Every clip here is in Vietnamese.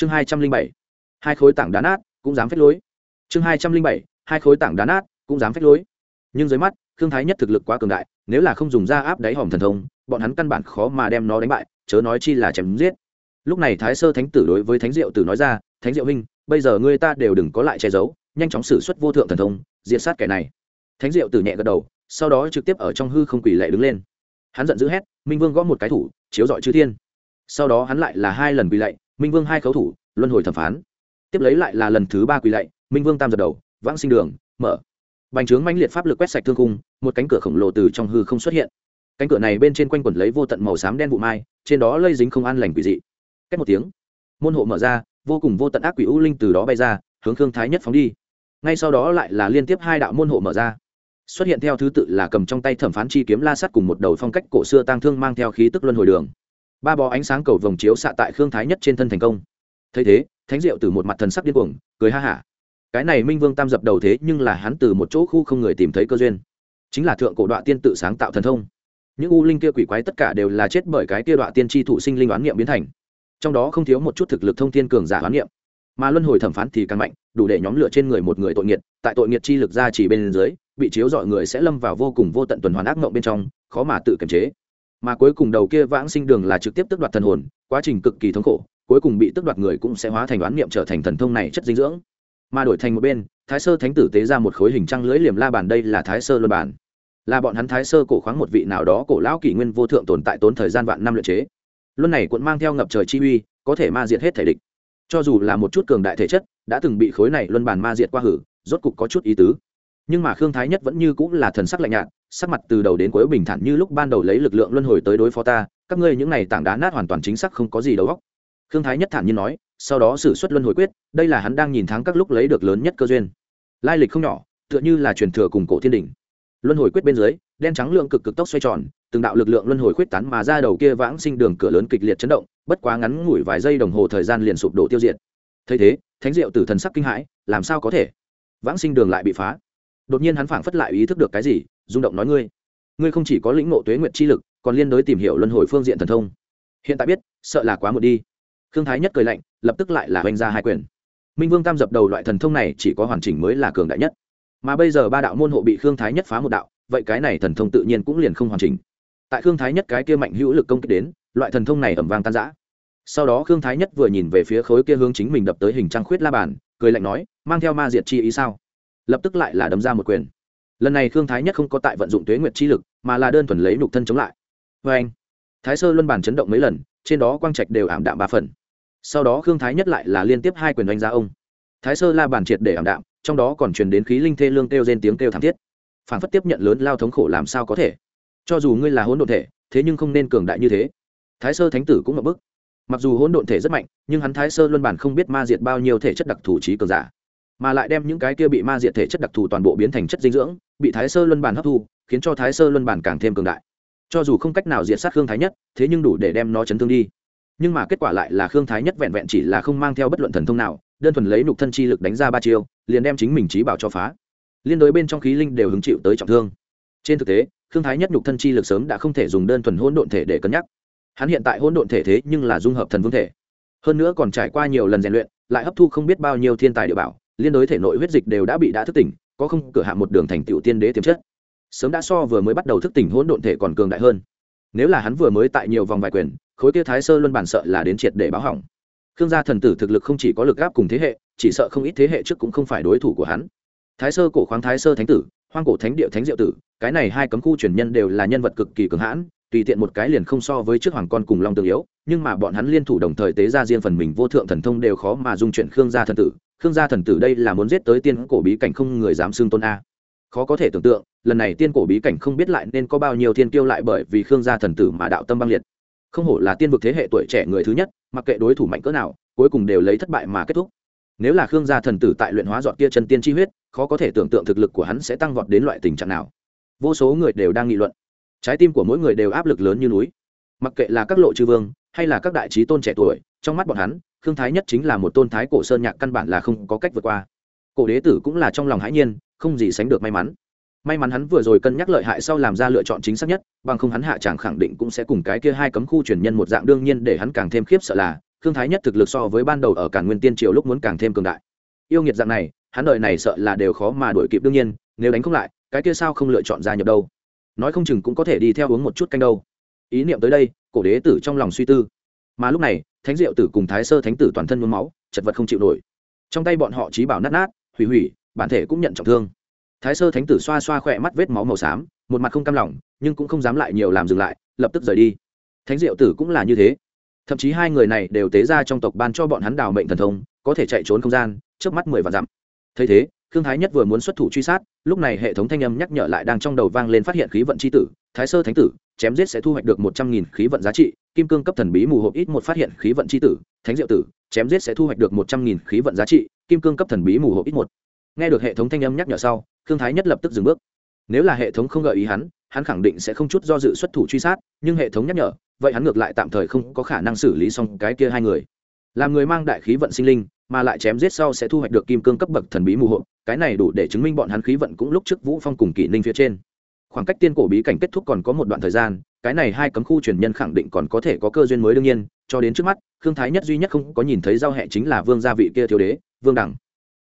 chương hai trăm linh bảy, hai khối tảng đá nát cũng dám phép lối. Chương hai trăm linh bảy, hai khối tảng đá nát cũng dám phép lối. Nhưng dưới mắt thương thái nhất thực lực quá cường đại, nếu là không dùng ra áp đáy hòm thần thông, bọn hắn căn bản khó mà đem nó đánh bại, chớ nói chi là chém giết. Lúc này thái sơ thánh tử đối với thánh diệu tử nói ra, thánh diệu huynh, bây giờ ngươi ta đều đừng có lại che giấu, nhanh chóng xử suất vô thượng thần thông, diệt sát kẻ này. Thánh diệu tử nhẹ gật đầu, sau đó trực tiếp ở trong hư không quỷ lệ đứng lên. Hắn giận dữ hét, minh vương gõ một cái thủ, chiếu dọi chư thiên. Sau đó hắn lại là hai lần quỳ lạy minh vương hai khấu thủ, luân hồi thẩm phán. Tiếp lấy lại là lần thứ ba quỳ lạy, minh vương tam giật đầu, vãng sinh đường, mở. Bành trướng mãnh liệt pháp lực quét sạch thương cung một cánh cửa khổng lồ từ trong hư không xuất hiện. Cánh cửa này bên trên quanh quẩn lấy vô tận màu xám đen vụ mai, trên đó lây dính không an lành quỷ dị. Cách một tiếng, môn hộ mở ra, vô cùng vô tận ác quỷ u linh từ đó bay ra, hướng khương thái nhất phóng đi. Ngay sau đó lại là liên tiếp hai đạo môn hộ mở ra. Xuất hiện theo thứ tự là cầm trong tay thẩm phán chi kiếm la sắt cùng một đầu phong cách cổ xưa tang thương mang theo khí tức luân hồi đường ba bó ánh sáng cầu vồng chiếu xạ tại khương thái nhất trên thân thành công. Thấy thế, thánh diệu từ một mặt thần sắc điên cuồng, cười ha hả. Cái này minh vương tam dập đầu thế nhưng là hắn từ một chỗ khu không người tìm thấy cơ duyên. Chính là thượng cổ đoạn tiên tự sáng tạo thần thông. Những u linh kia quỷ quái tất cả đều là chết bởi cái kia đoạn tiên tri thụ sinh linh đoán niệm biến thành. Trong đó không thiếu một chút thực lực thông thiên cường giả đoán niệm. Mà luân hồi thẩm phán thì càng mạnh, đủ để nhóm lửa trên người một người tội nghiệt, tại tội nghiệt chi lực ra chỉ bên dưới, bị chiếu dọi người sẽ lâm vào vô cùng vô tận tuần hoàn ác mộng bên trong, khó mà tự kiềm chế mà cuối cùng đầu kia vãng sinh đường là trực tiếp tước đoạt thần hồn, quá trình cực kỳ thống khổ, cuối cùng bị tước đoạt người cũng sẽ hóa thành đoán niệm trở thành thần thông này chất dinh dưỡng. Mà đổi thành một bên, thái sơ thánh tử tế ra một khối hình trăng lưới liềm la bàn, đây là thái sơ luân bản là bọn hắn thái sơ cổ khoáng một vị nào đó cổ lão kỷ nguyên vô thượng tồn tại tốn thời gian vạn năm luyện chế. Luân này cuộn mang theo ngập trời chi uy, có thể ma diệt hết thể địch. Cho dù là một chút cường đại thể chất, đã từng bị khối này luân bản ma diệt qua hử, rốt cục có chút ý tứ. Nhưng mà khương thái nhất vẫn như cũng là thần sắc lạnh nhạt sắc mặt từ đầu đến cuối bình thản như lúc ban đầu lấy lực lượng luân hồi tới đối phó ta, các ngươi những này tảng đá nát hoàn toàn chính xác không có gì đầu óc. Khương thái nhất thản nhiên nói, sau đó xử suất luân hồi quyết, đây là hắn đang nhìn thắng các lúc lấy được lớn nhất cơ duyên. Lai lịch không nhỏ, tựa như là truyền thừa cùng cổ thiên đình luân hồi quyết bên dưới, đen trắng lượng cực cực tốc xoay tròn, từng đạo lực lượng luân hồi quyết tán mà ra đầu kia vãng sinh đường cửa lớn kịch liệt chấn động, bất quá ngắn ngủi vài giây đồng hồ thời gian liền sụp đổ tiêu diệt. Thấy thế, thánh diệu từ thần sắc kinh hãi, làm sao có thể? Vãng sinh đường lại bị phá đột nhiên hắn phảng phất lại ý thức được cái gì, rung động nói ngươi ngươi không chỉ có lĩnh ngộ tuế nguyện chi lực, còn liên đối tìm hiểu luân hồi phương diện thần thông. Hiện tại biết, sợ là quá một đi. Khương thái nhất cười lạnh, lập tức lại là oanh ra hai quyền. Minh vương tam dập đầu loại thần thông này chỉ có hoàn chỉnh mới là cường đại nhất. Mà bây giờ ba đạo môn hộ bị khương thái nhất phá một đạo, vậy cái này thần thông tự nhiên cũng liền không hoàn chỉnh. Tại khương thái nhất cái kia mạnh hữu lực công kích đến, loại thần thông này ẩm vang tan giã sau đó khương thái nhất vừa nhìn về phía khối kia hướng chính mình đập tới hình trăng khuyết la bàn, cười lạnh nói, mang theo ma diệt chi ý sao? Lập tức lại là đấm ra một quyền. Lần này khương thái nhất không có tại vận dụng tuế nguyệt chi lực, mà là đơn thuần lấy nục thân chống lại. Vê anh, thái sơ luân bàn chấn động mấy lần, trên đó quang trạch đều ảm đạm ba phần. Sau đó khương thái nhất lại là liên tiếp hai quyền đánh ra ông. Thái sơ la bàn triệt để ảm đạm, trong đó còn truyền đến khí linh thê lương kêu trên tiếng kêu thảm thiết. Phản phất tiếp nhận lớn lao thống khổ làm sao có thể. Cho dù ngươi là hỗn độn thể, thế nhưng không nên cường đại như thế. Thái sơ thánh tử cũng ngập bức. Mặc dù hỗn độn thể rất mạnh, nhưng hắn thái sơ luân bản không biết ma diệt bao nhiêu thể chất đặc thù trí cường giả mà lại đem những cái kia bị ma diệt thể chất đặc thù toàn bộ biến thành chất dinh dưỡng, bị thái sơ luân bản hấp thu, khiến cho thái sơ luân bản càng thêm cường đại. Cho dù không cách nào diệt sát khương thái nhất, thế nhưng đủ để đem nó chấn thương đi. Nhưng mà kết quả lại là khương thái nhất vẹn vẹn chỉ là không mang theo bất luận thần thông nào, đơn thuần lấy nục thân chi lực đánh ra ba chiêu, liền đem chính mình trí bảo cho phá. Liên đối bên trong khí linh đều hứng chịu tới trọng thương. Trên thực tế, khương thái nhất nhục thân chi lực sớm đã không thể dùng đơn thuần hỗn độn thể để cân nhắc. Hắn hiện tại hỗn độn thể thế nhưng là dung hợp thần vương thể. Hơn nữa còn trải qua nhiều lần rèn luyện, lại hấp thu không biết bao nhiêu thiên tài địa bảo liên đối thể nội huyết dịch đều đã bị đã thức tỉnh, có không, cửa hạ một đường thành tựu tiên đế tiềm chất. Sớm đã so vừa mới bắt đầu thức tỉnh hỗn độn thể còn cường đại hơn. Nếu là hắn vừa mới tại nhiều vòng vài quyền, khối kia thái sơ luân bản sợ là đến triệt để báo hỏng. Khương gia thần tử thực lực không chỉ có lực gáp cùng thế hệ, chỉ sợ không ít thế hệ trước cũng không phải đối thủ của hắn. Thái sơ cổ khoáng thái sơ thánh tử, hoang cổ thánh địa thánh diệu tử, cái này hai cấm khu truyền nhân đều là nhân vật cực kỳ cường hãn, tùy tiện một cái liền không so với trước hoàng con cùng long tương yếu, nhưng mà bọn hắn liên thủ đồng thời tế ra riêng phần mình vô thượng thần thông đều khó mà dung chuyển khương gia thần tử khương gia thần tử đây là muốn giết tới tiên cổ bí cảnh không người dám xưng tôn a. Khó có thể tưởng tượng, lần này tiên cổ bí cảnh không biết lại nên có bao nhiêu thiên kiêu lại bởi vì khương gia thần tử mà đạo tâm băng liệt. Không hổ là tiên vực thế hệ tuổi trẻ người thứ nhất, mặc kệ đối thủ mạnh cỡ nào, cuối cùng đều lấy thất bại mà kết thúc. Nếu là khương gia thần tử tại luyện hóa dọn kia chân tiên chi huyết, khó có thể tưởng tượng thực lực của hắn sẽ tăng vọt đến loại tình trạng nào. Vô số người đều đang nghị luận. Trái tim của mỗi người đều áp lực lớn như núi. Mặc kệ là các lộ chư vương, hay là các đại trí tôn trẻ tuổi, trong mắt bọn hắn khương thái nhất chính là một tôn thái cổ sơn nhạc căn bản là không có cách vượt qua. Cổ đế tử cũng là trong lòng hãi nhiên, không gì sánh được may mắn. May mắn hắn vừa rồi cân nhắc lợi hại sau làm ra lựa chọn chính xác nhất, bằng không hắn hạ chẳng khẳng định cũng sẽ cùng cái kia hai cấm khu truyền nhân một dạng đương nhiên để hắn càng thêm khiếp sợ là, khương thái nhất thực lực so với ban đầu ở cả nguyên tiên triều lúc muốn càng thêm cường đại. Yêu nghiệt dạng này, hắn đợi này sợ là đều khó mà đuổi kịp đương nhiên, nếu đánh không lại, cái kia sao không lựa chọn gia nhập đâu? Nói không chừng cũng có thể đi theo uống một chút canh đâu. Ý niệm tới đây, cổ đế tử trong lòng suy tư mà lúc này, thánh diệu tử cùng thái sơ thánh tử toàn thân nhuốm máu, chật vật không chịu nổi. Trong tay bọn họ trí bảo nát nát, hủy hủy, bản thể cũng nhận trọng thương. Thái sơ thánh tử xoa xoa khỏe mắt vết máu màu xám, một mặt không cam lòng, nhưng cũng không dám lại nhiều làm dừng lại, lập tức rời đi. Thánh diệu tử cũng là như thế. Thậm chí hai người này đều tế ra trong tộc ban cho bọn hắn đào mệnh thần thông, có thể chạy trốn không gian, trước mắt mười vạn dặm. Thấy thế, khương thái nhất vừa muốn xuất thủ truy sát, lúc này hệ thống thanh âm nhắc nhở lại đang trong đầu vang lên phát hiện khí vận c h i tử, thái sơ thánh tử, chém giết sẽ thu hoạch được một trăm nghìn khí vận giá trị kim cương cấp thần bí mù hộp ít một phát hiện khí vận c h i tử thánh diệu tử chém giết sẽ thu hoạch được một trăm nghìn khí vận giá trị kim cương cấp thần bí mù hộp ít một. Nghe được hệ thống thanh âm nhắc nhở sau Thương thái nhất lập tức dừng bước. Nếu là hệ thống không gợi ý hắn hắn khẳng định sẽ không chút do dự xuất thủ truy sát nhưng hệ thống nhắc nhở vậy hắn ngược lại tạm thời không có khả năng xử lý xong cái kia hai người. Làm người mang đại khí vận sinh linh mà lại chém giết sau sẽ thu hoạch được kim cương cấp bậc thần bí mù hộp, cái này đủ để chứng minh bọn hắn khí vận cũng lúc trước vũ phong cùng kỷ ninh phía trên khoảng cách tiên cổ bí cảnh kết thúc còn có một đoạn thời gian, cái này hai cấm khu truyền nhân khẳng định còn có thể có cơ duyên mới đương nhiên, cho đến trước mắt, khương thái nhất duy nhất không có nhìn thấy giao hệ chính là vương gia vị kia thiếu đế, vương đẳng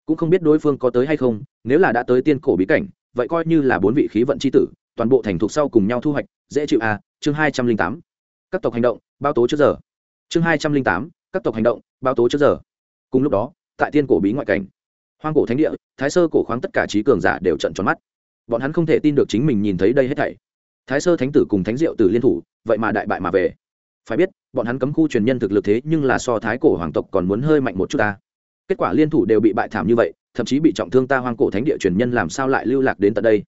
cũng không biết đối phương có tới hay không, nếu là đã tới tiên cổ bí cảnh, vậy coi như là bốn vị khí vận c h i tử, toàn bộ thành thục sau cùng nhau thu hoạch, dễ chịu à chương hai trăm linh tám. Các tộc hành động bao tố trước giờ. Chương hai trăm linh tám, các tộc hành động bao tố trước giờ. Cùng lúc đó, tại tiên cổ bí ngoại cảnh, hoang cổ thánh địa, thái sơ cổ khoáng tất cả trí cường giả đều trận tròn mắt bọn hắn không thể tin được chính mình nhìn thấy đây hết thảy. Thái sơ thánh tử cùng thánh diệu tử liên thủ, vậy mà đại bại mà về. Phải biết, bọn hắn cấm khu truyền nhân thực lực thế nhưng là so thái cổ hoàng tộc còn muốn hơi mạnh một chút ta. Kết quả liên thủ đều bị bại thảm như vậy, thậm chí bị trọng thương ta hoang cổ thánh địa truyền nhân làm sao lại lưu lạc đến tận đây?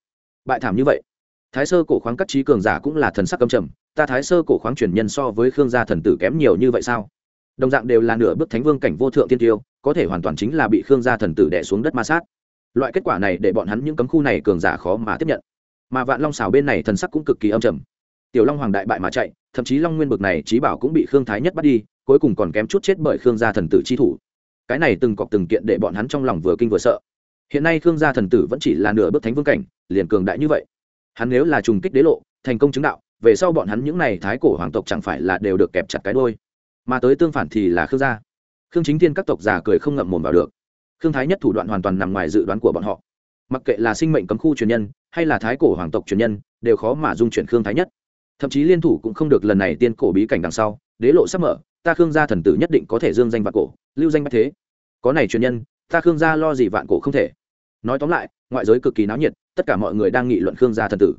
Bại thảm như vậy. Thái sơ cổ khoáng các trí cường giả cũng là thần sắc cấm trầm, ta thái sơ cổ khoáng truyền nhân so với khương gia thần tử kém nhiều như vậy sao? Đồng dạng đều là nửa bước thánh vương cảnh vô thượng tiên tiêu, có thể hoàn toàn chính là bị khương gia thần tử đẻ xuống đất ma sát loại kết quả này để bọn hắn những cấm khu này cường giả khó mà tiếp nhận. Mà vạn long xào bên này thần sắc cũng cực kỳ âm trầm. Tiểu long hoàng đại bại mà chạy, thậm chí long nguyên bực này trí bảo cũng bị khương thái nhất bắt đi, cuối cùng còn kém chút chết bởi khương gia thần tử chi thủ. Cái này từng cọc từng kiện để bọn hắn trong lòng vừa kinh vừa sợ. Hiện nay khương gia thần tử vẫn chỉ là nửa bước thánh vương cảnh, liền cường đại như vậy. Hắn nếu là trùng kích đế lộ, thành công chứng đạo, về sau bọn hắn những n à y thái cổ hoàng tộc chẳng phải là đều được kẹp chặt cái đôi mà tới tương phản thì là khương gia. Khương chính thiên các tộc già cười không ngậm mồm vào được khương thái nhất thủ đoạn hoàn toàn nằm ngoài dự đoán của bọn họ. Mặc kệ là sinh mệnh cấm khu truyền nhân, hay là thái cổ hoàng tộc truyền nhân, đều khó mà dung chuyển khương thái nhất. Thậm chí liên thủ cũng không được lần này tiên cổ bí cảnh đằng sau, đế lộ sắp mở, ta khương gia thần tử nhất định có thể dương danh vạn cổ, lưu danh bách thế. Có này truyền nhân, ta khương gia lo gì vạn cổ không thể. Nói tóm lại, ngoại giới cực kỳ náo nhiệt, tất cả mọi người đang nghị luận khương gia thần tử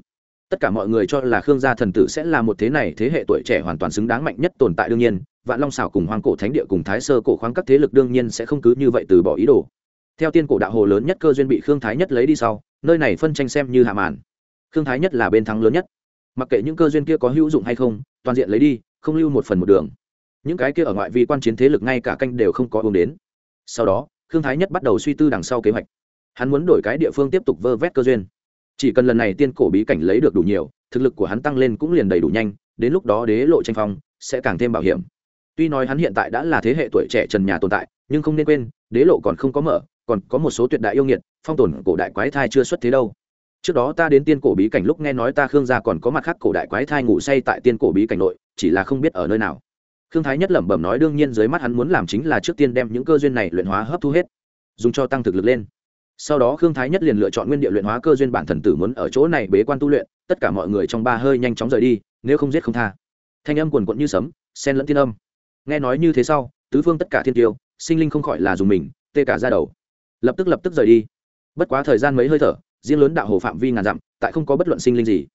tất cả mọi người cho là khương gia thần tử sẽ là một thế này, thế hệ tuổi trẻ hoàn toàn xứng đáng mạnh nhất tồn tại đương nhiên, vạn long xảo cùng hoàng cổ thánh địa cùng thái sơ cổ khoáng các thế lực đương nhiên sẽ không cứ như vậy từ bỏ ý đồ. Theo tiên cổ đạo hồ lớn nhất cơ duyên bị khương thái nhất lấy đi sau, nơi này phân tranh xem như hạ màn. Khương thái nhất là bên thắng lớn nhất. Mặc kệ những cơ duyên kia có hữu dụng hay không, toàn diện lấy đi, không lưu một phần một đường. Những cái kia ở ngoại vi quan chiến thế lực ngay cả canh đều không có uống đến. Sau đó, khương thái nhất bắt đầu suy tư đằng sau kế hoạch. Hắn muốn đổi cái địa phương tiếp tục vơ vét cơ duyên chỉ cần lần này tiên cổ bí cảnh lấy được đủ nhiều, thực lực của hắn tăng lên cũng liền đầy đủ nhanh, đến lúc đó đế lộ tranh phong, sẽ càng thêm bảo hiểm. Tuy nói hắn hiện tại đã là thế hệ tuổi trẻ trần nhà tồn tại, nhưng không nên quên, đế lộ còn không có mở, còn có một số tuyệt đại yêu nghiệt, phong tồn cổ đại quái thai chưa xuất thế đâu. Trước đó ta đến tiên cổ bí cảnh lúc nghe nói ta khương gia còn có mặt khác cổ đại quái thai ngủ say tại tiên cổ bí cảnh nội, chỉ là không biết ở nơi nào. Khương thái nhất lẩm bẩm nói đương nhiên dưới mắt hắn muốn làm chính là trước tiên đem những cơ duyên này luyện hóa hấp thu hết, dùng cho tăng thực lực lên sau đó khương thái nhất liền lựa chọn nguyên địa luyện hóa cơ duyên bản thần tử muốn ở chỗ này bế quan tu luyện, tất cả mọi người trong ba hơi nhanh chóng rời đi, nếu không giết không tha. Thanh âm quần quận như sấm sen lẫn thiên âm. Nghe nói như thế sau, tứ phương tất cả thiên tiêu, sinh linh không khỏi là dùng mình, tê cả ra đầu. Lập tức lập tức rời đi. Bất quá thời gian mấy hơi thở, riêng lớn đạo hồ phạm vi ngàn dặm, tại không có bất luận sinh linh gì.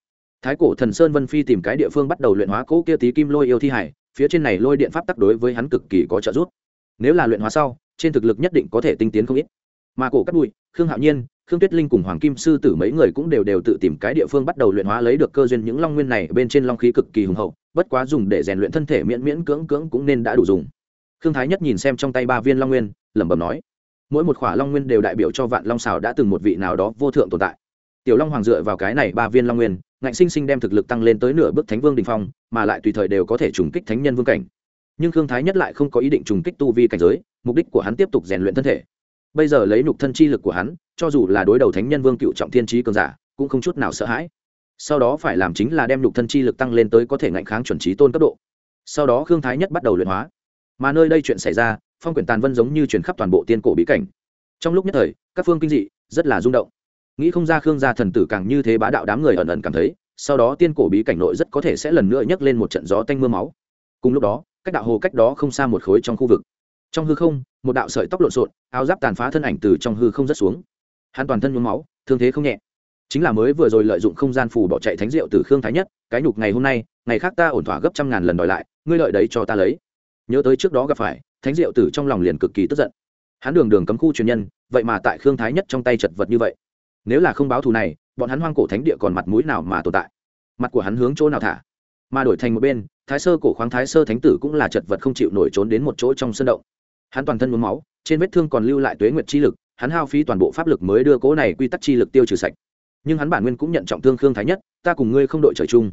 Thái cổ thần sơn vân phi tìm cái địa phương bắt đầu luyện hóa cỗ kia tí kim lôi yêu thi hải, phía trên này lôi điện pháp tắc đối với hắn cực kỳ có trợ giúp. Nếu là luyện hóa sau, trên thực lực nhất định có thể tinh tiến không ít mà cổ cắt bụi, khương hạo nhiên, khương tuyết linh cùng hoàng kim sư tử mấy người cũng đều đều tự tìm cái địa phương bắt đầu luyện hóa lấy được cơ duyên những long nguyên này bên trên long khí cực kỳ hùng hậu, bất quá dùng để rèn luyện thân thể miễn miễn cưỡng cưỡng cũng nên đã đủ dùng. Khương thái nhất nhìn xem trong tay ba viên long nguyên, lẩm bẩm nói, mỗi một khỏa long nguyên đều đại biểu cho vạn long xào đã từng một vị nào đó vô thượng tồn tại. Tiểu long hoàng dựa vào cái này ba viên long nguyên, ngạnh sinh sinh đem thực lực tăng lên tới nửa bước thánh vương đình phong, mà lại tùy thời đều có thể trùng kích thánh nhân vương cảnh. Nhưng khương thái nhất lại không có ý định trùng kích tu vi cảnh giới, mục đích của hắn tiếp tục rèn luyện thân thể bây giờ lấy nhục thân chi lực của hắn, cho dù là đối đầu thánh nhân vương cựu trọng thiên trí cường giả, cũng không chút nào sợ hãi. Sau đó phải làm chính là đem nhục thân chi lực tăng lên tới có thể ngạnh kháng chuẩn trí tôn cấp độ. Sau đó khương thái nhất bắt đầu luyện hóa. Mà nơi đây chuyện xảy ra, phong quyển tàn vân giống như chuyển khắp toàn bộ tiên cổ bí cảnh. Trong lúc nhất thời, các phương kinh dị, rất là rung động. Nghĩ không ra khương gia thần tử càng như thế bá đạo đám người ẩn ẩn cảm thấy, sau đó tiên cổ bí cảnh nội rất có thể sẽ lần nữa nhấc lên một trận gió tanh mưa máu. Cùng lúc đó, cách đạo hồ cách đó không xa một khối trong khu vực trong hư không, một đạo sợi tóc lộn xộn, áo giáp tàn phá thân ảnh từ trong hư không rất xuống. Hắn toàn thân nhuốm máu, thương thế không nhẹ. Chính là mới vừa rồi lợi dụng không gian phù bỏ chạy thánh rượu từ khương thái nhất, cái nhục ngày hôm nay, ngày khác ta ổn thỏa gấp trăm ngàn lần đòi lại, ngươi lợi đấy cho ta lấy. Nhớ tới trước đó gặp phải, thánh diệu tử trong lòng liền cực kỳ tức giận. Hắn đường đường cấm khu truyền nhân, vậy mà tại khương thái nhất trong tay chật vật như vậy. Nếu là không báo thù này, bọn hắn hoang cổ thánh địa còn mặt mũi nào mà tồn tại? Mặt của hắn hướng chỗ nào thả? Mà đổi thành một bên, thái sơ cổ khoáng thái sơ thánh tử cũng là chật vật không chịu nổi trốn đến một chỗ trong sân động hắn toàn thân muốn máu, trên vết thương còn lưu lại tuế nguyệt chi lực, hắn hao phí toàn bộ pháp lực mới đưa cố này quy tắc chi lực tiêu trừ sạch. Nhưng hắn bản nguyên cũng nhận trọng thương khương thái nhất, ta cùng ngươi không đội trời chung.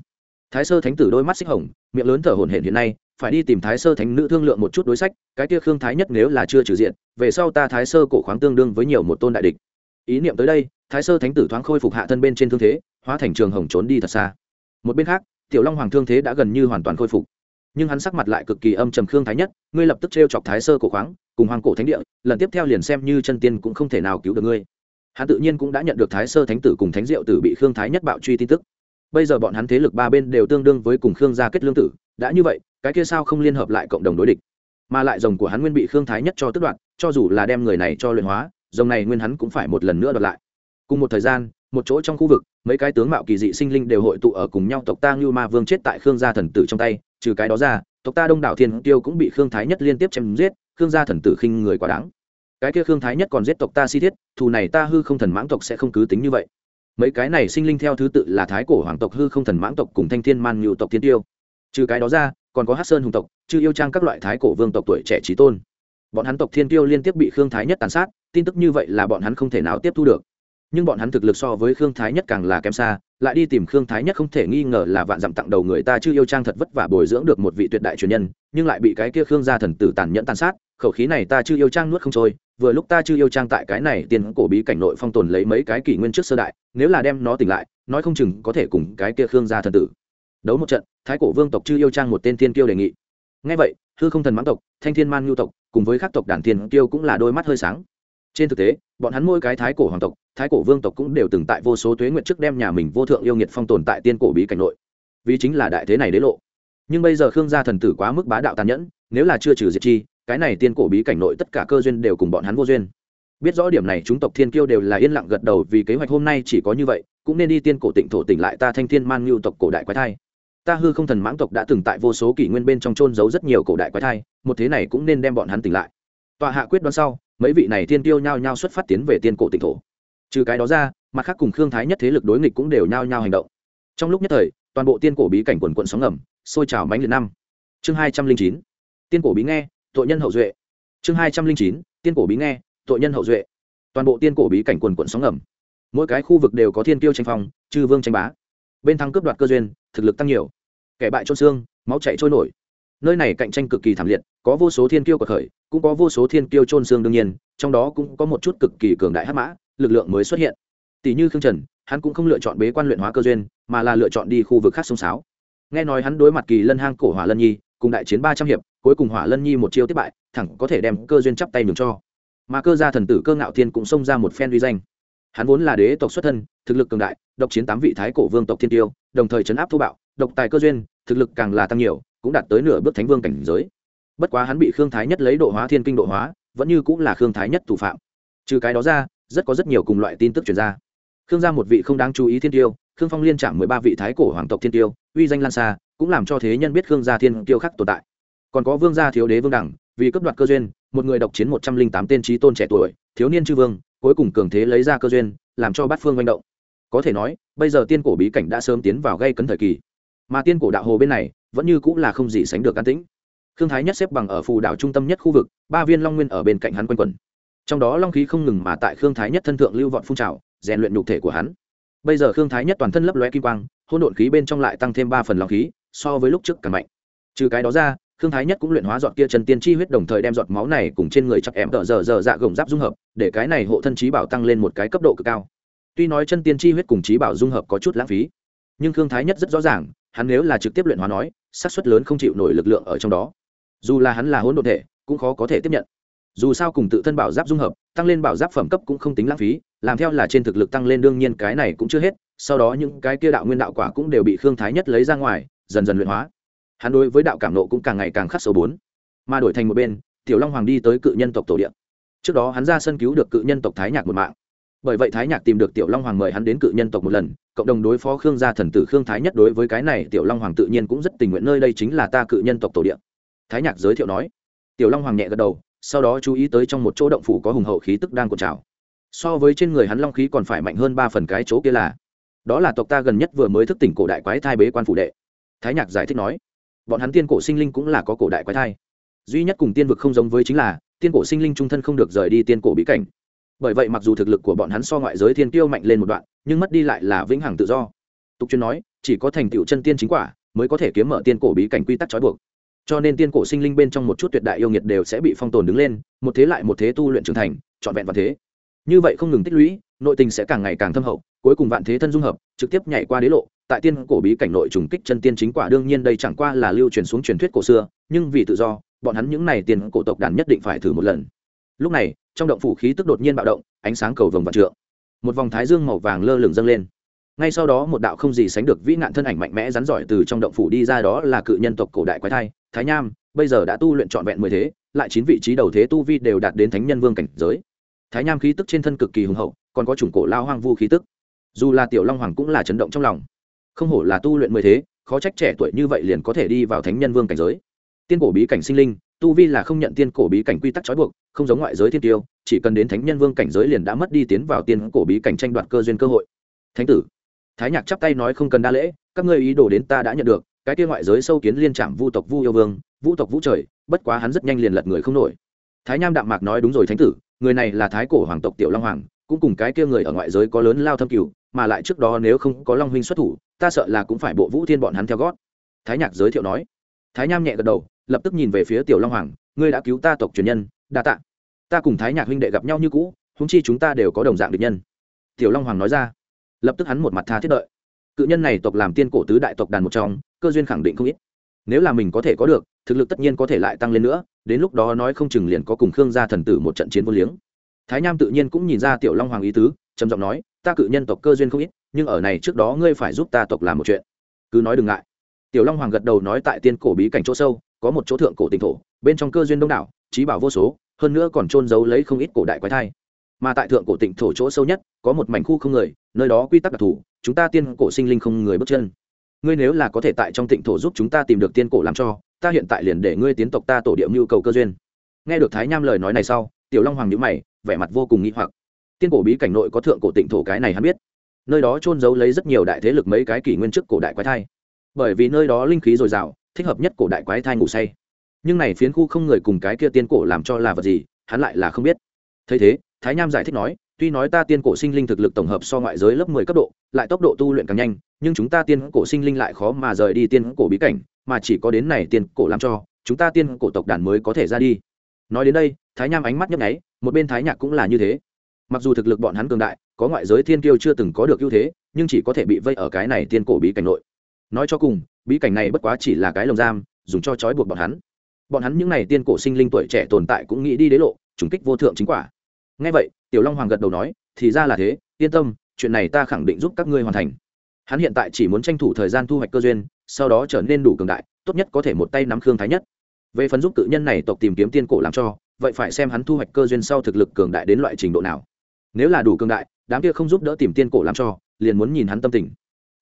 Thái sơ thánh tử đôi mắt xích hồng, miệng lớn thở hổn hển hiện nay, phải đi tìm thái sơ thánh nữ thương lượng một chút đối sách, cái kia khương thái nhất nếu là chưa trừ diện, về sau ta thái sơ cổ khoáng tương đương với nhiều một tôn đại địch. Ý niệm tới đây, thái sơ thánh tử thoáng khôi phục hạ thân bên trên thương thế, hóa thành trường hồng trốn đi thật xa. Một bên khác, tiểu long hoàng thương thế đã gần như hoàn toàn khôi phục nhưng hắn sắc mặt lại cực kỳ âm trầm khương thái nhất, ngươi lập tức t chọc thái sơ cổ khoáng, cùng hoàng cổ thánh địa, lần tiếp theo liền xem như chân tiên cũng không thể nào cứu được ngươi. Hắn tự nhiên cũng đã nhận được thái sơ thánh tử cùng thánh diệu tử bị khương thái nhất bạo truy tin tức. Bây giờ bọn hắn thế lực ba bên đều tương đương với cùng khương gia kết lương tử, đã như vậy, cái kia sao không liên hợp lại cộng đồng đối địch? Mà lại rồng của hắn nguyên bị khương thái nhất cho tức đoạn cho dù là đem người này cho luyện hóa, rồng này nguyên hắn cũng phải một lần nữa đoạt lại. Cùng một thời gian, một chỗ trong khu vực, mấy cái tướng mạo kỳ dị sinh linh đều hội tụ ở cùng nhau tộc ta ngưu ma vương chết tại khương gia thần tử trong tay trừ cái đó ra, tộc ta đông đảo thiên tiêu cũng bị khương thái nhất liên tiếp chém giết, khương gia thần tử khinh người quá đáng. Cái kia khương thái nhất còn giết tộc ta si thiết, thù này ta hư không thần mãng tộc sẽ không cứ tính như vậy. Mấy cái này sinh linh theo thứ tự là thái cổ hoàng tộc hư không thần mãng tộc cùng thanh thiên man nhu tộc thiên tiêu. Trừ cái đó ra, còn có hát sơn hùng tộc, chư yêu trang các loại thái cổ vương tộc tuổi trẻ trí tôn. Bọn hắn tộc thiên tiêu liên tiếp bị khương thái nhất tàn sát, tin tức như vậy là bọn hắn không thể nào tiếp thu được nhưng bọn hắn thực lực so với khương thái nhất càng là kém xa, lại đi tìm khương thái nhất không thể nghi ngờ là vạn dặm tặng đầu người ta chưa yêu trang thật vất vả bồi dưỡng được một vị tuyệt đại truyền nhân, nhưng lại bị cái kia khương gia thần tử tàn nhẫn tàn sát, khẩu khí này ta chưa yêu trang nuốt không trôi, vừa lúc ta chưa yêu trang tại cái này tiền cổ bí cảnh nội phong tồn lấy mấy cái kỷ nguyên trước sơ đại, nếu là đem nó tỉnh lại, nói không chừng có thể cùng cái kia khương gia thần tử đấu một trận, thái cổ vương tộc chư yêu trang một tên tiên kiêu đề nghị. Ngay vậy, hư không thần mãn tộc, thanh thiên man nhu tộc, cùng với các tộc đàn thiên kiêu cũng là đôi mắt hơi sáng. Trên thực tế, bọn hắn mỗi cái thái cổ hoàng tộc thái cổ vương tộc cũng đều từng tại vô số tuế nguyện trước đem nhà mình vô thượng yêu nghiệt phong tồn tại tiên cổ bí cảnh nội. Vì chính là đại thế này đế lộ. Nhưng bây giờ khương gia thần tử quá mức bá đạo tàn nhẫn, nếu là chưa trừ diệt chi, cái này tiên cổ bí cảnh nội tất cả cơ duyên đều cùng bọn hắn vô duyên. Biết rõ điểm này, chúng tộc thiên kiêu đều là yên lặng gật đầu vì kế hoạch hôm nay chỉ có như vậy, cũng nên đi tiên cổ tịnh thổ tỉnh lại ta thanh thiên man ngưu tộc cổ đại quái thai. Ta hư không thần mãng tộc đã từng tại vô số kỷ nguyên bên trong trôn giấu rất nhiều cổ đại quái thai, một thế này cũng nên đem bọn hắn tỉnh lại. Tọa hạ quyết đoán sau, mấy vị này tiên tiêu nhao nhao xuất phát tiến về tiên cổ tịnh thổ trừ cái đó ra, mặt khác cùng khương thái nhất thế lực đối nghịch cũng đều nhao nhao hành động. Trong lúc nhất thời, toàn bộ tiên cổ bí cảnh quần quận sóng ngầm, sôi trào mánh liệt năm. Chương hai trăm linh chín, tiên cổ bí nghe, tội nhân hậu duệ. Chương hai trăm linh chín, tiên cổ bí nghe, tội nhân hậu duệ. Toàn bộ tiên cổ bí cảnh quần quận sóng ngầm. Mỗi cái khu vực đều có thiên tiêu tranh phong, chư vương tranh bá. Bên thắng cướp đoạt cơ duyên, thực lực tăng nhiều. Kẻ bại trôn xương, máu chạy trôi nổi. Nơi này cạnh tranh cực kỳ thảm liệt, có vô số thiên kiêu của khởi, cũng có vô số thiên kiêu trôn xương đương nhiên, trong đó cũng có một chút cực kỳ cường đại hắc mã lực lượng mới xuất hiện. Tỷ như khương trần, hắn cũng không lựa chọn bế quan luyện hóa cơ duyên, mà là lựa chọn đi khu vực khác sông sáo nghe nói hắn đối mặt kỳ lân hang, cổ hỏa lân nhi, cùng đại chiến ba trăm hiệp, cuối cùng hỏa lân nhi một chiêu tiếp bại, thẳng có thể đem cơ duyên chắp tay nhường cho. Mà cơ gia thần tử cơ ngạo thiên cũng xông ra một phen uy danh. Hắn vốn là đế tộc xuất thân, thực lực cường đại, độc chiến tám vị thái cổ vương tộc thiên tiêu, đồng thời chấn áp thô bạo, độc tài cơ duyên, thực lực càng là tăng nhiều, cũng đạt tới nửa bước thánh vương cảnh giới. Bất quá hắn bị khương thái nhất lấy độ hóa thiên kinh độ hóa, vẫn như cũng là khương thái nhất thủ phạm. Trừ cái đó ra rất có rất nhiều cùng loại tin tức truyền ra. Khương gia một vị không đáng chú ý thiên tiêu, khương phong liên chạm mười ba vị thái cổ hoàng tộc thiên tiêu, uy danh lan xa, cũng làm cho thế nhân biết khương gia thiên tiêu khác tồn tại. Còn có vương gia thiếu đế vương đẳng, vì cấp đoạt cơ duyên, một người độc chiến một trăm linh tám tên trí tôn trẻ tuổi, thiếu niên chư vương, cuối cùng cường thế lấy ra cơ duyên, làm cho bát phương manh động. Có thể nói, bây giờ tiên cổ bí cảnh đã sớm tiến vào gây cấn thời kỳ. Mà tiên cổ đạo hồ bên này, vẫn như cũng là không gì sánh được an tĩnh. Khương thái nhất xếp bằng ở phù đảo trung tâm nhất khu vực, ba viên long nguyên ở bên cạnh hắn quanh quẩn trong đó long khí không ngừng mà tại khương thái nhất thân thượng lưu vọt phun trào, rèn luyện nhục thể của hắn. Bây giờ khương thái nhất toàn thân lấp lóe kim quang hôn độn khí bên trong lại tăng thêm ba phần long khí, so với lúc trước càng mạnh. Trừ cái đó ra, khương thái nhất cũng luyện hóa dọn kia chân tiên chi huyết đồng thời đem giọt máu này cùng trên người chắc em tợ giờ giờ dạ gồng giáp dung hợp, để cái này hộ thân trí bảo tăng lên một cái cấp độ cực cao. Tuy nói chân tiên chi huyết cùng trí bảo dung hợp có chút lãng phí, nhưng khương thái nhất rất rõ ràng, hắn nếu là trực tiếp luyện hóa nói, xác suất lớn không chịu nổi lực lượng ở trong đó. Dù là hắn là hỗn độn thể, cũng khó có thể tiếp nhận dù sao cùng tự thân bảo giáp dung hợp, tăng lên bảo giáp phẩm cấp cũng không tính lãng phí, làm theo là trên thực lực tăng lên đương nhiên cái này cũng chưa hết, sau đó những cái kia đạo nguyên đạo quả cũng đều bị khương thái nhất lấy ra ngoài, dần dần luyện hóa. Hắn đối với đạo cảm nộ cũng càng ngày càng khắc sâu bốn. Mà đổi thành một bên, tiểu long hoàng đi tới cự nhân tộc tổ điện trước đó hắn ra sân cứu được cự nhân tộc thái nhạc một mạng. Bởi vậy thái nhạc tìm được tiểu long hoàng mời hắn đến cự nhân tộc một lần, cộng đồng đối phó khương gia thần tử khương thái nhất đối với cái này tiểu long hoàng tự nhiên cũng rất tình nguyện, nơi đây chính là ta cự nhân tộc tổ điện thái nhạc giới thiệu nói. Tiểu long hoàng nhẹ gật đầu sau đó chú ý tới trong một chỗ động phủ có hùng hậu khí tức đang cuộn trào. So với trên người hắn long khí còn phải mạnh hơn ba phần cái chỗ kia là, đó là tộc ta gần nhất vừa mới thức tỉnh cổ đại quái thai bế quan phủ đệ. Thái nhạc giải thích nói, bọn hắn tiên cổ sinh linh cũng là có cổ đại quái thai. Duy nhất cùng tiên vực không giống với chính là, tiên cổ sinh linh trung thân không được rời đi tiên cổ bí cảnh. Bởi vậy mặc dù thực lực của bọn hắn so ngoại giới thiên tiêu mạnh lên một đoạn, nhưng mất đi lại là vĩnh hằng tự do. Tục chuyên nói, chỉ có thành tựu chân tiên chính quả, mới có thể kiếm mở tiên cổ bí cảnh quy tắc trói buộc cho nên tiên cổ sinh linh bên trong một chút tuyệt đại yêu nghiệt đều sẽ bị phong tồn đứng lên, một thế lại một thế tu luyện trưởng thành, trọn vẹn và thế. Như vậy không ngừng tích lũy, nội tình sẽ càng ngày càng thâm hậu, cuối cùng vạn thế thân dung hợp, trực tiếp nhảy qua đế lộ, tại tiên cổ bí cảnh nội trùng kích chân tiên chính quả đương nhiên đây chẳng qua là lưu truyền xuống truyền thuyết cổ xưa, nhưng vì tự do, bọn hắn những này tiền cổ tộc đàn nhất định phải thử một lần. Lúc này, trong động phủ khí tức đột nhiên bạo động, ánh sáng cầu vồng vạn trượng. Một vòng thái dương màu vàng lơ lửng dâng lên ngay sau đó một đạo không gì sánh được vĩ nạn thân ảnh mạnh mẽ rắn giỏi từ trong động phủ đi ra đó là cự nhân tộc cổ đại quái thai, thái nham, bây giờ đã tu luyện trọn vẹn mười thế, lại chín vị trí đầu thế tu vi đều đạt đến thánh nhân vương cảnh giới. Thái nham khí tức trên thân cực kỳ hùng hậu, còn có chủng cổ lao hoang vu khí tức. Dù là tiểu long hoàng cũng là chấn động trong lòng. Không hổ là tu luyện mười thế, khó trách trẻ tuổi như vậy liền có thể đi vào thánh nhân vương cảnh giới. Tiên cổ bí cảnh sinh linh, tu vi là không nhận tiên cổ bí cảnh quy tắc trói buộc, không giống ngoại giới thiên tiêu, chỉ cần đến thánh nhân vương cảnh giới liền đã mất đi tiến vào tiên cổ bí cảnh tranh đoạt cơ duyên cơ hội. Thánh tử thái nhạc chắp tay nói không cần đa lễ, các ngươi ý đồ đến ta đã nhận được, cái kia ngoại giới sâu kiến liên trạm vu tộc vu yêu vương vũ tộc vũ trời, bất quá hắn rất nhanh liền lật người không nổi. Thái nham đạm mạc nói đúng rồi thánh tử, người này là thái cổ hoàng tộc tiểu long hoàng, cũng cùng cái kia người ở ngoại giới có lớn lao thâm cửu mà lại trước đó nếu không có long huynh xuất thủ, ta sợ là cũng phải bộ vũ thiên bọn hắn theo gót. Thái nhạc giới thiệu nói. Thái nham nhẹ gật đầu, lập tức nhìn về phía tiểu long hoàng, ngươi đã cứu ta tộc truyền nhân, đa tạ. Ta cùng thái nhạc huynh đệ gặp nhau như cũ húng chi chúng ta đều có đồng dạng địch nhân. Tiểu long hoàng nói ra lập tức hắn một mặt tha thiết đợi. Cự nhân này tộc làm tiên cổ tứ đại tộc đàn một trong, cơ duyên khẳng định không ít. Nếu là mình có thể có được, thực lực tất nhiên có thể lại tăng lên nữa, đến lúc đó nói không chừng liền có cùng khương gia thần tử một trận chiến vô liếng. Thái nham tự nhiên cũng nhìn ra tiểu long hoàng ý tứ, trầm giọng nói, ta cự nhân tộc cơ duyên không ít, nhưng ở này trước đó ngươi phải giúp ta tộc làm một chuyện. Cứ nói đừng ngại. Tiểu long hoàng gật đầu nói tại tiên cổ bí cảnh chỗ sâu, có một chỗ thượng cổ tỉnh thổ, bên trong cơ duyên đông đảo trí bảo vô số, hơn nữa còn trôn giấu lấy không ít cổ đại quái thai mà tại thượng cổ tịnh thổ chỗ sâu nhất, có một mảnh khu không người, nơi đó quy tắc đặc thù, chúng ta tiên cổ sinh linh không người bước chân. Ngươi nếu là có thể tại trong tịnh thổ giúp chúng ta tìm được tiên cổ làm cho, ta hiện tại liền để ngươi tiến tộc ta tổ điệu nhu cầu cơ duyên. Nghe được thái nham lời nói này sau, tiểu long hoàng nhữ mày, vẻ mặt vô cùng nghĩ hoặc. Tiên cổ bí cảnh nội có thượng cổ tịnh thổ cái này hắn biết. Nơi đó trôn giấu lấy rất nhiều đại thế lực mấy cái kỷ nguyên trước cổ đại quái thai. Bởi vì nơi đó linh khí dồi dào, thích hợp nhất cổ đại quái thai ngủ say. Nhưng này phiến khu không người cùng cái kia tiên cổ làm cho là vật gì, hắn lại là không biết. Thấy thế thái nham giải thích nói, tuy nói ta tiên cổ sinh linh thực lực tổng hợp so ngoại giới lớp mười cấp độ, lại tốc độ tu luyện càng nhanh, nhưng chúng ta tiên cổ sinh linh lại khó mà rời đi tiên cổ bí cảnh, mà chỉ có đến này tiên cổ làm cho, chúng ta tiên cổ tộc đàn mới có thể ra đi. Nói đến đây, thái nham ánh mắt nhấp nháy, một bên thái nhạc cũng là như thế. Mặc dù thực lực bọn hắn cường đại, có ngoại giới thiên kiêu chưa từng có được ưu thế, nhưng chỉ có thể bị vây ở cái này tiên cổ bí cảnh nội. Nói cho cùng, bí cảnh này bất quá chỉ là cái lồng giam, dùng cho trói buộc bọn hắn. Bọn hắn những n à y tiên cổ sinh linh tuổi trẻ tồn tại cũng nghĩ đi đế lộ, trùng kích vô thượng chính quả ngay vậy, tiểu long hoàng gật đầu nói, thì ra là thế, yên tâm, chuyện này ta khẳng định giúp các ngươi hoàn thành. Hắn hiện tại chỉ muốn tranh thủ thời gian thu hoạch cơ duyên, sau đó trở nên đủ cường đại, tốt nhất có thể một tay nắm khương thái nhất. Về phần giúp cự nhân này tộc tìm kiếm tiên cổ làm cho, vậy phải xem hắn thu hoạch cơ duyên sau thực lực cường đại đến loại trình độ nào. Nếu là đủ cường đại, đám kia không giúp đỡ tìm tiên cổ làm cho, liền muốn nhìn hắn tâm tình.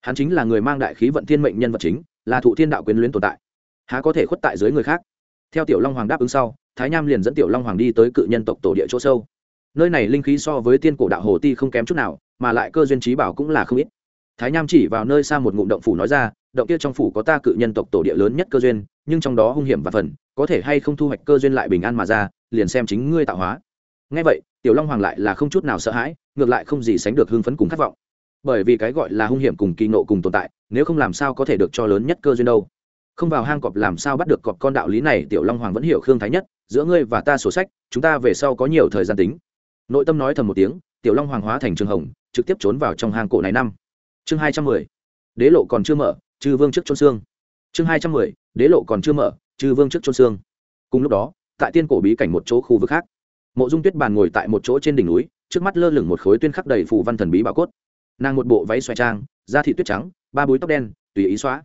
Hắn chính là người mang đại khí vận thiên mệnh nhân vật chính, là thụ thiên đạo quyến luyến tồn tại. Há có thể khuất tại dưới người khác? Theo tiểu long hoàng đáp ứng sau, thái nham liền dẫn tiểu long hoàng đi tới cự nhân tộc tổ địa chỗ sâu nơi này linh khí so với tiên cổ đạo hồ ti không kém chút nào, mà lại cơ duyên trí bảo cũng là không ít. Thái nham chỉ vào nơi xa một ngụm động phủ nói ra, động kia trong phủ có ta cự nhân tộc tổ địa lớn nhất cơ duyên, nhưng trong đó hung hiểm và phần, có thể hay không thu hoạch cơ duyên lại bình an mà ra, liền xem chính ngươi tạo hóa. Ngay vậy, tiểu long hoàng lại là không chút nào sợ hãi, ngược lại không gì sánh được hưng phấn cùng khát vọng. Bởi vì cái gọi là hung hiểm cùng kỳ nộ cùng tồn tại, nếu không làm sao có thể được cho lớn nhất cơ duyên đâu. Không vào hang cọp làm sao bắt được cọp con đạo lý này, tiểu long hoàng vẫn hiểu khương thái nhất, giữa ngươi và ta sổ sách, chúng ta về sau có nhiều thời gian tính nội tâm nói thầm một tiếng, tiểu long hoàng hóa thành trường hồng, trực tiếp trốn vào trong hang cổ này năm. Chương hai trăm mười, đế lộ còn chưa mở, chư vương trước trôn xương. Chương hai trăm mười, đế lộ còn chưa mở, chư vương trước trôn xương. Cùng lúc đó, tại tiên cổ bí cảnh một chỗ khu vực khác, mộ dung tuyết bàn ngồi tại một chỗ trên đỉnh núi, trước mắt lơ lửng một khối tuyên khắc đầy phù văn thần bí bảo cốt. Nàng một bộ váy xoài trang, da thị tuyết trắng, ba búi tóc đen, tùy ý xóa.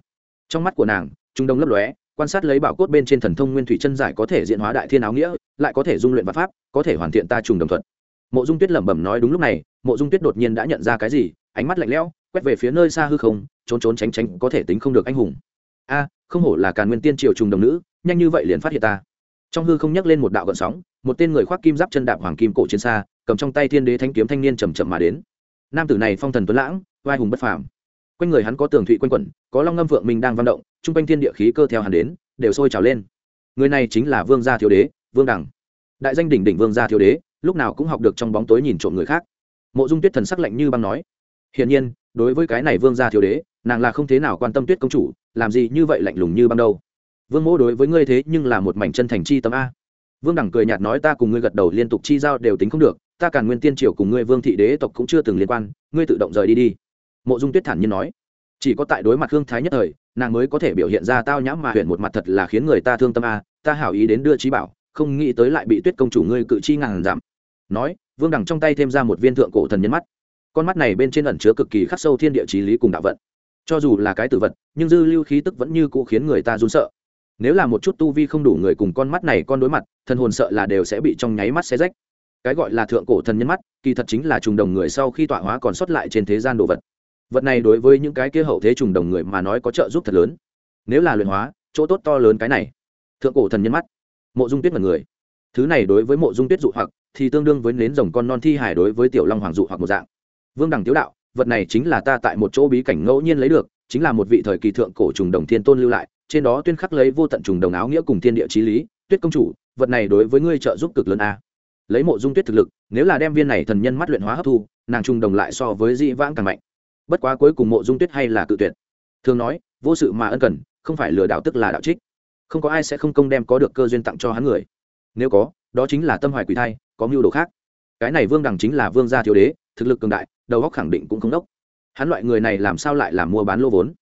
Trong mắt của nàng, trung đông lấp lóe, quan sát lấy bảo cốt bên trên thần thông nguyên thủy chân giải có thể diện hóa đại thiên áo nghĩa, lại có thể dung luyện vật pháp, có thể hoàn thiện ta trùng đồng thuận mộ dung tuyết lẩm bẩm nói đúng lúc này, mộ dung tuyết đột nhiên đã nhận ra cái gì, ánh mắt lạnh lẽo, quét về phía nơi xa hư không, trốn trốn tránh tránh, có thể tính không được anh hùng. A, không hổ là càn nguyên tiên triều trùng đồng nữ, nhanh như vậy liền phát hiện ta. Trong hư không nhắc lên một đạo gợn sóng, một tên người khoác kim giáp chân đạp hoàng kim cổ trên xa, cầm trong tay thiên đế thanh kiếm thanh niên chầm chậm mà đến. Nam tử này phong thần tuấn lãng vai hùng bất phàm. Quanh người hắn có tường thụy quanh quẩn, có long ngâm vượng minh đang văn động chung quanh thiên địa khí cơ theo hắn đến, đều sôi trào lên. Người này chính là vương gia thiếu đế, vương đẳng. Đại danh đỉnh đỉnh vương gia thiếu đế lúc nào cũng học được trong bóng tối nhìn trộm người khác. Mộ dung tuyết thần sắc lạnh như băng nói, hiển nhiên, đối với cái này vương gia thiếu đế, nàng là không thế nào quan tâm tuyết công chủ, làm gì như vậy lạnh lùng như băng đâu. Vương mỗ đối với ngươi thế nhưng là một mảnh chân thành chi tâm a. Vương đẳng cười nhạt nói, ta cùng ngươi gật đầu liên tục chi giao đều tính không được, ta càn nguyên tiên triều cùng ngươi vương thị đế tộc cũng chưa từng liên quan, ngươi tự động rời đi đi. Mộ dung tuyết thản nhiên nói, chỉ có tại đối mặt hương thái nhất thời, nàng mới có thể biểu hiện ra tao nhãm mà huyện một mặt thật là khiến người ta thương tâm a, ta hảo ý đến đưa trí bảo, không nghĩ tới lại bị tuyết công chủ ngươi cự chi ngàn giảm nói, vương đẳng trong tay thêm ra một viên thượng cổ thần nhân mắt. Con mắt này bên trên ẩn chứa cực kỳ khắc sâu thiên địa trí lý cùng đạo vận. Cho dù là cái tử vật, nhưng dư lưu khí tức vẫn như cũ khiến người ta run sợ. Nếu là một chút tu vi không đủ người cùng con mắt này con đối mặt, thần hồn sợ là đều sẽ bị trong nháy mắt xé rách. Cái gọi là thượng cổ thần nhân mắt, kỳ thật chính là trùng đồng người sau khi tọa hóa còn sót lại trên thế gian đồ vật. Vật này đối với những cái kia hậu thế trùng đồng người mà nói có trợ giúp thật lớn. Nếu là luyện hóa, chỗ tốt to lớn cái này. Thượng cổ thần nhân mắt. Mộ dung tuyết mật người. Thứ này đối với mộ dung tuyết dụ hoặc thì tương đương với nến rồng con non thi hải đối với tiểu long hoàng dụ hoặc một dạng. Vương đẳng tiếu đạo, vật này chính là ta tại một chỗ bí cảnh ngẫu nhiên lấy được, chính là một vị thời kỳ thượng cổ trùng đồng thiên tôn lưu lại, trên đó tuyên khắc lấy vô tận trùng đồng áo nghĩa cùng thiên địa trí lý, tuyết công chủ, vật này đối với ngươi trợ giúp cực lớn a. Lấy mộ dung tuyết thực lực, nếu là đem viên này thần nhân mắt luyện hóa hấp thu, nàng trùng đồng lại so với dĩ vãng càng mạnh. Bất quá cuối cùng mộ dung tuyết hay là cự tuyệt. Thường nói, vô sự mà ân cần, không phải lừa đạo tức là đạo trích. Không có ai sẽ không công đem có được cơ duyên tặng cho hắn người. Nếu có đó chính là tâm hoài quỷ thai, có mưu đồ khác. Cái này vương đằng chính là vương gia thiếu đế, thực lực cường đại, đầu óc khẳng định cũng không đốc. Hắn loại người này làm sao lại làm mua bán lô vốn?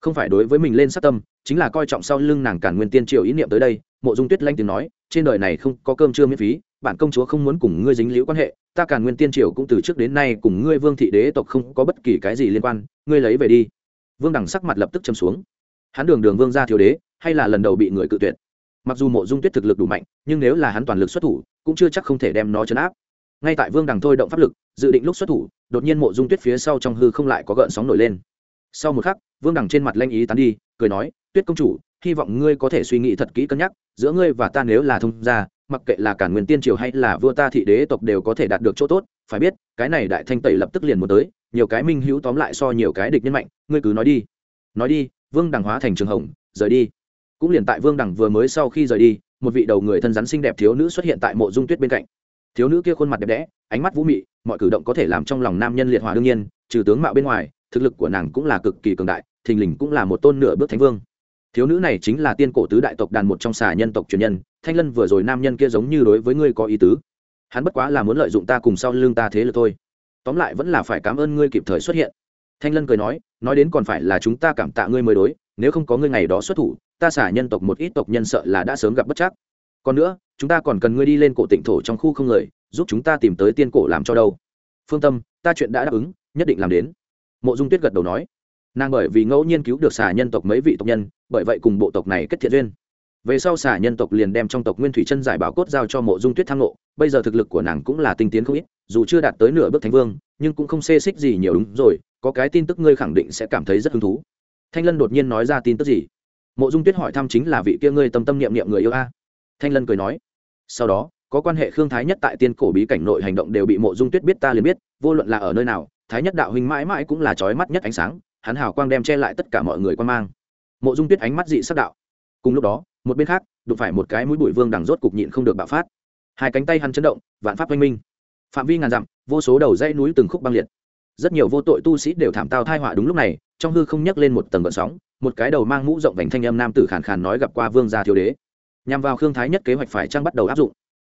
Không phải đối với mình lên sát tâm, chính là coi trọng sau lưng nàng cản nguyên tiên triều ý niệm tới đây, mộ dung tuyết lanh tiếng nói, trên đời này không có cơm chưa miễn phí, bản công chúa không muốn cùng ngươi dính liễu quan hệ, ta cản nguyên tiên triều cũng từ trước đến nay cùng ngươi vương thị đế tộc không có bất kỳ cái gì liên quan, ngươi lấy về đi. Vương đằng sắc mặt lập tức châm xuống. Hắn đường đường vương gia thiếu đế, hay là lần đầu bị người cự tuyệt? Mặc dù mộ dung tuyết thực lực đủ mạnh, nhưng nếu là hắn toàn lực xuất thủ, cũng chưa chắc không thể đem nó chấn áp. Ngay tại vương đằng thôi động pháp lực, dự định lúc xuất thủ, đột nhiên mộ dung tuyết phía sau trong hư không lại có gợn sóng nổi lên. Sau một khắc, vương đằng trên mặt lanh ý tán đi, cười nói, tuyết công chủ, hy vọng ngươi có thể suy nghĩ thật kỹ cân nhắc, giữa ngươi và ta nếu là thông gia, mặc kệ là cả nguyên tiên triều hay là vua ta thị đế tộc đều có thể đạt được chỗ tốt, phải biết, cái này đại thanh tẩy lập tức liền một tới, nhiều cái minh hữu tóm lại so nhiều cái địch nhân mạnh, ngươi cứ nói đi. Nói đi, vương đằng hóa thành trường hồng, rời đi cũng liền tại vương đằng vừa mới sau khi rời đi, một vị đầu người thân rắn xinh đẹp thiếu nữ xuất hiện tại mộ dung tuyết bên cạnh. Thiếu nữ kia khuôn mặt đẹp đẽ, ánh mắt vũ mị, mọi cử động có thể làm trong lòng nam nhân liệt hòa đương nhiên, trừ tướng mạo bên ngoài, thực lực của nàng cũng là cực kỳ cường đại, thình lình cũng là một tôn nửa bước thánh vương. Thiếu nữ này chính là tiên cổ tứ đại tộc đàn một trong xà nhân tộc truyền nhân, thanh lân vừa rồi nam nhân kia giống như đối với ngươi có ý tứ. Hắn bất quá là muốn lợi dụng ta cùng sau lưng ta thế là thôi. Tóm lại vẫn là phải cảm ơn ngươi kịp thời xuất hiện. Thanh lân cười nói nói đến còn phải là chúng ta cảm tạ ngươi mới đối nếu không có ngươi ngày đó xuất thủ, ta xả nhân tộc một ít tộc nhân sợ là đã sớm gặp bất chắc. Còn nữa, chúng ta còn cần ngươi đi lên cổ tịnh thổ trong khu không người, giúp chúng ta tìm tới tiên cổ làm cho đâu. Phương tâm, ta chuyện đã đáp ứng, nhất định làm đến. Mộ dung tuyết gật đầu nói. Nàng bởi vì ngẫu nhiên cứu được xả nhân tộc mấy vị tộc nhân, bởi vậy cùng bộ tộc này kết thiện duyên. Về sau xả nhân tộc liền đem trong tộc nguyên thủy chân giải bảo cốt giao cho mộ dung tuyết thăng ngộ, bây giờ thực lực của nàng cũng là tinh tiến không ít, dù chưa đạt tới nửa bước thánh vương, nhưng cũng không xê xích gì nhiều đúng rồi, có cái tin tức ngươi khẳng định sẽ cảm thấy rất hứng thú thanh lân đột nhiên nói ra tin tức gì? Mộ dung tuyết hỏi thăm chính là vị kia ngươi tâm tâm niệm niệm người yêu a. Thanh lân cười nói, sau đó, có quan hệ khương thái nhất tại tiên cổ bí cảnh nội hành động đều bị mộ dung tuyết biết ta liền biết, vô luận là ở nơi nào, thái nhất đạo huynh mãi mãi cũng là trói mắt nhất ánh sáng, hắn hào quang đem che lại tất cả mọi người quan mang. Mộ dung tuyết ánh mắt dị sắc đạo. Cùng lúc đó, một bên khác, đụng phải một cái mũi bụi vương đằng rốt cục nhịn không được bạo phát. Hai cánh tay hắn chấn động, vạn pháp oanh minh. Phạm vi ngàn dặm, vô số đầu dãy núi từng khúc băng liệt. Rất nhiều vô tội tu sĩ đều thảm tao thai họa đúng lúc này trong hư không nhấc lên một tầng gợn sóng, một cái đầu mang mũ rộng vành thanh âm nam tử khàn khàn nói gặp qua vương gia thiếu đế. Nhằm vào khương thái nhất kế hoạch phải trang bắt đầu áp dụng?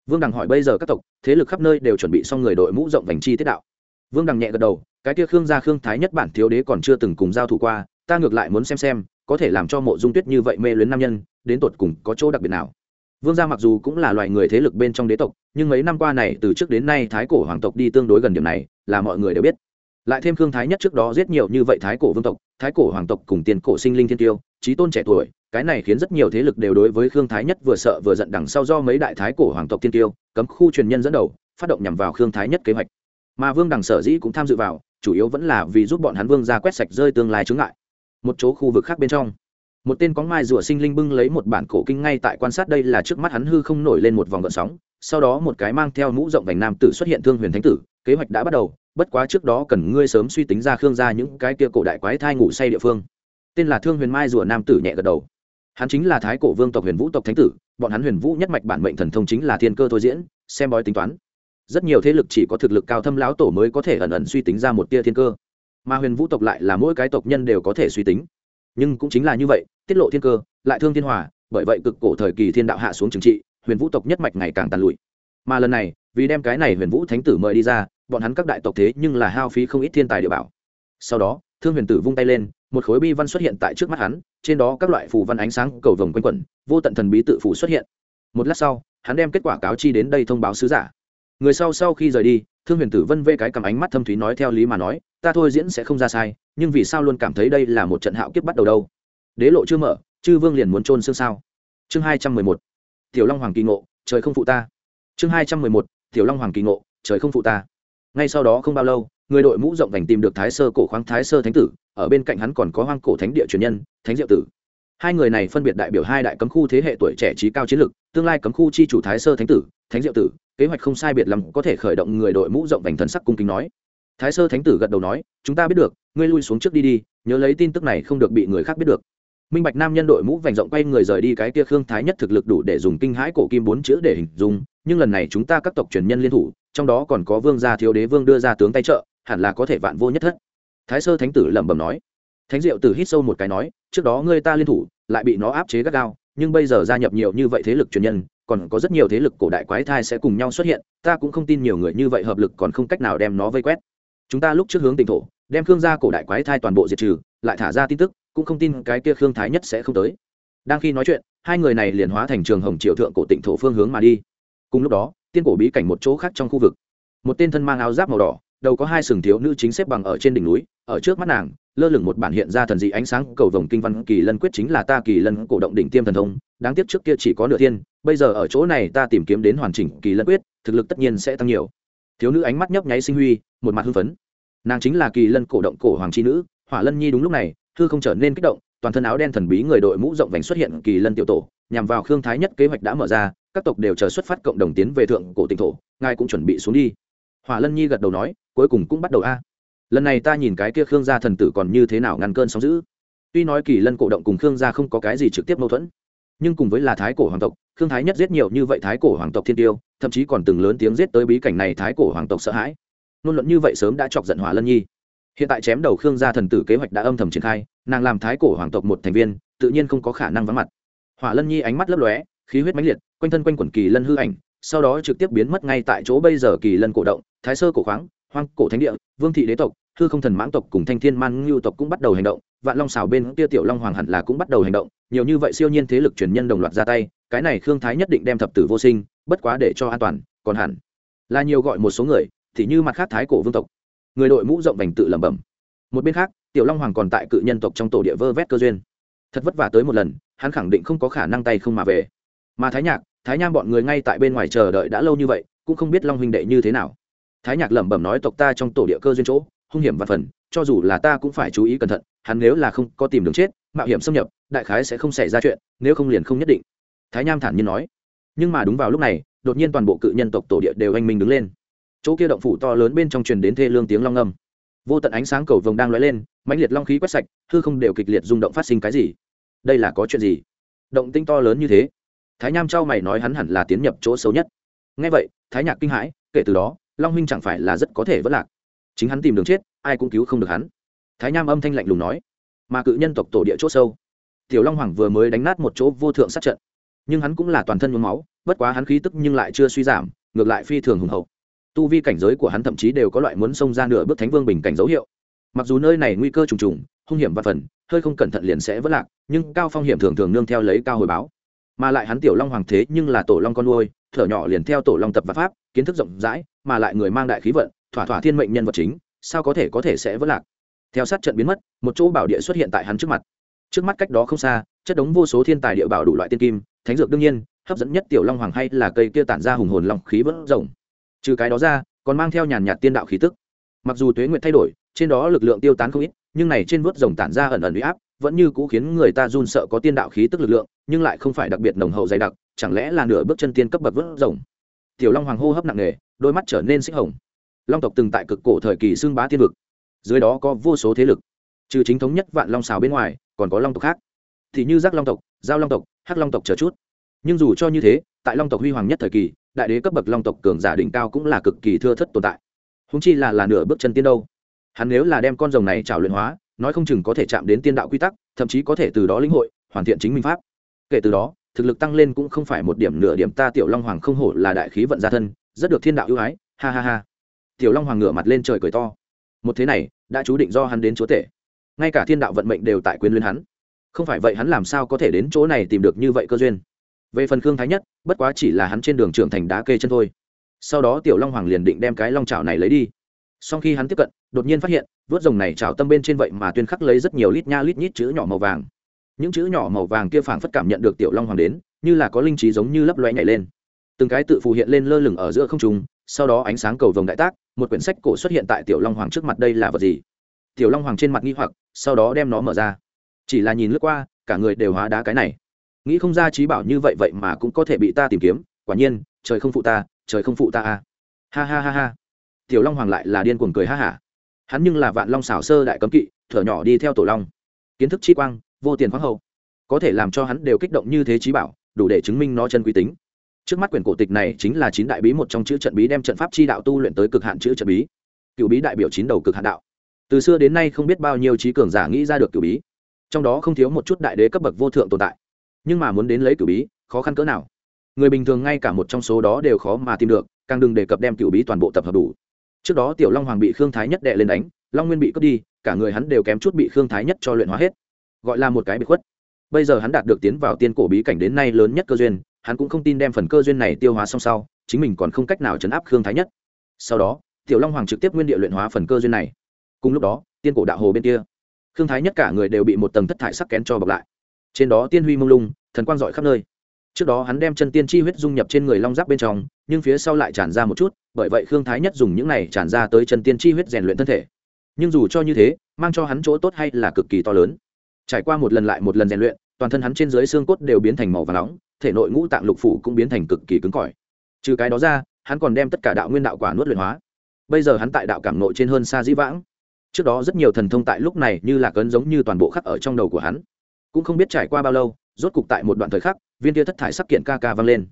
Vương đằng hỏi bây giờ các tộc, thế lực khắp nơi đều chuẩn bị xong người đội mũ rộng vành chi tiết đạo. Vương đằng nhẹ gật đầu, cái kia khương gia khương thái nhất bản thiếu đế còn chưa từng cùng giao thủ qua, ta ngược lại muốn xem xem, có thể làm cho mộ dung tuyết như vậy mê luyến nam nhân, đến tột cùng có chỗ đặc biệt nào. Vương gia mặc dù cũng là loài người thế lực bên trong đế tộc, nhưng mấy năm qua này, từ trước đến nay thái cổ hoàng tộc đi tương đối gần điểm này, là mọi người đều biết lại thêm khương thái nhất trước đó giết nhiều như vậy thái cổ vương tộc, thái cổ hoàng tộc cùng tiền cổ sinh linh thiên tiêu trí tôn trẻ tuổi, cái này khiến rất nhiều thế lực đều đối với khương thái nhất vừa sợ vừa giận đằng sau do mấy đại thái cổ hoàng tộc thiên tiêu, cấm khu truyền nhân dẫn đầu, phát động nhằm vào khương thái nhất kế hoạch. Mà vương đằng sở dĩ cũng tham dự vào, chủ yếu vẫn là vì giúp bọn hắn vương ra quét sạch rơi tương lai chướng ngại. Một chỗ khu vực khác bên trong, một tên có mai rùa sinh linh bưng lấy một bản cổ kinh ngay tại quan sát đây là trước mắt hắn hư không nổi lên một vòng gợn sóng, sau đó một cái mang theo mũ rộng vành nam tử xuất hiện thương huyền thánh tử kế hoạch đã bắt đầu, bất quá trước đó cần ngươi sớm suy tính ra khương ra những cái kia cổ đại quái thai ngủ say địa phương. Tên là thương huyền mai rùa nam tử nhẹ gật đầu. Hắn chính là thái cổ vương tộc huyền vũ tộc thánh tử, bọn hắn huyền vũ nhất mạch bản mệnh thần thông chính là thiên cơ thôi diễn, xem bói tính toán. Rất nhiều thế lực chỉ có thực lực cao thâm lão tổ mới có thể ẩn ẩn suy tính ra một tia thiên cơ, mà huyền vũ tộc lại là mỗi cái tộc nhân đều có thể suy tính. Nhưng cũng chính là như vậy, tiết lộ thiên cơ, lại thương thiên hòa, bởi vậy cực cổ thời kỳ thiên đạo hạ xuống trừng trị, huyền vũ tộc nhất mạch ngày càng tàn lụi. Mà lần này, vì đem cái này huyền vũ thánh tử mời đi ra bọn hắn các đại tộc thế nhưng là hao phí không ít thiên tài địa bảo. Sau đó, thương huyền tử vung tay lên, một khối bi văn xuất hiện tại trước mắt hắn, trên đó các loại phù văn ánh sáng cầu vồng quanh quẩn, vô tận thần bí tự phủ xuất hiện. Một lát sau, hắn đem kết quả cáo chi đến đây thông báo sứ giả. Người sau sau khi rời đi, thương huyền tử vân vê cái cầm ánh mắt thâm thúy nói theo lý mà nói, ta thôi diễn sẽ không ra sai, nhưng vì sao luôn cảm thấy đây là một trận hạo kiếp bắt đầu đâu? Đế lộ chưa mở, chư vương liền muốn trôn xương sao? Chương hai trăm mười một. Tiểu long hoàng kỳ ngộ, trời không phụ ta. Chương hai trăm mười một. Tiểu long hoàng kỳ ngộ, trời không phụ ta ngay sau đó không bao lâu người đội mũ rộng vành tìm được thái sơ cổ khoáng thái sơ thánh tử ở bên cạnh hắn còn có hoang cổ thánh địa truyền nhân thánh diệu tử. Hai người này phân biệt đại biểu hai đại cấm khu thế hệ tuổi trẻ trí cao chiến lược, tương lai cấm khu chi chủ thái sơ thánh tử thánh diệu tử kế hoạch không sai biệt lắm có thể khởi động người đội mũ rộng vành thần sắc cung kính nói. Thái sơ thánh tử gật đầu nói chúng ta biết được ngươi lui xuống trước đi đi nhớ lấy tin tức này không được bị người khác biết được. Minh bạch nam nhân đội mũ vành rộng quay người rời đi cái kia khương thái nhất thực lực đủ để dùng kinh hãi cổ kim bốn chữ để hình dung nhưng lần này chúng ta các tộc truyền nhân liên thủ trong đó còn có vương gia thiếu đế vương đưa ra tướng tay trợ, hẳn là có thể vạn vô nhất thất. Thái sơ thánh tử lẩm bẩm nói. Thánh diệu tử hít sâu một cái nói, trước đó ngươi ta liên thủ, lại bị nó áp chế gắt gao, nhưng bây giờ gia nhập nhiều như vậy thế lực truyền nhân, còn có rất nhiều thế lực cổ đại quái thai sẽ cùng nhau xuất hiện, ta cũng không tin nhiều người như vậy hợp lực còn không cách nào đem nó vây quét. Chúng ta lúc trước hướng tỉnh thổ, đem khương gia cổ đại quái thai toàn bộ diệt trừ, lại thả ra tin tức, cũng không tin cái kia khương thái nhất sẽ không tới. Đang khi nói chuyện, hai người này liền hóa thành trường hồng triều thượng cổ tịnh thổ phương hướng mà đi. Cùng lúc đó tiên cổ bí cảnh một chỗ khác trong khu vực. Một tên thân mang áo giáp màu đỏ, đầu có hai sừng thiếu nữ chính xếp bằng ở trên đỉnh núi, ở trước mắt nàng, lơ lửng một bản hiện ra thần dị ánh sáng, cầu vồng kinh văn, kỳ lân quyết chính là ta, kỳ lân cổ động đỉnh tiêm thần thông, đáng tiếc trước kia chỉ có nửa thiên, bây giờ ở chỗ này ta tìm kiếm đến hoàn chỉnh, kỳ lân quyết, thực lực tất nhiên sẽ tăng nhiều. Thiếu nữ ánh mắt nhấp nháy sinh huy, một mặt hưng phấn. Nàng chính là kỳ lân cổ động cổ hoàng chi nữ, hỏa lân nhi đúng lúc này, thư không trở nên kích động, toàn thân áo đen thần bí người đội mũ rộng vành xuất hiện kỳ lân tiểu tổ, nhằm vào khương thái nhất kế hoạch đã mở ra các tộc đều chờ xuất phát cộng đồng tiến về thượng cổ tỉnh thổ, ngài cũng chuẩn bị xuống đi. Hỏa lân nhi gật đầu nói, cuối cùng cũng bắt đầu a. Lần này ta nhìn cái kia khương gia thần tử còn như thế nào ngăn cơn sóng giữ tuy nói kỳ lân cổ động cùng khương gia không có cái gì trực tiếp mâu thuẫn, nhưng cùng với là thái cổ hoàng tộc, khương thái nhất giết nhiều như vậy thái cổ hoàng tộc thiên tiêu, thậm chí còn từng lớn tiếng giết tới bí cảnh này thái cổ hoàng tộc sợ hãi. Luôn luận như vậy sớm đã chọc giận hỏa lân nhi. Hiện tại chém đầu khương gia thần tử kế hoạch đã âm thầm triển khai, nàng làm thái cổ hoàng tộc một thành viên, tự nhiên không có khả năng vắng mặt. Hỏa lân nhi ánh mắt lấp lóe khí huyết mãnh liệt, quanh thân quanh quần kỳ lân hư ảnh, sau đó trực tiếp biến mất ngay tại chỗ bây giờ kỳ lân cổ động, thái sơ cổ khoáng, hoang cổ thánh địa, vương thị đế tộc, hư không thần mãng tộc cùng thanh thiên man ngưu tộc cũng bắt đầu hành động, vạn long xào bên kia tiểu long hoàng hẳn là cũng bắt đầu hành động, nhiều như vậy siêu nhiên thế lực truyền nhân đồng loạt ra tay, cái này khương thái nhất định đem thập tử vô sinh, bất quá để cho an toàn, còn hẳn là nhiều gọi một số người, thì như mặt khác thái cổ vương tộc. Người đội mũ rộng vành tự lẩm bẩm. Một bên khác, tiểu long hoàng còn tại cự nhân tộc trong tổ địa vơ vét cơ duyên. Thật vất vả tới một lần, hắn khẳng định không có khả năng tay không mà về mà thái nhạc, thái nham bọn người ngay tại bên ngoài chờ đợi đã lâu như vậy, cũng không biết long huynh đệ như thế nào. Thái nhạc lẩm bẩm nói tộc ta trong tổ địa cơ duyên chỗ, hung hiểm và phần, cho dù là ta cũng phải chú ý cẩn thận, hắn nếu là không có tìm đường chết, mạo hiểm xâm nhập, đại khái sẽ không xảy ra chuyện, nếu không liền không nhất định. Thái nham thản nhiên nói. Nhưng mà đúng vào lúc này, đột nhiên toàn bộ cự nhân tộc tổ địa đều anh minh đứng lên. Chỗ kia động phủ to lớn bên trong truyền đến thê lương tiếng long âm vô tận ánh sáng cầu vồng đang lóe lên, mãnh liệt long khí quét sạch, hư không đều kịch liệt rung động phát sinh cái gì? Đây là có chuyện gì? Động tinh to lớn như thế thái nham trao mày nói hắn hẳn là tiến nhập chỗ xấu nhất. Ngay vậy, thái nhạc kinh hãi, kể từ đó, long huynh chẳng phải là rất có thể vất lạc. Chính hắn tìm đường chết, ai cũng cứu không được hắn. Thái nham âm thanh lạnh lùng nói, mà cự nhân tộc tổ địa chỗ sâu. Tiểu long hoàng vừa mới đánh nát một chỗ vô thượng sát trận. Nhưng hắn cũng là toàn thân nhuốm máu, bất quá hắn khí tức nhưng lại chưa suy giảm, ngược lại phi thường hùng hậu. Tu vi cảnh giới của hắn thậm chí đều có loại muốn xông ra nửa bước thánh vương bình cảnh dấu hiệu. Mặc dù nơi này nguy cơ trùng trùng, hung hiểm và phần, hơi không cẩn thận liền sẽ vất lạc, nhưng cao phong hiểm thường thường nương theo lấy cao hồi báo mà lại hắn tiểu long hoàng thế nhưng là tổ long con nuôi, thở nhỏ liền theo tổ long tập và pháp, kiến thức rộng rãi, mà lại người mang đại khí vận, thỏa thỏa thiên mệnh nhân vật chính, sao có thể có thể sẽ vỡ lạc? Theo sát trận biến mất, một chỗ bảo địa xuất hiện tại hắn trước mặt. Trước mắt cách đó không xa, chất đống vô số thiên tài địa bảo đủ loại tiên kim, thánh dược đương nhiên, hấp dẫn nhất tiểu long hoàng hay là cây kia tản ra hùng hồn long khí vỡ rồng trừ cái đó ra, còn mang theo nhàn nhạt tiên đạo khí tức. Mặc dù tuế nguyện thay đổi, trên đó lực lượng tiêu tán không ít, nhưng này trên vớt rồng tản ra ẩn ẩn uy áp, vẫn như cũ khiến người ta run sợ có tiên đạo khí tức lực lượng nhưng lại không phải đặc biệt nồng hậu dày đặc, chẳng lẽ là nửa bước chân tiên cấp bậc vớt rồng? Tiểu long hoàng hô hấp nặng nề, đôi mắt trở nên xích hồng. Long tộc từng tại cực cổ thời kỳ xương bá tiên vực, dưới đó có vô số thế lực. Trừ chính thống nhất vạn long xào bên ngoài, còn có long tộc khác. Thì như giác long tộc, giao long tộc, hắc long tộc chờ chút. Nhưng dù cho như thế, tại long tộc huy hoàng nhất thời kỳ, đại đế cấp bậc long tộc cường giả đỉnh cao cũng là cực kỳ thưa thất tồn tại. Húng chi là là nửa bước chân tiên đâu. Hắn nếu là đem con rồng này trào luyện hóa, nói không chừng có thể chạm đến tiên đạo quy tắc, thậm chí có thể từ đó lĩnh hội, hoàn thiện chính minh pháp kể từ đó, thực lực tăng lên cũng không phải một điểm nửa điểm, ta tiểu long hoàng không hổ là đại khí vận gia thân, rất được thiên đạo ưu ái, ha ha ha. Tiểu long hoàng ngửa mặt lên trời cười to. Một thế này, đã chú định do hắn đến chúa tể. Ngay cả thiên đạo vận mệnh đều tại quyền luyến hắn. Không phải vậy hắn làm sao có thể đến chỗ này tìm được như vậy cơ duyên? Về phần khương thái nhất, bất quá chỉ là hắn trên đường trưởng thành đá kê chân thôi. Sau đó tiểu long hoàng liền định đem cái long trào này lấy đi. Sau khi hắn tiếp cận, đột nhiên phát hiện, vớt rồng này trào tâm bên trên vậy mà tuyên khắc lấy rất nhiều lít nha lít nhít chữ nhỏ màu vàng những chữ nhỏ màu vàng kia phảng phất cảm nhận được tiểu long hoàng đến, như là có linh trí giống như lấp loe nhảy lên. Từng cái tự phù hiện lên lơ lửng ở giữa không trung, sau đó ánh sáng cầu vồng đại tác, một quyển sách cổ xuất hiện tại tiểu long hoàng trước mặt đây là vật gì? Tiểu long hoàng trên mặt nghi hoặc, sau đó đem nó mở ra. Chỉ là nhìn lướt qua, cả người đều hóa đá cái này. Nghĩ không ra trí bảo như vậy vậy mà cũng có thể bị ta tìm kiếm, quả nhiên, trời không phụ ta, trời không phụ ta à. ha ha ha ha. Tiểu long hoàng lại là điên cuồng cười ha hả. Hắn nhưng là vạn long xảo sơ đại cấm kỵ, thở nhỏ đi theo tổ long. Kiến thức chi quang vô tiền khoáng hậu. Có thể làm cho hắn đều kích động như thế trí bảo, đủ để chứng minh nó chân quý tính. Trước mắt quyển cổ tịch này chính là chín đại bí một trong chữ trận bí đem trận pháp chi đạo tu luyện tới cực hạn chữ trận bí. Cựu bí đại biểu chín đầu cực hạn đạo. Từ xưa đến nay không biết bao nhiêu trí cường giả nghĩ ra được cựu bí. Trong đó không thiếu một chút đại đế cấp bậc vô thượng tồn tại. Nhưng mà muốn đến lấy cựu bí, khó khăn cỡ nào? Người bình thường ngay cả một trong số đó đều khó mà tìm được, càng đừng đề cập đem cựu bí toàn bộ tập hợp đủ. Trước đó tiểu long hoàng bị khương thái nhất đệ lên đánh, long nguyên bị cướp đi, cả người hắn đều kém chút bị khương thái nhất cho luyện hóa hết gọi là một cái bị khuất. Bây giờ hắn đạt được tiến vào tiên cổ bí cảnh đến nay lớn nhất cơ duyên, hắn cũng không tin đem phần cơ duyên này tiêu hóa xong sau, chính mình còn không cách nào chấn áp khương thái nhất. Sau đó, tiểu long hoàng trực tiếp nguyên địa luyện hóa phần cơ duyên này. Cùng lúc đó, tiên cổ đạo hồ bên kia, khương thái nhất cả người đều bị một tầng thất thải sắc kén cho bọc lại. Trên đó tiên huy mông lung, thần quang dọi khắp nơi. Trước đó hắn đem chân tiên chi huyết dung nhập trên người long giáp bên trong, nhưng phía sau lại tràn ra một chút, bởi vậy khương thái nhất dùng những này tràn ra tới chân tiên chi huyết rèn luyện thân thể. Nhưng dù cho như thế, mang cho hắn chỗ tốt hay là cực kỳ to lớn trải qua một lần lại một lần rèn luyện, toàn thân hắn trên dưới xương cốt đều biến thành màu và nóng, thể nội ngũ tạng lục phủ cũng biến thành cực kỳ cứng cỏi. Trừ cái đó ra, hắn còn đem tất cả đạo nguyên đạo quả nuốt luyện hóa. Bây giờ hắn tại đạo cảm nội trên hơn xa dĩ vãng. Trước đó rất nhiều thần thông tại lúc này như là cấn giống như toàn bộ khắc ở trong đầu của hắn. Cũng không biết trải qua bao lâu, rốt cục tại một đoạn thời khắc, viên tia thất thải sắc kiện ca ca vang lên.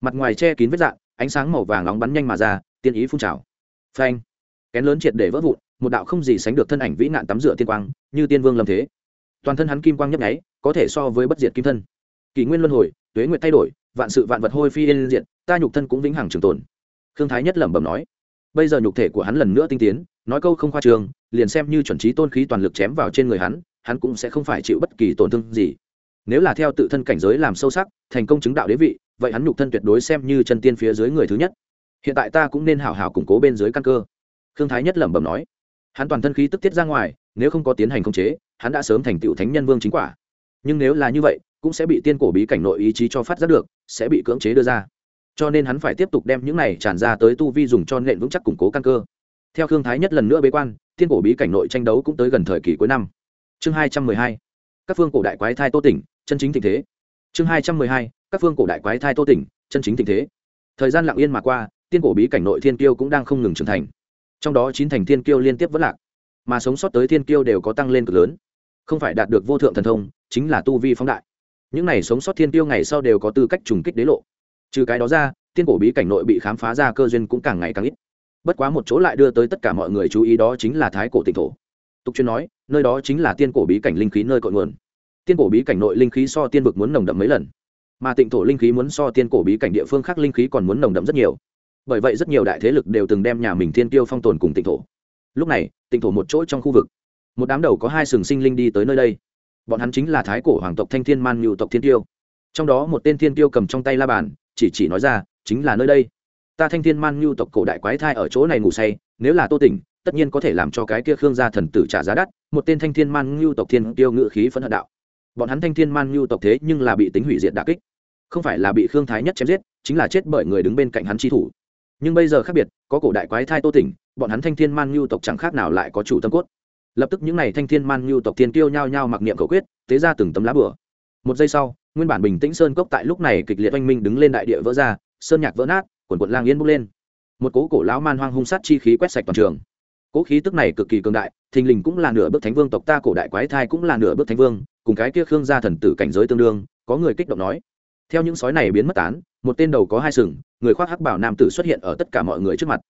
Mặt ngoài che kín vết dạng, ánh sáng màu vàng nóng bắn nhanh mà ra, tiên ý phun trào. Phanh! Kén lớn triệt để vỡ vụn, một đạo không gì sánh được thân ảnh vĩ nạn tắm rửa tiên quang, như tiên vương lâm thế toàn thân hắn kim quang nhấp nháy, có thể so với bất diệt kim thân. Kỷ nguyên luân hồi, tuế nguyệt thay đổi, vạn sự vạn vật hôi phi yên diện ta nhục thân cũng vĩnh hằng trường tồn. Khương thái nhất lẩm bẩm nói. Bây giờ nhục thể của hắn lần nữa tinh tiến, nói câu không khoa trường, liền xem như chuẩn trí tôn khí toàn lực chém vào trên người hắn hắn cũng sẽ không phải chịu bất kỳ tổn thương gì. Nếu là theo tự thân cảnh giới làm sâu sắc, thành công chứng đạo đế vị, vậy hắn nhục thân tuyệt đối xem như chân tiên phía dưới người thứ nhất. Hiện tại ta cũng nên hảo hảo củng cố bên dưới căn cơ. Khương thái nhất lẩm bẩm nói. Hắn toàn thân khí tức tiết ra ngoài nếu không có tiến hành khống chế, hắn đã sớm thành tựu thánh nhân vương chính quả. Nhưng nếu là như vậy, cũng sẽ bị tiên cổ bí cảnh nội ý chí cho phát giác được, sẽ bị cưỡng chế đưa ra. Cho nên hắn phải tiếp tục đem những này tràn ra tới tu vi dùng cho nện vững chắc củng cố căn cơ. Theo khương thái nhất lần nữa bế quan, tiên cổ bí cảnh nội tranh đấu cũng tới gần thời kỳ cuối năm. Chương hai trăm mười hai. Các phương cổ đại quái thai tô tỉnh, chân chính tình thế. Chương hai trăm mười hai. Các phương cổ đại quái thai tô tỉnh, chân chính tình thế. Thời gian lặng yên mà qua, tiên cổ bí cảnh nội thiên kiêu cũng đang không ngừng trưởng thành. Trong đó chín thành thiên kiêu liên tiếp vẫn lạc mà sống sót tới thiên kiêu đều có tăng lên cực lớn. Không phải đạt được vô thượng thần thông, chính là tu vi phóng đại. Những này sống sót thiên kiêu ngày sau đều có tư cách trùng kích đế lộ. Trừ cái đó ra, tiên cổ bí cảnh nội bị khám phá ra cơ duyên cũng càng ngày càng ít. Bất quá một chỗ lại đưa tới tất cả mọi người chú ý đó chính là thái cổ tịnh thổ. Tục chuyên nói, nơi đó chính là tiên cổ bí cảnh linh khí nơi cội nguồn. Tiên cổ bí cảnh nội linh khí so tiên vực muốn nồng đậm mấy lần. Mà tịnh thổ linh khí muốn so tiên cổ bí cảnh địa phương khác linh khí còn muốn nồng đậm rất nhiều. Bởi vậy rất nhiều đại thế lực đều từng đem nhà mình thiên tiêu phong tồn cùng tịnh thổ lúc này tịnh thổ một chỗ trong khu vực. Một đám đầu có hai sừng sinh linh đi tới nơi đây. Bọn hắn chính là thái cổ hoàng tộc thanh thiên man ngự tộc thiên tiêu. Trong đó một tên thiên tiêu cầm trong tay la bàn, chỉ chỉ nói ra, chính là nơi đây. Ta thanh thiên man nhu tộc cổ đại quái thai ở chỗ này ngủ say, nếu là tô tỉnh, tất nhiên có thể làm cho cái kia khương gia thần tử trả giá đắt. Một tên thanh thiên man nhu tộc thiên tiêu ngự khí phẫn hận đạo. Bọn hắn thanh thiên man nhu tộc thế nhưng là bị tính hủy diệt đà kích. Không phải là bị khương thái nhất chém giết, chính là chết bởi người đứng bên cạnh hắn chi thủ nhưng bây giờ khác biệt, có cổ đại quái thai tô tỉnh, bọn hắn thanh thiên man nhu tộc chẳng khác nào lại có chủ tâm cốt. Lập tức những n à y thanh thiên man nhu tộc thiên tiêu nhao nhao mặc niệm cầu quyết, tế ra từng tấm lá bửa một giây sau, nguyên bản bình tĩnh sơn cốc tại lúc này kịch liệt oanh minh đứng lên đại địa vỡ ra, sơn nhạc vỡ nát, quần quận lang yên bốc lên. Một cố cổ lão man hoang hung sát chi khí quét sạch toàn trường. Cố khí tức này cực kỳ cường đại, thình lình cũng là nửa bước thánh vương tộc ta cổ đại quái thai cũng là nửa bước thánh vương, cùng cái kia khương gia thần tử cảnh giới tương đương, có người kích động nói theo những sói này biến mất tán, một tên đầu có hai sừng, người khoác hắc bảo nam tử xuất hiện ở tất cả mọi người trước mặt.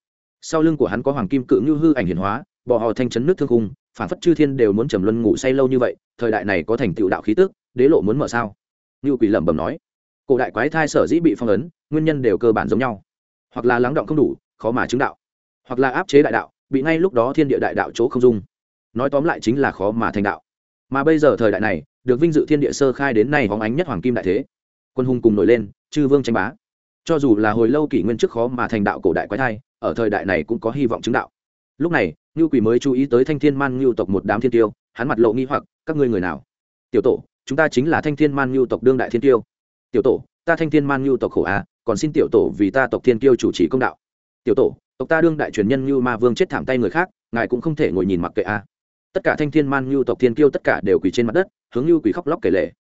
Sau lưng của hắn có hoàng kim cự ngư hư ảnh hiển hóa, bò hò thanh chấn nước thương cung phản phất chư thiên đều muốn trầm luân ngủ say lâu như vậy, thời đại này có thành tựu đạo khí tức, đế lộ muốn mở sao? Ngưu quỷ lẩm bẩm nói. Cổ đại quái thai sở dĩ bị phong ấn, nguyên nhân đều cơ bản giống nhau. Hoặc là lắng động không đủ, khó mà chứng đạo. Hoặc là áp chế đại đạo, bị ngay lúc đó thiên địa đại đạo chỗ không dung. Nói tóm lại chính là khó mà thành đạo. Mà bây giờ thời đại này, được vinh dự thiên địa sơ khai đến nay hóng ánh nhất hoàng kim đại thế quân hùng cùng nổi lên, chư vương tranh bá. Cho dù là hồi lâu kỷ nguyên trước khó mà thành đạo cổ đại quái thai, ở thời đại này cũng có hy vọng chứng đạo. Lúc này ngưu quỷ mới chú ý tới thanh thiên man ngưu tộc một đám thiên tiêu, hắn mặt lộ nghi hoặc, các ngươi người nào? Tiểu tổ, chúng ta chính là thanh thiên man ngưu tộc đương đại thiên tiêu. Tiểu tổ, ta thanh thiên man ngưu tộc khổ a còn xin tiểu tổ vì ta tộc thiên tiêu chủ trì công đạo. Tiểu tổ, tộc ta đương đại truyền nhân ngưu ma vương chết thảm tay người khác, ngài cũng không thể ngồi nhìn mặc kệ a tất cả thanh thiên man ngưu tộc thiên tiêu tất cả đều quỳ trên mặt đất, hướng ngưu quỷ khóc lóc kể lể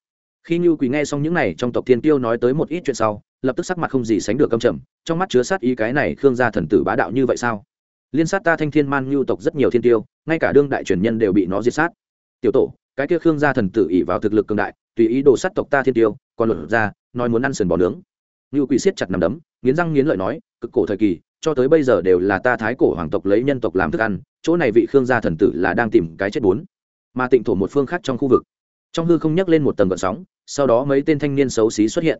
khi ngưu quỳ nghe xong những này, trong tộc thiên tiêu nói tới một ít chuyện sau, lập tức sắc mặt không gì sánh được căm trầm, trong mắt chứa sát ý cái này khương gia thần tử bá đạo như vậy sao? Liên sát ta thanh thiên man ngưu tộc rất nhiều thiên tiêu ngay cả đương đại truyền nhân đều bị nó diệt sát. Tiểu tổ, cái kia khương gia thần tử ỉ vào thực lực cường đại, tùy ý đồ sát tộc ta thiên tiêu còn luật ra, nói muốn ăn sườn bò nướng. Ngưu quỳ siết chặt nằm đấm, nghiến răng nghiến lợi nói, cực cổ thời kỳ, cho tới bây giờ đều là ta thái cổ hoàng tộc lấy nhân tộc làm thức ăn, chỗ này vị khương gia thần tử là đang tìm cái chết bốn. Mà tịnh thổ một phương khác trong khu vực trong hư không nhắc lên một tầng gợn sóng, sau đó mấy tên thanh niên xấu xí xuất hiện.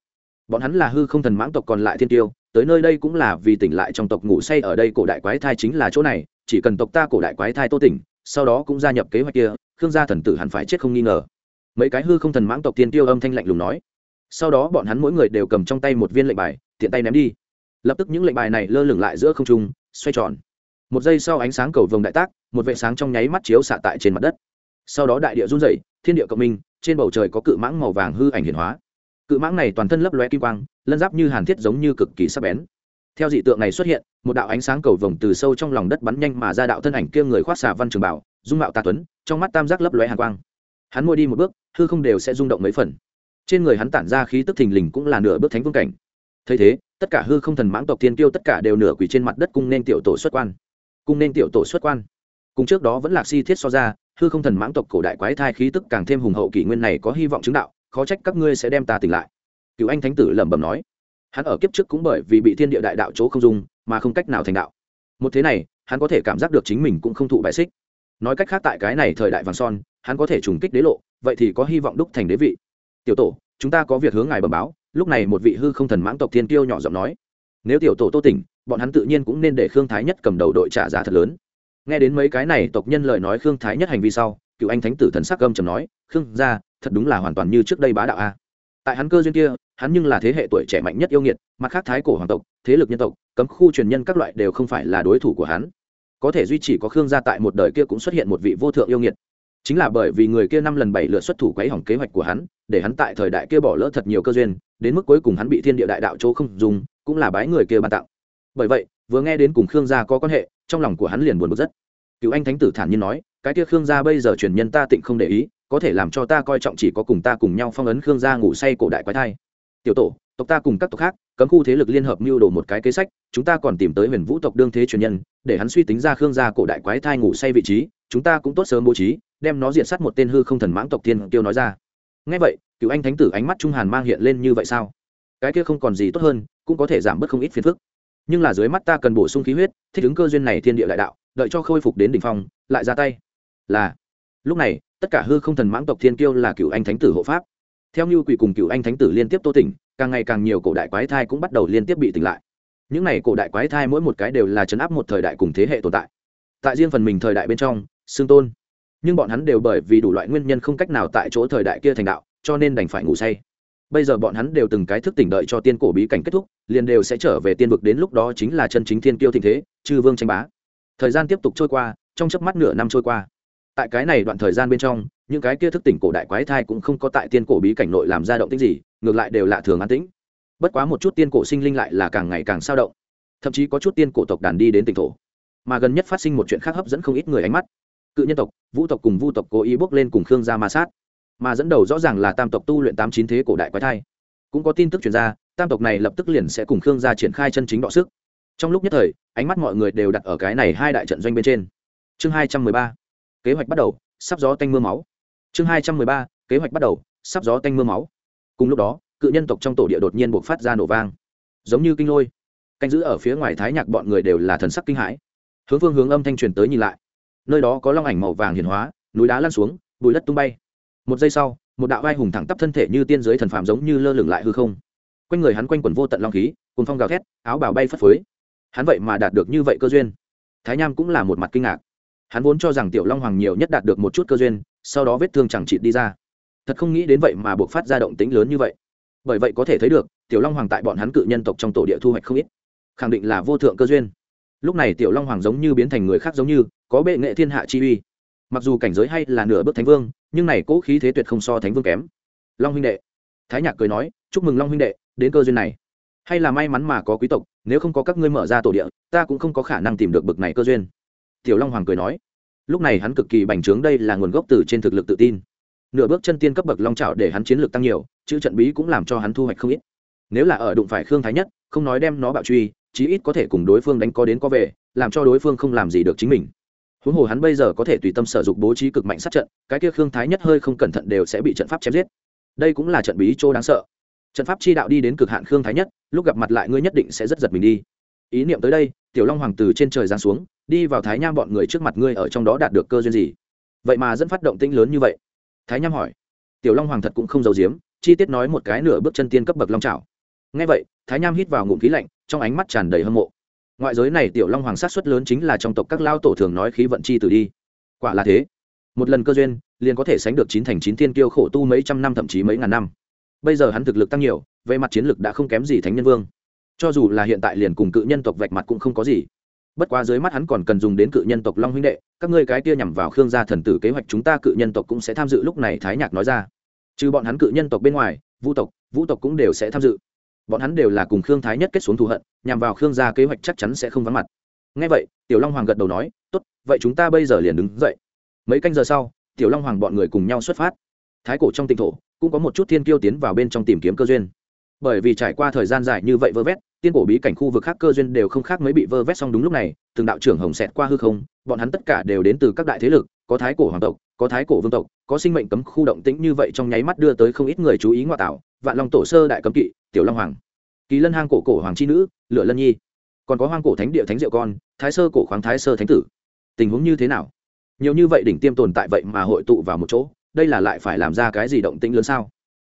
Bọn hắn là hư không thần mãng tộc còn lại thiên tiêu, tới nơi đây cũng là vì tỉnh lại trong tộc ngủ say ở đây cổ đại quái thai chính là chỗ này, chỉ cần tộc ta cổ đại quái thai tô tỉnh, sau đó cũng gia nhập kế hoạch kia, khương gia thần tử hẳn phải chết không nghi ngờ. Mấy cái hư không thần mãng tộc thiên tiêu âm thanh lạnh lùng nói. Sau đó bọn hắn mỗi người đều cầm trong tay một viên lệnh bài, tiện tay ném đi. Lập tức những lệnh bài này lơ lửng lại giữa không trung, xoay tròn. Một giây sau ánh sáng cầu vồng đại tác, một vệ sáng trong nháy mắt chiếu xạ tại trên mặt đất. Sau đó đại địa run rẩy, thiên địa cộng minh trên bầu trời có cự mãng màu vàng hư ảnh hiển hóa. Cự mãng này toàn thân lấp lóe kim quang, lân giáp như hàn thiết giống như cực kỳ sắc bén. Theo dị tượng này xuất hiện, một đạo ánh sáng cầu vồng từ sâu trong lòng đất bắn nhanh mà ra đạo thân ảnh kia người khoác xà văn trường bảo, dung mạo tà tuấn, trong mắt tam giác lấp lóe hàn quang. Hắn môi đi một bước, hư không đều sẽ rung động mấy phần. Trên người hắn tản ra khí tức thình lình cũng là nửa bước thánh vương cảnh. Thấy thế, tất cả hư không thần mãng tộc thiên tiêu tất cả đều nửa quỳ trên mặt đất cung nên tiểu tổ xuất quan. Cung nên tiểu tổ xuất quan cùng trước đó vẫn là si thiết so ra, hư không thần mãng tộc cổ đại quái thai khí tức càng thêm hùng hậu kỷ nguyên này có hy vọng chứng đạo, khó trách các ngươi sẽ đem ta tỉnh lại. Cựu anh thánh tử lẩm bẩm nói. Hắn ở kiếp trước cũng bởi vì bị thiên địa đại đạo chỗ không dung, mà không cách nào thành đạo. Một thế này, hắn có thể cảm giác được chính mình cũng không thụ bại xích. Nói cách khác tại cái này thời đại vàng son, hắn có thể trùng kích đế lộ, vậy thì có hy vọng đúc thành đế vị. Tiểu tổ, chúng ta có việc hướng ngài bẩm báo, lúc này một vị hư không thần mãng tộc thiên tiêu nhỏ giọng nói. Nếu tiểu tổ tô tỉnh, bọn hắn tự nhiên cũng nên để khương thái nhất cầm đầu đội trả giá thật lớn nghe đến mấy cái này tộc nhân lời nói khương thái nhất hành vi sau, cựu anh thánh tử thần sắc gâm trầm nói, khương gia, thật đúng là hoàn toàn như trước đây bá đạo a. Tại hắn cơ duyên kia, hắn nhưng là thế hệ tuổi trẻ mạnh nhất yêu nghiệt, mặt khác thái cổ hoàng tộc, thế lực nhân tộc, cấm khu truyền nhân các loại đều không phải là đối thủ của hắn. Có thể duy trì có khương gia tại một đời kia cũng xuất hiện một vị vô thượng yêu nghiệt. Chính là bởi vì người kia năm lần bảy lượt xuất thủ quấy hỏng kế hoạch của hắn, để hắn tại thời đại kia bỏ lỡ thật nhiều cơ duyên, đến mức cuối cùng hắn bị thiên địa đại đạo chỗ không dùng, cũng là bái người kia ban tặng. Bởi vậy, vừa nghe đến cùng khương gia có quan hệ trong lòng của hắn liền buồn bực rất. Cựu anh thánh tử thản nhiên nói, cái kia khương gia bây giờ truyền nhân ta tịnh không để ý, có thể làm cho ta coi trọng chỉ có cùng ta cùng nhau phong ấn khương gia ngủ say cổ đại quái thai. Tiểu tổ, tộc ta cùng các tộc khác, cấm khu thế lực liên hợp mưu đồ một cái kế sách, chúng ta còn tìm tới huyền vũ tộc đương thế truyền nhân, để hắn suy tính ra khương gia cổ đại quái thai ngủ say vị trí, chúng ta cũng tốt sớm bố trí, đem nó diện sát một tên hư không thần mãng tộc tiên tiêu nói ra. Ngay vậy, cựu anh thánh tử ánh mắt trung hàn mang hiện lên như vậy sao? Cái kia không còn gì tốt hơn, cũng có thể giảm bớt không ít phiền phức nhưng là dưới mắt ta cần bổ sung khí huyết, thích ứng cơ duyên này thiên địa đại đạo, đợi cho khôi phục đến đỉnh phong, lại ra tay. Là, lúc này, tất cả hư không thần mãng tộc thiên kiêu là cựu anh thánh tử hộ pháp. Theo như quỷ cùng cựu anh thánh tử liên tiếp tô tỉnh, càng ngày càng nhiều cổ đại quái thai cũng bắt đầu liên tiếp bị tỉnh lại. Những n à y cổ đại quái thai mỗi một cái đều là chấn áp một thời đại cùng thế hệ tồn tại. Tại riêng phần mình thời đại bên trong, xương tôn. Nhưng bọn hắn đều bởi vì đủ loại nguyên nhân không cách nào tại chỗ thời đại kia thành đạo, cho nên đành phải ngủ say bây giờ bọn hắn đều từng cái thức tỉnh đợi cho tiên cổ bí cảnh kết thúc, liền đều sẽ trở về tiên vực đến lúc đó chính là chân chính thiên kiêu thịnh thế, chư vương tranh bá. Thời gian tiếp tục trôi qua, trong chớp mắt nửa năm trôi qua. Tại cái này đoạn thời gian bên trong, những cái kia thức tỉnh cổ đại quái thai cũng không có tại tiên cổ bí cảnh nội làm ra động tích gì, ngược lại đều lạ thường an tĩnh. Bất quá một chút tiên cổ sinh linh lại là càng ngày càng sao động. Thậm chí có chút tiên cổ tộc đàn đi đến tỉnh thổ. Mà gần nhất phát sinh một chuyện khác hấp dẫn không ít người ánh mắt. Cự nhân tộc, vũ tộc cùng vu tộc cố ý bước lên cùng khương gia ma sát mà dẫn đầu rõ ràng là tam tộc tu luyện tám chín thế cổ đại quái thai. Cũng có tin tức chuyển ra, tam tộc này lập tức liền sẽ cùng khương gia triển khai chân chính đọ sức. Trong lúc nhất thời, ánh mắt mọi người đều đặt ở cái này hai đại trận doanh bên trên. Chương hai trăm mười ba, kế hoạch bắt đầu, sắp gió tanh mưa máu. Chương hai trăm mười ba, kế hoạch bắt đầu, sắp gió tanh mưa máu. Cùng lúc đó, cự nhân tộc trong tổ địa đột nhiên buộc phát ra nổ vang. Giống như kinh lôi. Canh giữ ở phía ngoài thái nhạc bọn người đều là thần sắc kinh hãi. Hướng phương hướng âm thanh truyền tới nhìn lại. Nơi đó có long ảnh màu vàng hiền hóa, núi đá lăn xuống, bùi đất tung bay một giây sau, một đạo vai hùng thẳng tắp thân thể như tiên giới thần phàm giống như lơ lửng lại hư không. Quanh người hắn quanh quẩn vô tận long khí cùng phong gào thét, áo bào bay phất phới. Hắn vậy mà đạt được như vậy cơ duyên. Thái nham cũng là một mặt kinh ngạc. Hắn vốn cho rằng tiểu long hoàng nhiều nhất đạt được một chút cơ duyên, sau đó vết thương chẳng chịt đi ra. Thật không nghĩ đến vậy mà buộc phát ra động tính lớn như vậy. Bởi vậy có thể thấy được, tiểu long hoàng tại bọn hắn cự nhân tộc trong tổ địa thu hoạch không ít. Khẳng định là vô thượng cơ duyên. Lúc này tiểu long hoàng giống như biến thành người khác giống như, có bệ nghệ thiên hạ chi uy mặc dù cảnh giới hay là nửa bước thánh vương, nhưng này cỗ khí thế tuyệt không so thánh vương kém. Long huynh đệ. Thái nhạc cười nói, chúc mừng long huynh đệ, đến cơ duyên này. Hay là may mắn mà có quý tộc, nếu không có các ngươi mở ra tổ địa, ta cũng không có khả năng tìm được bực này cơ duyên. Tiểu long hoàng cười nói, lúc này hắn cực kỳ bành trướng, đây là nguồn gốc từ trên thực lực tự tin. Nửa bước chân tiên cấp bậc long trào để hắn chiến lược tăng nhiều, chữ trận bí cũng làm cho hắn thu hoạch không ít. Nếu là ở đụng phải khương thái nhất, không nói đem nó bạo truy, chí ít có thể cùng đối phương đánh có đến có về, làm cho đối phương không làm gì được chính mình huống hồ hắn bây giờ có thể tùy tâm sở dụng bố trí cực mạnh sát trận, cái kia khương thái nhất hơi không cẩn thận đều sẽ bị trận pháp chém giết. Đây cũng là trận bí chỗ đáng sợ. Trận pháp chi đạo đi đến cực hạn khương thái nhất, lúc gặp mặt lại ngươi nhất định sẽ rất giật mình đi. Ý niệm tới đây, tiểu long hoàng từ trên trời giáng xuống, đi vào thái nham bọn người trước mặt ngươi ở trong đó đạt được cơ duyên gì? Vậy mà dẫn phát động tĩnh lớn như vậy. Thái nham hỏi. Tiểu long hoàng thật cũng không giấu giếm, chi tiết nói một cái nửa bước chân tiên cấp bậc long trào ngay vậy, thái nham hít vào ngụm khí lạnh, trong ánh mắt tràn đầy hâm mộ ngoại giới này tiểu long hoàng sát xuất lớn chính là trong tộc các lao tổ thường nói khí vận chi từ đi. Quả là thế. Một lần cơ duyên, liền có thể sánh được chín thành chín thiên kiêu khổ tu mấy trăm năm thậm chí mấy ngàn năm. Bây giờ hắn thực lực tăng nhiều, về mặt chiến lực đã không kém gì thánh nhân vương. Cho dù là hiện tại liền cùng cự nhân tộc vạch mặt cũng không có gì. Bất quá dưới mắt hắn còn cần dùng đến cự nhân tộc long huynh đệ, các ngươi cái kia nhằm vào khương gia thần tử kế hoạch chúng ta cự nhân tộc cũng sẽ tham dự, lúc này thái nhạc nói ra. Trừ bọn hắn cự nhân tộc bên ngoài, vũ tộc vũ tộc cũng đều sẽ tham dự bọn hắn đều là cùng khương thái nhất kết xuống thù hận, nhằm vào khương gia kế hoạch chắc chắn sẽ không vắng mặt. Ngay vậy, tiểu long hoàng gật đầu nói, tốt, vậy chúng ta bây giờ liền đứng dậy. Mấy canh giờ sau, tiểu long hoàng bọn người cùng nhau xuất phát. Thái cổ trong tỉnh thổ, cũng có một chút thiên kiêu tiến vào bên trong tìm kiếm cơ duyên. Bởi vì trải qua thời gian dài như vậy vơ vét, tiên cổ bí cảnh khu vực khác cơ duyên đều không khác mấy bị vơ vét xong đúng lúc này, từng đạo trưởng hồng xẹt qua hư không, bọn hắn tất cả đều đến từ các đại thế lực có thái cổ hoàng tộc, có thái cổ vương tộc, có sinh mệnh cấm khu động tĩnh như vậy trong nháy mắt đưa tới không ít người chú ý ngoại tạo, vạn long tổ sơ đại cấm kỵ, tiểu long hoàng, kỳ lân hang cổ cổ hoàng chi nữ lựa lân nhi. Còn có hoang cổ thánh địa thánh diệu con, thái sơ cổ khoáng thái sơ thánh tử. Tình huống như thế nào? Nhiều như vậy đỉnh tiêm tồn tại vậy mà hội tụ vào một chỗ, đây là lại phải làm ra cái gì động tĩnh lớn sao?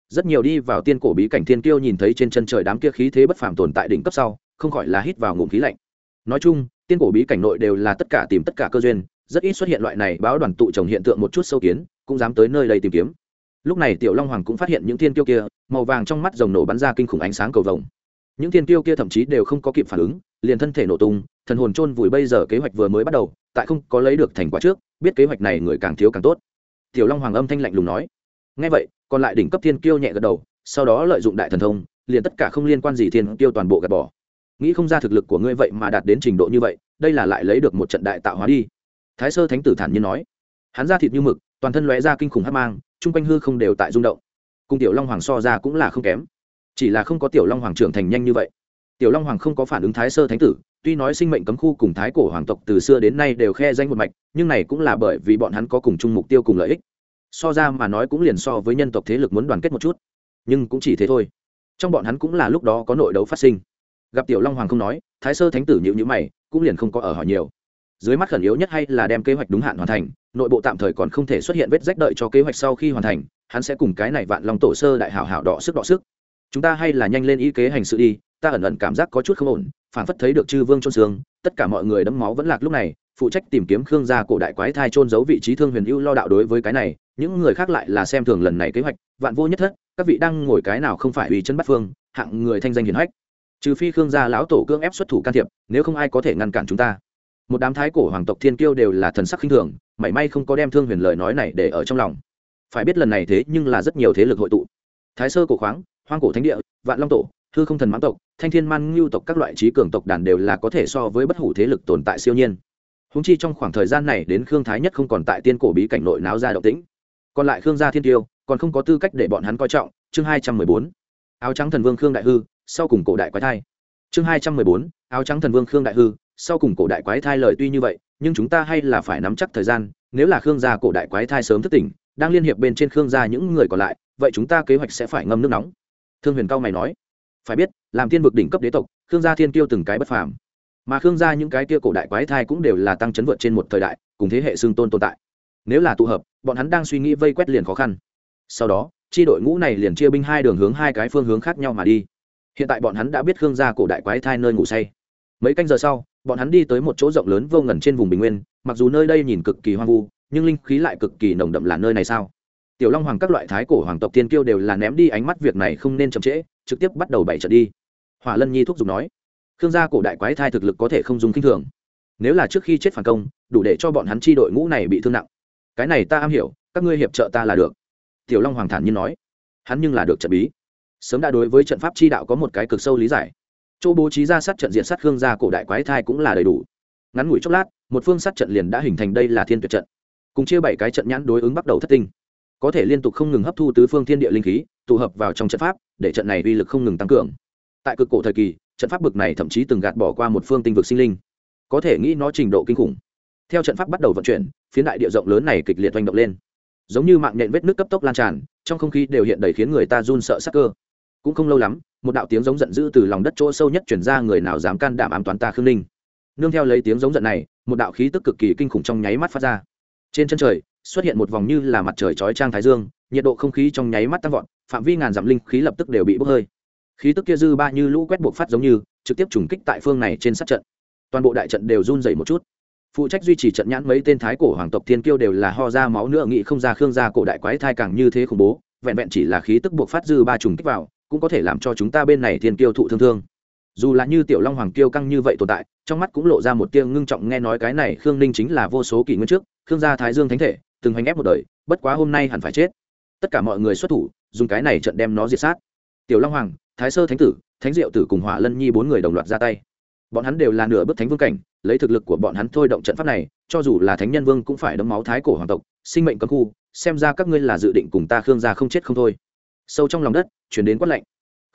Rất nhiều đi vào tiên cổ bí cảnh thiên kiêu nhìn thấy trên chân trời đám kia khí thế bất phàm tồn tại đỉnh cấp sau, không khỏi là hít vào ngụm khí lạnh. Nói chung, tiên cổ bí cảnh nội đều là tất cả tìm tất cả cơ duyên rất ít xuất hiện loại này báo đoàn tụ trồng hiện tượng một chút sâu kiến, cũng dám tới nơi đây tìm kiếm. Lúc này tiểu long hoàng cũng phát hiện những thiên kiêu kia, màu vàng trong mắt rồng nổ bắn ra kinh khủng ánh sáng cầu vồng. Những thiên kiêu kia thậm chí đều không có kịp phản ứng, liền thân thể nổ tung, thần hồn chôn vùi bây giờ kế hoạch vừa mới bắt đầu, tại không có lấy được thành quả trước, biết kế hoạch này người càng thiếu càng tốt. Tiểu long hoàng âm thanh lạnh lùng nói. Ngay vậy, còn lại đỉnh cấp thiên kiêu nhẹ gật đầu, sau đó lợi dụng đại thần thông, liền tất cả không liên quan gì thiên kiêu toàn bộ gạt bỏ. Nghĩ không ra thực lực của ngươi vậy mà đạt đến trình độ như vậy, đây là lại lấy được một trận đại tạo hóa đi thái sơ thánh tử thản nhiên nói. Hắn ra thịt như mực, toàn thân lóe ra kinh khủng hát mang, chung quanh hư không đều tại rung động. Cùng tiểu long hoàng so ra cũng là không kém. Chỉ là không có tiểu long hoàng trưởng thành nhanh như vậy. Tiểu long hoàng không có phản ứng thái sơ thánh tử, tuy nói sinh mệnh cấm khu cùng thái cổ hoàng tộc từ xưa đến nay đều khe danh một mạch, nhưng này cũng là bởi vì bọn hắn có cùng chung mục tiêu cùng lợi ích. So ra mà nói cũng liền so với nhân tộc thế lực muốn đoàn kết một chút. Nhưng cũng chỉ thế thôi. Trong bọn hắn cũng là lúc đó có nội đấu phát sinh. Gặp tiểu long hoàng không nói, thái sơ thánh tử nhịu nhữ mày, cũng liền không có ở hỏi nhiều dưới mắt khẩn yếu nhất hay là đem kế hoạch đúng hạn hoàn thành, nội bộ tạm thời còn không thể xuất hiện vết rách đợi cho kế hoạch sau khi hoàn thành, hắn sẽ cùng cái này vạn long tổ sơ đại hảo hảo đọ sức đọ sức. Chúng ta hay là nhanh lên ý kế hành sự đi, ta ẩn ẩn cảm giác có chút không ổn phản phất thấy được chư vương trôn xương, tất cả mọi người đấm máu vẫn lạc lúc này, phụ trách tìm kiếm khương gia cổ đại quái thai trôn giấu vị trí thương huyền ưu lo đạo đối với cái này, những người khác lại là xem thường lần này kế hoạch, vạn vô nhất thất, các vị đang ngồi cái nào không phải uy chân bắt phương, hạng người thanh danh hiển hách. Trừ phi khương gia lão tổ cương ép xuất thủ can thiệp, nếu không ai có thể ngăn cản chúng ta một đám thái cổ hoàng tộc thiên kiêu đều là thần sắc khinh thường, mảy may không có đem thương huyền lời nói này để ở trong lòng. Phải biết lần này thế nhưng là rất nhiều thế lực hội tụ. Thái sơ cổ khoáng, hoang cổ thánh địa, vạn long tổ, hư không thần mãn tộc, thanh thiên man ngưu tộc các loại trí cường tộc đàn đều là có thể so với bất hủ thế lực tồn tại siêu nhiên. Húng chi trong khoảng thời gian này đến khương thái nhất không còn tại tiên cổ bí cảnh nội náo ra động tĩnh. Còn lại khương gia thiên tiêu, còn không có tư cách để bọn hắn coi trọng. Chương hai trăm mười bốn, áo trắng thần vương khương đại hư, sau cùng cổ đại quái thai. Chương hai trăm mười bốn, áo trắng thần vương khương đại hư sau cùng cổ đại quái thai lời tuy như vậy, nhưng chúng ta hay là phải nắm chắc thời gian, nếu là khương gia cổ đại quái thai sớm thức tỉnh, đang liên hiệp bên trên khương gia những người còn lại, vậy chúng ta kế hoạch sẽ phải ngâm nước nóng. Thương huyền cao mày nói. Phải biết, làm tiên vực đỉnh cấp đế tộc, khương gia thiên kiêu từng cái bất phàm. Mà khương gia những cái kia cổ đại quái thai cũng đều là tăng chấn vượt trên một thời đại, cùng thế hệ xương tôn tồn tại. Nếu là tụ hợp, bọn hắn đang suy nghĩ vây quét liền khó khăn. Sau đó, chi đội ngũ này liền chia binh hai đường hướng hai cái phương hướng khác nhau mà đi. Hiện tại bọn hắn đã biết khương gia cổ đại quái thai nơi ngủ say mấy canh giờ sau, bọn hắn đi tới một chỗ rộng lớn vô ngần trên vùng bình nguyên, mặc dù nơi đây nhìn cực kỳ hoang vu, nhưng linh khí lại cực kỳ nồng đậm là nơi này sao? Tiểu long hoàng các loại thái cổ hoàng tộc tiên kiêu đều là ném đi ánh mắt việc này không nên chậm trễ, trực tiếp bắt đầu bảy trận đi. Hỏa lân nhi thúc giục nói, khương gia cổ đại quái thai thực lực có thể không dùng kinh thường. Nếu là trước khi chết phản công, đủ để cho bọn hắn chi đội ngũ này bị thương nặng. Cái này ta am hiểu, các ngươi hiệp trợ ta là được. Tiểu long hoàng thản nhiên nói, hắn nhưng là được trận bí. Sớm đã đối với trận pháp chi đạo có một cái cực sâu lý giải chỗ bố trí ra sát trận diện sát khương gia cổ đại quái thai cũng là đầy đủ. Ngắn ngủi chốc lát, một phương sát trận liền đã hình thành đây là thiên tuyệt trận. Cùng chia bảy cái trận nhãn đối ứng bắt đầu thất tinh. Có thể liên tục không ngừng hấp thu tứ phương thiên địa linh khí, tụ hợp vào trong trận pháp, để trận này uy lực không ngừng tăng cường. Tại cực cổ thời kỳ, trận pháp bực này thậm chí từng gạt bỏ qua một phương tinh vực sinh linh. Có thể nghĩ nó trình độ kinh khủng. Theo trận pháp bắt đầu vận chuyển, phiến đại địa rộng lớn này kịch liệt oanh động lên. Giống như mạng nhện vết nước cấp tốc lan tràn, trong không khí đều hiện đầy khiến người ta run sợ sắc cơ cũng không lâu lắm, một đạo tiếng giống giận dữ từ lòng đất chỗ sâu nhất chuyển ra, người nào dám can đảm ám toán ta khương ninh? Nương theo lấy tiếng giống giận này, một đạo khí tức cực kỳ kinh khủng trong nháy mắt phát ra. Trên chân trời, xuất hiện một vòng như là mặt trời chói trang thái dương, nhiệt độ không khí trong nháy mắt tăng vọt, phạm vi ngàn dặm linh khí lập tức đều bị bốc hơi. Khí tức kia dư ba như lũ quét buộc phát giống như, trực tiếp trùng kích tại phương này trên sát trận. Toàn bộ đại trận đều run dày một chút. Phụ trách duy trì trận nhãn mấy tên thái cổ hoàng tộc thiên kiêu đều là ho ra máu nữa nghị không ra khương gia cổ đại quái thai càng như thế khủng bố, vẹn vẹn chỉ là khí tức buộc phát dư ba trùng kích vào cũng có thể làm cho chúng ta bên này thiên kiêu thụ thương thương. Dù là như tiểu long hoàng kiêu căng như vậy tồn tại, trong mắt cũng lộ ra một tia ngưng trọng nghe nói cái này khương ninh chính là vô số kỷ nguyên trước, khương gia thái dương thánh thể, từng hành ép một đời, bất quá hôm nay hẳn phải chết. Tất cả mọi người xuất thủ, dùng cái này trận đem nó diệt sát. Tiểu long hoàng, thái sơ thánh tử, thánh diệu tử cùng hỏa lân nhi bốn người đồng loạt ra tay. Bọn hắn đều là nửa bước thánh vương cảnh, lấy thực lực của bọn hắn thôi động trận pháp này, cho dù là thánh nhân vương cũng phải đấm máu thái cổ hoàng tộc, sinh mệnh cấm khu, xem ra các ngươi là dự định cùng ta khương gia không chết không thôi sâu trong lòng đất, chuyển đến quát lạnh.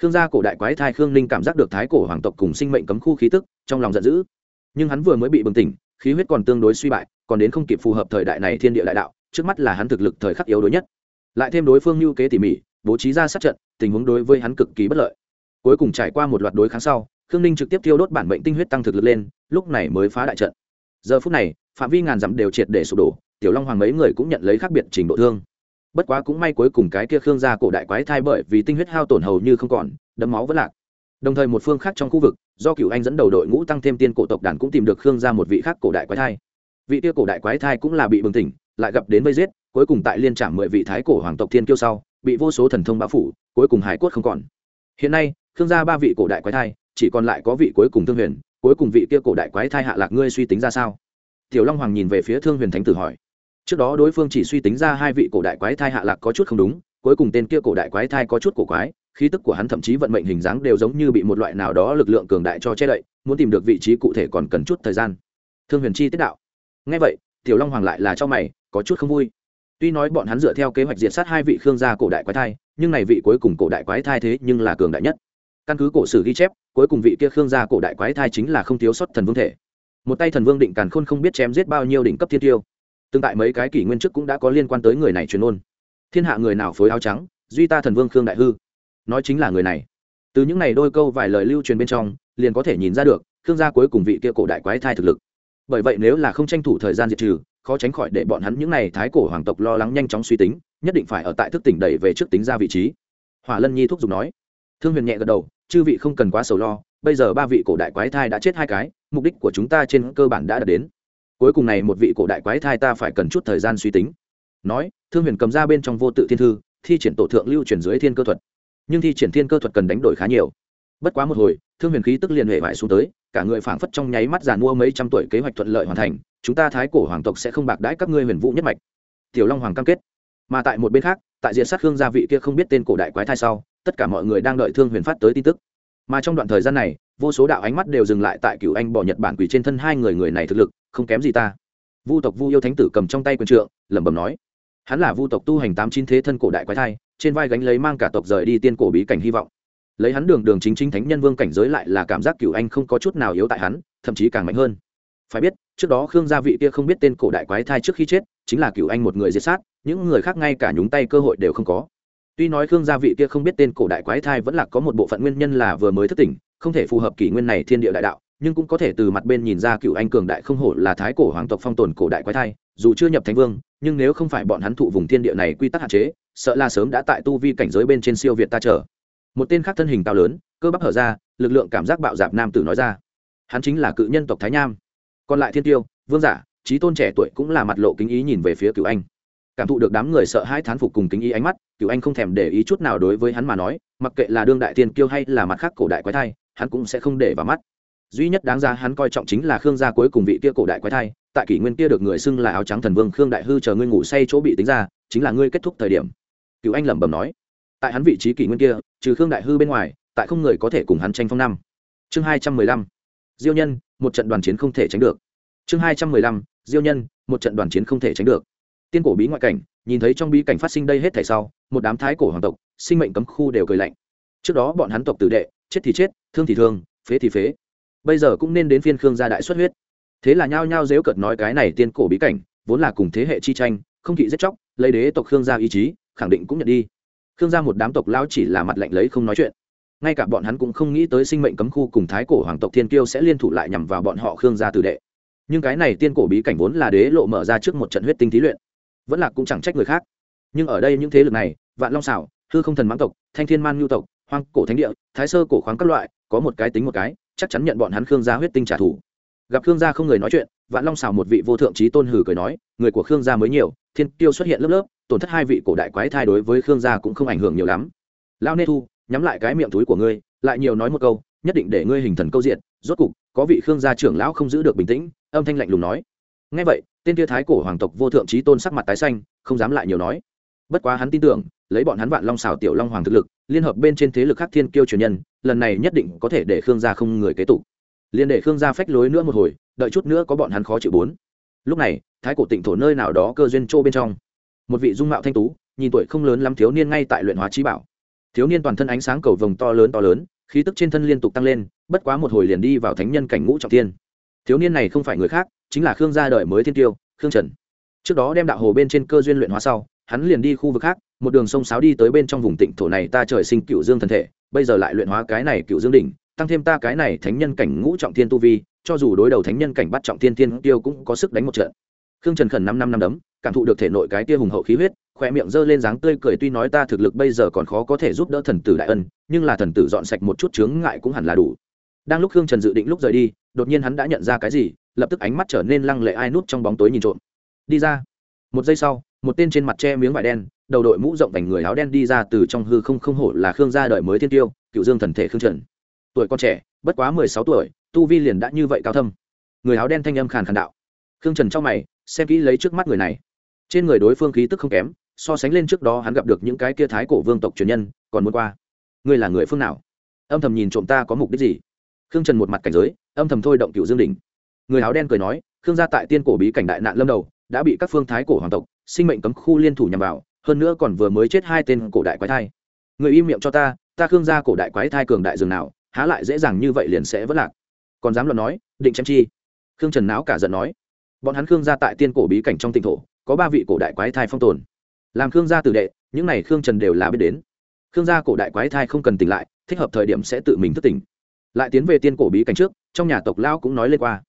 Khương gia cổ đại quái thai khương ninh cảm giác được thái cổ hoàng tộc cùng sinh mệnh cấm khu khí tức, trong lòng giận dữ. Nhưng hắn vừa mới bị bừng tỉnh, khí huyết còn tương đối suy bại, còn đến không kịp phù hợp thời đại này thiên địa đại đạo, trước mắt là hắn thực lực thời khắc yếu đối nhất. Lại thêm đối phương lưu kế tỉ mỉ, bố trí ra sát trận, tình huống đối với hắn cực kỳ bất lợi. Cuối cùng trải qua một loạt đối kháng sau, khương ninh trực tiếp tiêu đốt bản bệnh tinh huyết tăng thực lực lên, lúc này mới phá đại trận. Giờ phút này, phạm vi ngàn dặm đều triệt để sụp đổ, tiểu long hoàng mấy người cũng nhận lấy khác biệt trình độ thương bất quá cũng may cuối cùng cái kia khương gia cổ đại quái thai bởi vì tinh huyết hao tổn hầu như không còn, đấm máu vẫn lạc. Đồng thời một phương khác trong khu vực, do cựu anh dẫn đầu đội ngũ tăng thêm tiên cổ tộc đàn cũng tìm được khương gia một vị khác cổ đại quái thai. Vị kia cổ đại quái thai cũng là bị bừng tỉnh, lại gặp đến vây giết, cuối cùng tại liên trạm mười vị thái cổ hoàng tộc thiên kiêu sau, bị vô số thần thông bão phủ, cuối cùng hải cốt không còn. Hiện nay, khương gia ba vị cổ đại quái thai, chỉ còn lại có vị cuối cùng thương huyền, cuối cùng vị kia cổ đại quái thai hạ lạc ngươi suy tính ra sao? Tiểu long hoàng nhìn về phía thương huyền thánh tử hỏi trước đó đối phương chỉ suy tính ra hai vị cổ đại quái thai hạ lạc có chút không đúng, cuối cùng tên kia cổ đại quái thai có chút cổ quái, khí tức của hắn thậm chí vận mệnh hình dáng đều giống như bị một loại nào đó lực lượng cường đại cho che đậy, muốn tìm được vị trí cụ thể còn cần chút thời gian. Thương huyền chi tiết đạo. Ngay vậy, tiểu long hoàng lại là cho mày, có chút không vui. Tuy nói bọn hắn dựa theo kế hoạch diệt sát hai vị khương gia cổ đại quái thai, nhưng này vị cuối cùng cổ đại quái thai thế nhưng là cường đại nhất. Căn cứ cổ sử ghi chép, cuối cùng vị kia khương gia cổ đại quái thai chính là không thiếu sót thần vương thể. Một tay thần vương định càn khôn không biết chém giết bao nhiêu đỉnh cấp thiên tiêu tương tại mấy cái kỷ nguyên trước cũng đã có liên quan tới người này truyền ôn thiên hạ người nào phối áo trắng, duy ta thần vương khương đại hư. Nói chính là người này. Từ những này đôi câu vài lời lưu truyền bên trong, liền có thể nhìn ra được, khương gia cuối cùng vị kia cổ đại quái thai thực lực. Bởi vậy nếu là không tranh thủ thời gian diệt trừ, khó tránh khỏi để bọn hắn những n à y thái cổ hoàng tộc lo lắng nhanh chóng suy tính, nhất định phải ở tại thức tỉnh đẩy về trước tính ra vị trí. Hỏa lân nhi thúc giục nói. Thương huyền nhẹ gật đầu, chư vị không cần quá sầu lo, bây giờ ba vị cổ đại quái thai đã chết hai cái, mục đích của chúng ta trên cơ bản đã đạt đến cuối cùng này một vị cổ đại quái thai ta phải cần chút thời gian suy tính. Nói, thương huyền cầm ra bên trong vô tự thiên thư, thi triển tổ thượng lưu truyền dưới thiên cơ thuật. Nhưng thi triển thiên cơ thuật cần đánh đổi khá nhiều. Bất quá một hồi, thương huyền khí tức liền hệ vải xuống tới, cả người phảng phất trong nháy mắt giàn mua mấy trăm tuổi kế hoạch thuận lợi hoàn thành, chúng ta thái cổ hoàng tộc sẽ không bạc đãi các ngươi huyền vũ nhất mạch. Tiểu long hoàng cam kết. Mà tại một bên khác, tại diện sát hương gia vị kia không biết tên cổ đại quái thai sau, tất cả mọi người đang đợi thương huyền phát tới tin tức. Mà trong đoạn thời gian này, vô số đạo ánh mắt đều dừng lại tại cựu anh bỏ nhật bản quỷ trên thân hai người người này thực lực không kém gì ta. Vu tộc vu yêu thánh tử cầm trong tay quyền trượng, lẩm bẩm nói. Hắn là vu tộc tu hành tám chín thế thân cổ đại quái thai, trên vai gánh lấy mang cả tộc rời đi tiên cổ bí cảnh hy vọng. Lấy hắn đường đường chính chính thánh nhân vương cảnh giới lại là cảm giác cựu anh không có chút nào yếu tại hắn, thậm chí càng mạnh hơn. Phải biết, trước đó khương gia vị kia không biết tên cổ đại quái thai trước khi chết, chính là cựu anh một người diệt sát, những người khác ngay cả nhúng tay cơ hội đều không có. Tuy nói khương gia vị kia không biết tên cổ đại quái thai vẫn là có một bộ phận nguyên nhân là vừa mới thất tỉnh, không thể phù hợp kỷ nguyên này thiên địa đại đạo nhưng cũng có thể từ mặt bên nhìn ra cựu anh cường đại không hổ là thái cổ hoàng tộc phong tồn cổ đại quái thai, dù chưa nhập thánh vương, nhưng nếu không phải bọn hắn thụ vùng thiên địa này quy tắc hạn chế, sợ là sớm đã tại tu vi cảnh giới bên trên siêu việt ta trở một tên khác thân hình cao lớn, cơ bắp hở ra, lực lượng cảm giác bạo dạp nam tử nói ra. Hắn chính là cự nhân tộc thái nham còn lại thiên tiêu, vương giả trí tôn trẻ tuổi cũng là mặt lộ kính ý nhìn về phía cựu anh. Cảm thụ được đám người sợ hãi thán phục cùng kính ý ánh mắt, cựu anh không thèm để ý chút nào đối với hắn mà nói, mặc kệ là đương đại tiên kiêu hay là mặt khác cổ đại quái thai, hắn cũng sẽ không để vào mắt duy nhất đáng ra hắn coi trọng chính là khương gia cuối cùng vị kia cổ đại quái thai, tại kỷ nguyên kia được người xưng là áo trắng thần vương khương đại hư chờ ngươi ngủ say chỗ bị tính ra, chính là ngươi kết thúc thời điểm. Cựu anh lẩm bẩm nói. Tại hắn vị trí kỷ nguyên kia, trừ khương đại hư bên ngoài, tại không người có thể cùng hắn tranh phong năm. Chương hai trăm mười lăm. Diêu nhân, một trận đoàn chiến không thể tránh được. Chương hai trăm mười lăm. Diêu nhân, một trận đoàn chiến không thể tránh được. Tiên cổ bí ngoại cảnh, nhìn thấy trong bí cảnh phát sinh đây hết thảy sau, một đám thái cổ hoàng tộc, sinh mệnh cấm khu đều cười lạnh. Trước đó bọn hắn tộc tử đệ, chết thì chết, thương thì thương, phế thì phế bây giờ cũng nên đến phiên khương gia đại xuất huyết. Thế là nhao nhao dếu cợt nói cái này tiên cổ bí cảnh, vốn là cùng thế hệ chi tranh, không kỵ giết chóc, lấy đế tộc khương gia ý chí, khẳng định cũng nhận đi. Khương gia một đám tộc lao chỉ là mặt lạnh lấy không nói chuyện. Ngay cả bọn hắn cũng không nghĩ tới sinh mệnh cấm khu cùng thái cổ hoàng tộc thiên kiêu sẽ liên thủ lại nhằm vào bọn họ khương gia tử đệ. Nhưng cái này tiên cổ bí cảnh vốn là đế lộ mở ra trước một trận huyết tinh thí luyện, vẫn là cũng chẳng trách người khác. Nhưng ở đây những thế lực này, vạn long xảo hư không thần mãng tộc, thanh thiên man nhu tộc, hoang cổ thánh địa, thái sơ cổ khoáng các loại, có một cái tính một cái chắc chắn nhận bọn hắn khương gia huyết tinh trả thù. Gặp khương gia không người nói chuyện, vạn long xào một vị vô thượng trí tôn hử cười nói, người của khương gia mới nhiều, thiên tiêu xuất hiện lớp lớp, tổn thất hai vị cổ đại quái thai đối với khương gia cũng không ảnh hưởng nhiều lắm. Lao nê thu, nhắm lại cái miệng túi của ngươi, lại nhiều nói một câu, nhất định để ngươi hình thần câu diện, rốt cục, có vị khương gia trưởng lão không giữ được bình tĩnh, âm thanh lạnh lùng nói. Ngay vậy, tên tia thái cổ hoàng tộc vô thượng trí tôn sắc mặt tái xanh, không dám lại nhiều nói bất quá hắn tin tưởng, lấy bọn hắn vạn long xào tiểu long hoàng thực lực, liên hợp bên trên thế lực khác thiên kiêu truyền nhân, lần này nhất định có thể để khương gia không người kế tục. Liền để khương gia phách lối nữa một hồi, đợi chút nữa có bọn hắn khó chịu bốn. Lúc này, thái cổ tịnh thổ nơi nào đó cơ duyên châu bên trong, một vị dung mạo thanh tú, nhìn tuổi không lớn lắm thiếu niên ngay tại luyện hóa trí bảo. Thiếu niên toàn thân ánh sáng cầu vồng to lớn to lớn, khí tức trên thân liên tục tăng lên, bất quá một hồi liền đi vào thánh nhân cảnh ngũ trọng tiên thiếu niên này không phải người khác, chính là khương gia đời mới thiên tiêu, khương trần. Trước đó đem đạo hồ bên trên cơ duyên luyện hóa sau hắn liền đi khu vực khác, một đường sông sáo đi tới bên trong vùng tịnh thổ này, ta trời sinh cựu dương thần thể, bây giờ lại luyện hóa cái này cựu dương đỉnh, tăng thêm ta cái này thánh nhân cảnh ngũ trọng thiên tu vi, cho dù đối đầu thánh nhân cảnh bắt trọng thiên tiên tiêu cũng có sức đánh một trận. Khương trần khẩn năm năm năm đấm, cảm thụ được thể nội cái tia hùng hậu khí huyết khoe miệng giơ lên dáng tươi cười tuy nói ta thực lực bây giờ còn khó có thể giúp đỡ thần tử đại ân, nhưng là thần tử dọn sạch một chút chướng ngại cũng hẳn là đủ. Đang lúc khương trần dự định lúc rời đi, đột nhiên hắn đã nhận ra cái gì, lập tức ánh mắt trở nên lăng lệ ai nút trong bóng tối nhìn trộm. Đi ra. Một giây sau một tên trên mặt che miếng vải đen, đầu đội mũ rộng vành người áo đen đi ra từ trong hư không không hổ là khương gia đợi mới thiên tiêu, cựu dương thần thể khương trần. Tuổi con trẻ, bất quá mười sáu tuổi, tu vi liền đã như vậy cao thâm. Người áo đen thanh âm khàn khàn đạo. Khương trần trong mày, xem kỹ lấy trước mắt người này. Trên người đối phương khí tức không kém, so sánh lên trước đó hắn gặp được những cái kia thái cổ vương tộc truyền nhân, còn muốn qua. Ngươi là người phương nào? Âm thầm nhìn trộm ta có mục đích gì? Khương trần một mặt cảnh giới, âm thầm thôi động cựu dương đình người áo đen cười nói, khương gia tại tiên cổ bí cảnh đại nạn lâm đầu đã bị các phương thái cổ hoàng tộc, sinh mệnh cấm khu liên thủ nhằm vào, hơn nữa còn vừa mới chết hai tên cổ đại quái thai. Người im miệng cho ta ta khương gia cổ đại quái thai cường đại dường nào, há lại dễ dàng như vậy liền sẽ vất lạc. Còn dám luận nói, định chém chi? Khương trần não cả giận nói. Bọn hắn khương gia tại tiên cổ bí cảnh trong tỉnh thổ, có ba vị cổ đại quái thai phong tồn. Làm khương gia tử đệ, những này khương trần đều là biết đến. Khương gia cổ đại quái thai không cần tỉnh lại, thích hợp thời điểm sẽ tự mình thức tỉnh. Lại tiến về tiên cổ bí cảnh trước, trong nhà tộc lao cũng nói lên qua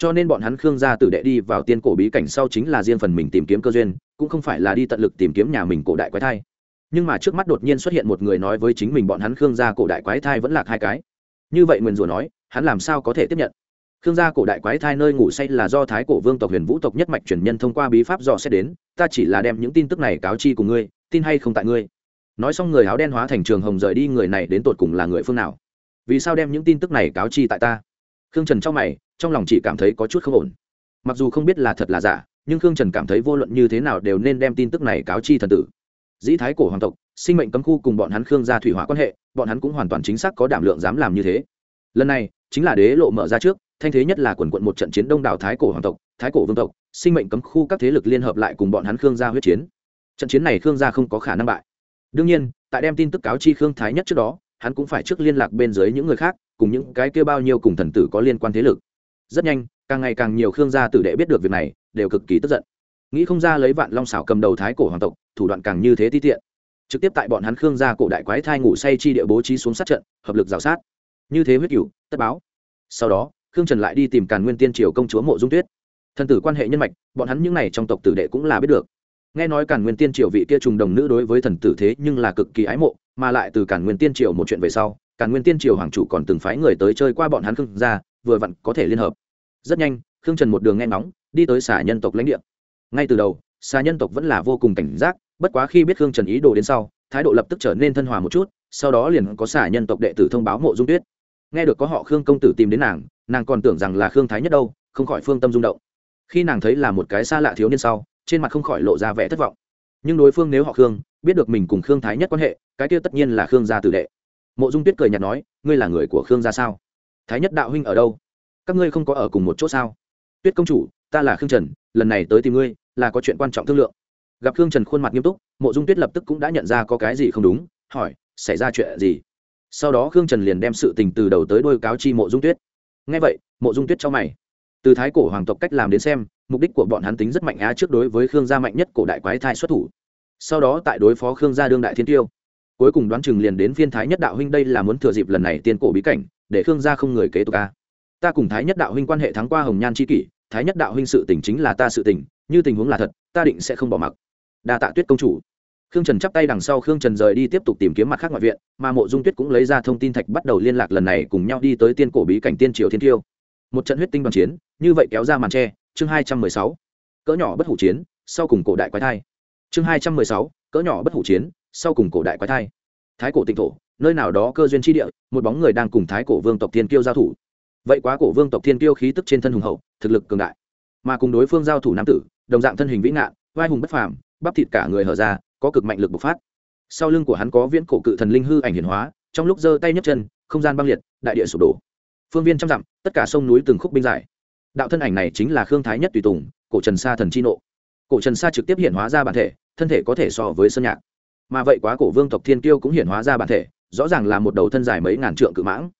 cho nên bọn hắn khương gia tử đệ đi vào tiên cổ bí cảnh sau chính là riêng phần mình tìm kiếm cơ duyên, cũng không phải là đi tận lực tìm kiếm nhà mình cổ đại quái thai. Nhưng mà trước mắt đột nhiên xuất hiện một người nói với chính mình bọn hắn khương gia cổ đại quái thai vẫn là hai cái. Như vậy nguyền rủa nói, hắn làm sao có thể tiếp nhận? Khương gia cổ đại quái thai nơi ngủ say là do thái cổ vương tộc huyền vũ tộc nhất mạch truyền nhân thông qua bí pháp dò xét đến, ta chỉ là đem những tin tức này cáo chi cùng ngươi, tin hay không tại ngươi. Nói xong người áo đen hóa thành trường hồng rời đi, người này đến tột cùng là người phương nào? Vì sao đem những tin tức này cáo chi tại ta? Khương trần trong mày trong lòng chỉ cảm thấy có chút không ổn. Mặc dù không biết là thật là giả, nhưng khương trần cảm thấy vô luận như thế nào đều nên đem tin tức này cáo chi thần tử. Dĩ thái cổ hoàng tộc, sinh mệnh cấm khu cùng bọn hắn khương gia thủy hỏa quan hệ, bọn hắn cũng hoàn toàn chính xác có đảm lượng dám làm như thế. Lần này, chính là đế lộ mở ra trước, thanh thế nhất là quần quận một trận chiến đông đảo thái cổ hoàng tộc, thái cổ vương tộc, sinh mệnh cấm khu các thế lực liên hợp lại cùng bọn hắn khương gia huyết chiến. Trận chiến này khương gia không có khả năng bại. Đương nhiên, tại đem tin tức cáo chi khương thái nhất trước đó, hắn cũng phải trước liên lạc bên dưới những người khác, cùng những cái kia bao nhiêu cùng thần tử có liên quan thế lực rất nhanh, càng ngày càng nhiều khương gia tử đệ biết được việc này, đều cực kỳ tức giận. Nghĩ không ra lấy vạn long xảo cầm đầu thái cổ hoàng tộc, thủ đoạn càng như thế ti tiện. Trực tiếp tại bọn hắn khương gia cổ đại quái thai ngủ say chi địa bố trí xuống sát trận, hợp lực rào sát. Như thế huyết cửu, tất báo. Sau đó, khương trần lại đi tìm càn nguyên tiên triều công chúa mộ dung tuyết. Thần tử quan hệ nhân mạch, bọn hắn những n à y trong tộc tử đệ cũng là biết được. Nghe nói càn nguyên tiên triều vị kia trùng đồng nữ đối với thần tử thế nhưng là cực kỳ ái mộ, mà lại từ càn nguyên tiên triều một chuyện về sau, càn nguyên tiên triều hoàng chủ còn từng phái người tới chơi qua bọn hắn khương gia vừa vặn có thể liên hợp. Rất nhanh, khương trần một đường nghe ngóng, đi tới xà nhân tộc lãnh địa. Ngay từ đầu, xà nhân tộc vẫn là vô cùng cảnh giác, bất quá khi biết khương trần ý đồ đến sau, thái độ lập tức trở nên thân hòa một chút, sau đó liền có xà nhân tộc đệ tử thông báo mộ dung tuyết. Nghe được có họ khương công tử tìm đến nàng nàng còn tưởng rằng là khương thái nhất đâu, không khỏi phương tâm rung động. Khi nàng thấy là một cái xa lạ thiếu niên sau, trên mặt không khỏi lộ ra vẻ thất vọng. Nhưng đối phương nếu họ khương, biết được mình cùng khương thái nhất quan hệ, cái kia tất nhiên là khương gia tử đệ. Mộ dung tuyết cười nhạt nói, ngươi là người của khương gia sao? Thái nhất đạo huynh ở đâu? Các ngươi không có ở cùng một chỗ sao? Tuyết công chủ, ta là khương trần, lần này tới tìm ngươi là có chuyện quan trọng thương lượng. Gặp khương trần khuôn mặt nghiêm túc, mộ dung tuyết lập tức cũng đã nhận ra có cái gì không đúng, hỏi, xảy ra chuyện gì? Sau đó khương trần liền đem sự tình từ đầu tới đôi cáo chi mộ dung tuyết. Ngay vậy, mộ dung tuyết cho mày. Từ thái cổ hoàng tộc cách làm đến xem, mục đích của bọn hắn tính rất mạnh á trước đối với khương gia mạnh nhất cổ đại quái thai xuất thủ. Sau đó tại đối phó khương gia đương đại thiên tiêu. Cuối cùng đoán chừng liền đến phiên thái nhất đạo huynh đây là muốn thừa dịp lần này tiên cổ bí cảnh để khương gia không người kế tục ca. Ta cùng thái nhất đạo huynh quan hệ thắng qua hồng nhan c kỷ, thái nhất đạo huynh sự tình chính là ta sự tình, như tình huống là thật, ta định sẽ không bỏ mặc. Đa tạ tuyết công chủ. Khương trần chắp tay đằng sau, khương trần rời đi tiếp tục tìm kiếm mặt khác ngoại viện, mà mộ dung tuyết cũng lấy ra thông tin thạch bắt đầu liên lạc lần này cùng nhau đi tới tiên cổ bí cảnh tiên triều thiên tiêu một trận huyết tinh đoàn chiến, như vậy kéo ra màn tre, chương hai trăm mười sáu. Cỡ nhỏ bất hủ chiến, sau cùng cổ đại quái thai. Chương hai trăm mười sáu, cỡ nhỏ bất hủ chiến, sau cùng cổ đại quái thai. Thái cổ tịnh thổ nơi nào đó cơ duyên tri địa, một bóng người đang cùng thái cổ vương tộc thiên kiêu giao thủ. Vậy quá cổ vương tộc thiên kiêu khí tức trên thân hùng hậu, thực lực cường đại. Mà cùng đối phương giao thủ nam tử, đồng dạng thân hình vĩ ngạn, vai hùng bất phàm, bắp thịt cả người hở ra, có cực mạnh lực bộc phát. Sau lưng của hắn có viễn cổ cự thần linh hư ảnh hiển hóa, trong lúc giơ tay nhấc chân, không gian băng liệt, đại địa sụp đổ. Phương viên trăm dặm, tất cả sông núi từng khúc binh giải. Đạo thân ảnh này chính là khương thái nhất tùy tùng, cổ trần sa thần chi nộ. Cổ trần sa trực tiếp hiện hóa ra bản thể, thân thể có thể so với sơn nhạc. Mà vậy quá cổ vương tộc thiên kiêu cũng hiện hóa ra bản thể rõ ràng là một đầu thân dài mấy ngàn trượng cự mãng.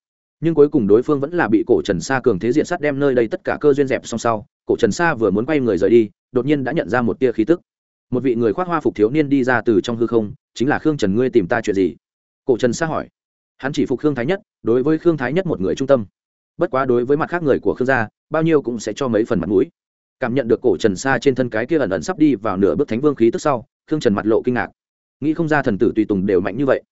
Nhưng cuối cùng đối phương vẫn là bị cổ trần sa cường thế diện sắt đem nơi đây tất cả cơ duyên dẹp song sau, cổ trần sa vừa muốn quay người rời đi, đột nhiên đã nhận ra một tia khí tức. Một vị người khoác hoa phục thiếu niên đi ra từ trong hư không, chính là khương trần, ngươi tìm ta chuyện gì? Cổ trần sa hỏi. Hắn chỉ phục khương thái nhất, đối với khương thái nhất một người trung tâm. Bất quá đối với mặt khác người của khương gia, bao nhiêu cũng sẽ cho mấy phần mặt mũi. Cảm nhận được cổ trần sa trên thân cái kia ẩn ẩn sắp đi vào nửa bước thánh vương khí tức sau, khương trần mặt lộ kinh ngạc. Nghĩ không ra thần tử tùy tùng đều mạnh như vậy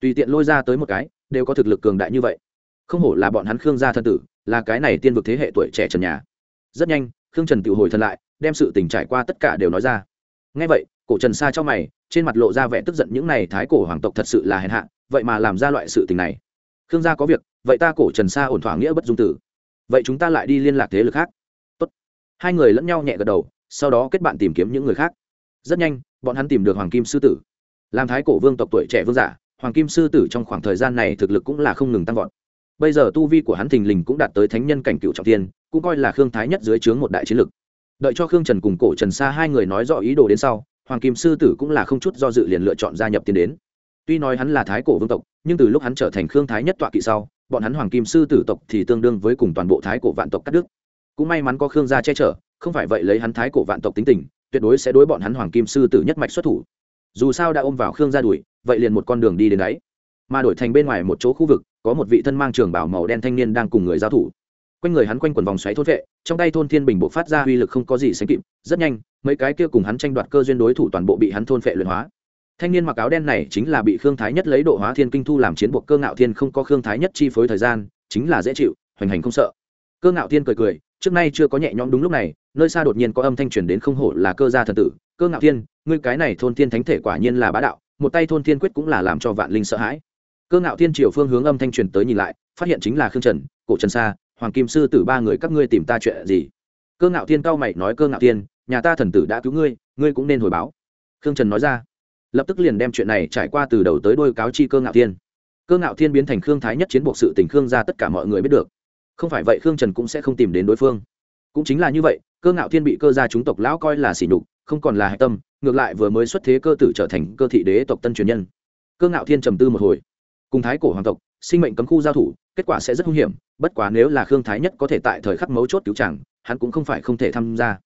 tùy tiện lôi ra tới một cái, đều có thực lực cường đại như vậy. Không hổ là bọn hắn khương gia thần tử, là cái này tiên vực thế hệ tuổi trẻ trần nhà. Rất nhanh, khương trần tự hồi thân lại, đem sự tình trải qua tất cả đều nói ra. Ngay vậy, cổ trần sa cho mày, trên mặt lộ ra vẻ tức giận những này thái cổ hoàng tộc thật sự là hèn hạ, vậy mà làm ra loại sự tình này. Khương gia có việc, vậy ta cổ trần sa ổn thỏa nghĩa bất dung tử. Vậy chúng ta lại đi liên lạc thế lực khác. Tốt. hai người lẫn nhau nhẹ gật đầu, sau đó kết bạn tìm kiếm những người khác. Rất nhanh, bọn hắn tìm được hoàng kim sư tử. Làm thái cổ vương tộc tuổi trẻ vương giả hoàng kim sư tử trong khoảng thời gian này thực lực cũng là không ngừng tăng vọt. Bây giờ tu vi của hắn thình lình cũng đạt tới thánh nhân cảnh cựu trọng tiên cũng coi là khương thái nhất dưới trướng một đại chiến lực. Đợi cho khương trần cùng cổ trần sa hai người nói rõ ý đồ đến sau, hoàng kim sư tử cũng là không chút do dự liền lựa chọn gia nhập tiến đến. Tuy nói hắn là thái cổ vương tộc, nhưng từ lúc hắn trở thành khương thái nhất tọa kỵ sau, bọn hắn hoàng kim sư tử tộc thì tương đương với cùng toàn bộ thái cổ vạn tộc cắt đức cũng may mắn có khương gia che chở, không phải vậy lấy hắn thái cổ vạn tộc tính tình, tuyệt đối sẽ đối bọn hắn hoàng kim sư tử nhất mạch xuất thủ. Dù sao đã ôm vào khương gia đuổi vậy liền một con đường đi đến đấy. Mà đổi thành bên ngoài một chỗ khu vực, có một vị thân mang trường bảo màu đen thanh niên đang cùng người giao thủ. Quanh người hắn quanh quần vòng xoáy thôn vệ, trong tay thôn thiên bình bộ phát ra uy lực không có gì sánh kịp, rất nhanh, mấy cái kia cùng hắn tranh đoạt cơ duyên đối thủ toàn bộ bị hắn thôn phệ luyện hóa. Thanh niên mặc áo đen này chính là bị khương thái nhất lấy độ hóa thiên kinh thu làm chiến buộc cơ ngạo thiên không có khương thái nhất chi phối thời gian, chính là dễ chịu, hoành hành không sợ. Cơ ngạo thiên cười cười, trước nay chưa có nhẹ nhõm đúng lúc này, nơi xa đột nhiên có âm thanh truyền đến không hổ là cơ gia thần tử. Cơ ngạo thiên, ngươi cái này thôn thiên thánh thể quả nhiên là bá đạo một tay thôn thiên quyết cũng là làm cho vạn linh sợ hãi. Cơ ngạo thiên triều phương hướng âm thanh truyền tới nhìn lại, phát hiện chính là khương trần, cổ trần sa, hoàng kim sư tử ba người các ngươi tìm ta chuyện gì? Cơ ngạo thiên cao mày nói, cơ ngạo thiên, nhà ta thần tử đã cứu ngươi ngươi cũng nên hồi báo. Khương trần nói ra. Lập tức liền đem chuyện này trải qua từ đầu tới đôi cáo chi cơ ngạo thiên. Cơ ngạo thiên biến thành khương thái nhất chiến buộc sự tình khương ra tất cả mọi người biết được. Không phải vậy khương trần cũng sẽ không tìm đến đối phương cũng chính là như vậy cơ ngạo thiên bị cơ gia chúng tộc lão coi là sỉ nhục không còn là hạch tâm ngược lại vừa mới xuất thế cơ tử trở thành cơ thị đế tộc tân truyền nhân. Cơ ngạo thiên trầm tư một hồi. Cùng thái cổ hoàng tộc sinh mệnh cấm khu giao thủ kết quả sẽ rất hung hiểm bất quá nếu là khương thái nhất có thể tại thời khắc mấu chốt cứu chàng, hắn cũng không phải không thể tham gia.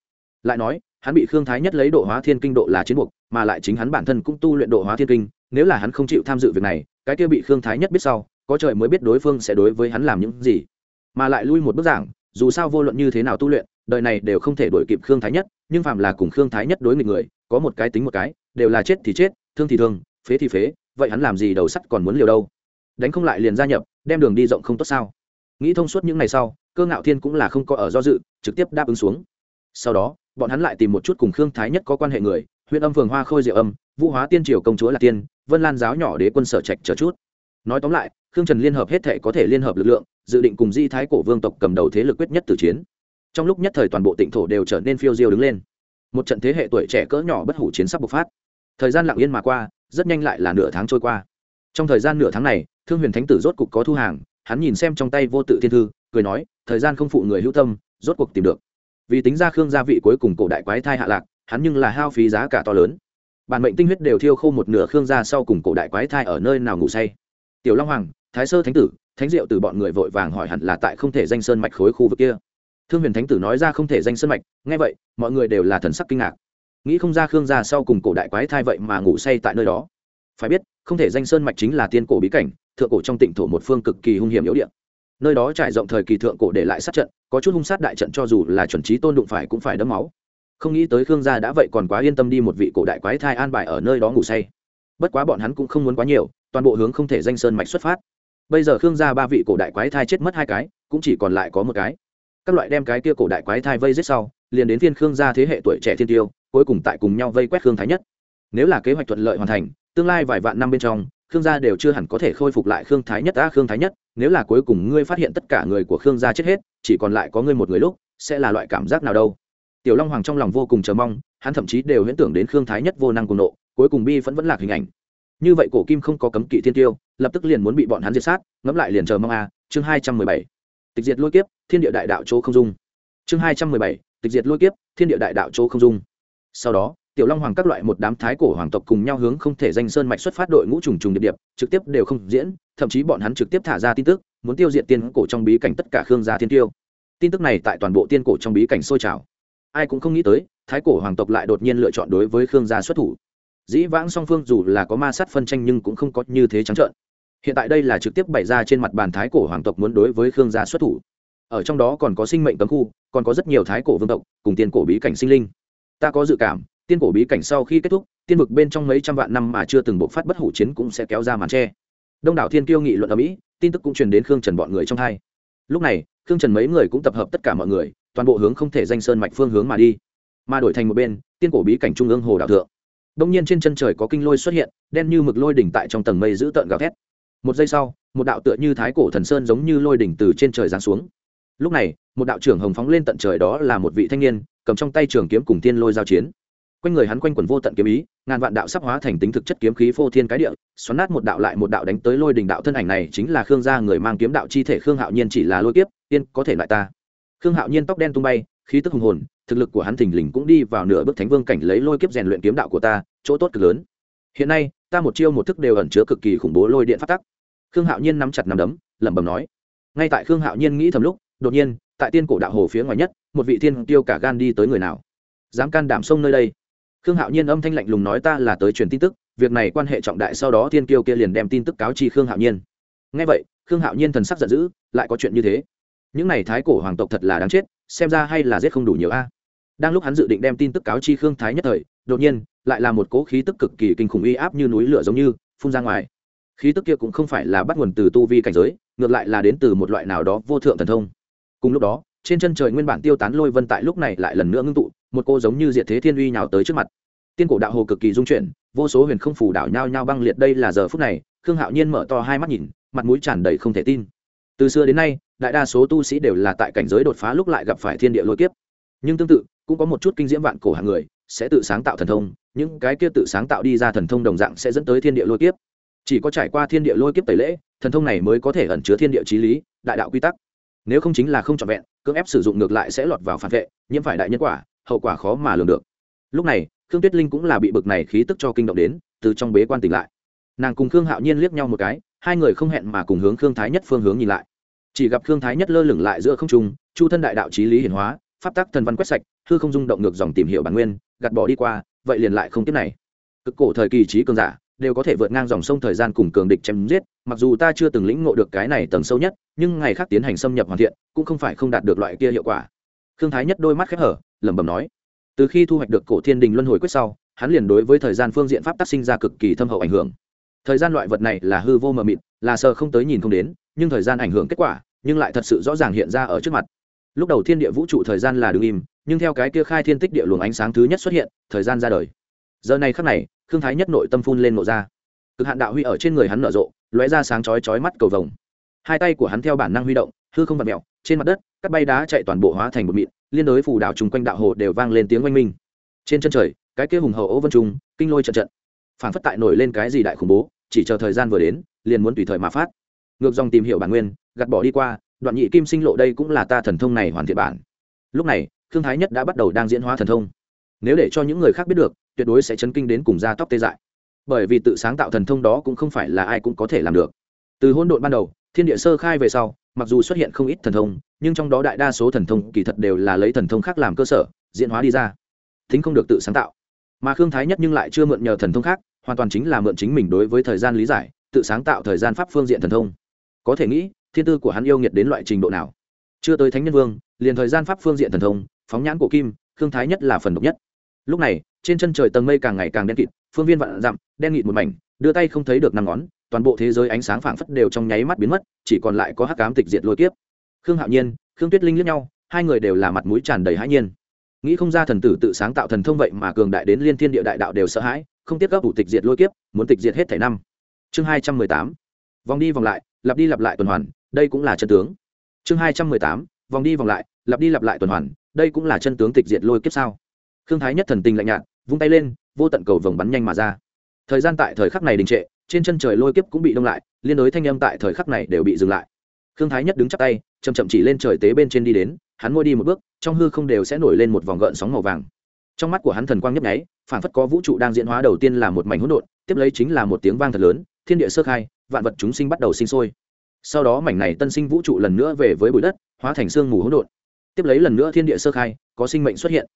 Lại nói hắn bị khương thái nhất lấy độ hóa thiên kinh độ là chiến buộc mà lại chính hắn bản thân cũng tu luyện độ hóa thiên kinh nếu là hắn không chịu tham dự việc này cái kia bị khương thái nhất biết sau có trời mới biết đối phương sẽ đối với hắn làm những gì. Mà lại lui một bức giảng dù sao vô luận như thế nào tu luyện, đời này đều không thể đổi kịp khương thái nhất, nhưng phạm là cùng khương thái nhất đối nghịch người, có một cái tính một cái, đều là chết thì chết, thương thì thương, phế thì phế, vậy hắn làm gì đầu sắt còn muốn liều đâu? Đánh không lại liền gia nhập, đem đường đi rộng không tốt sao? Nghĩ thông suốt những ngày sau, cơ ngạo thiên cũng là không có ở do dự, trực tiếp đáp ứng xuống. Sau đó, bọn hắn lại tìm một chút cùng khương thái nhất có quan hệ người, huyện âm phường hoa khôi diệu âm, vũ hóa tiên triều công chúa là tiên, vân lan giáo nhỏ đế quân sở trạch chờ chút. Nói tóm lại, khương trần liên hợp hết thể có thể liên hợp lực lượng dự định cùng di thái cổ vương tộc cầm đầu thế lực quyết nhất từ chiến. Trong lúc nhất thời toàn bộ tịnh thổ đều trở nên phiêu diêu đứng lên. Một trận thế hệ tuổi trẻ cỡ nhỏ bất hủ chiến sắp bộc phát. Thời gian lặng yên mà qua, rất nhanh lại là nửa tháng trôi qua. Trong thời gian nửa tháng này, thương huyền thánh tử rốt cục có thu hàng, hắn nhìn xem trong tay vô tự thiên thư, cười nói, thời gian không phụ người hữu tâm, rốt cuộc tìm được. Vì tính ra khương gia vị cuối cùng cổ đại quái thai hạ lạc, hắn nhưng là hao phí giá cả to lớn. Bản mệnh tinh huyết đều thiêu khô một nửa khương gia sau cùng cổ đại quái thai ở nơi nào ngủ say. Tiểu long hoàng thái sơ thánh tử, thánh diệu từ bọn người vội vàng hỏi hẳn là tại không thể danh sơn mạch khối khu vực kia. Thương huyền thánh tử nói ra không thể danh sơn mạch, nghe vậy, mọi người đều là thần sắc kinh ngạc. Nghĩ không ra khương gia sau cùng cổ đại quái thai vậy mà ngủ say tại nơi đó. Phải biết, không thể danh sơn mạch chính là tiên cổ bí cảnh, thượng cổ trong tịnh thổ một phương cực kỳ hung hiểm yếu điện nơi đó trải rộng thời kỳ thượng cổ để lại sát trận, có chút hung sát đại trận cho dù là chuẩn trí tôn đụng phải cũng phải đấm máu. Không nghĩ tới khương gia đã vậy còn quá yên tâm đi một vị cổ đại quái thai an bài ở nơi đó ngủ say. Bất quá bọn hắn cũng không muốn quá nhiều, toàn bộ hướng không thể danh sơn mạch xuất phát bây giờ khương gia ba vị cổ đại quái thai chết mất hai cái, cũng chỉ còn lại có một cái. Các loại đem cái kia cổ đại quái thai vây giết sau, liền đến thiên khương gia thế hệ tuổi trẻ thiên tiêu, cuối cùng tại cùng nhau vây quét khương thái nhất. Nếu là kế hoạch thuận lợi hoàn thành, tương lai vài vạn năm bên trong, khương gia đều chưa hẳn có thể khôi phục lại khương thái nhất đã khương thái nhất, nếu là cuối cùng ngươi phát hiện tất cả người của khương gia chết hết, chỉ còn lại có ngươi một người lúc, sẽ là loại cảm giác nào đâu? Tiểu long hoàng trong lòng vô cùng chờ mong, hắn thậm chí đều huyễn tưởng đến khương thái nhất vô năng cùng nộ, cuối cùng bi vẫn vẫn là hình ảnh như vậy cổ kim không có cấm kỵ thiên tiêu, lập tức liền muốn bị bọn hắn diệt sát, ngẫm lại liền chờ mong a, chương hai trăm mười bảy. Tịch diệt lôi kiếp, thiên địa đại đạo chỗ không dung. Chương hai trăm mười bảy, tịch diệt lôi kiếp, thiên địa đại đạo chỗ không dung. Sau đó, tiểu long hoàng các loại một đám thái cổ hoàng tộc cùng nhau hướng không thể danh sơn mạch xuất phát đội ngũ trùng trùng điệp điệp trực tiếp đều không diễn, thậm chí bọn hắn trực tiếp thả ra tin tức, muốn tiêu diệt tiên cổ trong bí cảnh tất cả khương gia thiên tiêu. Tin tức này tại toàn bộ tiên cổ trong bí cảnh sôi trào. Ai cũng không nghĩ tới, thái cổ hoàng tộc lại đột nhiên lựa chọn đối với khương gia xuất thủ dĩ vãng song phương dù là có ma sát phân tranh nhưng cũng không có như thế trắng trợn. Hiện tại đây là trực tiếp bày ra trên mặt bàn thái cổ hoàng tộc muốn đối với khương gia xuất thủ. Ở trong đó còn có sinh mệnh cấm khu, còn có rất nhiều thái cổ vương tộc, cùng tiên cổ bí cảnh sinh linh. Ta có dự cảm, tiên cổ bí cảnh sau khi kết thúc, tiên vực bên trong mấy trăm vạn năm mà chưa từng bộc phát bất hủ chiến cũng sẽ kéo ra màn tre. Đông đảo thiên kiêu nghị luận ở mỹ, tin tức cũng truyền đến khương trần bọn người trong hai. Lúc này, khương trần mấy người cũng tập hợp tất cả mọi người, toàn bộ hướng không thể danh sơn mạch phương hướng mà đi. Mà đổi thành một bên, tiên cổ bí cảnh trung ương hồ đảo thượng đông nhiên trên chân trời có kinh lôi xuất hiện, đen như mực lôi đỉnh tại trong tầng mây giữ tợn gào thét. Một giây sau, một đạo tựa như thái cổ thần sơn giống như lôi đỉnh từ trên trời giáng xuống. Lúc này, một đạo trưởng hồng phóng lên tận trời đó là một vị thanh niên, cầm trong tay trường kiếm cùng tiên lôi giao chiến. Quanh người hắn quanh quẩn vô tận kiếm ý, ngàn vạn đạo sắp hóa thành tính thực chất kiếm khí phô thiên cái địa, xoắn nát một đạo lại một đạo đánh tới lôi đỉnh đạo thân ảnh này chính là khương gia người mang kiếm đạo chi thể khương hạo nhiên chỉ là lôi kiếp tiên có thể loại ta. Khương hạo nhiên tóc đen tung bay, khí tức hùng hồn thực lực của hắn thình lình cũng đi vào nửa bước thánh vương cảnh lấy lôi kiếp rèn luyện kiếm đạo của ta, chỗ tốt cực lớn. Hiện nay, ta một chiêu một thức đều ẩn chứa cực kỳ khủng bố lôi điện phát tắc. Khương hạo nhiên nắm chặt nắm đấm, lẩm bẩm nói. Ngay tại khương hạo nhiên nghĩ thầm lúc, đột nhiên, tại tiên cổ đạo hồ phía ngoài nhất, một vị thiên tiêu cả gan đi tới người nào? Dám can đảm sông nơi đây. Khương hạo nhiên âm thanh lạnh lùng nói ta là tới truyền tin tức, việc này quan hệ trọng đại sau đó thiên kiêu kia liền đem tin tức cáo chi khương hạo nhiên. Ngay vậy, khương hạo nhiên thần sắc giận dữ, lại có chuyện như thế. Những n à y thái cổ hoàng tộc thật là đáng chết, xem ra hay là giết không đủ nhiều a đang lúc hắn dự định đem tin tức cáo chi khương thái nhất thời, đột nhiên, lại là một cỗ khí tức cực kỳ kinh khủng uy áp như núi lửa giống như, phun ra ngoài. Khí tức kia cũng không phải là bắt nguồn từ tu vi cảnh giới, ngược lại là đến từ một loại nào đó vô thượng thần thông. Cùng lúc đó, trên chân trời nguyên bản tiêu tán lôi vân tại lúc này lại lần nữa ngưng tụ, một cô giống như diệt thế thiên uy nhào tới trước mặt. Tiên cổ đạo hồ cực kỳ dung chuyển, vô số huyền không phủ đảo nhao nhao băng liệt đây là giờ phút này, khương hạo nhiên mở to hai mắt nhìn, mặt mũi tràn đầy không thể tin. Từ xưa đến nay, đại đa số tu sĩ đều là tại cảnh giới đột phá lúc lại gặp phải thiên địa lôi kiếp. Nhưng tương tự cũng có một chút kinh diễm vạn cổ hàng người, sẽ tự sáng tạo thần thông, những cái kia tự sáng tạo đi ra thần thông đồng dạng sẽ dẫn tới thiên địa lôi kiếp. Chỉ có trải qua thiên địa lôi kiếp tẩy lễ, thần thông này mới có thể ẩn chứa thiên địa trí lý, đại đạo quy tắc. Nếu không chính là không trọn vẹn, cưỡng ép sử dụng ngược lại sẽ lọt vào phản vệ, nhiễm phải đại nhân quả, hậu quả khó mà lường được. Lúc này, khương tuyết linh cũng là bị bực này khí tức cho kinh động đến, từ trong bế quan tỉnh lại. Nàng cùng khương hạo nhiên liếc nhau một cái, hai người không hẹn mà cùng hướng khương thái nhất phương hướng nhìn lại. Chỉ gặp khương thái nhất lơ lửng lại giữa không trung, chu thân đại đạo trí lý hiển hóa pháp tắc thần văn quét sạch, hư không rung động ngược dòng tìm hiểu bản nguyên, gạt bỏ đi qua, vậy liền lại không tiếp này. Cực cổ thời kỳ trí cường giả, đều có thể vượt ngang dòng sông thời gian cùng cường địch chém giết, mặc dù ta chưa từng lĩnh ngộ được cái này tầng sâu nhất, nhưng ngày khác tiến hành xâm nhập hoàn thiện, cũng không phải không đạt được loại kia hiệu quả. Thương thái nhất đôi mắt khép hở, lẩm bẩm nói. Từ khi thu hoạch được cổ thiên đình luân hồi quyết sau, hắn liền đối với thời gian phương diện pháp tác sinh ra cực kỳ thâm hậu ảnh hưởng. Thời gian loại vật này là hư vô mờ mịt, là sờ không tới nhìn không đến, nhưng thời gian ảnh hưởng kết quả, nhưng lại thật sự rõ ràng hiện ra ở trước mặt lúc đầu thiên địa vũ trụ thời gian là đ ứ n g im, nhưng theo cái kia khai thiên tích địa luồng ánh sáng thứ nhất xuất hiện, thời gian ra đời. Giờ này khắc này, khương thái nhất nội tâm phun lên nộ ra. Cực hạn đạo huy ở trên người hắn nở rộ, lóe ra sáng chói chói mắt cầu vồng. Hai tay của hắn theo bản năng huy động, hư không vật mẹo trên mặt đất các bay đá chạy toàn bộ hóa thành một mịn, liên đối phủ đảo chung quanh đạo hồ đều vang lên tiếng oanh minh. Trên chân trời, cái kia hùng hậu ô vân trung kinh lôi trận trận. Phản phất tại nổi lên cái gì đại khủng bố, chỉ chờ thời gian vừa đến, liền muốn tùy thời mà phát. Ngược dòng tìm hiểu bản nguyên, gạt bỏ đi qua đoạn nhị kim sinh lộ đây cũng là ta thần thông này hoàn thiện bản. Lúc này thương thái nhất đã bắt đầu đang diễn hóa thần thông. Nếu để cho những người khác biết được, tuyệt đối sẽ chấn kinh đến cùng da tóc tê dại. Bởi vì tự sáng tạo thần thông đó cũng không phải là ai cũng có thể làm được. Từ hôn độn ban đầu, thiên địa sơ khai về sau, mặc dù xuất hiện không ít thần thông, nhưng trong đó đại đa số thần thông kỳ thật đều là lấy thần thông khác làm cơ sở, diễn hóa đi ra. Thính không được tự sáng tạo. Mà khương thái nhất nhưng lại chưa mượn nhờ thần thông khác, hoàn toàn chính là mượn chính mình đối với thời gian lý giải, tự sáng tạo thời gian pháp phương diện thần thông. Có thể nghĩ thiên tư của hắn yêu nghiệt đến loại trình độ nào? Chưa tới thánh nhân vương, liền thời gian pháp phương diện thần thông, phóng nhãn của kim Thương thái nhất là phần độc nhất. Lúc này, trên chân trời tầng mây càng ngày càng đen kịt, phương viên vạn dặm, đen nghịt một mảnh, đưa tay không thấy được năm ngón, toàn bộ thế giới ánh sáng phảng phất đều trong nháy mắt biến mất, chỉ còn lại có hắc cám tịch diệt lôi kiếp. Khương hạo nhiên, khương tuyết linh lướt nhau, hai người đều là mặt mũi tràn đầy hãi nhiên. Nghĩ không ra thần tử tự sáng tạo thần thông vậy mà cường đại đến liên thiên địa đại đạo đều sợ hãi, không tiếp gấp ủ tịch diệt lôi kiếp, muốn tịch diệt hết thảy năm. Chương hai trăm mười tám. Vòng đi vòng lại, lặp đi lặp lại tuần hoàn đây cũng là chân tướng. Chương hai trăm mười tám, vòng đi vòng lại, lặp đi lặp lại tuần hoàn, đây cũng là chân tướng tịch diệt lôi kiếp sao? Khương thái nhất thần tình lạnh nhạt, vung tay lên, vô tận cầu vồng bắn nhanh mà ra. Thời gian tại thời khắc này đình trệ, trên chân trời lôi kiếp cũng bị đông lại, liên đối thanh âm tại thời khắc này đều bị dừng lại. Khương thái nhất đứng chắc tay, chậm chậm chỉ lên trời tế bên trên đi đến, hắn môi đi một bước, trong hư không đều sẽ nổi lên một vòng gợn sóng màu vàng. Trong mắt của hắn thần quang nhấp nháy, phản phất có vũ trụ đang diễn hóa đầu tiên là một mảnh hỗn độn, tiếp lấy chính là một tiếng vang thật lớn, thiên địa sơ khai, vạn vật chúng sinh bắt đầu sinh sôi sau đó mảnh này tân sinh vũ trụ lần nữa về với bụi đất, hóa thành sương mù hỗn độn. Tiếp lấy lần nữa thiên địa sơ khai, có sinh mệnh xuất hiện.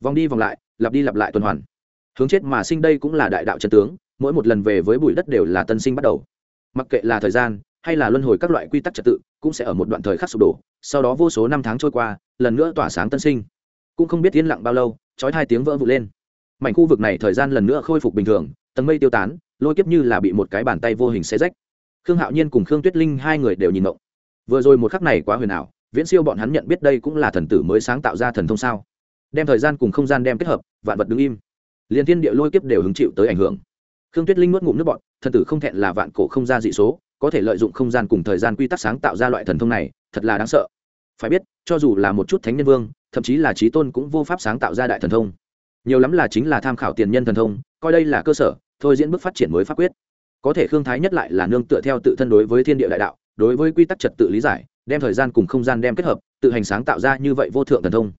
Vòng đi vòng lại, lặp đi lặp lại tuần hoàn. Hướng chết mà sinh đây cũng là đại đạo chân tướng, mỗi một lần về với bụi đất đều là tân sinh bắt đầu. Mặc kệ là thời gian, hay là luân hồi các loại quy tắc trật tự, cũng sẽ ở một đoạn thời khắc sụp đổ, sau đó vô số năm tháng trôi qua, lần nữa tỏa sáng tân sinh. Cũng không biết yên lặng bao lâu trói hai tiếng vỡ vụ lên. Mảnh khu vực này thời gian lần nữa khôi phục bình thường, tầng mây tiêu tán, lôi kiếp như là bị một cái bàn tay vô hình xé rách khương hạo nhiên cùng khương tuyết linh hai người đều nhìn động vừa rồi một khắc này quá huyền ảo, viễn siêu bọn hắn nhận biết đây cũng là thần tử mới sáng tạo ra thần thông sao? Đem thời gian cùng không gian đem kết hợp, vạn vật đứng im. Liền thiên địa lôi kiếp đều hứng chịu tới ảnh hưởng. Khương tuyết linh nuốt ngụm nước bọn thần tử không thẹn là vạn cổ không gian dị số, có thể lợi dụng không gian cùng thời gian quy tắc sáng tạo ra loại thần thông này, thật là đáng sợ. Phải biết, cho dù là một chút thánh nhân vương, thậm chí là trí tôn cũng vô pháp sáng tạo ra đại thần thông. Nhiều lắm là chính là tham khảo tiền nhân thần thông, coi đây là cơ sở, thôi diễn bước phát triển mới pháp quyết có thể khương thái nhất lại là nương tựa theo tự thân đối với thiên địa đại đạo, đối với quy tắc trật tự lý giải, đem thời gian cùng không gian đem kết hợp, tự hành sáng tạo ra như vậy vô thượng thần thông.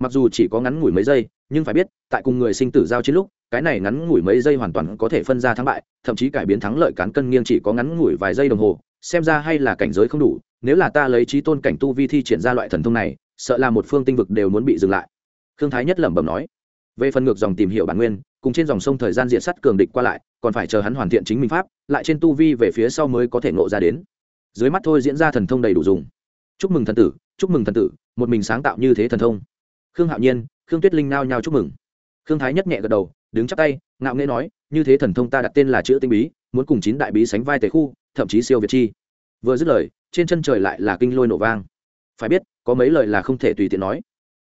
Mặc dù chỉ có ngắn ngủi mấy giây, nhưng phải biết, tại cùng người sinh tử giao chiến lúc, cái này ngắn ngủi mấy giây hoàn toàn có thể phân ra thắng bại, thậm chí cải biến thắng lợi cán cân nghiêng chỉ có ngắn ngủi vài giây đồng hồ, xem ra hay là cảnh giới không đủ, nếu là ta lấy trí tôn cảnh tu vi thi triển ra loại thần thông này, sợ là một phương tinh vực đều muốn bị dừng lại. Khương thái nhất lẩm bẩm nói. Về phần ngược dòng tìm hiểu bản nguyên cùng trên dòng sông thời gian diện sắt cường địch qua lại, còn phải chờ hắn hoàn thiện chính mình pháp, lại trên tu vi về phía sau mới có thể ngộ ra đến. Dưới mắt thôi diễn ra thần thông đầy đủ dùng. Chúc mừng thần tử, chúc mừng thần tử, một mình sáng tạo như thế thần thông. Khương hạo nhiên, khương tuyết linh nao nhao chúc mừng. Khương thái nhất nhẹ gật đầu, đứng chắp tay, ngạo nghễ nói, như thế thần thông ta đặt tên là chữ tinh bí, muốn cùng chín đại bí sánh vai tề khu, thậm chí siêu việt chi. Vừa dứt lời, trên chân trời lại là kinh lôi nổ vang. Phải biết, có mấy lời là không thể tùy tiện nói.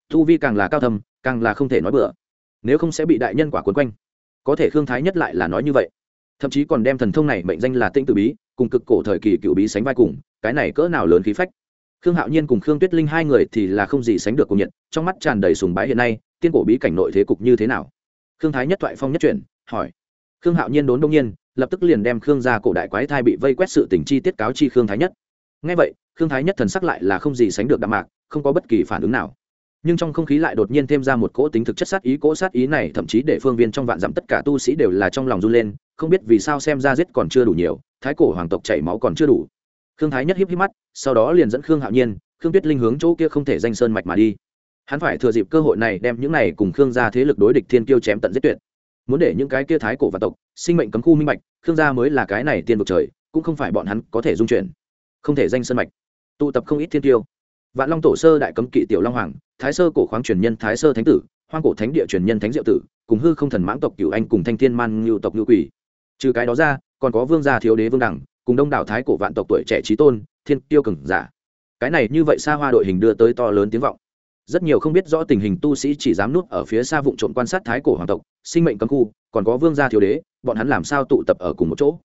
Tu vi càng là cao thầm càng là không thể nói bừa nếu không sẽ bị đại nhân quả cuốn quanh. Có thể khương thái nhất lại là nói như vậy. Thậm chí còn đem thần thông này mệnh danh là tinh tử bí, cùng cực cổ thời kỳ cựu bí sánh vai cùng, cái này cỡ nào lớn khí phách. Khương hạo nhiên cùng khương tuyết linh hai người thì là không gì sánh được cùng nhiệt, trong mắt tràn đầy sùng bái hiện nay, tiên cổ bí cảnh nội thế cục như thế nào? Khương thái nhất thoại phong nhất chuyển, hỏi. Khương hạo nhiên đốn đông nhiên, lập tức liền đem khương gia cổ đại quái thai bị vây quét sự tình chi tiết cáo chi khương thái nhất. Ngay vậy, khương thái nhất thần sắc lại là không gì sánh được đạm mạc, không có bất kỳ phản ứng nào nhưng trong không khí lại đột nhiên thêm ra một cỗ tính thực chất sát ý, cỗ sát ý này thậm chí để phương viên trong vạn dặm tất cả tu sĩ đều là trong lòng run lên, không biết vì sao xem ra giết còn chưa đủ nhiều, thái cổ hoàng tộc chảy máu còn chưa đủ. Khương thái nhất híp híp mắt, sau đó liền dẫn khương hạo nhiên, khương tuyết linh hướng chỗ kia không thể danh sơn mạch mà đi. Hắn phải thừa dịp cơ hội này đem những này cùng khương gia thế lực đối địch thiên kiêu chém tận giết tuyệt. Muốn để những cái kia thái cổ và tộc sinh mệnh cấm khu minh mạch khương gia mới là cái này tiên vực trời, cũng không phải bọn hắn có thể dung chuyển. Không thể danh sơn mạch. Tụ tập không ít thiên tiêu vạn long tổ sơ đại cấm kỵ tiểu long hoàng thái sơ cổ khoáng truyền nhân thái sơ thánh tử, hoang cổ thánh địa truyền nhân thánh diệu tử, cùng hư không thần mãng tộc cửu anh cùng thanh thiên man ngưu tộc ngưu quỷ. Trừ cái đó ra, còn có vương gia thiếu đế vương đẳng, cùng đông đảo thái cổ vạn tộc tuổi trẻ trí tôn, thiên tiêu cường giả. Cái này như vậy xa hoa đội hình đưa tới to lớn tiếng vọng. Rất nhiều không biết rõ tình hình tu sĩ chỉ dám nuốt ở phía xa vụ trộm quan sát thái cổ hoàng tộc, sinh mệnh cấm khu, còn có vương gia thiếu đế, bọn hắn làm sao tụ tập ở cùng một chỗ?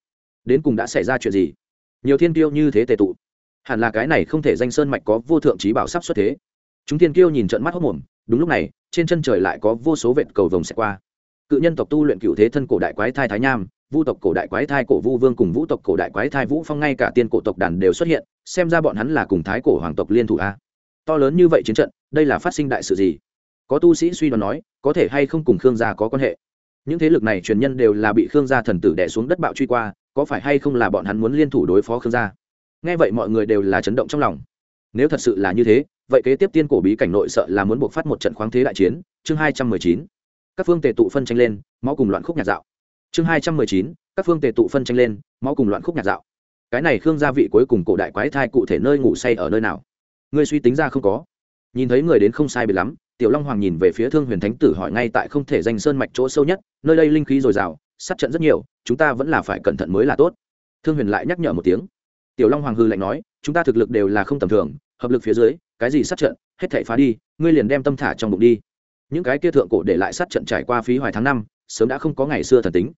Đến cùng đã xảy ra chuyện gì? Nhiều thiên tiêu như thế tề tụ. Hẳn là cái này không thể danh sơn mạch có vô thượng trí bảo sắp xuất thế chúng thiên kiêu nhìn trận mắt hốc mồm, đúng lúc này, trên chân trời lại có vô số vệt cầu vồng sẽ qua. Cự nhân tộc tu luyện cựu thế thân cổ đại quái thai thái nham vu tộc cổ đại quái thai cổ vu vương cùng vũ tộc cổ đại quái thai vũ phong, ngay cả tiên cổ tộc đàn đều xuất hiện, xem ra bọn hắn là cùng thái cổ hoàng tộc liên thủ a. To lớn như vậy chiến trận, đây là phát sinh đại sự gì? Có tu sĩ suy đoán nói, có thể hay không cùng khương gia có quan hệ? Những thế lực này truyền nhân đều là bị khương gia thần tử đẻ xuống đất bạo truy qua, có phải hay không là bọn hắn muốn liên thủ đối phó khương gia? Nghe vậy mọi người đều là chấn động trong lòng. Nếu thật sự là như thế vậy kế tiếp tiên cổ bí cảnh nội sợ là muốn buộc phát một trận khoáng thế đại chiến, chương hai trăm mười chín. Các phương tề tụ phân tranh lên, máu cùng loạn khúc nhạc dạo. Chương hai trăm mười chín, các phương tề tụ phân tranh lên, máu cùng loạn khúc nhạc dạo. Cái này khương gia vị cuối cùng cổ đại quái thai cụ thể nơi ngủ say ở nơi nào? Ngươi suy tính ra không có. Nhìn thấy người đến không sai bị lắm, tiểu long hoàng nhìn về phía thương huyền thánh tử hỏi ngay tại không thể danh sơn mạch chỗ sâu nhất, nơi đây linh khí dồi dào, sát trận rất nhiều, chúng ta vẫn là phải cẩn thận mới là tốt. Thương huyền lại nhắc nhở một tiếng. Tiểu long hoàng hư lạnh nói, chúng ta thực lực đều là không tầm thường, hợp lực phía dưới cái gì sát trận, hết thảy phá đi, ngươi liền đem tâm thả trong bụng đi. Những cái kia thượng cổ để lại sát trận trải qua phí hoài tháng năm, sớm đã không có ngày xưa thần tính.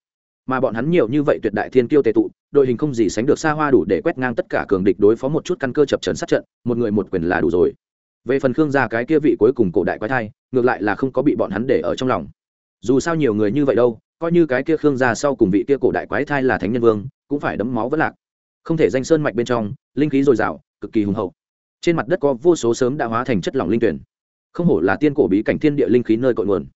Mà bọn hắn nhiều như vậy tuyệt đại thiên kiêu tề tụ, đội hình không gì sánh được xa hoa đủ để quét ngang tất cả cường địch đối phó một chút căn cơ chập trần sát trận, một người một quyền là đủ rồi. Về phần khương gia cái kia vị cuối cùng cổ đại quái thai, ngược lại là không có bị bọn hắn để ở trong lòng. Dù sao nhiều người như vậy đâu, coi như cái kia khương gia sau cùng vị kia cổ đại quái thai là thánh nhân vương, cũng phải đấm máu vất lạc. Không thể danh sơn mạch bên trong, linh khí dồi dào, cực kỳ hùng hậu trên mặt đất có vô số sớm đã hóa thành chất lỏng linh tuyển. Không hổ là tiên cổ bí cảnh thiên địa linh khí nơi cội nguồn.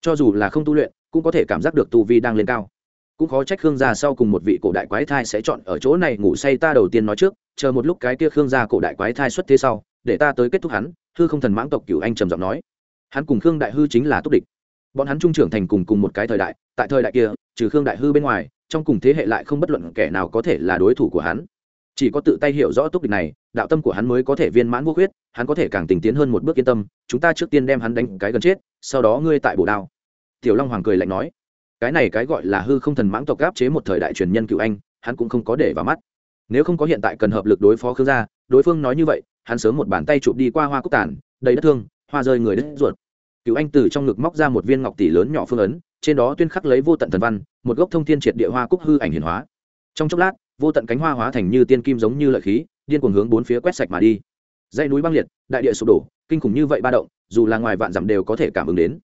Cho dù là không tu luyện, cũng có thể cảm giác được tu vi đang lên cao. Cũng khó trách khương gia sau cùng một vị cổ đại quái thai sẽ chọn ở chỗ này ngủ say ta đầu tiên nói trước, chờ một lúc cái kia khương gia cổ đại quái thai xuất thế sau, để ta tới kết thúc hắn, hư không thần mãng tộc cửu anh trầm giọng nói. Hắn cùng khương đại hư chính là túc địch. Bọn hắn trung trưởng thành cùng cùng một cái thời đại, tại thời đại kia, trừ khương đại hư bên ngoài, trong cùng thế hệ lại không bất luận kẻ nào có thể là đối thủ của hắn. Chỉ có tự tay hiểu rõ túc địch này đạo tâm của hắn mới có thể viên mãn vô khuyết, hắn có thể càng tình tiến hơn một bước yên tâm, chúng ta trước tiên đem hắn đánh cái gần chết, sau đó ngươi tại bổ đao. Tiểu long hoàng cười lạnh nói. Cái này cái gọi là hư không thần mãng tộc gáp chế một thời đại truyền nhân cựu anh, hắn cũng không có để vào mắt. Nếu không có hiện tại cần hợp lực đối phó khương gia, đối phương nói như vậy, hắn sớm một bàn tay chụp đi qua hoa cúc tản đầy đất thương, hoa rơi người đất ruột. Cựu anh từ trong ngực móc ra một viên ngọc tỷ lớn nhỏ phương ấn, trên đó tuyên khắc lấy vô tận thần văn, một gốc thông thiên triệt địa hoa cúc hư ảnh hiển hóa. Trong chốc lát, vô tận cánh hoa hóa thành như tiên kim giống như lợi khí điên cuồng hướng bốn phía quét sạch mà đi. Dãy núi băng liệt, đại địa sụp đổ, kinh khủng như vậy ba động, dù là ngoài vạn dặm đều có thể cảm ứng đến.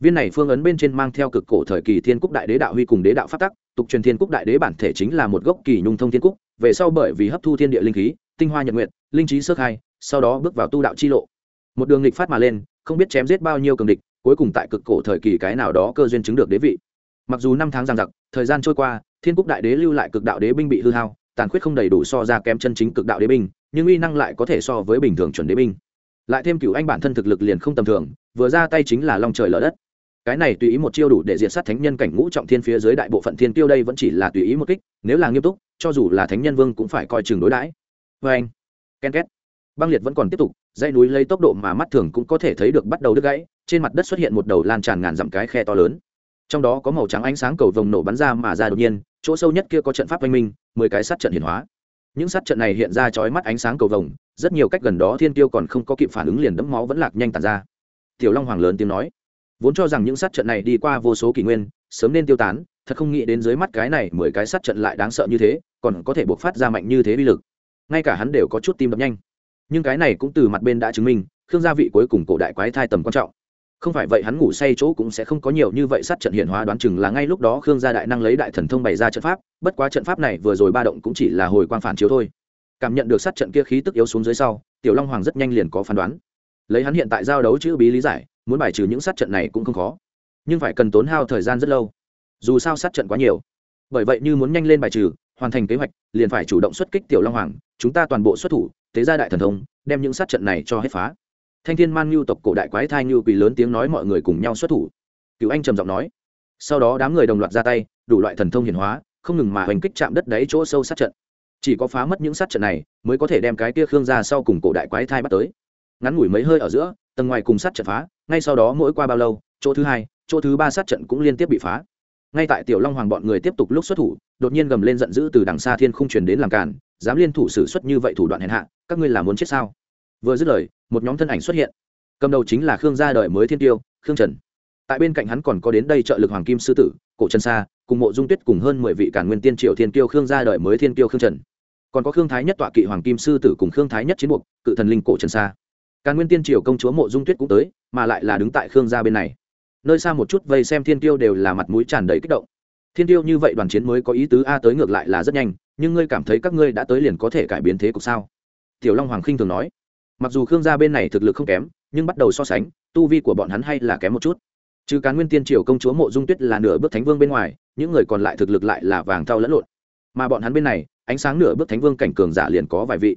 Viên này phương ấn bên trên mang theo cực cổ thời kỳ thiên cúc đại đế đạo huy cùng đế đạo phát tắc, tục truyền thiên cúc đại đế bản thể chính là một gốc kỳ nhung thông thiên cúc, về sau bởi vì hấp thu thiên địa linh khí, tinh hoa nhật nguyện linh trí sơ khai, sau đó bước vào tu đạo chi lộ. Một đường lịch phát mà lên, không biết chém giết bao nhiêu cường địch, cuối cùng tại cực cổ thời kỳ cái nào đó cơ duyên chứng được đế vị. Mặc dù năm tháng giằng giặc, thời gian trôi qua, thiên cúc đại đế lưu lại cực đạo đế binh bị hư hao tàn khuyết không đầy đủ so ra kém chân chính cực đạo đế binh, nhưng uy năng lại có thể so với bình thường chuẩn đế binh. Lại thêm cựu anh bản thân thực lực liền không tầm thường, vừa ra tay chính là long trời lở đất. Cái này tùy ý một chiêu đủ để diệt sát thánh nhân cảnh ngũ trọng thiên phía dưới đại bộ phận thiên tiêu đây vẫn chỉ là tùy ý một kích, nếu là nghiêm túc, cho dù là thánh nhân vương cũng phải coi chừng đối đãi. Vê anh. Ken két. Băng liệt vẫn còn tiếp tục, dãy núi lấy tốc độ mà mắt thường cũng có thể thấy được bắt đầu đứt gãy, trên mặt đất xuất hiện một đầu lan tràn ngàn dặm cái khe to lớn. Trong đó có màu trắng ánh sáng cầu vồng nổ bắn ra mà ra đột nhiên chỗ sâu nhất kia có trận pháp oanh minh, mười cái sát trận hiển hóa. Những sát trận này hiện ra chói mắt ánh sáng cầu vồng, rất nhiều cách gần đó thiên tiêu còn không có kịp phản ứng liền đẫm máu vẫn lạc nhanh tàn ra. Tiểu long hoàng lớn tiếng nói, vốn cho rằng những sát trận này đi qua vô số kỷ nguyên, sớm nên tiêu tán, thật không nghĩ đến dưới mắt cái này mười cái sát trận lại đáng sợ như thế, còn có thể buộc phát ra mạnh như thế vi lực. Ngay cả hắn đều có chút tim đập nhanh. Nhưng cái này cũng từ mặt bên đã chứng minh, khương gia vị cuối cùng cổ đại quái thai tầm quan trọng không phải vậy hắn ngủ say chỗ cũng sẽ không có nhiều như vậy sát trận hiện hóa đoán chừng là ngay lúc đó khương gia đại năng lấy đại thần thông bày ra trận pháp, bất quá trận pháp này vừa rồi ba động cũng chỉ là hồi quang phản chiếu thôi. Cảm nhận được sát trận kia khí tức yếu xuống dưới sau, tiểu long hoàng rất nhanh liền có phán đoán. Lấy hắn hiện tại giao đấu chữ bí lý giải, muốn bài trừ những sát trận này cũng không khó. Nhưng phải cần tốn hao thời gian rất lâu. Dù sao sát trận quá nhiều. Bởi vậy như muốn nhanh lên bài trừ, hoàn thành kế hoạch, liền phải chủ động xuất kích tiểu long hoàng, chúng ta toàn bộ xuất thủ, tế gia đại thần thông, đem những sát trận này cho hết phá thanh thiên man ngưu tộc cổ đại quái thai ngưu quỳ lớn tiếng nói mọi người cùng nhau xuất thủ. Cựu anh trầm giọng nói. Sau đó đám người đồng loạt ra tay, đủ loại thần thông hiển hóa, không ngừng mà hành kích chạm đất đáy chỗ sâu sát trận. Chỉ có phá mất những sát trận này, mới có thể đem cái kia khương ra sau cùng cổ đại quái thai bắt tới. Ngắn ngủi mấy hơi ở giữa, tầng ngoài cùng sát trận phá, ngay sau đó mỗi qua bao lâu, chỗ thứ hai, chỗ thứ ba sát trận cũng liên tiếp bị phá. Ngay tại tiểu long hoàng bọn người tiếp tục lúc xuất thủ, đột nhiên gầm lên giận dữ từ đằng xa thiên không truyền đến làm cản dám liên thủ xử xuất như vậy thủ đoạn hèn hạ, các ngươi là muốn chết sao? Vừa dứt lời, một nhóm thân ảnh xuất hiện. Cầm đầu chính là khương gia đời mới thiên tiêu, khương trần. Tại bên cạnh hắn còn có đến đây trợ lực hoàng kim sư tử, cổ trần sa, cùng mộ dung tuyết cùng hơn mười vị cản nguyên tiên triều thiên tiêu khương gia đời mới thiên tiêu khương trần. Còn có khương thái nhất tọa kỵ hoàng kim sư tử cùng khương thái nhất chiến buộc, cự thần linh cổ trần sa. Càn nguyên tiên triều công chúa mộ dung tuyết cũng tới, mà lại là đứng tại khương gia bên này. Nơi xa một chút vây xem thiên tiêu đều là mặt mũi tràn đầy kích động. Thiên tiêu như vậy đoàn chiến mới có ý tứ a tới ngược lại là rất nhanh, nhưng ngươi cảm thấy các ngươi đã tới liền có thể cải biến thế cục sao? Tiểu long hoàng khinh thường nói mặc dù khương gia bên này thực lực không kém, nhưng bắt đầu so sánh, tu vi của bọn hắn hay là kém một chút. Trừ cán nguyên tiên triều công chúa mộ dung tuyết là nửa bước thánh vương bên ngoài, những người còn lại thực lực lại là vàng thau lẫn lộn. Mà bọn hắn bên này, ánh sáng nửa bước thánh vương cảnh cường giả liền có vài vị.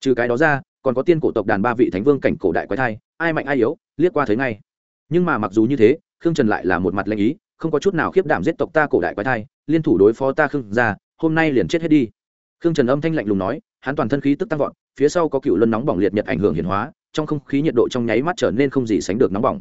Trừ cái đó ra, còn có tiên cổ tộc đàn ba vị thánh vương cảnh cổ đại quái thai, ai mạnh ai yếu, liếc qua thấy ngay. Nhưng mà mặc dù như thế, khương trần lại là một mặt lanh ý, không có chút nào khiếp đảm giết tộc ta cổ đại quái thai, liên thủ đối phó ta khương ra hôm nay liền chết hết đi. Khương trần âm thanh lạnh lùng nói, hắn toàn thân khí tức tăng vọt phía sau có cựu luân nóng bỏng liệt nhật ảnh hưởng hiển hóa, trong không khí nhiệt độ trong nháy mắt trở nên không gì sánh được nóng bỏng.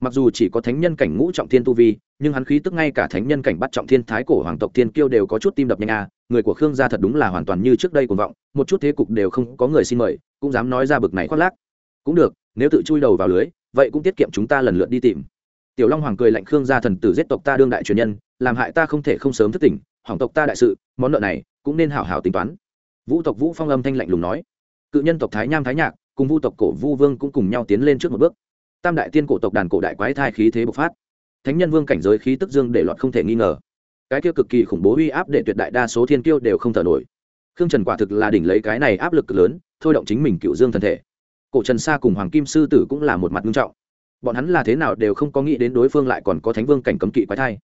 Mặc dù chỉ có thánh nhân cảnh ngũ trọng thiên tu vi, nhưng hắn khí tức ngay cả thánh nhân cảnh bắt trọng thiên thái cổ hoàng tộc thiên kiêu đều có chút tim đập nhanh a, người của khương gia thật đúng là hoàn toàn như trước đây cuồng vọng, một chút thế cục đều không có người xin mời, cũng dám nói ra bực này khoác lác. Cũng được, nếu tự chui đầu vào lưới, vậy cũng tiết kiệm chúng ta lần lượt đi tìm. Tiểu long hoàng cười lạnh khương gia thần tử giết tộc ta đương đại truyền nhân, làm hại ta không thể không sớm thức tỉnh hoàng tộc ta đại sự, món nợ này cũng nên hảo hảo tính toán. Vũ tộc vũ phong âm thanh lạnh lùng nói cự nhân tộc thái nham thái nhạc, cùng vu tộc cổ vu vương cũng cùng nhau tiến lên trước một bước. Tam đại tiên cổ tộc đàn cổ đại quái thai khí thế bộc phát. Thánh nhân vương cảnh giới khí tức dương để loạn không thể nghi ngờ. Cái kia cực kỳ khủng bố uy áp để tuyệt đại đa số thiên kiêu đều không thở nổi. Khương trần quả thực là đỉnh lấy cái này áp lực lớn, thôi động chính mình cựu dương thân thể. Cổ trần sa cùng hoàng kim sư tử cũng là một mặt nghiêm trọng. Bọn hắn là thế nào đều không có nghĩ đến đối phương lại còn có thánh vương cảnh cấm kỵ quái thai.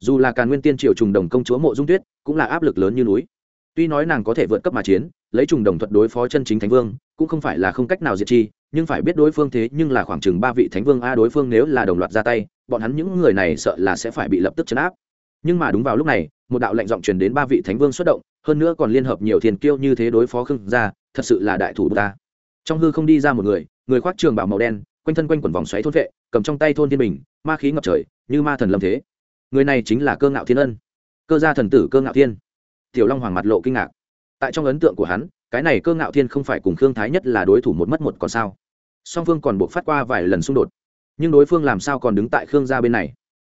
Dù là càn nguyên tiên triều trùng đồng công chúa mộ dung tuyết, cũng là áp lực lớn như núi tuy nói nàng có thể vượt cấp mà chiến, lấy trùng đồng thuật đối phó chân chính thánh vương, cũng không phải là không cách nào diệt chi, nhưng phải biết đối phương thế nhưng là khoảng chừng ba vị thánh vương a đối phương nếu là đồng loạt ra tay, bọn hắn những người này sợ là sẽ phải bị lập tức chấn áp. Nhưng mà đúng vào lúc này, một đạo lệnh giọng truyền đến ba vị thánh vương xuất động, hơn nữa còn liên hợp nhiều thiền kiêu như thế đối phó khương gia, thật sự là đại thủ ta. Trong hư không đi ra một người người khoác trường bảo màu đen, quanh thân quanh quần vòng xoáy thôn vệ, cầm trong tay thôn thiên bình, ma khí ngập trời, như ma thần lâm thế. Người này chính là cơ ngạo thiên ân. Cơ gia thần tử cơ ngạo thiên tiểu long hoàng mặt lộ kinh ngạc. Tại trong ấn tượng của hắn, cái này cơ ngạo thiên không phải cùng khương thái nhất là đối thủ một mất một còn sao? Song phương còn buộc phát qua vài lần xung đột. Nhưng đối phương làm sao còn đứng tại khương gia bên này?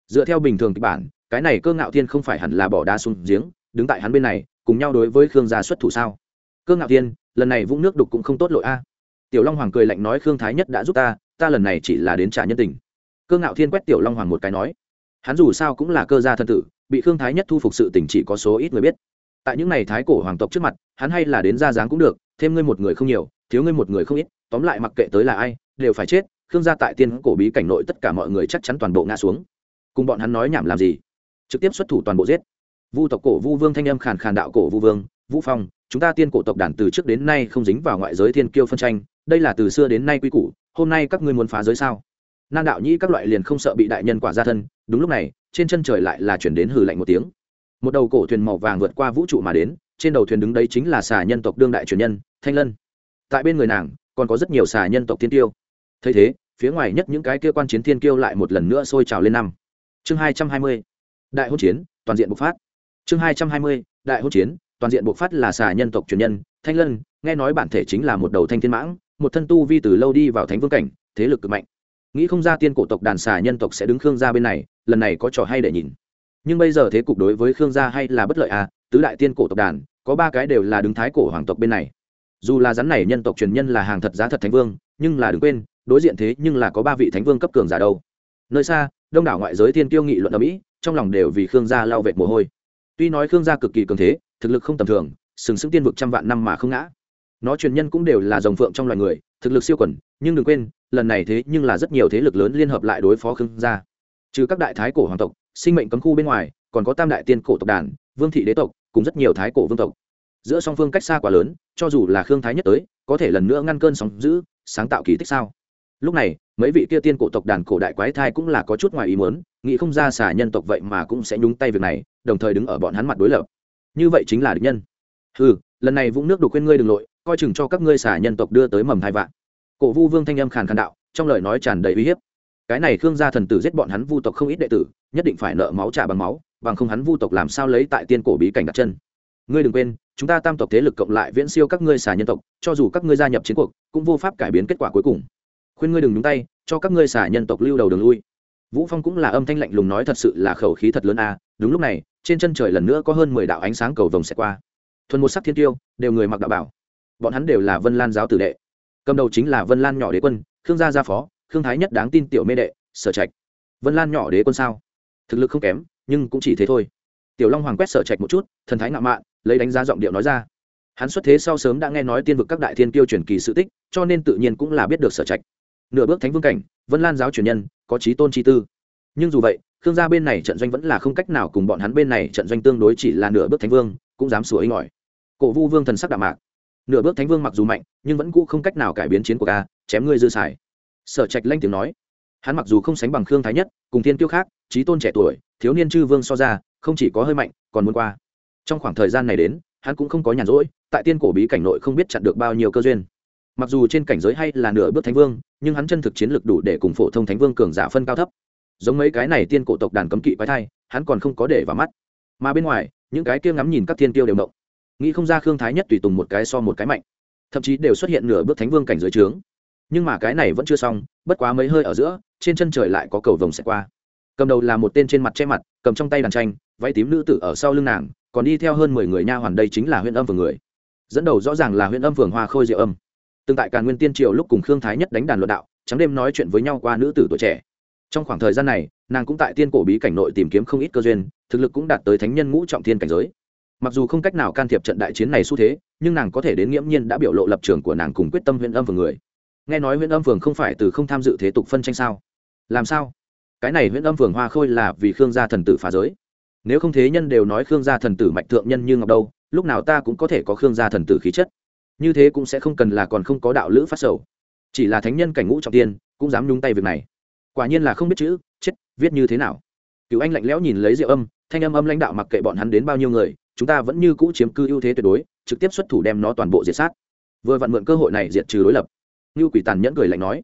Dựa theo bình thường kịch bản, cái này cơ ngạo thiên không phải hẳn là bỏ đá xuống giếng, đứng tại hắn bên này, cùng nhau đối với khương gia xuất thủ sao? Cơ ngạo thiên, lần này vũng nước đục cũng không tốt lội a. Tiểu long hoàng cười lạnh nói khương thái nhất đã giúp ta ta lần này chỉ là đến trả nhân tình. Cơ ngạo thiên quét tiểu long hoàng một cái nói, hắn dù sao cũng là cơ gia thân tử, bị khương thái nhất thu phục sự tình chỉ có số ít người biết tại những ngày thái cổ hoàng tộc trước mặt, hắn hay là đến ra dáng cũng được, thêm ngươi một người không nhiều, thiếu ngươi một người không ít, tóm lại mặc kệ tới là ai, đều phải chết, khương gia tại tiên cổ bí cảnh nội tất cả mọi người chắc chắn toàn bộ ngã xuống. Cùng bọn hắn nói nhảm làm gì? Trực tiếp xuất thủ toàn bộ giết. Vu tộc cổ vu vương thanh âm khàn khàn đạo cổ vu vương vũ phong, chúng ta tiên cổ tộc đàn từ trước đến nay không dính vào ngoại giới thiên kiêu phân tranh, đây là từ xưa đến nay quy củ, hôm nay các ngươi muốn phá giới sao? Nan đạo nhĩ các loại liền không sợ bị đại nhân quả ra thân, đúng lúc này, trên chân trời lại là chuyển đến hừ lạnh một tiếng một đầu cổ thuyền màu vàng vượt qua vũ trụ mà đến, trên đầu thuyền đứng đấy chính là xà nhân tộc đương đại truyền nhân, thanh lân. Tại bên người nàng, còn có rất nhiều xà nhân tộc thiên tiêu. Thấy thế, phía ngoài nhất những cái kia quan chiến thiên kiêu lại một lần nữa sôi trào lên năm. Chương hai trăm hai mươi, đại hỗn chiến, toàn diện bộc phát. Chương hai trăm hai mươi, đại hỗn chiến, toàn diện bộc phát là xà nhân tộc truyền nhân, thanh lân, nghe nói bản thể chính là một đầu thanh thiên mãng, một thân tu vi từ lâu đi vào thánh vương cảnh, thế lực cực mạnh. Nghĩ không ra tiên cổ tộc đàn xà nhân tộc sẽ đứng khương ra bên này, lần này có trò hay để nhìn nhưng bây giờ thế cục đối với khương gia hay là bất lợi à? Tứ đại tiên cổ tộc đàn, có ba cái đều là đứng thái cổ hoàng tộc bên này. Dù là rắn này nhân tộc truyền nhân là hàng thật giá thật thánh vương, nhưng là đừng quên, đối diện thế nhưng là có ba vị thánh vương cấp cường giả đâu. Nơi xa, đông đảo ngoại giới thiên tiêu nghị luận ở mỹ, trong lòng đều vì khương gia lao vệt mồ hôi. Tuy nói khương gia cực kỳ cường thế, thực lực không tầm thường, sừng sững tiên vực trăm vạn năm mà không ngã. Nó truyền nhân cũng đều là dòng phượng trong loài người, thực lực siêu quẩn nhưng đừng quên, lần này thế nhưng là rất nhiều thế lực lớn liên hợp lại đối phó khương gia. Trừ các đại thái cổ hoàng tộc sinh mệnh cấm khu bên ngoài, còn có tam đại tiên cổ tộc đàn, vương thị đế tộc, cùng rất nhiều thái cổ vương tộc. Giữa song phương cách xa quá lớn, cho dù là khương thái nhất tới, có thể lần nữa ngăn cơn sóng giữ sáng tạo kỳ tích sao? Lúc này, mấy vị kia tiên cổ tộc đàn cổ đại quái thai cũng là có chút ngoài ý muốn, nghĩ không ra xả nhân tộc vậy mà cũng sẽ nhúng tay việc này, đồng thời đứng ở bọn hắn mặt đối lập. Như vậy chính là địch nhân. Ừ lần này vũng nước đục quên ngươi đ ừ n g lội, coi chừng cho các ngươi xả nhân tộc đưa tới mầm hai vạn. Cổ vu vương thanh âm khàn khàn đạo, trong lời nói tràn đầy uy hiếp cái này khương gia thần tử giết bọn hắn vu tộc không ít đệ tử, nhất định phải nợ máu trả bằng máu, bằng không hắn vu tộc làm sao lấy tại tiên cổ bí cảnh đặt chân. Ngươi đừng quên, chúng ta tam tộc thế lực cộng lại viễn siêu các ngươi xà nhân tộc, cho dù các ngươi gia nhập chiến cuộc, cũng vô pháp cải biến kết quả cuối cùng. Khuyên ngươi đừng nhúng tay, cho các ngươi xà nhân tộc lưu đầu đường lui. Vũ phong cũng là âm thanh lạnh lùng nói thật sự là khẩu khí thật lớn a, đúng lúc này, trên chân trời lần nữa có hơn mười đạo ánh sáng cầu vồng sẽ qua. Thuần một sắc thiên tiêu, đều người mặc đạo bảo. Bọn hắn đều là vân lan giáo tử đệ. Cầm đầu chính là vân lan nhỏ đế quân, khương gia gia phó khương thái nhất đáng tin tiểu mê đệ, sở trạch. Vân lan nhỏ đế quân sao? Thực lực không kém, nhưng cũng chỉ thế thôi. Tiểu long hoàng quét sở trạch một chút, thần thái ngạo mạn, lấy đánh giá giọng điệu nói ra. Hắn xuất thế sau sớm đã nghe nói tiên vực các đại thiên tiêu truyền kỳ sự tích, cho nên tự nhiên cũng là biết được sở trạch. Nửa bước thánh vương cảnh, vân lan giáo truyền nhân, có trí tôn chi tư. Nhưng dù vậy, khương gia bên này trận doanh vẫn là không cách nào cùng bọn hắn bên này trận doanh tương đối chỉ là nửa bước thánh vương, cũng dám sủa ấy ngỏi cổ vu vương thần sắc đạm mạc. Nửa bước thánh vương mặc dù mạnh, nhưng vẫn cũ không cách nào cải biến chiến của ca chém ngươi dư xài sở trạch lanh tiếng nói. Hắn mặc dù không sánh bằng khương thái nhất, cùng thiên tiêu khác, trí tôn trẻ tuổi, thiếu niên chư vương so ra, không chỉ có hơi mạnh, còn muốn qua. Trong khoảng thời gian này đến, hắn cũng không có nhàn rỗi, tại tiên cổ bí cảnh nội không biết chặn được bao nhiêu cơ duyên. Mặc dù trên cảnh giới hay là nửa bước thánh vương, nhưng hắn chân thực chiến lực đủ để cùng phổ thông thánh vương cường giả phân cao thấp. Giống mấy cái này tiên cổ tộc đàn cấm kỵ quái thai, hắn còn không có để vào mắt. Mà bên ngoài, những cái kia ngắm nhìn các thiên tiêu đều động. Nghĩ không ra khương thái nhất tùy tùng một cái so một cái mạnh. Thậm chí đều xuất hiện nửa bước thánh vương cảnh giới trướng nhưng mà cái này vẫn chưa xong, bất quá mấy hơi ở giữa, trên chân trời lại có cầu vồng xẹt qua. Cầm đầu là một tên trên mặt che mặt, cầm trong tay đàn tranh, váy tím nữ tử ở sau lưng nàng, còn đi theo hơn mười người nha hoàn đây chính là huyện âm phường người. Dẫn đầu rõ ràng là huyện âm phường hoa khôi diệu âm. Từng tại càn nguyên tiên triều lúc cùng khương thái nhất đánh đàn luận đạo, trắng đêm nói chuyện với nhau qua nữ tử tuổi trẻ. Trong khoảng thời gian này, nàng cũng tại tiên cổ bí cảnh nội tìm kiếm không ít cơ duyên, thực lực cũng đạt tới thánh nhân ngũ trọng thiên cảnh giới. Mặc dù không cách nào can thiệp trận đại chiến này xu thế, nhưng nàng có thể đến nghiễm nhiên đã biểu lộ lập trường của nàng cùng quyết tâm huyện âm phường người nghe nói huyện âm phường không phải từ không tham dự thế tục phân tranh sao? Làm sao? Cái này huyện âm phường hoa khôi là vì khương gia thần tử phá giới. Nếu không thế nhân đều nói khương gia thần tử mạnh thượng nhân như ngọc đâu, lúc nào ta cũng có thể có khương gia thần tử khí chất. Như thế cũng sẽ không cần là còn không có đạo lữ phát sầu. Chỉ là thánh nhân cảnh ngũ trọng tiên, cũng dám nhúng tay việc này. Quả nhiên là không biết chữ, chết, viết như thế nào. Cựu anh lạnh lẽo nhìn lấy rượu âm, thanh âm âm lãnh đạo mặc kệ bọn hắn đến bao nhiêu người, chúng ta vẫn như cũ chiếm cư ưu thế tuyệt đối, trực tiếp xuất thủ đem nó toàn bộ diệt sát. Vừa vặn mượn cơ hội này diệt trừ đối lập. Ngưu quỷ tàn nhẫn cười lạnh nói,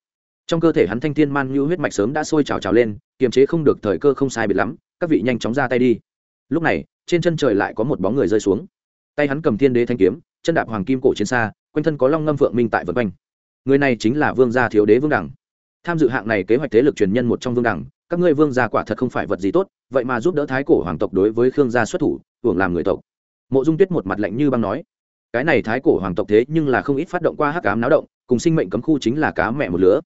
trong cơ thể hắn thanh thiên man như huyết mạch sớm đã sôi trào trào lên, kiềm chế không được thời cơ không sai biệt lắm, các vị nhanh chóng ra tay đi. Lúc này, trên chân trời lại có một bóng người rơi xuống. Tay hắn cầm thiên đế thanh kiếm, chân đạp hoàng kim cổ chiến xa, quanh thân có long ngâm phượng minh tại vân quanh. Người này chính là vương gia thiếu đế vương đẳng tham dự hạng này kế hoạch thế lực truyền nhân một trong vương đẳng các ngươi vương gia quả thật không phải vật gì tốt, vậy mà giúp đỡ thái cổ hoàng tộc đối với khương gia xuất thủ, hưởng làm người tộc. Mộ dung tuyết một mặt lạnh như băng nói, cái này thái cổ hoàng tộc thế nhưng là không ít phát động qua hắc ám náo động cùng sinh mệnh cấm khu chính là cá mẹ một lứa.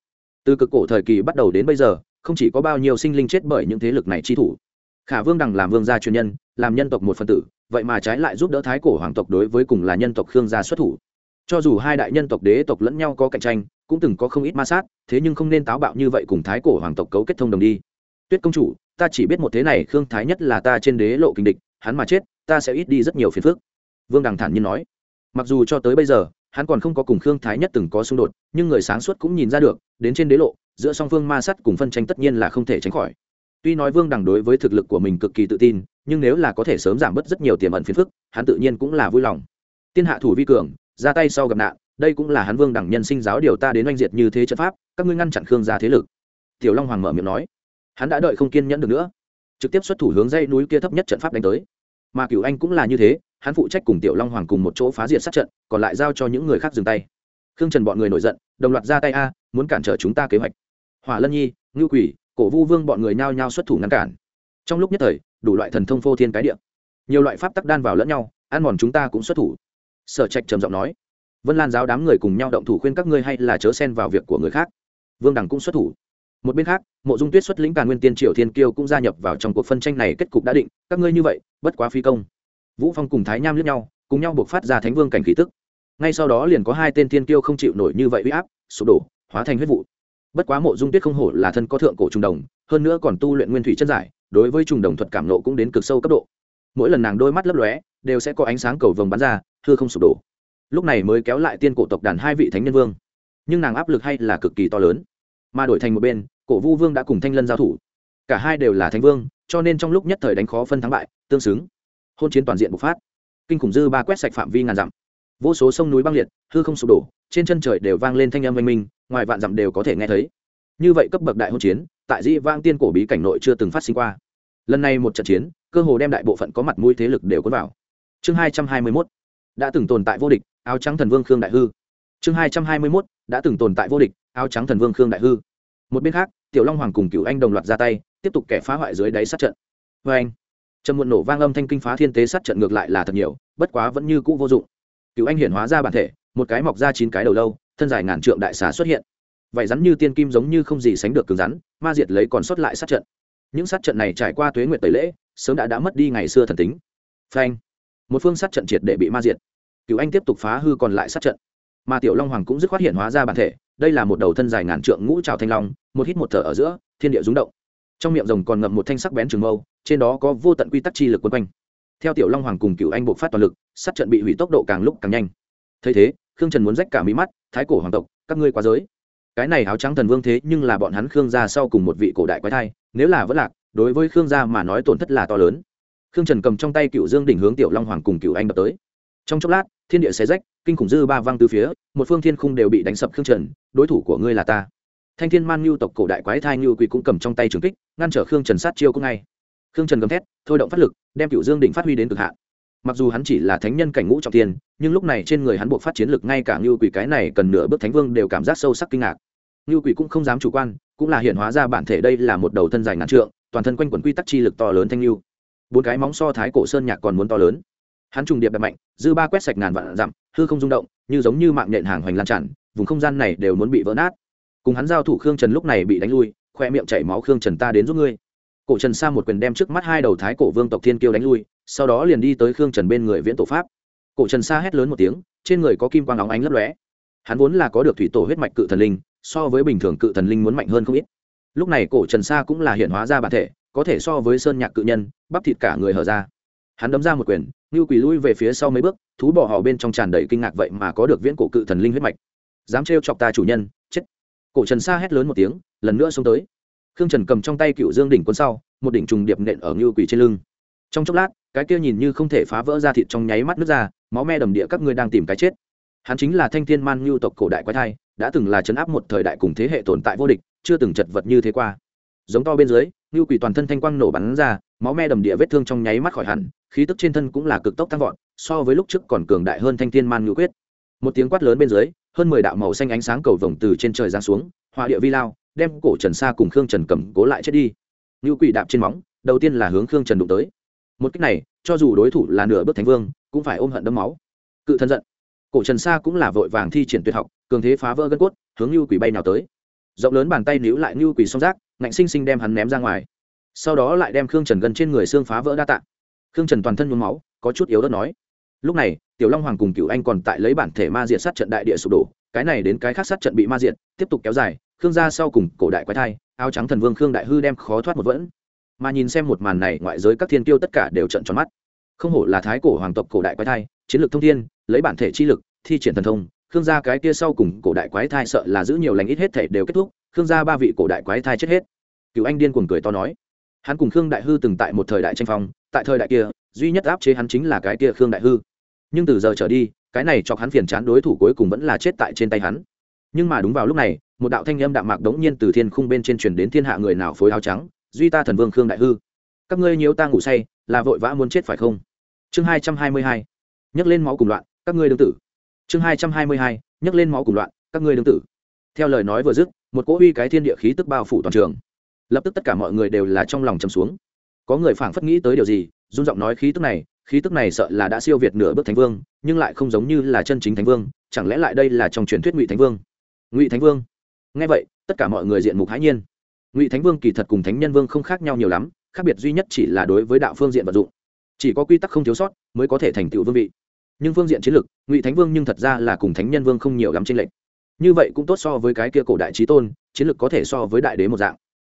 Từ cực cổ thời kỳ bắt đầu đến bây giờ, không chỉ có bao nhiêu sinh linh chết bởi những thế lực này chi thủ. Khả vương đằng làm vương gia truyền nhân, làm nhân tộc một phần tử, vậy mà trái lại giúp đỡ thái cổ hoàng tộc đối với cùng là nhân tộc khương gia xuất thủ. Cho dù hai đại nhân tộc đế tộc lẫn nhau có cạnh tranh, cũng từng có không ít ma sát, thế nhưng không nên táo bạo như vậy cùng thái cổ hoàng tộc cấu kết thông đồng đi. Tuyết công chủ, ta chỉ biết một thế này, khương thái nhất là ta trên đế lộ kinh địch, hắn mà chết, ta sẽ ít đi rất nhiều phiền phức. Vương đằng thản nhiên nói. Mặc dù cho tới bây giờ hắn còn không có cùng khương thái nhất từng có xung đột, nhưng người sáng suốt cũng nhìn ra được, đến trên đế lộ, giữa song phương ma sắt cùng phân tranh tất nhiên là không thể tránh khỏi. Tuy nói vương đằng đối với thực lực của mình cực kỳ tự tin, nhưng nếu là có thể sớm giảm bớt rất nhiều tiềm ẩn phiền phức, hắn tự nhiên cũng là vui lòng. Tiên hạ thủ vi cường, ra tay sau gặp nạn, đây cũng là hắn vương đẳng nhân sinh giáo điều ta đến oanh diệt như thế trận pháp, các ngươi ngăn chặn khương gia thế lực. Tiểu long hoàng mở miệng nói. Hắn đã đợi không kiên nhẫn được nữa. Trực tiếp xuất thủ hướng dây núi kia thấp nhất trận pháp đánh tới. Mà cửu anh cũng là như thế hắn phụ trách cùng tiểu long hoàng cùng một chỗ phá diệt sát trận, còn lại giao cho những người khác dừng tay. Khương trần bọn người nổi giận, đồng loạt ra tay a, muốn cản trở chúng ta kế hoạch. Hỏa lân nhi, ngưu quỷ, cổ vu vương bọn người nhao nhao xuất thủ ngăn cản. Trong lúc nhất thời, đủ loại thần thông phô thiên cái địa. Nhiều loại pháp tắc đan vào lẫn nhau, ăn mòn chúng ta cũng xuất thủ. Sở trạch trầm giọng nói, vân lan giáo đám người cùng nhau động thủ khuyên các ngươi hay là chớ xen vào việc của người khác. Vương đằng cũng xuất thủ. Một bên khác, mộ dung tuyết xuất lĩnh càn nguyên tiên triều thiên kiêu cũng gia nhập vào trong cuộc phân tranh này, kết cục đã định, các ngươi như vậy, bất quá phi công vũ phong cùng thái nham lướt nhau, cùng nhau buộc phát ra thánh vương cảnh khí tức. Ngay sau đó liền có hai tên thiên kiêu không chịu nổi như vậy uy áp, sụp đổ, hóa thành huyết vụ. Bất quá mộ dung tuyết không hổ là thân có thượng cổ trùng đồng, hơn nữa còn tu luyện nguyên thủy chân giải, đối với trùng đồng thuật cảm nộ cũng đến cực sâu cấp độ. Mỗi lần nàng đôi mắt lấp lóe, đều sẽ có ánh sáng cầu vồng bắn ra thưa không sụp đổ. Lúc này mới kéo lại tiên cổ tộc đàn hai vị thánh nhân vương. Nhưng nàng áp lực hay là cực kỳ to lớn. Mà đổi thành một bên, cổ vu vương đã cùng thanh lân giao thủ. Cả hai đều là thánh vương, cho nên trong lúc nhất thời đánh khó phân thắng bại, tương xứng hôn chiến toàn diện bộc phát. Kinh khủng dư ba quét sạch phạm vi ngàn dặm. Vô số sông núi băng liệt, hư không sụp đổ, trên chân trời đều vang lên thanh âm oanh minh, ngoài vạn dặm đều có thể nghe thấy. Như vậy cấp bậc đại hôn chiến, tại dĩ vang tiên cổ bí cảnh nội chưa từng phát sinh qua. Lần này một trận chiến, cơ hồ đem đại bộ phận có mặt mũi thế lực đều cuốn vào. Chương hai trăm hai mươi mốt, đã từng tồn tại vô địch, áo trắng thần vương khương đại hư. Chương hai trăm hai mươi mốt, đã từng tồn tại vô địch, áo trắng thần vương khương đại hư. Một bên khác, tiểu long hoàng cùng cựu anh đồng loạt ra tay, tiếp tục kẻ phá hoại dưới đáy sát trận. Vê anh trầm muộn nổ vang âm thanh kinh phá thiên tế sát trận ngược lại là thật nhiều, bất quá vẫn như cũ vô dụng. Cựu anh hiển hóa ra bản thể, một cái mọc ra chín cái đầu lâu, thân dài ngàn trượng đại xà xuất hiện. Vậy rắn như tiên kim giống như không gì sánh được cứng rắn, ma diệt lấy còn sót lại sát trận. Những sát trận này trải qua tuế nguyệt tẩy lễ, sớm đã đã mất đi ngày xưa thần tính. Phanh! Một phương sát trận triệt để bị ma diệt. Cựu anh tiếp tục phá hư còn lại sát trận. Mà tiểu long hoàng cũng dứt khoát hiện hóa ra bản thể, đây là một đầu thân dài ngàn trượng ngũ trào thanh long, một hít một thở ở giữa, thiên địa rúng động trong miệng rồng còn ngậm một thanh sắc bén trường mâu, trên đó có vô tận quy tắc chi lực quân quanh. Theo tiểu long hoàng cùng cựu anh buộc phát toàn lực, sát trận bị hủy tốc độ càng lúc càng nhanh. Thấy thế, khương trần muốn rách cả mí mắt, thái cổ hoàng tộc, các ngươi quá giới. Cái này áo trắng thần vương thế nhưng là bọn hắn khương gia sau cùng một vị cổ đại quái thai, nếu là vẫn lạc, đối với khương gia mà nói tổn thất là to lớn. Khương trần cầm trong tay cựu dương đỉnh hướng tiểu long hoàng cùng cựu anh đập tới. Trong chốc lát, thiên địa xé rách, kinh khủng dư ba văng từ phía, một phương thiên khung đều bị đánh sập khương trần, đối thủ của ngươi là ta thanh thiên man nhu tộc cổ đại quái thai nhu quỳ cũng cầm trong tay trường kích ngăn trở khương trần sát chiêu cũng ngay. Khương trần gầm thét thôi động phát lực đem cựu dương đỉnh phát huy đến cực hạn. Mặc dù hắn chỉ là thánh nhân cảnh ngũ trọng tiền nhưng lúc này trên người hắn buộc phát chiến lực ngay cả ngưu quỷ cái này cần nửa bước thánh vương đều cảm giác sâu sắc kinh ngạc. Ngưu quỷ cũng không dám chủ quan cũng là hiện hóa ra bản thể đây là một đầu thân dài ngàn trượng toàn thân quanh quẩn quy tắc chi lực to lớn thanh lưu, bốn cái móng so thái cổ sơn nhạc còn muốn to lớn. Hắn trùng điệp đẹp mạnh dư ba quét sạch ngàn vạn dặm hư không rung động như giống như mạng nhện hàng hoành lan tràn vùng không gian này đều muốn bị vỡ nát cùng hắn giao thủ khương trần lúc này bị đánh lui, khoe miệng chảy máu, khương trần, ta đến giúp ngươi. Cổ trần sa một quyền đem trước mắt hai đầu thái cổ vương tộc thiên kiêu đánh lui, sau đó liền đi tới khương trần bên người viễn tổ pháp. Cổ trần sa hét lớn một tiếng, trên người có kim quang óng ánh lấp lóe. Hắn vốn là có được thủy tổ huyết mạch cự thần linh, so với bình thường cự thần linh muốn mạnh hơn không ít. Lúc này cổ trần sa cũng là hiện hóa ra bản thể, có thể so với sơn nhạc cự nhân, bắp thịt cả người hở ra. Hắn đấm ra một quyền, như quỳ lui về phía sau mấy bước, thú bỏ họ bên trong tràn đầy kinh ngạc vậy mà có được viễn cổ cự thần linh huyết mạch. Dám trêu chọc ta chủ nhân cổ trần sa hét lớn một tiếng, lần nữa xông tới. Khương trần cầm trong tay cựu dương đỉnh quân sau, một đỉnh trùng điệp nện ở ngưu quỷ trên lưng. Trong chốc lát, cái kia nhìn như không thể phá vỡ ra thịt trong nháy mắt nước ra, máu me đầm địa các ngươi đang tìm cái chết. Hắn chính là thanh thiên man ngưu tộc cổ đại quái thai, đã từng là chấn áp một thời đại cùng thế hệ tồn tại vô địch, chưa từng chật vật như thế qua. Giống to bên dưới, ngưu quỷ toàn thân thanh quang nổ bắn ra, máu me đầm địa vết thương trong nháy mắt khỏi hẳn, khí tức trên thân cũng là cực tốc tăng vọt, so với lúc trước còn cường đại hơn thanh thiên man ngưu quyết. Một tiếng quát lớn bên dưới hơn mười đạo màu xanh ánh sáng cầu vồng từ trên trời giáng xuống hòa địa vi lao đem cổ trần sa cùng khương trần cầm cố lại chết đi. Như quỷ đạp trên móng đầu tiên là hướng khương trần đụng tới. Một cách này cho dù đối thủ là nửa bước thánh vương cũng phải ôm hận đấm máu. Cự thân giận. Cổ trần sa cũng là vội vàng thi triển tuyệt học cường thế phá vỡ gân cốt hướng như quỷ bay nào tới. Rộng lớn bàn tay níu lại như quỷ song rác ngạnh sinh sinh đem hắn ném ra ngoài. Sau đó lại đem khương trần gần trên người xương phá vỡ đa tạng, khương trần toàn thân nhuốm máu có chút yếu đất nói lúc này, tiểu long hoàng cùng cựu anh còn tại lấy bản thể ma diệt sát trận đại địa sụp đổ, cái này đến cái khác sát trận bị ma diệt, tiếp tục kéo dài, khương gia sau cùng cổ đại quái thai, áo trắng thần vương khương đại hư đem khó thoát một vẫn. Mà nhìn xem một màn này, ngoại giới các thiên tiêu tất cả đều trận tròn mắt. Không hổ là thái cổ hoàng tộc cổ đại quái thai, chiến lược thông thiên, lấy bản thể chi lực, thi triển thần thông, khương gia cái kia sau cùng cổ đại quái thai sợ là giữ nhiều lành ít hết thể đều kết thúc, khương gia ba vị cổ đại quái thai chết hết. Cựu anh điên cuồng cười to nói. Hắn cùng khương đại hư từng tại một thời đại tranh phong, tại thời đại kia, duy nhất áp chế hắn chính là cái kia khương đại hư nhưng từ giờ trở đi, cái này cho hắn phiền chán đối thủ cuối cùng vẫn là chết tại trên tay hắn. Nhưng mà đúng vào lúc này, một đạo thanh âm đạm mạc đống nhiên từ thiên khung bên trên truyền đến thiên hạ người nào phối áo trắng, duy ta thần vương khương đại hư, các ngươi nhiễu ta ngủ say, là vội vã muốn chết phải không? Chương hai trăm hai mươi hai, nhấc lên máu cùng loạn, các ngươi đương tử. Chương hai trăm hai mươi hai, nhấc lên máu cùng loạn, các ngươi đương tử. Theo lời nói vừa dứt, một cỗ uy cái thiên địa khí tức bao phủ toàn trường. Lập tức tất cả mọi người đều là trong lòng chầm xuống. Có người phảng phất nghĩ tới điều gì, run giọng nói khí tức này khí tức này sợ là đã siêu việt nửa bước thánh vương, nhưng lại không giống như là chân chính thánh vương, chẳng lẽ lại đây là trong truyền thuyết ngụy thánh vương? Ngụy thánh vương? Nghe vậy, tất cả mọi người diện mục hãi nhiên. Ngụy thánh vương kỳ thật cùng thánh nhân vương không khác nhau nhiều lắm, khác biệt duy nhất chỉ là đối với đạo phương diện vật dụng. Chỉ có quy tắc không thiếu sót, mới có thể thành tựu vương vị. Nhưng phương diện chiến lược, ngụy thánh vương nhưng thật ra là cùng thánh nhân vương không nhiều lắm tranh lệch. Như vậy cũng tốt so với cái kia cổ đại trí tôn, chiến lược có thể so với đại đế một dạng.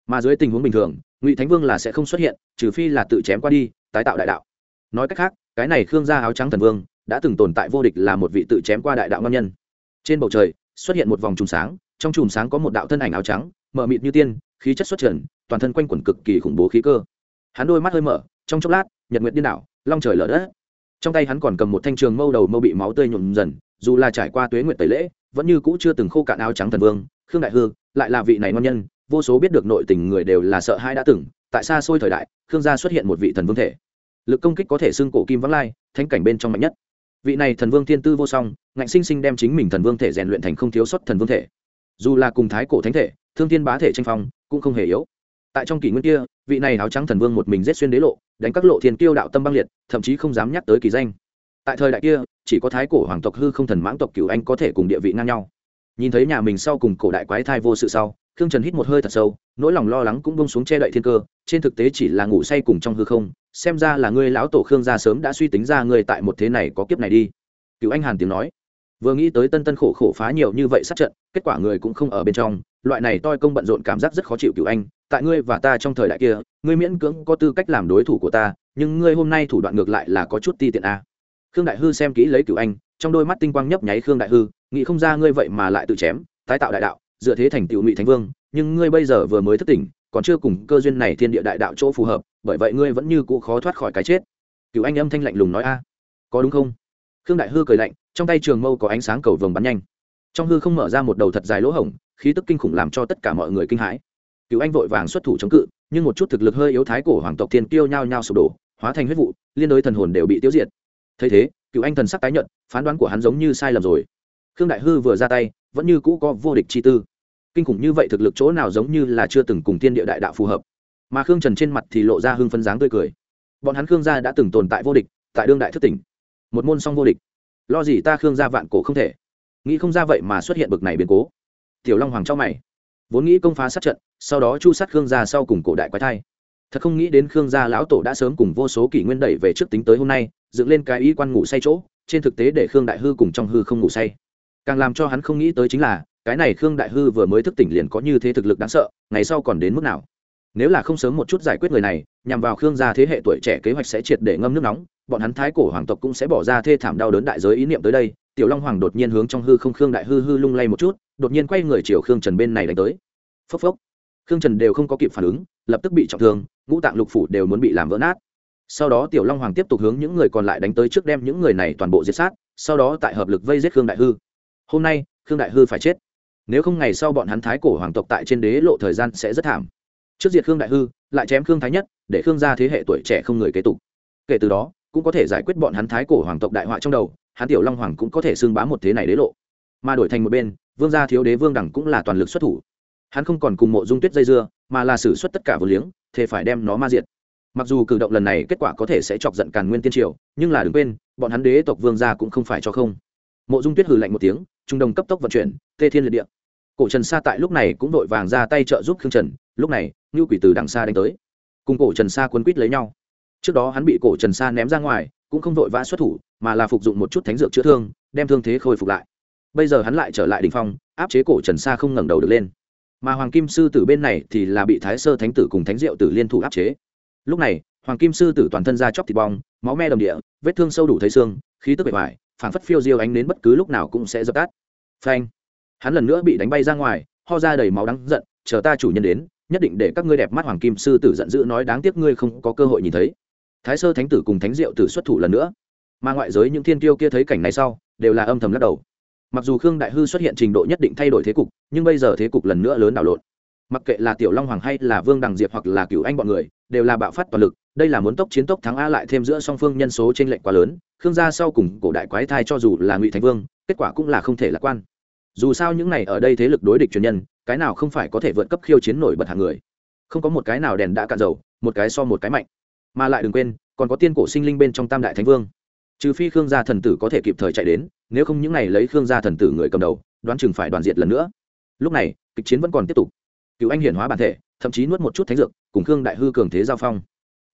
Mà dưới tình huống bình thường, ngụy thánh vương là sẽ không xuất hiện, trừ phi là tự chém qua đi, tái tạo đại đạo nói cách khác, cái này khương gia áo trắng thần vương, đã từng tồn tại vô địch là một vị tự chém qua đại đạo ngon nhân. Trên bầu trời, xuất hiện một vòng trùm sáng, trong chùm sáng có một đạo thân ảnh áo trắng, mờ mịt như tiên, khí chất xuất trần, toàn thân quanh quẩn cực kỳ khủng bố khí cơ. Hắn đôi mắt hơi mở, trong chốc lát, nhật nguyệt điên đảo, long trời lở đất. Trong tay hắn còn cầm một thanh trường mâu đầu mâu bị máu tươi nhuộm dần, dù là trải qua tuế nguyệt tẩy lễ, vẫn như cũ chưa từng khô cạn áo trắng thần vương, khương đại hư, lại là vị này ngon nhân, vô số biết được nội tình người đều là sợ hãi đã từng, tại xa xôi thời đại, khương gia xuất hiện một vị thần vương thể lực công kích có thể xưng cổ kim vắng lai, thánh cảnh bên trong mạnh nhất. Vị này thần vương thiên tư vô song, ngạnh sinh sinh đem chính mình thần vương thể rèn luyện thành không thiếu sót thần vương thể. Dù là cùng thái cổ thánh thể, thương thiên bá thể tranh phong, cũng không hề yếu. Tại trong kỷ nguyên kia, vị này áo trắng thần vương một mình rết xuyên đế lộ, đánh các lộ thiên Kiêu đạo tâm băng liệt, thậm chí không dám nhắc tới kỳ danh. Tại thời đại kia, chỉ có thái cổ hoàng tộc hư không thần mãng tộc cửu anh có thể cùng địa vị ngang nhau. Nhìn thấy nhà mình sau cùng cổ đại quái thai vô sự sau khương trần hít một hơi thật sâu, nỗi lòng lo lắng cũng bông xuống che đậy thiên cơ, trên thực tế chỉ là ngủ say cùng trong hư không, xem ra là ngươi lão tổ khương gia sớm đã suy tính ra ngươi tại một thế này có kiếp này đi. Cựu anh hàn tiếng nói. Vừa nghĩ tới tân tân khổ khổ phá nhiều như vậy sát trận, kết quả người cũng không ở bên trong, loại này toi công bận rộn cảm giác rất khó chịu cựu anh. Tại ngươi và ta trong thời đại kia, ngươi miễn cưỡng có tư cách làm đối thủ của ta, nhưng ngươi hôm nay thủ đoạn ngược lại là có chút ti tiện a. Khương đại hư xem kỹ lấy cựu anh, trong đôi mắt tinh quang nhấp nháy khương đại hư, nghĩ không ra ngươi vậy mà lại tự chém, tái tạo đại đạo dựa thế thành tựu ngụy thánh vương, nhưng ngươi bây giờ vừa mới thức tỉnh, còn chưa cùng cơ duyên này thiên địa đại đạo chỗ phù hợp, bởi vậy ngươi vẫn như cũ khó thoát khỏi cái chết. Cựu anh âm thanh lạnh lùng nói, a, có đúng không? Khương đại hư cười lạnh, trong tay trường mâu có ánh sáng cầu vồng bắn nhanh. Trong hư không mở ra một đầu thật dài lỗ hổng, khí tức kinh khủng làm cho tất cả mọi người kinh hãi. Cựu anh vội vàng xuất thủ chống cự, nhưng một chút thực lực hơi yếu thái cổ hoàng tộc thiên kiêu nhao nhao sụp đổ, hóa thành huyết vụ, liên đối thần hồn đều bị tiêu diệt. Thấy thế cựu anh thần sắc tái nhận phán đoán của hắn giống như sai lầm rồi. Khương đại hư vừa ra tay, vẫn như cũ có vô địch chi tư kinh khủng như vậy thực lực chỗ nào giống như là chưa từng cùng thiên địa đại đạo phù hợp. Mà khương trần trên mặt thì lộ ra hưng phân dáng tươi cười. Bọn hắn khương gia đã từng tồn tại vô địch, tại đương đại thất tỉnh. Một môn song vô địch. Lo gì ta khương gia vạn cổ không thể? Nghĩ không ra vậy mà xuất hiện bực này biến cố. Tiểu long hoàng cho mày. Vốn nghĩ công phá sát trận, sau đó chu sát khương gia sau cùng cổ đại quái thai. Thật không nghĩ đến khương gia lão tổ đã sớm cùng vô số kỷ nguyên đẩy về trước tính tới hôm nay, dựng lên cái ý quan ngủ say chỗ, trên thực tế để khương đại hư cùng trong hư không ngủ say. Càng làm cho hắn không nghĩ tới chính là cái này khương đại hư vừa mới thức tỉnh liền có như thế thực lực đáng sợ, ngày sau còn đến mức nào? Nếu là không sớm một chút giải quyết người này, nhằm vào khương gia thế hệ tuổi trẻ kế hoạch sẽ triệt để ngâm nước nóng, bọn hắn thái cổ hoàng tộc cũng sẽ bỏ ra thê thảm đau đớn đại giới ý niệm tới đây. Tiểu long hoàng đột nhiên hướng trong hư không khương đại hư hư lung lay một chút, đột nhiên quay người chiều khương trần bên này đánh tới. Phốc phốc. Khương trần đều không có kịp phản ứng, lập tức bị trọng thương, ngũ tạng lục phủ đều muốn bị làm vỡ nát. Sau đó tiểu long hoàng tiếp tục hướng những người còn lại đánh tới trước đem những người này toàn bộ diệt sát, sau đó tại hợp lực vây giết khương đại hư. Hôm nay, khương đại hư phải chết nếu không ngày sau bọn hắn thái cổ hoàng tộc tại trên đế lộ thời gian sẽ rất thảm. Trước diệt khương đại hư, lại chém khương thái nhất, để khương gia thế hệ tuổi trẻ không người kế tục. Kể từ đó, cũng có thể giải quyết bọn hắn thái cổ hoàng tộc đại họa trong đầu, hắn tiểu long hoàng cũng có thể xưng bám một thế này đế lộ. Mà đổi thành một bên, vương gia thiếu đế vương đẳng cũng là toàn lực xuất thủ. Hắn không còn cùng mộ dung tuyết dây dưa, mà là xử suất tất cả vừa liếng thế phải đem nó ma diệt. Mặc dù cử động lần này kết quả có thể sẽ chọc giận càn nguyên tiên triều, nhưng là đừng quên, bọn hắn đế tộc vương gia cũng không phải cho không mộ dung tuyết hừ lạnh một tiếng, trung đồng cấp tốc vận chuyển, tê thiên liệt địa. Cổ trần sa tại lúc này cũng đội vàng ra tay trợ giúp khương trần, lúc này, ngưu quỷ từ đằng xa đánh tới. Cùng cổ trần sa quấn quýt lấy nhau. Trước đó hắn bị cổ trần sa ném ra ngoài, cũng không vội vã xuất thủ, mà là phục dụng một chút thánh dược chữa thương, đem thương thế khôi phục lại. Bây giờ hắn lại trở lại đình phong, áp chế cổ trần sa không ngẩng đầu được lên. Mà hoàng kim sư tử bên này thì là bị thái sơ thánh tử cùng thánh diệu tử liên thủ áp chế. Lúc này hoàng kim sư tử toàn thân ra chóc thịt bong, máu me đầm địa, vết thương sâu đủ thấy xương, khí tức bề ngoài, phảng phất phiêu diêu ánh đến bất cứ lúc nào cũng sẽ dập tắt. Phanh! Hắn lần nữa bị đánh bay ra ngoài, ho ra đầy máu đắng giận, chờ ta chủ nhân đến, nhất định để các ngươi đẹp mắt hoàng kim sư tử giận dữ nói đáng tiếc ngươi không có cơ hội nhìn thấy. Thái sơ thánh tử cùng thánh diệu tử xuất thủ lần nữa. Mà ngoại giới những thiên tiêu kia thấy cảnh này sau, đều là âm thầm lắc đầu. Mặc dù khương đại hư xuất hiện trình độ nhất định thay đổi thế cục, nhưng bây giờ thế cục lần nữa lớn đảo lộn. Mặc kệ là tiểu long hoàng hay là vương đằng diệp hoặc là cựu anh bọn người, đều là bạo phát toàn lực đây là muốn tốc chiến tốc thắng a lại thêm giữa song phương nhân số trên lệnh quá lớn, khương gia sau cùng cổ đại quái thai cho dù là ngụy thành vương, kết quả cũng là không thể lạc quan. Dù sao những này ở đây thế lực đối địch truyền nhân, cái nào không phải có thể vượt cấp khiêu chiến nổi bật hàng người. Không có một cái nào đèn đã cạn dầu, một cái so một cái mạnh. Mà lại đừng quên, còn có tiên cổ sinh linh bên trong tam đại thánh vương. Trừ phi khương gia thần tử có thể kịp thời chạy đến, nếu không những này lấy khương gia thần tử người cầm đầu, đoán chừng phải đoàn diệt lần nữa. Lúc này, kịch chiến vẫn còn tiếp tục. Cựu anh hiển hóa bản thể, thậm chí nuốt một chút thánh dược, cùng khương đại hư cường thế giao phong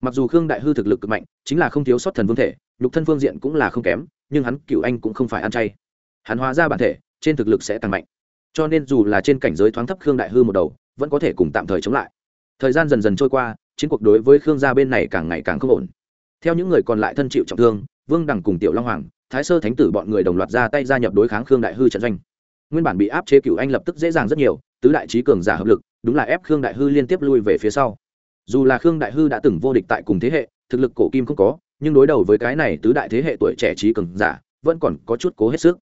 mặc dù khương đại hư thực lực cực mạnh, chính là không thiếu sót thần vương thể, nhục thân phương diện cũng là không kém, nhưng hắn cựu anh cũng không phải ăn chay. Hắn hóa ra bản thể, trên thực lực sẽ tăng mạnh. Cho nên dù là trên cảnh giới thoáng thấp khương đại hư một đầu, vẫn có thể cùng tạm thời chống lại. Thời gian dần dần trôi qua, chiến cuộc đối với khương gia bên này càng ngày càng không ổn. Theo những người còn lại thân chịu trọng thương, vương đằng cùng tiểu long hoàng, thái sơ thánh tử bọn người đồng loạt ra tay gia nhập đối kháng khương đại hư trận doanh. Nguyên bản bị áp chế cựu anh lập tức dễ dàng rất nhiều, tứ đại trí cường giả hợp lực, đúng là ép khương đại hư liên tiếp lui về phía sau dù là khương đại hư đã từng vô địch tại cùng thế hệ, thực lực cổ kim không có, nhưng đối đầu với cái này tứ đại thế hệ tuổi trẻ trí cường giả, vẫn còn có chút cố hết sức.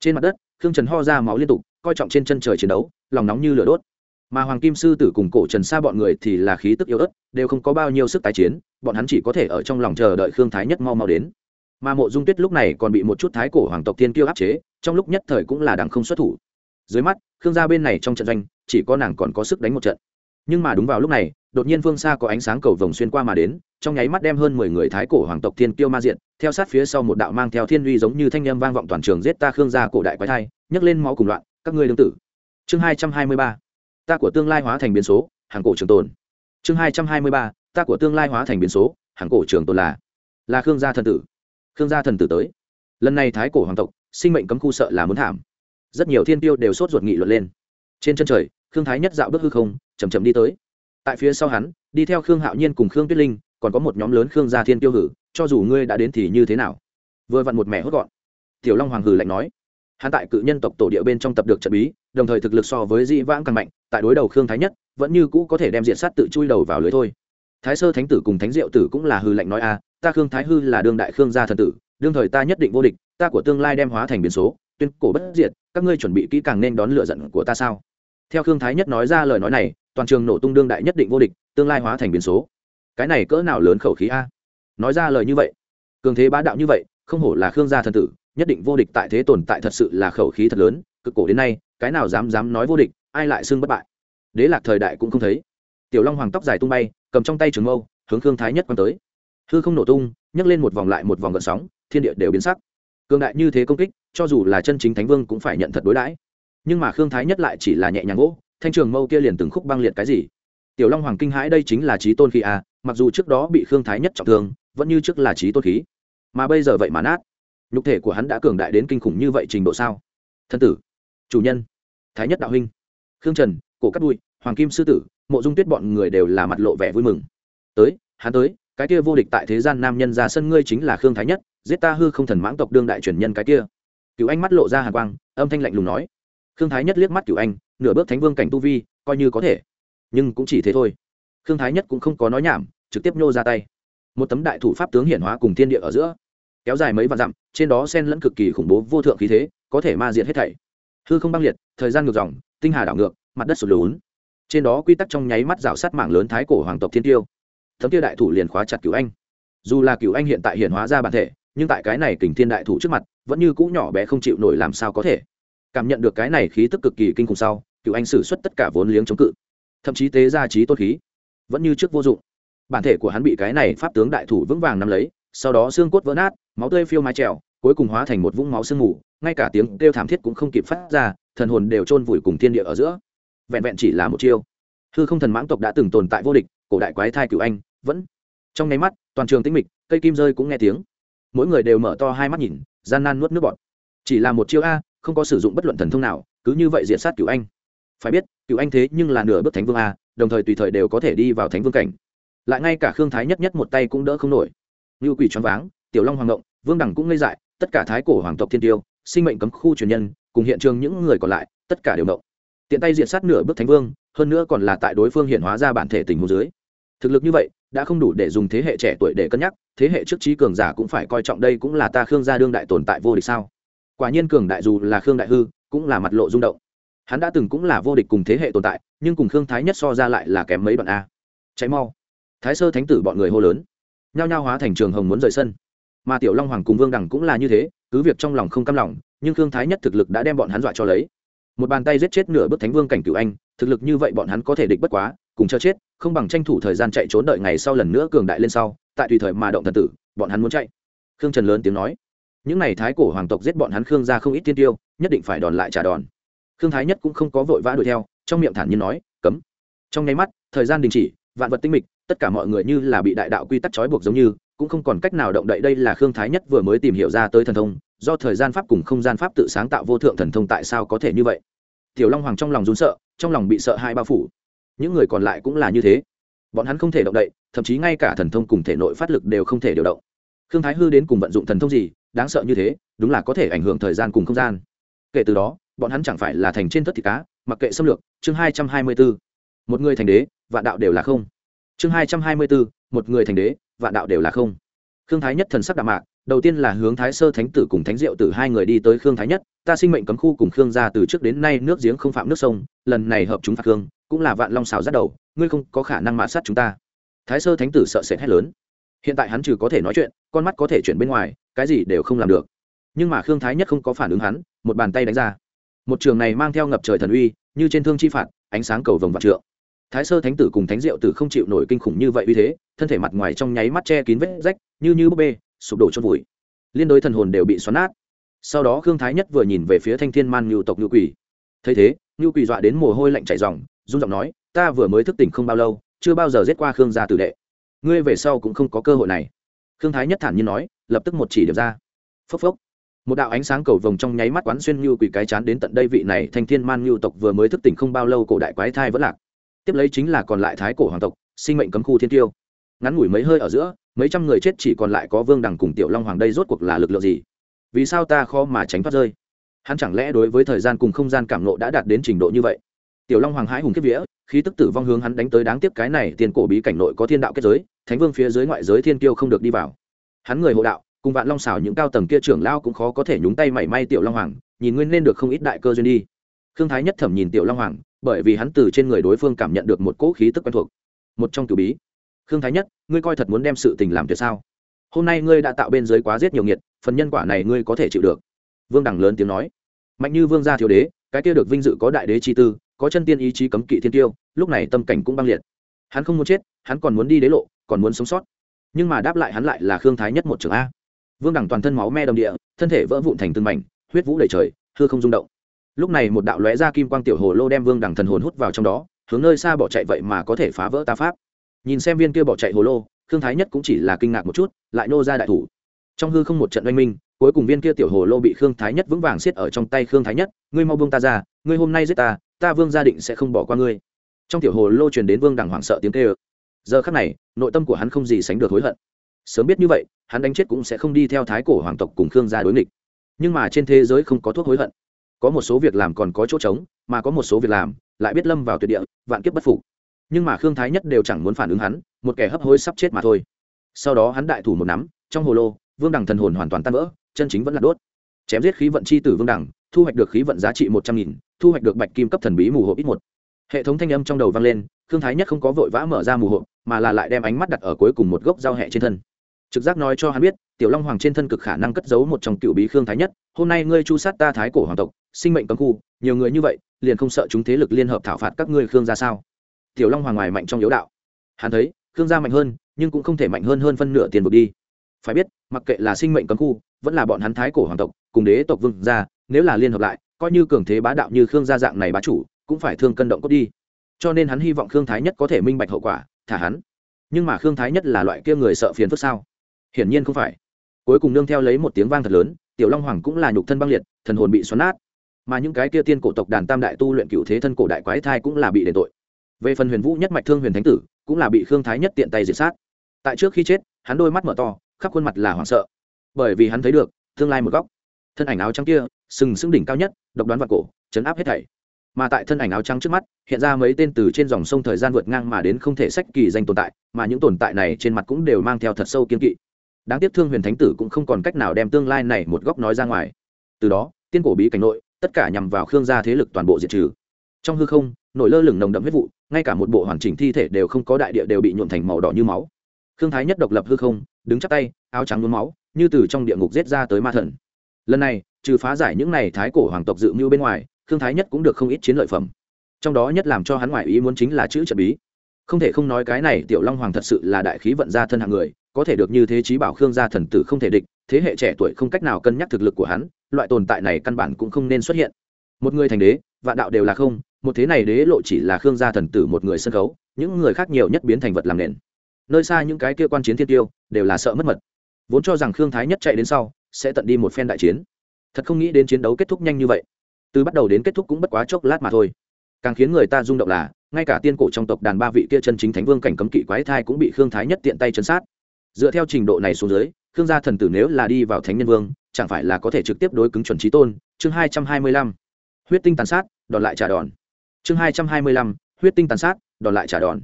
Trên mặt đất, khương trần ho ra máu liên tục, coi trọng trên chân trời chiến đấu, lòng nóng như lửa đốt. Mà hoàng kim sư tử cùng cổ trần sa bọn người thì là khí tức yếu ớt, đều không có bao nhiêu sức tái chiến, bọn hắn chỉ có thể ở trong lòng chờ đợi khương thái nhất mau mau đến. Mà mộ dung tuyết lúc này còn bị một chút thái cổ hoàng tộc tiên kiêu áp chế, trong lúc nhất thời cũng là đằng không xuất thủ. Dưới mắt, khương gia bên này trong trận doanh, chỉ có nàng còn có sức đánh một trận nhưng mà đúng vào lúc này, đột nhiên phương xa có ánh sáng cầu vồng xuyên qua mà đến, trong nháy mắt đem hơn mười người thái cổ hoàng tộc thiên kiêu ma diện, theo sát phía sau một đạo mang theo thiên uy giống như thanh â m vang vọng toàn trường giết ta khương gia cổ đại quái thai, nhấc lên máu cùng loạn, các ngươi đương tử. Chương hai trăm hai mươi ba, ta của tương lai hóa thành biến số, hàng cổ trường tồn. Chương hai trăm hai mươi ba, ta của tương lai hóa thành biến số, hàng cổ trường tồn là là khương gia thần tử. Khương gia thần tử tới. Lần này thái cổ hoàng tộc, sinh mệnh cấm khu sợ là muốn thảm. Rất nhiều thiên tiêu đều sốt ruột nghị luận lên. Trên chân trời khương thái nhất dạo bước hư không chầm chậm đi tới. Tại phía sau hắn, đi theo khương hạo nhiên cùng khương tuyết linh, còn có một nhóm lớn khương gia thiên tiêu hử, cho dù ngươi đã đến thì như thế nào? Vừa vặn một mẹ hốt gọn. Tiểu long hoàng hử lạnh nói. Hắn tại cự nhân tộc tổ địa bên trong tập được trận bí, đồng thời thực lực so với di vãng càng mạnh, tại đối đầu khương thái nhất, vẫn như cũ có thể đem diện sát tự chui đầu vào lưới thôi. Thái sơ thánh tử cùng thánh diệu tử cũng là hư lệnh nói a, ta khương thái hư là đương đại khương gia thần tử, đương thời ta nhất định vô địch, ta của tương lai đem hóa thành biến số, tuyên cổ bất diệt, các ngươi chuẩn bị kỹ càng nên đón lựa giận của ta sao? Theo khương thái nhất nói ra lời nói này, toàn trường nổ tung đương đại nhất định vô địch, tương lai hóa thành biến số. Cái này cỡ nào lớn khẩu khí a? Nói ra lời như vậy, cường thế bá đạo như vậy, không hổ là khương gia thần tử, nhất định vô địch tại thế tồn tại thật sự là khẩu khí thật lớn, cực cổ đến nay, cái nào dám dám nói vô địch, ai lại xưng bất bại? Đế lạc thời đại cũng không thấy. Tiểu long hoàng tóc dài tung bay, cầm trong tay trường mâu, hướng khương thái nhất quan tới. Hư không nổ tung, nhấc lên một vòng lại một vòng gợn sóng, thiên địa đều biến sắc. Cường đại như thế công kích, cho dù là chân chính thánh vương cũng phải nhận thật đối đãi nhưng mà khương thái nhất lại chỉ là nhẹ nhàng gỗ, thanh trường mâu kia liền từng khúc băng liệt cái gì? Tiểu long hoàng kinh hãi đây chính là trí tôn khí a mặc dù trước đó bị khương thái nhất trọng thương, vẫn như trước là trí tôn khí. Mà bây giờ vậy mà nát. Nhục thể của hắn đã cường đại đến kinh khủng như vậy trình độ sao? Thân tử, chủ nhân, thái nhất đạo huynh, khương trần, cổ cắt bụi, hoàng kim sư tử, mộ dung tuyết bọn người đều là mặt lộ vẻ vui mừng. Tới, hắn tới, cái kia vô địch tại thế gian nam nhân ra sân ngươi chính là khương thái nhất, giết ta hư không thần mãng tộc đương đại truyền nhân cái kia. Cựu anh mắt lộ ra hàn quang, âm thanh lạnh lùng nói khương thái nhất liếc mắt cựu anh, nửa bước thánh vương cảnh tu vi, coi như có thể. Nhưng cũng chỉ thế thôi. Khương thái nhất cũng không có nói nhảm, trực tiếp nhô ra tay. Một tấm đại thủ pháp tướng hiển hóa cùng thiên địa ở giữa, kéo dài mấy vạn dặm, trên đó sen lẫn cực kỳ khủng bố vô thượng khí thế, có thể ma diệt hết thảy. Hư không băng liệt, thời gian ngược dòng, tinh hà đảo ngược, mặt đất sụt lún. Trên đó quy tắc trong nháy mắt rào sát mạng lớn thái cổ hoàng tộc thiên tiêu. Thấm tiêu đại thủ liền khóa chặt cửu anh. Dù là cửu anh hiện tại hiện hóa ra bản thể, nhưng tại cái này kình thiên đại thủ trước mặt, vẫn như cũ nhỏ bé không chịu nổi làm sao có thể cảm nhận được cái này khí tức cực kỳ kinh khủng sau, cựu anh xử suất tất cả vốn liếng chống cự. Thậm chí tế ra trí tốt khí, vẫn như trước vô dụng. Bản thể của hắn bị cái này pháp tướng đại thủ vững vàng nắm lấy, sau đó xương cốt vỡ nát, máu tươi phiêu mái trèo, cuối cùng hóa thành một vũng máu sương mù, ngay cả tiếng kêu thảm thiết cũng không kịp phát ra, thần hồn đều chôn vùi cùng thiên địa ở giữa. Vẹn vẹn chỉ là một chiêu. Hư không thần mãng tộc đã từng tồn tại vô địch, cổ đại quái thai cựu anh, vẫn trong nháy mắt, toàn trường tĩnh mịch, cây kim rơi cũng nghe tiếng. Mỗi người đều mở to hai mắt nhìn, gian nan nuốt nước bọt. Chỉ là một chiêu a không có sử dụng bất luận thần thông nào, cứ như vậy diện sát cựu anh. Phải biết cựu anh thế nhưng là nửa bước thánh vương a, đồng thời tùy thời đều có thể đi vào thánh vương cảnh. Lại ngay cả khương thái nhất nhất một tay cũng đỡ không nổi. Như quỷ choáng váng, tiểu long hoàng động vương đẳng cũng ngây dại, tất cả thái cổ hoàng tộc thiên tiêu, sinh mệnh cấm khu truyền nhân, cùng hiện trường những người còn lại, tất cả đều động. Tiện tay diện sát nửa bước thánh vương, hơn nữa còn là tại đối phương hiện hóa ra bản thể tình huống dưới. Thực lực như vậy, đã không đủ để dùng thế hệ trẻ tuổi để cân nhắc, thế hệ trước trí cường giả cũng phải coi trọng đây cũng là ta khương gia đương đại tồn tại vô địch sao? Quả nhiên cường đại dù là khương đại hư cũng là mặt lộ rung động. Hắn đã từng cũng là vô địch cùng thế hệ tồn tại, nhưng cùng khương thái nhất so ra lại là kém mấy đoạn a. Cháy mau. Thái sơ thánh tử bọn người hô lớn. Nhao nhao hóa thành trường hồng muốn rời sân. Mà tiểu long hoàng cùng vương đẳng cũng là như thế, cứ việc trong lòng không cam lòng, nhưng khương thái nhất thực lực đã đem bọn hắn dọa cho lấy. Một bàn tay giết chết nửa bước thánh vương cảnh cựu anh, thực lực như vậy bọn hắn có thể địch bất quá, cùng cho chết, không bằng tranh thủ thời gian chạy trốn đợi ngày sau lần nữa cường đại lên sau, tại tùy thời mà động thần tử, bọn hắn muốn chạy. Khương trần lớn tiếng nói những n à y thái cổ hoàng tộc giết bọn hắn khương ra không ít tiên tiêu, nhất định phải đòn lại trả đòn. Khương thái nhất cũng không có vội vã đuổi theo, trong miệng thản nhiên nói, cấm. Trong nháy mắt, thời gian đình chỉ, vạn vật tinh mịch, tất cả mọi người như là bị đại đạo quy tắc trói buộc giống như, cũng không còn cách nào động đậy đây là khương thái nhất vừa mới tìm hiểu ra tới thần thông, do thời gian pháp cùng không gian pháp tự sáng tạo vô thượng thần thông tại sao có thể như vậy? Tiểu long hoàng trong lòng rún sợ, trong lòng bị sợ hai bao phủ. Những người còn lại cũng là như thế. Bọn hắn không thể động đậy, thậm chí ngay cả thần thông cùng thể nội phát lực đều không thể điều động khương thái hư đến cùng vận dụng thần thông gì, đáng sợ như thế, đúng là có thể ảnh hưởng thời gian cùng không gian. Kể từ đó, bọn hắn chẳng phải là thành trên thất thịt cá, mặc kệ xâm lược, chương hai trăm hai mươi bốn một người thành đế, vạn đạo đều là không. Chương hai trăm hai mươi bốn một người thành đế, vạn đạo đều là không. Khương thái nhất thần sắc đạm mạc, đầu tiên là hướng thái sơ thánh tử cùng thánh diệu tử hai người đi tới khương thái nhất, ta sinh mệnh cấm khu cùng khương gia từ trước đến nay nước giếng không phạm nước sông, lần này hợp chúng phạt khương, cũng là vạn long xào dắt đầu, ngươi không có khả năng mã sát chúng ta. Thái sơ thánh tử sợ sệt hét lớn hiện tại hắn trừ có thể nói chuyện, con mắt có thể chuyển bên ngoài, cái gì đều không làm được. Nhưng mà khương thái nhất không có phản ứng hắn, một bàn tay đánh ra. Một trường này mang theo ngập trời thần uy, như trên thương chi phạt, ánh sáng cầu vồng vạn trượng. Thái sơ thánh tử cùng thánh diệu tử không chịu nổi kinh khủng như vậy uy thế, thân thể mặt ngoài trong nháy mắt che kín vết rách, như như búp bê, sụp đổ chôn vùi. Liên đối thần hồn đều bị xoắn nát. Sau đó khương thái nhất vừa nhìn về phía thanh thiên man ngưu tộc ngưu quỷ. Thấy thế ngưu quỷ dọa đến mồ hôi lạnh chảy ròng, run giọng nói, ta vừa mới thức tỉnh không bao lâu, chưa bao giờ giết qua khương gia tử đệ ngươi về sau cũng không có cơ hội này. Khương thái nhất thản nhiên nói, lập tức một chỉ điểm ra. Phốc phốc. Một đạo ánh sáng cầu vồng trong nháy mắt quán xuyên như quỷ cái chán đến tận đây vị này thanh thiên man ngưu tộc vừa mới thức tỉnh không bao lâu cổ đại quái thai vẫn lạc. Tiếp lấy chính là còn lại thái cổ hoàng tộc, sinh mệnh cấm khu thiên tiêu. Ngắn ngủi mấy hơi ở giữa, mấy trăm người chết chỉ còn lại có vương đằng cùng tiểu long hoàng đây rốt cuộc là lực lượng gì? Vì sao ta khó mà tránh thoát rơi? Hắn chẳng lẽ đối với thời gian cùng không gian cảm nộ đã đạt đến trình độ như vậy? Tiểu long hoàng hãi hùng kiếp vía khí tức tử vong hướng hắn đánh tới đáng tiếc cái này tiền cổ bí cảnh nội có thiên đạo kết giới, thánh vương phía dưới ngoại giới thiên kiêu không được đi vào. Hắn người hộ đạo, cùng vạn long xảo những cao tầng kia trưởng lao cũng khó có thể nhúng tay mảy may tiểu long hoàng, nhìn nguyên nên được không ít đại cơ duyên đi. Khương thái nhất thẩm nhìn tiểu long hoàng, bởi vì hắn từ trên người đối phương cảm nhận được một cỗ khí tức quen thuộc. Một trong cử bí. Khương thái nhất, ngươi coi thật muốn đem sự tình làm tuyệt sao? Hôm nay ngươi đã tạo bên dưới quá giết nhiều nghiệt, phần nhân quả này ngươi có thể chịu được. Vương đẳng lớn tiếng nói. Mạnh như vương gia thiếu đế, cái kia được vinh dự có đại đế chi tư có chân tiên ý chí cấm kỵ thiên tiêu, lúc này tâm cảnh cũng băng liệt. Hắn không muốn chết, hắn còn muốn đi đế lộ, còn muốn sống sót. Nhưng mà đáp lại hắn lại là khương thái nhất một trường a. Vương đẳng toàn thân máu me đồng địa, thân thể vỡ vụn thành từng mảnh, huyết vũ đầy trời, hư không rung động. Lúc này một đạo lóe ra kim quang tiểu hồ lô đem vương đẳng thần hồn hút vào trong đó, hướng nơi xa bỏ chạy vậy mà có thể phá vỡ ta pháp. Nhìn xem viên kia bỏ chạy hồ lô, khương thái nhất cũng chỉ là kinh ngạc một chút, lại nô ra đại thủ. Trong hư không một trận oanh minh, cuối cùng viên kia tiểu hồ lô bị khương thái nhất vững vàng xiết ở trong tay khương thái nhất, ngươi mau buông ta ra, ngươi hôm nay giết ta ta vương gia định sẽ không bỏ qua ngươi. Trong tiểu hồ lô truyền đến vương đằng hoảng sợ tiếng kêu. Giờ khắc này, nội tâm của hắn không gì sánh được hối hận. Sớm biết như vậy, hắn đánh chết cũng sẽ không đi theo thái cổ hoàng tộc cùng khương gia đối nghịch. Nhưng mà trên thế giới không có thuốc hối hận. Có một số việc làm còn có chỗ trống, mà có một số việc làm lại biết lâm vào tuyệt địa, vạn kiếp bất phục. Nhưng mà khương thái nhất đều chẳng muốn phản ứng hắn, một kẻ hấp hối sắp chết mà thôi. Sau đó hắn đại thủ một nắm, trong hồ lô, vương đằng thần hồn hoàn toàn tan vỡ, chân chính vẫn là đốt. Chém giết khí vận chi tử vương đằng, thu hoạch được khí vận giá trị một trăm nghìn thu hoạch được bạch kim cấp thần bí mù hộp ít một. Hệ thống thanh âm trong đầu vang lên Thương thái nhất không có vội vã mở ra mù hộp, mà là lại đem ánh mắt đặt ở cuối cùng một gốc giao hẹ trên thân. Trực giác nói cho hắn biết, tiểu long hoàng trên thân cực khả năng cất giấu một trong cựu bí khương thái nhất, hôm nay ngươi chu sát ta thái cổ hoàng tộc, sinh mệnh cấm khu, nhiều người như vậy, liền không sợ chúng thế lực liên hợp thảo phạt các ngươi khương ra sao? Tiểu long hoàng ngoài mạnh trong yếu đạo. Hắn thấy, khương gia mạnh hơn, nhưng cũng không thể mạnh hơn hơn phân nửa tiền vực đi. Phải biết, mặc kệ là sinh mệnh cấm khu, vẫn là bọn hắn thái cổ hoàng tộc, cùng đế tộc vương gia, nếu là liên hợp lại coi như cường thế bá đạo như khương gia dạng này bá chủ, cũng phải thương cân động cốt đi. Cho nên hắn hy vọng khương thái nhất có thể minh bạch hậu quả, thả hắn. Nhưng mà khương thái nhất là loại kia người sợ phiền phức sao? Hiển nhiên không phải. Cuối cùng nương theo lấy một tiếng vang thật lớn, tiểu long hoàng cũng là nhục thân băng liệt, thần hồn bị xoắn nát. Mà những cái kia tiên cổ tộc đàn tam đại tu luyện cựu thế thân cổ đại quái thai cũng là bị đền tội. Về phần huyền vũ nhất mạch thương huyền thánh tử, cũng là bị khương thái nhất tiện tay diệt sát. Tại trước khi chết, hắn đôi mắt mở to, khắp khuôn mặt là hoảng sợ. Bởi vì hắn thấy được, tương lai một góc. Thân ảnh áo trắng kia sừng sững đỉnh cao nhất, độc đoán vật cổ, chấn áp hết thảy. Mà tại thân ảnh áo trắng trước mắt, hiện ra mấy tên từ trên dòng sông thời gian vượt ngang mà đến không thể sách kỳ danh tồn tại, mà những tồn tại này trên mặt cũng đều mang theo thật sâu kiên kỵ. Đáng tiếc thương huyền thánh tử cũng không còn cách nào đem tương lai này một góc nói ra ngoài. Từ đó, tiên cổ bí cảnh nội, tất cả nhằm vào khương gia thế lực toàn bộ diệt trừ. Trong hư không, nổi lơ lửng nồng đậm huyết vụ, ngay cả một bộ hoàn chỉnh thi thể đều không có đại địa đều bị nhuộn thành màu đỏ như máu. Khương thái nhất độc lập hư không, đứng chắc tay, áo trắng nhuốm máu, như từ trong địa ngục giết ra tới ma thần. Lần này trừ phá giải những này thái cổ hoàng tộc dự mưu bên ngoài thương thái nhất cũng được không ít chiến lợi phẩm. Trong đó nhất làm cho hắn ngoại ý muốn chính là chữ trợ bí. Không thể không nói cái này tiểu long hoàng thật sự là đại khí vận gia thân hạng người, có thể được như thế trí bảo khương gia thần tử không thể địch, thế hệ trẻ tuổi không cách nào cân nhắc thực lực của hắn, loại tồn tại này căn bản cũng không nên xuất hiện. Một người thành đế, vạn đạo đều là không, một thế này đế lộ chỉ là khương gia thần tử một người sân khấu, những người khác nhiều nhất biến thành vật làm nền. Nơi xa những cái kia quan chiến thiên tiêu, đều là sợ mất mật. Vốn cho rằng khương thái nhất chạy đến sau, sẽ tận đi một phen đại chiến thật không nghĩ đến chiến đấu kết thúc nhanh như vậy. Từ bắt đầu đến kết thúc cũng bất quá chốc lát mà thôi. Càng khiến người ta rung động là, ngay cả tiên cổ trong tộc đàn ba vị kia chân chính thánh vương cảnh cấm kỵ quái thai cũng bị khương thái nhất tiện tay chấn sát. Dựa theo trình độ này xuống dưới, khương gia thần tử nếu là đi vào thánh nhân vương, chẳng phải là có thể trực tiếp đối cứng chuẩn trí tôn. Chương hai trăm hai mươi lăm. Huyết tinh tàn sát, đòn lại trả đòn. Chương hai trăm hai mươi lăm. Huyết tinh tàn sát, đòn lại trả đòn.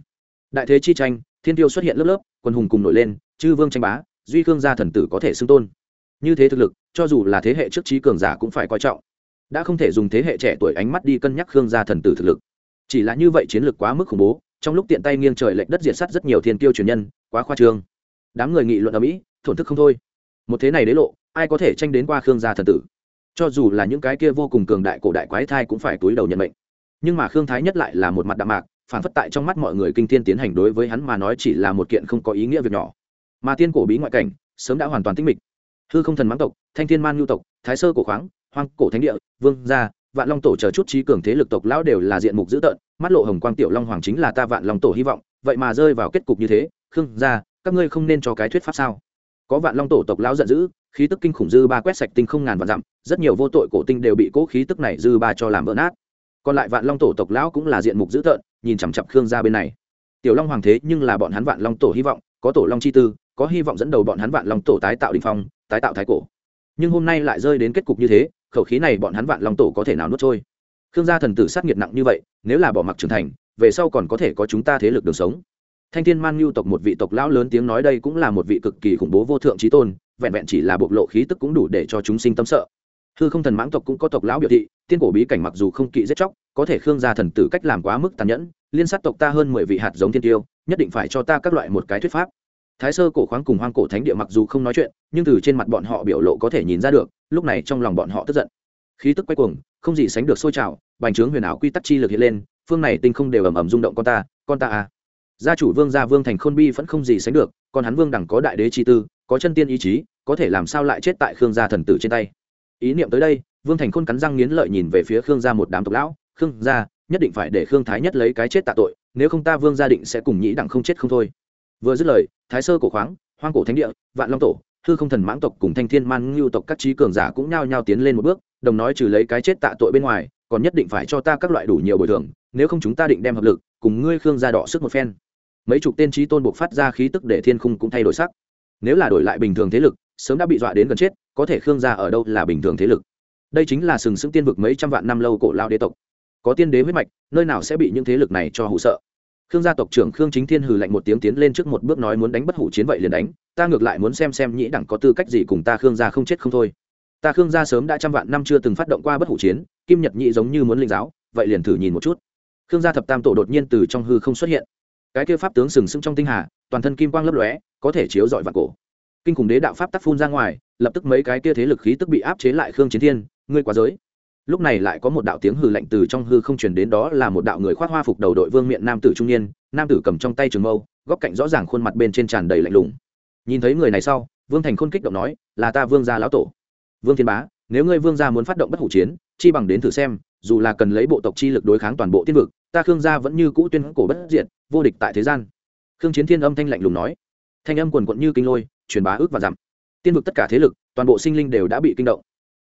Đại thế chi tranh, thiên tiêu xuất hiện lớp lớp, quân hùng cùng nổi lên, chư vương tranh bá, duy khương gia thần tử có thể xưng tôn như thế thực lực, cho dù là thế hệ trước trí cường giả cũng phải coi trọng. Đã không thể dùng thế hệ trẻ tuổi ánh mắt đi cân nhắc khương gia thần tử thực lực. Chỉ là như vậy chiến lược quá mức khủng bố, trong lúc tiện tay nghiêng trời lệch đất diệt sát rất nhiều thiên tiêu truyền nhân, quá khoa trương. Đám người nghị luận ở mỹ thổn thức không thôi. Một thế này đế lộ, ai có thể tranh đến qua khương gia thần tử? Cho dù là những cái kia vô cùng cường đại cổ đại quái thai cũng phải túi đầu nhận mệnh. Nhưng mà khương thái nhất lại là một mặt đạm mạc, phản phất tại trong mắt mọi người kinh thiên tiến hành đối với hắn mà nói chỉ là một kiện không có ý nghĩa việc nhỏ. Mà tiên cổ bí ngoại cảnh, sớm đã hoàn toàn tinh mịch hư không thần mãng tộc, thanh thiên man nhu tộc, thái sơ cổ khoáng, hoang cổ thánh địa, vương gia, vạn long tổ chờ chút trí cường thế lực tộc lão đều là diện mục dữ tợn, mắt lộ hồng quang tiểu long hoàng chính là ta vạn long tổ hy vọng, vậy mà rơi vào kết cục như thế, khương gia, các ngươi không nên cho cái thuyết pháp sao? Có vạn long tổ tộc lão giận dữ, khí tức kinh khủng dư ba quét sạch tinh không ngàn vạn dặm, rất nhiều vô tội cổ tinh đều bị cố khí tức này dư ba cho làm vỡ nát. Còn lại vạn long tổ tộc lão cũng là diện mục dữ tợn, nhìn chằm chặp khương gia bên này. Tiểu long hoàng thế nhưng là bọn hắn vạn long tổ hy vọng, có tổ long chi tư, có hy vọng dẫn đầu bọn hắn vạn long tổ tái tạo đình phong tái tạo thái cổ. Nhưng hôm nay lại rơi đến kết cục như thế, khẩu khí này bọn hắn vạn long tổ có thể nào nuốt trôi? Khương gia thần tử sát nghiệt nặng như vậy, nếu là bỏ mặc trưởng thành, về sau còn có thể có chúng ta thế lực đường sống. Thanh thiên man nhu tộc một vị tộc lão lớn tiếng nói đây cũng là một vị cực kỳ khủng bố vô thượng trí tôn, vẹn vẹn chỉ là bộc lộ khí tức cũng đủ để cho chúng sinh tâm sợ. Hư không thần mãng tộc cũng có tộc lão biểu thị, tiên cổ bí cảnh mặc dù không kỵ giết chóc, có thể khương gia thần tử cách làm quá mức tàn nhẫn, liên sát tộc ta hơn mười vị hạt giống thiên tiêu, nhất định phải cho ta các loại một cái thuyết pháp thái sơ cổ khoáng cùng hoang cổ thánh địa mặc dù không nói chuyện, nhưng từ trên mặt bọn họ biểu lộ có thể nhìn ra được, lúc này trong lòng bọn họ tức giận. Khí tức quay cuồng, không gì sánh được sôi trào, bành trướng huyền ảo quy tắc chi lực hiện lên, phương này tinh không đều ầm ầm rung động con ta con ta à. Gia chủ vương gia vương thành khôn bi vẫn không gì sánh được, còn hắn vương đẳng có đại đế chi tư, có chân tiên ý chí, có thể làm sao lại chết tại khương gia thần tử trên tay. Ý niệm tới đây, vương thành khôn cắn răng nghiến lợi nhìn về phía khương gia một đám tộc lão, khương gia, nhất định phải để khương thái nhất lấy cái chết tạ tội, nếu không ta vương gia định sẽ cùng nhĩ đẳng không chết không thôi vừa dứt lời, thái sơ cổ khoáng, hoang cổ thánh địa, vạn long tổ, hư không thần mãng tộc cùng thanh thiên man ngưu tộc các trí cường giả cũng nhao nhao tiến lên một bước, đồng nói trừ lấy cái chết tạ tội bên ngoài, còn nhất định phải cho ta các loại đủ nhiều bồi thường, nếu không chúng ta định đem hợp lực, cùng ngươi khương gia đỏ sức một phen. Mấy chục tên trí tôn buộc phát ra khí tức để thiên khung cũng thay đổi sắc. Nếu là đổi lại bình thường thế lực, sớm đã bị dọa đến gần chết, có thể khương gia ở đâu là bình thường thế lực. Đây chính là sừng sững tiên vực mấy trăm vạn năm lâu cổ lao đế tộc. Có tiên đế huyết mạch, nơi nào sẽ bị những thế lực này cho hụ sợ? Khương gia tộc trưởng khương chính thiên hừ lạnh một tiếng tiến lên trước một bước nói muốn đánh bất hủ chiến vậy liền đánh, ta ngược lại muốn xem xem nhĩ đẳng có tư cách gì cùng ta khương gia không chết không thôi. Ta khương gia sớm đã trăm vạn năm chưa từng phát động qua bất hủ chiến, kim nhật nhị giống như muốn linh giáo, vậy liền thử nhìn một chút. Khương gia thập tam tổ đột nhiên từ trong hư không xuất hiện. Cái kia pháp tướng sừng sững trong tinh hà, toàn thân kim quang lấp lóe, có thể chiếu dọi vào cổ. Kinh khủng đế đạo pháp tắc phun ra ngoài, lập tức mấy cái kia thế lực khí tức bị áp chế lại khương chiến thiên, ngươi quá giới lúc này lại có một đạo tiếng hư lạnh từ trong hư không truyền đến, đó là một đạo người khoác hoa phục đầu đội vương miện nam tử trung niên, nam tử cầm trong tay trường mâu, góc cạnh rõ ràng khuôn mặt bên trên tràn đầy lạnh lùng. Nhìn thấy người này sau, vương thành khôn kích động nói, là ta vương gia lão tổ. Vương thiên bá, nếu ngươi vương gia muốn phát động bất hủ chiến, chi bằng đến thử xem, dù là cần lấy bộ tộc chi lực đối kháng toàn bộ tiên vực, ta khương gia vẫn như cũ tuyên cổ bất diệt, vô địch tại thế gian. Khương chiến thiên âm thanh lạnh lùng nói. Thanh âm quần quận như kinh lôi, truyền bá ước và dặm. Tiên vực tất cả thế lực, toàn bộ sinh linh đều đã bị kinh động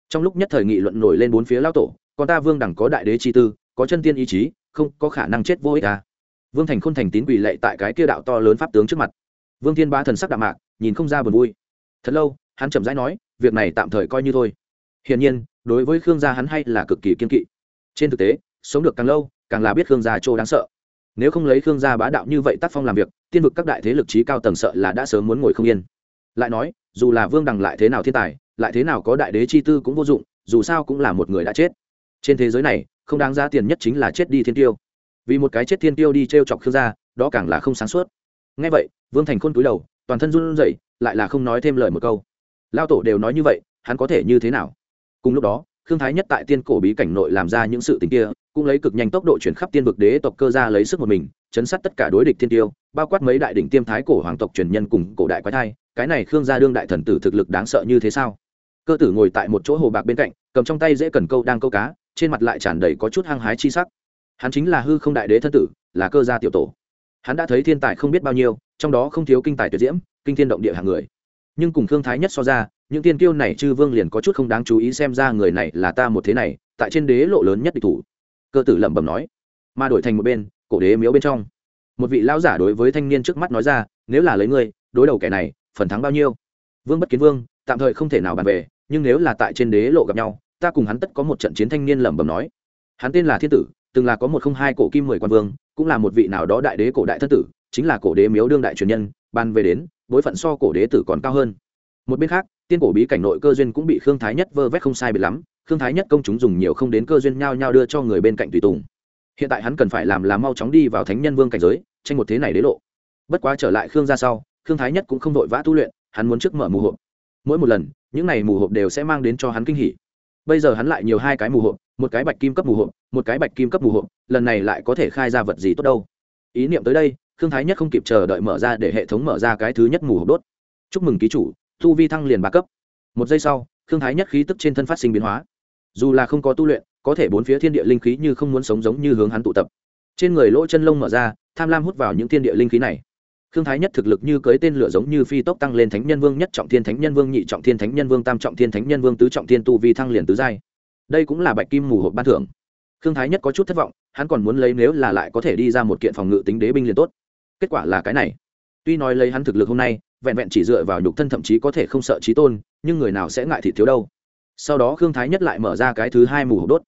trong lúc nhất thời nghị luận nổi lên bốn phía lao tổ, còn ta vương đẳng có đại đế chi tư, có chân tiên ý chí, không có khả năng chết vô ích ta vương thành khôn thành tín quỳ lệ tại cái kia đạo to lớn pháp tướng trước mặt. Vương thiên ba thần sắc đạm mạc, nhìn không ra buồn vui. Thật lâu, hắn chậm rãi nói, việc này tạm thời coi như thôi. Hiển nhiên, đối với khương gia hắn hay là cực kỳ kiên kỵ. Trên thực tế, sống được càng lâu, càng là biết khương gia chỗ đáng sợ. Nếu không lấy khương gia bá đạo như vậy tác phong làm việc, tiên vực các đại thế lực trí cao tầng sợ là đã sớm muốn ngồi không yên. Lại nói, dù là vương đằng lại thế nào thiên tài lại thế nào có đại đế chi tư cũng vô dụng, dù sao cũng là một người đã chết. Trên thế giới này, không đáng giá tiền nhất chính là chết đi thiên tiêu. Vì một cái chết thiên tiêu đi t r e o chọc khương gia, đó càng là không sáng suốt. Ngay vậy, vương thành khôn túi đầu, toàn thân run rẩy, lại là không nói thêm lời một câu. Lao tổ đều nói như vậy, hắn có thể như thế nào? Cùng lúc đó, khương thái nhất tại tiên cổ bí cảnh nội làm ra những sự tình kia, cũng lấy cực nhanh tốc độ chuyển khắp tiên vực đế tộc cơ gia lấy sức một mình, chấn sát tất cả đối địch thiên tiêu, bao quát mấy đại đỉnh tiêm thái cổ hoàng tộc truyền nhân cùng cổ đại quái thai. Cái này khương gia đương đại thần tử thực lực đáng sợ như thế sao? Cơ tử ngồi tại một chỗ hồ bạc bên cạnh, cầm trong tay dễ cần câu đang câu cá, trên mặt lại tràn đầy có chút hăng hái chi sắc. Hắn chính là hư không đại đế thân tử, là cơ gia tiểu tổ. Hắn đã thấy thiên tài không biết bao nhiêu, trong đó không thiếu kinh tài tuyệt diễm, kinh thiên động địa hạng người. Nhưng cùng thương thái nhất so ra, những tiên kiêu này chư vương liền có chút không đáng chú ý xem ra người này là ta một thế này, tại trên đế lộ lớn nhất địch thủ. Cơ tử lẩm bẩm nói. Mà đổi thành một bên, cổ đế miếu bên trong. Một vị lão giả đối với thanh niên trước mắt nói ra, nếu là lấy ngươi, đối đầu kẻ này, phần thắng bao nhiêu? Vương bất kiến vương, tạm thời không thể nào bàn về nhưng nếu là tại trên đế lộ gặp nhau, ta cùng hắn tất có một trận chiến thanh niên lẩm bẩm nói. Hắn tên là thiên tử, từng là có một không hai cổ kim mười quan vương, cũng là một vị nào đó đại đế cổ đại thất tử, chính là cổ đế miếu đương đại truyền nhân, ban về đến, bối phận so cổ đế tử còn cao hơn. Một bên khác, tiên cổ bí cảnh nội cơ duyên cũng bị khương thái nhất vơ vét không sai biệt lắm, khương thái nhất công chúng dùng nhiều không đến cơ duyên nhau nhau đưa cho người bên cạnh tùy tùng. Hiện tại hắn cần phải làm là mau chóng đi vào thánh nhân vương cảnh giới, tranh một thế này đế lộ. Bất quá trở lại khương ra sau, khương thái nhất cũng không vội vã tu luyện, hắn muốn trước mở mù hộp mỗi một lần, những này mù hộp đều sẽ mang đến cho hắn kinh hỉ. Bây giờ hắn lại nhiều hai cái mù hộp, một cái bạch kim cấp mù hộp, một cái bạch kim cấp mù hộp, lần này lại có thể khai ra vật gì tốt đâu? Ý niệm tới đây Thương thái nhất không kịp chờ đợi mở ra để hệ thống mở ra cái thứ nhất mù hộp đốt. Chúc mừng ký chủ thu vi thăng liền ba cấp. Một giây sau Thương thái nhất khí tức trên thân phát sinh biến hóa. Dù là không có tu luyện, có thể bốn phía thiên địa linh khí như không muốn sống giống như hướng hắn tụ tập. Trên người lỗ chân lông mở ra, tham lam hút vào những thiên địa linh khí này khương thái nhất thực lực như cưới tên lửa giống như phi tốc tăng lên thánh nhân vương nhất trọng thiên thánh nhân vương nhị trọng thiên thánh nhân vương tam trọng thiên thánh nhân vương tứ trọng thiên tu vi thăng liền tứ giai. Đây cũng là bạch kim mù hộp ban thưởng. Khương thái nhất có chút thất vọng, hắn còn muốn lấy nếu là lại có thể đi ra một kiện phòng ngự tính đế binh liền tốt. Kết quả là cái này. Tuy nói lấy hắn thực lực hôm nay, vẹn vẹn chỉ dựa vào nhục thân thậm chí có thể không sợ trí tôn, nhưng người nào sẽ ngại thị thiếu đâu. Sau đó khương thái nhất lại mở ra cái thứ hai mù hộp đốt.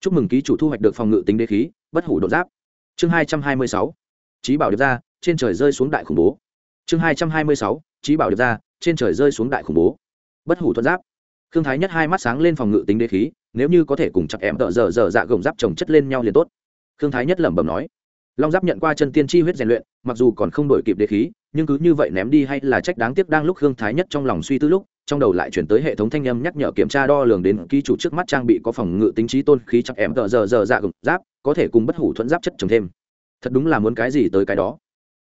Chúc mừng ký chủ thu hoạch được phòng ngự tính đế khí, bất hủ đột giáp. Chương hai trăm hai mươi sáu. Trí bảo điệp ra trên trời rơi xuống đại khủng bố. Chương hai trăm hai mươi sáu trí bảo được ra trên trời rơi xuống đại khủng bố. Bất hủ thuận giáp. Khương thái nhất hai mắt sáng lên phòng ngự tính đế khí, nếu như có thể cùng chặt em tợ dở dở dạ gồng giáp chồng chất lên nhau liền tốt. Khương thái nhất lẩm bẩm nói. Long giáp nhận qua chân tiên chi huyết rèn luyện, mặc dù còn không đổi kịp đế khí, nhưng cứ như vậy ném đi hay là trách đáng tiếc đang lúc khương thái nhất trong lòng suy tư lúc, trong đầu lại chuyển tới hệ thống thanh âm nhắc nhở kiểm tra đo lường đến ký chủ trước mắt trang bị có phòng ngự tính trí tôn khí chắc em tợ giờ giờ dạ gồng giáp, có thể cùng bất hủ thuẫn giáp chất trồng thêm. Thật đúng là muốn cái gì tới cái đó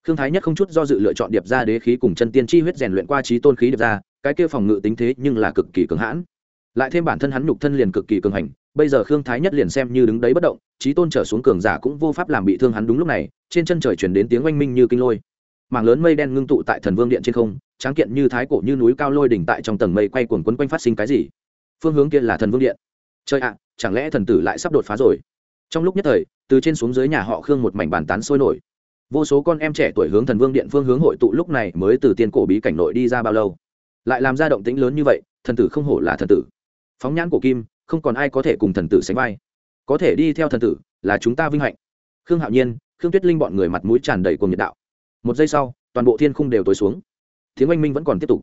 khương thái nhất không chút do dự lựa chọn điệp ra đế khí cùng chân tiên chi huyết rèn luyện qua trí tôn khí điệp ra, cái kia phòng ngự tính thế nhưng là cực kỳ cường hãn. Lại thêm bản thân hắn nhục thân liền cực kỳ cường hành, bây giờ khương thái nhất liền xem như đứng đấy bất động, trí tôn trở xuống cường giả cũng vô pháp làm bị thương hắn đúng lúc này, trên chân trời chuyển đến tiếng oanh minh như kinh lôi. Mảng lớn mây đen ngưng tụ tại thần vương điện trên không, tráng kiện như thái cổ như núi cao lôi đỉnh tại trong tầng mây quay cuồng quấn quanh phát sinh cái gì? Phương hướng kia là thần vương điện. Chơi ạ, chẳng lẽ thần tử lại sắp đột phá rồi? Trong lúc nhất thời, từ trên xuống dưới nhà họ khương một mảnh bàn tán sôi nổi vô số con em trẻ tuổi hướng thần vương điện phương hướng hội tụ lúc này mới từ tiên cổ bí cảnh nội đi ra bao lâu. Lại làm ra động tĩnh lớn như vậy, thần tử không hổ là thần tử. Phóng nhãn của kim, không còn ai có thể cùng thần tử sánh vai. Có thể đi theo thần tử là chúng ta vinh hạnh. Khương hạo nhiên, khương tuyết linh bọn người mặt mũi tràn đầy cùng nhiệt đạo. Một giây sau, toàn bộ thiên khung đều tối xuống. Tiếng oanh minh vẫn còn tiếp tục.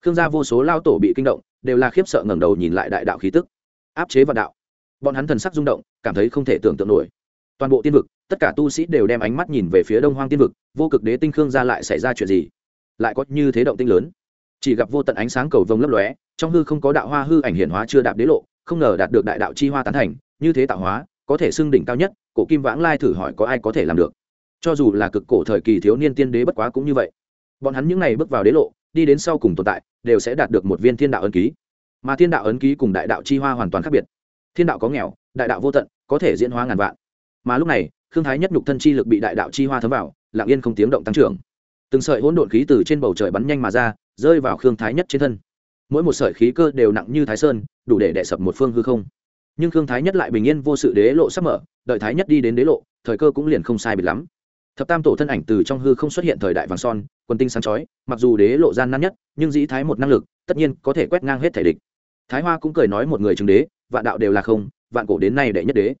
Khương gia vô số lao tổ bị kinh động, đều là khiếp sợ ngẩng đầu nhìn lại đại đạo khí tức. Áp chế vạn đạo. Bọn hắn thần sắc rung động, cảm thấy không thể tưởng tượng nổi. Toàn bộ tiên vực tất cả tu sĩ đều đem ánh mắt nhìn về phía đông hoang tiên vực, vô cực đế tinh khương ra lại xảy ra chuyện gì? Lại có như thế động tinh lớn. Chỉ gặp vô tận ánh sáng cầu vông lấp lóe, trong hư không có đạo hoa hư ảnh hiển hóa chưa đạp đế lộ, không ngờ đạt được đại đạo chi hoa tán thành, như thế tạo hóa, có thể xưng đỉnh cao nhất, cổ kim vãng lai thử hỏi có ai có thể làm được. Cho dù là cực cổ thời kỳ thiếu niên tiên đế bất quá cũng như vậy. Bọn hắn những n à y bước vào đế lộ, đi đến sau cùng tồn tại, đều sẽ đạt được một viên thiên đạo ấn ký. Mà thiên đạo ấn ký cùng đại đạo chi hoa hoàn toàn khác biệt. Thiên đạo có nghèo, đại đạo vô tận, có thể diễn hóa ngàn vạn. Mà lúc này Khương thái nhất nhục thân chi lực bị đại đạo chi hoa thấm vào, lặng yên không tiếng động tăng trưởng. Từng sợi hỗn độn khí từ trên bầu trời bắn nhanh mà ra, rơi vào khương thái nhất trên thân. Mỗi một sợi khí cơ đều nặng như thái sơn, đủ để đẻ sập một phương hư không. Nhưng khương thái nhất lại bình yên vô sự đế lộ sắp mở, đợi thái nhất đi đến đế lộ, thời cơ cũng liền không sai biệt lắm. Thập tam tổ thân ảnh từ trong hư không xuất hiện thời đại vàng son quân tinh sáng chói, mặc dù đế lộ gian nan nhất, nhưng dĩ thái một năng lực, tất nhiên có thể quét ngang hết thể địch. Thái hoa cũng cười nói một người chứng đế, vạn đạo đều là không, vạn cổ đến nay đệ nhất đế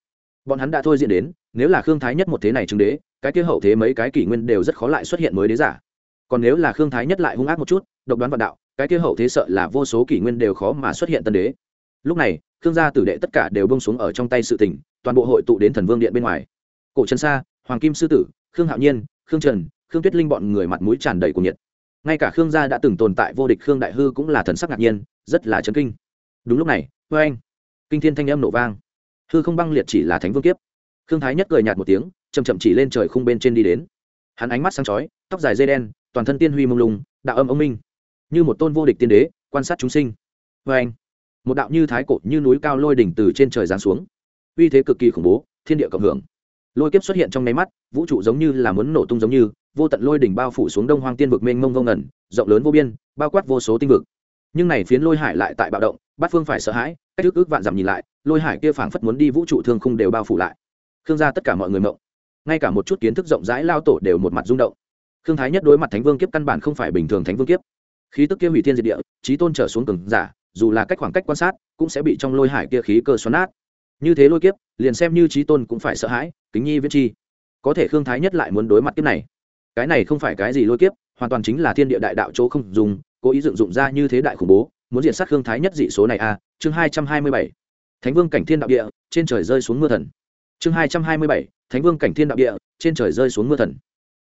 bọn hắn đã thôi diễn đến, nếu là khương thái nhất một thế này chứng đế, cái kia hậu thế mấy cái kỷ nguyên đều rất khó lại xuất hiện mới đế giả. Còn nếu là khương thái nhất lại hung ác một chút, độc đoán vạn đạo, cái kia hậu thế sợ là vô số kỷ nguyên đều khó mà xuất hiện tân đế. Lúc này, khương gia tử đệ tất cả đều bông xuống ở trong tay sự tình, toàn bộ hội tụ đến thần vương điện bên ngoài. Cổ trần sa, hoàng kim sư tử, khương hạo nhiên, khương trần, khương tuyết linh bọn người mặt mũi tràn đầy cuồng nhiệt. Ngay cả khương gia đã từng tồn tại vô địch khương đại hư cũng là thần sắc ngạc nhiên, rất là chấn kinh. Đúng lúc này vê anh kinh thiên thanh âm nổ vang hư không băng liệt chỉ là thánh vương kiếp. Khương thái nhất cười nhạt một tiếng chầm chậm chỉ lên trời khung bên trên đi đến. Hắn ánh mắt sáng chói, tóc dài dây đen, toàn thân tiên huy mông lung, đạo âm ông minh. Như một tôn vô địch tiên đế, quan sát chúng sinh. Vê anh, một đạo như thái cổ, như núi cao lôi đỉnh từ trên trời giáng xuống. Uy thế cực kỳ khủng bố, thiên địa cộng hưởng. Lôi kiếp xuất hiện trong nháy mắt, vũ trụ giống như là muốn nổ tung giống như, vô tận lôi đỉnh bao phủ xuống đông hoang tiên vực mênh mông vô ngẩn rộng lớn vô biên, bao quát vô số tinh vực. Nhưng này phiến lôi hải lại tại bạo động bát phương phải sợ hãi, cách thức ước vạn dặm nhìn lại, lôi hải kia phảng phất muốn đi vũ trụ thương khung đều bao phủ lại. Khương gia tất cả mọi người mộng. Ngay cả một chút kiến thức rộng rãi lao tổ đều một mặt rung động. Khương thái nhất đối mặt thánh vương kiếp căn bản không phải bình thường thánh vương kiếp. Khí tức kia hủy thiên diệt địa, trí tôn trở xuống cường giả, dù là cách khoảng cách quan sát, cũng sẽ bị trong lôi hải kia khí cơ xoắn nát. Như thế lôi kiếp, liền xem như trí tôn cũng phải sợ hãi, kính nhi viết chi. Có thể khương thái nhất lại muốn đối mặt kiếp này. Cái này không phải cái gì lôi kiếp, hoàn toàn chính là thiên địa đại đạo chỗ không dùng, cố ý dựng dụng ra như thế đại khủng bố muốn diện sát khương thái nhất dị số này a à, chương hai trăm hai mươi bảy. Thánh vương cảnh thiên đạo địa trên trời rơi xuống mưa thần. Chương hai trăm hai mươi bảy thánh vương cảnh thiên đạo địa trên trời rơi xuống mưa thần.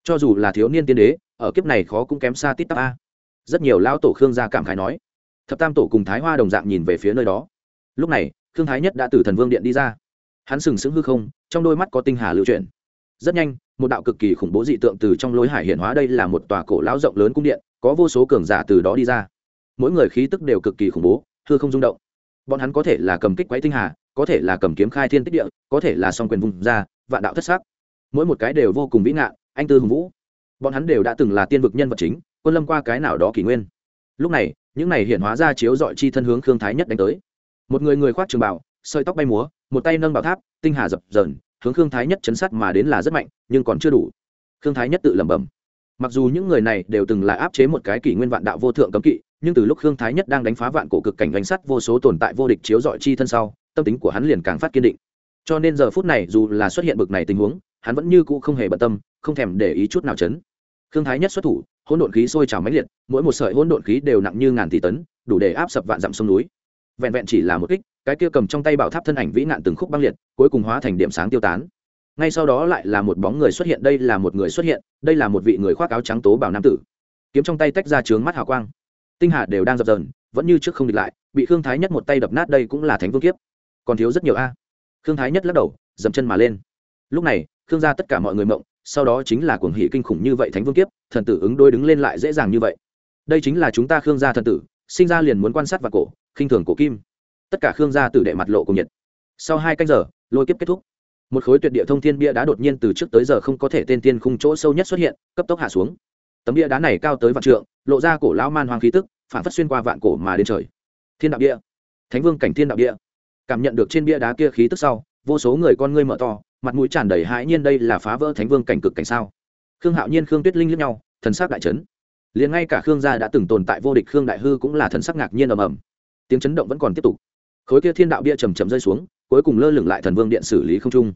Cho dù là thiếu niên tiên đế ở kiếp này khó cũng kém xa tít tắp a. Rất nhiều lão tổ khương gia cảm khái nói. Thập tam tổ cùng thái hoa đồng dạng nhìn về phía nơi đó. Lúc này khương thái nhất đã từ thần vương điện đi ra. Hắn sừng sững hư không trong đôi mắt có tinh hà lưu chuyển. Rất nhanh một đạo cực kỳ khủng bố dị tượng từ trong lối hải hiện hóa đây là một tòa cổ lão rộng lớn cung điện có vô số cường giả từ đó đi ra mỗi người khí tức đều cực kỳ khủng bố thưa không rung động. Bọn hắn có thể là cầm kích quái tinh hà, có thể là cầm kiếm khai thiên tích địa, có thể là song quyền vùng ra, vạn đạo thất sắc. Mỗi một cái đều vô cùng vĩ ngạn, anh tư hùng vũ. Bọn hắn đều đã từng là tiên vực nhân vật chính, quân lâm qua cái nào đó kỷ nguyên. Lúc này, những này hiện hóa ra chiếu dọi chi thân hướng khương thái nhất đánh tới. Một người người khoác trường bảo sợi tóc bay múa, một tay nâng bảo tháp, tinh hà dập dờn, hướng khương thái nhất chấn sát mà đến là rất mạnh, nhưng còn chưa đủ. Khương thái nhất tự lẩm bẩm. Mặc dù những người này đều từng là áp chế một cái kỷ nguyên vạn đạo vô thượng cấm kỵ nhưng từ lúc khương thái nhất đang đánh phá vạn cổ cực cảnh đánh sắt, vô số tồn tại vô địch chiếu dọi chi thân sau, tâm tính của hắn liền càng phát kiên định. Cho nên giờ phút này, dù là xuất hiện bực này tình huống, hắn vẫn như cũ không hề bận tâm, không thèm để ý chút nào chấn. Khương thái nhất xuất thủ, hỗn độn khí sôi trào mãnh liệt, mỗi một sợi hỗn độn khí đều nặng như ngàn tỷ tấn, đủ để áp sập vạn dặm sông núi. Vẹn vẹn chỉ là một kích, cái kia cầm trong tay bảo tháp thân ảnh vĩ nạn từng khúc băng liệt, cuối cùng hóa thành điểm sáng tiêu tán. Ngay sau đó lại là một bóng người xuất hiện, đây là một người xuất hiện, đây là một vị người khoác áo trắng tố bảo nam tử. Kiếm trong tay tách ra trướng mắt hào quang tinh hà đều đang dập dờn, vẫn như trước không địch lại, bị khương thái nhất một tay đập nát đây cũng là thánh vương kiếp. Còn thiếu rất nhiều a. Khương thái nhất lắc đầu, dậm chân mà lên. Lúc này, khương gia tất cả mọi người mộng, sau đó chính là cuồng hỷ kinh khủng như vậy thánh vương kiếp, thần tử ứng đôi đứng lên lại dễ dàng như vậy. Đây chính là chúng ta khương gia thần tử, sinh ra liền muốn quan sát và cổ, khinh thường cổ kim. Tất cả khương gia tử đệ mặt lộ cùng nhiệt. Sau hai canh giờ, lôi kiếp kết thúc. Một khối tuyệt địa thông thiên bia đá đột nhiên từ trước tới giờ không có thể tên tiên khung chỗ sâu nhất xuất hiện, cấp tốc hạ xuống. Tấm bia đá này cao tới vạn trượng lộ ra cổ lão man hoang khí tức, phản phất xuyên qua vạn cổ mà đến trời. Thiên đạo bia thánh vương cảnh thiên đạo bia cảm nhận được trên bia đá kia khí tức sau, vô số người con ngươi mở to, mặt mũi tràn đầy hãi nhiên đây là phá vỡ thánh vương cảnh cực cảnh sao? Khương hạo nhiên, khương tuyết linh lướt nhau, thần sắc đại trấn liền ngay cả khương gia đã từng tồn tại vô địch khương đại hư cũng là thần sắc ngạc nhiên ầm ầm. Tiếng chấn động vẫn còn tiếp tục. Khối kia thiên đạo bia chầm chầm rơi xuống, cuối cùng lơ lửng lại thần vương điện xử lý không trung.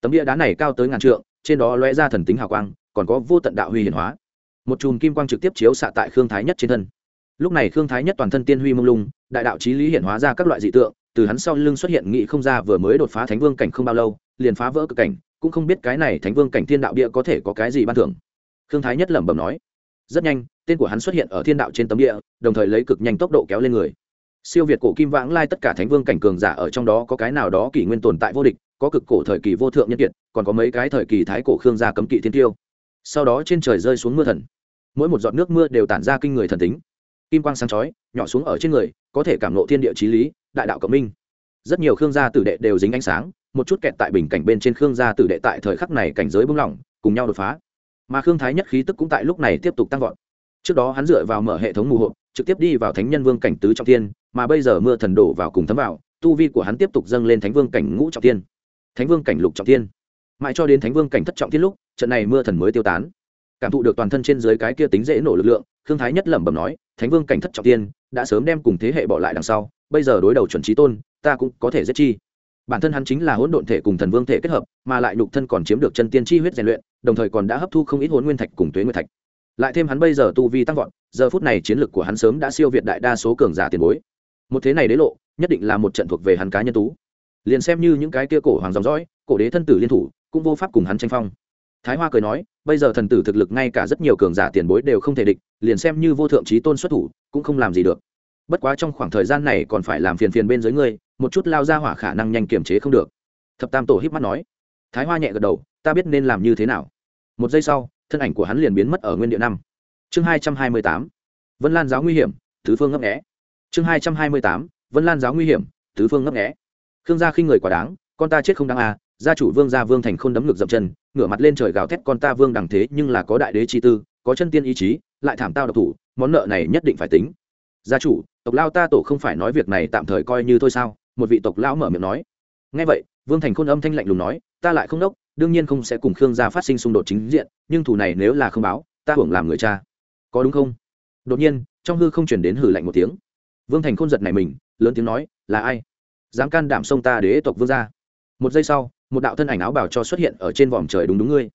Tấm bia đá này cao tới ngàn trượng, trên đó lóe ra thần tính hào quang, còn có vô tận đạo huy hiển hóa một chùm kim quang trực tiếp chiếu xạ tại khương thái nhất trên thân. Lúc này khương thái nhất toàn thân tiên huy mông lung, đại đạo trí lý hiện hóa ra các loại dị tượng, từ hắn sau lưng xuất hiện nghị không ra vừa mới đột phá thánh vương cảnh không bao lâu, liền phá vỡ cực cảnh, cũng không biết cái này thánh vương cảnh thiên đạo địa có thể có cái gì ban thưởng. Khương thái nhất lẩm bẩm nói, rất nhanh, tên của hắn xuất hiện ở thiên đạo trên tấm địa, đồng thời lấy cực nhanh tốc độ kéo lên người. Siêu việt cổ kim vãng lai tất cả thánh vương cảnh cường giả ở trong đó có cái nào đó kỷ nguyên tồn tại vô địch, có cực cổ thời kỳ vô thượng nhân kiệt, còn có mấy cái thời kỳ thái cổ khương gia cấm kỵ thiên tiêu sau đó trên trời rơi xuống mưa thần. Mỗi một giọt nước mưa đều tản ra kinh người thần tính. Kim quang sáng chói, nhỏ xuống ở trên người, có thể cảm nộ thiên địa trí lý, đại đạo cộng minh. Rất nhiều khương gia tử đệ đều dính ánh sáng, một chút kẹt tại bình cảnh bên trên khương gia tử đệ tại thời khắc này cảnh giới bung lỏng, cùng nhau đột phá. Mà khương thái nhất khí tức cũng tại lúc này tiếp tục tăng vọt. Trước đó hắn dựa vào mở hệ thống mù hộ trực tiếp đi vào thánh nhân vương cảnh tứ trọng thiên, mà bây giờ mưa thần đổ vào cùng thấm vào, tu vi của hắn tiếp tục dâng lên thánh vương cảnh ngũ trọng thiên. Thánh vương cảnh lục trọng thiên. Mãi cho đến thánh vương cảnh thất trọng thiên lúc trận này mưa thần mới tiêu tán. Cảm thụ được toàn thân trên dưới cái kia tính dễ nổ lực lượng, khương thái nhất lẩm bẩm nói, thánh vương cảnh thất trọng thiên đã sớm đem cùng thế hệ bỏ lại đằng sau, bây giờ đối đầu chuẩn trí tôn, ta cũng có thể giết chi. Bản thân hắn chính là hỗn độn thể cùng thần vương thể kết hợp, mà lại nhục thân còn chiếm được chân tiên chi huyết rèn luyện, đồng thời còn đã hấp thu không ít hỗn nguyên thạch cùng tuế nguyên thạch. Lại thêm hắn bây giờ tu vi tăng vọt, giờ phút này chiến lược của hắn sớm đã siêu việt đại đa số cường giả tiền bối. Một thế này đế lộ, nhất định là một trận thuộc về hắn cá nhân tú. Liền xem như những cái kia cổ hoàng dòng dõi, cổ đế thân tử liên thủ, cũng vô pháp cùng hắn tranh phong thái hoa cười nói, bây giờ thần tử thực lực ngay cả rất nhiều cường giả tiền bối đều không thể địch, liền xem như vô thượng trí tôn xuất thủ, cũng không làm gì được. Bất quá trong khoảng thời gian này còn phải làm phiền phiền bên dưới ngươi, một chút lao ra hỏa khả năng nhanh kiềm chế không được. Thập tam tổ híp mắt nói. Thái hoa nhẹ gật đầu, ta biết nên làm như thế nào. Một giây sau, thân ảnh của hắn liền biến mất ở nguyên địa năm. Chương hai trăm hai mươi tám. Vân lan giáo nguy hiểm thứ phương ngấp nghẽ chương hai trăm hai mươi tám. Vân lan giáo nguy hiểm thứ phương ngấp nghẽ khương gia khi người quả đáng, con ta chết không đáng à gia chủ vương gia vương thành khôn đấm ngực dậm chân, ngửa mặt lên trời gào thét, con ta vương đằng thế, nhưng là có đại đế chi tư, có chân tiên ý chí, lại thảm tao độc thủ, món nợ này nhất định phải tính. Gia chủ, tộc lao ta tổ không phải nói việc này tạm thời coi như thôi sao? Một vị tộc lão mở miệng nói. Ngay vậy, vương thành khôn âm thanh lạnh lùng nói, ta lại không đốc, đương nhiên không sẽ cùng khương gia phát sinh xung đột chính diện, nhưng thủ này nếu là không báo, ta hưởng làm người cha. Có đúng không? Đột nhiên, trong hư không chuyển đến hử lạnh một tiếng. Vương thành khôn giật này mình, lớn tiếng nói, là ai? Dám can đảm xông ta đế tộc vương gia? Một giây sau một đạo thân ảnh áo bảo cho xuất hiện ở trên vòm trời đúng đúng ngươi.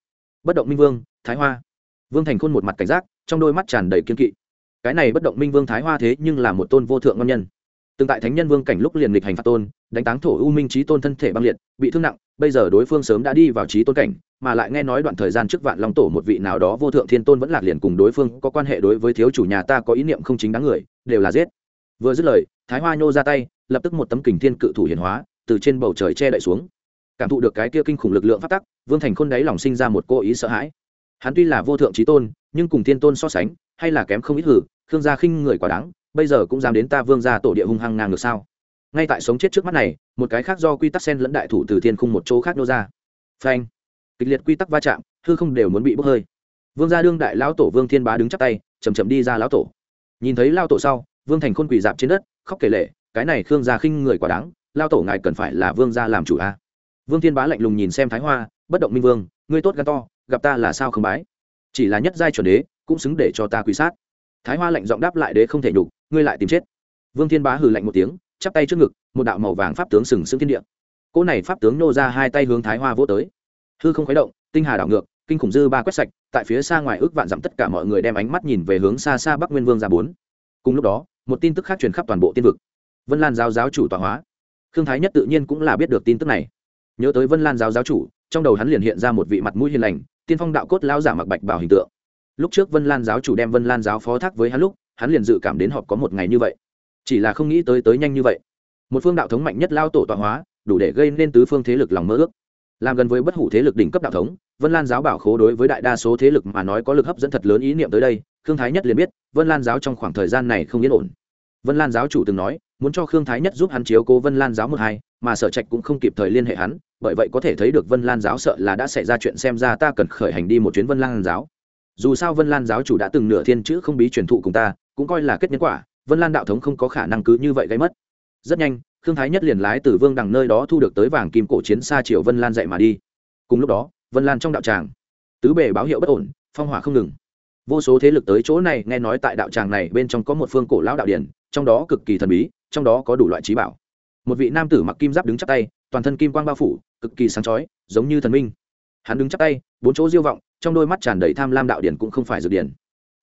Bất động minh vương, thái hoa. Vương thành khôn một mặt cảnh giác, trong đôi mắt tràn đầy kiên kỵ. Cái này bất động minh vương thái hoa thế nhưng là một tôn vô thượng ngon nhân. Từng tại thánh nhân vương cảnh lúc liền lịch hành phạt tôn, đánh táng thổ u minh trí tôn thân thể băng liệt, bị thương nặng, bây giờ đối phương sớm đã đi vào trí tôn cảnh, mà lại nghe nói đoạn thời gian trước vạn long tổ một vị nào đó vô thượng thiên tôn vẫn lạc liền cùng đối phương có quan hệ đối với thiếu chủ nhà ta có ý niệm không chính đáng người, đều là giết. Vừa dứt lời, thái hoa nhô ra tay, lập tức một tấm kình thiên cự thủ hiển hóa, từ trên bầu trời che đậy xuống cảm thụ được cái kia kinh khủng lực lượng phát tắc, vương thành khôn đáy lòng sinh ra một cô ý sợ hãi. Hắn tuy là vô thượng trí tôn, nhưng cùng thiên tôn so sánh, hay là kém không ít hử, khương gia khinh người quá đáng, bây giờ cũng dám đến ta vương gia tổ địa hung hăng ngang được sao? Ngay tại sống chết trước mắt này, một cái khác do quy tắc sen lẫn đại thủ từ thiên khung một chỗ khác nô ra. Phanh! Kịch liệt quy tắc va chạm, hư không đều muốn bị bốc hơi. Vương gia đương đại lão tổ vương thiên bá đứng chắp tay chầm chầm đi ra lão tổ. Nhìn thấy lao tổ sau, vương thành khôn quỳ dạp trên đất, khóc kể lệ cái này khương gia khinh người quá đáng lao tổ ngài cần phải là vương gia làm chủ a. à? Vương thiên bá lạnh lùng nhìn xem thái hoa, bất động minh vương, ngươi tốt gan to, gặp ta là sao không bái? Chỉ là nhất giai chuẩn đế, cũng xứng để cho ta quy sát. Thái hoa lạnh giọng đáp lại đế không thể nhục, ngươi lại tìm chết. Vương thiên bá hừ lạnh một tiếng, chắp tay trước ngực, một đạo màu vàng pháp tướng sừng sững thiên địa. Cỗ này pháp tướng nô ra hai tay hướng thái hoa vỗ tới. Hư không khuấy động, tinh hà đảo ngược, kinh khủng dư ba quét sạch, tại phía xa ngoài ước vạn dặm tất cả mọi người đem ánh mắt nhìn về hướng xa xa bắc nguyên vương ra bốn. Cùng lúc đó, một tin tức khác truyền khắp toàn bộ tiên vực. Vân lan giáo giáo chủ tọa hóa. Khương thái nhất tự nhiên cũng là biết được tin tức này nhớ tới vân lan giáo giáo chủ, trong đầu hắn liền hiện ra một vị mặt mũi hiền lành, tiên phong đạo cốt lao giả mặc bạch bảo hình tượng. Lúc trước vân lan giáo chủ đem vân lan giáo phó thác với hắn lúc, hắn liền dự cảm đến họp có một ngày như vậy. Chỉ là không nghĩ tới tới nhanh như vậy. Một phương đạo thống mạnh nhất lao tổ tọa hóa, đủ để gây nên tứ phương thế lực lòng mơ ước. Làm gần với bất hủ thế lực đỉnh cấp đạo thống, vân lan giáo bảo khố đối với đại đa số thế lực mà nói có lực hấp dẫn thật lớn ý niệm tới đây, khương thái nhất liền biết, vân lan giáo trong khoảng thời gian này không yên ổn. Vân lan giáo chủ từng nói muốn cho khương thái nhất giúp hắn chiếu cố vân lan giáo một hai, mà sở trạch cũng không kịp thời liên hệ hắn, bởi vậy có thể thấy được vân lan giáo sợ là đã xảy ra chuyện xem ra ta cần khởi hành đi một chuyến vân lan giáo. Dù sao vân lan giáo chủ đã từng nửa thiên chữ không bí truyền thụ cùng ta, cũng coi là kết nhân quả, vân lan đạo thống không có khả năng cứ như vậy gây mất. Rất nhanh, khương thái nhất liền lái từ vương đằng nơi đó thu được tới vàng kim cổ chiến xa triều vân lan dạy mà đi. Cùng lúc đó, vân lan trong đạo tràng, tứ bề báo hiệu bất ổn, phong hỏa không ngừng. Vô số thế lực tới chỗ này, nghe nói tại đạo tràng này bên trong có một phương cổ lão đạo điển, trong đó cực kỳ thần bí trong đó có đủ loại trí bảo. Một vị nam tử mặc kim giáp đứng chắp tay, toàn thân kim quang bao phủ, cực kỳ sáng chói, giống như thần minh. Hắn đứng chắp tay, bốn chỗ diêu vọng, trong đôi mắt tràn đầy tham lam đạo điển cũng không phải dược điển.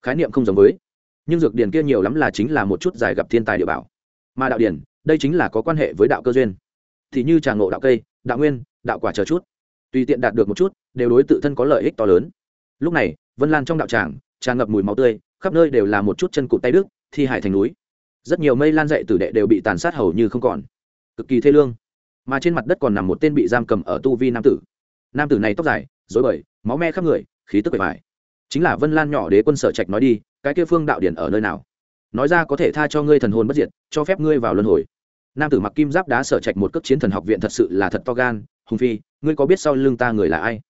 Khái niệm không giống với. Nhưng dược điển kia nhiều lắm là chính là một chút giải gặp thiên tài địa bảo. Mà đạo điển, đây chính là có quan hệ với đạo cơ duyên. Thì như tràng ngộ đạo cây, đạo nguyên, đạo quả chờ chút. Tùy tiện đạt được một chút, đều đối tự thân có lợi ích to lớn. Lúc này, vân lan trong đạo tràng, tràn ngập mùi máu tươi, khắp nơi đều là một chút chân cụt tay đức, thi hải thành núi rất nhiều mây lan dạy tử đệ đều bị tàn sát hầu như không còn. Cực kỳ thê lương. Mà trên mặt đất còn nằm một tên bị giam cầm ở tu vi nam tử. Nam tử này tóc dài dối bời, máu me khắp người, khí tức bề bài chính là vân lan nhỏ đế quân sở trạch nói đi, cái kia phương đạo điển ở nơi nào? Nói ra có thể tha cho ngươi thần hồn bất diệt, cho phép ngươi vào luân hồi. Nam tử mặc kim giáp đá sở trạch một cấp chiến thần học viện thật sự là thật to gan, hùng phi, ngươi có biết sau lưng ta người là ai?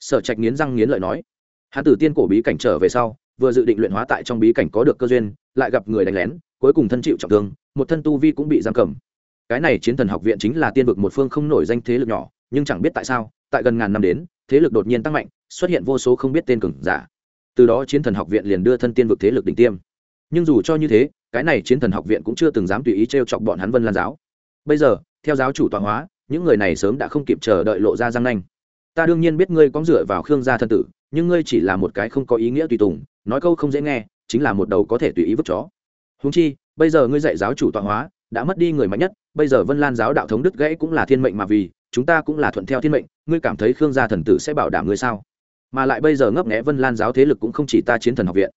Sở trạch nghiến răng nghiến lợi nói. Hắn tử tiên cổ bí cảnh trở về sau, vừa dự định luyện hóa tại trong bí cảnh có được cơ duyên, lại gặp người đánh lén cuối cùng thân chịu trọng thương, một thân tu vi cũng bị giam cầm. Cái này chiến thần học viện chính là tiên vực một phương không nổi danh thế lực nhỏ, nhưng chẳng biết tại sao, tại gần ngàn năm đến, thế lực đột nhiên tăng mạnh, xuất hiện vô số không biết tên cường giả. Từ đó chiến thần học viện liền đưa thân tiên vực thế lực đỉnh tiêm. Nhưng dù cho như thế, cái này chiến thần học viện cũng chưa từng dám tùy ý t r e o chọc bọn hắn vân lan giáo. Bây giờ, theo giáo chủ tọa hóa, những người này sớm đã không kịp chờ đợi lộ ra răng nanh. Ta đương nhiên biết ngươi có dựa vào khương gia thân tử, nhưng ngươi chỉ là một cái không có ý nghĩa tùy tùng, nói câu không dễ nghe, chính là một đầu có thể tùy ý vứt chó húng chi, bây giờ ngươi dạy giáo chủ tọa hóa, đã mất đi người mạnh nhất, bây giờ vân lan giáo đạo thống đức gãy cũng là thiên mệnh mà vì, chúng ta cũng là thuận theo thiên mệnh, ngươi cảm thấy khương gia thần tử sẽ bảo đảm ngươi sao? Mà lại bây giờ ngấp nghẽ vân lan giáo thế lực cũng không chỉ ta chiến thần học viện.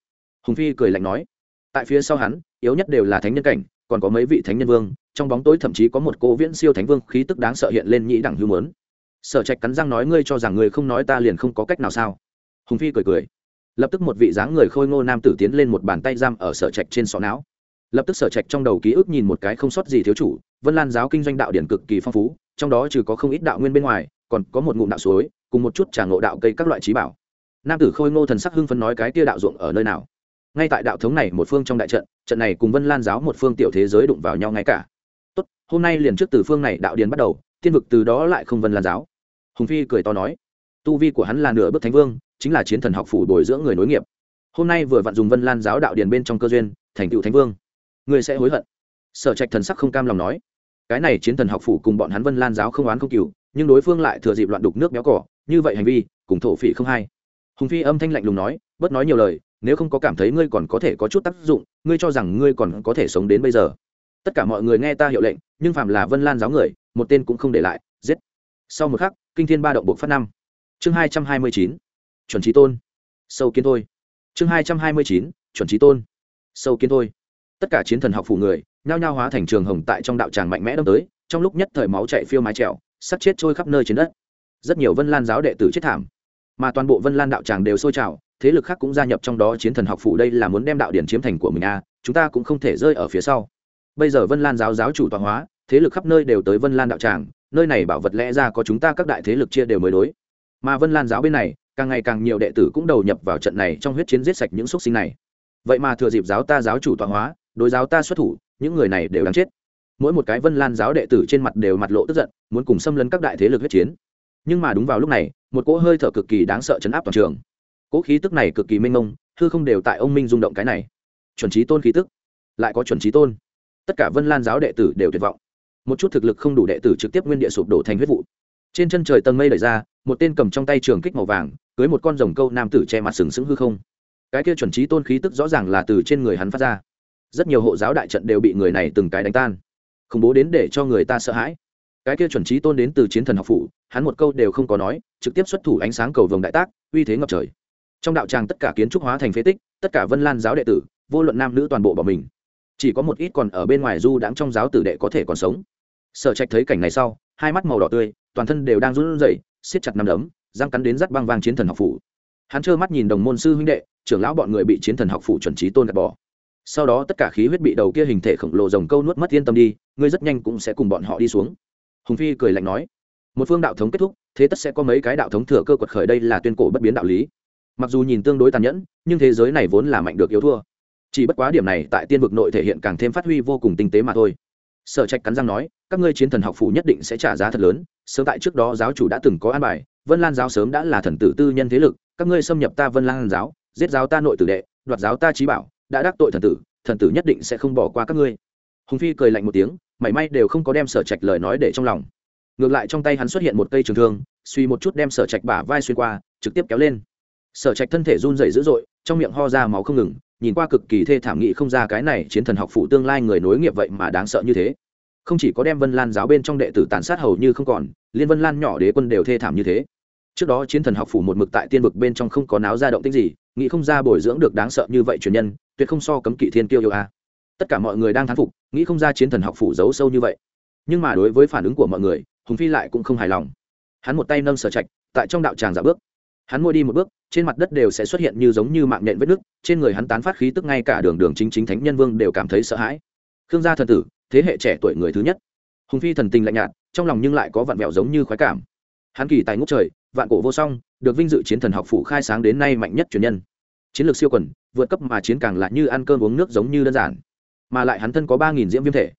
Hùng phi cười lạnh nói, tại phía sau hắn, yếu nhất đều là thánh nhân cảnh, còn có mấy vị thánh nhân vương, trong bóng tối thậm chí có một cô viễn siêu thánh vương khí tức đáng sợ hiện lên nhĩ đẳng hưu mớn. Sở trạch cắn răng nói, ngươi cho rằng ngươi không nói ta liền không có cách nào sao? Hùng phi cười cười, lập tức một vị dáng người khôi ngô nam tử tiến lên một bàn tay giam ở sở trạch trên sọ não lập tức sở trạch trong đầu ký ức nhìn một cái không sót gì thiếu chủ, vân lan giáo kinh doanh đạo điển cực kỳ phong phú, trong đó trừ có không ít đạo nguyên bên ngoài, còn có một ngụm đạo suối, cùng một chút trà ngộ đạo cây các loại trí bảo. Nam tử khôi ngô thần sắc hưng phấn nói cái kia đạo ruộng ở nơi nào? Ngay tại đạo thống này một phương trong đại trận trận này cùng vân lan giáo một phương tiểu thế giới đụng vào nhau ngay cả. Tốt, hôm nay liền trước từ phương này đạo điền bắt đầu, tiên vực từ đó lại không vân lan giáo. Hùng phi cười to nói, tu vi của hắn là nửa bước thánh vương, chính là chiến thần học phủ bồi dưỡng người nối nghiệp. Hôm nay vừa vặn dùng vân lan giáo đạo điền bên trong cơ duyên, thành tựu thánh vương ngươi sẽ hối hận. Sở trạch thần sắc không cam lòng nói. Cái này chiến thần học phủ cùng bọn hắn vân lan giáo không oán không cừu, nhưng đối phương lại thừa dịp loạn đục nước béo cỏ như vậy hành vi, cùng thổ phỉ không hay. Hùng phi âm thanh lạnh lùng nói, bớt nói nhiều lời, nếu không có cảm thấy ngươi còn có thể có chút tác dụng, ngươi cho rằng ngươi còn có thể sống đến bây giờ. Tất cả mọi người nghe ta hiệu lệnh, nhưng phạm là vân lan giáo người, một tên cũng không để lại, giết. Sau một khắc, kinh thiên ba động buộc phát năm. Chương hai trăm hai mươi chín, chuẩn trí tôn. Sâu kiến thôi. Chương hai trăm hai mươi chín, chuẩn trí tôn. Sâu kiến thôi tất cả chiến thần học phủ người nhao nhao hóa thành trường hồng tại trong đạo tràng mạnh mẽ đâm tới trong lúc nhất thời máu chạy phiêu mái trèo sắt chết trôi khắp nơi trên đất. Rất nhiều vân lan giáo đệ tử chết thảm mà toàn bộ vân lan đạo tràng đều sôi trào thế lực khác cũng gia nhập trong đó chiến thần học phủ đây là muốn đem đạo điển chiếm thành của mình a à, chúng ta cũng không thể rơi ở phía sau. Bây giờ vân lan giáo giáo chủ toàn hóa thế lực khắp nơi đều tới vân lan đạo tràng nơi này bảo vật lẽ ra có chúng ta các đại thế lực chia đều mới đối. Mà vân lan giáo bên này càng ngày càng nhiều đệ tử cũng đầu nhập vào trận này trong huyết chiến giết sạch những xúc sinh này. Vậy mà thừa dịp giáo ta giáo chủ toàn hóa đối giáo ta xuất thủ, những người này đều đáng chết. Mỗi một cái vân lan giáo đệ tử trên mặt đều mặt lộ tức giận, muốn cùng xâm lấn các đại thế lực huyết chiến. Nhưng mà đúng vào lúc này, một cỗ hơi thở cực kỳ đáng sợ chấn áp toàn trường. Cỗ khí tức này cực kỳ minh mông thư không đều tại ông minh rung động cái này. Chuẩn trí tôn khí tức. Lại có chuẩn trí tôn. Tất cả vân lan giáo đệ tử đều tuyệt vọng. Một chút thực lực không đủ đệ tử trực tiếp nguyên địa sụp đổ thành huyết vụ. Trên chân trời tầng mây đẩy ra, một tên cầm trong tay trường kích màu vàng, cưới một con rồng câu nam tử che mặt sừng sững hư không. Cái kia chuẩn trí tôn khí tức rõ ràng là từ trên người hắn phát ra rất nhiều hộ giáo đại trận đều bị người này từng cái đánh tan. Khủng bố đến để cho người ta sợ hãi. Cái kia chuẩn trí tôn đến từ chiến thần học phủ, hắn một câu đều không có nói, trực tiếp xuất thủ ánh sáng cầu vồng đại tác, uy thế ngập trời. Trong đạo tràng tất cả kiến trúc hóa thành phế tích, tất cả vân lan giáo đệ tử, vô luận nam nữ toàn bộ bỏ mình. Chỉ có một ít còn ở bên ngoài du đãng trong giáo tử đệ có thể còn sống. Sở trạch thấy cảnh này sau, hai mắt màu đỏ tươi, toàn thân đều đang run rẩy, siết chặt nằm đấm, răng cắn đến rắt băng vang chiến thần học phủ. Hắn trơ mắt nhìn đồng môn sư huynh đệ, trưởng lão bọn người bị chiến thần học phủ chuẩn trí tôn gạt bỏ sau đó tất cả khí huyết bị đầu kia hình thể khổng lồ rồng câu nuốt mất yên tâm đi, ngươi rất nhanh cũng sẽ cùng bọn họ đi xuống. Hùng phi cười lạnh nói. Một phương đạo thống kết thúc, thế tất sẽ có mấy cái đạo thống thừa cơ quật khởi đây là tuyên cổ bất biến đạo lý. Mặc dù nhìn tương đối tàn nhẫn, nhưng thế giới này vốn là mạnh được yếu thua. Chỉ bất quá điểm này tại tiên vực nội thể hiện càng thêm phát huy vô cùng tinh tế mà thôi. Sở trạch cắn răng nói, các ngươi chiến thần học phủ nhất định sẽ trả giá thật lớn, sớm tại trước đó giáo chủ đã từng có an bài, vân lan giáo sớm đã là thần tử tư nhân thế lực, các ngươi xâm nhập ta vân lan giáo, giết giáo ta nội tử đệ, đoạt giáo ta trí bảo đã đắc tội thần tử thần tử nhất định sẽ không bỏ qua các ngươi. Hùng phi cười lạnh một tiếng, mảy may đều không có đem sở trạch lời nói để trong lòng. Ngược lại trong tay hắn xuất hiện một cây trường thương, suy một chút đem sở trạch bả vai xuyên qua, trực tiếp kéo lên. Sở trạch thân thể run rẩy dữ dội, trong miệng ho ra máu không ngừng, nhìn qua cực kỳ thê thảm nghị không ra cái này chiến thần học phụ tương lai người nối nghiệp vậy mà đáng sợ như thế. Không chỉ có đem vân lan giáo bên trong đệ tử tàn sát hầu như không còn, liên vân lan nhỏ đế quân đều thê thảm như thế. Trước đó chiến thần học phủ một mực tại tiên vực bên trong không có náo ra động tích gì nghĩ không ra bồi dưỡng được đáng sợ như vậy truyền nhân, tuyệt không so cấm kỵ thiên kiêu yêu a. Tất cả mọi người đang thán phục, nghĩ không ra chiến thần học phủ giấu sâu như vậy. Nhưng mà đối với phản ứng của mọi người, hùng phi lại cũng không hài lòng. Hắn một tay nâng sở trạch, tại trong đạo tràng giả bước. Hắn môi đi một bước, trên mặt đất đều sẽ xuất hiện như giống như mạng nhện vết nứt, trên người hắn tán phát khí tức ngay cả đường đường chính chính thánh nhân vương đều cảm thấy sợ hãi. Khương gia thần tử, thế hệ trẻ tuổi người thứ nhất. Hùng phi thần tình lạnh nhạt, trong lòng nhưng lại có vặn vẹo giống như khoái cảm. Hắn kỳ tài ngốc trời, vạn cổ vô song được vinh dự chiến thần học phủ khai sáng đến nay mạnh nhất truyền nhân. Chiến lược siêu quần, vượt cấp mà chiến càng lại như ăn cơm uống nước giống như đơn giản. Mà lại hắn thân có ba nghìn diễm viêm thể.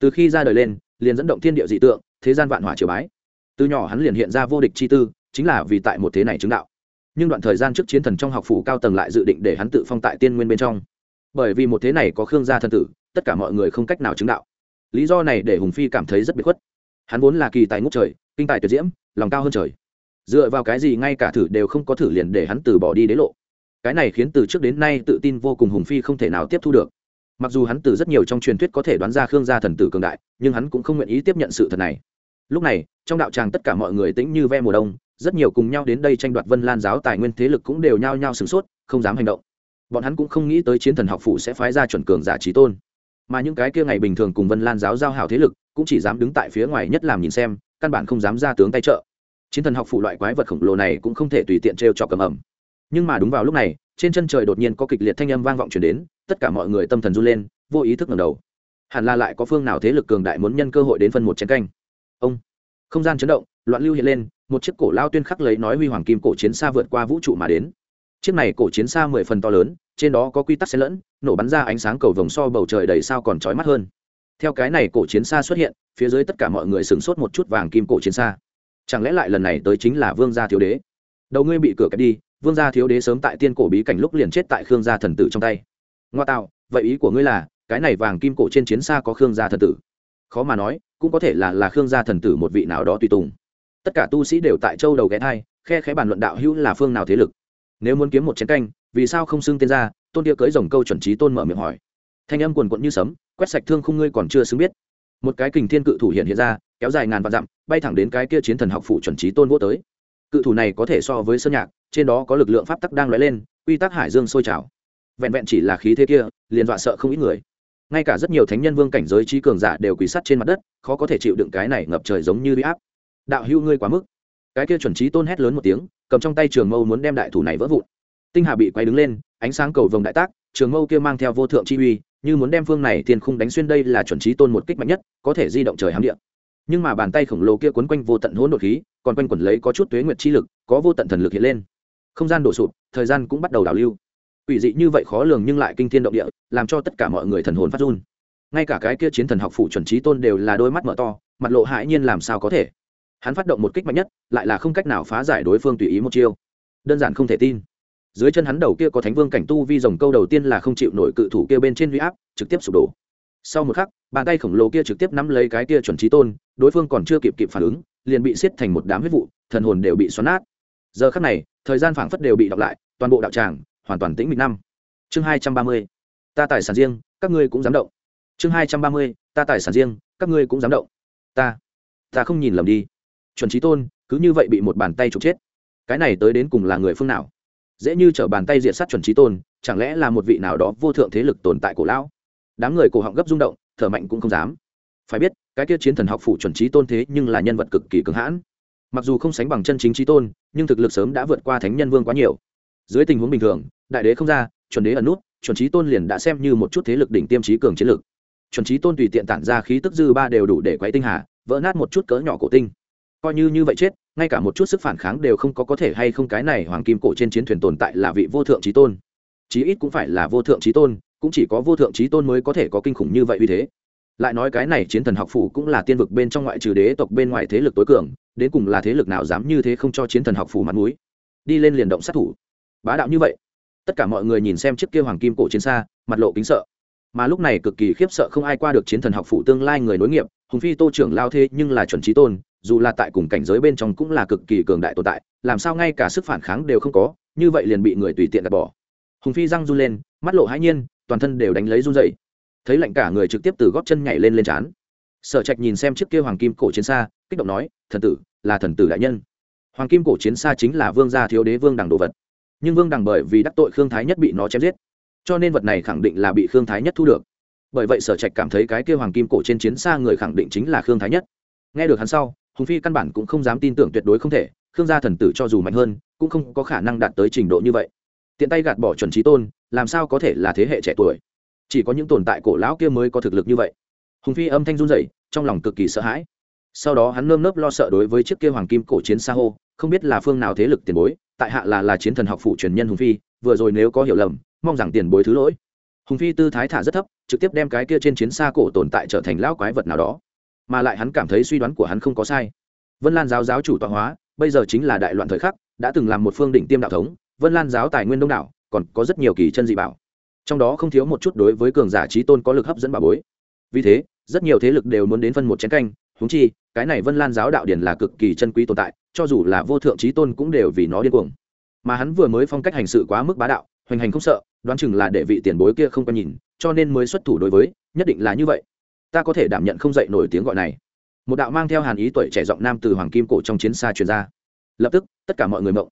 Từ khi ra đời lên, liền dẫn động thiên địa dị tượng, thế gian vạn hỏa triều bái. Từ nhỏ hắn liền hiện ra vô địch chi tư, chính là vì tại một thế này chứng đạo. Nhưng đoạn thời gian trước chiến thần trong học phủ cao tầng lại dự định để hắn tự phong tại tiên nguyên bên trong. Bởi vì một thế này có khương gia thần tử, tất cả mọi người không cách nào chứng đạo. Lý do này để hùng phi cảm thấy rất biệt khuất. Hắn vốn là kỳ tài ngũ trời, kinh tài tuyệt diễm, lòng cao hơn trời dựa vào cái gì ngay cả thử đều không có thử liền để hắn từ bỏ đi đế lộ? Cái này khiến từ trước đến nay tự tin vô cùng hùng phi không thể nào tiếp thu được. Mặc dù hắn từ rất nhiều trong truyền thuyết có thể đoán ra khương gia thần tử cường đại, nhưng hắn cũng không nguyện ý tiếp nhận sự thật này. Lúc này, trong đạo tràng tất cả mọi người tĩnh như ve mùa đông, rất nhiều cùng nhau đến đây tranh đoạt vân lan giáo tài nguyên thế lực cũng đều nhao nhao sửng sốt, không dám hành động. Bọn hắn cũng không nghĩ tới chiến thần học phủ sẽ phái ra chuẩn cường giả trí tôn. Mà những cái kia ngày bình thường cùng vân lan giáo giao hảo thế lực cũng chỉ dám đứng tại phía ngoài nhất làm nhìn xem, căn bản không dám ra tướng tay trợ chiến thần học phụ loại quái vật khổng lồ này cũng không thể tùy tiện t r e o trọc cầm ẩm. Nhưng mà đúng vào lúc này, trên chân trời đột nhiên có kịch liệt thanh âm vang vọng chuyển đến, tất cả mọi người tâm thần run lên, vô ý thức ngầm đầu. Hẳn là lại có phương nào thế lực cường đại muốn nhân cơ hội đến phân một chiến canh. Ông, không gian chấn động, loạn lưu hiện lên, một chiếc cổ lao tuyên khắc lấy nói huy hoàng kim cổ chiến xa vượt qua vũ trụ mà đến. Chiếc này cổ chiến xa mười phần to lớn, trên đó có quy tắc xen lẫn, nổ bắn ra ánh sáng cầu vồng so bầu trời đầy sao còn trói mắt hơn. Theo cái này cổ chiến xa xuất hiện, phía dưới tất cả mọi người sửng sốt một chút vàng kim cổ chiến xa chẳng lẽ lại lần này tới chính là vương gia thiếu đế? Đầu ngươi bị cửa kẹp đi, vương gia thiếu đế sớm tại tiên cổ bí cảnh lúc liền chết tại khương gia thần tử trong tay. Ngoa tạo, vậy ý của ngươi là, cái này vàng kim cổ trên chiến xa có khương gia thần tử? Khó mà nói, cũng có thể là là khương gia thần tử một vị nào đó tùy tùng. Tất cả tu sĩ đều tại châu đầu ghé thai, khe khẽ bàn luận đạo hữu là phương nào thế lực. Nếu muốn kiếm một chiến canh, vì sao không xưng tên ra? Tôn địa cưới dòng câu chuẩn trí tôn mở miệng hỏi. Thanh âm quần quận như sấm, quét sạch thương không ngươi còn chưa xứng biết. Một cái kình thiên cự thủ hiện hiện ra kéo dài ngàn vạn dặm, bay thẳng đến cái kia chiến thần học phụ chuẩn trí tôn vô tới. Cự thủ này có thể so với sơn nhạc, trên đó có lực lượng pháp tắc đang lóe lên, quy tắc hải dương sôi trào. Vẹn vẹn chỉ là khí thế kia, liền dọa sợ không ít người. Ngay cả rất nhiều thánh nhân vương cảnh giới trí cường giả đều quỳ sắt trên mặt đất, khó có thể chịu đựng cái này ngập trời giống như bị áp. Đạo hữu ngươi quá mức. Cái kia chuẩn trí tôn hét lớn một tiếng, cầm trong tay trường mâu muốn đem đại thủ này vỡ vụn. Tinh hà bị quay đứng lên, ánh sáng cầu vồng đại tác, trường mâu kia mang theo vô thượng chi uy, như muốn đem phương này thiên khung đánh xuyên đây là chuẩn trí tôn một kích mạnh nhất, có thể di động trời hám địa nhưng mà bàn tay khổng lồ kia quấn quanh vô tận hỗn độn khí, còn quanh quẩn lấy có chút tuế nguyệt chi lực, có vô tận thần lực hiện lên. Không gian đổ sụp, thời gian cũng bắt đầu đảo lưu. Ủy dị như vậy khó lường nhưng lại kinh thiên động địa, làm cho tất cả mọi người thần hồn phát run. Ngay cả cái kia chiến thần học phụ chuẩn trí tôn đều là đôi mắt mở to, mặt lộ hãi nhiên làm sao có thể. Hắn phát động một kích mạnh nhất, lại là không cách nào phá giải đối phương tùy ý một chiêu. Đơn giản không thể tin. Dưới chân hắn đầu kia có thánh vương cảnh tu vi dòng câu đầu tiên là không chịu nổi cự thủ kia bên trên huy áp, trực tiếp sụp đổ sau một khắc, bàn tay khổng lồ kia trực tiếp nắm lấy cái kia chuẩn trí tôn, đối phương còn chưa kịp kịp phản ứng, liền bị xiết thành một đám huyết vụ, thần hồn đều bị xoắn nát. Giờ khắc này, thời gian phảng phất đều bị đọc lại, toàn bộ đạo tràng, hoàn toàn tĩnh mịch năm. Chương hai trăm ba mươi, ta tài sản riêng, các ngươi cũng dám động. Chương hai trăm ba mươi, ta tài sản riêng, các ngươi cũng dám động. Ta ta không nhìn lầm đi. Chuẩn trí tôn, cứ như vậy bị một bàn tay trục chết. Cái này tới đến cùng là người phương nào? Dễ như t r ở bàn tay diệt sát chuẩn trí tôn, chẳng lẽ là một vị nào đó vô thượng thế lực tồn tại cổ lão? Đám người cổ họng gấp rung động, thở mạnh cũng không dám. Phải biết, cái kia chiến thần học phủ chuẩn trí tôn thế nhưng là nhân vật cực kỳ cứng hãn. Mặc dù không sánh bằng chân chính trí tôn, nhưng thực lực sớm đã vượt qua thánh nhân vương quá nhiều. Dưới tình huống bình thường, đại đế không ra, chuẩn đế ẩn nút, chuẩn trí tôn liền đã xem như một chút thế lực đỉnh tiêm trí cường chiến lực. Chuẩn trí tôn tùy tiện tản ra khí tức dư ba đều đủ để quấy tinh hà, vỡ nát một chút cỡ nhỏ cổ tinh. Coi như như vậy chết, ngay cả một chút sức phản kháng đều không có có thể hay không cái này hoàng kim cổ trên chiến thuyền tồn tại là vị vô thượng trí tôn. Chí ít cũng phải là vô thượng trí tôn cũng chỉ có vô thượng trí tôn mới có thể có kinh khủng như vậy uy thế. Lại nói cái này chiến thần học phủ cũng là tiên vực bên trong ngoại trừ đế tộc bên ngoài thế lực tối cường, đến cùng là thế lực nào dám như thế không cho chiến thần học phủ mặt mũi? Đi lên liền động sát thủ. Bá đạo như vậy. Tất cả mọi người nhìn xem chiếc kia hoàng kim cổ chiến xa, mặt lộ kính sợ. Mà lúc này cực kỳ khiếp sợ không ai qua được chiến thần học phủ tương lai người nối nghiệp, hùng phi tô trưởng lao thế nhưng là chuẩn trí tôn, dù là tại cùng cảnh giới bên trong cũng là cực kỳ cường đại tồn tại, làm sao ngay cả sức phản kháng đều không có, như vậy liền bị người tùy tiện gạt bỏ hùng phi răng run lên, mắt lộ hãi nhiên, toàn thân đều đánh lấy run dậy thấy lạnh cả người trực tiếp từ góp chân nhảy lên lên trán. Sở trạch nhìn xem chiếc kia hoàng kim cổ chiến xa, kích động nói, thần tử, là thần tử đại nhân. Hoàng kim cổ chiến xa chính là vương gia thiếu đế vương đằng đồ vật. Nhưng vương đằng bởi vì đắc tội khương thái nhất bị nó chém giết, cho nên vật này khẳng định là bị khương thái nhất thu được. Bởi vậy sở trạch cảm thấy cái kia hoàng kim cổ trên chiến xa người khẳng định chính là khương thái nhất. Nghe được hắn sau, hùng phi căn bản cũng không dám tin tưởng tuyệt đối không thể, khương gia thần tử cho dù mạnh hơn, cũng không có khả năng đạt tới trình độ như vậy tiện tay gạt bỏ chuẩn trí tôn, làm sao có thể là thế hệ trẻ tuổi? Chỉ có những tồn tại cổ lão kia mới có thực lực như vậy. Hùng phi âm thanh run rẩy, trong lòng cực kỳ sợ hãi. Sau đó hắn nơm nớp lo sợ đối với chiếc kia hoàng kim cổ chiến sa hô, không biết là phương nào thế lực tiền bối, tại hạ là là chiến thần học phụ truyền nhân hùng phi, vừa rồi nếu có hiểu lầm, mong rằng tiền bối thứ lỗi. Hùng phi tư thái thả rất thấp, trực tiếp đem cái kia trên chiến xa cổ tồn tại trở thành lão quái vật nào đó. Mà lại hắn cảm thấy suy đoán của hắn không có sai. Vân lan giáo giáo chủ tọa hóa, bây giờ chính là đại loạn thời khắc, đã từng làm một phương đỉnh tiêm đạo thống vân lan giáo tài nguyên đông đảo, còn có rất nhiều kỳ chân dị bảo. Trong đó không thiếu một chút đối với cường giả trí tôn có lực hấp dẫn bà bối. Vì thế, rất nhiều thế lực đều muốn đến phân một chén canh húng chi, cái này vân lan giáo đạo điển là cực kỳ chân quý tồn tại, cho dù là vô thượng trí tôn cũng đều vì nó điên cuồng. Mà hắn vừa mới phong cách hành sự quá mức bá đạo, hoành hành không sợ, đoán chừng là để vị tiền bối kia không quen nhìn, cho nên mới xuất thủ đối với, nhất định là như vậy. Ta có thể đảm nhận không dậy nổi tiếng gọi này. Một đạo mang theo hàn ý tuổi trẻ giọng nam từ hoàng kim cổ trong chiến xa truyền ra. Lập tức, tất cả mọi người mộng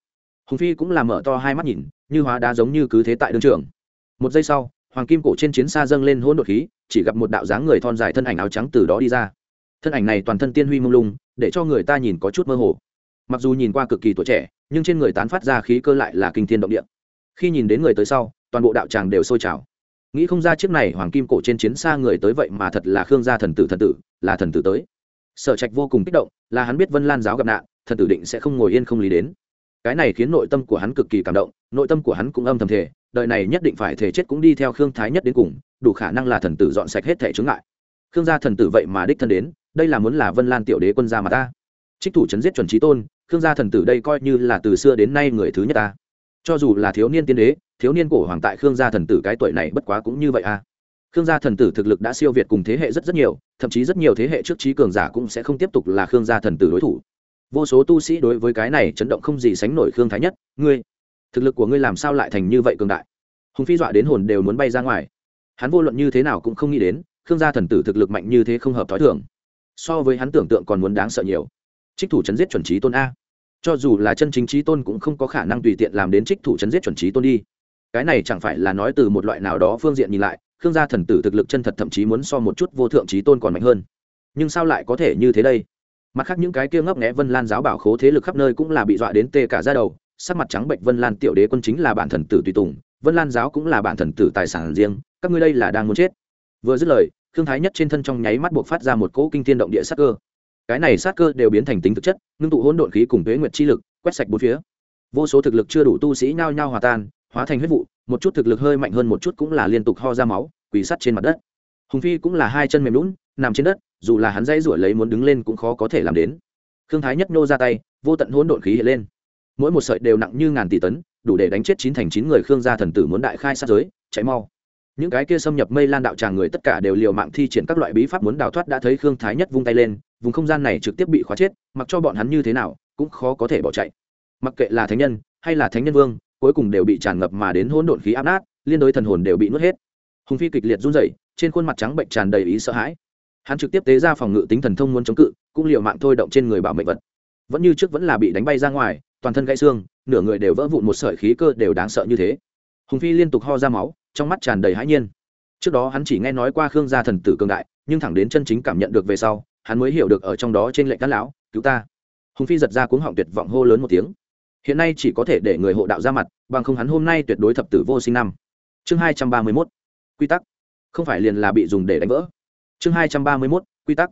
hùng phi cũng làm mở to hai mắt nhìn, như hóa đá giống như cứ thế tại đương trường. Một giây sau, hoàng kim cổ trên chiến xa dâng lên hỗn độn khí, chỉ gặp một đạo dáng người thon dài thân ảnh áo trắng từ đó đi ra. Thân ảnh này toàn thân tiên huy mông lung, để cho người ta nhìn có chút mơ hồ. Mặc dù nhìn qua cực kỳ tuổi trẻ, nhưng trên người tán phát ra khí cơ lại là kinh thiên động địa. Khi nhìn đến người tới sau, toàn bộ đạo tràng đều sôi trào. Nghĩ không ra chiếc này hoàng kim cổ trên chiến xa người tới vậy mà thật là khương gia thần tử thần tử, là thần tử tới. Sở trạch vô cùng kích động, là hắn biết vân lan giáo gặp nạn, thần tử định sẽ không ngồi yên không lý đến cái này khiến nội tâm của hắn cực kỳ cảm động, nội tâm của hắn cũng âm thầm thể đời này nhất định phải thể chết cũng đi theo khương thái nhất đến cùng, đủ khả năng là thần tử dọn sạch hết thể chướng ngại. Khương gia thần tử vậy mà đích thân đến, đây là muốn là vân lan tiểu đế quân gia mà ta. Trích thủ chấn giết chuẩn trí tôn, khương gia thần tử đây coi như là từ xưa đến nay người thứ nhất ta. Cho dù là thiếu niên tiên đế, thiếu niên cổ hoàng tại khương gia thần tử cái tuổi này bất quá cũng như vậy à. Khương gia thần tử thực lực đã siêu việt cùng thế hệ rất rất nhiều, thậm chí rất nhiều thế hệ trước trí cường giả cũng sẽ không tiếp tục là khương gia thần tử đối thủ vô số tu sĩ đối với cái này chấn động không gì sánh nổi khương thái nhất, ngươi, thực lực của ngươi làm sao lại thành như vậy cường đại? Hùng phi dọa đến hồn đều muốn bay ra ngoài. Hắn vô luận như thế nào cũng không nghĩ đến, khương gia thần tử thực lực mạnh như thế không hợp t h ó i thường. So với hắn tưởng tượng còn muốn đáng sợ nhiều. Trích thủ chấn giết chuẩn trí tôn a. Cho dù là chân chính trí tôn cũng không có khả năng tùy tiện làm đến trích thủ chấn giết chuẩn trí tôn đi. Cái này chẳng phải là nói từ một loại nào đó phương diện nhìn lại, khương gia thần tử thực lực chân thật thậm chí muốn so một chút vô thượng trí tôn còn mạnh hơn. Nhưng sao lại có thể như thế đây? Mặt khác những cái kia ngấp nghẽ vân lan giáo bảo khố thế lực khắp nơi cũng là bị dọa đến tê cả ra đầu, sắc mặt trắng bệnh vân lan tiểu đế quân chính là bản thần tử tùy tùng, vân lan giáo cũng là bản thần tử tài sản riêng, các ngươi đây là đang muốn chết. Vừa dứt lời thương thái nhất trên thân trong nháy mắt buộc phát ra một cỗ kinh thiên động địa sát cơ. Cái này sát cơ đều biến thành tính thực chất, ngưng tụ hỗn độn khí cùng thuế nguyệt chi lực, quét sạch bốn phía. Vô số thực lực chưa đủ tu sĩ nhao nhao hòa tan, hóa thành huyết vụ, một chút thực lực hơi mạnh hơn một chút cũng là liên tục ho ra máu, quỳ sắt trên mặt đất hùng phi cũng là hai chân mềm lún nằm trên đất, dù là hắn dây ruổi lấy muốn đứng lên cũng khó có thể làm đến. Khương thái nhất nô ra tay, vô tận hỗn độn khí hiện lên. Mỗi một sợi đều nặng như ngàn tỷ tấn, đủ để đánh chết chín thành chín người khương gia thần tử muốn đại khai sát giới, chạy mau. Những cái kia xâm nhập mây lan đạo tràng người tất cả đều liều mạng thi triển các loại bí pháp muốn đào thoát đã thấy khương thái nhất vung tay lên, vùng không gian này trực tiếp bị khóa chết, mặc cho bọn hắn như thế nào, cũng khó có thể bỏ chạy. Mặc kệ là thánh nhân, hay là thánh nhân vương, cuối cùng đều bị tràn ngập mà đến hỗn độn khí áp nát, liên đối thần hồn đều bị nuốt hết hùng phi kịch liệt run rẩy, trên khuôn mặt trắng bệnh tràn đầy ý sợ hãi. Hắn trực tiếp tế ra phòng ngự tính thần thông muốn chống cự, cũng liều mạng thôi động trên người bảo mệnh vật. Vẫn như trước vẫn là bị đánh bay ra ngoài, toàn thân gãy xương, nửa người đều vỡ vụn một sợi khí cơ đều đáng sợ như thế. Hùng phi liên tục ho ra máu, trong mắt tràn đầy hãi nhiên. Trước đó hắn chỉ nghe nói qua khương gia thần tử cường đại, nhưng thẳng đến chân chính cảm nhận được về sau, hắn mới hiểu được ở trong đó trên lệnh cát lão, cứu ta. Hùng phi giật ra cuống họng tuyệt vọng hô lớn một tiếng. Hiện nay chỉ có thể để người hộ đạo ra mặt, bằng không hắn hôm nay tuyệt đối thập tử vô sinh năm. Chương hai trăm ba mươi mốt quy tắc. Không phải liền là bị dùng để đánh vỡ. Chương hai trăm ba mươi mốt, quy tắc.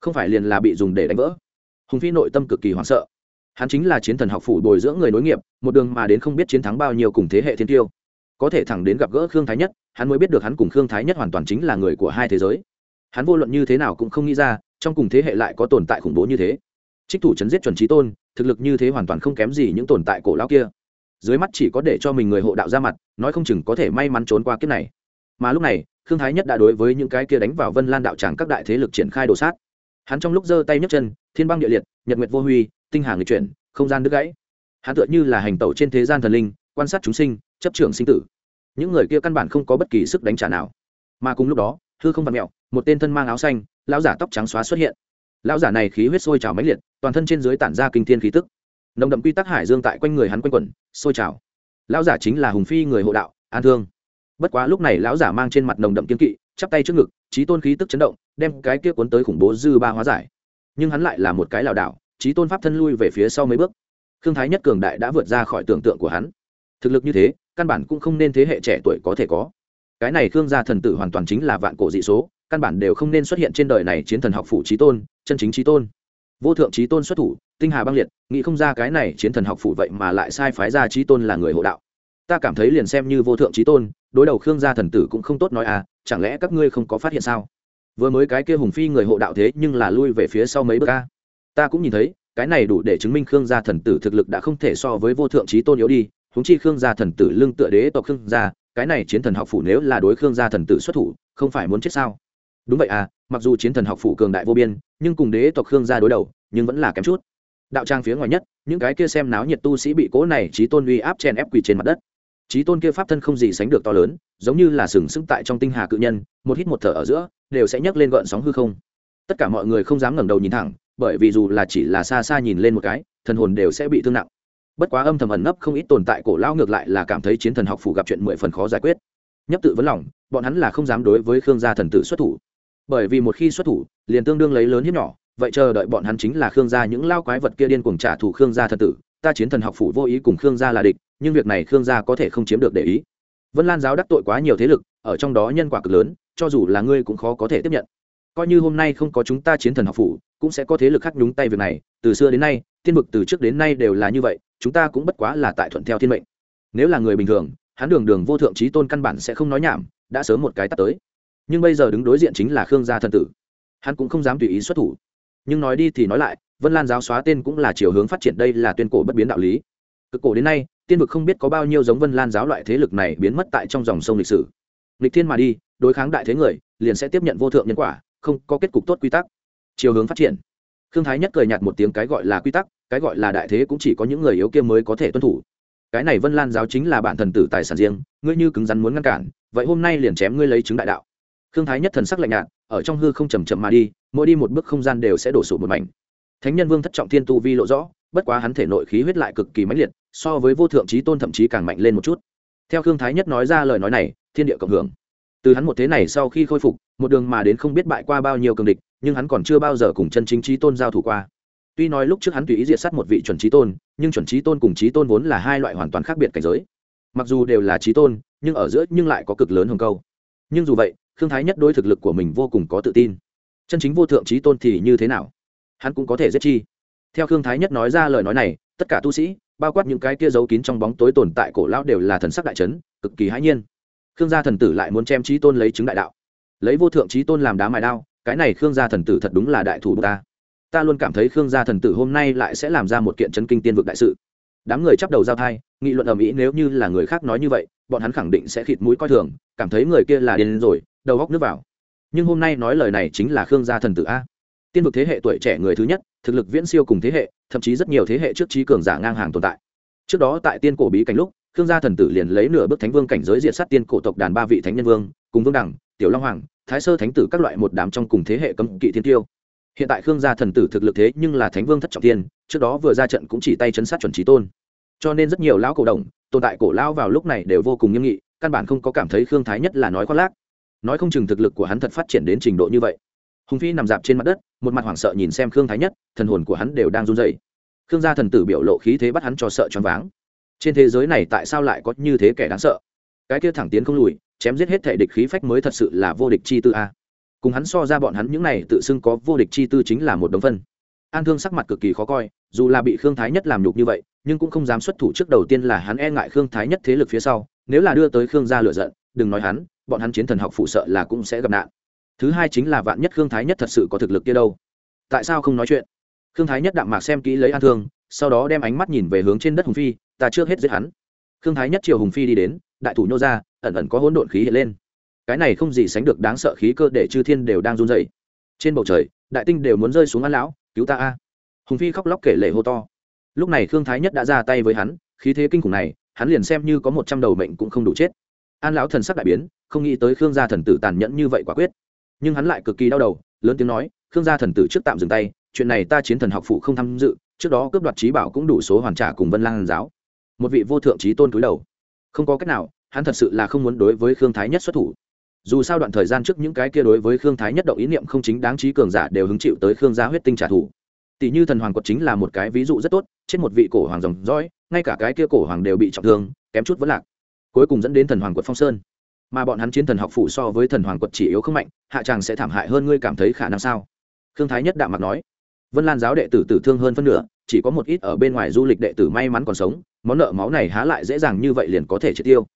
Không phải liền là bị dùng để đánh vỡ. Hùng phi nội tâm cực kỳ hoảng sợ. Hắn chính là chiến thần học phủ bồi dưỡng người nối nghiệp, một đường mà đến không biết chiến thắng bao nhiêu cùng thế hệ thiên tiêu. Có thể thẳng đến gặp gỡ khương thái nhất, hắn mới biết được hắn cùng khương thái nhất hoàn toàn chính là người của hai thế giới. Hắn vô luận như thế nào cũng không nghĩ ra, trong cùng thế hệ lại có tồn tại khủng bố như thế. Trích thủ chấn giết chuẩn trí tôn, thực lực như thế hoàn toàn không kém gì những tồn tại cổ lão kia. Dưới mắt chỉ có để cho mình người hộ đạo ra mặt, nói không chừng có thể may mắn trốn qua kiếp này mà lúc này, khương thái nhất đã đối với những cái kia đánh vào vân lan đạo tràng các đại thế lực triển khai đồ sát. Hắn trong lúc giơ tay nhấc chân, thiên băng địa liệt, nhật nguyệt vô huy, tinh hàng người chuyển, không gian đứt gãy. Hắn tựa như là hành tẩu trên thế gian thần linh, quan sát chúng sinh, chấp trưởng sinh tử. Những người kia căn bản không có bất kỳ sức đánh trả nào. Mà cùng lúc đó, hư không vặt mẹo một tên thân mang áo xanh, lão giả tóc trắng xóa xuất hiện. Lão giả này khí huyết sôi trào mãnh liệt, toàn thân trên dưới tản ra kinh thiên khí tức. Nồng đậm quy tắc hải dương tại quanh người hắn quanh quẩn, sôi trào. Lão giả chính là hùng phi người hộ đạo, an thương bất quá lúc này lão giả mang trên mặt nồng đậm kiên kỵ, chắp tay trước ngực, trí tôn khí tức chấn động, đem cái kia cuốn tới khủng bố dư ba hóa giải. Nhưng hắn lại là một cái lảo đảo, trí tôn pháp thân lui về phía sau mấy bước. Khương thái nhất cường đại đã vượt ra khỏi tưởng tượng của hắn. Thực lực như thế, căn bản cũng không nên thế hệ trẻ tuổi có thể có. Cái này khương gia thần tử hoàn toàn chính là vạn cổ dị số, căn bản đều không nên xuất hiện trên đời này chiến thần học phủ trí tôn, chân chính trí tôn. Vô thượng trí tôn xuất thủ, tinh hà băng liệt, nghĩ không ra cái này chiến thần học phủ vậy mà lại sai phái ra trí tôn là người hộ đạo ta cảm thấy liền xem như vô thượng trí tôn, đối đầu khương gia thần tử cũng không tốt nói à chẳng lẽ các ngươi không có phát hiện sao? Vừa mới cái kia hùng phi người hộ đạo thế nhưng là lui về phía sau mấy bước a. Ta cũng nhìn thấy, cái này đủ để chứng minh khương gia thần tử thực lực đã không thể so với vô thượng trí tôn yếu đi húng chi khương gia thần tử lưng tựa đế tộc khương gia, cái này chiến thần học phủ nếu là đối khương gia thần tử xuất thủ, không phải muốn chết sao? Đúng vậy à mặc dù chiến thần học phủ cường đại vô biên, nhưng cùng đế tộc khương gia đối đầu, nhưng vẫn là kém chút. Đạo trang phía ngoài nhất, những cái kia xem náo nhiệt tu sĩ bị cố này trí tôn uy áp chen ép quỳ trên mặt đất trí tôn kia pháp thân không gì sánh được to lớn, giống như là sừng sững tại trong tinh hà cự nhân, một hít một thở ở giữa, đều sẽ nhấc lên gợn sóng hư không. Tất cả mọi người không dám ngẩng đầu nhìn thẳng, bởi vì dù là chỉ là xa xa nhìn lên một cái, thần hồn đều sẽ bị thương nặng. Bất quá âm thầm ẩn nấp không ít tồn tại cổ lão ngược lại là cảm thấy chiến thần học phủ gặp chuyện mười phần khó giải quyết. Nhấp tự vấn lòng, bọn hắn là không dám đối với khương gia thần tử xuất thủ. Bởi vì một khi xuất thủ, liền tương đương lấy lớn hiếp nhỏ, vậy chờ đợi bọn hắn chính là khương gia những lao quái vật kia điên cuồng trả thù khương gia thần tử ta chiến thần học phủ vô ý cùng khương gia là địch, nhưng việc này khương gia có thể không chiếm được để ý. Vân lan giáo đắc tội quá nhiều thế lực, ở trong đó nhân quả cực lớn, cho dù là ngươi cũng khó có thể tiếp nhận. Coi như hôm nay không có chúng ta chiến thần học phủ, cũng sẽ có thế lực khác nhúng tay việc này. Từ xưa đến nay, thiên vực từ trước đến nay đều là như vậy, chúng ta cũng bất quá là tại thuận theo thiên mệnh. Nếu là người bình thường, hắn đường đường vô thượng trí tôn căn bản sẽ không nói nhảm, đã sớm một cái tắt tới. Nhưng bây giờ đứng đối diện chính là khương gia thần tử. Hắn cũng không dám tùy ý xuất thủ. Nhưng nói đi thì nói lại vân lan giáo xóa tên cũng là chiều hướng phát triển, đây là tuyên cổ bất biến đạo lý. Cực cổ đến nay, tiên vực không biết có bao nhiêu giống vân lan giáo loại thế lực này biến mất tại trong dòng sông lịch sử. Lịch thiên mà đi, đối kháng đại thế người, liền sẽ tiếp nhận vô thượng nhân quả, không có kết cục tốt quy tắc. Chiều hướng phát triển. Khương thái nhất cười nhạt một tiếng, cái gọi là quy tắc, cái gọi là đại thế cũng chỉ có những người yếu kia mới có thể tuân thủ. Cái này vân lan giáo chính là bản thần tử tài sản riêng, ngươi như cứng rắn muốn ngăn cản, vậy hôm nay liền chém ngươi lấy chứng đại đạo. Khương thái nhất thần sắc lạnh nhạt, ở trong hư không chầm chậm mà đi, mỗi đi một bước không gian đều sẽ đổ sụp một mảnh thánh nhân vương thất trọng thiên tu vi lộ rõ, bất quá hắn thể nội khí huyết lại cực kỳ mãnh liệt, so với vô thượng trí tôn thậm chí càng mạnh lên một chút. Theo khương thái nhất nói ra lời nói này, thiên địa cộng hưởng. Từ hắn một thế này sau khi khôi phục, một đường mà đến không biết bại qua bao nhiêu cường địch, nhưng hắn còn chưa bao giờ cùng chân chính trí tôn giao thủ qua. Tuy nói lúc trước hắn tùy ý diệt sát một vị chuẩn trí tôn, nhưng chuẩn trí tôn cùng trí tôn vốn là hai loại hoàn toàn khác biệt cảnh giới. Mặc dù đều là trí tôn, nhưng ở giữa nhưng lại có cực lớn hồng câu. Nhưng dù vậy, khương thái nhất đối thực lực của mình vô cùng có tự tin. Chân chính vô thượng trí tôn thì như thế nào? Hắn cũng có thể giết chi. Theo khương thái nhất nói ra lời nói này, tất cả tu sĩ, bao quát những cái kia giấu kín trong bóng tối tồn tại cổ lão đều là thần sắc đại trấn cực kỳ hãi nhiên. Khương gia thần tử lại muốn chém trí tôn lấy chứng đại đạo. Lấy vô thượng trí tôn làm đá mài đao, cái này khương gia thần tử thật đúng là đại thủ ta. Ta luôn cảm thấy khương gia thần tử hôm nay lại sẽ làm ra một kiện chấn kinh tiên vực đại sự. Đám người chắp đầu giao thai, nghị luận ầm ĩ nếu như là người khác nói như vậy, bọn hắn khẳng định sẽ khịt mũi coi thường, cảm thấy người kia là điên rồi, đầu góc nước vào. Nhưng hôm nay nói lời này chính là khương gia thần tử a tiên vực thế hệ tuổi trẻ người thứ nhất, thực lực viễn siêu cùng thế hệ, thậm chí rất nhiều thế hệ trước trí cường giả ngang hàng tồn tại. Trước đó tại tiên cổ bí cảnh lúc, khương gia thần tử liền lấy nửa bước thánh vương cảnh giới diệt sát tiên cổ tộc đàn ba vị thánh nhân vương, cùng vương đẳng tiểu long hoàng, thái sơ thánh tử các loại một đám trong cùng thế hệ cấm kỵ thiên tiêu. Hiện tại khương gia thần tử thực lực thế nhưng là thánh vương thất trọng tiên, trước đó vừa ra trận cũng chỉ tay chấn sát chuẩn trí tôn. Cho nên rất nhiều lão cổ đồng tồn tại cổ lão vào lúc này đều vô cùng nghiêm nghị, căn bản không có cảm thấy khương thái nhất là nói khoác lác. Nói không chừng thực lực của hắn thật phát triển đến trình độ như vậy. Hùng phi nằm dạp trên mặt đất một mặt hoảng sợ nhìn xem khương thái nhất, thần hồn của hắn đều đang run dậy khương gia thần tử biểu lộ khí thế bắt hắn cho sợ choáng váng. Trên thế giới này tại sao lại có như thế kẻ đáng sợ? Cái kia thẳng tiến không lùi, chém giết hết thể địch khí phách mới thật sự là vô địch chi tư a. À. Cùng hắn so ra bọn hắn những này tự xưng có vô địch chi tư chính là một đống phân. An thương sắc mặt cực kỳ khó coi, dù là bị khương thái nhất làm nhục như vậy, nhưng cũng không dám xuất thủ trước đầu tiên là hắn e ngại khương thái nhất thế lực phía sau, nếu là đưa tới khương gia lựa giận, đừng nói hắn, bọn hắn chiến thần học phụ sợ là cũng sẽ gặp nạn thứ hai chính là vạn nhất khương thái nhất thật sự có thực lực kia đâu. Tại sao không nói chuyện? Khương thái nhất đạm mạc xem kỹ lấy an thương, sau đó đem ánh mắt nhìn về hướng trên đất hùng phi, ta trước hết giết hắn. Khương thái nhất chiều hùng phi đi đến, đại thủ nhô ra, ẩn ẩn có hỗn độn khí hiện lên. Cái này không gì sánh được đáng sợ khí cơ để chư thiên đều đang run dậy trên bầu trời, đại tinh đều muốn rơi xuống an lão, cứu ta a. Hùng phi khóc lóc kể lệ hô to. Lúc này khương thái nhất đã ra tay với hắn, khí thế kinh khủng này, hắn liền xem như có một trăm đầu mệnh cũng không đủ chết. An lão thần sắc đại biến, không nghĩ tới khương gia thần tử tàn nhẫn như vậy quả quyết nhưng hắn lại cực kỳ đau đầu, lớn tiếng nói, khương gia thần tử trước tạm dừng tay, chuyện này ta chiến thần học phụ không tham dự, trước đó cướp đoạt trí bảo cũng đủ số hoàn trả cùng vân lang giáo. Một vị vô thượng trí tôn cúi đầu. Không có cách nào, hắn thật sự là không muốn đối với khương thái nhất xuất thủ. Dù sao đoạn thời gian trước những cái kia đối với khương thái nhất động ý niệm không chính đáng trí cường giả đều hứng chịu tới khương gia huyết tinh trả thù. Tỷ như thần hoàng quật chính là một cái ví dụ rất tốt trên một vị cổ hoàng dòng dõi, ngay cả cái kia cổ hoàng đều bị trọng thương, kém chút vẫn lạc. Cuối cùng dẫn đến thần hoàng quật phong sơn mà bọn hắn chiến thần học phủ so với thần hoàng quật chỉ yếu không mạnh, hạ chàng sẽ thảm hại hơn ngươi cảm thấy khả năng sao? Thương thái nhất đạm mặt nói. Vân lan giáo đệ tử tử thương hơn phân nửa, chỉ có một ít ở bên ngoài du lịch đệ tử may mắn còn sống, món nợ máu này há lại dễ dàng như vậy liền có thể triệt tiêu.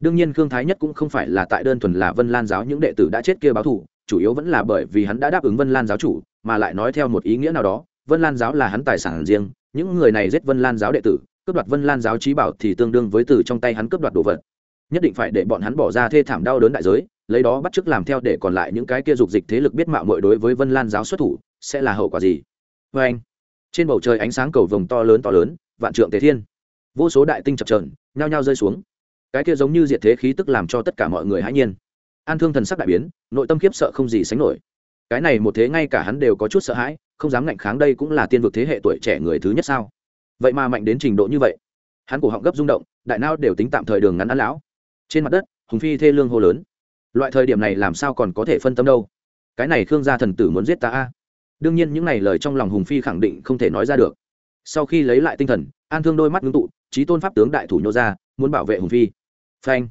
Đương nhiên khương thái nhất cũng không phải là tại đơn thuần là vân lan giáo những đệ tử đã chết kia báo thù, chủ yếu vẫn là bởi vì hắn đã đáp ứng vân lan giáo chủ, mà lại nói theo một ý nghĩa nào đó, vân lan giáo là hắn tài sản riêng, những người này giết vân lan giáo đệ tử, cướp đoạt vân lan giáo trí bảo thì tương đương với từ trong tay hắn cướp đoạt đồ vật nhất định phải để bọn hắn bỏ ra thê thảm đau đớn đại giới, lấy đó bắt chước làm theo để còn lại những cái kia dục dịch thế lực biết mạo mội đối với vân lan giáo xuất thủ, sẽ là hậu quả gì? Vê anh, trên bầu trời ánh sáng cầu vồng to lớn to lớn, vạn trượng tề thiên. Vô số đại tinh chập trờn nhao nhao rơi xuống. Cái kia giống như diệt thế khí tức làm cho tất cả mọi người hãy nhiên. An thương thần sắc đại biến, nội tâm khiếp sợ không gì sánh nổi. Cái này một thế ngay cả hắn đều có chút sợ hãi, không dám ngạnh kháng đây cũng là tiên vực thế hệ tuổi trẻ người thứ nhất sao? Vậy mà mạnh đến trình độ như vậy. Hắn cổ họng gấp rung động, đại nao đều tính tạm thời đường ngắn ăn lão trên mặt đất, hùng phi thê lương hô lớn. Loại thời điểm này làm sao còn có thể phân tâm đâu? Cái này khương gia thần tử muốn giết ta a? Đương nhiên những này lời trong lòng hùng phi khẳng định không thể nói ra được. Sau khi lấy lại tinh thần, an thương đôi mắt ngưng tụ trí tôn pháp tướng đại thủ nhô ra, muốn bảo vệ hùng phi. Phanh!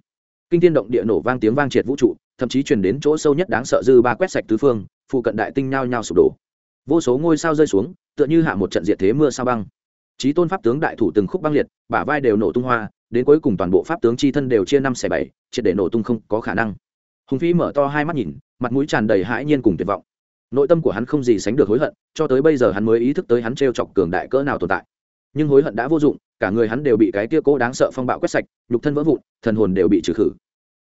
Kinh thiên động địa nổ vang tiếng vang triệt vũ trụ, thậm chí truyền đến chỗ sâu nhất đáng sợ dư ba quét sạch tứ phương, phụ cận đại tinh nhao nhao sụp đổ. Vô số ngôi sao rơi xuống, tựa như hạ một trận diệt thế mưa sao băng trí tôn pháp tướng đại thủ từng khúc băng liệt, bả vai đều nổ tung hoa, đến cuối cùng toàn bộ pháp tướng chi thân đều chia năm xẻ bảy, triệt để nổ tung không có khả năng. Hùng phi mở to hai mắt nhìn, mặt mũi tràn đầy hãi nhiên cùng tuyệt vọng. Nội tâm của hắn không gì sánh được hối hận, cho tới bây giờ hắn mới ý thức tới hắn t r e o chọc cường đại cỡ nào tồn tại. Nhưng hối hận đã vô dụng, cả người hắn đều bị cái kia cố đáng sợ phong bạo quét sạch, nhục thân vỡ vụn, thần hồn đều bị trừ khử.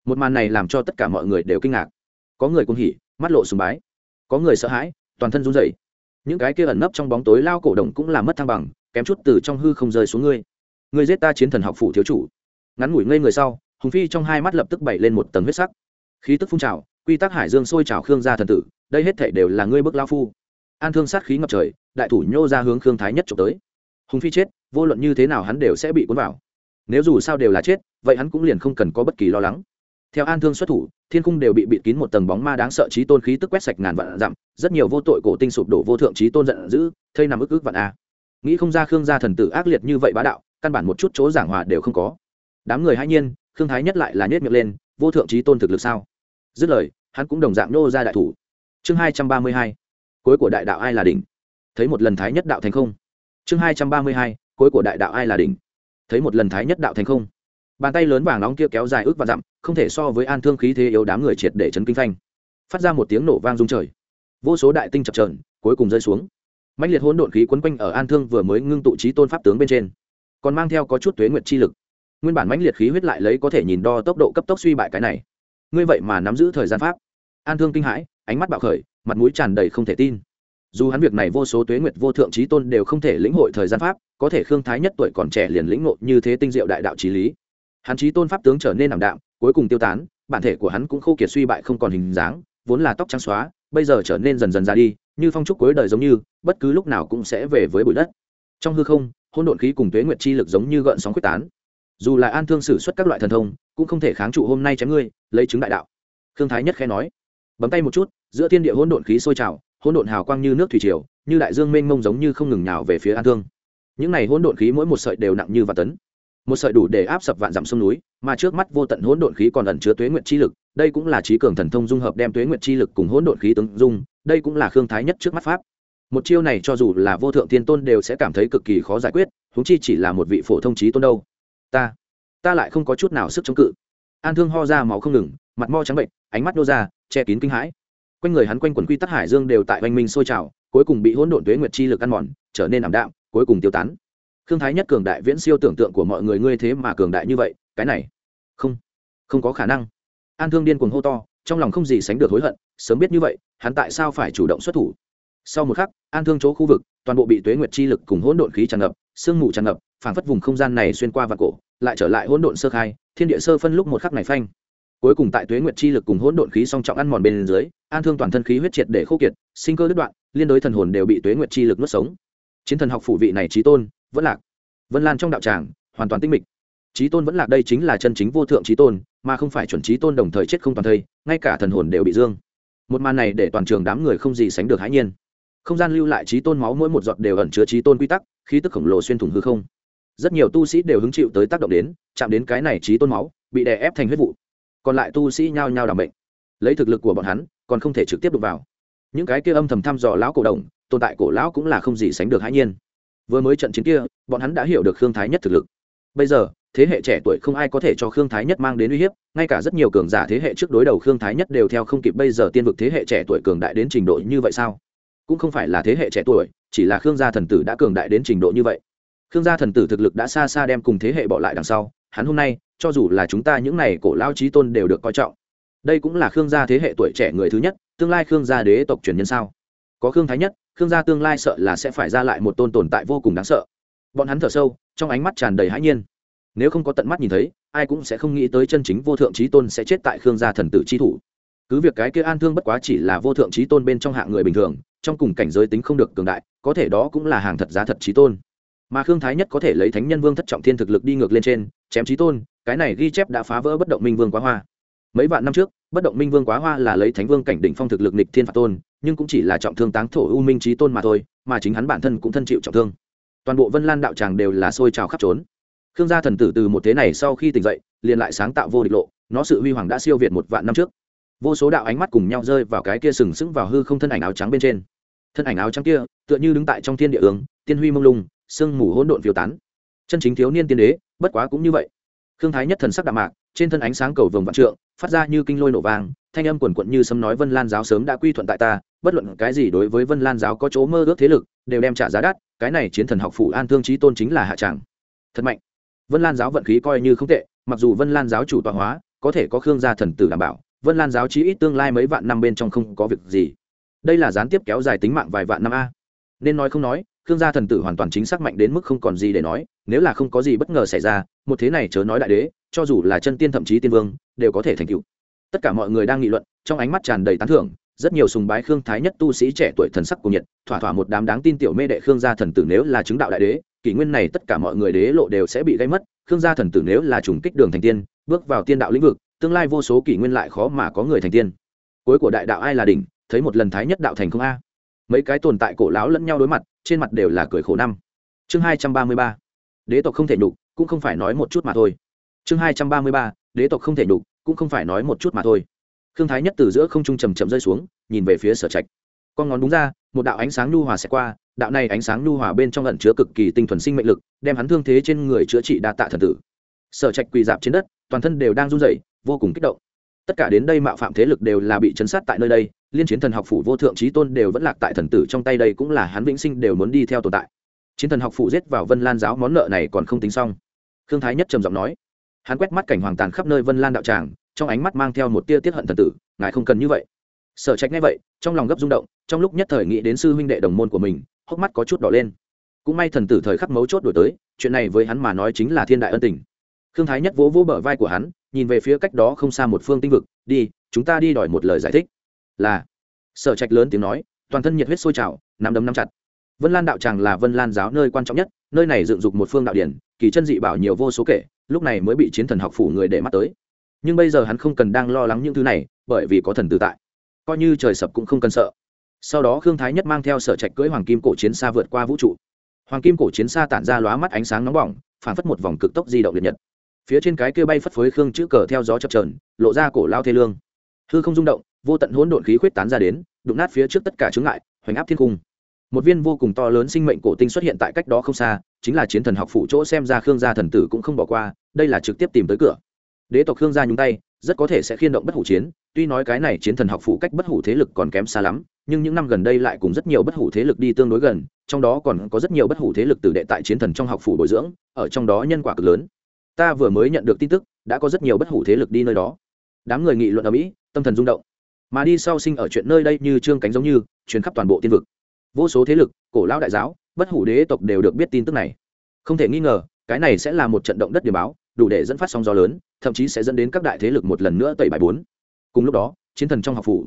Một màn này làm cho tất cả mọi người đều kinh ngạc. Có người cũng hỉ, mắt lộ sùng bái. Có người sợ hãi, toàn thân run rẩy. Những cái kia ẩn nấp trong bóng tối lao cổ động cũng làm mất thăng bằng kém chút từ trong hư không rơi xuống ngươi. Ngươi giết ta chiến thần học phủ thiếu chủ. Ngắn ngủi ngây người sau, hùng phi trong hai mắt lập tức bảy lên một tầng huyết sắc. Khí tức phun trào, quy tắc hải dương sôi trào khương gia thần tử, đây hết thể đều là ngươi bức lao phu. An thương sát khí ngập trời, đại thủ nhô ra hướng khương thái nhất trộm tới. Hùng phi chết, vô luận như thế nào hắn đều sẽ bị cuốn vào. Nếu dù sao đều là chết, vậy hắn cũng liền không cần có bất kỳ lo lắng. Theo an thương xuất thủ, thiên cung đều bị bịt kín một tầng bóng ma đáng sợ trí tôn khí tức quét sạch ngàn vạn dặm, rất nhiều vô tội cổ tinh sụp đổ vô thượng trí tôn giận dữ, thây nằm ức ức vạn a nghĩ không ra khương gia thần tử ác liệt như vậy bá đạo, căn bản một chút chỗ giảng hòa đều không có. Đám người hãy nhiên, khương thái nhất lại là nhét miệng lên, vô thượng trí tôn thực lực sao? Dứt lời, hắn cũng đồng dạng nô ra đại thủ. Chương hai trăm ba mươi hai, cuối của đại đạo ai là đỉnh? Thấy một lần thái nhất đạo thành không? Chương hai trăm ba mươi hai, cuối của đại đạo ai là đỉnh? Thấy một lần thái nhất đạo thành không? Bàn tay lớn vàng nóng kia kéo dài ước và dặm, không thể so với an thương khí thế yếu đám người triệt để chấn kinh phanh. Phát ra một tiếng nổ vang rung trời. Vô số đại tinh chập trờn cuối cùng rơi xuống mạnh liệt hỗn độn khí quấn quanh ở an thương vừa mới ngưng tụ trí tôn pháp tướng bên trên, còn mang theo có chút tuế nguyệt chi lực. Nguyên bản mãnh liệt khí huyết lại lấy có thể nhìn đo tốc độ cấp tốc suy bại cái này. Ngươi vậy mà nắm giữ thời gian pháp. An thương kinh hãi, ánh mắt bạo khởi, mặt mũi tràn đầy không thể tin. Dù hắn việc này vô số tuế nguyệt vô thượng trí tôn đều không thể lĩnh hội thời gian pháp, có thể khương thái nhất tuổi còn trẻ liền lĩnh ngộ như thế tinh diệu đại đạo trí lý. Hắn trí tôn pháp tướng trở nên ảm đạm, cuối cùng tiêu tán, bản thể của hắn cũng khô kiệt suy bại không còn hình dáng, vốn là tóc trắng xóa bây giờ trở nên dần dần ra đi, như phong trúc cuối đời giống như, bất cứ lúc nào cũng sẽ về với bụi đất. Trong hư không hôn độn khí cùng tuế nguyệt chi lực giống như gợn sóng quyết tán. Dù là an thương sử xuất các loại thần thông, cũng không thể kháng trụ hôm nay chém ngươi, lấy chứng đại đạo. Khương thái nhất khẽ nói. Bấm tay một chút, giữa thiên địa hỗn độn khí sôi trào, hỗn độn hào quang như nước thủy triều, như đại dương mênh mông giống như không ngừng nhào về phía an thương. Những này hỗn độn khí mỗi một sợi đều nặng như và tấn. Một sợi đủ để áp sập vạn dặm sông núi, mà trước mắt vô tận hỗn độn khí còn ẩn chứa tuế nguyện chi lực đây cũng là trí cường thần thông dung hợp đem tuế nguyệt chi lực cùng hỗn độn khí tướng dung, đây cũng là khương thái nhất trước mắt pháp. Một chiêu này cho dù là vô thượng thiên tôn đều sẽ cảm thấy cực kỳ khó giải quyết húng chi chỉ là một vị phổ thông trí tôn đâu. Ta ta lại không có chút nào sức chống cự. An thương ho ra máu không ngừng, mặt mo trắng bệnh, ánh mắt nô ra, che kín kinh hãi. Quanh người hắn quanh quần quy tắc hải dương đều tại oanh minh sôi trào, cuối cùng bị hỗn độn tuế nguyệt chi lực ăn mòn, trở nên ảm đạm, cuối cùng tiêu tán. Khương thái nhất cường đại viễn siêu tưởng tượng của mọi người, ngươi thế mà cường đại như vậy, cái này không không có khả năng an thương điên cuồng hô to, trong lòng không gì sánh được hối hận, sớm biết như vậy, hắn tại sao phải chủ động xuất thủ? Sau một khắc, an thương chỗ khu vực, toàn bộ bị tuế nguyệt chi lực cùng hỗn độn khí tràn ngập, sương mù tràn ngập, phảng phất vùng không gian này xuyên qua và cổ, lại trở lại hỗn độn sơ khai, thiên địa sơ phân lúc một khắc này phanh. Cuối cùng tại tuế nguyệt chi lực cùng hỗn độn khí song trọng ăn mòn bên dưới, an thương toàn thân khí huyết triệt để khô kiệt, sinh cơ đứt đoạn, liên đối thần hồn đều bị tuế nguyệt chi lực nuốt sống. Chiến thần học phủ vị này trí tôn, vẫn lạc. Vân lan trong đạo tràng, hoàn toàn tinh mịch trí tôn vẫn lạc đây chính là chân chính vô thượng trí tôn, mà không phải chuẩn trí tôn đồng thời chết không toàn thây, ngay cả thần hồn đều bị dương. Một màn này để toàn trường đám người không gì sánh được hãi nhiên. Không gian lưu lại trí tôn máu mỗi một giọt đều ẩn chứa trí tôn quy tắc, khí tức khổng lồ xuyên thủng hư không. Rất nhiều tu sĩ đều hứng chịu tới tác động đến, chạm đến cái này trí tôn máu, bị đè ép thành huyết vụ. Còn lại tu sĩ nhao nhao đảm bệnh lấy thực lực của bọn hắn, còn không thể trực tiếp đụng vào. Những cái kia âm thầm thăm dò lão cổ đồng tồn tại cổ lão cũng là không gì sánh được hãi nhiên. Vừa mới trận chiến kia, bọn hắn đã hiểu được khương thái nhất thực lực. Bây giờ thế hệ trẻ tuổi không ai có thể cho khương thái nhất mang đến uy hiếp, ngay cả rất nhiều cường giả thế hệ trước đối đầu khương thái nhất đều theo không kịp bây giờ tiên vực thế hệ trẻ tuổi cường đại đến trình độ như vậy sao? Cũng không phải là thế hệ trẻ tuổi, chỉ là khương gia thần tử đã cường đại đến trình độ như vậy. Khương gia thần tử thực lực đã xa xa đem cùng thế hệ bỏ lại đằng sau, hắn hôm nay, cho dù là chúng ta những n à y cổ lao trí tôn đều được coi trọng. Đây cũng là khương gia thế hệ tuổi trẻ người thứ nhất, tương lai khương gia đế tộc truyền nhân sao? Có khương thái nhất, khương gia tương lai sợ là sẽ phải ra lại một tôn tồn tại vô cùng đáng sợ. Bọn hắn thở sâu, trong ánh mắt tràn đầy hãi nhiên nếu không có tận mắt nhìn thấy, ai cũng sẽ không nghĩ tới chân chính vô thượng trí tôn sẽ chết tại khương gia thần tử chi thủ. Cứ việc cái kia an thương bất quá chỉ là vô thượng trí tôn bên trong hạng người bình thường, trong cùng cảnh giới tính không được cường đại, có thể đó cũng là hàng thật giá thật trí tôn. Mà khương thái nhất có thể lấy thánh nhân vương thất trọng thiên thực lực đi ngược lên trên, chém trí tôn, cái này ghi chép đã phá vỡ bất động minh vương quá hoa. Mấy vạn năm trước, bất động minh vương quá hoa là lấy thánh vương cảnh đỉnh phong thực lực nịch thiên phạt tôn, nhưng cũng chỉ là trọng thương táng thổ u minh trí tôn mà thôi, mà chính hắn bản thân cũng thân chịu trọng thương. Toàn bộ vân lan đạo tràng đều là sôi trào khắp trốn khương gia thần tử từ một thế này sau khi tỉnh dậy, liền lại sáng tạo vô địch lộ, nó sự huy hoàng đã siêu việt một vạn năm trước. Vô số đạo ánh mắt cùng nhau rơi vào cái kia sừng sững vào hư không thân ảnh áo trắng bên trên. Thân ảnh áo trắng kia, tựa như đứng tại trong thiên địa ứng tiên huy mông lung, sương mù hỗn độn phiêu tán. Chân chính thiếu niên tiên đế, bất quá cũng như vậy. Khương thái nhất thần sắc đạm mạc, trên thân ánh sáng cầu vồng vạn trượng, phát ra như kinh lôi nổ vàng thanh âm quần quận như sấm nói vân lan giáo sớm đã quy thuận tại ta, bất luận cái gì đối với vân lan giáo có chỗ mơ ước thế lực, đều đem trả giá đắt, cái này chiến thần học phủ an thương trí tôn chính là hạ tràng. Thật mạnh vân lan giáo vận khí coi như không tệ, mặc dù vân lan giáo chủ tọa hóa, có thể có khương gia thần tử đảm bảo, vân lan giáo chí ít tương lai mấy vạn năm bên trong không có việc gì. Đây là gián tiếp kéo dài tính mạng vài vạn năm a. Nên nói không nói, khương gia thần tử hoàn toàn chính xác mạnh đến mức không còn gì để nói, nếu là không có gì bất ngờ xảy ra, một thế này chớ nói đại đế, cho dù là chân tiên thậm chí tiên vương, đều có thể thành cựu tất cả mọi người đang nghị luận, trong ánh mắt tràn đầy tán thưởng, rất nhiều sùng bái khương thái nhất tu sĩ trẻ tuổi thần sắc của nhiệt, thỏa thỏa một đám đáng tin tiểu mê đệ khương gia thần tử nếu là chứng đạo đại đế kỷ nguyên này tất cả mọi người đế lộ đều sẽ bị gây mất, khương gia thần tử nếu là trùng kích đường thành tiên, bước vào tiên đạo lĩnh vực, tương lai vô số kỷ nguyên lại khó mà có người thành tiên. Cuối của đại đạo ai là đỉnh, thấy một lần thái nhất đạo thành không a? Mấy cái tồn tại cổ láo lẫn nhau đối mặt, trên mặt đều là cười khổ năm. Chương hai trăm ba mươi ba. Đế tộc không thể nhục, cũng không phải nói một chút mà thôi. Chương hai trăm ba mươi ba. Đế tộc không thể nhục, cũng không phải nói một chút mà thôi. Khương thái nhất từ giữa không trung trầm chậm rơi xuống, nhìn về phía sở trạch. Con ngón đúng ra, một đạo ánh sáng nhu hòa sẽ qua đạo này ánh sáng nhu hòa bên trong ẩn chứa cực kỳ tinh thuần sinh mệnh lực, đem hắn thương thế trên người chữa trị đa tạ thần tử. Sở trạch quỳ dạp trên đất, toàn thân đều đang run rẩy, vô cùng kích động. Tất cả đến đây mạo phạm thế lực đều là bị chấn sát tại nơi đây, liên chiến thần học phủ vô thượng trí tôn đều vẫn lạc tại thần tử trong tay đây cũng là hắn vĩnh sinh đều muốn đi theo tồn tại. Chiến thần học phủ giết vào vân lan giáo món nợ này còn không tính xong. Khương thái nhất trầm giọng nói. Hắn quét mắt cảnh hoàng tàn khắp nơi vân lan đạo tràng, trong ánh mắt mang theo một tia tiết hận thần tử, ngài không cần như vậy. Sở trạch ngay vậy, trong lòng gấp rung động, trong lúc nhất thời nghĩ đến sư huynh đệ đồng môn của mình hốc mắt có chút đỏ lên. Cũng may thần tử thời khắc mấu chốt đổi tới, chuyện này với hắn mà nói chính là thiên đại ân tình. Khương thái nhất vỗ vỗ bờ vai của hắn, nhìn về phía cách đó không xa một phương tinh vực, đi, chúng ta đi đòi một lời giải thích. Là, sở trạch lớn tiếng nói, toàn thân nhiệt huyết sôi trào, nắm đấm nắm chặt. Vân lan đạo tràng là vân lan giáo nơi quan trọng nhất, nơi này dựng dục một phương đạo điển, kỳ chân dị bảo nhiều vô số kể, lúc này mới bị chiến thần học phủ người để mắt tới. Nhưng bây giờ hắn không cần đang lo lắng những thứ này, bởi vì có thần tử tại. Coi như trời sập cũng không cần sợ sau đó khương thái nhất mang theo sở trạch cưỡi hoàng kim cổ chiến xa vượt qua vũ trụ. Hoàng kim cổ chiến xa tản ra lóa mắt ánh sáng nóng bỏng phản phất một vòng cực tốc di động liệt nhật. Phía trên cái kia bay phất phới khương chữ cờ theo gió chập trờn lộ ra cổ lao thê lương. Hư không rung động, vô tận hỗn độn khí khuyết tán ra đến, đụng nát phía trước tất cả chướng ngại, hoành áp thiên cung. Một viên vô cùng to lớn sinh mệnh cổ tinh xuất hiện tại cách đó không xa, chính là chiến thần học phụ chỗ xem ra khương gia thần tử cũng không bỏ qua, đây là trực tiếp tìm tới cửa. Đế tộc khương gia nhúng tay, rất có thể sẽ khiên động bất hủ chiến, tuy nói cái này chiến thần học phụ cách bất hủ thế lực còn kém xa lắm nhưng những năm gần đây lại cùng rất nhiều bất hủ thế lực đi tương đối gần, trong đó còn có rất nhiều bất hủ thế lực tử đệ tại chiến thần trong học phủ bồi dưỡng, ở trong đó nhân quả cực lớn. Ta vừa mới nhận được tin tức, đã có rất nhiều bất hủ thế lực đi nơi đó. Đám người nghị luận ở mỹ, tâm thần rung động. Mà đi sau sinh ở chuyện nơi đây như trương cánh giống như chuyến khắp toàn bộ tiên vực. Vô số thế lực, cổ lão đại giáo, bất hủ đế tộc đều được biết tin tức này. Không thể nghi ngờ, cái này sẽ là một trận động đất điểm báo, đủ để dẫn phát sóng gió lớn, thậm chí sẽ dẫn đến các đại thế lực một lần nữa tẩy bài bốn. Cùng lúc đó, chiến thần trong học phủ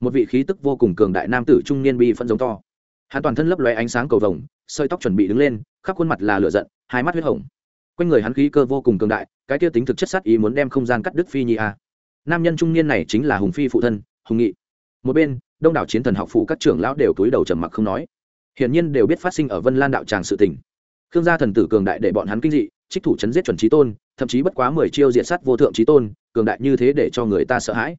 một vị khí tức vô cùng cường đại nam tử trung niên bi phân giống to. Hắn toàn thân lấp lóe ánh sáng cầu vồng, sợi tóc chuẩn bị đứng lên, khắp khuôn mặt là lửa giận, hai mắt huyết hồng. Quanh người hắn khí cơ vô cùng cường đại, cái kia tính thực chất sát ý muốn đem không gian cắt đứt phi nhi a. Nam nhân trung niên này chính là hùng phi phụ thân, hùng nghị. Một bên, đông đảo chiến thần học phụ các trưởng lão đều túi đầu trầm mặc không nói. Hiển nhiên đều biết phát sinh ở vân lan đạo tràng sự tình. Khương gia thần tử cường đại để bọn hắn kinh dị, trích thủ chấn giết chuẩn trí tôn, thậm chí bất quá mười chiêu diện sát vô thượng trí tôn, cường đại như thế để cho người ta sợ hãi.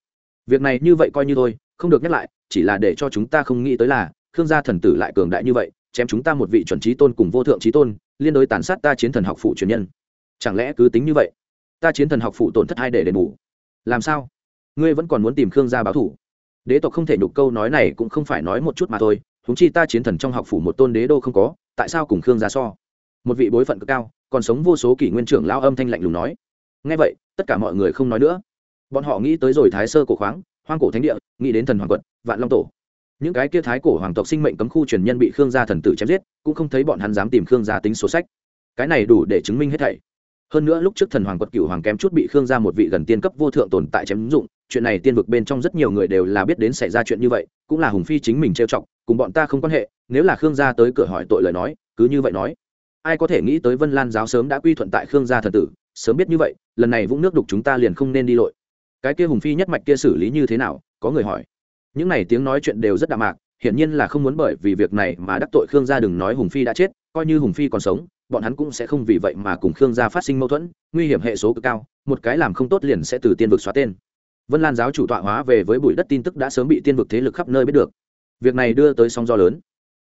Việc này như vậy coi như thôi không được nhắc lại, chỉ là để cho chúng ta không nghĩ tới là, khương gia thần tử lại cường đại như vậy, chém chúng ta một vị chuẩn trí tôn cùng vô thượng trí tôn, liên đối tàn sát ta chiến thần học phụ truyền nhân. Chẳng lẽ cứ tính như vậy? Ta chiến thần học phụ tổn thất hai để đền bù. Làm sao? Ngươi vẫn còn muốn tìm khương gia báo thủ. Đế tộc không thể nhục câu nói này cũng không phải nói một chút mà thôi húng chi ta chiến thần trong học phủ một tôn đế đô không có, tại sao cùng khương gia so? Một vị bối phận cực cao, còn sống vô số kỷ nguyên trưởng lao âm thanh lạnh lùng nói. Ngay vậy, tất cả mọi người không nói nữa. Bọn họ nghĩ tới rồi thái sơ cổ khoáng hoang cổ thánh địa, nghĩ đến thần hoàng quận, vạn long tổ. Những cái kia thái cổ hoàng tộc sinh mệnh cấm khu truyền nhân bị khương gia thần tử chém giết, cũng không thấy bọn hắn dám tìm khương gia tính số sách. Cái này đủ để chứng minh hết thảy. Hơn nữa lúc trước thần hoàng quật cửu hoàng kém chút bị khương gia một vị gần tiên cấp vô thượng tồn tại chém dụng, chuyện này tiên vực bên trong rất nhiều người đều là biết đến xảy ra chuyện như vậy, cũng là hùng phi chính mình trêu chọc, cùng bọn ta không quan hệ, nếu là khương gia tới cửa hỏi tội lời nói, cứ như vậy nói. Ai có thể nghĩ tới vân lan giáo sớm đã quy thuận tại khương gia thần tử, sớm biết như vậy, lần này vũng nước đục chúng ta liền không nên đi lội cái kia hùng phi nhất mạch kia xử lý như thế nào, có người hỏi. Những này tiếng nói chuyện đều rất đạm mạc, hiển nhiên là không muốn bởi vì việc này mà đắc tội khương gia đừng nói hùng phi đã chết, coi như hùng phi còn sống, bọn hắn cũng sẽ không vì vậy mà cùng khương gia phát sinh mâu thuẫn, nguy hiểm hệ số cực cao, một cái làm không tốt liền sẽ từ tiên vực xóa tên. Vân lan giáo chủ tọa hóa về với bụi đất tin tức đã sớm bị tiên vực thế lực khắp nơi biết được. Việc này đưa tới sóng do lớn.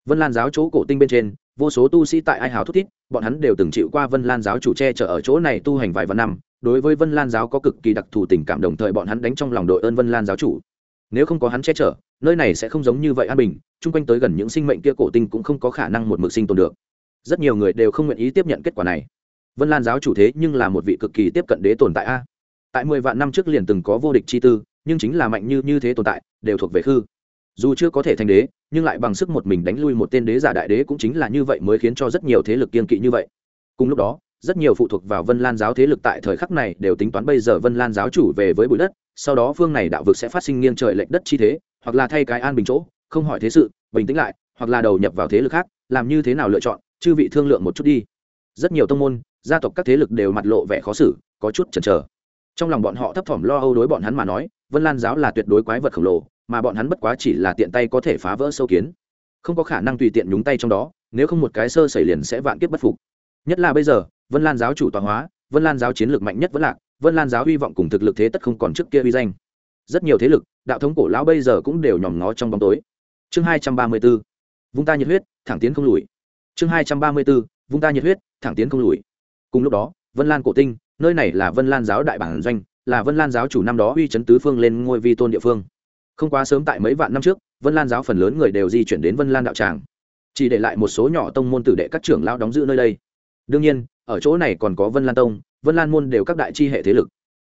Vân lan giáo chỗ cổ tinh bên trên, vô số tu sĩ tại ai hào thúc thiết bọn hắn đều từng chịu qua vân lan giáo chủ che chở ở chỗ này tu hành vài vạn năm đối với vân lan giáo có cực kỳ đặc thù tình cảm, đồng thời bọn hắn đánh trong lòng đội ơn vân lan giáo chủ. Nếu không có hắn che chở, nơi này sẽ không giống như vậy an bình, chung quanh tới gần những sinh mệnh kia cổ tinh cũng không có khả năng một mực sinh tồn được. Rất nhiều người đều không nguyện ý tiếp nhận kết quả này. Vân lan giáo chủ thế nhưng là một vị cực kỳ tiếp cận đế tồn tại a. Tại mười vạn năm trước liền từng có vô địch chi tư, nhưng chính là mạnh như như thế tồn tại, đều thuộc về khư. Dù chưa có thể thành đế, nhưng lại bằng sức một mình đánh lui một tên đế giả đại đế cũng chính là như vậy mới khiến cho rất nhiều thế lực kiên kỵ như vậy. Cùng lúc đó rất nhiều phụ thuộc vào vân lan giáo thế lực tại thời khắc này đều tính toán bây giờ vân lan giáo chủ về với bụi đất, sau đó phương này đạo vực sẽ phát sinh nghiêng trời lệch đất chi thế, hoặc là thay cái an bình chỗ, không hỏi thế sự, bình tĩnh lại, hoặc là đầu nhập vào thế lực khác, làm như thế nào lựa chọn, chư vị thương lượng một chút đi. Rất nhiều tông môn, gia tộc các thế lực đều mặt lộ vẻ khó xử, có chút chần chờ. Trong lòng bọn họ thấp thỏm lo âu đối bọn hắn mà nói, vân lan giáo là tuyệt đối quái vật khổng lồ, mà bọn hắn bất quá chỉ là tiện tay có thể phá vỡ sâu kiến. Không có khả năng tùy tiện nhúng tay trong đó, nếu không một cái sơ xảy liền sẽ vạn kiếp bất phục. Nhất là bây giờ vân lan giáo chủ tọa hóa, vân lan giáo chiến lược mạnh nhất vẫn lạc, vân lan giáo hy vọng cùng thực lực thế tất không còn trước kia uy danh. Rất nhiều thế lực, đạo thống cổ lão bây giờ cũng đều nhòm ngó trong bóng tối. Chương hai trăm ba mươi b ố vung ta nhiệt huyết, thẳng tiến không lùi. Chương hai trăm ba mươi b ố vung ta nhiệt huyết, thẳng tiến không lùi. Cùng lúc đó, vân lan cổ tinh, nơi này là vân lan giáo đại bản doanh, là vân lan giáo chủ năm đó uy chấn tứ phương lên ngôi vi tôn địa phương. Không quá sớm tại mấy vạn năm trước, vân lan giáo phần lớn người đều di chuyển đến vân lan đạo tràng. Chỉ để lại một số nhỏ tông môn tử đệ các trưởng lao đóng giữ nơi đây. Đương nhiên ở chỗ này còn có vân lan tông, vân lan môn đều các đại chi hệ thế lực.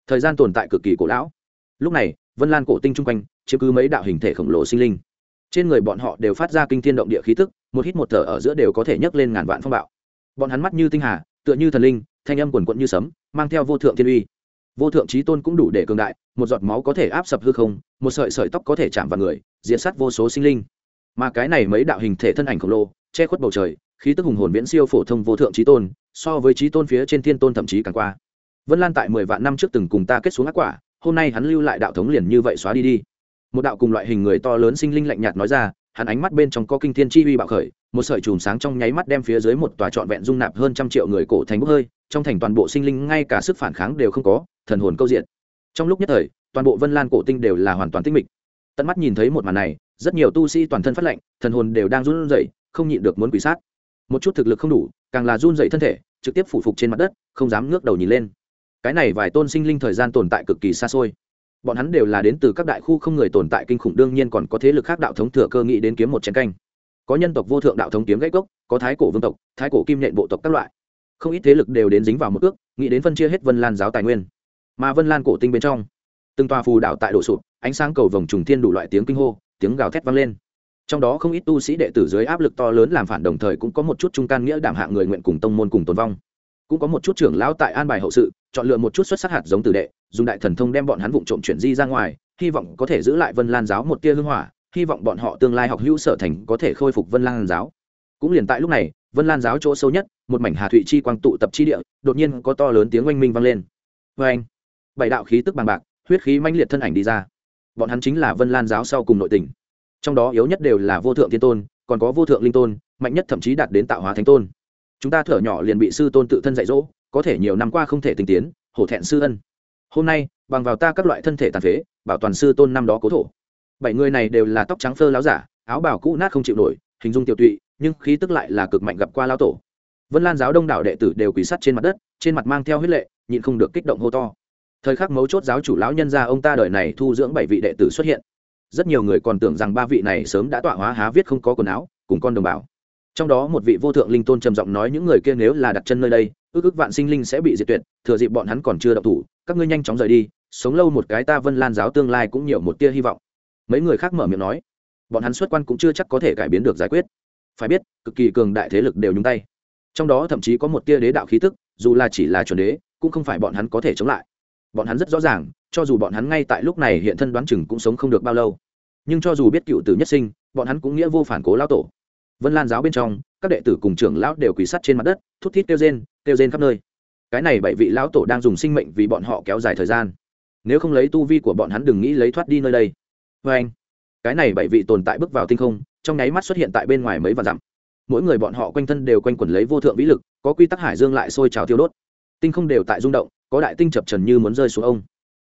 Thời gian tồn tại cực kỳ cổ lão. Lúc này, vân lan cổ tinh chung quanh, chiếm cứ mấy đạo hình thể khổng lồ sinh linh. Trên người bọn họ đều phát ra kinh thiên động địa khí tức, một hít một thở ở giữa đều có thể nhấc lên ngàn vạn phong bạo. Bọn hắn mắt như tinh hà, tựa như thần linh, thanh âm quần quận như sấm, mang theo vô thượng thiên uy. Vô thượng trí tôn cũng đủ để cường đại, một giọt máu có thể áp sập hư không, một sợi sợi tóc có thể chạm vào người, diệt sát vô số sinh linh. Mà cái này mấy đạo hình thể thân ảnh khổng lồ, che khuất bầu trời khí tức hùng hồn viễn siêu phổ thông vô thượng trí tôn, so với trí tôn phía trên thiên tôn thậm chí càng qua. Vân lan tại mười vạn năm trước từng cùng ta kết xuống ác quả, hôm nay hắn lưu lại đạo thống liền như vậy xóa đi đi. Một đạo cùng loại hình người to lớn sinh linh lạnh nhạt nói ra, hắn ánh mắt bên trong có kinh thiên chi uy bạo khởi, một sợi chùm sáng trong nháy mắt đem phía dưới một tòa trọn vẹn dung nạp hơn trăm triệu người cổ thành bốc hơi, trong thành toàn bộ sinh linh ngay cả sức phản kháng đều không có, thần hồn câu diện. Trong lúc nhất thời, toàn bộ vân lan cổ tinh đều là hoàn toàn tinh mịch. Tận mắt nhìn thấy một màn này, rất nhiều tu sĩ toàn thân phát lệnh thần hồn đều đang run rẩy, không nhịn được muốn quỷ sát một chút thực lực không đủ, càng là run rẩy thân thể, trực tiếp phủ phục trên mặt đất, không dám ngước đầu nhìn lên. Cái này vài tôn sinh linh thời gian tồn tại cực kỳ xa xôi. Bọn hắn đều là đến từ các đại khu không người tồn tại kinh khủng, đương nhiên còn có thế lực khác đạo thống thừa cơ nghĩ đến kiếm một chén canh. Có nhân tộc vô thượng đạo thống kiếm gãy gốc, có thái cổ vương tộc, thái cổ kim nhện bộ tộc các loại. Không ít thế lực đều đến dính vào một ước, nghĩ đến phân chia hết vân lan giáo tài nguyên. Mà vân lan cổ tinh bên trong, từng tòa phù đảo tại đổ sụp, ánh sáng cầu vồng trùng thiên đủ loại tiếng kinh hô, tiếng gào thét vang lên trong đó không ít tu sĩ đệ tử dưới áp lực to lớn làm phản đồng thời cũng có một chút trung can nghĩa đảm hạ người nguyện cùng tông môn cùng tồn vong. Cũng có một chút trưởng lão tại an bài hậu sự, chọn lựa một chút xuất sắc hạt giống tử đệ, dùng đại thần thông đem bọn hắn vụng trộm chuyển di ra ngoài, hy vọng có thể giữ lại vân lan giáo một tia hưng hỏa, hy vọng bọn họ tương lai học hữu sở thành có thể khôi phục vân lan giáo. Cũng liền tại lúc này, vân lan giáo chỗ sâu nhất, một mảnh hà thụy chi quang tụ tập chi địa, đột nhiên có to lớn tiếng oanh minh vang lên. Vê anh, bảy đạo khí tức bằng bạc, huyết khí manh liệt thân ảnh đi ra. Bọn hắn chính là vân lan giáo sau cùng nội tình trong đó yếu nhất đều là vô thượng thiên tôn, còn có vô thượng linh tôn, mạnh nhất thậm chí đạt đến tạo hóa thánh tôn. Chúng ta thở nhỏ liền bị sư tôn tự thân dạy dỗ, có thể nhiều năm qua không thể tinh tiến, hổ thẹn sư ân. Hôm nay, bằng vào ta các loại thân thể tàn phế, bảo toàn sư tôn năm đó cố thổ. Bảy người này đều là tóc trắng phơ láo giả, áo bào cũ nát không chịu nổi, hình dung tiểu tụy, nhưng khí tức lại là cực mạnh gặp qua lao tổ. Vân lan giáo đông đảo đệ tử đều quỳ sắt trên mặt đất, trên mặt mang theo huyết lệ, nhịn không được kích động hô to. Thời khắc mấu chốt giáo chủ lão nhân ra ông ta đời này thu dưỡng bảy vị đệ tử xuất hiện rất nhiều người còn tưởng rằng ba vị này sớm đã tọa hóa há viết không có quần áo, cùng con đồng bào. Trong đó một vị vô thượng linh tôn trầm giọng nói những người kia nếu là đặt chân nơi đây, ước ước vạn sinh linh sẽ bị diệt tuyệt, thừa dịp bọn hắn còn chưa động thủ, các ngươi nhanh chóng rời đi, sống lâu một cái ta vân lan giáo tương lai cũng nhiều một tia hy vọng. Mấy người khác mở miệng nói, bọn hắn xuất quan cũng chưa chắc có thể cải biến được giải quyết. Phải biết, cực kỳ cường đại thế lực đều nhúng tay. Trong đó thậm chí có một tia đế đạo khí tức, dù là chỉ là chuẩn đế, cũng không phải bọn hắn có thể chống lại. Bọn hắn rất rõ ràng cho dù bọn hắn ngay tại lúc này hiện thân đoán chừng cũng sống không được bao lâu. Nhưng cho dù biết cựu tử nhất sinh, bọn hắn cũng nghĩa vô phản cố lao tổ. Vân lan giáo bên trong, các đệ tử cùng trưởng lão đều quỳ sắt trên mặt đất, thút thít kêu rên kêu rên khắp nơi. Cái này bảy vị lão tổ đang dùng sinh mệnh vì bọn họ kéo dài thời gian. Nếu không lấy tu vi của bọn hắn đừng nghĩ lấy thoát đi nơi đây. Vê anh. Cái này bảy vị tồn tại bước vào tinh không, trong nháy mắt xuất hiện tại bên ngoài mấy vạn dặm. Mỗi người bọn họ quanh thân đều quanh quẩn lấy vô thượng vĩ lực, có quy tắc hải dương lại sôi trào tiêu đốt. Tinh không đều tại rung động, có đại tinh chập trần như muốn rơi xuống ông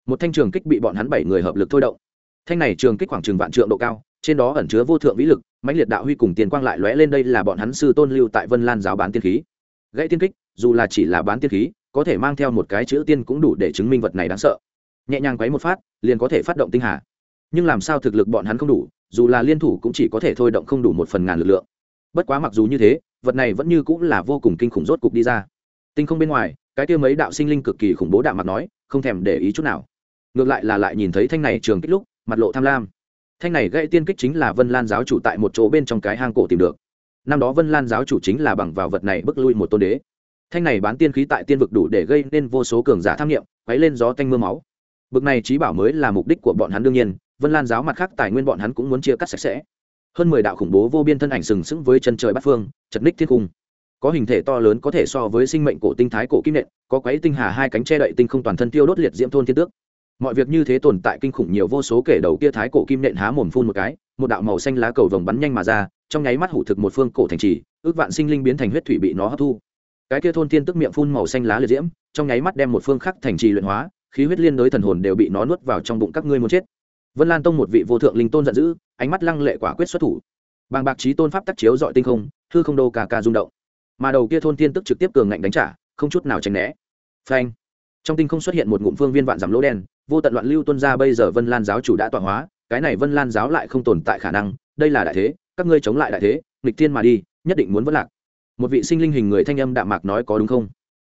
một thanh trường kích bị bọn hắn bảy người hợp lực thôi động. Thanh này trường kích khoảng chừng vạn trượng độ cao, trên đó ẩn chứa vô thượng vĩ lực, mãnh liệt đạo huy cùng tiền quang lại lóe lên đây là bọn hắn sư tôn lưu tại vân lan giáo bán tiên khí. Gãy tiên kích, dù là chỉ là bán tiên khí, có thể mang theo một cái chữ tiên cũng đủ để chứng minh vật này đáng sợ. Nhẹ nhàng quấy một phát, liền có thể phát động tinh hà. Nhưng làm sao thực lực bọn hắn không đủ, dù là liên thủ cũng chỉ có thể thôi động không đủ một phần ngàn lực lượng. Bất quá mặc dù như thế, vật này vẫn như cũng là vô cùng kinh khủng rốt cục đi ra. Tinh không bên ngoài, cái kia mấy đạo sinh linh cực kỳ khủng bố đạo mặt nói, không thèm để ý chút nào ngược lại là lại nhìn thấy thanh này trường kích lúc, mặt lộ tham lam. Thanh này gây tiên kích chính là vân lan giáo chủ tại một chỗ bên trong cái hang cổ tìm được. Năm đó vân lan giáo chủ chính là bằng vào vật này bức lui một tôn đế. Thanh này bán tiên khí tại tiên vực đủ để gây nên vô số cường giả tham nghiệm quấy lên gió tanh mưa máu. Bực này trí bảo mới là mục đích của bọn hắn đương nhiên, vân lan giáo mặt khác tài nguyên bọn hắn cũng muốn chia cắt sạch sẽ. Hơn mười đạo khủng bố vô biên thân ảnh sừng sững với chân trời bát phương, chật ních thiên cung. Có hình thể to lớn có thể so với sinh mệnh cổ tinh thái cổ kim nện, có quấy tinh hà hai cánh che đậy tinh không toàn thân tiêu đốt liệt diễm thôn thiên tước mọi việc như thế tồn tại kinh khủng nhiều vô số kể đầu kia thái cổ kim nện há mồm phun một cái, một đạo màu xanh lá cầu vồng bắn nhanh mà ra, trong nháy mắt hủ thực một phương cổ thành trì, ước vạn sinh linh biến thành huyết thủy bị nó hấp thu. Cái kia thôn thiên tức miệng phun màu xanh lá liệt diễm, trong nháy mắt đem một phương khắc thành trì luyện hóa, khí huyết liên đối thần hồn đều bị nó nuốt vào trong bụng các ngươi muốn chết. Vân lan tông một vị vô thượng linh tôn giận dữ, ánh mắt lăng lệ quả quyết xuất thủ. Bàng bạc trí tôn pháp tắc chiếu dọi tinh không thư không đô cà cà rung động. Mà đầu kia thôn thiên tức trực tiếp cường ngạnh đánh trả, không chút nào tránh né. Phanh! Trong tinh không xuất hiện một ngụm phương viên vạn giảm lỗ đen vô tận loạn lưu tuân ra bây giờ vân lan giáo chủ đã tọa hóa, cái này vân lan giáo lại không tồn tại khả năng, đây là đại thế, các ngươi chống lại đại thế, nghịch thiên mà đi, nhất định muốn vất lạc. Một vị sinh linh hình người thanh âm đạm mạc nói có đúng không?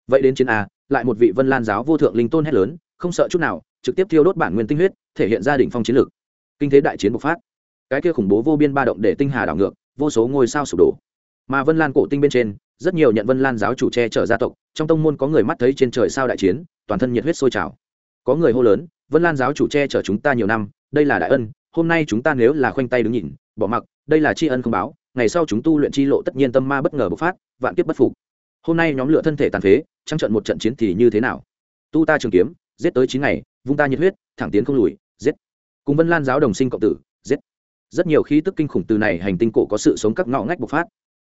Vậy đến chiến a, lại một vị vân lan giáo vô thượng linh tôn hét lớn, không sợ chút nào, trực tiếp thiêu đốt bản nguyên tinh huyết, thể hiện gia đình phong chiến lược. Kinh thế đại chiến bộc phát. Cái kia khủng bố vô biên ba động để tinh hà đảo ngược, vô số ngôi sao sụp đổ. Mà vân lan cổ tinh bên trên, rất nhiều nhận vân lan giáo chủ che chở gia tộc, trong tông môn có người mắt thấy trên trời sao đại chiến, toàn thân nhiệt huyết sôi trào có người hô lớn, vân lan giáo chủ che chở chúng ta nhiều năm, đây là đại ân, hôm nay chúng ta nếu là khoanh tay đứng nhìn, bỏ mặc, đây là tri ân không báo, ngày sau chúng tu luyện chi lộ tất nhiên tâm ma bất ngờ bộc phát, vạn kiếp bất phục. Hôm nay nhóm lửa thân thể tàn phế, trăng trận một trận chiến thì như thế nào? Tu ta trường kiếm, giết tới chín ngày, vung ta nhiệt huyết, thẳng tiến không lùi, giết. Cùng vân lan giáo đồng sinh cộng tử, giết. Rất nhiều khí tức kinh khủng từ này hành tinh cổ có sự sống các ngõ ngách bộc phát.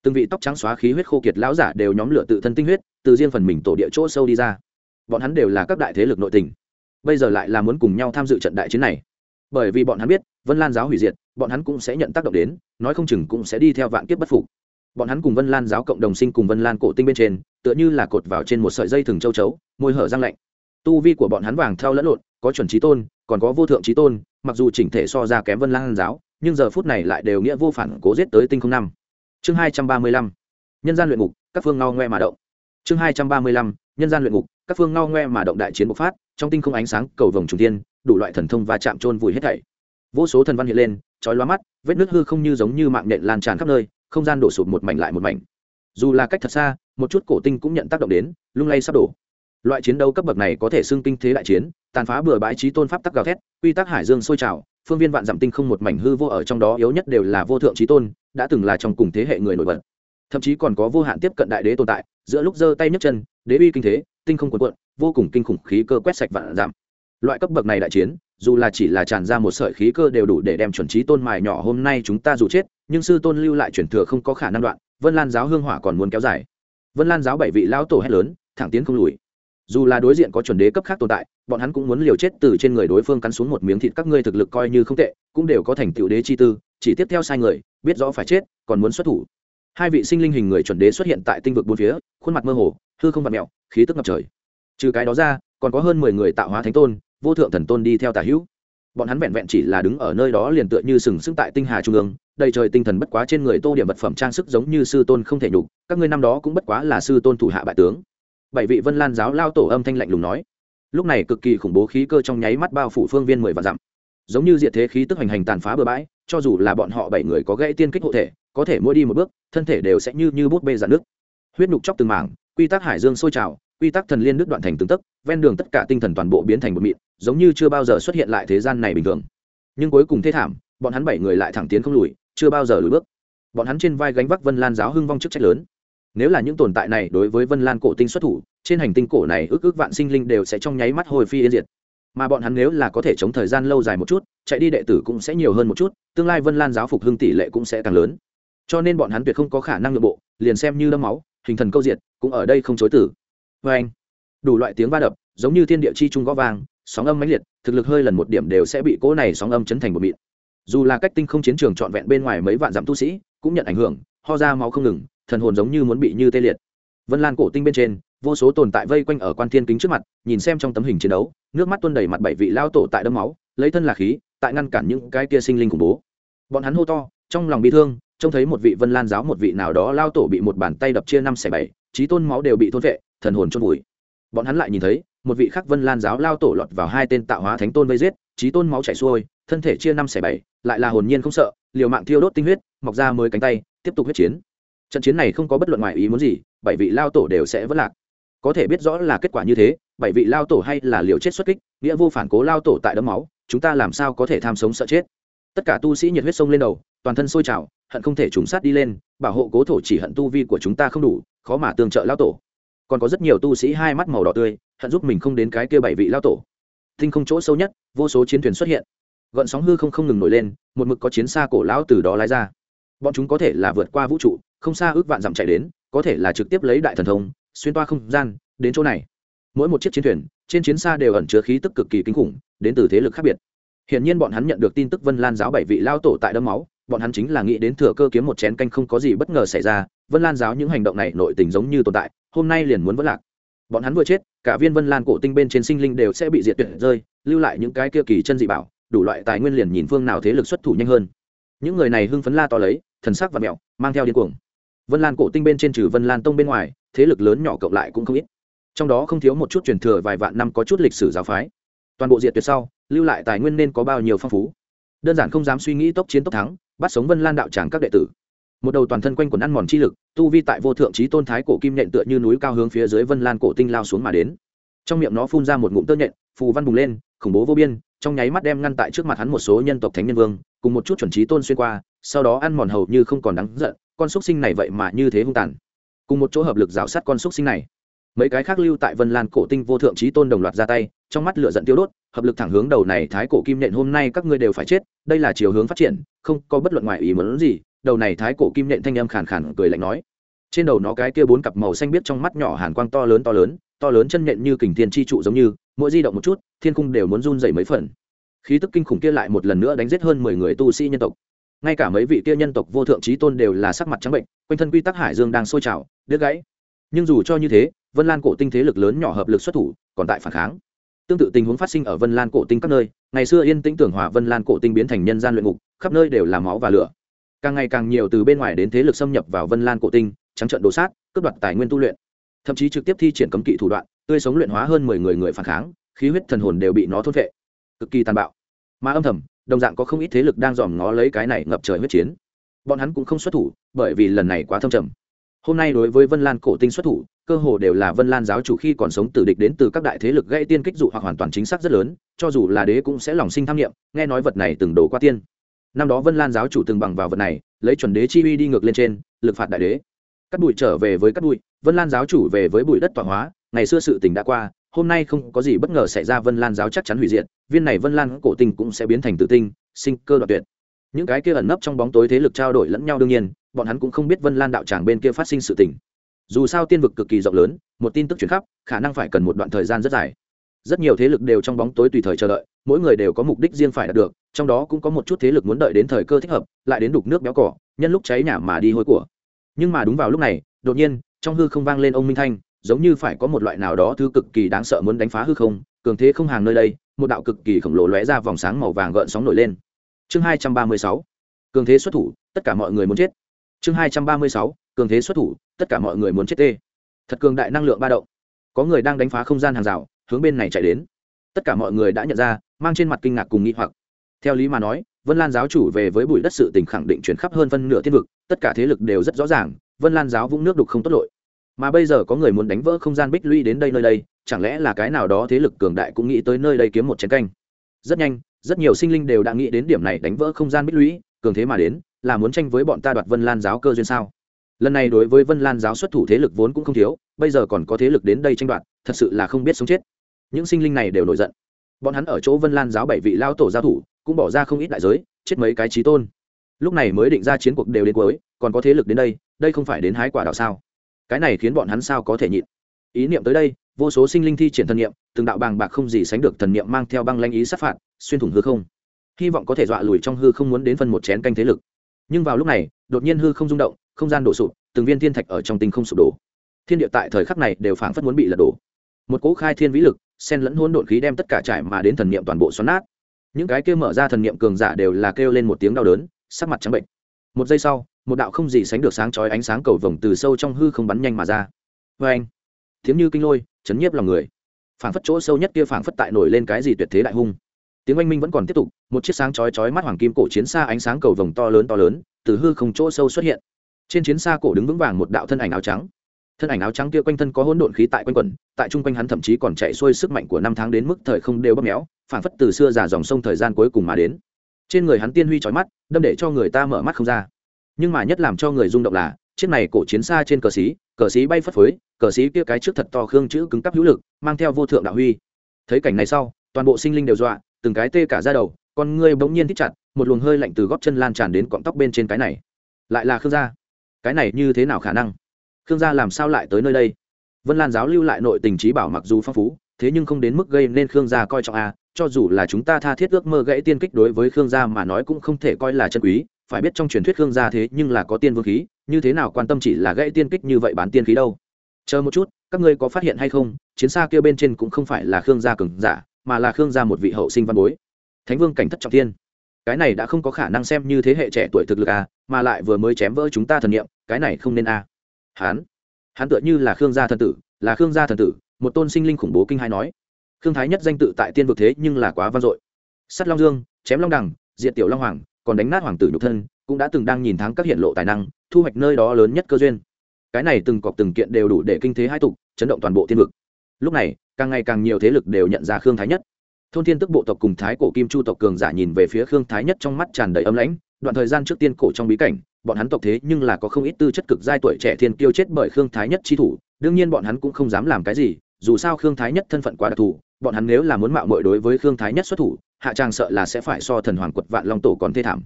Từng vị tóc trắng xóa khí huyết khô kiệt lão giả đều nhóm lửa tự thân tinh huyết, từ riêng phần mình tổ địa chỗ sâu đi ra. Bọn hắn đều là các đại thế lực nội tình bây giờ lại là muốn cùng nhau tham dự trận đại chiến này. Bởi vì bọn hắn biết, vân lan giáo hủy diệt, bọn hắn cũng sẽ nhận tác động đến, nói không chừng cũng sẽ đi theo vạn kiếp bất phục. Bọn hắn cùng vân lan giáo cộng đồng sinh cùng vân lan cổ tinh bên trên, tựa như là cột vào trên một sợi dây thừng châu chấu, môi hở răng lạnh. Tu vi của bọn hắn vàng theo lẫn lộn, có chuẩn trí tôn, còn có vô thượng trí tôn, mặc dù chỉnh thể so ra kém vân lan giáo, nhưng giờ phút này lại đều nghĩa vô phản cố giết tới tinh không năm. Chương hai trăm ba mươi lăm, nhân gian luyện ngục, các phương ngao ngoe mà động. Chương hai trăm ba mươi lăm, nhân gian luyện ngục, các phương ngao ngoe mà động đại chiến bộc phát trong tinh không ánh sáng, cầu vồng trùng tiên đủ loại thần thông và chạm trôn vùi hết thảy. Vô số thần văn hiện lên, chói lóa mắt, vết nước hư không như giống như mạng nện lan tràn khắp nơi, không gian đổ sụp một mảnh lại một mảnh. Dù là cách thật xa, một chút cổ tinh cũng nhận tác động đến, lung lay sắp đổ. Loại chiến đấu cấp bậc này có thể xưng kinh thế đại chiến, tàn phá bừa bãi trí tôn pháp tắc gào thét, quy tắc hải dương sôi trào, phương viên vạn dặm tinh không một mảnh hư vô ở trong đó yếu nhất đều là vô thượng trí tôn, đã từng là trong cùng thế hệ người nổi bật. Thậm chí còn có vô hạn tiếp cận đại đế tồn tại, giữa lúc giơ tay nhấc chân, đế uy kinh thế, tinh không quần quận vô cùng kinh khủng khí cơ quét sạch vạn giảm loại cấp bậc này đại chiến, dù là chỉ là tràn ra một sợi khí cơ đều đủ để đem chuẩn trí tôn mài nhỏ hôm nay chúng ta dù chết, nhưng sư tôn lưu lại chuyển thừa không có khả năng đoạn, vân lan giáo hương hỏa còn muốn kéo dài. Vân lan giáo bảy vị lão tổ hét lớn, thẳng tiến không lùi. Dù là đối diện có chuẩn đế cấp khác tồn tại, bọn hắn cũng muốn liều chết từ trên người đối phương cắn xuống một miếng thịt các ngươi thực lực coi như không tệ, cũng đều có thành tựu đế chi tư, chỉ tiếp theo sai người, biết rõ phải chết, còn muốn xuất thủ. Hai vị sinh linh hình người chuẩn đế xuất hiện tại tinh vực bốn phía, khuôn mặt mơ hồ, hư không vặt mẹo khí tức ngập trời trừ cái đó ra, còn có hơn mười người tạo hóa thánh tôn, vô thượng thần tôn đi theo tà hữu. Bọn hắn vẹn vẹn chỉ là đứng ở nơi đó liền tựa như sừng sững tại tinh hà trung ương, đầy trời tinh thần bất quá trên người tô điểm vật phẩm trang sức giống như sư tôn không thể nhục, các ngươi năm đó cũng bất quá là sư tôn thủ hạ bại tướng. Bảy vị vân lan giáo lao tổ âm thanh lạnh lùng nói. Lúc này cực kỳ khủng bố khí cơ trong nháy mắt bao phủ phương viên mười vạn dặm. Giống như diệt thế khí tức hành hành tàn phá bừa bãi, cho dù là bọn họ bảy người có gãy tiên kích hộ thể, có thể mỗi đi một bước, thân thể đều sẽ như như bút bê dạn nước huyết nhục chóc từng mảng, quy tắc hải dương sôi trào quy tắc thần liên đứt đoạn thành từng tức, ven đường tất cả tinh thần toàn bộ biến thành một mịn giống như chưa bao giờ xuất hiện lại thế gian này bình thường. Nhưng cuối cùng thế thảm bọn hắn bảy người lại thẳng tiến không lùi chưa bao giờ lùi bước. Bọn hắn trên vai gánh vác vân lan giáo hưng vong chức trách lớn. Nếu là những tồn tại này đối với vân lan cổ tinh xuất thủ trên hành tinh cổ này ước ước vạn sinh linh đều sẽ trong nháy mắt hồi phi yên diệt. Mà bọn hắn nếu là có thể chống thời gian lâu dài một chút chạy đi đệ tử cũng sẽ nhiều hơn một chút tương lai vân lan giáo phục hưng tỷ lệ cũng sẽ càng lớn. Cho nên bọn hắn tuyệt không có khả năng nội bộ liền xem như đâm máu hình thần câu diệt cũng ở đây không chối tử vê anh, đủ loại tiếng va đập, giống như thiên địa chi trung gõ vang, sóng âm mãnh liệt, thực lực hơi lần một điểm đều sẽ bị cỗ này sóng âm chấn thành một mịn. Dù là cách tinh không chiến trường trọn vẹn bên ngoài mấy vạn dặm tu sĩ, cũng nhận ảnh hưởng, ho ra máu không ngừng, thần hồn giống như muốn bị như tê liệt. Vân lan cổ tinh bên trên, vô số tồn tại vây quanh ở quan thiên kính trước mặt, nhìn xem trong tấm hình chiến đấu, nước mắt tuôn đầy mặt bảy vị lao tổ tại đấm máu, lấy thân là khí, tại ngăn cản những cái kia sinh linh khủng bố. Bọn hắn hô to, trong lòng bị thương, trông thấy một vị vân lan giáo một vị nào đó lao tổ bị một bàn tay đập chia năm xẻ bảy, trí tôn máu đều bị thôn vệ thần hồn chôn vùi. Bọn hắn lại nhìn thấy, một vị khắc vân lan giáo lao tổ lọt vào hai tên tạo hóa thánh tôn vây giết, trí tôn máu chảy xuôi, thân thể chia năm xẻ bảy, lại là hồn nhiên không sợ, liều mạng thiêu đốt tinh huyết, mọc ra mới cánh tay, tiếp tục huyết chiến. Trận chiến này không có bất luận ngoại ý muốn gì, bảy vị lao tổ đều sẽ vất lạc. Có thể biết rõ là kết quả như thế, bảy vị lao tổ hay là liều chết xuất kích, nghĩa vô phản cố lao tổ tại đấm máu, chúng ta làm sao có thể tham sống sợ chết? Tất cả tu sĩ nhiệt huyết sông lên đầu, toàn thân sôi trào, hận không thể trùng sát đi lên, bảo hộ cố thổ chỉ hận tu vi của chúng ta không đủ, khó mà tương trợ lao tổ còn có rất nhiều tu sĩ hai mắt màu đỏ tươi hận giúp mình không đến cái kia bảy vị lao tổ. Tinh không chỗ sâu nhất vô số chiến thuyền xuất hiện. Gợn sóng hư không không ngừng nổi lên một mực có chiến xa cổ lão từ đó lái ra. Bọn chúng có thể là vượt qua vũ trụ không xa ước vạn dặm chạy đến có thể là trực tiếp lấy đại thần thông xuyên toa không gian đến chỗ này. Mỗi một chiếc chiến thuyền trên chiến xa đều ẩn chứa khí tức cực kỳ kinh khủng đến từ thế lực khác biệt. Hiển nhiên bọn hắn nhận được tin tức Vân Lan giáo bảy vị lao tổ tại đấm máu, bọn hắn chính là nghĩ đến thừa cơ kiếm một chén canh không có gì bất ngờ xảy ra, Vân Lan giáo những hành động này nội tình giống như tồn tại, hôm nay liền muốn vỡ lạc. Bọn hắn vừa chết, cả viên Vân Lan cổ tinh bên trên sinh linh đều sẽ bị diệt tuyệt rơi, lưu lại những cái kia kỳ chân dị bảo, đủ loại tài nguyên liền nhìn phương nào thế lực xuất thủ nhanh hơn. Những người này hưng phấn la to lấy, thần sắc và mèo, mang theo điên cuồng. Vân Lan cổ tinh bên trên trừ Vân Lan tông bên ngoài, thế lực lớn nhỏ cộng lại cũng không ít. Trong đó không thiếu một chút truyền thừa vài vạn năm có chút lịch sử giáo phái. Toàn bộ diệt tuyệt sau, lưu lại tài nguyên nên có bao nhiêu phong phú đơn giản không dám suy nghĩ tốc chiến tốc thắng bắt sống vân lan đạo tràng các đệ tử một đầu toàn thân quanh quần ăn mòn chi lực, tu vi tại vô thượng trí tôn thái cổ kim nhện tựa như núi cao hướng phía dưới vân lan cổ tinh lao xuống mà đến. Trong miệng nó phun ra một ngụm tơ nhện, phù văn bùng lên, khủng bố vô biên, trong nháy mắt đem ngăn tại trước mặt hắn một số nhân tộc thánh nhân vương, cùng một chút chuẩn trí tôn xuyên qua, sau đó ăn mòn hầu như không còn đáng giận, con xúc sinh này vậy mà như thế hung tàn. Cùng một chỗ hợp lực rào sát con xúc sinh này, mấy cái khác lưu tại vân lan cổ tinh vô thượng trí tôn đồng loạt ra tay, trong mắt lửa giận tiêu đốt, hợp lực thẳng hướng đầu này thái cổ kim nện hôm nay các ngươi đều phải chết, đây là chiều hướng phát triển, không có bất luận ngoại ý muốn gì đầu này thái cổ kim nện thanh âm khàn khàn cười lạnh nói. Trên đầu nó cái kia bốn cặp màu xanh biết trong mắt nhỏ hàn quang to lớn to lớn to lớn chân nện như kình thiên chi trụ giống như, mỗi di động một chút, thiên cung đều muốn run dày mấy phần. Khí tức kinh khủng kia lại một lần nữa đánh giết hơn mười người tu sĩ nhân tộc. Ngay cả mấy vị kia nhân tộc vô thượng trí tôn đều là sắc mặt trắng bệnh, quanh thân quy tắc hải dương đang sôi trào, đứt gãy. Nhưng dù cho như thế, vân lan cổ tinh thế lực lớn nhỏ hợp lực xuất thủ, còn tại phản kháng. Tương tự tình huống phát sinh ở vân lan cổ tinh các nơi, ngày xưa yên tĩnh tưởng hòa vân lan cổ tinh biến thành nhân gian luyện ngục, khắp nơi đều là máu và lửa càng ngày càng nhiều từ bên ngoài đến thế lực xâm nhập vào vân lan cổ tinh, trắng trận đồ sát, cướp đoạt tài nguyên tu luyện. Thậm chí trực tiếp thi triển cấm kỵ thủ đoạn, tươi sống luyện hóa hơn mười người người phản kháng, khí huyết thần hồn đều bị nó thốt vệ cực kỳ tàn bạo. Mà âm thầm, đồng dạng có không ít thế lực đang dòm ngó lấy cái này ngập trời huyết chiến. Bọn hắn cũng không xuất thủ, bởi vì lần này quá thâm trầm. Hôm nay đối với vân lan cổ tinh xuất thủ, cơ hồ đều là vân lan giáo chủ khi còn sống tử địch đến từ các đại thế lực gây tiên kích dụ hoặc hoàn toàn chính xác rất lớn, cho dù là đế cũng sẽ lòng sinh tham nghiệm nghe nói vật này từng đổ qua tiên năm đó vân lan giáo chủ từng bằng vào vật này, lấy chuẩn đế chi uy đi ngược lên trên, lực phạt đại đế. Cắt bụi trở về với cắt bụi, vân lan giáo chủ về với bụi đất tọa hóa, ngày xưa sự tình đã qua, hôm nay không có gì bất ngờ xảy ra, vân lan giáo chắc chắn hủy diệt, viên này vân lan cổ tinh cũng sẽ biến thành tự tinh, sinh cơ đoạn tuyệt. Những cái kia ẩn nấp trong bóng tối thế lực trao đổi lẫn nhau đương nhiên, bọn hắn cũng không biết vân lan đạo tràng bên kia phát sinh sự tình. Dù sao tiên vực cực kỳ rộng lớn, một tin tức chuyển khắp, khả năng phải cần một đoạn thời gian rất dài rất nhiều thế lực đều trong bóng tối tùy thời chờ đợi, mỗi người đều có mục đích riêng phải đạt được, trong đó cũng có một chút thế lực muốn đợi đến thời cơ thích hợp, lại đến đục nước béo cỏ, nhân lúc cháy nhà mà đi hôi của. Nhưng mà đúng vào lúc này, đột nhiên, trong hư không vang lên ông minh thanh, giống như phải có một loại nào đó thứ cực kỳ đáng sợ muốn đánh phá hư không, cường thế không hàng nơi đây, một đạo cực kỳ khổng lồ lóe ra vòng sáng màu vàng gợn sóng nổi lên. Chương hai trăm ba mươi sáu, cường thế xuất thủ, tất cả mọi người muốn chết. Chương hai trăm ba mươi sáu, cường thế xuất thủ, tất cả mọi người muốn chết tê. Thật cường đại năng lượng ba động. Có người đang đánh phá không gian hàng rào hướng bên này chạy đến. Tất cả mọi người đã nhận ra, mang trên mặt kinh ngạc cùng nghĩ hoặc. Theo lý mà nói, vân lan giáo chủ về với bụi đất sự tình khẳng định chuyển khắp hơn phân nửa thiên vực, tất cả thế lực đều rất rõ ràng, vân lan giáo vũng nước đục không tốt lội. Mà bây giờ có người muốn đánh vỡ không gian bích lũy đến đây nơi đây, chẳng lẽ là cái nào đó thế lực cường đại cũng nghĩ tới nơi đây kiếm một chiến canh? Rất nhanh, rất nhiều sinh linh đều đã nghĩ đến điểm này đánh vỡ không gian bích lũy, cường thế mà đến, là muốn tranh với bọn ta đoạt vân lan giáo cơ duyên sao? Lần này đối với vân lan giáo xuất thủ thế lực vốn cũng không thiếu, bây giờ còn có thế lực đến đây tranh đoạt, thật sự là không biết sống chết những sinh linh này đều nổi giận. Bọn hắn ở chỗ vân lan giáo bảy vị lao tổ giao thủ, cũng bỏ ra không ít đại giới, chết mấy cái trí tôn. Lúc này mới định ra chiến cuộc đều đến cuối, còn có thế lực đến đây đây không phải đến hái quả đạo sao? Cái này khiến bọn hắn sao có thể nhịn? Ý niệm tới đây, vô số sinh linh thi triển thần niệm, từng đạo bàng bạc không gì sánh được thần niệm mang theo băng lanh ý sát phạt, xuyên thủng hư không. Hy vọng có thể dọa lùi trong hư không muốn đến phân một chén canh thế lực. Nhưng vào lúc này, đột nhiên hư không rung động, không gian đổ sụp, từng viên thiên thạch ở trong tinh không sụp đổ. Thiên địa tại thời khắc này đều phảng phất muốn bị lật đổ. Một cỗ khai thiên vĩ lực sen lẫn hỗn độn khí đem tất cả trải mà đến thần niệm toàn bộ xoắn nát. Những cái kia mở ra thần niệm cường giả đều là kêu lên một tiếng đau đớn, sắc mặt trắng bệnh. Một giây sau, một đạo không gì sánh được sáng chói ánh sáng cầu vồng từ sâu trong hư không bắn nhanh mà ra. Vê anh, tiếng như kinh lôi, chấn nhiếp lòng người. Phảng phất chỗ sâu nhất kia phảng phất tại nổi lên cái gì tuyệt thế đại hung. Tiếng oanh minh vẫn còn tiếp tục, một chiếc sáng chói chói mắt hoàng kim cổ chiến xa ánh sáng cầu vồng to lớn to lớn, từ hư không chỗ sâu xuất hiện. Trên chiến xa cổ đứng vững vàng một đạo thân ảnh áo trắng thân ảnh áo trắng kia quanh thân có hỗn độn khí tại quanh quẩn, tại chung quanh hắn thậm chí còn chạy xuôi sức mạnh của năm tháng đến mức thời không đều bóp méo phảng phất từ xưa già dòng sông thời gian cuối cùng mà đến. Trên người hắn tiên huy trói mắt, đâm để cho người ta mở mắt không ra. Nhưng mà nhất làm cho người rung động là, chiếc này cổ chiến xa trên cờ xí cờ xí bay phất phới, cờ xí kia cái trước thật to khương chữ cứng cắp hữu lực, mang theo vô thượng đạo huy. Thấy cảnh này sau, toàn bộ sinh linh đều dọa, từng cái tê cả ra đầu, con ngươi bỗng nhiên thích chặt, một luồng hơi lạnh từ góp chân lan tràn đến cọng tóc bên trên cái này. Lại là khương gia. Cái này như thế nào khả năng? Khương gia làm sao lại tới nơi đây? Vân lan giáo lưu lại nội tình trí bảo mặc dù phong phú, thế nhưng không đến mức gây nên khương gia coi trọng a cho dù là chúng ta tha thiết ước mơ gãy tiên kích đối với khương gia mà nói cũng không thể coi là chân quý, phải biết trong truyền thuyết khương gia thế nhưng là có tiên vương khí, như thế nào quan tâm chỉ là gãy tiên kích như vậy bán tiên khí đâu? Chờ một chút, các ngươi có phát hiện hay không, chiến xa kia bên trên cũng không phải là khương gia cường giả, mà là khương gia một vị hậu sinh văn bối. Thánh vương cảnh thất trọng tiên cái này đã không có khả năng xem như thế hệ trẻ tuổi thực lực à mà lại vừa mới chém vỡ chúng ta thần nghiệm cái này không nên à hán. Hắn tựa như là khương gia thần tử, là khương gia thần tử, một tôn sinh linh khủng bố kinh hai nói. Khương thái nhất danh tự tại tiên vực thế nhưng là quá vang dội. Sắt long dương, chém long đằng, diệt tiểu long hoàng, còn đánh nát hoàng tử nhục thân, cũng đã từng đang nhìn thắng các hiện lộ tài năng, thu hoạch nơi đó lớn nhất cơ duyên. Cái này từng cọc từng kiện đều đủ để kinh thế hai tục, chấn động toàn bộ tiên vực. Lúc này, càng ngày càng nhiều thế lực đều nhận ra khương thái nhất. Thôn thiên tức bộ tộc cùng thái cổ kim chu tộc cường giả nhìn về phía khương thái nhất trong mắt tràn đầy ấm lãnh, đoạn thời gian trước tiên cổ trong bí cảnh bọn hắn tộc thế nhưng là có không ít tư chất cực giai tuổi trẻ thiên kiêu chết bởi khương thái nhất chi thủ, đương nhiên bọn hắn cũng không dám làm cái gì, dù sao khương thái nhất thân phận quá đặc thù, bọn hắn nếu là muốn mạo mội đối với khương thái nhất xuất thủ, hạ tràng sợ là sẽ phải so thần hoàng quật vạn long tổ còn thê thảm.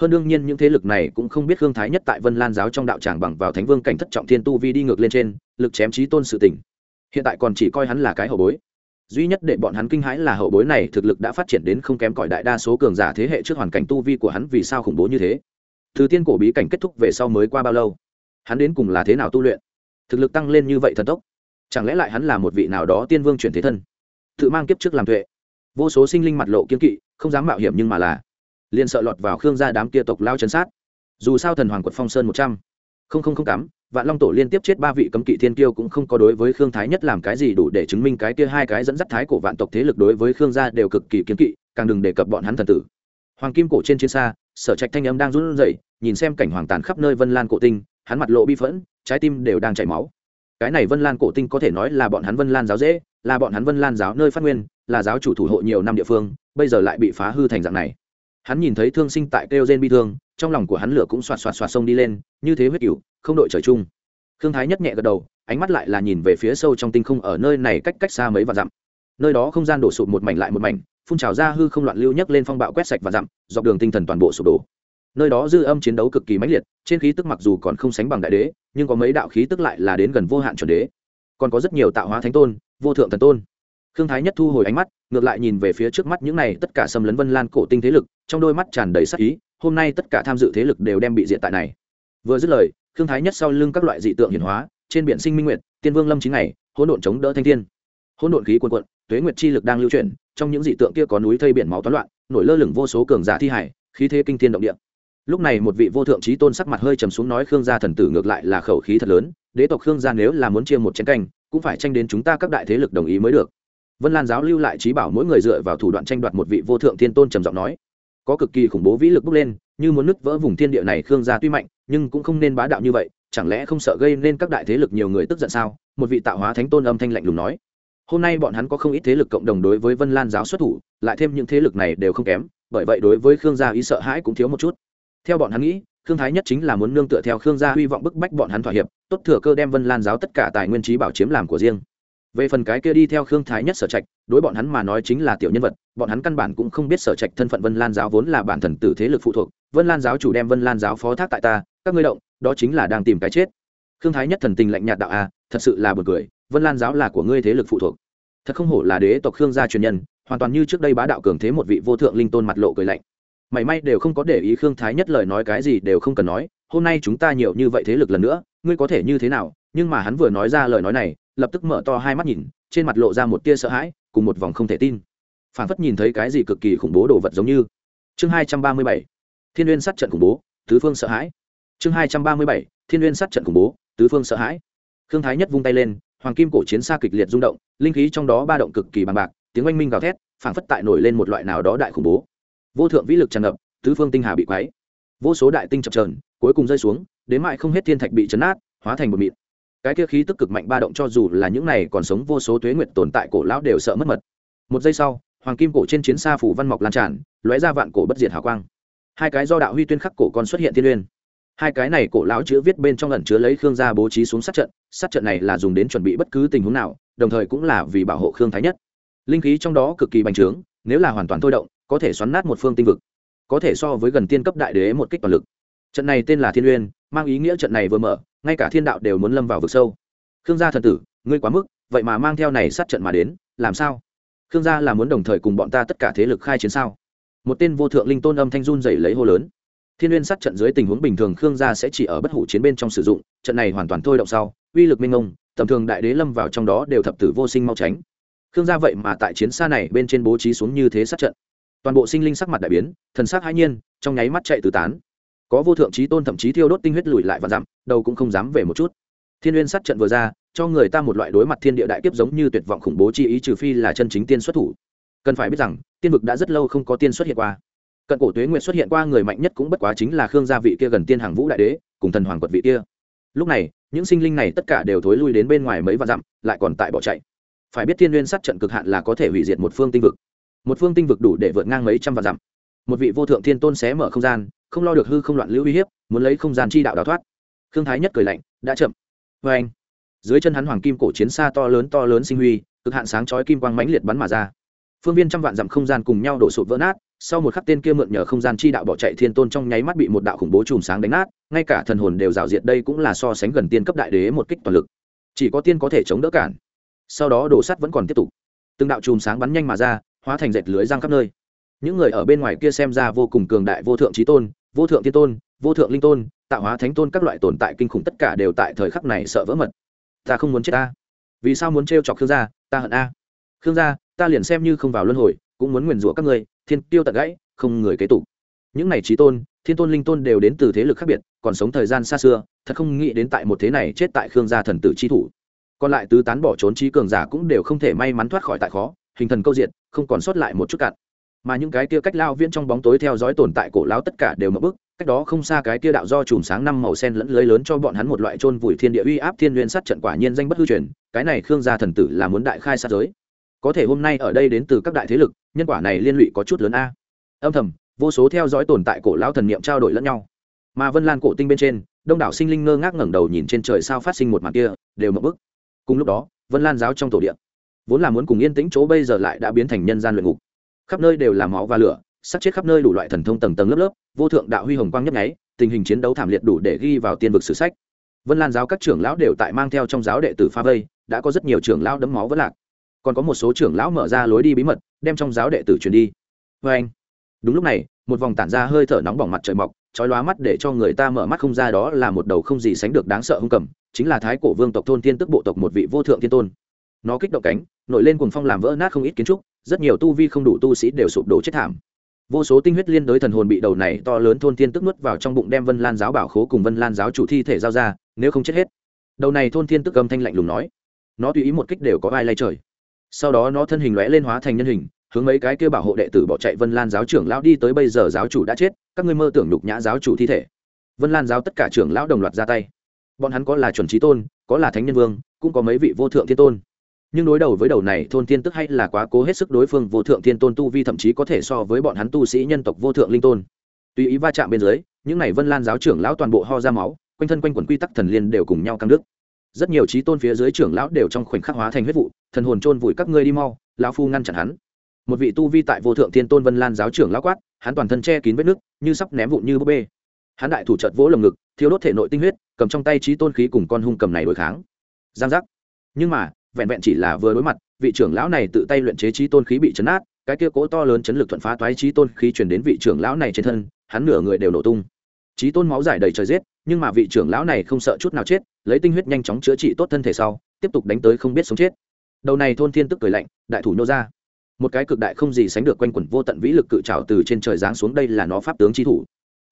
Hơn đương nhiên những thế lực này cũng không biết khương thái nhất tại vân lan giáo trong đạo tràng bằng vào thánh vương cảnh thất trọng thiên tu vi đi ngược lên trên, lực chém trí tôn sự tỉnh hiện tại còn chỉ coi hắn là cái hậu bối. Duy nhất để bọn hắn kinh hãi là hậu bối này thực lực đã phát triển đến không kém cỏi đại đa số cường giả thế hệ trước hoàn cảnh tu vi của hắn vì sao khủng bố như thế từ tiên cổ bí cảnh kết thúc về sau mới qua bao lâu? Hắn đến cùng là thế nào tu luyện? Thực lực tăng lên như vậy thần tốc, chẳng lẽ lại hắn là một vị nào đó tiên vương chuyển thế thân? Tự mang kiếp trước làm tuệ. Vô số sinh linh mặt lộ kiên kỵ, không dám mạo hiểm nhưng mà là liền sợ lọt vào khương gia đám kia tộc lao chân sát. Dù sao thần hoàng quật phong sơn một trăm linh tám, vạn long tổ liên tiếp chết ba vị cấm kỵ thiên kiêu cũng không có đối với khương thái nhất làm cái gì đủ để chứng minh cái kia hai cái dẫn dắt thái cổ vạn tộc thế lực đối với khương gia đều cực kỳ kiếm kỵ, càng đừng đề cập bọn hắn thần tử. Hoàng kim cổ trên chiến xa sở trạch thanh âm đang run rẩy, nhìn xem cảnh hoàng tàn khắp nơi vân lan cổ tinh, hắn mặt lộ bi phẫn, trái tim đều đang chảy máu. Cái này vân lan cổ tinh có thể nói là bọn hắn vân lan giáo dễ, là bọn hắn vân lan giáo nơi phát nguyên, là giáo chủ thủ hộ nhiều năm địa phương, bây giờ lại bị phá hư thành dạng này. Hắn nhìn thấy thương sinh tại kêu gen bi thương, trong lòng của hắn lửa cũng xoạt xoạt xoạt sông đi lên, như thế huyết cửu, không đội trời chung. Thương thái nhất nhẹ gật đầu, ánh mắt lại là nhìn về phía sâu trong tinh không ở nơi này cách cách xa mấy và dặm. Nơi đó không gian đổ sụp một mảnh lại một mảnh phun trào ra hư không loạn lưu nhấc lên phong bạo quét sạch và dặm, dọc đường tinh thần toàn bộ sụp đổ. Nơi đó dư âm chiến đấu cực kỳ mãnh liệt, trên khí tức mặc dù còn không sánh bằng đại đế, nhưng có mấy đạo khí tức lại là đến gần vô hạn chuẩn đế. Còn có rất nhiều tạo hóa thánh tôn, vô thượng thần tôn. Khương thái nhất thu hồi ánh mắt, ngược lại nhìn về phía trước mắt những này tất cả xâm lấn vân lan cổ tinh thế lực, trong đôi mắt tràn đầy sắc ý, hôm nay tất cả tham dự thế lực đều đem bị diện tại này. Vừa dứt lời, khương thái nhất sau lưng các loại dị tượng hiển hóa, trên biển sinh minh nguyệt, tiên vương lâm chính ngày, hỗn độn chống đỡ thanh thiên hỗn độn khí quần quận tuế nguyệt chi lực đang lưu chuyển, trong những dị tượng kia có núi thây biển máu toán loạn, nổi lơ lửng vô số cường giả thi hải, khí thế kinh thiên động địa. Lúc này một vị vô thượng trí tôn sắc mặt hơi trầm xuống nói, khương gia thần tử ngược lại là khẩu khí thật lớn, đế tộc khương gia nếu là muốn chia một chén canh, cũng phải tranh đến chúng ta các đại thế lực đồng ý mới được. Vân lan giáo lưu lại trí bảo mỗi người dựa vào thủ đoạn tranh đoạt một vị vô thượng thiên tôn trầm giọng nói. Có cực kỳ khủng bố vĩ lực bốc lên, như muốn nứt vỡ vùng thiên địa này khương gia tuy mạnh, nhưng cũng không nên bá đạo như vậy, chẳng lẽ không sợ gây nên các đại thế lực nhiều người tức giận sao? Một vị tạo hóa thánh tôn âm thanh lạnh lùng nói hôm nay bọn hắn có không ít thế lực cộng đồng đối với vân lan giáo xuất thủ, lại thêm những thế lực này đều không kém, bởi vậy đối với khương gia ý sợ hãi cũng thiếu một chút. Theo bọn hắn nghĩ, khương thái nhất chính là muốn nương tựa theo khương gia hy vọng bức bách bọn hắn thỏa hiệp, tốt thừa cơ đem vân lan giáo tất cả tài nguyên trí bảo chiếm làm của riêng. Về phần cái kia đi theo khương thái nhất sở trạch, đối bọn hắn mà nói chính là tiểu nhân vật, bọn hắn căn bản cũng không biết sở trạch thân phận vân lan giáo vốn là bản thần tử thế lực phụ thuộc, vân lan giáo chủ đem vân lan giáo phó thác tại ta, các ngươi động, đó chính là đang tìm cái chết. Khương thái nhất thần tình lạnh nhạt đạo a, thật sự là b u ồ n cười vân lan giáo là của ngươi thế lực phụ thuộc. Thật không hổ là đế tộc khương gia truyền nhân, hoàn toàn như trước đây bá đạo cường thế một vị vô thượng linh tôn mặt lộ cười lạnh. Mảy may đều không có để ý khương thái nhất lời nói cái gì đều không cần nói, hôm nay chúng ta nhiều như vậy thế lực lần nữa, ngươi có thể như thế nào? Nhưng mà hắn vừa nói ra lời nói này, lập tức mở to hai mắt nhìn, trên mặt lộ ra một tia sợ hãi, cùng một vòng không thể tin. Phản phất nhìn thấy cái gì cực kỳ khủng bố đồ vật giống như. Chương hai trăm ba mươi bảy, thiên n g u y ê n sát trận khủng bố, tứ phương sợ hãi. Chương hai trăm ba mươi bảy, thiên n g u y ê n sát trận khủng bố, tứ phương sợ hãi. Khương thái nhất vung tay lên hoàng kim cổ chiến xa kịch liệt rung động, linh khí trong đó ba động cực kỳ bằng bạc, tiếng oanh minh gào thét, phảng phất tại nổi lên một loại nào đó đại khủng bố. Vô thượng vĩ lực tràn ngập, tứ phương tinh hà bị quáy vô số đại tinh chập trờn cuối cùng rơi xuống, đến mại không hết thiên thạch bị chấn át, hóa thành một mịn. Cái kia khí tức cực mạnh ba động cho dù là những này còn sống vô số tuế nguyệt tồn tại cổ lão đều sợ mất mật. Một giây sau, hoàng kim cổ trên chiến xa phủ văn mọc lan tràn, lóe ra vạn cổ bất diệt hào quang. Hai cái do đạo huy tuyên khắc cổ còn xuất hiện thiên uyên hai cái này cổ lão chữ viết bên trong ẩn chứa lấy khương gia bố trí xuống sát trận sát trận này là dùng đến chuẩn bị bất cứ tình huống nào, đồng thời cũng là vì bảo hộ khương thái nhất. Linh khí trong đó cực kỳ bành trướng, nếu là hoàn toàn thôi động, có thể xoắn nát một phương tinh vực, có thể so với gần tiên cấp đại đế một kích toàn lực. Trận này tên là thiên uyên, mang ý nghĩa trận này vừa mở, ngay cả thiên đạo đều muốn lâm vào vực sâu. Khương gia thần tử, ngươi quá mức, vậy mà mang theo này sát trận mà đến, làm sao? Khương gia là muốn đồng thời cùng bọn ta tất cả thế lực khai chiến sao? Một tên vô thượng linh tôn âm thanh run dày lấy hô lớn thiên n sát trận dưới tình huống bình thường khương gia sẽ chỉ ở bất hủ chiến bên trong sử dụng, trận này hoàn toàn thôi động sau, uy lực minh ông tầm thường đại đế lâm vào trong đó đều thập tử vô sinh mau tránh. Khương gia vậy mà tại chiến xa này bên trên bố trí xuống như thế sát trận. Toàn bộ sinh linh sắc mặt đại biến, thần sắc hãi nhiên, trong nháy mắt chạy từ tán. Có vô thượng trí tôn thậm chí thiêu đốt tinh huyết lùi lại và dặm đầu cũng không dám về một chút. Thiên n sát trận vừa ra, cho người ta một loại đối mặt thiên địa đại kiếp giống như tuyệt vọng khủng bố chi ý trừ phi là chân chính tiên xuất thủ. Cần phải biết rằng, tiên vực đã rất lâu không có tiên xuất hiện qua cận cổ tuế nguyệt xuất hiện qua người mạnh nhất cũng bất quá chính là khương gia vị kia gần tiên hàng vũ đại đế, cùng thần hoàng quật vị kia. Lúc này, những sinh linh này tất cả đều thối lui đến bên ngoài mấy vạn dặm, lại còn tại bỏ chạy. Phải biết thiên n sát trận cực hạn là có thể hủy diệt một phương tinh vực. Một phương tinh vực đủ để vượt ngang mấy trăm vạn dặm. Một vị vô thượng thiên tôn xé mở không gian, không lo được hư không loạn lưu uy hiếp, muốn lấy không gian chi đạo đào thoát. Khương thái nhất cười lạnh, đã chậm. Vê anh. Dưới chân hắn hoàng kim cổ chiến xa to lớn to lớn sinh huy, cực hạn sáng chói kim quang mãnh liệt bắn mà ra. Phương viên trăm vạn dặm không gian cùng nhau đổ sụp vỡ nát sau một khắc tên kia mượn nhờ không gian chi đạo bỏ chạy thiên tôn trong nháy mắt bị một đạo khủng bố chùm sáng đánh nát, ngay cả thần hồn đều rào diệt, đây cũng là so sánh gần tiên cấp đại đế một kích toàn lực. Chỉ có tiên có thể chống đỡ cản. Sau đó đổ sắt vẫn còn tiếp tục. Từng đạo chùm sáng bắn nhanh mà ra, hóa thành dệt lưới giang khắp nơi. Những người ở bên ngoài kia xem ra vô cùng cường đại vô thượng trí tôn, vô thượng tiên tôn, vô thượng linh tôn, tạo hóa thánh tôn các loại tồn tại kinh khủng tất cả đều tại thời khắc này sợ vỡ mật. Ta không muốn chết ta. Vì sao muốn trêu chọc khương gia? Ta hận a. Khương gia, ta liền xem như không vào luân hồi cũng muốn nguyền rủa các ngươi, thiên tiêu tận gãy, không người kế tục. Những này trí tôn, thiên tôn linh tôn đều đến từ thế lực khác biệt, còn sống thời gian xa xưa, thật không nghĩ đến tại một thế này chết tại khương gia thần tử chi thủ. Còn lại tứ tán bỏ trốn trí cường giả cũng đều không thể may mắn thoát khỏi tại khó, hình thần câu diện không còn sót lại một chút cạn. Mà những cái kia cách lao viễn trong bóng tối theo dõi tồn tại cổ lao tất cả đều mở bức cách đó không xa cái kia đạo do chùm sáng năm màu sen lẫn lưới lớn cho bọn hắn một loại trôn vùi thiên địa uy áp thiên nguyên sát trận quả nhiên danh bất hư truyền, cái này khương gia thần tử là muốn đại khai sát giới. Có thể hôm nay ở đây đến từ các đại thế lực nhân quả này liên lụy có chút lớn a. Âm thầm, vô số theo dõi tồn tại cổ lão thần niệm trao đổi lẫn nhau. Mà vân lan cổ tinh bên trên, đông đảo sinh linh ngơ ngác ngẩng đầu nhìn trên trời sao phát sinh một màn kia, đều mập bức. Cùng lúc đó, vân lan giáo trong tổ điện vốn là muốn cùng yên tĩnh chỗ bây giờ lại đã biến thành nhân gian luyện ngục. Khắp nơi đều là máu và lửa sắc chết khắp nơi đủ loại thần thông tầng tầng lớp lớp, vô thượng đạo huy hồng quang nhấp nháy, tình hình chiến đấu thảm liệt đủ để ghi vào tiên vực sử sách. Vân lan giáo các trưởng lão đều tại mang theo trong giáo đệ tử pha vây, đã có rất nhiều trưởng lão đấm máu vẫn lạc còn có một số trưởng lão mở ra lối đi bí mật, đem trong giáo đệ tử truyền đi. Vê anh, đúng lúc này, một vòng tản ra hơi thở nóng bỏng mặt trời mọc, chói lóa mắt để cho người ta mở mắt không ra đó là một đầu không gì sánh được đáng sợ hung cầm, chính là thái cổ vương tộc thôn thiên tức bộ tộc một vị vô thượng thiên tôn. Nó kích động cánh, nổi lên cuồng phong làm vỡ nát không ít kiến trúc, rất nhiều tu vi không đủ tu sĩ đều sụp đổ chết thảm. Vô số tinh huyết liên đối thần hồn bị đầu này to lớn thôn thiên tức nuốt vào trong bụng đem vân lan giáo bảo khố cùng vân lan giáo chủ thi thể giao ra, nếu không chết hết. Đầu này thôn thiên tức âm thanh lạnh lùng nói, nó tùy ý một kích đều có ai lay trời sau đó nó thân hình lóe lên hóa thành nhân hình, hướng mấy cái kia bảo hộ đệ tử bỏ chạy vân lan giáo trưởng lão đi tới bây giờ giáo chủ đã chết, các ngươi mơ tưởng nhục nhã giáo chủ thi thể. Vân lan giáo tất cả trưởng lão đồng loạt ra tay. Bọn hắn có là chuẩn trí tôn, có là thánh nhân vương, cũng có mấy vị vô thượng thiên tôn. Nhưng đối đầu với đầu này thôn thiên tức hay là quá cố hết sức đối phương vô thượng thiên tôn tu vi thậm chí có thể so với bọn hắn tu sĩ nhân tộc vô thượng linh tôn. Tùy ý va chạm bên dưới, những n à y vân lan giáo trưởng lão toàn bộ ho ra máu, quanh thân quanh quần quy tắc thần liên đều cùng nhau căng đức rất nhiều trí tôn phía dưới trưởng lão đều trong khoảnh khắc hóa thành huyết vụ, thần hồn chôn vùi các ngươi đi mau, lão phu ngăn chặn hắn. Một vị tu vi tại vô thượng thiên tôn vân lan giáo trưởng lão quát, hắn toàn thân che kín vết nước, như sắp ném vụn như búp bê. Hắn đại thủ trợt vỗ lồng ngực thiếu đốt thể nội tinh huyết, cầm trong tay trí tôn khí cùng con hung cầm này đối kháng. Giang giác. Nhưng mà, vẹn vẹn chỉ là vừa đối mặt, vị trưởng lão này tự tay luyện chế trí tôn khí bị chấn át cái kia cố to lớn chấn lực thuận phá toái trí tôn khí chuyển đến vị trưởng lão này trên thân, hắn nửa người đều nổ tung. Trí tôn máu giải đầy trời giết nhưng mà vị trưởng lão này không sợ chút nào chết, lấy tinh huyết nhanh chóng chữa trị tốt thân thể sau, tiếp tục đánh tới không biết sống chết. Đầu này thôn thiên tức cười lạnh, đại thủ nô ra. Một cái cực đại không gì sánh được quanh quẩn vô tận vĩ lực cự trào từ trên trời giáng xuống đây là nó pháp tướng chi thủ.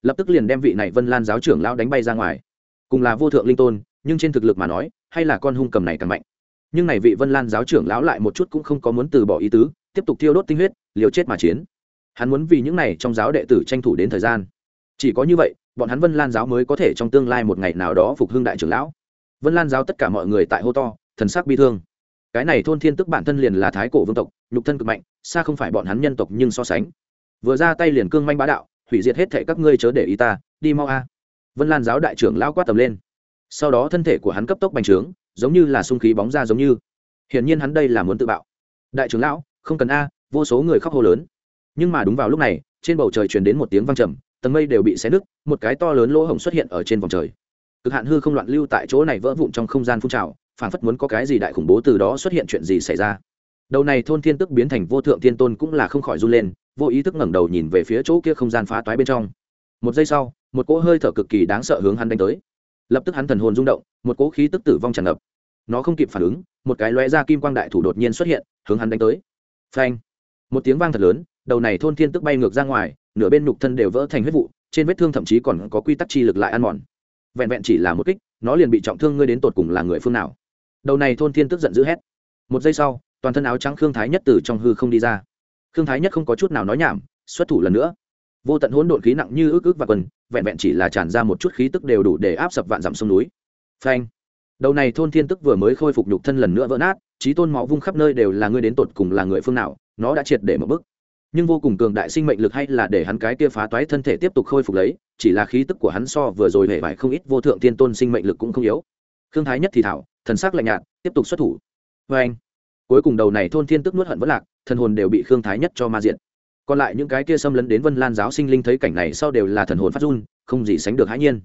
Lập tức liền đem vị này vân lan giáo trưởng lão đánh bay ra ngoài. Cùng là vô thượng linh tôn, nhưng trên thực lực mà nói, hay là con hung cầm này càng mạnh. Nhưng này vị vân lan giáo trưởng lão lại một chút cũng không có muốn từ bỏ ý tứ, tiếp tục thiêu đốt tinh huyết, liều chết mà chiến. Hắn muốn vì những này trong giáo đệ tử tranh thủ đến thời gian. Chỉ có như vậy bọn hắn vân lan giáo mới có thể trong tương lai một ngày nào đó phục hưng đại trưởng lão. Vân lan giáo tất cả mọi người tại hô to, thần sắc bi thương. Cái này thôn thiên tức bản thân liền là thái cổ vương tộc, nhục thân cực mạnh, xa không phải bọn hắn nhân tộc nhưng so sánh. Vừa ra tay liền cương manh bá đạo, hủy diệt hết thệ các ngươi chớ để ý ta, đi mau a. Vân lan giáo đại trưởng lão quát tầm lên. Sau đó thân thể của hắn cấp tốc bành trướng, giống như là sung khí bóng ra giống như. Hiển nhiên hắn đây là muốn tự bạo. Đại trưởng lão, không cần a, vô số người khóc hô lớn. Nhưng mà đúng vào lúc này, trên bầu trời truyền đến một tiếng vang trầm tầng mây đều bị xé nứt, một cái to lớn lỗ hổng xuất hiện ở trên vòng trời. Cực hạn hư không loạn lưu tại chỗ này vỡ vụn trong không gian phun trào, phảng phất muốn có cái gì đại khủng bố từ đó xuất hiện chuyện gì xảy ra. Đầu này thôn thiên tức biến thành vô thượng thiên tôn cũng là không khỏi run lên, vô ý thức ngẩng đầu nhìn về phía chỗ kia không gian phá toái bên trong. Một giây sau, một cỗ hơi thở cực kỳ đáng sợ hướng hắn đánh tới. Lập tức hắn thần hồn rung động, một cỗ khí tức tử vong tràn ngập. Nó không kịp phản ứng, một cái lóe ra kim quang đại thủ đột nhiên xuất hiện, hướng hắn đánh tới. Phanh! Một tiếng vang thật lớn, đầu này thôn thiên tức bay ngược ra ngoài nửa bên nhục thân đều vỡ thành huyết vụ, trên vết thương thậm chí còn có quy tắc chi lực lại ăn mòn. Vẹn vẹn chỉ là một kích, nó liền bị trọng thương ngươi đến tột cùng là người phương nào. Đầu này thôn thiên tức giận dữ hét. Một giây sau, toàn thân áo trắng khương thái nhất từ trong hư không đi ra. Khương thái nhất không có chút nào nói nhảm, xuất thủ lần nữa. Vô tận hỗn độn khí nặng như ức ức và quần, vẹn vẹn chỉ là tràn ra một chút khí tức đều đủ để áp sập vạn dặm sông núi. Phanh. Đầu này thôn thiên tức vừa mới khôi phục nhục thân lần nữa vỡ nát trí tôn máu vung khắp nơi đều là ngươi đến tột cùng là người phương nào, nó đã triệt để một bức nhưng vô cùng cường đại sinh mệnh lực hay là để hắn cái kia phá toái thân thể tiếp tục khôi phục lấy, chỉ là khí tức của hắn so vừa rồi hề vải không ít, vô thượng tiên tôn sinh mệnh lực cũng không yếu. Khương thái nhất thì thảo, thần sắc lạnh nhạt, tiếp tục xuất thủ. Vê anh, cuối cùng đầu này thôn thiên tức nuốt hận vất lạc, thần hồn đều bị khương thái nhất cho ma diện còn lại những cái kia xâm lấn đến vân lan giáo sinh linh thấy cảnh này sau đều là thần hồn phát run, không gì sánh được hãi nhiên.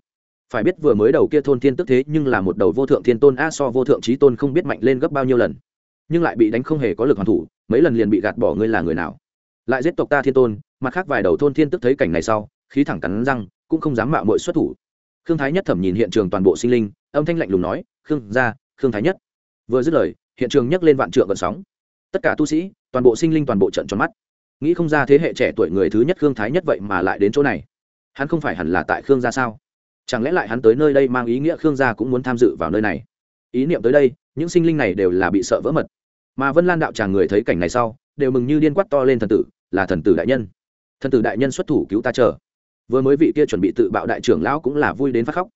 Phải biết vừa mới đầu kia thôn thiên tức thế nhưng là một đầu vô thượng thiên tôn, a so vô thượng trí tôn không biết mạnh lên gấp bao nhiêu lần. Nhưng lại bị đánh không hề có lực hoàn thủ, mấy lần liền bị gạt bỏ ngươi là người nào? Lại giết tộc ta thiên tôn, mặt khác vài đầu thôn thiên tức thấy cảnh này sau, khí thẳng cắn răng, cũng không dám mạo mội xuất thủ. Khương thái nhất thẩm nhìn hiện trường toàn bộ sinh linh, âm thanh lạnh lùng nói, khương gia, khương thái nhất. Vừa dứt lời, hiện trường nhấc lên vạn trượng vận sóng. Tất cả tu sĩ, toàn bộ sinh linh toàn bộ trận tròn mắt. Nghĩ không ra thế hệ trẻ tuổi người thứ nhất khương thái nhất vậy mà lại đến chỗ này. Hắn không phải hẳn là tại khương gia sao? Chẳng lẽ lại hắn tới nơi đây mang ý nghĩa khương gia cũng muốn tham dự vào nơi này? Ý niệm tới đây, những sinh linh này đều là bị sợ vỡ mật. Mà vân lan đạo tràng người thấy cảnh này sau, đều mừng như điên quát to lên thần tử là thần tử đại nhân. Thần tử đại nhân xuất thủ cứu ta chờ. Vừa mới vị kia chuẩn bị tự bạo đại trưởng lão cũng là vui đến phát khóc.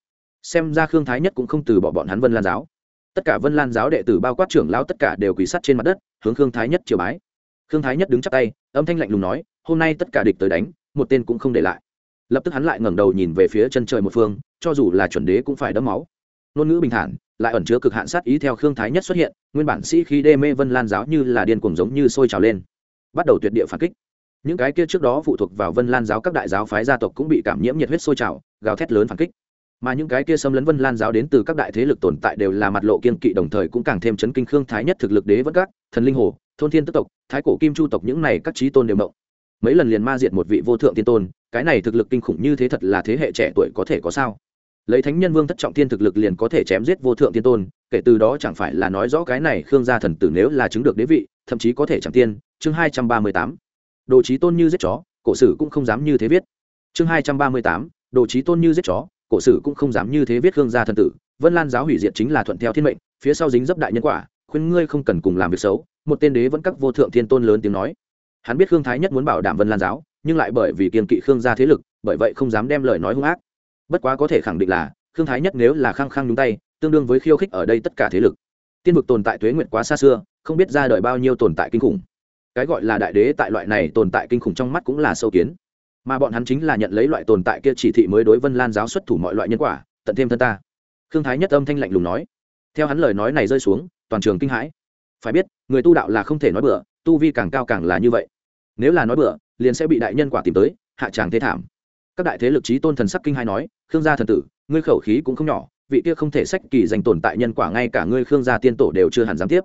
Xem ra khương thái nhất cũng không từ bỏ bọn hắn vân lan giáo. Tất cả vân lan giáo đệ tử bao quát trưởng lão tất cả đều quỳ sắt trên mặt đất, hướng khương thái nhất triều bái. Khương thái nhất đứng chắp tay, âm thanh lạnh lùng nói, hôm nay tất cả địch tới đánh, một tên cũng không để lại. Lập tức hắn lại ngẩng đầu nhìn về phía chân trời một phương, cho dù là chuẩn đế cũng phải đấm máu. Ngôn ngữ bình thản, lại ẩn chứa cực hạn sát ý theo khương thái nhất xuất hiện, nguyên bản sĩ khi đê mê vân lan giáo như là điên cuồng giống như sôi trào lên bắt đầu tuyệt địa phản kích. Những cái kia trước đó phụ thuộc vào vân lan giáo các đại giáo phái gia tộc cũng bị cảm nhiễm nhiệt huyết sôi trào, gào thét lớn phản kích. Mà những cái kia xâm lấn vân lan giáo đến từ các đại thế lực tồn tại đều là mặt lộ kiên kỵ, đồng thời cũng càng thêm chấn kinh khương thái nhất thực lực đế vẫn các, thần linh hồ, thôn thiên tức tộc, thái cổ kim chu tộc những này các trí tôn đều mộng. Mấy lần liền ma diệt một vị vô thượng tiên tôn, cái này thực lực kinh khủng như thế thật là thế hệ trẻ tuổi có thể có sao? Lấy thánh nhân vương thất trọng tiên thực lực liền có thể chém giết vô thượng tiên tôn, kể từ đó chẳng phải là nói rõ cái này khương gia thần tử nếu là chứng được đế vị, thậm chí có thể chẳng tiên chương hai trăm ba mươi tám. Đồ trí tôn như giết chó, cổ sử cũng không dám như thế viết. Chương hai trăm ba mươi tám, đồ trí tôn như giết chó, cổ sử cũng không dám như thế viết khương gia thân tử. Vân lan giáo hủy diệt chính là thuận theo thiên mệnh, phía sau dính dấp đại nhân quả, khuyên ngươi không cần cùng làm việc xấu. Một tên đế vẫn các vô thượng thiên tôn lớn tiếng nói. Hắn biết khương thái nhất muốn bảo đảm vân lan giáo, nhưng lại bởi vì kiên kỵ khương gia thế lực, bởi vậy không dám đem lời nói hung ác. Bất quá có thể khẳng định là, khương thái nhất nếu là khăng khăng nhúng tay, tương đương với khiêu khích ở đây tất cả thế lực. Tiên vực tồn tại tuế nguyện quá xa xưa, không biết ra đời bao nhiêu tồn tại kinh khủng cái gọi là đại đế tại loại này tồn tại kinh khủng trong mắt cũng là sâu kiến. Mà bọn hắn chính là nhận lấy loại tồn tại kia chỉ thị mới đối vân lan giáo xuất thủ mọi loại nhân quả, tận thêm thân ta. Khương thái nhất âm thanh lạnh lùng nói. Theo hắn lời nói này rơi xuống, toàn trường kinh hãi. Phải biết, người tu đạo là không thể nói bừa, tu vi càng cao càng là như vậy. Nếu là nói bừa, liền sẽ bị đại nhân quả tìm tới, hạ tràng thế thảm. Các đại thế lực trí tôn thần sắc kinh hai nói, khương gia thần tử, ngươi khẩu khí cũng không nhỏ, vị kia không thể sách kỳ danh tồn tại nhân quả ngay cả ngươi khương gia tiên tổ đều chưa hẳn dám tiếp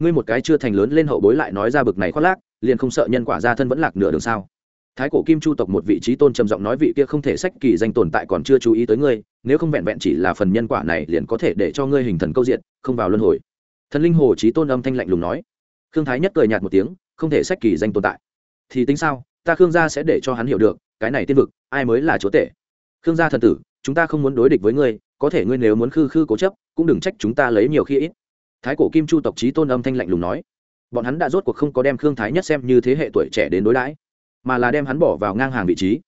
ngươi một cái chưa thành lớn lên hậu bối lại nói ra bực này khoác lác, liền không sợ nhân quả gia thân vẫn lạc nửa đường sao? Thái cổ kim chu tộc một vị trí tôn trầm giọng nói vị kia không thể sách kỳ danh tồn tại còn chưa chú ý tới ngươi, nếu không vẹn vẹn chỉ là phần nhân quả này liền có thể để cho ngươi hình thần câu diện, không vào luân hồi. Thần linh hồ trí tôn âm thanh lạnh lùng nói. Khương thái nhất cười nhạt một tiếng, không thể sách kỳ danh tồn tại. Thì tính sao, ta khương gia sẽ để cho hắn hiểu được, cái này tiên vực, ai mới là chúa tể? Khương gia thần tử, chúng ta không muốn đối địch với ngươi, có thể ngươi nếu muốn khư khư cố chấp, cũng đừng trách chúng ta lấy nhiều khi ít thái cổ kim chu tộc trí tôn âm thanh lạnh lùng nói, bọn hắn đã rốt cuộc không có đem khương thái nhất xem như thế hệ tuổi trẻ đến đối đãi, mà là đem hắn bỏ vào ngang hàng vị trí.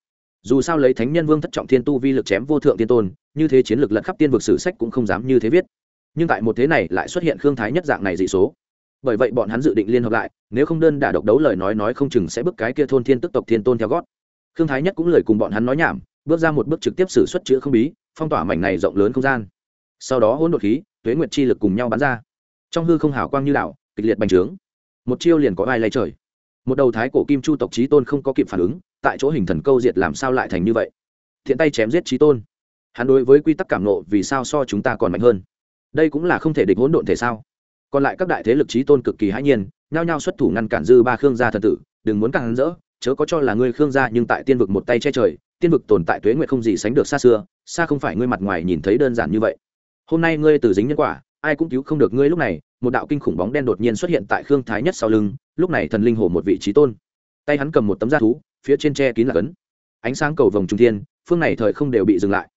Dù sao lấy thánh nhân vương thất trọng thiên tu vi lực chém vô thượng tiên tôn, như thế chiến lược lật khắp tiên vực sử sách cũng không dám như thế viết. Nhưng tại một thế này lại xuất hiện khương thái nhất dạng này dị số. Bởi vậy bọn hắn dự định liên hợp lại, nếu không đơn đả độc đấu lời nói nói không chừng sẽ bước cái kia thôn thiên tức tộc thiên tôn theo gót. Khương thái nhất cũng lời cùng bọn hắn nói nhảm, bước ra một bước trực tiếp xử xuất chữ không bí, phong tỏa mảnh này rộng lớn không gian. Sau đó hỗn đột khí, tuế nguyệt chi lực cùng nhau bắn ra trong hư không hào quang như đảo, kịch liệt bành trướng. Một chiêu liền có ai lay trời. Một đầu thái cổ kim chu tộc trí tôn không có kịp phản ứng, tại chỗ hình thần câu diệt làm sao lại thành như vậy? Thiện tay chém giết trí tôn. Hắn đối với quy tắc cảm nộ vì sao so chúng ta còn mạnh hơn? Đây cũng là không thể địch hỗn độn thể sao? Còn lại các đại thế lực trí tôn cực kỳ hãi nhiên, nhao nhao xuất thủ ngăn cản dư ba khương gia thần tử, đừng muốn càng rỡ, chớ có cho là ngươi khương gia nhưng tại tiên vực một tay che trời, tiên vực tồn tại tuế nguyện không gì sánh được xa xưa, xa không phải ngươi mặt ngoài nhìn thấy đơn giản như vậy. Hôm nay ngươi từ dính nhân quả ai cũng cứu không được ngươi lúc này, một đạo kinh khủng bóng đen đột nhiên xuất hiện tại khương thái nhất sau lưng, lúc này thần linh hồ một vị trí tôn. Tay hắn cầm một tấm da thú, phía trên tre kín là cấn. Ánh sáng cầu vồng trung thiên, phương này thời không đều bị dừng lại.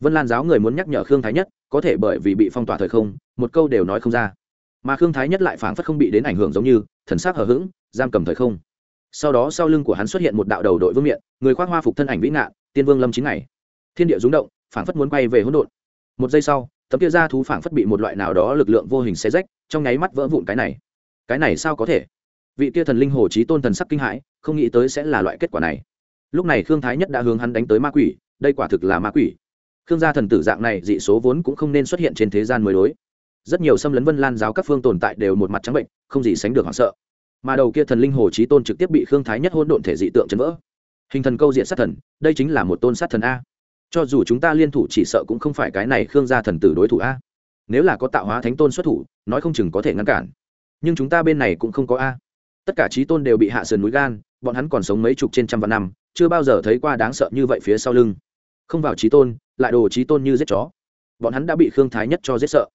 Vân lan giáo người muốn nhắc nhở khương thái nhất, có thể bởi vì bị phong tỏa thời không, một câu đều nói không ra. Mà khương thái nhất lại phảng phất không bị đến ảnh hưởng giống như, thần sắc hờ hững, giam cầm thời không. Sau đó sau lưng của hắn xuất hiện một đạo đầu đội vương miện, người khoác hoa phục thân ảnh vĩ ngạn, tiên vương lâm chín ngày. Thiên địa rúng động, phảng phất muốn quay về hỗn độn. Một giây sau tấm kia ra thú phảng phất bị một loại nào đó lực lượng vô hình xé rách, trong nháy mắt vỡ vụn cái này. Cái này sao có thể? Vị kia thần linh hồ chí tôn thần sắc kinh hãi, không nghĩ tới sẽ là loại kết quả này. Lúc này khương thái nhất đã hướng hắn đánh tới ma quỷ, đây quả thực là ma quỷ. Khương gia thần tử dạng này dị số vốn cũng không nên xuất hiện trên thế gian mới đối. Rất nhiều xâm lấn vân lan giáo các phương tồn tại đều một mặt trắng bệnh, không gì sánh được hoảng sợ. Mà đầu kia thần linh hồ chí tôn trực tiếp bị khương thái nhất hôn độn thể dị tượng chấn vỡ. Hình thần câu diện sát thần, đây chính là một tôn sát thần a cho dù chúng ta liên thủ chỉ sợ cũng không phải cái này khương gia thần tử đối thủ a. Nếu là có tạo hóa thánh tôn xuất thủ, nói không chừng có thể ngăn cản. Nhưng chúng ta bên này cũng không có a. Tất cả trí tôn đều bị hạ sườn núi gan, bọn hắn còn sống mấy chục trên trăm vạn năm, chưa bao giờ thấy qua đáng sợ như vậy phía sau lưng. Không vào trí tôn, lại đồ trí tôn như giết chó. Bọn hắn đã bị khương thái nhất cho giết sợ.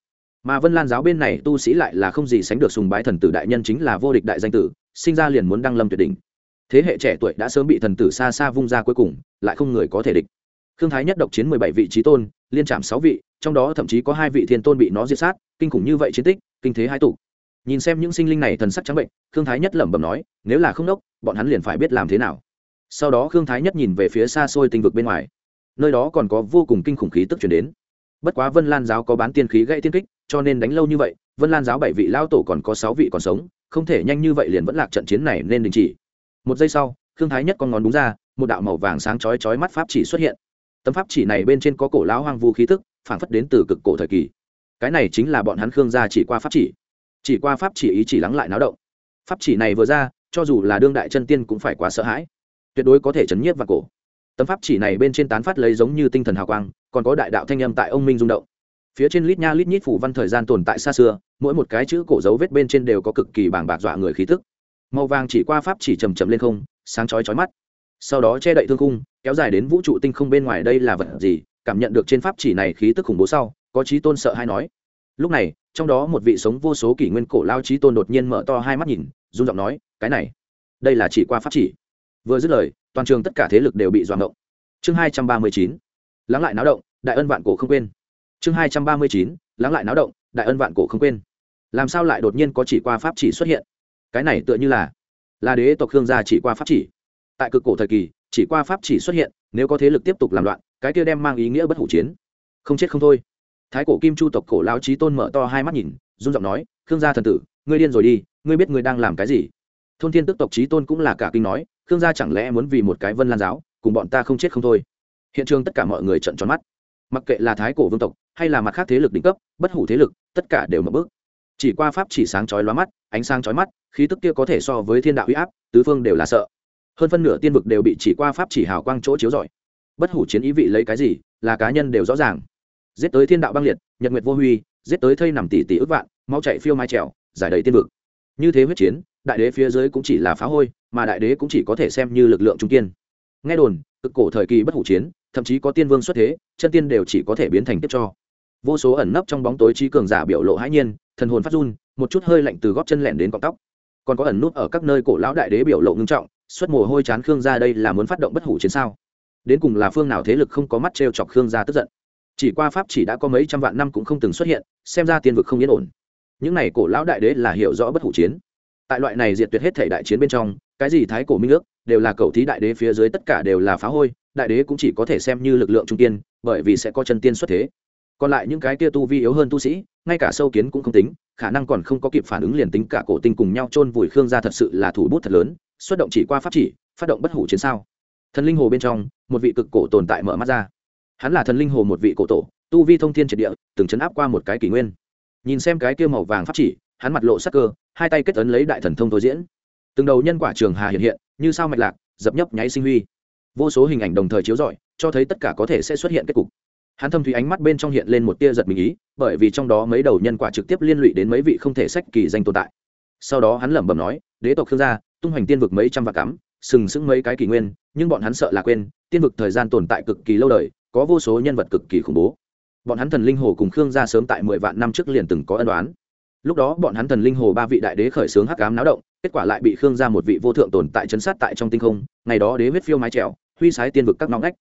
Mà vân lan giáo bên này tu sĩ lại là không gì sánh được sùng bái thần tử đại nhân chính là vô địch đại danh tử, sinh ra liền muốn đăng lâm tuyệt đỉnh. Thế hệ trẻ tuổi đã sớm bị thần tử xa xa vung ra cuối cùng, lại không người có thể địch khương thái nhất độc chiến mười bảy vị trí tôn, liên chạm sáu vị, trong đó thậm chí có hai vị thiên tôn bị nó diệt sát, kinh khủng như vậy chiến tích, kinh thế hai tụ. Nhìn xem những sinh linh này thần sắc trắng bệnh, khương thái nhất lẩm bẩm nói, nếu là không đốc, bọn hắn liền phải biết làm thế nào. Sau đó khương thái nhất nhìn về phía xa xôi tinh vực bên ngoài. Nơi đó còn có vô cùng kinh khủng khí tức chuyển đến. Bất quá vân lan giáo có bán tiên khí gãy tiên kích, cho nên đánh lâu như vậy, vân lan giáo bảy vị lao tổ còn có sáu vị còn sống, không thể nhanh như vậy liền vẫn lạc trận chiến này nên đình chỉ. Một giây sau, khương thái nhất con ngón đúng ra, một đạo màu vàng sáng chói chói mắt pháp chỉ xuất hiện tấm pháp chỉ này bên trên có cổ lão hoang vu khí tức, phảng phất đến từ cực cổ thời kỳ. Cái này chính là bọn hắn khương gia chỉ qua pháp chỉ. Chỉ qua pháp chỉ ý chỉ lắng lại náo động. Pháp chỉ này vừa ra, cho dù là đương đại chân tiên cũng phải quá sợ hãi. Tuyệt đối có thể chấn nhiếp và cổ. Tấm pháp chỉ này bên trên tán phát lấy giống như tinh thần hào quang, còn có đại đạo thanh âm tại ông minh rung động. Phía trên lít nha lít nhít phủ văn thời gian tồn tại xa xưa, mỗi một cái chữ cổ dấu vết bên trên đều có cực kỳ bảng bạc dọa người khí tức. Màu vàng chỉ qua pháp chỉ chầm trầm lên không, sáng chói chói mắt sau đó che đậy thương cung kéo dài đến vũ trụ tinh không bên ngoài đây là vật gì, cảm nhận được trên pháp chỉ này khí tức khủng bố sau, có trí tôn sợ hay nói. Lúc này, trong đó một vị sống vô số kỷ nguyên cổ lao trí tôn đột nhiên mở to hai mắt nhìn, run giọng nói, cái này, đây là chỉ qua pháp chỉ. Vừa dứt lời, toàn trường tất cả thế lực đều bị doạng động chương hai trăm ba mươi chín, lắng lại náo động, đại ân vạn cổ không quên. Chương hai trăm ba mươi chín, lắng lại náo động, đại ân vạn cổ không quên. Làm sao lại đột nhiên có chỉ qua pháp chỉ xuất hiện? Cái này tựa như là là đế tộc hương gia chỉ qua pháp chỉ tại cực cổ thời kỳ, chỉ qua pháp chỉ xuất hiện, nếu có thế lực tiếp tục làm loạn, cái kia đem mang ý nghĩa bất hủ chiến. Không chết không thôi. Thái cổ kim chu tộc cổ lao trí tôn mở to hai mắt nhìn, run giọng nói, khương gia thần tử, ngươi điên rồi đi, ngươi biết ngươi đang làm cái gì? Thôn thiên tức tộc trí tôn cũng là cả kinh nói, khương gia chẳng lẽ muốn vì một cái vân lan giáo, cùng bọn ta không chết không thôi? Hiện trường tất cả mọi người trận tròn mắt. Mặc kệ là thái cổ vương tộc, hay là mặt khác thế lực đỉnh cấp, bất hủ thế lực, tất cả đều mở bước. Chỉ qua pháp chỉ sáng chói lóa mắt, ánh sáng chói mắt, khí tức kia có thể so với thiên đạo huy áp, tứ phương đều là sợ hơn phân nửa tiên vực đều bị chỉ qua pháp chỉ hào quang chỗ chiếu rọi. Bất hủ chiến ý vị lấy cái gì, là cá nhân đều rõ ràng. Giết tới thiên đạo băng liệt, nhật nguyệt vô huy, giết tới thây nằm tỷ tỷ ước vạn mau chạy phiêu mai trèo, giải đầy tiên vực. Như thế huyết chiến, đại đế phía dưới cũng chỉ là phá hôi, mà đại đế cũng chỉ có thể xem như lực lượng trung kiên. Nghe đồn, cực cổ thời kỳ bất hủ chiến, thậm chí có tiên vương xuất thế, chân tiên đều chỉ có thể biến thành tiếp cho. Vô số ẩn nấp trong bóng tối trí cường giả biểu lộ hãi nhiên, thần hồn phát run, một chút hơi lạnh từ góp chân lẻn đến cọng tóc. Còn có ẩn nút ở các nơi cổ lão đại đế biểu lộ ngưng trọng xuất mồ hôi chán khương gia đây là muốn phát động bất hủ chiến sao? Đến cùng là phương nào thế lực không có mắt t chọc khương gia tức giận? Chỉ qua pháp chỉ đã có mấy trăm vạn năm cũng không từng xuất hiện, xem ra tiên vực không yên ổn. Những này cổ lão đại đế là hiểu rõ bất hủ chiến. Tại loại này diệt tuyệt hết thể đại chiến bên trong, cái gì thái cổ minh ước, đều là cầu thí đại đế phía dưới tất cả đều là phá hôi, đại đế cũng chỉ có thể xem như lực lượng trung tiên, bởi vì sẽ có chân tiên xuất thế. Còn lại những cái kia tu vi yếu hơn tu sĩ, ngay cả sâu kiến cũng không tính, khả năng còn không có kịp phản ứng liền tính cả cổ tinh cùng nhau chôn vùi khương gia thật sự là thủ bút thật lớn xuất động chỉ qua pháp chỉ, phát động bất hủ chiến sao. Thần linh hồ bên trong, một vị cực cổ tồn tại mở mắt ra. Hắn là thần linh hồ một vị cổ tổ, tu vi thông thiên triệt địa, từng chấn áp qua một cái kỷ nguyên. Nhìn xem cái kia màu vàng pháp chỉ, hắn mặt lộ sắc cơ, hai tay kết ấn lấy đại thần thông thôi diễn. Từng đầu nhân quả trường hà hiện hiện, như sao mạch lạc, dập nhấp nháy sinh huy. Vô số hình ảnh đồng thời chiếu rọi, cho thấy tất cả có thể sẽ xuất hiện kết cục. Hắn thâm thủy ánh mắt bên trong hiện lên một tia giật mình ý, bởi vì trong đó mấy đầu nhân quả trực tiếp liên lụy đến mấy vị không thể sách kỳ danh tồn tại. Sau đó hắn lẩm bẩm nói, đế tộc khương gia tung hoành tiên vực mấy trăm vạn cắm, sừng sững mấy cái kỷ nguyên, nhưng bọn hắn sợ là quên, tiên vực thời gian tồn tại cực kỳ lâu đời, có vô số nhân vật cực kỳ khủng bố. Bọn hắn thần linh hồ cùng khương gia sớm tại mười vạn năm trước liền từng có ân đoán lúc đó bọn hắn thần linh hồ ba vị đại đế khởi xướng hắc ám náo động, kết quả lại bị khương gia một vị vô thượng tồn tại chấn sát tại trong tinh không, ngày đó đế huyết phiêu mái trèo, huy sái tiên vực các nóng ngách.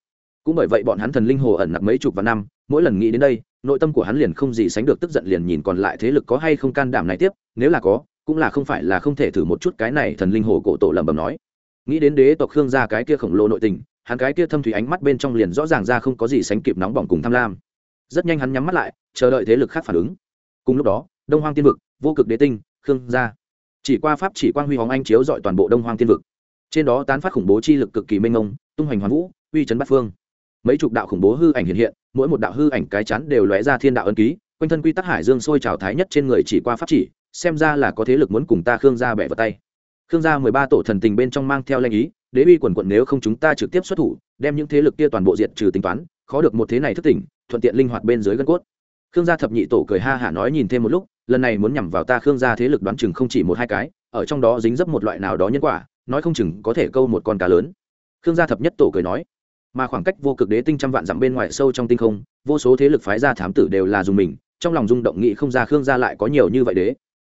Cũng bởi vậy bọn hắn thần linh hồ ẩn nặc mấy chục vạn năm, mỗi lần nghĩ đến đây, nội tâm của hắn liền không gì sánh được tức giận liền nhìn còn lại thế lực có hay không can đảm này tiếp, nếu là có cũng là không phải là không thể thử một chút cái này thần linh hồ cổ tổ lẩm bẩm nói. Nghĩ đến đế tộc khương gia cái kia khổng lồ nội tình, hắn cái kia thâm thủy ánh mắt bên trong liền rõ ràng ra không có gì sánh kịp nóng bỏng cùng tham lam. Rất nhanh hắn nhắm mắt lại, chờ đợi thế lực khác phản ứng. Cùng lúc đó, đông hoang tiên vực, vô cực đế tinh, khương gia. Chỉ qua pháp chỉ quang huy hoàng anh chiếu dọi toàn bộ đông hoang tiên vực. Trên đó tán phát khủng bố chi lực cực kỳ mênh mông, tung hoành hoàn vũ, uy chấn bát phương. Mấy chục đạo khủng bố hư ảnh hiện hiện, mỗi một đạo hư ảnh cái chắn đều lóe ra thiên đạo ân ký, quanh thân quy tắc hải dương sôi trào thái nhất trên người chỉ qua pháp chỉ xem ra là có thế lực muốn cùng ta khương gia bẻ vào tay. Khương gia mười ba tổ thần tình bên trong mang theo lanh ý, đế uy quần quận nếu không chúng ta trực tiếp xuất thủ, đem những thế lực kia toàn bộ diệt trừ tính toán, khó được một thế này thất tỉnh, thuận tiện linh hoạt bên dưới gân cốt. Khương gia thập nhị tổ cười ha hả nói nhìn thêm một lúc, lần này muốn nhằm vào ta khương gia thế lực đoán chừng không chỉ một hai cái, ở trong đó dính dấp một loại nào đó nhân quả, nói không chừng có thể câu một con cá lớn. Khương gia thập nhất tổ cười nói, mà khoảng cách vô cực đế tinh trăm vạn dặm bên ngoài sâu trong tinh không, vô số thế lực phái gia thám tử đều là dùng mình, trong lòng rung động nghị không ra khương gia lại có nhiều như vậy đế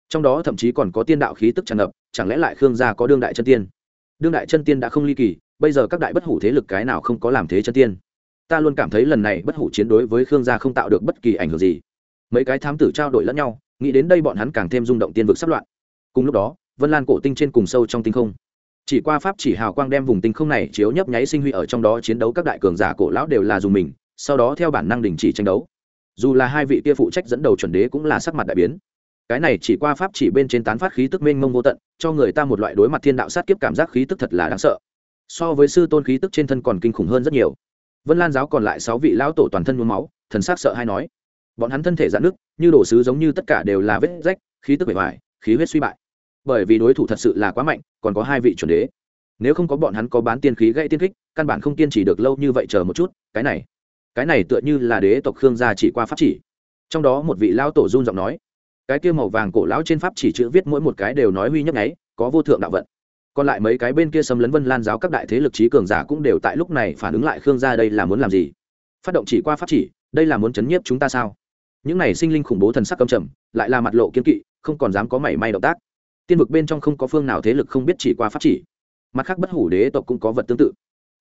trong đó thậm chí còn có tiên đạo khí tức tràn ngập, chẳng lẽ lại khương gia có đương đại chân tiên? Đương đại chân tiên đã không ly kỳ, bây giờ các đại bất hủ thế lực cái nào không có làm thế chân tiên? Ta luôn cảm thấy lần này bất hủ chiến đối với khương gia không tạo được bất kỳ ảnh hưởng gì. Mấy cái thám tử trao đổi lẫn nhau, nghĩ đến đây bọn hắn càng thêm rung động tiên vực sắp loạn. Cùng lúc đó, vân lan cổ tinh trên cùng sâu trong tinh không. Chỉ qua pháp chỉ hào quang đem vùng tinh không này chiếu nhấp nháy sinh huy ở trong đó chiến đấu các đại cường giả cổ lão đều là dùng mình, sau đó theo bản năng đình chỉ tranh đấu. Dù là hai vị kia phụ trách dẫn đầu chuẩn đế cũng là sắc mặt đại biến cái này chỉ qua pháp chỉ bên trên tán phát khí tức mênh mông vô tận, cho người ta một loại đối mặt thiên đạo sát kiếp cảm giác khí tức thật là đáng sợ. So với sư tôn khí tức trên thân còn kinh khủng hơn rất nhiều. Vân lan giáo còn lại sáu vị lão tổ toàn thân nhuốm máu, thần s á c sợ hay nói. Bọn hắn thân thể dạn nước như đổ sứ giống như tất cả đều là vết rách, khí tức bể hoài khí huyết suy bại. Bởi vì đối thủ thật sự là quá mạnh, còn có hai vị chuẩn đế. Nếu không có bọn hắn có bán tiên khí gây tiên kích, căn bản không kiên trì được lâu như vậy chờ một chút, cái này. Cái này tựa như là đế tộc khương gia chỉ qua pháp chỉ. Trong đó một vị lão tổ run giọng nói cái kia màu vàng cổ lão trên pháp chỉ chữ viết mỗi một cái đều nói huy nhấp nháy, có vô thượng đạo vận. Còn lại mấy cái bên kia xâm lấn vân lan giáo các đại thế lực trí cường giả cũng đều tại lúc này phản ứng lại khương gia đây là muốn làm gì? Phát động chỉ qua pháp chỉ, đây là muốn chấn nhiếp chúng ta sao? Những này sinh linh khủng bố thần sắc cầm trầm, lại là mặt lộ kiên kỵ, không còn dám có mảy may động tác. Tiên vực bên trong không có phương nào thế lực không biết chỉ qua pháp chỉ. Mặt khác bất hủ đế tộc cũng có vật tương tự.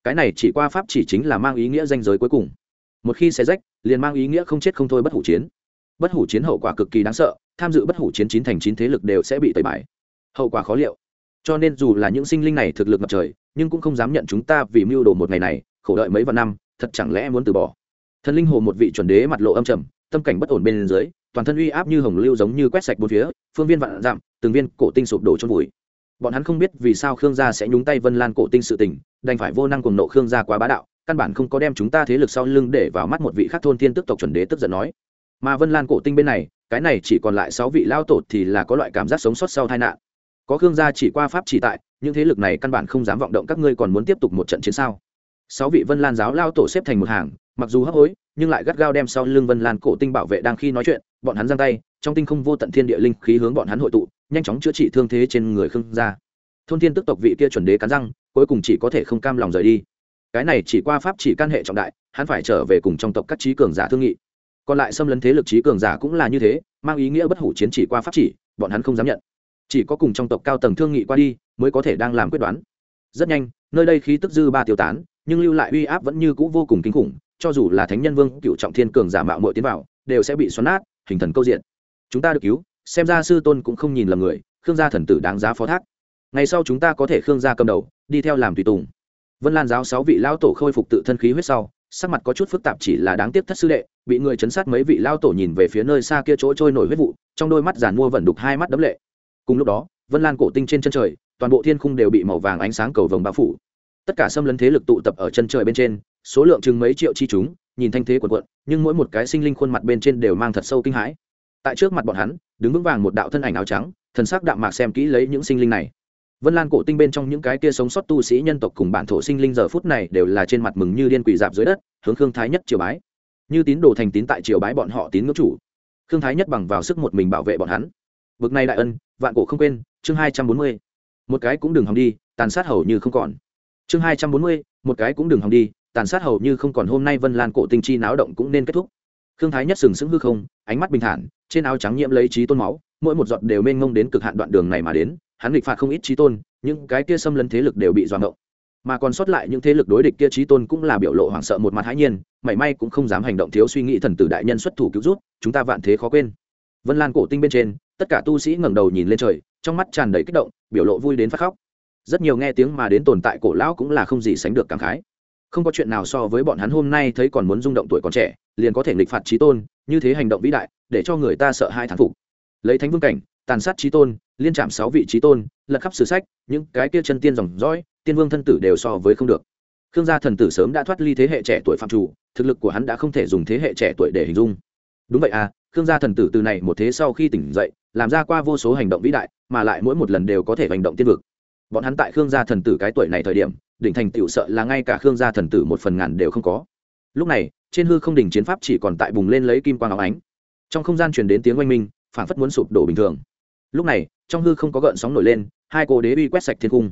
Cái này chỉ qua pháp chỉ chính là mang ý nghĩa danh giới cuối cùng. Một khi xe rách, liền mang ý nghĩa không chết không thôi bất hủ chiến bất hủ chiến hậu quả cực kỳ đáng sợ, tham dự bất hủ chiến chín thành chín thế lực đều sẽ bị tẩy bài. Hậu quả khó liệu. Cho nên dù là những sinh linh này thực lực ngập trời, nhưng cũng không dám nhận chúng ta vì mưu đồ một ngày này, khổ đợi mấy vạn năm, thật chẳng lẽ muốn từ bỏ? Thần linh hồ một vị chuẩn đế mặt lộ âm trầm, tâm cảnh bất ổn bên dưới, toàn thân uy áp như hồng lưu giống như quét sạch bốn phía, phương viên vạn dặm, từng viên cổ tinh sụp đổ trong vùi. Bọn hắn không biết vì sao khương gia sẽ nhúng tay vân lan cổ tinh sự tình, đành phải vô năng cùng nộ khương gia quá bá đạo, căn bản không có đem chúng ta thế lực sau lưng để vào mắt một vị khắc thôn thiên tức tộc chuẩn đế tức giận nói mà vân lan cổ tinh bên này, cái này chỉ còn lại sáu vị lao tổ thì là có loại cảm giác sống sót sau tai nạn. Có khương gia chỉ qua pháp chỉ tại, những thế lực này căn bản không dám vọng động các ngươi còn muốn tiếp tục một trận chiến sao? Sáu vị vân lan giáo lao tổ xếp thành một hàng, mặc dù hấp hối, nhưng lại gắt gao đem sau lưng vân lan cổ tinh bảo vệ đang khi nói chuyện, bọn hắn giang tay, trong tinh không vô tận thiên địa linh khí hướng bọn hắn hội tụ, nhanh chóng chữa trị thương thế trên người khương gia. Thôn thiên tức tộc vị kia chuẩn đế cắn răng, cuối cùng chỉ có thể không cam lòng rời đi. Cái này chỉ qua pháp chỉ căn hệ trọng đại, hắn phải trở về cùng trong tộc các trí cường giả thương nghị còn lại xâm lấn thế lực trí cường giả cũng là như thế, mang ý nghĩa bất hủ chiến chỉ qua pháp chỉ, bọn hắn không dám nhận. Chỉ có cùng trong tộc cao tầng thương nghị qua đi, mới có thể đang làm quyết đoán. Rất nhanh, nơi đây khí tức dư ba tiêu tán, nhưng lưu lại uy áp vẫn như cũ vô cùng kinh khủng, cho dù là thánh nhân vương, cựu trọng thiên cường giả mạo mội tiến vào, đều sẽ bị xoắn nát, hình thần câu diện. Chúng ta được cứu, xem ra sư tôn cũng không nhìn lầm người, khương gia thần tử đáng giá phó thác. Ngày sau chúng ta có thể khương gia cầm đầu, đi theo làm tùy tùng. Vân lan giáo sáu vị lão tổ khôi phục tự thân khí huyết sau sắc mặt có chút phức tạp chỉ là đáng tiếc thất sư đệ, bị người chấn sát mấy vị lao tổ nhìn về phía nơi xa kia chỗ trôi nổi huyết vụ, trong đôi mắt giàn mua vẩn đục hai mắt đấm lệ. Cùng lúc đó, vân lan cổ tinh trên chân trời, toàn bộ thiên khung đều bị màu vàng ánh sáng cầu vồng bao phủ. Tất cả xâm lấn thế lực tụ tập ở chân trời bên trên, số lượng chừng mấy triệu chi chúng, nhìn thanh thế quần quận nhưng mỗi một cái sinh linh khuôn mặt bên trên đều mang thật sâu kinh hãi. Tại trước mặt bọn hắn, đứng vững vàng một đạo thân ảnh áo trắng, thần sắc đạm mạc xem kỹ lấy những sinh linh này vân lan cổ tinh bên trong những cái kia sống sót tu sĩ nhân tộc cùng bản thổ sinh linh giờ phút này đều là trên mặt mừng như điên quỳ dạp dưới đất, hướng khương thái nhất triều bái. Như tín đồ thành tín tại triều bái bọn họ tín ngưỡng chủ. Khương thái nhất bằng vào sức một mình bảo vệ bọn hắn. Bực này đại ân, vạn cổ không quên, chương hai trăm bốn mươi. Một cái cũng đừng hòng đi, tàn sát hầu như không còn. Chương hai trăm bốn mươi, một cái cũng đừng hòng đi, tàn sát hầu như không còn hôm nay vân lan cổ tinh chi náo động cũng nên kết thúc. Khương thái nhất sừng sững hư không, ánh mắt bình thản, trên áo trắng nhiễm lấy trí tôn máu, mỗi một giọt đều mênh ngông đến cực hạn đoạn đường này mà đến hắn nghịch phạt không ít trí tôn, những cái kia xâm lấn thế lực đều bị doạng động mà còn sót lại những thế lực đối địch kia trí tôn cũng là biểu lộ hoảng sợ một mặt hãi nhiên, mảy may cũng không dám hành động thiếu suy nghĩ thần tử đại nhân xuất thủ cứu rút chúng ta vạn thế khó quên. Vân lan cổ tinh bên trên, tất cả tu sĩ ngẩng đầu nhìn lên trời, trong mắt tràn đầy kích động, biểu lộ vui đến phát khóc. Rất nhiều nghe tiếng mà đến tồn tại cổ lão cũng là không gì sánh được cảm khái. Không có chuyện nào so với bọn hắn hôm nay thấy còn muốn rung động tuổi còn trẻ, liền có thể nghịch phạt trí tôn, như thế hành động vĩ đại, để cho người ta sợ hai thán phục. Lấy thánh vương cảnh tàn sát trí tôn, liên chạm sáu vị trí tôn, lật khắp sử sách, những cái kia chân tiên dòng dõi, tiên vương thân tử đều so với không được. Khương gia thần tử sớm đã thoát ly thế hệ trẻ tuổi phạm chủ, thực lực của hắn đã không thể dùng thế hệ trẻ tuổi để hình dung. Đúng vậy à khương gia thần tử từ này một thế sau khi tỉnh dậy, làm ra qua vô số hành động vĩ đại, mà lại mỗi một lần đều có thể hành động tiên vực. Bọn hắn tại khương gia thần tử cái tuổi này thời điểm, đỉnh thành tựu sợ là ngay cả khương gia thần tử một phần ngàn đều không có. Lúc này, trên hư không đỉnh chiến pháp chỉ còn tại bùng lên lấy kim quang áo ánh. Trong không gian truyền đến tiếng oanh minh, phảng phất muốn sụp đổ bình thường lúc này, trong hư không có gợn sóng nổi lên, hai cô đế uy quét sạch thiên cung.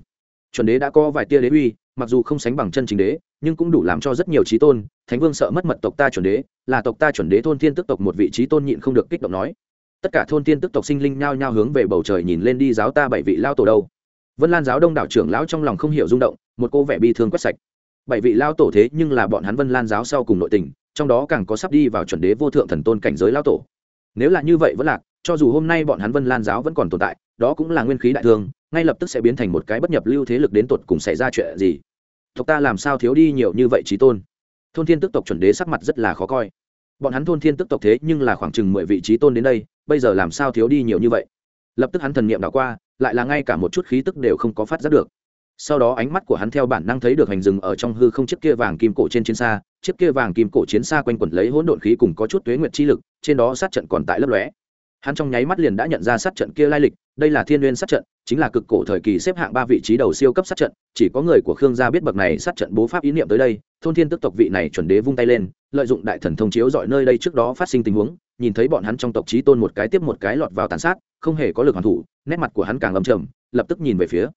Chuẩn đế đã có vài tia đế uy, mặc dù không sánh bằng chân chính đế, nhưng cũng đủ làm cho rất nhiều trí tôn, thánh vương sợ mất mật tộc ta chuẩn đế, là tộc ta chuẩn đế thôn thiên tức tộc một vị trí tôn nhịn không được kích động nói. Tất cả thôn thiên tức tộc sinh linh nhao nhao hướng về bầu trời nhìn lên đi giáo ta bảy vị lao tổ đâu. Vân lan giáo đông đảo trưởng lão trong lòng không hiểu rung động, một cô vẻ bi thương quét sạch. Bảy vị lao tổ thế nhưng là bọn hắn vân lan giáo sau cùng nội tình, trong đó càng có sắp đi vào chuẩn đế vô thượng thần tôn cảnh giới lao tổ. Nếu là như vậy vẫn lạc cho dù hôm nay bọn hắn vân lan giáo vẫn còn tồn tại, đó cũng là nguyên khí đại thương, ngay lập tức sẽ biến thành một cái bất nhập lưu thế lực đến tột cùng xảy ra chuyện gì. Tộc ta làm sao thiếu đi nhiều như vậy trí tôn? Thôn thiên tức tộc chuẩn đế sắc mặt rất là khó coi. Bọn hắn thôn thiên tức tộc thế nhưng là khoảng chừng mười vị trí tôn đến đây, bây giờ làm sao thiếu đi nhiều như vậy? Lập tức hắn thần niệm đảo qua, lại là ngay cả một chút khí tức đều không có phát giác được. Sau đó ánh mắt của hắn theo bản năng thấy được hành rừng ở trong hư không chiếc kia vàng kim cổ trên chiến xa, chiếc kia vàng kim cổ chiến xa quanh quẩn lấy hỗn độn khí cùng có chút tuế nguyệt chi lực, trên đó sát trận còn tại lấp lóe hắn trong nháy mắt liền đã nhận ra sát trận kia lai lịch, đây là thiên n sát trận, chính là cực cổ thời kỳ xếp hạng ba vị trí đầu siêu cấp sát trận, chỉ có người của khương gia biết bậc này sát trận bố pháp ý niệm tới đây, thôn thiên tức tộc vị này chuẩn đế vung tay lên, lợi dụng đại thần thông chiếu dọi nơi đây trước đó phát sinh tình huống, nhìn thấy bọn hắn trong tộc trí tôn một cái tiếp một cái lọt vào tàn sát, không hề có lực hoàn thủ, nét mặt của hắn càng âm trầm, lập tức nhìn về phía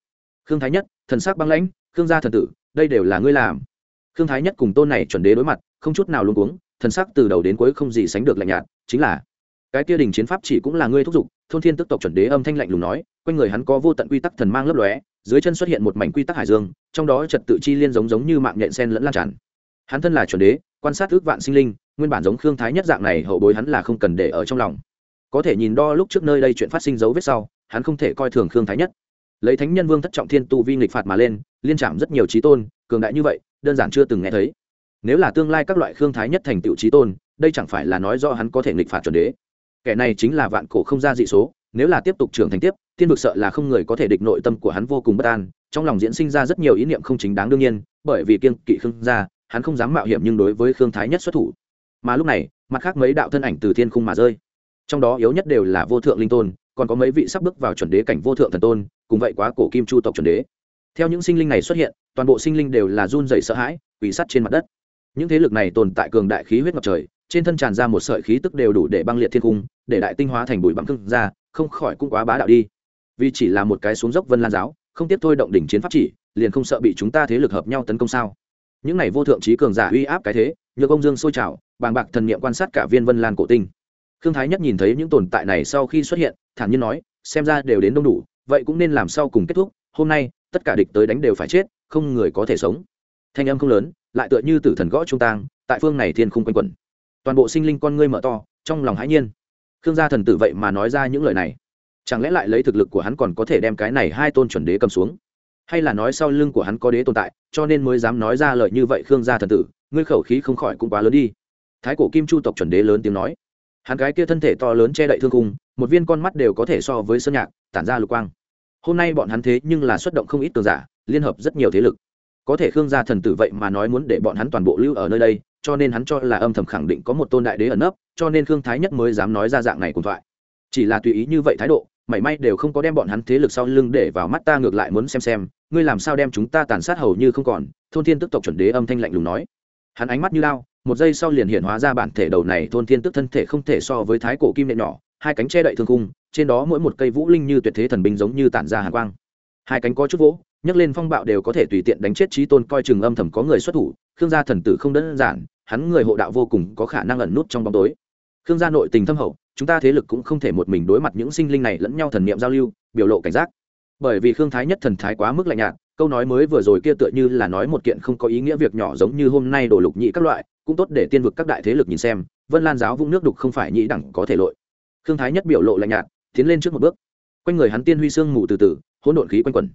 khương thái nhất, thần sắc băng lãnh, khương gia thần tử, đây đều là ngươi làm. Khương thái nhất cùng tôn này chuẩn đế đối mặt, không chút nào luôn cuống, thần sắc từ đầu đến cuối không gì sánh được lạnh nhạt, chính là cái kia đình chiến pháp chỉ cũng là ngươi thúc giục, thôn thiên tức tộc chuẩn đế âm thanh lạnh lùng nói, quanh người hắn có vô tận quy tắc thần mang lấp lóe, dưới chân xuất hiện một mảnh quy tắc hải dương, trong đó trật tự chi liên giống giống như mạng nhện sen lẫn lan tràn. Hắn thân là chuẩn đế, quan sát ước vạn sinh linh, nguyên bản giống khương thái nhất dạng này hậu bối hắn là không cần để ở trong lòng. Có thể nhìn đo lúc trước nơi đây chuyện phát sinh dấu vết sau, hắn không thể coi thường khương thái nhất. Lấy thánh nhân vương thất trọng thiên tu vi nghịch phạt mà lên, liên chạm rất nhiều trí tôn, cường đại như vậy, đơn giản chưa từng nghe thấy. Nếu là tương lai các loại khương thái nhất thành tựu trí tôn, đây chẳng phải là nói do hắn có thể nghịch phạt chuẩn đế kẻ này chính là vạn cổ không ra dị số, nếu là tiếp tục trưởng thành tiếp, tiên vực sợ là không người có thể địch nội tâm của hắn vô cùng bất an, trong lòng diễn sinh ra rất nhiều ý niệm không chính đáng đương nhiên, bởi vì kiên kỵ khương gia, hắn không dám mạo hiểm nhưng đối với khương thái nhất xuất thủ. Mà lúc này, mặt khác mấy đạo thân ảnh từ thiên khung mà rơi. Trong đó yếu nhất đều là vô thượng linh tôn, còn có mấy vị sắp bước vào chuẩn đế cảnh vô thượng thần tôn, cùng vậy quá cổ kim chu tộc chuẩn đế. Theo những sinh linh này xuất hiện, toàn bộ sinh linh đều là run dày sợ hãi quỷ sắt trên mặt đất. Những thế lực này tồn tại cường đại khí huyết ngập trời trên thân tràn ra một sợi khí tức đều đủ để băng liệt thiên cung, để đại tinh hóa thành bụi bằng cưng ra, không khỏi cũng quá bá đạo đi. Vì chỉ là một cái xuống dốc vân lan giáo, không tiếp thôi động đỉnh chiến pháp chỉ, liền không sợ bị chúng ta thế lực hợp nhau tấn công sao? Những này vô thượng trí cường giả uy áp cái thế, nhược ông dương sôi trào, bàng bạc thần niệm quan sát cả viên vân lan cổ tinh. Khương thái nhất nhìn thấy những tồn tại này sau khi xuất hiện, thản nhiên nói, xem ra đều đến đông đủ, vậy cũng nên làm sau cùng kết thúc, hôm nay, tất cả địch tới đánh đều phải chết, không người có thể sống. Thanh âm không lớn, lại tựa như tử thần gõ trung tang, tại phương này thiên không quanh quẩn toàn bộ sinh linh con ngươi mở to, trong lòng hãi nhiên. Khương gia thần tử vậy mà nói ra những lời này. Chẳng lẽ lại lấy thực lực của hắn còn có thể đem cái này hai tôn chuẩn đế cầm xuống? Hay là nói sau lưng của hắn có đế tồn tại, cho nên mới dám nói ra lời như vậy khương gia thần tử, ngươi khẩu khí không khỏi cũng quá lớn đi. Thái cổ kim chu tộc chuẩn đế lớn tiếng nói. Hắn cái kia thân thể to lớn che đậy thương cung một viên con mắt đều có thể so với sơn nhạc, tản ra lục quang. Hôm nay bọn hắn thế nhưng là xuất động không ít tường giả, liên hợp rất nhiều thế lực. Có thể khương gia thần tử vậy mà nói muốn để bọn hắn toàn bộ lưu ở nơi đây cho nên hắn cho là âm thầm khẳng định có một tôn đại đế ẩn nấp, cho nên khương thái nhất mới dám nói ra dạng này cùng thoại. Chỉ là tùy ý như vậy thái độ, mảy may đều không có đem bọn hắn thế lực sau lưng để vào mắt ta ngược lại muốn xem xem, ngươi làm sao đem chúng ta tàn sát hầu như không còn, thôn thiên tức tộc chuẩn đế âm thanh lạnh lùng nói. Hắn ánh mắt như lao, một giây sau liền hiện hóa ra bản thể đầu này, thôn thiên tức thân thể không thể so với thái cổ kim nệ nhỏ, hai cánh che đậy thương cung trên đó mỗi một cây vũ linh như tuyệt thế thần binh giống như tản ra hàn quang. Hai cánh có chút vỗ, nhấc lên phong bạo đều có thể tùy tiện đánh chết trí tôn, coi chừng âm thầm có người xuất thủ, khương gia thần tử không đơn giản hắn người hộ đạo vô cùng có khả năng ẩn nút trong bóng tối. Khương gia nội tình thâm hậu, chúng ta thế lực cũng không thể một mình đối mặt những sinh linh này lẫn nhau thần niệm giao lưu, biểu lộ cảnh giác. Bởi vì khương thái nhất thần thái quá mức lạnh nhạt, câu nói mới vừa rồi kia tựa như là nói một kiện không có ý nghĩa việc nhỏ giống như hôm nay đổ lục nhị các loại, cũng tốt để tiên vực các đại thế lực nhìn xem, vân lan giáo vũng nước đục không phải nhị đẳng có thể lội. Khương thái nhất biểu lộ lạnh nhạt, tiến lên trước một bước. Quanh người hắn tiên huy sương mù từ từ, hỗn độn khí quanh quẩn.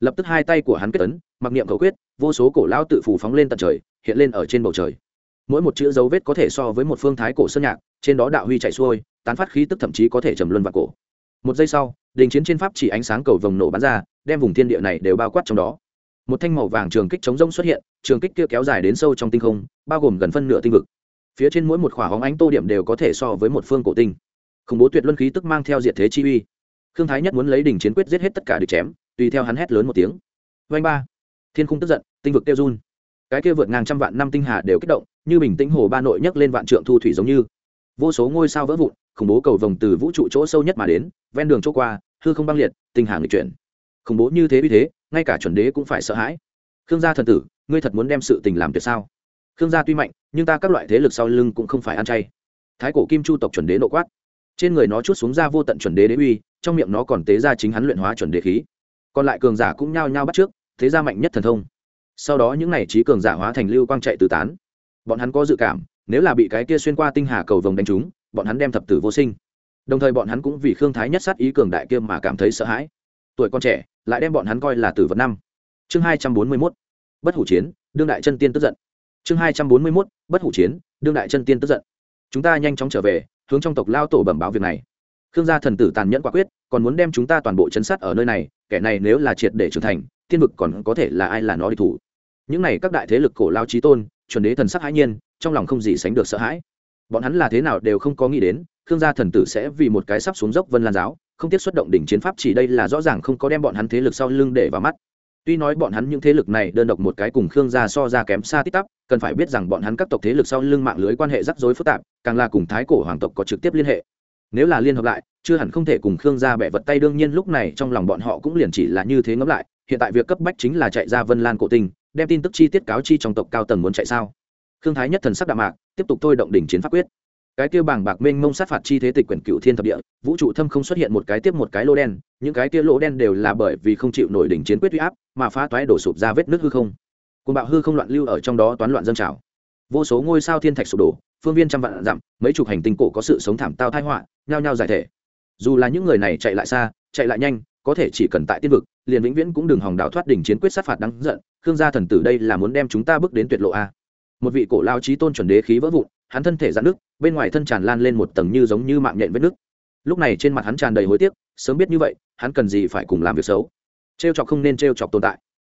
Lập tức hai tay của hắn kết ấn, mặc niệm khẩu quyết, vô số cổ lao tự phủ phóng lên tận trời, hiện lên ở trên bầu trời mỗi một chữ dấu vết có thể so với một phương thái cổ sơn nhạc, trên đó đạo huy chạy xuôi, tán phát khí tức thậm chí có thể trầm luân vào cổ. Một giây sau, đình chiến trên pháp chỉ ánh sáng cầu vồng nổ bắn ra, đem vùng thiên địa này đều bao quát trong đó. Một thanh màu vàng trường kích chống rông xuất hiện, trường kích kia kéo dài đến sâu trong tinh không, bao gồm gần phân nửa tinh vực. Phía trên mỗi một khỏa hóng ánh tô điểm đều có thể so với một phương cổ tinh. Khủng bố tuyệt luân khí tức mang theo diệt thế chi uy. Khương thái nhất muốn lấy đỉnh chiến quyết giết hết tất cả địch chém, tùy theo hắn hét lớn một tiếng. Vanh ba. Thiên khung tức giận, tinh vực tiêu run cái kia vượt ngang trăm vạn năm tinh hà đều kích động, như bình tĩnh hồ ba nội nhấc lên vạn trượng thu thủy giống như. Vô số ngôi sao vỡ vụn, khủng bố cầu vồng từ vũ trụ chỗ sâu nhất mà đến, ven đường chỗ qua, hư không băng liệt, tinh hà người chuyển. Khủng bố như thế vì thế, ngay cả chuẩn đế cũng phải sợ hãi. Khương gia thần tử, ngươi thật muốn đem sự tình làm tuyệt sao? Khương gia tuy mạnh, nhưng ta các loại thế lực sau lưng cũng không phải ăn chay. Thái cổ kim chu tộc chuẩn đế nộ quát. Trên người nó chút xuống ra vô tận chuẩn đế đế uy, trong miệng nó còn tế ra chính hắn luyện hóa chuẩn đế khí. Còn lại cường giả cũng nhao nhao bắt trước, thế ra mạnh nhất thần thông sau đó những n à y trí cường giả hóa thành lưu quang chạy từ tán. Bọn hắn có dự cảm, nếu là bị cái kia xuyên qua tinh hà cầu vồng đánh trúng, bọn hắn đem thập tử vô sinh. Đồng thời bọn hắn cũng vì khương thái nhất sát ý cường đại kia mà cảm thấy sợ hãi. Tuổi con trẻ, lại đem bọn hắn coi là tử vật năm. Chương hai trăm bốn mươi mốt, bất hủ chiến, đương đại chân tiên tức giận. Chương hai trăm bốn mươi mốt, bất hủ chiến, đương đại chân tiên tức giận. Chúng ta nhanh chóng trở về, hướng trong tộc lao tổ bẩm báo việc này khương gia thần tử tàn nhẫn quả quyết, còn muốn đem chúng ta toàn bộ chấn sát ở nơi này, kẻ này nếu là triệt để trưởng thành, tiên vực còn có thể là ai là nó đi thủ? Những này các đại thế lực cổ lao trí tôn, chuẩn đế thần sắc hãi nhiên, trong lòng không gì sánh được sợ hãi. Bọn hắn là thế nào đều không có nghĩ đến, khương gia thần tử sẽ vì một cái sắp xuống dốc vân lan giáo, không tiếc xuất động đỉnh chiến pháp chỉ đây là rõ ràng không có đem bọn hắn thế lực sau lưng để vào mắt. Tuy nói bọn hắn những thế lực này đơn độc một cái cùng khương gia so ra kém xa tít tắp, cần phải biết rằng bọn hắn các tộc thế lực sau lưng mạng lưới quan hệ rắc rối phức tạp, càng là cùng thái cổ hoàng tộc có trực tiếp liên hệ nếu là liên hợp lại, chưa hẳn không thể cùng khương gia bẻ vật tay, đương nhiên lúc này trong lòng bọn họ cũng liền chỉ là như thế ngẫm lại, hiện tại việc cấp bách chính là chạy ra vân lan cổ tinh, đem tin tức chi tiết cáo chi trong tộc cao tầng muốn chạy sao. Khương thái nhất thần sắc đạm mạc, tiếp tục thôi động đỉnh chiến pháp quyết. Cái kia bảng bạc mênh mông sát phạt chi thế tịch quyển cựu thiên thập địa, vũ trụ thâm không xuất hiện một cái tiếp một cái lỗ đen, những cái kia lỗ đen đều là bởi vì không chịu nổi đỉnh chiến quyết uy áp, mà phá toái đổ sụp ra vết nước hư không. Côn bạo hư không loạn lưu ở trong đó toán loạn dân trào. Vô số ngôi sao thiên thạch sụp đổ phương viên trăm vạn dặm, mấy chục hành tinh cổ có sự sống thảm tao thai họa, nhao nhao giải thể. Dù là những người này chạy lại xa, chạy lại nhanh, có thể chỉ cần tại tiên vực, liền vĩnh viễn cũng đừng hòng đào thoát đỉnh chiến quyết sát phạt đáng giận, khương gia thần tử đây là muốn đem chúng ta bước đến tuyệt lộ a. Một vị cổ lao trí tôn chuẩn đế khí vỡ vụn, hắn thân thể dạn nước bên ngoài thân tràn lan lên một tầng như giống như mạng nhện vết nước lúc này trên mặt hắn tràn đầy hối tiếc, sớm biết như vậy, hắn cần gì phải cùng làm việc xấu? Trêu chọc không nên trêu chọc tồn tại.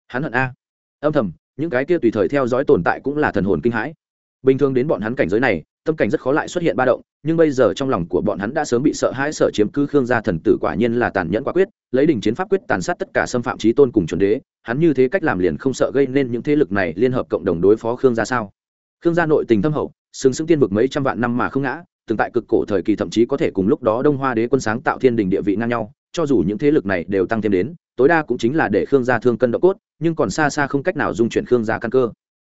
Hắn hận a. Âm thầm, những cái kia tùy thời theo dõi tồn tại cũng là thần hồn kinh hãi bình thường đến bọn hắn cảnh giới này, tâm cảnh rất khó lại xuất hiện ba động, nhưng bây giờ trong lòng của bọn hắn đã sớm bị sợ hãi sợ chiếm cứ khương gia thần tử quả nhiên là tàn nhẫn quả quyết, lấy đình chiến pháp quyết tàn sát tất cả xâm phạm trí tôn cùng chuẩn đế, hắn như thế cách làm liền không sợ gây nên những thế lực này liên hợp cộng đồng đối phó khương gia sao? Khương gia nội tình thâm hậu xứng xứng tiên vực mấy trăm vạn năm mà không ngã, từng tại cực cổ thời kỳ thậm chí có thể cùng lúc đó đông hoa đế quân sáng tạo thiên đình địa vị ngang nhau, cho dù những thế lực này đều tăng thêm đến, tối đa cũng chính là để khương gia thương cân độ cốt, nhưng còn xa xa không cách nào dung chuyển khương gia căn cơ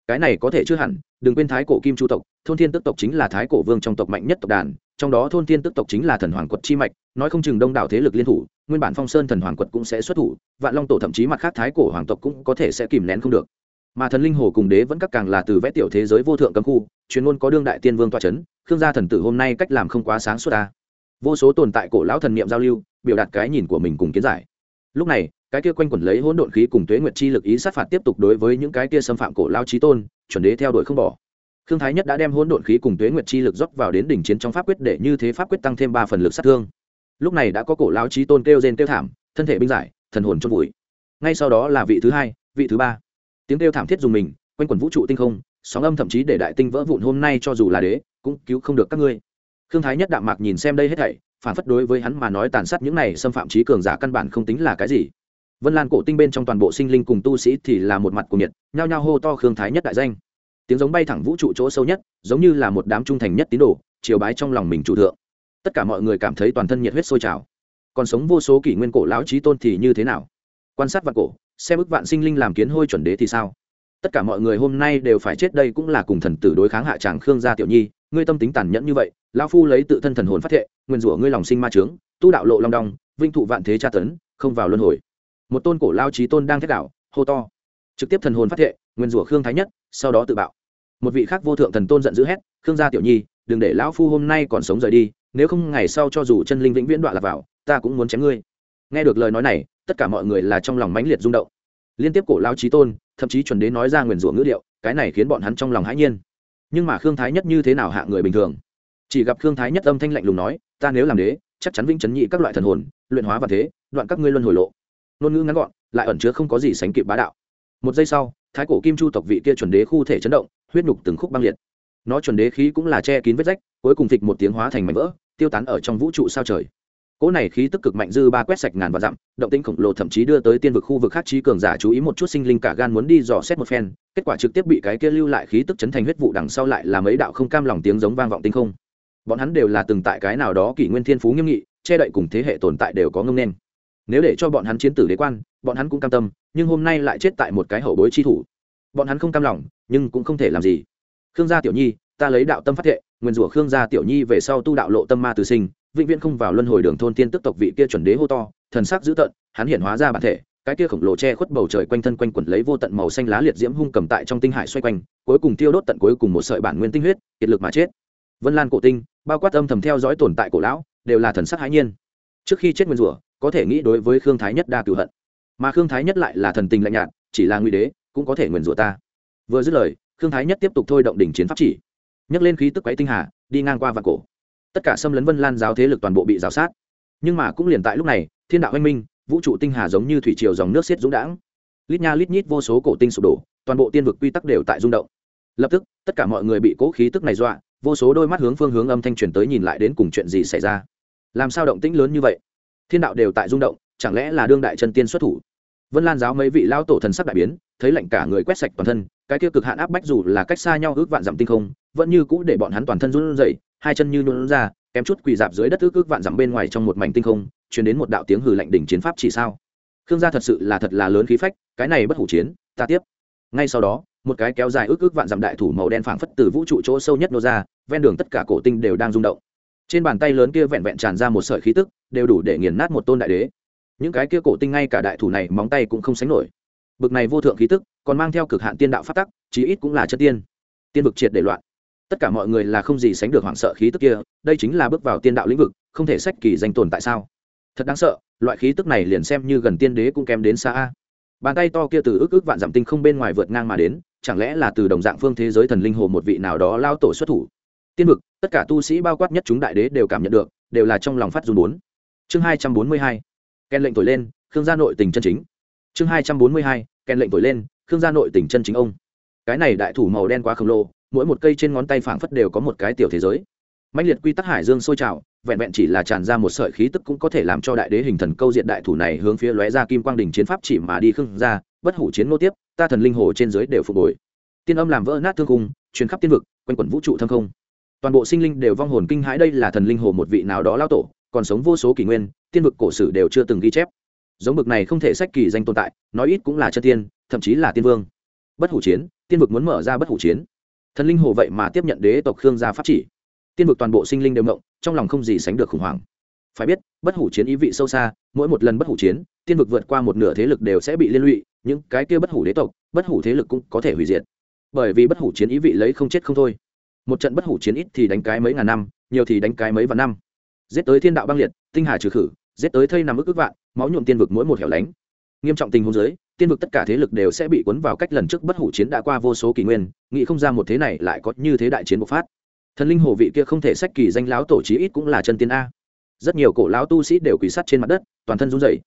cái này có thể chưa hẳn, đừng quên thái cổ kim chu tộc, thôn thiên tức tộc chính là thái cổ vương trong tộc mạnh nhất tộc đàn, trong đó thôn thiên tức tộc chính là thần hoàng quật chi mạch, nói không chừng đông đảo thế lực liên thủ, nguyên bản phong sơn thần hoàng quật cũng sẽ xuất thủ, vạn long tổ thậm chí mặt khác thái cổ hoàng tộc cũng có thể sẽ kìm nén không được. Mà thần linh hồ cùng đế vẫn các càng là từ vẽ tiểu thế giới vô thượng cấm khu, chuyên môn có đương đại tiên vương toa c h ấ n khương gia thần tử hôm nay cách làm không quá sáng suốt ta vô số tồn tại cổ lão thần niệm giao lưu, biểu đạt cái nhìn của mình cùng kiến giải. Lúc này cái kia quanh quẩn lấy hỗn độn khí cùng tuế nguyệt chi lực ý sát phạt tiếp tục đối với những cái kia xâm phạm cổ lao trí tôn, chuẩn đế theo đuổi không bỏ. Khương thái nhất đã đem hỗn độn khí cùng tuế nguyệt chi lực dốc vào đến đỉnh chiến trong pháp quyết để như thế pháp quyết tăng thêm ba phần lực sát thương. Lúc này đã có cổ lao trí tôn kêu rên kêu thảm, thân thể binh giải, thần hồn trong bụi ngay sau đó là vị thứ hai, vị thứ ba. Tiếng kêu thảm thiết dùng mình, quanh quẩn vũ trụ tinh không, sóng âm thậm chí để đại tinh vỡ vụn hôm nay cho dù là đế, cũng cứu không được các ngươi. Khương thái nhất đạm mạc nhìn xem đây hết thảy, phản phất đối với hắn mà nói tàn sát những này xâm phạm trí cường giả căn bản không tính là cái gì vân lan cổ tinh bên trong toàn bộ sinh linh cùng tu sĩ thì là một mặt của nhiệt, nhao nhao hô to khương thái nhất đại danh. Tiếng giống bay thẳng vũ trụ chỗ sâu nhất, giống như là một đám trung thành nhất tín đồ, chiều bái trong lòng mình chủ thượng. Tất cả mọi người cảm thấy toàn thân nhiệt huyết sôi trào. Còn sống vô số kỷ nguyên cổ lão trí tôn thì như thế nào? Quan sát vạn cổ, xem ức vạn sinh linh làm kiến hôi chuẩn đế thì sao? Tất cả mọi người hôm nay đều phải chết đây cũng là cùng thần tử đối kháng hạ tràng khương gia tiểu nhi, ngươi tâm tính tàn nhẫn như vậy, lão phu lấy tự thân thần hồn phát thệ, nguyên rủa ngươi lòng sinh ma trướng tu đạo lộ long đong, vinh thụ vạn thế tra tấn, không vào luân hồi một tôn cổ lao trí tôn đang thét đảo, hô to. Trực tiếp thần hồn phát thệ nguyên rủa khương thái nhất sau đó tự bạo. Một vị khác vô thượng thần tôn giận dữ hét khương gia tiểu nhi đừng để lão phu hôm nay còn sống rời đi nếu không ngày sau cho dù chân linh vĩnh viễn đoạn lạc vào ta cũng muốn chém ngươi. Nghe được lời nói này tất cả mọi người là trong lòng mãnh liệt rung động. Liên tiếp cổ lao trí tôn thậm chí chuẩn đến nói ra nguyền rủa ngữ điệu cái này khiến bọn hắn trong lòng hãi nhiên. Nhưng mà khương thái nhất như thế nào hạ người bình thường? Chỉ gặp khương thái nhất âm thanh lạnh lùng nói ta nếu làm đế chắc chắn vĩnh chấn nhị các loại thần hồn luyện hóa và thế đoạn các ngươi luân hồi lộ ngôn ngữ ngắn gọn, lại ẩn chứa không có gì sánh kịp bá đạo. Một giây sau, thái cổ kim chu tộc vị kia chuẩn đế khu thể chấn động, huyết nhục từng khúc băng liệt. Nó chuẩn đế khí cũng là che kín vết rách, cuối cùng thịt một tiếng hóa thành mảnh vỡ, tiêu tán ở trong vũ trụ sao trời. Cỗ này khí tức cực mạnh dư ba quét sạch ngàn và dặm, động tinh khổng lồ thậm chí đưa tới tiên vực khu vực khác trí cường giả chú ý một chút sinh linh cả gan muốn đi dò xét một phen, kết quả trực tiếp bị cái kia lưu lại khí tức chấn thành huyết vụ đằng sau lại là mấy đạo không cam lòng tiếng giống vang vọng tinh không. Bọn hắn đều là từng tại cái nào đó kỷ nguyên thiên phú nghiêm nghị, che đậy cùng thế hệ tồn tại đều có ngông nên nếu để cho bọn hắn chiến tử đế quan, bọn hắn cũng cam tâm, nhưng hôm nay lại chết tại một cái hậu bối chi thủ. Bọn hắn không cam lòng, nhưng cũng không thể làm gì. Khương gia tiểu nhi, ta lấy đạo tâm phát thệ nguyên rủa khương gia tiểu nhi về sau tu đạo lộ tâm ma từ sinh, vĩnh viễn không vào luân hồi đường thôn tiên tức tộc vị kia chuẩn đế hô to, thần sắc dữ tợn, hắn hiện hóa ra bản thể, cái kia khổng lồ che khuất bầu trời quanh thân quanh quẩn lấy vô tận màu xanh lá liệt diễm hung cầm tại trong tinh hải xoay quanh, cuối cùng tiêu đốt tận cuối cùng một sợi bản nguyên tinh huyết, kiệt lực mà chết. Vân lan cổ tinh, bao quát âm thầm theo dõi tồn tại cổ lão, đều là thần sắc hãi nhiên. Trước khi chết nguyên rủa có thể nghĩ đối với khương thái nhất đa cựu hận. Mà khương thái nhất lại là thần tình lạnh nhạt, chỉ là nguy đế, cũng có thể nguyền rủa ta. Vừa dứt lời, khương thái nhất tiếp tục thôi động đỉnh chiến pháp chỉ. Nhấc lên khí tức quáy tinh hà, đi ngang qua vạn cổ. Tất cả xâm lấn vân lan giáo thế lực toàn bộ bị giáo sát. Nhưng mà cũng liền tại lúc này, thiên đạo anh minh, vũ trụ tinh hà giống như thủy triều dòng nước xiết dũng đãng. Lít nha lít nhít vô số cổ tinh sụp đổ, toàn bộ tiên vực quy tắc đều tại rung động. Lập tức, tất cả mọi người bị cố khí tức này dọa, vô số đôi mắt hướng phương hướng âm thanh truyền tới nhìn lại đến cùng chuyện gì xảy ra. Làm sao động tĩnh lớn như vậy? Thiên đạo đều tại rung động, chẳng lẽ là đương đại chân tiên xuất thủ? Vân lan giáo mấy vị lao tổ thần sắc đại biến, thấy lạnh cả người quét sạch toàn thân, cái kia cực hạn áp bách dù là cách xa nhau ước vạn dặm tinh không, vẫn như cũ để bọn hắn toàn thân run rẩy, hai chân như nhún ra, kém chút quỳ dạp dưới đất ước ước vạn dặm bên ngoài trong một mảnh tinh không chuyển đến một đạo tiếng hừ lạnh đỉnh chiến pháp chỉ sao. Khương gia thật sự là thật là lớn khí phách, cái này bất hủ chiến, ta tiếp. Ngay sau đó, một cái kéo dài ước ước vạn dặm đại thủ màu đen phảng phất từ vũ trụ chỗ sâu nhất nô ra, ven đường tất cả cổ tinh đều đang rung động trên bàn tay lớn kia vẹn vẹn tràn ra một sợi khí tức, đều đủ để nghiền nát một tôn đại đế. Những cái kia cổ tinh ngay cả đại thủ này móng tay cũng không sánh nổi. Bực này vô thượng khí tức, còn mang theo cực hạn tiên đạo phát tắc, chí ít cũng là chất tiên. Tiên vực triệt để loạn. Tất cả mọi người là không gì sánh được hoảng sợ khí tức kia, đây chính là bước vào tiên đạo lĩnh vực, không thể sách kỳ danh tồn tại sao? Thật đáng sợ, loại khí tức này liền xem như gần tiên đế cũng kém đến xa a. Bàn tay to kia từ ước ước vạn dặm tinh không bên ngoài vượt ngang mà đến, chẳng lẽ là từ đồng dạng phương thế giới thần linh hồ một vị nào đó lao tổ xuất thủ? Tiên vực tất cả tu sĩ bao quát nhất chúng đại đế đều cảm nhận được, đều là trong lòng phát run bốn. Chương hai trăm bốn mươi hai kèn lệnh thổi lên, khương gia nội tình chân chính. Chương hai trăm bốn mươi hai kèn lệnh thổi lên, khương gia nội tình chân chính ông. Cái này đại thủ màu đen quá khổng lồ, mỗi một cây trên ngón tay phảng phất đều có một cái tiểu thế giới. Mạnh liệt quy tắc hải dương sôi trào, vẹn vẹn chỉ là tràn ra một sợi khí tức cũng có thể làm cho đại đế hình thần câu diện đại thủ này hướng phía lóe ra kim quang đỉnh chiến pháp chỉ mà đi khương ra bất hủ chiến nô tiếp, ta thần linh hồ trên dưới đều phục hồi. Tiên âm làm vỡ nát thương cung truyền khắp tiên vực, quanh quẩn vũ trụ thâm không toàn bộ sinh linh đều vong hồn kinh hãi đây là thần linh hồ một vị nào đó lao tổ, còn sống vô số kỷ nguyên, tiên vực cổ sử đều chưa từng ghi chép. Giống bực này không thể sách kỳ danh tồn tại, nói ít cũng là chân tiên, thậm chí là tiên vương. Bất hủ chiến, tiên vực muốn mở ra bất hủ chiến. Thần linh hồ vậy mà tiếp nhận đế tộc khương gia pháp chỉ. Tiên vực toàn bộ sinh linh đều ngộng, trong lòng không gì sánh được khủng hoảng. Phải biết, bất hủ chiến ý vị sâu xa, mỗi một lần bất hủ chiến, tiên vực vượt qua một nửa thế lực đều sẽ bị liên lụy, những cái kia bất hủ đế tộc, bất hủ thế lực cũng có thể hủy diệt. Bởi vì bất hủ chiến ý vị lấy không chết không thôi một trận bất hủ chiến ít thì đánh cái mấy ngàn năm, nhiều thì đánh cái mấy vạn năm. Giết tới thiên đạo băng liệt, tinh hà trừ khử, giết tới thây nằm ức ức vạn, máu nhuộm tiên vực mỗi một hẻo lánh. Nghiêm trọng tình huống giới tiên vực tất cả thế lực đều sẽ bị cuốn vào cách lần trước bất hủ chiến đã qua vô số kỷ nguyên, nghĩ không ra một thế này lại có như thế đại chiến bộc phát. Thần linh hồ vị kia không thể sách kỳ danh láo tổ trí ít cũng là chân tiên a. Rất nhiều cổ lão tu sĩ đều quỳ sắt trên mặt đất, toàn thân run rẩy.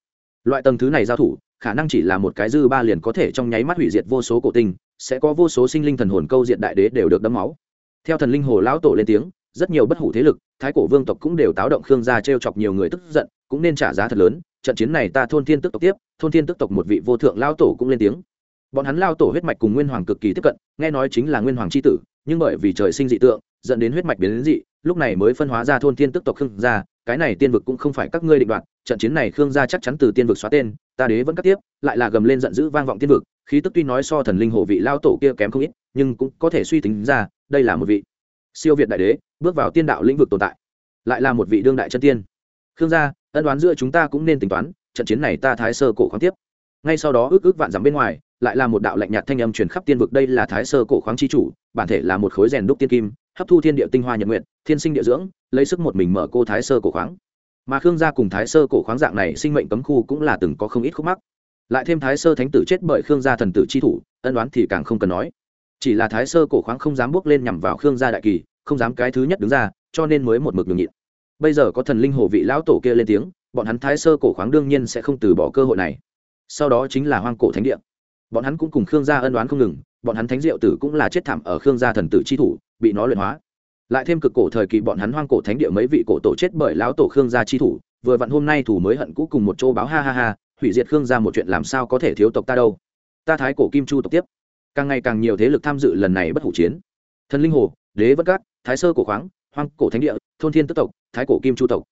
Loại tầng thứ này giao thủ, khả năng chỉ là một cái dư ba liền có thể trong nháy mắt hủy diệt vô số cổ tinh, sẽ có vô số sinh linh thần hồn câu diện đại đế đều được đấm máu theo thần linh hồ lão tổ lên tiếng, rất nhiều bất hủ thế lực, thái cổ vương tộc cũng đều táo động khương gia t r e o chọc nhiều người tức giận, cũng nên trả giá thật lớn. Trận chiến này ta thôn thiên tức tộc tiếp, thôn thiên tức tộc một vị vô thượng lao tổ cũng lên tiếng. Bọn hắn lao tổ huyết mạch cùng nguyên hoàng cực kỳ tiếp cận, nghe nói chính là nguyên hoàng c h i tử, nhưng bởi vì trời sinh dị tượng, dẫn đến huyết mạch biến đến dị, lúc này mới phân hóa ra thôn thiên tức tộc khương gia, cái này tiên vực cũng không phải các ngươi định đoạt, trận chiến này khương gia chắc chắn từ tiên vực xóa tên, ta đế vẫn cắt tiếp, lại là gầm lên giận dữ vang vọng tiên vực, khí tức tuy nói so thần linh hồ vị lao tổ kia kém không ít, nhưng cũng có thể suy tính ra đây là một vị siêu việt đại đế, bước vào tiên đạo lĩnh vực tồn tại, lại là một vị đương đại chân tiên. Khương gia, ân đoán giữa chúng ta cũng nên tính toán, trận chiến này ta thái sơ cổ khoáng tiếp. Ngay sau đó ước ước vạn dặm bên ngoài, lại là một đạo lạnh nhạt thanh âm truyền khắp tiên vực, đây là thái sơ cổ khoáng chi chủ, bản thể là một khối rèn đúc tiên kim, hấp thu thiên địa tinh hoa nhật nguyện, thiên sinh địa dưỡng, lấy sức một mình mở cô thái sơ cổ khoáng. Mà khương gia cùng thái sơ cổ khoáng dạng này sinh mệnh cấm khu cũng là từng có không ít khúc mắc. Lại thêm thái sơ thánh tử chết bởi khương gia thần tử chi thủ, ân đoán thì càng không cần nói chỉ là thái sơ cổ khoáng không dám bước lên nhằm vào khương gia đại kỳ, không dám cái thứ nhất đứng ra, cho nên mới một mực nhường nhịn. Bây giờ có thần linh hồ vị lão tổ kia lên tiếng, bọn hắn thái sơ cổ khoáng đương nhiên sẽ không từ bỏ cơ hội này. Sau đó chính là hoang cổ thánh địa. Bọn hắn cũng cùng khương gia ân đoán không ngừng, bọn hắn thánh diệu tử cũng là chết thảm ở khương gia thần tử chi thủ, bị nó luyện hóa. Lại thêm cực cổ thời kỳ bọn hắn hoang cổ thánh địa mấy vị cổ tổ chết bởi lão tổ khương gia chi thủ, vừa vặn hôm nay thủ mới hận cũ cùng một chỗ báo ha ha ha, hủy diệt khương gia một chuyện làm sao có thể thiếu tộc ta đâu. Ta thái cổ kim chu tộc tiếp càng ngày càng nhiều thế lực tham dự lần này bất hủ chiến. Thần linh hồ, đế vất cát thái sơ cổ khoáng, hoang cổ thánh địa, thôn thiên tức tộc, thái cổ kim chu tộc.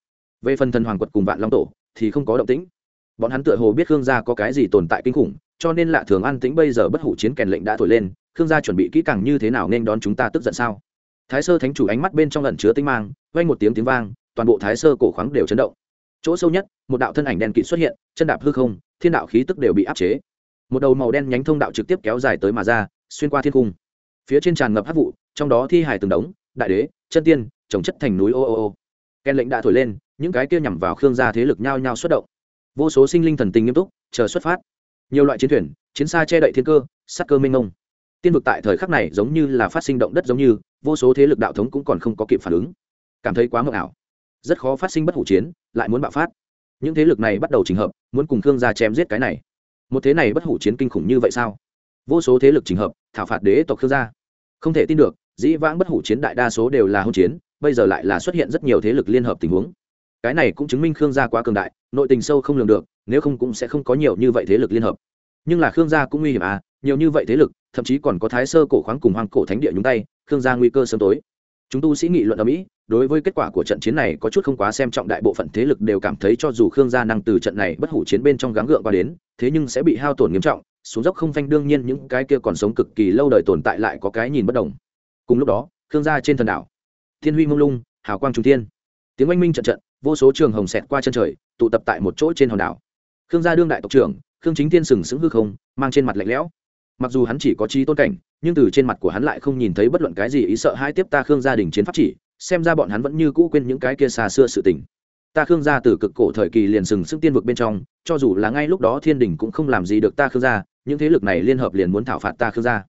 Về phần thần hoàng quật cùng vạn long tổ thì không có động tĩnh. Bọn hắn tựa hồ biết khương gia có cái gì tồn tại kinh khủng, cho nên lạ thường an tĩnh bây giờ bất hủ chiến kèn lệnh đã thổi lên, khương gia chuẩn bị kỹ càng như thế nào nên đón chúng ta tức giận sao? Thái sơ thánh chủ ánh mắt bên trong lần chứa tinh mang, vang một tiếng tiếng vang, toàn bộ thái sơ cổ khoáng đều chấn động. Chỗ sâu nhất, một đạo thân ảnh đen kịt xuất hiện, chân đạp hư không, thiên đạo khí tức đều bị áp chế một đầu màu đen nhánh thông đạo trực tiếp kéo dài tới mà ra, xuyên qua thiên cung phía trên tràn ngập hát vụ, trong đó thi hài từng đống, đại đế, chân tiên trồng chất thành núi ô ô ô. Ken lệnh đã thổi lên, những cái kia nhằm vào khương gia thế lực nhao nhao xuất động. Vô số sinh linh thần tình nghiêm túc, chờ xuất phát. Nhiều loại chiến thuyền, chiến xa che đậy thiên cơ, sắc cơ minh ngông tiên vực tại thời khắc này giống như là phát sinh động đất giống như, vô số thế lực đạo thống cũng còn không có kịp phản ứng. Cảm thấy quá mộng ảo. Rất khó phát sinh bất hủ chiến, lại muốn bạo phát. Những thế lực này bắt đầu trình hợp, muốn cùng khương gia chém giết cái này một thế này bất hủ chiến kinh khủng như vậy sao? Vô số thế lực trình hợp, thảo phạt đế tộc khương gia. Không thể tin được, dĩ vãng bất hủ chiến đại đa số đều là hôn chiến, bây giờ lại là xuất hiện rất nhiều thế lực liên hợp tình huống. Cái này cũng chứng minh khương gia quá cường đại, nội tình sâu không lường được, nếu không cũng sẽ không có nhiều như vậy thế lực liên hợp. Nhưng là khương gia cũng nguy hiểm à nhiều như vậy thế lực, thậm chí còn có thái sơ cổ khoáng cùng hoang cổ thánh địa nhúng tay, khương gia nguy cơ sớm tối chúng tu sĩ nghị luận ở mỹ, đối với kết quả của trận chiến này có chút không quá xem trọng, đại bộ phận thế lực đều cảm thấy cho dù khương gia năng từ trận này bất hủ chiến bên trong gắng gượng qua đến, thế nhưng sẽ bị hao tổn nghiêm trọng, xuống dốc không phanh đương nhiên những cái kia còn sống cực kỳ lâu đời tồn tại lại có cái nhìn bất đồng. Cùng lúc đó, khương gia trên thần đảo, thiên huy mông lung, hào quang trung thiên, tiếng oanh minh trận trận, vô số trường hồng xẹt qua chân trời, tụ tập tại một chỗ trên hòn đảo. Khương gia đương đại tộc trưởng, khương chính thiên sừng sững hư không, mang trên mặt lạnh lẽo mặc dù hắn chỉ có trí tôn cảnh, nhưng từ trên mặt của hắn lại không nhìn thấy bất luận cái gì ý sợ hai tiếp ta khương gia đình chiến pháp chỉ, xem ra bọn hắn vẫn như cũ quên những cái kia xa xưa sự tình. Ta khương gia từ cực cổ thời kỳ liền sừng sững tiên vực bên trong, cho dù là ngay lúc đó thiên đình cũng không làm gì được ta khương gia, những thế lực này liên hợp liền muốn thảo phạt ta khương gia.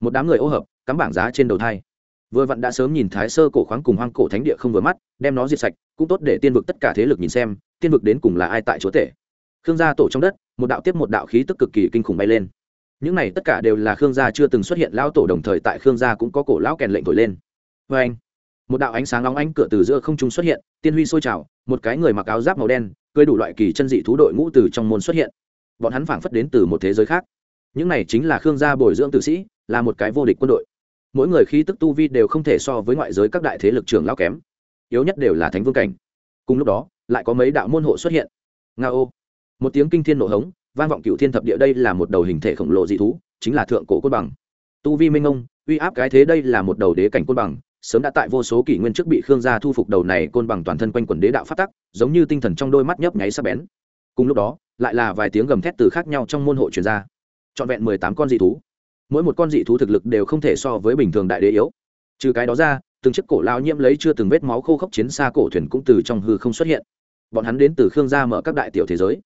Một đám người ô hợp, cắm bảng giá trên đầu thai. Vừa vặn đã sớm nhìn thái sơ cổ khoáng cùng hoang cổ thánh địa không vừa mắt, đem nó diệt sạch, cũng tốt để tiên vực tất cả thế lực nhìn xem, tiên vực đến cùng là ai tại chúa tể. Khương gia tổ trong đất, một đạo tiếp một đạo khí tức cực kỳ kinh khủng bay lên những này tất cả đều là khương gia chưa từng xuất hiện lão tổ đồng thời tại khương gia cũng có cổ lão kèn lệnh thổi lên. Vê anh, một đạo ánh sáng nóng ánh cửa từ giữa không trung xuất hiện, tiên huy sôi trào, một cái người mặc áo giáp màu đen, cưới đủ loại kỳ chân dị thú đội ngũ từ trong môn xuất hiện. Bọn hắn phảng phất đến từ một thế giới khác. Những này chính là khương gia bồi dưỡng tử sĩ, là một cái vô địch quân đội. Mỗi người khi tức tu vi đều không thể so với ngoại giới các đại thế lực trưởng lao kém. Yếu nhất đều là thánh vương cảnh. Cùng lúc đó, lại có mấy đạo môn hộ xuất hiện. Nga ô một tiếng kinh thiên nổ hống vang vọng cựu thiên thập địa đây là một đầu hình thể khổng lồ dị thú, chính là thượng cổ côn bằng. Tu vi minh ông uy áp cái thế đây là một đầu đế cảnh côn bằng, sớm đã tại vô số kỷ nguyên trước bị khương gia thu phục đầu này côn bằng toàn thân quanh quần đế đạo phát tắc, giống như tinh thần trong đôi mắt nhấp nháy sắc bén. Cùng lúc đó, lại là vài tiếng gầm thét từ khác nhau trong môn hộ truyền ra. Trọn vẹn mười tám con dị thú. Mỗi một con dị thú thực lực đều không thể so với bình thường đại đế yếu. Trừ cái đó ra, từng chiếc cổ lao nhiễm lấy chưa từng vết máu khô khốc chiến xa cổ thuyền cũng từ trong hư không xuất hiện. Bọn hắn đến từ khương gia mở các đại tiểu thế giới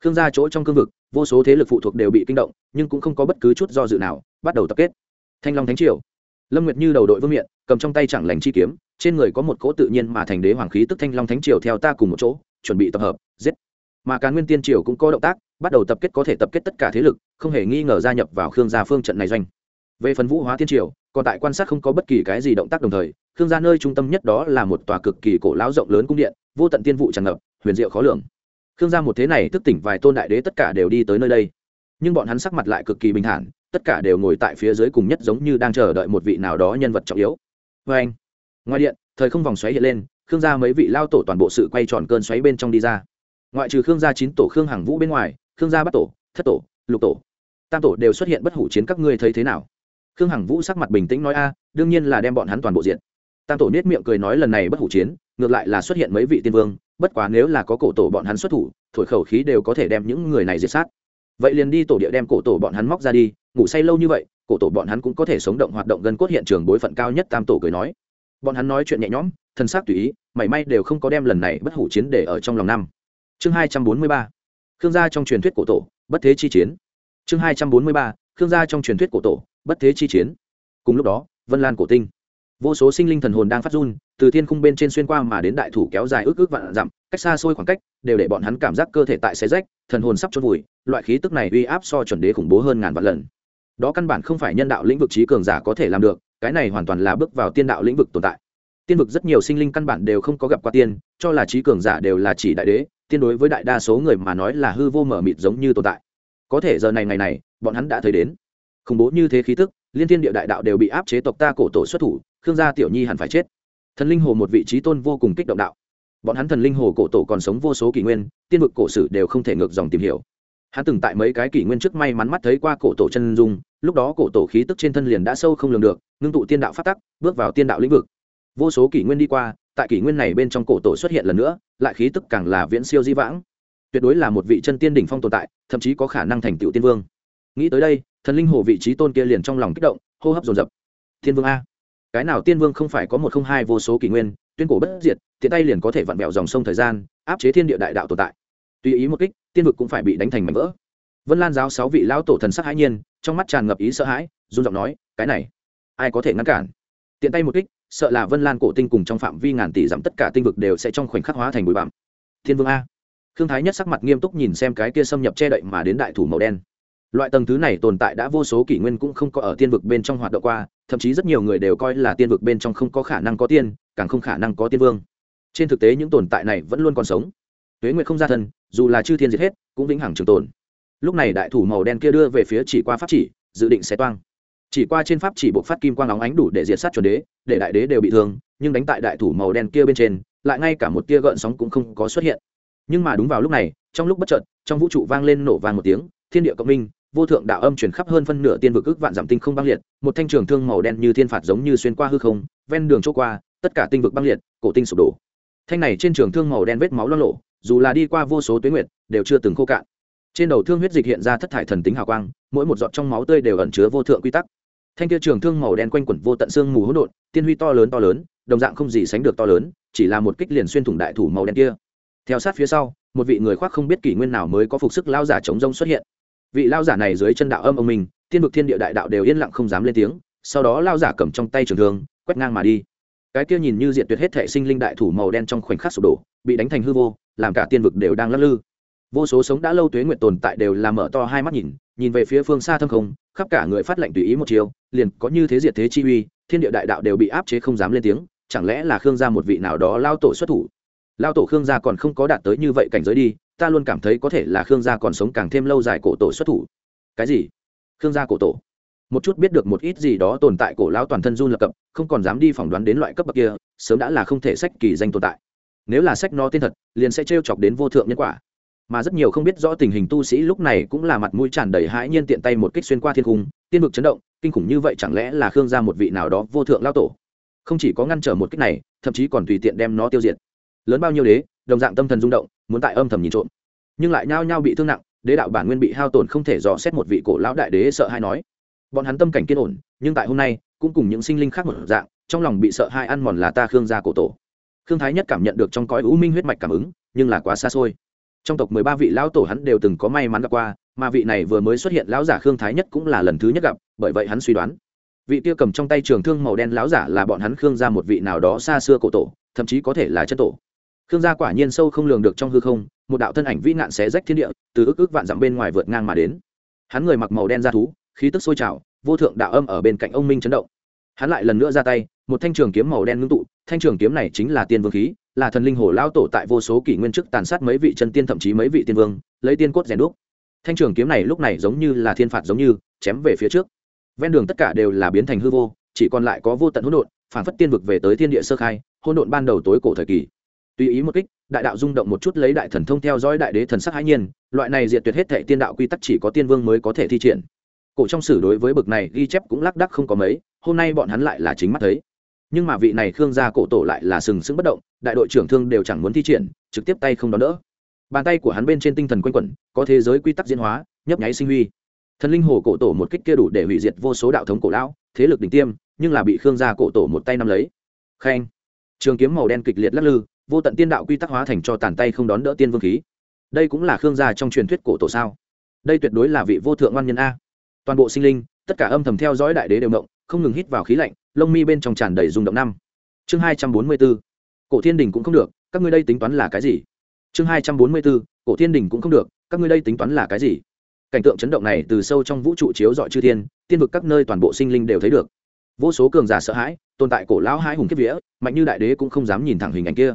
khương gia chỗ trong cương vực, vô số thế lực phụ thuộc đều bị kinh động, nhưng cũng không có bất cứ chút do dự nào, bắt đầu tập kết. Thanh long thánh triều. Lâm nguyệt như đầu đội vương miện, cầm trong tay chẳng lành chi kiếm, trên người có một cỗ tự nhiên mà thành đế hoàng khí tức thanh long thánh triều theo ta cùng một chỗ, chuẩn bị tập hợp, giết. Mà càn nguyên tiên triều cũng có động tác, bắt đầu tập kết có thể tập kết tất cả thế lực, không hề nghi ngờ gia nhập vào khương gia phương trận này doanh. Về phần vũ hóa tiên triều, còn tại quan sát không có bất kỳ cái gì động tác đồng thời, khương gia nơi trung tâm nhất đó là một tòa cực kỳ cổ lão rộng lớn cung điện, vô tận tiên vụ tràn ngập, huyền diệu khó lường khương gia một thế này thức tỉnh vài tôn đại đế tất cả đều đi tới nơi đây. Nhưng bọn hắn sắc mặt lại cực kỳ bình thản, tất cả đều ngồi tại phía dưới cùng nhất giống như đang chờ đợi một vị nào đó nhân vật trọng yếu. Vê anh, ngoài điện, thời không vòng xoáy hiện lên, khương gia mấy vị lao tổ toàn bộ sự quay tròn cơn xoáy bên trong đi ra. Ngoại trừ khương gia chín tổ khương hằng vũ bên ngoài, khương gia bắt tổ, thất tổ, lục tổ, tam tổ đều xuất hiện bất hủ chiến các ngươi thấy thế nào? Khương hằng vũ sắc mặt bình tĩnh nói a, đương nhiên là đem bọn hắn toàn bộ diện tam tổ nết miệng cười nói lần này bất hủ chiến, ngược lại là xuất hiện mấy vị tiên vương bất quá nếu là có cổ tổ bọn hắn xuất thủ, thổi khẩu khí đều có thể đem những người này diệt sát. Vậy liền đi tổ địa đem cổ tổ bọn hắn móc ra đi, ngủ say lâu như vậy, cổ tổ bọn hắn cũng có thể sống động hoạt động gần cốt hiện trường bối phận cao nhất tam tổ cười nói. Bọn hắn nói chuyện nhẹ nhõm, thân xác tùy ý, mảy may đều không có đem lần này bất hủ chiến để ở trong lòng năm. Chương hai trăm bốn mươi ba, khương gia trong truyền thuyết cổ tổ, bất thế chi chiến. Chương hai trăm bốn mươi ba, khương gia trong truyền thuyết cổ tổ, bất thế chi chiến. Cùng lúc đó, vân lan cổ tinh. Vô số sinh linh thần hồn đang phát run từ thiên khung bên trên xuyên qua mà đến đại thủ kéo dài ước ước vạn dặm, cách xa xôi khoảng cách, đều để bọn hắn cảm giác cơ thể tại xe rách, thần hồn sắp chôn vùi, loại khí tức này uy áp so chuẩn đế khủng bố hơn ngàn vạn lần. Đó căn bản không phải nhân đạo lĩnh vực trí cường giả có thể làm được, cái này hoàn toàn là bước vào tiên đạo lĩnh vực tồn tại. Tiên vực rất nhiều sinh linh căn bản đều không có gặp qua tiên, cho là trí cường giả đều là chỉ đại đế, tiên đối với đại đa số người mà nói là hư vô mở mịt giống như tồn tại. Có thể giờ này ngày này, bọn hắn đã thấy đến. Khủng bố như thế khí tức, liên thiên địa đại đạo đều bị áp chế tộc ta cổ tổ xuất thủ, khương gia tiểu nhi hẳn phải chết thần linh hồ một vị trí tôn vô cùng kích động đạo. Bọn hắn thần linh hồ cổ tổ còn sống vô số kỷ nguyên, tiên vực cổ sử đều không thể ngược dòng tìm hiểu. Hắn từng tại mấy cái kỷ nguyên trước may mắn mắt thấy qua cổ tổ chân dung, lúc đó cổ tổ khí tức trên thân liền đã sâu không lường được, ngưng tụ tiên đạo phát tắc, bước vào tiên đạo lĩnh vực. Vô số kỷ nguyên đi qua, tại kỷ nguyên này bên trong cổ tổ xuất hiện lần nữa, lại khí tức càng là viễn siêu di vãng. Tuyệt đối là một vị chân tiên đỉnh phong tồn tại, thậm chí có khả năng thành tựu tiên vương. Nghĩ tới đây, thần linh hồ vị trí tôn kia liền trong lòng kích động, hô hấp dồn dập. Thiên vương a cái nào tiên vương không phải có một không hai vô số kỷ nguyên, tuyên cổ bất diệt, tiện tay liền có thể vặn vẹo dòng sông thời gian, áp chế thiên địa đại đạo tồn tại. Tùy ý một kích, tiên vực cũng phải bị đánh thành mảnh vỡ. Vân lan giáo sáu vị lão tổ thần sắc hãi nhiên, trong mắt tràn ngập ý sợ hãi, run giọng nói, cái này, ai có thể ngăn cản? Tiện tay một kích, sợ là vân lan cổ tinh cùng trong phạm vi ngàn tỷ giảm tất cả tinh vực đều sẽ trong khoảnh khắc hóa thành bụi bặm. Thiên vương a. Thương thái nhất sắc mặt nghiêm túc nhìn xem cái kia xâm nhập che đậy mà đến đại thủ màu đen. Loại tầng thứ này tồn tại đã vô số kỷ nguyên cũng không có ở tiên vực bên trong hoạt động qua thậm chí rất nhiều người đều coi là tiên vực bên trong không có khả năng có tiên, càng không khả năng có tiên vương. Trên thực tế những tồn tại này vẫn luôn còn sống. Tuế nguyệt không ra thân, dù là chư thiên diệt hết, cũng vĩnh hằng trường tồn. Lúc này đại thủ màu đen kia đưa về phía chỉ qua pháp chỉ, dự định sẽ toang. Chỉ qua trên pháp chỉ buộc phát kim quang óng ánh đủ để diệt sát chuẩn đế, để đại đế đều bị thương, nhưng đánh tại đại thủ màu đen kia bên trên, lại ngay cả một tia gợn sóng cũng không có xuất hiện. Nhưng mà đúng vào lúc này, trong lúc bất chợt, trong vũ trụ vang lên nổ vang một tiếng, thiên địa cộng minh vô thượng đạo âm chuyển khắp hơn phân nửa tiên vực ức vạn giảm tinh không băng liệt, một thanh trường thương màu đen như thiên phạt giống như xuyên qua hư không, ven đường chỗ qua, tất cả tinh vực băng liệt, cổ tinh sụp đổ. Thanh này trên trường thương màu đen vết máu lo lộ, dù là đi qua vô số tuyến nguyệt, đều chưa từng khô cạn. Trên đầu thương huyết dịch hiện ra thất thải thần tính hào quang, mỗi một giọt trong máu tươi đều ẩn chứa vô thượng quy tắc. Thanh kia trường thương màu đen quanh quẩn vô tận xương mù hỗn độn, tiên huy to lớn to lớn, đồng dạng không gì sánh được to lớn, chỉ là một kích liền xuyên thủng đại thủ màu đen kia. Theo sát phía sau, một vị người khoác không biết kỷ nguyên nào mới có phục sức lao giả chống rông xuất hiện vị lao giả này dưới chân đạo âm ông mình, tiên vực thiên địa đại đạo đều yên lặng không dám lên tiếng, sau đó lao giả cầm trong tay trường thương, quét ngang mà đi. Cái kia nhìn như diện tuyệt hết thể sinh linh đại thủ màu đen trong khoảnh khắc sụp đổ, bị đánh thành hư vô, làm cả tiên vực đều đang lắc lư. Vô số sống đã lâu tuế nguyện tồn tại đều làm mở to hai mắt nhìn nhìn về phía phương xa thâm không, khắp cả người phát lệnh tùy ý một chiều, liền có như thế diệt thế chi uy, thiên địa đại đạo đều bị áp chế không dám lên tiếng, chẳng lẽ là khương gia một vị nào đó lao tổ xuất thủ? Lao tổ khương gia còn không có đạt tới như vậy cảnh giới đi ta luôn cảm thấy có thể là khương gia còn sống càng thêm lâu dài cổ tổ xuất thủ. Cái gì? Khương gia cổ tổ? Một chút biết được một ít gì đó tồn tại cổ lão toàn thân run lập cập, không còn dám đi phỏng đoán đến loại cấp bậc kia, sớm đã là không thể sách kỳ danh tồn tại. Nếu là sách nó tên thật, liền sẽ trêu chọc đến vô thượng nhân quả. Mà rất nhiều không biết rõ tình hình tu sĩ lúc này cũng là mặt mũi tràn đầy hãi nhiên tiện tay một kích xuyên qua thiên cung, tiên vực chấn động, kinh khủng như vậy chẳng lẽ là khương gia một vị nào đó vô thượng lao tổ? Không chỉ có ngăn trở một kích này, thậm chí còn tùy tiện đem nó tiêu diệt. Lớn bao nhiêu đế, đồng dạng tâm thần rung động muốn tại âm thầm nhìn trộm. Nhưng lại nhao nhao bị thương nặng, đế đạo bản nguyên bị hao tổn không thể dò xét một vị cổ lão đại đế sợ hay nói. Bọn hắn tâm cảnh kiên ổn, nhưng tại hôm nay, cũng cùng những sinh linh khác một dạng, trong lòng bị sợ hai ăn mòn là ta khương gia cổ tổ. Khương thái nhất cảm nhận được trong cõi u minh huyết mạch cảm ứng, nhưng là quá xa xôi. Trong tộc mười ba vị lão tổ hắn đều từng có may mắn gặp qua, mà vị này vừa mới xuất hiện lão giả khương thái nhất cũng là lần thứ nhất gặp, bởi vậy hắn suy đoán. Vị kia cầm trong tay trường thương màu đen lão giả là bọn hắn khương gia một vị nào đó xa xưa cổ tổ, thậm chí có thể là chân tổ khương gia quả nhiên sâu không lường được trong hư không, một đạo thân ảnh vĩ nạn xé rách thiên địa, từ ức ức vạn dặm bên ngoài vượt ngang mà đến. Hắn người mặc màu đen ra thú, khí tức sôi trào, vô thượng đạo âm ở bên cạnh ông minh chấn động. Hắn lại lần nữa ra tay, một thanh trường kiếm màu đen ngưng tụ, thanh trường kiếm này chính là tiên vương khí, là thần linh hồ lao tổ tại vô số kỷ nguyên chức tàn sát mấy vị chân tiên thậm chí mấy vị tiên vương, lấy tiên cốt rèn đúc. Thanh trường kiếm này lúc này giống như là thiên phạt giống như, chém về phía trước. Ven đường tất cả đều là biến thành hư vô, chỉ còn lại có vô tận hỗn độn phản phất tiên vực về tới thiên địa sơ khai, hỗn độn ban đầu tối cổ thời kỳ tùy ý một kích, đại đạo rung động một chút lấy đại thần thông theo dõi đại đế thần sắc hãi nhiên, loại này diệt tuyệt hết thệ tiên đạo quy tắc chỉ có tiên vương mới có thể thi triển. Cổ trong sử đối với bực này ghi chép cũng lác đắc không có mấy, hôm nay bọn hắn lại là chính mắt thấy. Nhưng mà vị này khương gia cổ tổ lại là sừng sững bất động, đại đội trưởng thương đều chẳng muốn thi triển, trực tiếp tay không đón đỡ. Bàn tay của hắn bên trên tinh thần quanh quẩn, có thế giới quy tắc diễn hóa, nhấp nháy sinh huy. Thần linh hồ cổ tổ một kích kia đủ để hủy diệt vô số đạo thống cổ lão, thế lực đỉnh tiêm, nhưng là bị khương gia cổ tổ một tay nắm lấy. Khen. Trường kiếm màu đen kịch liệt lắc lư vô tận tiên đạo quy tắc hóa thành cho tàn tay không đón đỡ tiên vương khí. Đây cũng là khương gia trong truyền thuyết cổ tổ sao? Đây tuyệt đối là vị vô thượng ngoan nhân a. Toàn bộ sinh linh, tất cả âm thầm theo dõi đại đế đều động, không ngừng hít vào khí lạnh, lông mi bên trong tràn đầy rung động năm. Chương hai trăm bốn mươi b ố cổ thiên đình cũng không được, các ngươi đây tính toán là cái gì? Chương hai trăm bốn mươi b ố cổ thiên đình cũng không được, các ngươi đây tính toán là cái gì? Cảnh tượng chấn động này từ sâu trong vũ trụ chiếu dọi chư thiên, tiên vực các nơi toàn bộ sinh linh đều thấy được. Vô số cường giả sợ hãi, tồn tại cổ lão hai hùng kiếp vía, mạnh như đại đế cũng không dám nhìn thẳng hình ảnh kia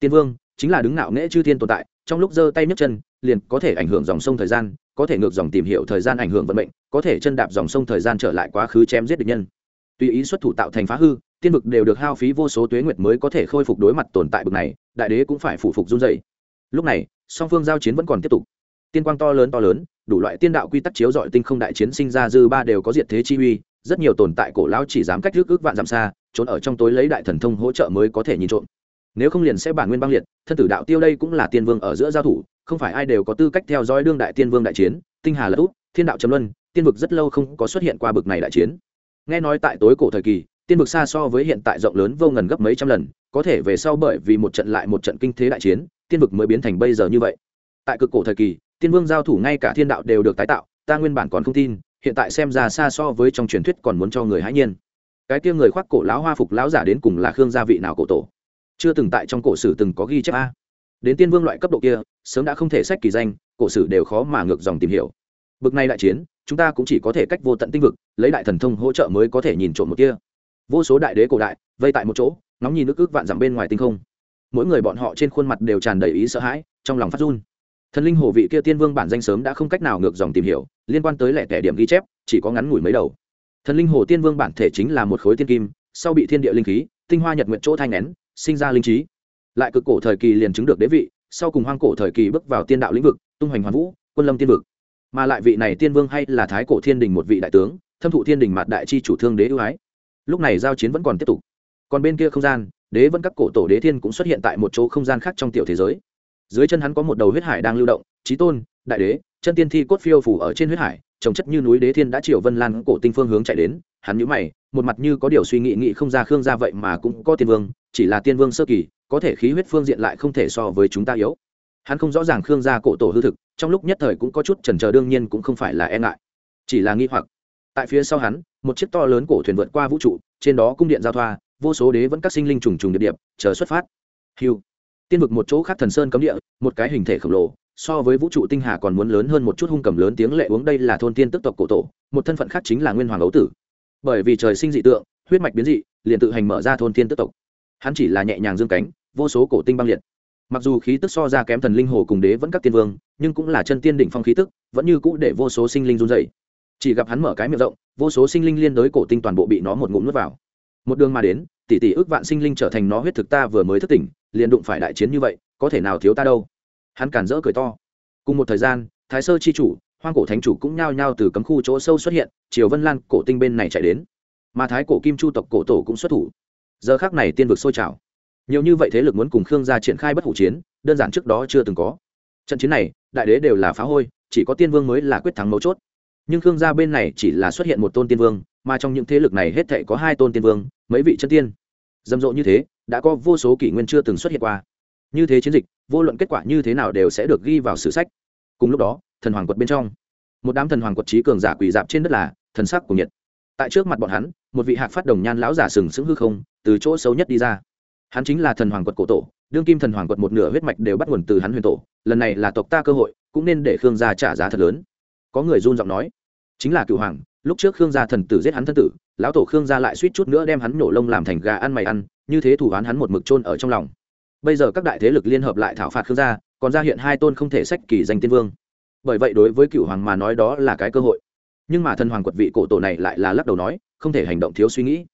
tiên vương chính là đứng nạo nghễ chư thiên tồn tại, trong lúc giơ tay nhấc chân, liền có thể ảnh hưởng dòng sông thời gian, có thể ngược dòng tìm hiểu thời gian ảnh hưởng vận mệnh, có thể chân đạp dòng sông thời gian trở lại quá khứ chém giết địch nhân. Tùy ý xuất thủ tạo thành phá hư, tiên vực đều được hao phí vô số tuế nguyệt mới có thể khôi phục đối mặt tồn tại bực này, đại đế cũng phải phủ phục run dày lúc này, song phương giao chiến vẫn còn tiếp tục. Tiên quang to lớn to lớn, đủ loại tiên đạo quy tắc chiếu dọi tinh không đại chiến sinh ra dư ba đều có diệt thế chi uy, rất nhiều tồn tại cổ lão chỉ dám cách rước ước vạn dặm xa, trốn ở trong tối lấy đại thần thông hỗ trợ mới có thể nhìn trộm nếu không liền sẽ bản nguyên băng liệt, thân tử đạo tiêu đây cũng là tiên vương ở giữa giao thủ, không phải ai đều có tư cách theo dõi đương đại tiên vương đại chiến, tinh hà lật út, thiên đạo trầm luân, tiên vực rất lâu không có xuất hiện qua bực này đại chiến. Nghe nói tại tối cổ thời kỳ, tiên vực xa so với hiện tại rộng lớn vô ngần gấp mấy trăm lần, có thể về sau bởi vì một trận lại một trận kinh thế đại chiến, tiên vực mới biến thành bây giờ như vậy. Tại cực cổ thời kỳ, tiên vương giao thủ ngay cả thiên đạo đều được tái tạo, ta nguyên bản còn không tin, hiện tại xem ra xa so với trong truyền thuyết còn muốn cho người hãi nhiên. Cái kia người khoác cổ lão hoa phục lão giả đến cùng là khương gia vị nào cổ tổ? Chưa từng tại trong cổ sử từng có ghi chép a. Đến tiên vương loại cấp độ kia, sớm đã không thể sách kỳ danh, cổ sử đều khó mà ngược dòng tìm hiểu. Bực này đại chiến, chúng ta cũng chỉ có thể cách vô tận tinh vực, lấy đại thần thông hỗ trợ mới có thể nhìn trộm một kia. Vô số đại đế cổ đại, vây tại một chỗ nóng nhìn nước ước vạn dặm bên ngoài tinh không. Mỗi người bọn họ trên khuôn mặt đều tràn đầy ý sợ hãi, trong lòng phát run. Thần linh hồ vị kia tiên vương bản danh sớm đã không cách nào ngược dòng tìm hiểu, liên quan tới lẻ tẻ điểm ghi chép, chỉ có ngắn ngủi mấy đầu. Thần linh hồ tiên vương bản thể chính là một khối tiên kim, sau bị thiên địa linh khí, tinh hoa nhật nguyện chỗ thanh nén sinh ra linh trí. Lại cực cổ thời kỳ liền chứng được đế vị, sau cùng hoang cổ thời kỳ bước vào tiên đạo lĩnh vực, tung hoành hoàn vũ, quân lâm tiên vực. Mà lại vị này tiên vương hay là thái cổ thiên đình một vị đại tướng, thâm thụ thiên đình mạt đại chi chủ thương đế ưu ái. Lúc này giao chiến vẫn còn tiếp tục. Còn bên kia không gian, đế vẫn các cổ tổ đế thiên cũng xuất hiện tại một chỗ không gian khác trong tiểu thế giới. Dưới chân hắn có một đầu huyết hải đang lưu động trí tôn, đại đế, chân tiên thi cốt phiêu phủ ở trên huyết hải trồng chất như núi đế thiên đã chiều vân lan cổ tinh phương hướng chạy đến, hắn nhíu mày, một mặt như có điều suy nghĩ nghĩ không ra khương gia vậy mà cũng có tiên vương, chỉ là tiên vương sơ kỳ, có thể khí huyết phương diện lại không thể so với chúng ta yếu. Hắn không rõ ràng khương gia cổ tổ hư thực, trong lúc nhất thời cũng có chút trần trờ đương nhiên cũng không phải là e ngại, chỉ là nghi hoặc. Tại phía sau hắn, một chiếc to lớn cổ thuyền vượt qua vũ trụ, trên đó cung điện giao thoa, vô số đế vẫn các sinh linh trùng trùng điệp điệp, chờ xuất phát. Hiu tiên vực một chỗ khác thần sơn cấm địa, một cái hình thể khổng lồ so với vũ trụ tinh hà còn muốn lớn hơn một chút hung cầm lớn tiếng lệ uống đây là thôn tiên tức tộc cổ tổ, một thân phận khác chính là nguyên hoàng ấu tử. Bởi vì trời sinh dị tượng, huyết mạch biến dị, liền tự hành mở ra thôn tiên tức tộc. Hắn chỉ là nhẹ nhàng dương cánh, vô số cổ tinh băng liệt. Mặc dù khí tức so ra kém thần linh hồ cùng đế vẫn các tiên vương, nhưng cũng là chân tiên đỉnh phong khí tức, vẫn như cũ để vô số sinh linh run dày chỉ gặp hắn mở cái miệng rộng, vô số sinh linh liên đối cổ tinh toàn bộ bị nó một ngụm nuốt vào. Một đường mà đến, tỷ tỷ ước vạn sinh linh trở thành nó huyết thực ta vừa mới thức tỉnh, liền đụng phải đại chiến như vậy, có thể nào thiếu ta đâu? Hắn cản rỡ cười to. Cùng một thời gian, thái sơ chi chủ, hoang cổ thánh chủ cũng nhao nhao từ cấm khu chỗ sâu xuất hiện, triều vân lan cổ tinh bên này chạy đến. Mà thái cổ kim chu tộc cổ tổ cũng xuất thủ. Giờ khác này tiên vực sôi trào. Nhiều như vậy thế lực muốn cùng khương gia triển khai bất hủ chiến, đơn giản trước đó chưa từng có. Trận chiến này, đại đế đều là phá hôi, chỉ có tiên vương mới là quyết thắng mấu chốt. Nhưng khương gia bên này chỉ là xuất hiện một tôn tiên vương, mà trong những thế lực này hết thệ có hai tôn tiên vương, mấy vị chân tiên. Rầm rộ như thế, đã có vô số kỷ nguyên chưa từng xuất hiện qua như thế chiến dịch, vô luận kết quả như thế nào đều sẽ được ghi vào sử sách. Cùng lúc đó, thần hoàng quật bên trong, một đám thần hoàng quật trí cường giả quỳ dạp trên đất là thần sắc của nhiệt. Tại trước mặt bọn hắn, một vị hạc phát đồng nhan lão giả sừng sững hư không, từ chỗ xấu nhất đi ra. Hắn chính là thần hoàng quật cổ tổ, đương kim thần hoàng quật một nửa huyết mạch đều bắt nguồn từ hắn huyền tổ, lần này là tộc ta cơ hội, cũng nên để khương gia trả giá thật lớn. Có người run giọng nói, chính là cựu hoàng, lúc trước khương gia thần tử giết hắn thân tử, lão tổ khương gia lại suýt chút nữa đem hắn nổ lông làm thành gà ăn mày ăn, như thế thủ án hắn một mực chôn ở trong lòng bây giờ các đại thế lực liên hợp lại thảo phạt khương gia, còn ra hiện hai tôn không thể sách kỳ danh tiên vương. Bởi vậy đối với cựu hoàng mà nói đó là cái cơ hội. Nhưng mà thần hoàng quật vị cổ tổ này lại là lắc đầu nói, không thể hành động thiếu suy nghĩ.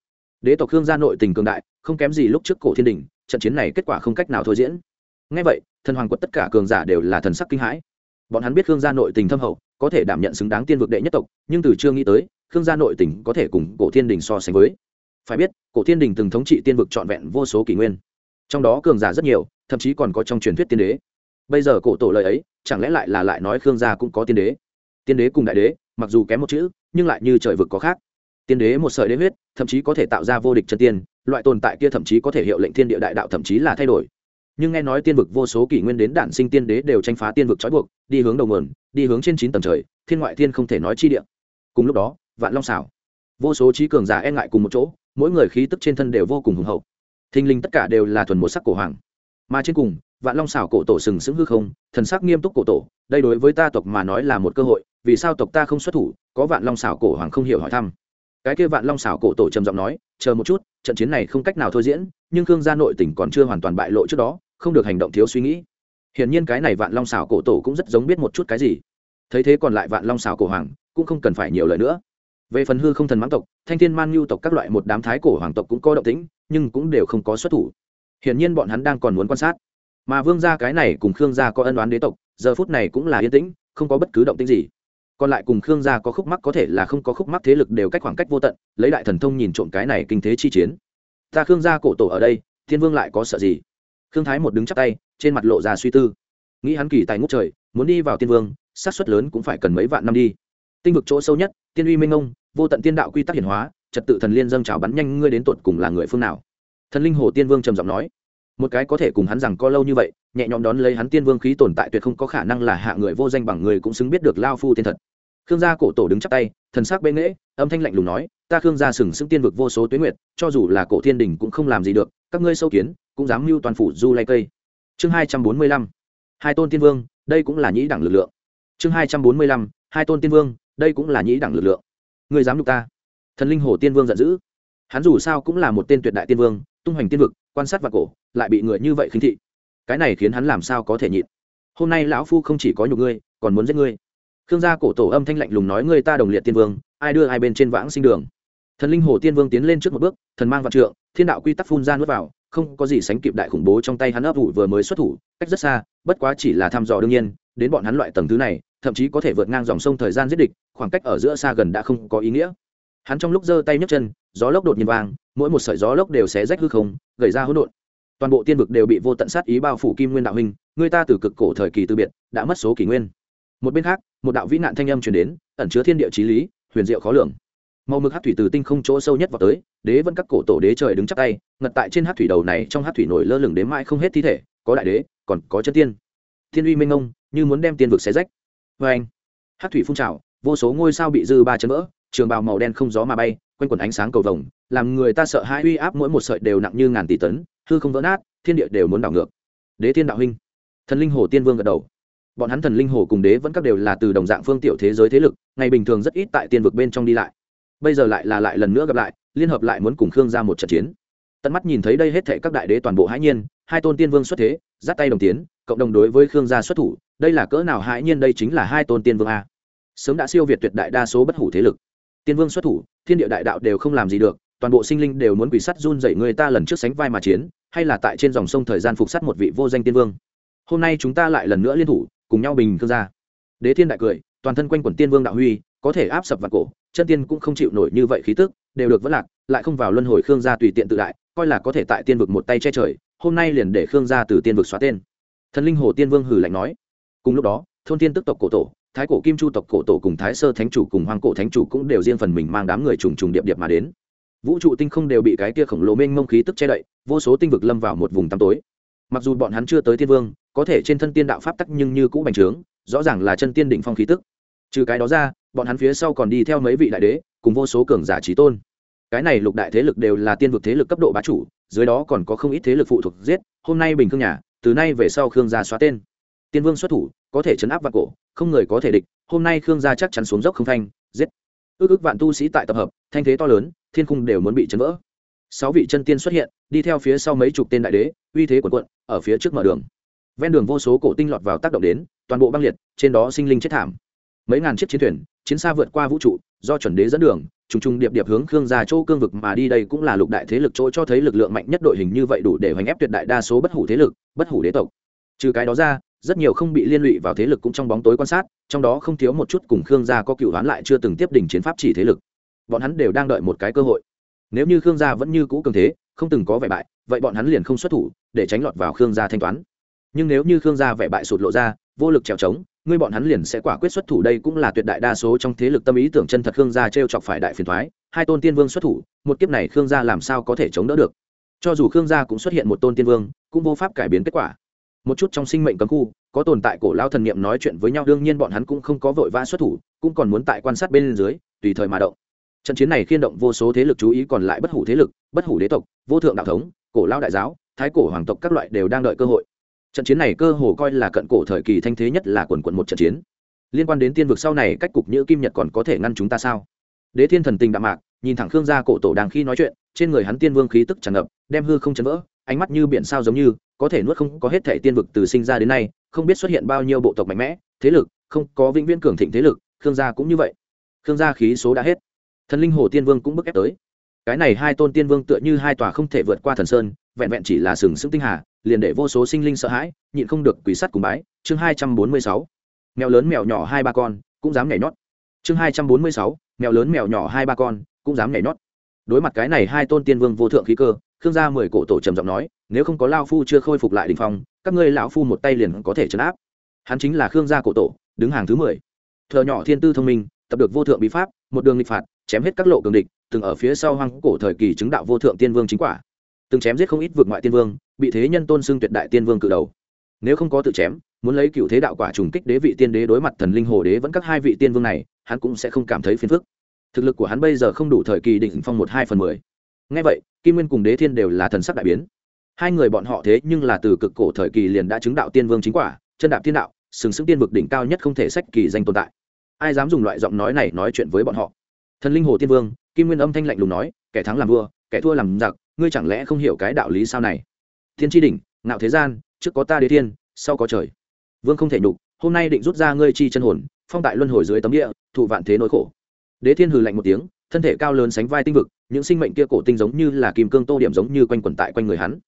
Đế tộc khương gia nội tình cường đại, không kém gì lúc trước cổ thiên đình, trận chiến này kết quả không cách nào thôi diễn. Ngay vậy, thần hoàng quật tất cả cường giả đều là thần sắc kinh hãi. Bọn hắn biết khương gia nội tình thâm hậu, có thể đảm nhận xứng đáng tiên vực đệ nhất tộc, nhưng từ chưa nghĩ tới, khương gia nội tình có thể cùng cổ thiên đình so sánh với. Phải biết, cổ thiên đình từng thống trị tiên vực trọn vẹn vô số kỷ nguyên trong đó cường giả rất nhiều, thậm chí còn có trong truyền thuyết tiên đế. Bây giờ cổ tổ lời ấy, chẳng lẽ lại là lại nói khương gia cũng có tiên đế? Tiên đế cùng đại đế, mặc dù kém một chữ, nhưng lại như trời vực có khác. Tiên đế một sợi đế huyết, thậm chí có thể tạo ra vô địch chân tiên, loại tồn tại kia thậm chí có thể hiệu lệnh thiên địa đại đạo thậm chí là thay đổi. Nhưng nghe nói tiên vực vô số kỷ nguyên đến đản sinh tiên đế đều tranh phá tiên vực trói buộc, đi hướng đầu nguồn, đi hướng trên chín tầng trời, thiên ngoại thiên không thể nói chi địa. Cùng lúc đó, vạn long xảo. Vô số trí cường giả e ngại cùng một chỗ, mỗi người khí tức trên thân đều vô cùng hùng hậu thinh linh tất cả đều là thuần một sắc cổ hoàng. Mà trên cùng, vạn long xảo cổ tổ sừng sững hư không, thần sắc nghiêm túc cổ tổ, đây đối với ta tộc mà nói là một cơ hội, vì sao tộc ta không xuất thủ, có vạn long xảo cổ hoàng không hiểu hỏi thăm. Cái kia vạn long xảo cổ tổ trầm giọng nói, chờ một chút, trận chiến này không cách nào thôi diễn, nhưng khương gia nội tỉnh còn chưa hoàn toàn bại lộ trước đó, không được hành động thiếu suy nghĩ. Hiển nhiên cái này vạn long xảo cổ tổ cũng rất giống biết một chút cái gì. Thấy thế còn lại vạn long xảo cổ hoàng, cũng không cần phải nhiều lời nữa. Về phần hư không thần mãng tộc, thanh thiên man nhu tộc các loại một đám thái cổ hoàng tộc cũng có động tĩnh nhưng cũng đều không có xuất thủ. Hiển nhiên bọn hắn đang còn muốn quan sát. Mà vương gia cái này cùng khương gia có ân oán đế tộc, giờ phút này cũng là yên tĩnh, không có bất cứ động tĩnh gì. Còn lại cùng khương gia có khúc mắc có thể là không có khúc mắc thế lực đều cách khoảng cách vô tận, lấy đại thần thông nhìn trộm cái này kinh thế chi chiến. Ta khương gia cổ tổ ở đây, thiên vương lại có sợ gì? Khương thái một đứng chắc tay, trên mặt lộ ra suy tư. Nghĩ hắn kỳ tài ngút trời, muốn đi vào tiên vương sát xuất lớn cũng phải cần mấy vạn năm đi. Tinh vực chỗ sâu nhất, tiên uy minh ông, vô tận tiên đạo quy tắc hiển hóa trật tự thần liên dâng trào bắn nhanh ngươi đến tột cùng là người phương nào? Thần linh hồ tiên vương trầm giọng nói. Một cái có thể cùng hắn rằng có lâu như vậy, nhẹ nhõm đón lấy hắn tiên vương khí tồn tại tuyệt không có khả năng là hạ người vô danh bằng người cũng xứng biết được lao phu tiên thật. Khương gia cổ tổ đứng chắp tay, thần sắc bệ nghễ, âm thanh lạnh lùng nói, ta khương gia sừng sững tiên vực vô số tuyến nguyệt, cho dù là cổ thiên đình cũng không làm gì được, các ngươi sâu kiến, cũng dám mưu toàn phủ du lay cây. Chương hai trăm bốn mươi lăm, hai tôn tiên vương, đây cũng là nhĩ đẳng lực lượng. Chương hai trăm bốn mươi lăm, hai tôn tiên vương, đây cũng là nhĩ đẳng lực lượng. Ngươi dám nhục ta? Thần linh hồ tiên vương giận dữ. Hắn dù sao cũng là một tên tuyệt đại tiên vương, tung hoành tiên vực, quan sát và cổ, lại bị người như vậy khinh thị. Cái này khiến hắn làm sao có thể nhịn? Hôm nay lão phu không chỉ có nhục ngươi, còn muốn giết ngươi. Khương gia cổ tổ âm thanh lạnh lùng nói ngươi ta đồng liệt tiên vương, ai đưa hai bên trên vãng sinh đường. Thần linh hồ tiên vương tiến lên trước một bước, thần mang vạn trượng, thiên đạo quy tắc phun ra nuốt vào, không có gì sánh kịp đại khủng bố trong tay hắn ấp ủ vừa mới xuất thủ, cách rất xa, bất quá chỉ là thăm dò đương nhiên, đến bọn hắn loại tầng thứ này, thậm chí có thể vượt ngang dòng sông thời gian giết địch, khoảng cách ở giữa xa gần đã không có ý nghĩa hắn trong lúc giơ tay nhấc chân, gió lốc đột nhiên vang, mỗi một sợi gió lốc đều xé rách hư không, gầy ra hỗn độn. Toàn bộ tiên vực đều bị vô tận sát ý bao phủ kim nguyên đạo hình người ta từ cực cổ thời kỳ từ biệt, đã mất số kỷ nguyên. Một bên khác, một đạo vĩ nạn thanh âm truyền đến, ẩn chứa thiên địa trí lý, huyền diệu khó lường. Màu mực hát thủy từ tinh không chỗ sâu nhất vào tới, đế vẫn các cổ tổ đế trời đứng chắc tay, ngật tại trên hát thủy đầu này, trong hát thủy nổi lơ lửng đến mãi không hết thi thể, có đại đế, còn có chân tiên. Thiên uy minh ông như muốn đem tiên vực xé rách. Vâng. Vê anh hát thủy phun trào, vô số ngôi sao bị dư ba chấn vỡ trường bào màu đen không gió mà bay, quanh quần ánh sáng cầu vồng, làm người ta sợ hai uy áp mỗi một sợi đều nặng như ngàn tỷ tấn, hư không vỡ nát, thiên địa đều muốn đảo ngược. Đế thiên đạo huynh. Thần linh hồ tiên vương gật đầu. Bọn hắn thần linh hồ cùng đế vẫn các đều là từ đồng dạng phương tiểu thế giới thế lực, ngày bình thường rất ít tại tiên vực bên trong đi lại. Bây giờ lại là lại lần nữa gặp lại, liên hợp lại muốn cùng khương ra một trận chiến. Tận mắt nhìn thấy đây hết thệ các đại đế toàn bộ hãi nhiên, hai tôn tiên vương xuất thế dắt tay đồng tiến, cộng đồng đối với khương gia xuất thủ, đây là cỡ nào hãi nhiên đây chính là hai tôn tiên vương a. Sớm đã siêu việt tuyệt đại đa số bất hủ thế lực tiên vương xuất thủ, thiên địa đại đạo đều không làm gì được, toàn bộ sinh linh đều muốn quỷ sắt run dậy người ta lần trước sánh vai mà chiến, hay là tại trên dòng sông thời gian phục sắt một vị vô danh tiên vương. Hôm nay chúng ta lại lần nữa liên thủ, cùng nhau bình khương gia đế thiên đại cười, toàn thân quanh quần tiên vương đạo huy, có thể áp sập vào cổ, chân tiên cũng không chịu nổi như vậy khí tức, đều được vất lạc, lại không vào luân hồi khương gia tùy tiện tự đại, coi là có thể tại tiên vực một tay che trời, hôm nay liền để khương gia từ tiên vực xóa tên. Thần linh hồ tiên vương hử lạnh nói, cùng lúc đó, thôn tiên tức tộc cổ tổ thái cổ kim chu tộc cổ tổ cùng thái sơ thánh chủ cùng hoàng cổ thánh chủ cũng đều riêng phần mình mang đám người trùng trùng điệp điệp mà đến. Vũ trụ tinh không đều bị cái kia khổng lồ mênh mông khí tức che đậy, vô số tinh vực lâm vào một vùng tăm tối. Mặc dù bọn hắn chưa tới thiên vương, có thể trên thân tiên đạo pháp tắc nhưng như cũ bành trướng, rõ ràng là chân tiên đỉnh phong khí tức. Trừ cái đó ra, bọn hắn phía sau còn đi theo mấy vị đại đế, cùng vô số cường giả trí tôn. Cái này lục đại thế lực đều là tiên vực thế lực cấp độ bá chủ, dưới đó còn có không ít thế lực phụ thuộc giết, hôm nay bình khương nhà, từ nay về sau khương gia xóa tên. Tiên vương xuất thủ có thể chấn áp vạn cổ, không người có thể địch, hôm nay khương gia chắc chắn xuống dốc không thanh giết. Ước ước vạn tu sĩ tại tập hợp, thanh thế to lớn, thiên cung đều muốn bị chấn vỡ. Sáu vị chân tiên xuất hiện, đi theo phía sau mấy chục tên đại đế, uy thế của quận ở phía trước mở đường. Ven đường vô số cổ tinh lọt vào tác động đến, toàn bộ băng liệt, trên đó sinh linh chết thảm. Mấy ngàn chiếc chiến thuyền, chiến xa vượt qua vũ trụ, do chuẩn đế dẫn đường, trùng trùng điệp điệp hướng khương gia châu cương vực mà đi đây cũng là lục đại thế lực chỗ cho thấy lực lượng mạnh nhất đội hình như vậy đủ để hoành ép tuyệt đại đa số bất hủ thế lực, bất hủ đế tộc. Trừ cái đó ra rất nhiều không bị liên lụy vào thế lực cũng trong bóng tối quan sát, trong đó không thiếu một chút cùng khương gia có cựu đoán lại chưa từng tiếp đỉnh chiến pháp chỉ thế lực. Bọn hắn đều đang đợi một cái cơ hội. Nếu như khương gia vẫn như cũ cường thế, không từng có vẻ bại, vậy bọn hắn liền không xuất thủ, để tránh lọt vào khương gia thanh toán. Nhưng nếu như khương gia vẻ bại sụt lộ ra, vô lực trèo trống, ngươi bọn hắn liền sẽ quả quyết xuất thủ đây cũng là tuyệt đại đa số trong thế lực tâm ý tưởng chân thật khương gia t r e o chọc phải đại phiền thoái, hai tôn tiên vương xuất thủ, một kiếp này khương gia làm sao có thể chống đỡ được? Cho dù khương gia cũng xuất hiện một tôn tiên vương, cũng vô pháp cải biến kết quả một chút trong sinh mệnh cấm khu, có tồn tại cổ lao thần niệm nói chuyện với nhau, đương nhiên bọn hắn cũng không có vội vã xuất thủ, cũng còn muốn tại quan sát bên dưới, tùy thời mà động. Trận chiến này khiên động vô số thế lực chú ý còn lại bất hủ thế lực, bất hủ đế tộc, vô thượng đạo thống, cổ lao đại giáo, thái cổ hoàng tộc các loại đều đang đợi cơ hội. Trận chiến này cơ hồ coi là cận cổ thời kỳ thanh thế nhất là quần quận một trận chiến. Liên quan đến tiên vực sau này, cách cục nhữ kim nhật còn có thể ngăn chúng ta sao? Đế thiên thần tình đạm mạc, nhìn thẳng khương gia cổ tổ đang khi nói chuyện, trên người hắn tiên vương khí tức tràn ngập, đem hư không chấn vỡ ánh mắt như biển sao giống như, có thể nuốt không, có hết thể tiên vực từ sinh ra đến nay, không biết xuất hiện bao nhiêu bộ tộc mạnh mẽ, thế lực, không có vĩnh viễn cường thịnh thế lực, khương gia cũng như vậy. Khương gia khí số đã hết. Thần linh hồ tiên vương cũng bức ép tới. Cái này hai tôn tiên vương tựa như hai tòa không thể vượt qua thần sơn, vẹn vẹn chỉ là sừng sững tinh hà, liền để vô số sinh linh sợ hãi, nhịn không được quỷ sắt cùng bái. Chương hai trăm bốn mươi sáu. Mèo lớn mèo nhỏ hai ba con, cũng dám nhảy nhót. Chương hai trăm bốn mươi sáu. Mèo lớn mèo nhỏ hai ba con, cũng dám nhảy nhót. Đối mặt cái này hai tôn tiên vương vô thượng khí cơ khương gia mười cổ tổ trầm giọng nói, nếu không có lao phu chưa khôi phục lại đình phong, các ngươi lão phu một tay liền có thể chấn áp. Hắn chính là khương gia cổ tổ, đứng hàng thứ mười. Thợ nhỏ thiên tư thông minh, tập được vô thượng bí pháp, một đường nghịch phạt, chém hết các lộ cường địch, từng ở phía sau hoang cổ thời kỳ chứng đạo vô thượng tiên vương chính quả. Từng chém giết không ít vượt ngoại tiên vương, bị thế nhân tôn xưng tuyệt đại tiên vương cự đầu. Nếu không có tự chém, muốn lấy cựu thế đạo quả trùng kích đế vị tiên đế đối mặt thần linh hồ đế vẫn các hai vị tiên vương này, hắn cũng sẽ không cảm thấy phiền phức. Thực lực của hắn bây giờ không đủ thời kỳ định phong một hai phần mười ngay vậy, kim nguyên cùng đế thiên đều là thần sắc đại biến. Hai người bọn họ thế nhưng là từ cực cổ thời kỳ liền đã chứng đạo tiên vương chính quả, chân đạp tiên đạo, sừng sững tiên vực đỉnh cao nhất không thể sách kỳ danh tồn tại. Ai dám dùng loại giọng nói này nói chuyện với bọn họ? Thần linh hồ tiên vương, kim nguyên âm thanh lạnh lùng nói, kẻ thắng làm vua, kẻ thua làm giặc, ngươi chẳng lẽ không hiểu cái đạo lý sao này? Thiên tri đỉnh, ngạo thế gian, trước có ta đế thiên, sau có trời. Vương không thể nhục, hôm nay định rút ra ngươi chi chân hồn, phong tại luân hồi dưới tấm địa, thụ vạn thế nỗi khổ. Đế thiên hừ lạnh một tiếng thân thể cao lớn sánh vai tinh vực, những sinh mệnh kia cổ tinh giống như là kim cương tô điểm giống như quanh quẩn tại quanh người hắn.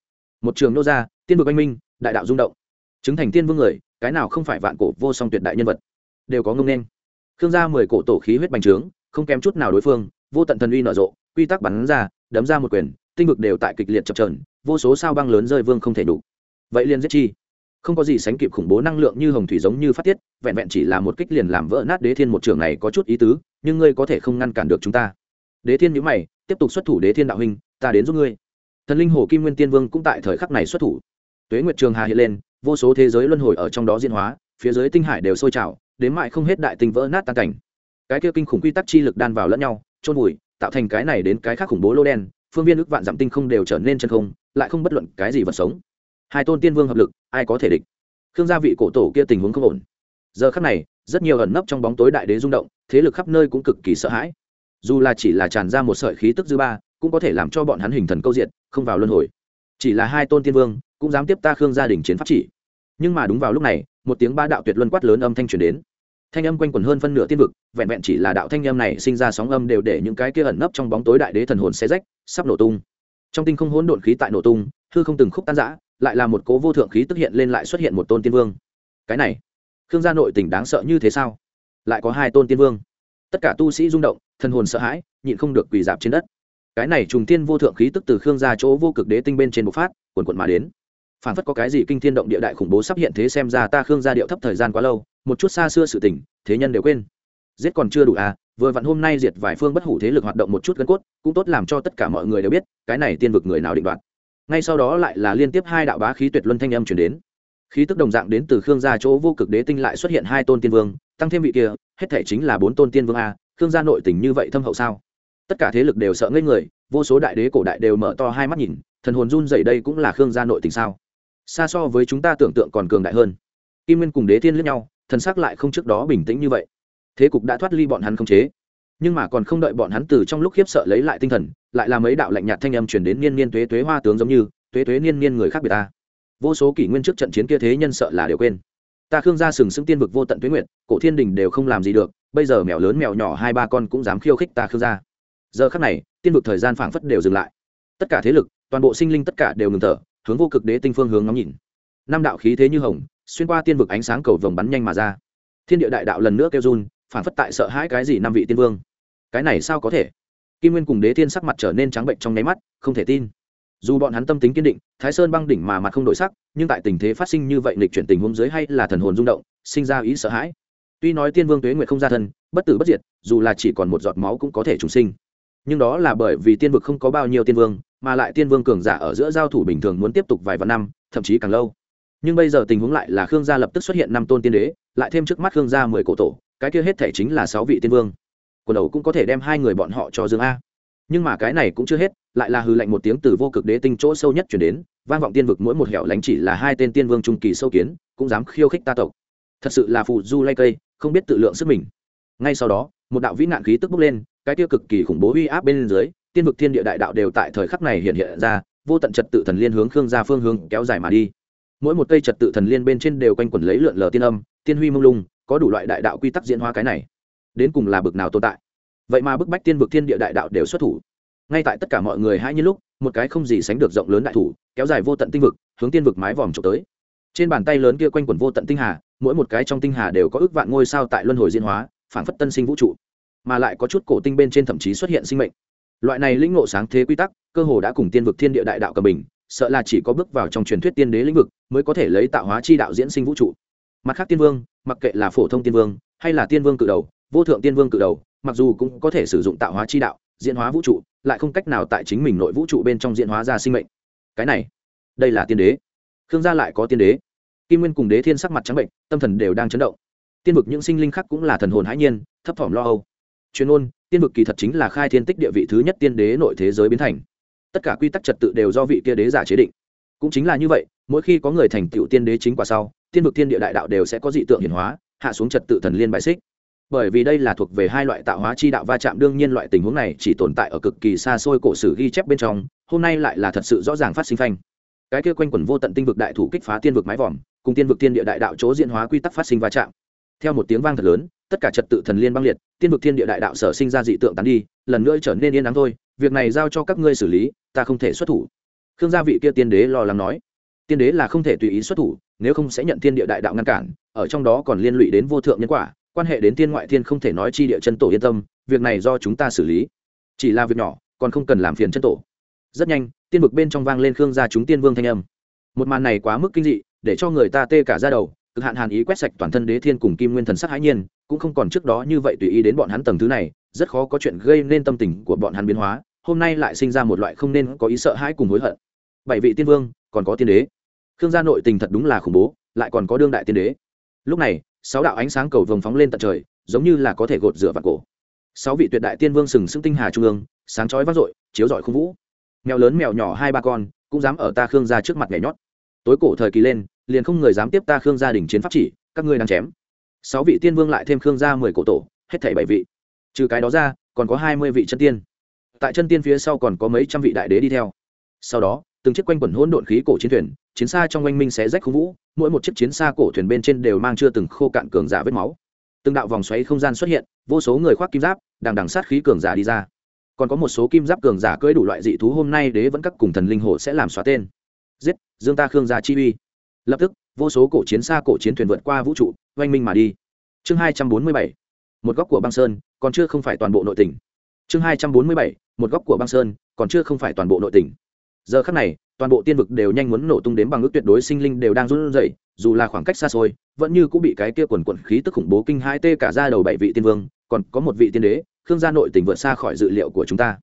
Một trường nô ra, tiên vực anh minh, đại đạo rung động. Chứng thành tiên vương người, cái nào không phải vạn cổ vô song tuyệt đại nhân vật? Đều có ngông nên khương gia mười cổ tổ khí huyết bành trướng, không kém chút nào đối phương, vô tận thần uy nở rộ, quy tắc bắn ra, đấm ra một quyền, tinh vực đều tại kịch liệt chập trờn vô số sao băng lớn rơi vương không thể đủ. Vậy liền giết chi? Không có gì sánh kịp khủng bố năng lượng như hồng thủy giống như phát tiết, vẹn vẹn chỉ là một kích liền làm vỡ nát đế thiên một trường này có chút ý tứ nhưng ngươi có thể không ngăn cản được chúng ta. Đế thiên nhữ mày, tiếp tục xuất thủ đế thiên đạo huynh, ta đến giúp ngươi. Thần linh hồ kim nguyên tiên vương cũng tại thời khắc này xuất thủ. Tuế nguyệt trường hà hiện lên, vô số thế giới luân hồi ở trong đó diễn hóa, phía dưới tinh hải đều sôi trào, đến mại không hết đại tinh vỡ nát tan cảnh. Cái kia kinh khủng quy tắc chi lực đan vào lẫn nhau trôn vùi, tạo thành cái này đến cái khác khủng bố lô đen, phương viên ước vạn dặm tinh không đều trở nên chân không, lại không bất luận cái gì vật sống. Hai tôn tiên vương hợp lực, ai có thể địch? Khương gia vị cổ tổ kia tình huống không ổn. Giờ khắc này rất nhiều ẩn nấp trong bóng tối đại đế rung động, thế lực khắp nơi cũng cực kỳ sợ hãi. Dù là chỉ là tràn ra một sợi khí tức dư ba, cũng có thể làm cho bọn hắn hình thần câu diện không vào luân hồi. Chỉ là hai tôn tiên vương, cũng dám tiếp ta khương gia đình chiến pháp chỉ. Nhưng mà đúng vào lúc này, một tiếng ba đạo tuyệt luân quát lớn âm thanh truyền đến. Thanh âm quanh quẩn hơn phân nửa tiên vực, vẹn vẹn chỉ là đạo thanh âm này sinh ra sóng âm đều để những cái kia ẩn nấp trong bóng tối đại đế thần hồn xe rách, sắp nổ tung. Trong tinh không hỗn độn khí tại nổ tung, hư không từng khúc tan rã, lại là một cố vô thượng khí tức hiện lên lại xuất hiện một tôn tiên vương. Cái này khương gia nội tình đáng sợ như thế sao? Lại có hai tôn tiên vương. Tất cả tu sĩ rung động, thần hồn sợ hãi, nhịn không được quỳ dạp trên đất. Cái này trùng tiên vô thượng khí tức từ khương gia chỗ vô cực đế tinh bên trên bộc phát, quần quận mà đến. Phản phất có cái gì kinh thiên động địa đại khủng bố sắp hiện thế xem ra ta khương gia điệu thấp thời gian quá lâu, một chút xa xưa sự tình, thế nhân đều quên. Giết còn chưa đủ à vừa vặn hôm nay diệt vài phương bất hủ thế lực hoạt động một chút gân cốt, cũng tốt làm cho tất cả mọi người đều biết, cái này tiên vực người nào định đoạt. Ngay sau đó lại là liên tiếp hai đạo bá khí tuyệt luân thanh âm chuyển đến khí tức đồng dạng đến từ khương gia chỗ vô cực đế tinh lại xuất hiện hai tôn tiên vương, tăng thêm vị kia, hết thể chính là bốn tôn tiên vương a, khương gia nội tình như vậy thâm hậu sao? Tất cả thế lực đều sợ ngây người, vô số đại đế cổ đại đều mở to hai mắt nhìn, thần hồn run dày đây cũng là khương gia nội tình sao? Xa so với chúng ta tưởng tượng còn cường đại hơn. Kim nguyên cùng đế thiên lướt nhau, thần sắc lại không trước đó bình tĩnh như vậy. Thế cục đã thoát ly bọn hắn không chế. Nhưng mà còn không đợi bọn hắn từ trong lúc khiếp sợ lấy lại tinh thần, lại là mấy đạo lạnh nhạt thanh âm chuyển đến niên niên tuế tuế hoa tướng giống như, tuế tuế niên niên người khác biệt ta vô số kỷ nguyên trước trận chiến kia thế nhân sợ là đều quên. Ta khương gia sừng sững tiên vực vô tận tuế nguyệt, cổ thiên đình đều không làm gì được, bây giờ mèo lớn mèo nhỏ hai ba con cũng dám khiêu khích ta khương gia. Giờ khắc này, tiên vực thời gian phảng phất đều dừng lại. Tất cả thế lực, toàn bộ sinh linh tất cả đều ngừng thở, hướng vô cực đế tinh phương hướng ngắm nhìn. Năm đạo khí thế như hồng, xuyên qua tiên vực ánh sáng cầu vồng bắn nhanh mà ra. Thiên địa đại đạo lần nữa kêu run phản phất tại sợ hãi cái gì năm vị tiên vương. Cái này sao có thể? Kim nguyên cùng đế thiên sắc mặt trở nên trắng bệnh trong nháy mắt, không thể tin dù bọn hắn tâm tính kiên định, thái sơn băng đỉnh mà mặt không đổi sắc, nhưng tại tình thế phát sinh như vậy lịch chuyển tình huống dưới hay là thần hồn rung động, sinh ra ý sợ hãi. Tuy nói tiên vương tuế nguyệt không ra thân, bất tử bất diệt, dù là chỉ còn một giọt máu cũng có thể trùng sinh. Nhưng đó là bởi vì tiên vực không có bao nhiêu tiên vương, mà lại tiên vương cường giả ở giữa giao thủ bình thường muốn tiếp tục vài vạn năm, thậm chí càng lâu. Nhưng bây giờ tình huống lại là khương gia lập tức xuất hiện năm tôn tiên đế, lại thêm trước mắt khương gia mười cổ tổ, cái kia hết thể chính là sáu vị tiên vương. Quần đầu cũng có thể đem hai người bọn họ cho dương a nhưng mà cái này cũng chưa hết, lại là hư lệnh một tiếng từ vô cực đế tinh chỗ sâu nhất chuyển đến, vang vọng tiên vực mỗi một hẻo lánh chỉ là hai tên tiên vương trung kỳ sâu kiến, cũng dám khiêu khích ta tộc. Thật sự là phù du lay cây, không biết tự lượng sức mình. Ngay sau đó, một đạo vĩ nạn khí tức bốc lên, cái tiêu cực kỳ khủng bố uy áp bên dưới, tiên vực thiên địa đại đạo đều tại thời khắc này hiện hiện ra, vô tận trật tự thần liên hướng khương ra phương hướng kéo dài mà đi. Mỗi một cây trật tự thần liên bên trên đều quanh quẩn lấy lượn lờ tiên âm, tiên huy mông lung, có đủ loại đại đạo quy tắc diễn hóa cái này. Đến cùng là bực nào tồn tại? Vậy mà bức bách tiên vực thiên địa đại đạo đều xuất thủ. Ngay tại tất cả mọi người hãy như lúc, một cái không gì sánh được rộng lớn đại thủ, kéo dài vô tận tinh vực, hướng tiên vực mái vòm trộm tới. Trên bàn tay lớn kia quanh quẩn vô tận tinh hà, mỗi một cái trong tinh hà đều có ước vạn ngôi sao tại luân hồi diễn hóa phản phất tân sinh vũ trụ, mà lại có chút cổ tinh bên trên thậm chí xuất hiện sinh mệnh. Loại này lĩnh ngộ sáng thế quy tắc, cơ hồ đã cùng tiên vực thiên địa đại đạo cầm bình, sợ là chỉ có bước vào trong truyền thuyết tiên đế lĩnh vực mới có thể lấy tạo hóa chi đạo diễn sinh vũ trụ. Mặt khác tiên vương, mặc kệ là phổ thông tiên vương, hay là tiên vương cự đầu, vô thượng tiên vương cự đầu mặc dù cũng có thể sử dụng tạo hóa chi đạo, diễn hóa vũ trụ, lại không cách nào tại chính mình nội vũ trụ bên trong diễn hóa ra sinh mệnh. Cái này, đây là tiên đế. Khương gia lại có tiên đế. Kim nguyên cùng đế thiên sắc mặt trắng bệnh, tâm thần đều đang chấn động. Tiên vực những sinh linh khác cũng là thần hồn hãi nhiên, thấp thỏm lo âu. Chuyên ôn tiên vực kỳ thật chính là khai thiên tích địa vị thứ nhất tiên đế nội thế giới biến thành. Tất cả quy tắc trật tự đều do vị kia đế giả chế định. Cũng chính là như vậy, mỗi khi có người thành tựu tiên đế chính quả sau, tiên vực thiên địa đại đạo đều sẽ có dị tượng hiển hóa, hạ xuống trật tự thần liên bài xích bởi vì đây là thuộc về hai loại tạo hóa chi đạo va chạm, đương nhiên loại tình huống này chỉ tồn tại ở cực kỳ xa xôi cổ sử ghi chép bên trong, hôm nay lại là thật sự rõ ràng phát sinh phanh. Cái kia quanh quẩn vô tận tinh vực đại thủ kích phá tiên vực mái vòm, cùng tiên vực tiên địa đại đạo chỗ diễn hóa quy tắc phát sinh va chạm. Theo một tiếng vang thật lớn, tất cả trật tự thần liên băng liệt, tiên vực thiên địa đại đạo sở sinh ra dị tượng tán đi, lần nữa trở nên yên ắng thôi, việc này giao cho các ngươi xử lý, ta không thể xuất thủ. Khương gia vị kia tiên đế lo lắng nói, tiên đế là không thể tùy ý xuất thủ, nếu không sẽ nhận thiên địa đại đạo ngăn cản, ở trong đó còn liên lụy đến vô thượng nhân quả quan hệ đến thiên ngoại thiên không thể nói chi địa chân tổ yên tâm, việc này do chúng ta xử lý. Chỉ là việc nhỏ, còn không cần làm phiền chân tổ. Rất nhanh, tiên vực bên trong vang lên khương gia chúng tiên vương thanh âm. Một màn này quá mức kinh dị, để cho người ta tê cả ra đầu, cực hạn hàn ý quét sạch toàn thân đế thiên cùng kim nguyên thần sắc hãi nhiên, cũng không còn trước đó như vậy tùy ý đến bọn hắn tầng thứ này, rất khó có chuyện gây nên tâm tình của bọn hắn biến hóa, hôm nay lại sinh ra một loại không nên có ý sợ hãi cùng hối hận. Bảy vị tiên vương, còn có tiên đế. Khương gia nội tình thật đúng là khủng bố, lại còn có đương đại tiên đế. Lúc này sáu đạo ánh sáng cầu vồng phóng lên tận trời giống như là có thể gột rửa vạt cổ. Sáu vị tuyệt đại tiên vương sừng sững tinh hà trung ương sáng chói vác rội, chiếu rọi không vũ. Mèo lớn mèo nhỏ hai ba con cũng dám ở ta khương gia trước mặt nhảy nhót. Tối cổ thời kỳ lên liền không người dám tiếp ta khương gia đình chiến pháp chỉ các ngươi đang chém. Sáu vị tiên vương lại thêm khương gia mười cổ tổ hết thảy bảy vị. Trừ cái đó ra còn có hai mươi vị chân tiên. Tại chân tiên phía sau còn có mấy trăm vị đại đế đi theo. Sau đó từng chiếc quanh quẩn hỗn độn khí cổ chiến thuyền chiến xa trong oanh minh sẽ rách khung vũ, mỗi một chiếc chiến xa cổ thuyền bên trên đều mang chưa từng khô cạn cường giả vết máu. Từng đạo vòng xoáy không gian xuất hiện, vô số người khoác kim giáp, đằng đằng sát khí cường giả đi ra. Còn có một số kim giáp cường giả cưỡi đủ loại dị thú, hôm nay đế vẫn các cùng thần linh hồ sẽ làm xóa tên. Giết, dương ta khương gia chi uy. Lập tức, vô số cổ chiến xa cổ chiến thuyền vượt qua vũ trụ, oanh minh mà đi. Chương hai trăm bốn mươi bảy, một góc của băng sơn, còn chưa không phải toàn bộ nội tỉnh. Chương hai trăm bốn mươi bảy, một góc của băng sơn, còn chưa không phải toàn bộ nội tỉnh giờ khắc này, toàn bộ tiên vực đều nhanh muốn nổ tung đến bằng ước tuyệt đối sinh linh đều đang run rẩy, dù là khoảng cách xa xôi, vẫn như cũng bị cái kia quần quần khí tức khủng bố kinh hai tê cả ra đầu bảy vị tiên vương, còn có một vị tiên đế, khương gia nội tỉnh vượt xa khỏi dự liệu của chúng ta.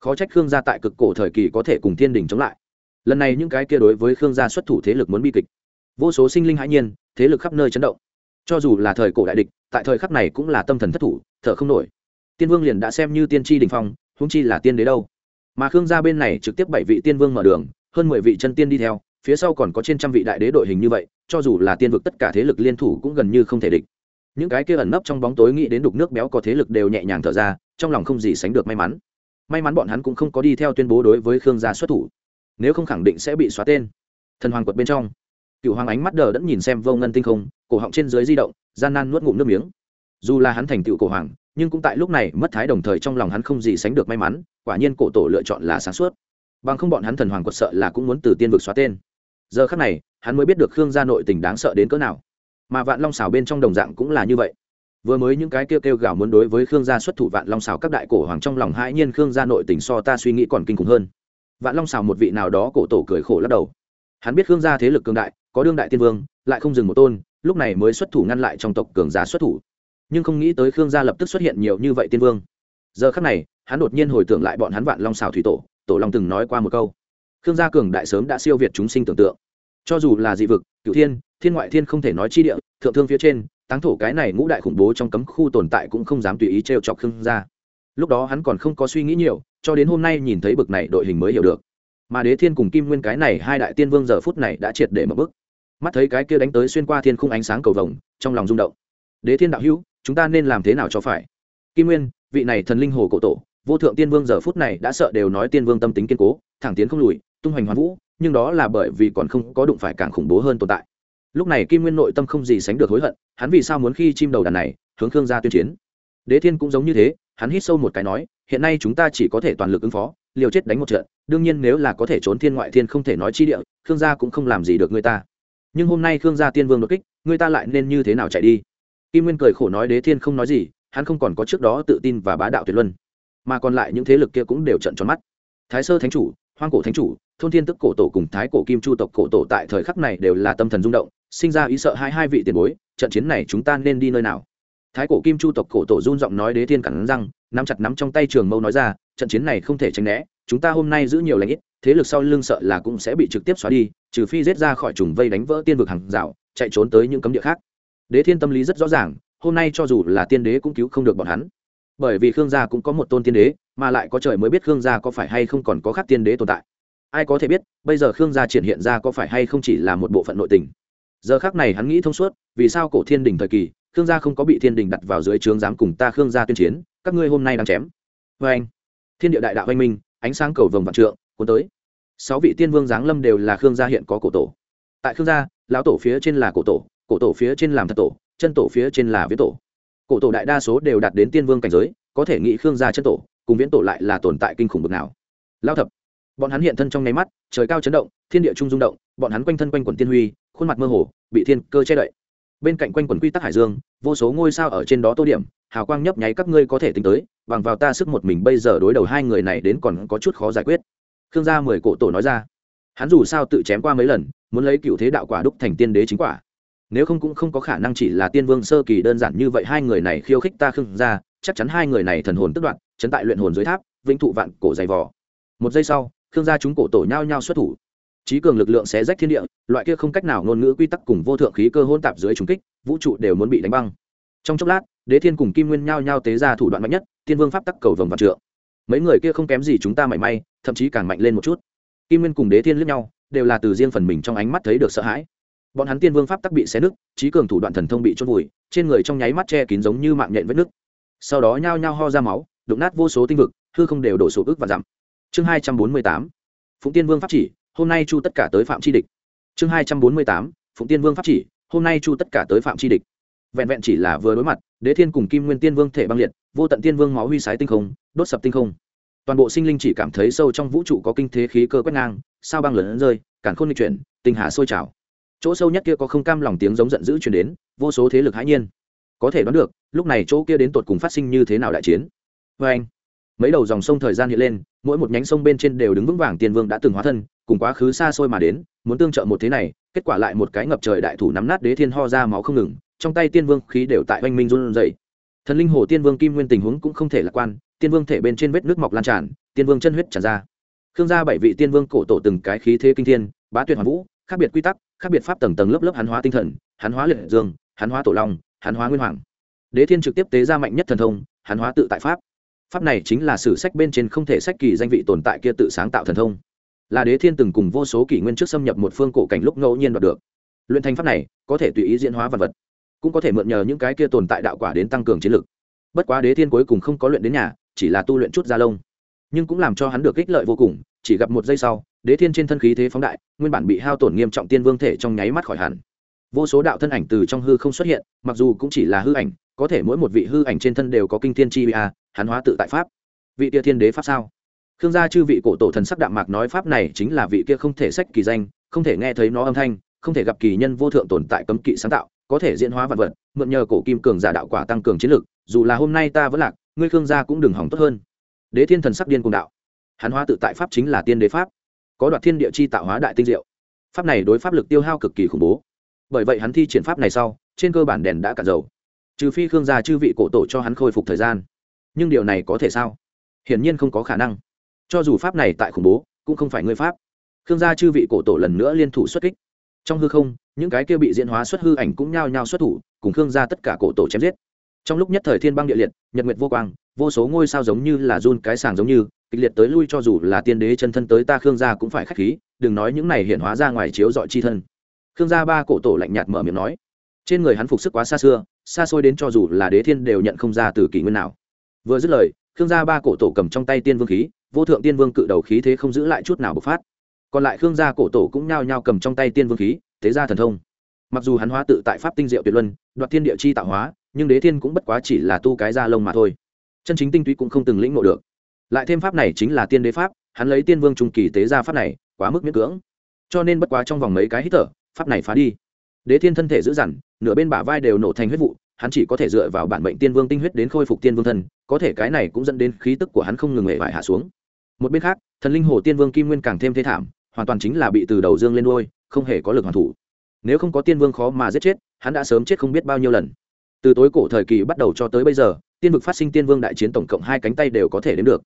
Khó trách khương gia tại cực cổ thời kỳ có thể cùng thiên đình chống lại. Lần này những cái kia đối với khương gia xuất thủ thế lực muốn bi kịch. Vô số sinh linh hãi nhiên, thế lực khắp nơi chấn động. Cho dù là thời cổ đại địch, tại thời khắc này cũng là tâm thần thất thủ, thở không nổi. Tiên vương liền đã xem như tiên tri đình phong húng chi là tiên đế đâu? Mà khương gia bên này trực tiếp bảy vị tiên vương mở đường, hơn mười vị chân tiên đi theo, phía sau còn có trên trăm vị đại đế đội hình như vậy, cho dù là tiên vực tất cả thế lực liên thủ cũng gần như không thể địch. Những cái kia ẩn nấp trong bóng tối nghĩ đến đục nước béo có thế lực đều nhẹ nhàng thở ra, trong lòng không gì sánh được may mắn. May mắn bọn hắn cũng không có đi theo tuyên bố đối với khương gia xuất thủ, nếu không khẳng định sẽ bị xóa tên. Thần hoàng quật bên trong cựu hoàng ánh mắt đờ đẫn nhìn xem vô ngân tinh không, cổ họng trên dưới di động, gian nan nuốt ngụm nước miếng. Dù là hắn thành tựu cổ hoàng nhưng cũng tại lúc này mất thái đồng thời trong lòng hắn không gì sánh được may mắn, quả nhiên cổ tổ lựa chọn là sáng suốt. Bằng không bọn hắn thần hoàng quật sợ là cũng muốn từ tiên vực xóa tên. Giờ khắc này, hắn mới biết được khương gia nội tình đáng sợ đến cỡ nào. Mà vạn long xào bên trong đồng dạng cũng là như vậy. Vừa mới những cái kêu kêu gào muốn đối với khương gia xuất thủ vạn long xào các đại cổ hoàng trong lòng hãi nhiên khương gia nội tình so ta suy nghĩ còn kinh khủng hơn. Vạn long xào một vị nào đó cổ tổ cười khổ lắc đầu. Hắn biết khương gia thế lực cường đại, có đương đại tiên vương, lại không dừng một tôn, lúc này mới xuất thủ ngăn lại trong tộc cường giả xuất thủ nhưng không nghĩ tới khương gia lập tức xuất hiện nhiều như vậy tiên vương. Giờ khắc này, hắn đột nhiên hồi tưởng lại bọn hắn vạn long xào thủy tổ tổ long từng nói qua một câu. Khương gia cường đại sớm đã siêu việt chúng sinh tưởng tượng. Cho dù là dị vực cựu thiên thiên ngoại thiên không thể nói chi địa, thượng thương phía trên, táng thổ cái này ngũ đại khủng bố trong cấm khu tồn tại cũng không dám tùy ý t r e o chọc khương gia. Lúc đó hắn còn không có suy nghĩ nhiều, cho đến hôm nay nhìn thấy bực này đội hình mới hiểu được. Mà đế thiên cùng kim nguyên cái này hai đại tiên vương giờ phút này đã triệt để mở bức. Mắt thấy cái kia đánh tới xuyên qua thiên khung ánh sáng cầu vồng, trong lòng rung động. Đế thiên đạo hữu chúng ta nên làm thế nào cho phải? Kim nguyên, vị này thần linh hồ cổ tổ, vô thượng tiên vương giờ phút này đã sợ đều nói tiên vương tâm tính kiên cố, thẳng tiến không lùi, tung hoành hoàn vũ, nhưng đó là bởi vì còn không có đụng phải càng khủng bố hơn tồn tại. Lúc này kim nguyên nội tâm không gì sánh được hối hận, hắn vì sao muốn khi chim đầu đàn này, hướng khương gia tuyên chiến? Đế thiên cũng giống như thế, hắn hít sâu một cái nói, hiện nay chúng ta chỉ có thể toàn lực ứng phó, liều chết đánh một trận, đương nhiên nếu là có thể trốn thiên ngoại thiên không thể nói chi địa, khương gia cũng không làm gì được người ta. Nhưng hôm nay khương gia tiên vương đột kích, người ta lại nên như thế nào chạy đi? Kim nguyên cười khổ nói đế thiên không nói gì, hắn không còn có trước đó tự tin và bá đạo tuyệt luân, mà còn lại những thế lực kia cũng đều trận tròn mắt. Thái sơ thánh chủ, hoang cổ thánh chủ, thôn thiên tức cổ tổ cùng thái cổ kim chu tộc cổ tổ tại thời khắc này đều là tâm thần rung động, sinh ra ý sợ hai hai vị tiền bối, trận chiến này chúng ta nên đi nơi nào? Thái cổ kim chu tộc cổ tổ run giọng nói đế thiên cẳng răng, nắm chặt nắm trong tay trường mâu nói ra, trận chiến này không thể tránh né, chúng ta hôm nay giữ nhiều lãnh ít, thế lực sau lưng sợ là cũng sẽ bị trực tiếp xóa đi, trừ phi giết ra khỏi trùng vây đánh vỡ tiên vực hàng rào, chạy trốn tới những cấm địa khác đế thiên tâm lý rất rõ ràng, hôm nay cho dù là tiên đế cũng cứu không được bọn hắn. Bởi vì khương gia cũng có một tôn tiên đế, mà lại có trời mới biết khương gia có phải hay không còn có khác tiên đế tồn tại. Ai có thể biết, bây giờ khương gia triển hiện ra có phải hay không chỉ là một bộ phận nội tình. Giờ khác này hắn nghĩ thông suốt, vì sao cổ thiên đình thời kỳ, khương gia không có bị thiên đình đặt vào dưới trướng dám cùng ta khương gia tuyên chiến, các ngươi hôm nay đang chém. Vê anh. Thiên địa đại đạo anh minh, ánh sáng cầu vồng vạn trượng, cuốn tới. Sáu vị tiên vương giáng lâm đều là khương gia hiện có cổ tổ. Tại khương gia, lão tổ phía trên là cổ tổ cổ tổ phía trên làm thật tổ, chân tổ phía trên là viễn tổ. Cổ tổ đại đa số đều đạt đến tiên vương cảnh giới, có thể nghĩ khương gia chân tổ cùng viễn tổ lại là tồn tại kinh khủng bực nào. Lao thập, bọn hắn hiện thân trong nháy mắt, trời cao chấn động, thiên địa trung rung động, bọn hắn quanh thân quanh quần tiên huy, khuôn mặt mơ hồ, bị thiên cơ che đậy. Bên cạnh quanh quần quy tắc hải dương, vô số ngôi sao ở trên đó tô điểm, hào quang nhấp nháy các ngươi có thể tính tới, bằng vào ta sức một mình bây giờ đối đầu hai người này đến còn có chút khó giải quyết. Khương gia mười cổ tổ nói ra. Hắn dù sao tự chém qua mấy lần, muốn lấy cựu thế đạo quả đúc thành tiên đế chính quả nếu không cũng không có khả năng chỉ là tiên vương sơ kỳ đơn giản như vậy hai người này khiêu khích ta khưng gia, chắc chắn hai người này thần hồn tức đoạn chấn tại luyện hồn dưới tháp, vĩnh thụ vạn cổ dày vò. Một giây sau, khương gia chúng cổ tổ nhao nhao xuất thủ. Trí cường lực lượng sẽ rách thiên địa, loại kia không cách nào ngôn ngữ quy tắc cùng vô thượng khí cơ hôn tạp dưới trùng kích, vũ trụ đều muốn bị đánh băng. Trong chốc lát, đế thiên cùng kim nguyên nhao nhao tế ra thủ đoạn mạnh nhất, tiên vương pháp tắc cầu vồng vạn trượng. Mấy người kia không kém gì chúng ta mảy may, thậm chí càng mạnh lên một chút. Kim nguyên cùng đế thiên lướt nhau, đều là từ riêng phần mình trong ánh mắt thấy được sợ hãi bọn hắn tiên vương pháp tắc bị xé nứt, trí cường thủ đoạn thần thông bị trôn vùi, trên người trong nháy mắt che kín giống như mạng nhện vết nứt. Sau đó nhao nhao ho ra máu, đụng nát vô số tinh vực, hư không đều đổ sụp ức và giảm. Chương hai trăm bốn mươi tám, phụng tiên vương pháp chỉ, hôm nay chu tất cả tới phạm chi địch. Chương hai trăm bốn mươi tám, phụng tiên vương pháp chỉ, hôm nay chu tất cả tới phạm chi địch. Vẹn vẹn chỉ là vừa đối mặt, đế thiên cùng kim nguyên tiên vương thể băng liệt, vô tận tiên vương máu huy sái tinh không, đốt sập tinh không. Toàn bộ sinh linh chỉ cảm thấy sâu trong vũ trụ có kinh thế khí cơ quét ngang, sao băng lớn rơi cản khôn nghịch chuyển, tinh hà sôi trào chỗ sâu nhất kia có không cam lòng tiếng giống giận dữ chuyển đến, vô số thế lực hãi nhiên. Có thể đoán được, lúc này chỗ kia đến tột cùng phát sinh như thế nào đại chiến. Vê anh, mấy đầu dòng sông thời gian hiện lên, mỗi một nhánh sông bên trên đều đứng vững vàng tiên vương đã từng hóa thân, cùng quá khứ xa xôi mà đến, muốn tương trợ một thế này, kết quả lại một cái ngập trời đại thủ nắm nát đế thiên ho ra máu không ngừng, trong tay tiên vương khí đều tại oanh minh run dậy thần linh hồ tiên vương kim nguyên tình huống cũng không thể lạc quan, tiên vương thể bên trên vết nước mọc lan tràn, tiên vương chân huyết tràn ra. Khương gia bảy vị tiên vương cổ tổ từng cái khí thế kinh thiên, bá tuyệt hoàn vũ khác biệt quy tắc, khác biệt pháp tầng tầng lớp lớp hắn hóa tinh thần, hắn hóa liệt dương, hắn hóa tổ long, hắn hóa nguyên hoàng. Đế thiên trực tiếp tế ra mạnh nhất thần thông, hắn hóa tự tại pháp. Pháp này chính là sử sách bên trên không thể sách kỳ danh vị tồn tại kia tự sáng tạo thần thông. Là đế thiên từng cùng vô số kỷ nguyên trước xâm nhập một phương cổ cảnh lúc ngẫu nhiên đoạt được. Luyện thành pháp này, có thể tùy ý diễn hóa vật vật, cũng có thể mượn nhờ những cái kia tồn tại đạo quả đến tăng cường chiến lực. Bất quá đế thiên cuối cùng không có luyện đến nhà, chỉ là tu luyện chút gia lông. Nhưng cũng làm cho hắn được ích lợi vô cùng chỉ gặp một giây sau, đế thiên trên thân khí thế phóng đại, nguyên bản bị hao tổn nghiêm trọng tiên vương thể trong nháy mắt khỏi hẳn. Vô số đạo thân ảnh từ trong hư không xuất hiện, mặc dù cũng chỉ là hư ảnh, có thể mỗi một vị hư ảnh trên thân đều có kinh thiên chi a, hắn hóa tự tại pháp. Vị tia thiên đế pháp sao? Khương gia chư vị cổ tổ thần sắc đạm mạc nói pháp này chính là vị kia không thể sách kỳ danh, không thể nghe thấy nó âm thanh, không thể gặp kỳ nhân vô thượng tồn tại cấm kỵ sáng tạo, có thể diễn hóa vật vật, mượn nhờ cổ kim cường giả đạo quả tăng cường chiến lực, dù là hôm nay ta vẫn lạc, ngươi khương gia cũng đừng hỏng tốt hơn. Đế thiên thần sắc điên cùng đạo hắn hóa tự tại pháp chính là tiên đế pháp, có đoạt thiên địa chi tạo hóa đại tinh diệu. Pháp này đối pháp lực tiêu hao cực kỳ khủng bố. Bởi vậy hắn thi triển pháp này sau, trên cơ bản đèn đã cạn dầu. Trừ phi khương gia chư vị cổ tổ cho hắn khôi phục thời gian. Nhưng điều này có thể sao? Hiển nhiên không có khả năng. Cho dù pháp này tại khủng bố, cũng không phải ngươi pháp. Khương gia chư vị cổ tổ lần nữa liên thủ xuất kích. Trong hư không, những cái kia bị diễn hóa xuất hư ảnh cũng nhao nhao xuất thủ, cùng khương gia tất cả cổ tổ chém giết. Trong lúc nhất thời thiên băng địa liệt, nhật nguyệt vô quang, vô số ngôi sao giống như là run cái sàng giống như kịch liệt tới lui cho dù là tiên đế chân thân tới ta khương gia cũng phải k h á c h khí, đừng nói những này hiện hóa ra ngoài chiếu dọi chi thân. Khương gia ba cổ tổ lạnh nhạt mở miệng nói. Trên người hắn phục sức quá xa xưa, xa xôi đến cho dù là đế thiên đều nhận không ra từ kỷ nguyên nào. Vừa dứt lời, khương gia ba cổ tổ cầm trong tay tiên vương khí, vô thượng tiên vương cự đầu khí thế không giữ lại chút nào bộc phát. Còn lại khương gia cổ tổ cũng nhao nhao cầm trong tay tiên vương khí thế ra thần thông. Mặc dù hắn hóa tự tại pháp tinh diệu tuyệt luân, đoạt thiên địa chi tạo hóa, nhưng đế thiên cũng bất quá chỉ là tu cái da lông mà thôi. Chân chính tinh túy cũng không từng lĩnh ngộ được lại thêm pháp này chính là tiên đế pháp, hắn lấy tiên vương trung kỳ tế ra pháp này, quá mức miễn cưỡng. Cho nên bất quá trong vòng mấy cái hít thở, pháp này phá đi. Đế thiên thân thể dữ dằn, nửa bên bả vai đều nổ thành huyết vụ, hắn chỉ có thể dựa vào bản mệnh tiên vương tinh huyết đến khôi phục tiên vương thân, có thể cái này cũng dẫn đến khí tức của hắn không ngừng hề vải hạ xuống. Một bên khác, thần linh hồ tiên vương kim nguyên càng thêm thê thảm, hoàn toàn chính là bị từ đầu dương lên đôi không hề có lực hoàn thủ. Nếu không có tiên vương khó mà giết chết, hắn đã sớm chết không biết bao nhiêu lần. Từ tối cổ thời kỳ bắt đầu cho tới bây giờ, tiên vực phát sinh tiên vương đại chiến tổng cộng hai cánh tay đều có thể đến được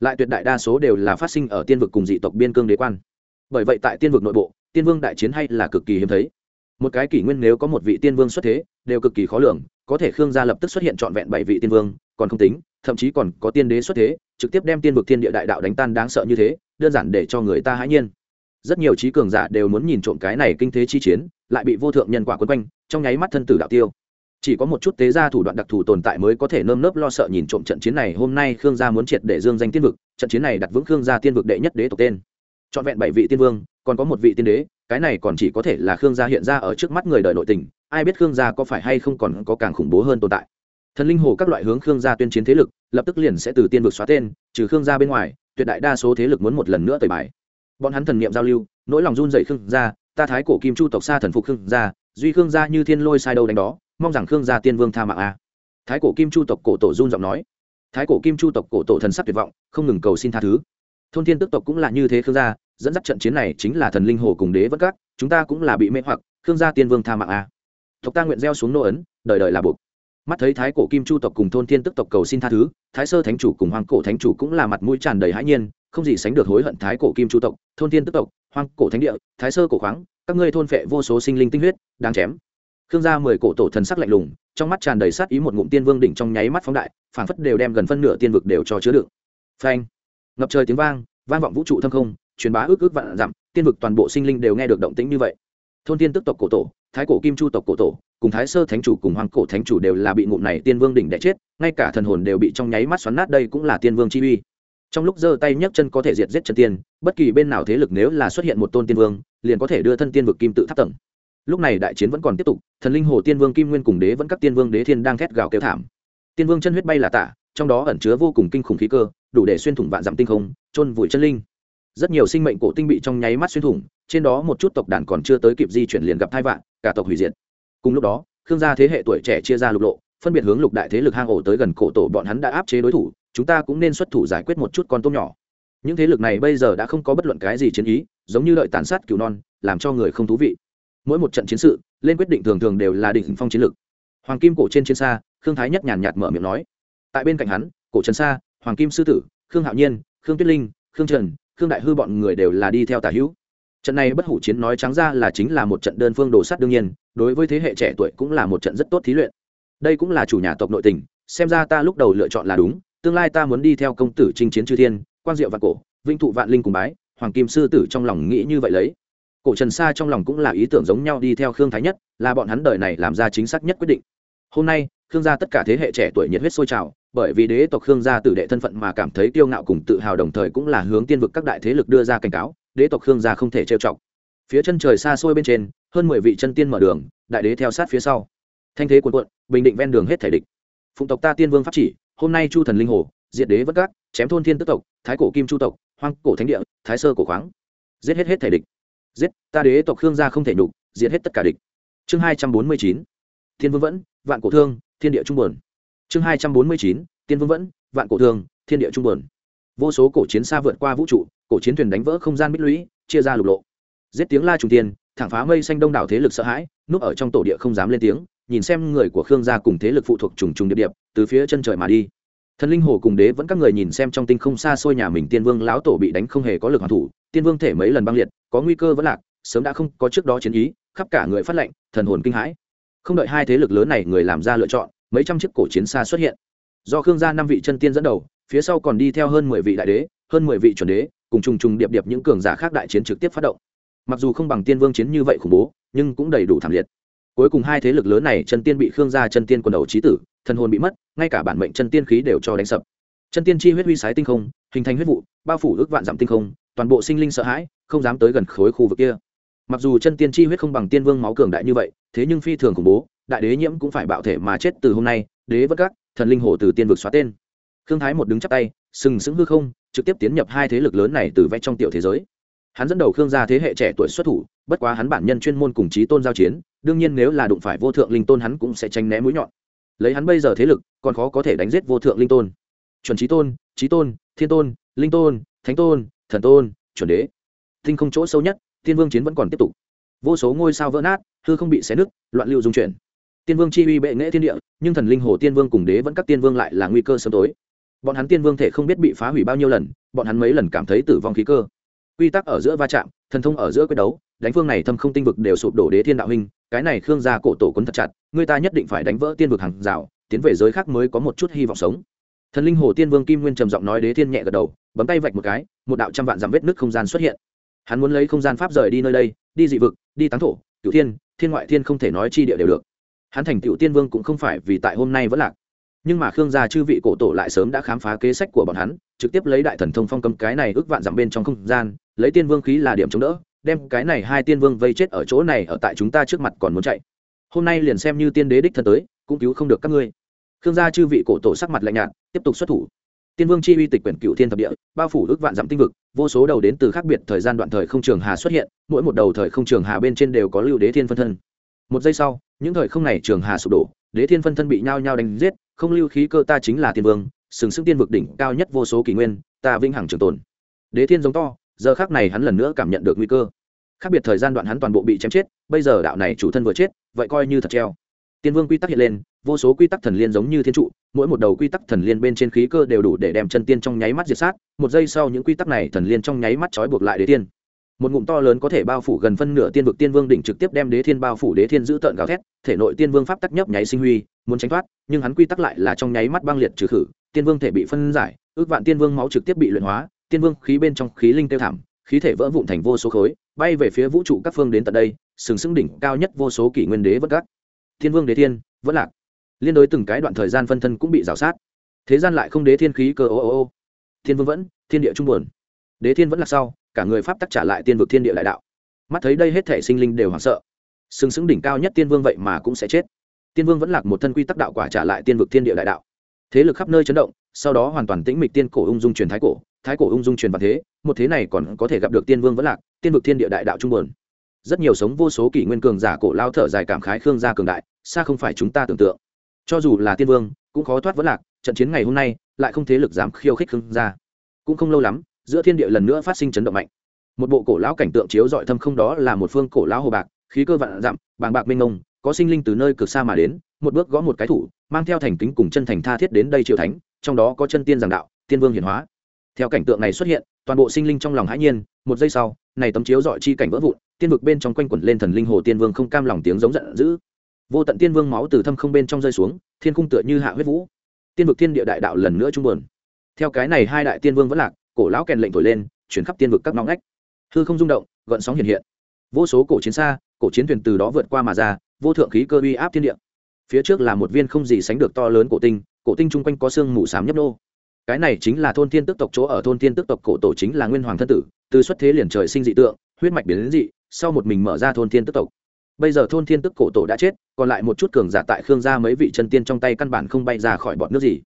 lại tuyệt đại đa số đều là phát sinh ở tiên vực cùng dị tộc biên cương đế quan. Bởi vậy tại tiên vực nội bộ, tiên vương đại chiến hay là cực kỳ hiếm thấy. Một cái kỷ nguyên nếu có một vị tiên vương xuất thế, đều cực kỳ khó lường, có thể khương gia lập tức xuất hiện trọn vẹn bảy vị tiên vương, còn không tính, thậm chí còn có tiên đế xuất thế, trực tiếp đem tiên vực thiên địa đại đạo đánh tan đáng sợ như thế, đơn giản để cho người ta hãi nhiên. Rất nhiều trí cường giả đều muốn nhìn trộm cái này kinh thế chi chiến, lại bị vô thượng nhân quả quấn quanh, trong nháy mắt thân tử đạo tiêu chỉ có một chút tế gia thủ đoạn đặc thù tồn tại mới có thể nơm nớp lo sợ nhìn trộm trận chiến này. Hôm nay khương gia muốn triệt để dương danh tiên vực, trận chiến này đặt vững khương gia tiên vực đệ nhất đế tộc tên. Trọn vẹn bảy vị tiên vương, còn có một vị tiên đế, cái này còn chỉ có thể là khương gia hiện ra ở trước mắt người đời nội tình. Ai biết khương gia có phải hay không còn có càng khủng bố hơn tồn tại. Thần linh hồ các loại hướng khương gia tuyên chiến thế lực, lập tức liền sẽ từ tiên vực xóa tên, trừ khương gia bên ngoài, tuyệt đại đa số thế lực muốn một lần nữa tời bài. Bọn hắn thần niệm giao lưu, nỗi lòng run dậy khương gia, ta thái cổ kim chu tộc xa thần phục khương gia, duy khương gia như thiên lôi sai đâu đánh đó mong rằng khương gia tiên vương tha mạng a. Thái cổ kim chu tộc cổ tổ run giọng nói. Thái cổ kim chu tộc cổ tổ thần sắc tuyệt vọng, không ngừng cầu xin tha thứ. Thôn thiên tức tộc cũng là như thế khương gia, dẫn dắt trận chiến này chính là thần linh hồ cùng đế vất các, chúng ta cũng là bị mê hoặc, khương gia tiên vương tha mạng a. Tộc ta nguyện gieo xuống nô ấn, đời đời là buộc. Mắt thấy thái cổ kim chu tộc cùng thôn thiên tức tộc cầu xin tha thứ, thái sơ thánh chủ cùng hoàng cổ thánh chủ cũng là mặt mũi tràn đầy hãi nhiên, không gì sánh được hối hận thái cổ kim chu tộc, thôn thiên tức tộc hoàng cổ thánh địa, thái sơ cổ khoáng, các ngươi thôn phệ vô số sinh linh tinh huyết, đang chém khương gia mười cổ tổ thần sắc lạnh lùng, trong mắt tràn đầy sát ý một ngụm tiên vương đỉnh trong nháy mắt phóng đại, phảng phất đều đem gần phân nửa tiên vực đều cho chứa đựng. Phanh! Ngập trời tiếng vang vang vọng vũ trụ thâm không, truyền bá ước ước vạn dặm, tiên vực toàn bộ sinh linh đều nghe được động tĩnh như vậy. Thôn tiên tức tộc cổ tổ, thái cổ kim chu tộc cổ tổ, cùng thái sơ thánh chủ cùng hoàng cổ thánh chủ đều là bị ngụm này tiên vương đỉnh đẻ chết, ngay cả thần hồn đều bị trong nháy mắt xoắn nát đây cũng là tiên vương chi uy. Trong lúc giơ tay nhấc chân có thể diệt giết chân tiên, bất kỳ bên nào thế lực nếu là xuất hiện một tôn tiên vương, liền có thể đưa thân tiên vực kim tự tháp tầng lúc này đại chiến vẫn còn tiếp tục, thần linh hồ tiên vương kim nguyên cùng đế vẫn các tiên vương đế thiên đang thét gào kêu thảm. Tiên vương chân huyết bay là tạ trong đó ẩn chứa vô cùng kinh khủng khí cơ, đủ để xuyên thủng vạn dặm tinh không trôn vùi chân linh. Rất nhiều sinh mệnh cổ tinh bị trong nháy mắt xuyên thủng, trên đó một chút tộc đàn còn chưa tới kịp di chuyển liền gặp thai vạn, cả tộc hủy diệt. Cùng lúc đó, khương gia thế hệ tuổi trẻ chia ra lục lộ, phân biệt hướng lục đại thế lực hang ổ tới gần cổ tổ bọn hắn đã áp chế đối thủ, chúng ta cũng nên xuất thủ giải quyết một chút con tôm nhỏ. Những thế lực này bây giờ đã không có bất luận cái gì chiến ý, giống như lợi tàn sát cừu non, làm cho người không thú vị mỗi một trận chiến sự, lên quyết định thường thường đều là đỉnh phong chiến lực hoàng kim cổ trên chiến xa, khương thái nhất nhàn nhạt mở miệng nói. Tại bên cạnh hắn, cổ trần sa hoàng kim sư tử, khương hạo nhiên, khương tuyết linh, khương trần, khương đại hư bọn người đều là đi theo tả hữu. Trận này bất hủ chiến nói trắng ra là chính là một trận đơn phương đồ sắt đương nhiên, đối với thế hệ trẻ tuổi cũng là một trận rất tốt thí luyện. Đây cũng là chủ nhà tộc nội tình, xem ra ta lúc đầu lựa chọn là đúng, tương lai ta muốn đi theo công tử chinh chiến chư thiên quan diệu và cổ vinh thụ vạn linh cùng bái, hoàng kim sư tử trong lòng nghĩ như vậy lấy cổ trần sa trong lòng cũng là ý tưởng giống nhau đi theo khương thái nhất, là bọn hắn đời này làm ra chính xác nhất quyết định. Hôm nay, khương gia tất cả thế hệ trẻ tuổi nhiệt huyết sôi trào, bởi vì đế tộc khương gia tử đệ thân phận mà cảm thấy kiêu ngạo cùng tự hào đồng thời cũng là hướng tiên vực các đại thế lực đưa ra cảnh cáo, đế tộc khương gia không thể trêu chọc. Phía chân trời xa xôi bên trên, hơn mười vị chân tiên mở đường, đại đế theo sát phía sau. Thanh thế cuồn cuộn, bình định ven đường hết thể địch. Phụng tộc ta tiên vương pháp chỉ, hôm nay chu thần linh hồ, diệt đế vất cát chém thôn thiên tức tộc, thái cổ kim chu tộc, hoang cổ thánh địa, thái sơ cổ khoáng. Giết hết hết thể địch giết, ta đế tộc khương gia không thể nhục, diệt hết tất cả địch. Chương hai trăm bốn mươi chín, thiên vương vẫn, vạn cổ thương, thiên địa trung bờn chương hai trăm bốn mươi chín tiên vương vẫn, vạn cổ thương, thiên địa trung bờn vô số cổ chiến xa vượt qua vũ trụ, cổ chiến thuyền đánh vỡ không gian bích lũy, chia ra lục lộ. Giết tiếng la trùng tiên thẳng phá mây xanh đông đảo thế lực sợ hãi, núp ở trong tổ địa không dám lên tiếng, nhìn xem người của khương gia cùng thế lực phụ thuộc trùng trùng điệp điệp, từ phía chân trời mà đi. Thần linh hồ cùng đế vẫn các người nhìn xem trong tinh không xa xôi nhà mình tiên vương lão tổ bị đánh không hề có lực hoàn thủ, tiên vương thể mấy lần băng liệt có nguy cơ vẫn lạc, sớm đã không có trước đó chiến ý, khắp cả người phát lệnh, thần hồn kinh hãi. Không đợi hai thế lực lớn này người làm ra lựa chọn, mấy trăm chiếc cổ chiến xa xuất hiện. Do khương gia năm vị chân tiên dẫn đầu, phía sau còn đi theo hơn mười vị đại đế, hơn mười vị chuẩn đế, cùng trùng trùng điệp điệp những cường giả khác đại chiến trực tiếp phát động. Mặc dù không bằng tiên vương chiến như vậy khủng bố, nhưng cũng đầy đủ thảm liệt. Cuối cùng hai thế lực lớn này chân tiên bị khương gia chân tiên quần đầu trí tử, thần hồn bị mất, ngay cả bản mệnh chân tiên khí đều cho đánh sập. Chân tiên chi huyết huy sái tinh không, hình thành huyết vụ, bao phủ ước vạn dặm tinh không toàn bộ sinh linh sợ hãi, không dám tới gần khối khu vực kia. Mặc dù chân tiên chi huyết không bằng tiên vương máu cường đại như vậy, thế nhưng phi thường khủng bố, đại đế nhiễm cũng phải bạo thể mà chết từ hôm nay, đế vất các, thần linh hồ từ tiên vực xóa tên. Khương thái một đứng chắp tay, sừng sững hư không, trực tiếp tiến nhập hai thế lực lớn này từ vẽ trong tiểu thế giới. Hắn dẫn đầu khương gia thế hệ trẻ tuổi xuất thủ, bất quá hắn bản nhân chuyên môn cùng trí tôn giao chiến, đương nhiên nếu là đụng phải vô thượng linh tôn hắn cũng sẽ tránh né mũi nhọn. Lấy hắn bây giờ thế lực, còn khó có thể đánh giết vô thượng linh tôn. Chuẩn trí tôn trí tôn, thiên tôn, linh tôn, thánh tôn thần tôn, chuẩn đế. Tinh không chỗ sâu nhất, tiên vương chiến vẫn còn tiếp tục. Vô số ngôi sao vỡ nát, hư không bị xé nứt, loạn lưu dung chuyển. Tiên vương chi uy bệ nghệ thiên địa, nhưng thần linh hồ tiên vương cùng đế vẫn các tiên vương lại là nguy cơ sớm tối. Bọn hắn tiên vương thể không biết bị phá hủy bao nhiêu lần, bọn hắn mấy lần cảm thấy tử vong khí cơ. Quy tắc ở giữa va chạm, thần thông ở giữa quyết đấu, đánh phương này thâm không tinh vực đều sụp đổ đế thiên đạo hình cái này khương gia cổ tổ quấn thật chặt, người ta nhất định phải đánh vỡ tiên vực hàng rào, tiến về giới khác mới có một chút hy vọng sống. Thần linh hồ tiên vương kim nguyên trầm giọng nói đế thiên nhẹ gật đầu, bấm tay vạch một cái một đạo trăm vạn dặm vết nước không gian xuất hiện. Hắn muốn lấy không gian pháp rời đi nơi đây, đi dị vực, đi táng thổ, cửu thiên thiên ngoại thiên không thể nói chi địa đều được. Hắn thành tiểu tiên vương cũng không phải vì tại hôm nay vẫn lạc. Nhưng mà khương gia chư vị cổ tổ lại sớm đã khám phá kế sách của bọn hắn, trực tiếp lấy đại thần thông phong cấm cái này ước vạn dặm bên trong không gian, lấy tiên vương khí là điểm chống đỡ, đem cái này hai tiên vương vây chết ở chỗ này ở tại chúng ta trước mặt còn muốn chạy. Hôm nay liền xem như tiên đế đích thân tới, cũng cứu không được các ngươi. Khương gia chư vị cổ tổ sắc mặt lạnh nhạt, tiếp tục xuất thủ tiên vương chi uy tịch quyển cựu thiên thập địa, bao phủ ước vạn dặm tinh vực, vô số đầu đến từ khác biệt thời gian đoạn thời không trường hà xuất hiện, mỗi một đầu thời không trường hà bên trên đều có lưu đế thiên phân thân. Một giây sau, những thời không này trường hà sụp đổ, đế thiên phân thân bị nhao nhao đánh giết, không lưu khí cơ ta chính là tiên vương, sừng sững tiên vực đỉnh cao nhất vô số kỷ nguyên, ta vĩnh hằng trường tồn. Đế thiên giống to, giờ khác này hắn lần nữa cảm nhận được nguy cơ. Khác biệt thời gian đoạn hắn toàn bộ bị chém chết, bây giờ đạo này chủ thân vừa chết, vậy coi như thật treo. Tiên vương quy tắc hiện lên vô số quy tắc thần liên giống như thiên trụ, mỗi một đầu quy tắc thần liên bên trên khí cơ đều đủ để đem chân tiên trong nháy mắt diệt sát, một giây sau những quy tắc này thần liên trong nháy mắt trói buộc lại đế tiên. Một ngụm to lớn có thể bao phủ gần phân nửa tiên vực tiên vương đỉnh trực tiếp đem đế thiên bao phủ đế thiên giữ tợn gào thét, thể nội tiên vương pháp tắc nhấp nháy sinh huy, muốn tránh thoát, nhưng hắn quy tắc lại là trong nháy mắt băng liệt trừ khử, tiên vương thể bị phân giải, ước vạn tiên vương máu trực tiếp bị luyện hóa, tiên vương khí bên trong khí linh tiêu thảm, khí thể vỡ vụn thành vô số khối, bay về phía vũ trụ các phương đến tận đây, sừng sững đỉnh cao nhất vô số kỷ nguyên đế vất gác. Thiên vương đế thiên vẫn lạc liên đối từng cái đoạn thời gian phân thân cũng bị rào sát. Thế gian lại không đế thiên khí cơ, ô ô ô. Thiên vương vẫn, thiên địa trung buồn. Đế thiên vẫn là sau, cả người pháp tắc trả lại tiên vực thiên địa đại đạo. Mắt thấy đây hết thể sinh linh đều hoảng sợ. Xứng sững đỉnh cao nhất tiên vương vậy mà cũng sẽ chết. Tiên vương vẫn lạc một thân quy tắc đạo quả trả lại tiên vực thiên địa đại đạo. Thế lực khắp nơi chấn động, sau đó hoàn toàn tĩnh mịch tiên cổ ung dung truyền thái cổ thái cổ ung dung truyền vào thế, một thế này còn có thể gặp được tiên vương vẫn lạc, tiên vực thiên địa đại đạo trung buồn. Rất nhiều sống vô số kỷ nguyên cường giả cổ lao thở dài cảm khái khương gia cường đại, xa không phải chúng ta tưởng tượng cho dù là tiên vương, cũng khó thoát vẫn lạc, trận chiến ngày hôm nay lại không thế lực dám khiêu khích khương gia. Cũng không lâu lắm, giữa thiên địa lần nữa phát sinh chấn động mạnh. Một bộ cổ lão cảnh tượng chiếu dọi thâm không đó là một phương cổ lão hồ bạc, khí cơ vạn dặm, bàng bạc mênh mông, có sinh linh từ nơi cực xa mà đến, một bước gõ một cái thủ, mang theo thành kính cùng chân thành tha thiết đến đây triều thánh, trong đó có chân tiên giảng đạo, tiên vương hiển hóa. Theo cảnh tượng này xuất hiện, toàn bộ sinh linh trong lòng hãi nhiên, một giây sau, này tấm chiếu dọi chi cảnh vỡ vụn, tiên vực bên trong quanh quẩn lên thần linh hồ tiên vương không cam lòng tiếng giống giận dữ vô tận tiên vương máu từ thâm không bên trong rơi xuống, thiên cung tựa như hạ huyết vũ. Tiên vực thiên địa đại đạo lần nữa trung buồn. Theo cái này hai đại tiên vương vẫn lạc, cổ lão kèn lệnh thổi lên, chuyển khắp tiên vực các ngõ ngách. Hư không rung động, gợn sóng hiện hiện. Vô số cổ chiến xa, cổ chiến thuyền từ đó vượt qua mà ra, vô thượng khí cơ uy áp thiên địa. Phía trước là một viên không gì sánh được to lớn cổ tinh cổ tinh chung quanh có xương mù sám nhấp nô. Cái này chính là thôn thiên tức tộc chỗ ở, thôn thiên tức tộc cổ tổ chính là nguyên hoàng thân tử, từ xuất thế liền trời sinh dị tượng, huyết mạch biến dị, sau một mình mở ra thôn thiên tức tộc bây giờ thôn thiên tức cổ tổ đã chết, còn lại một chút cường giả tại khương gia mấy vị chân tiên trong tay căn bản không bay ra khỏi bọn nước gì.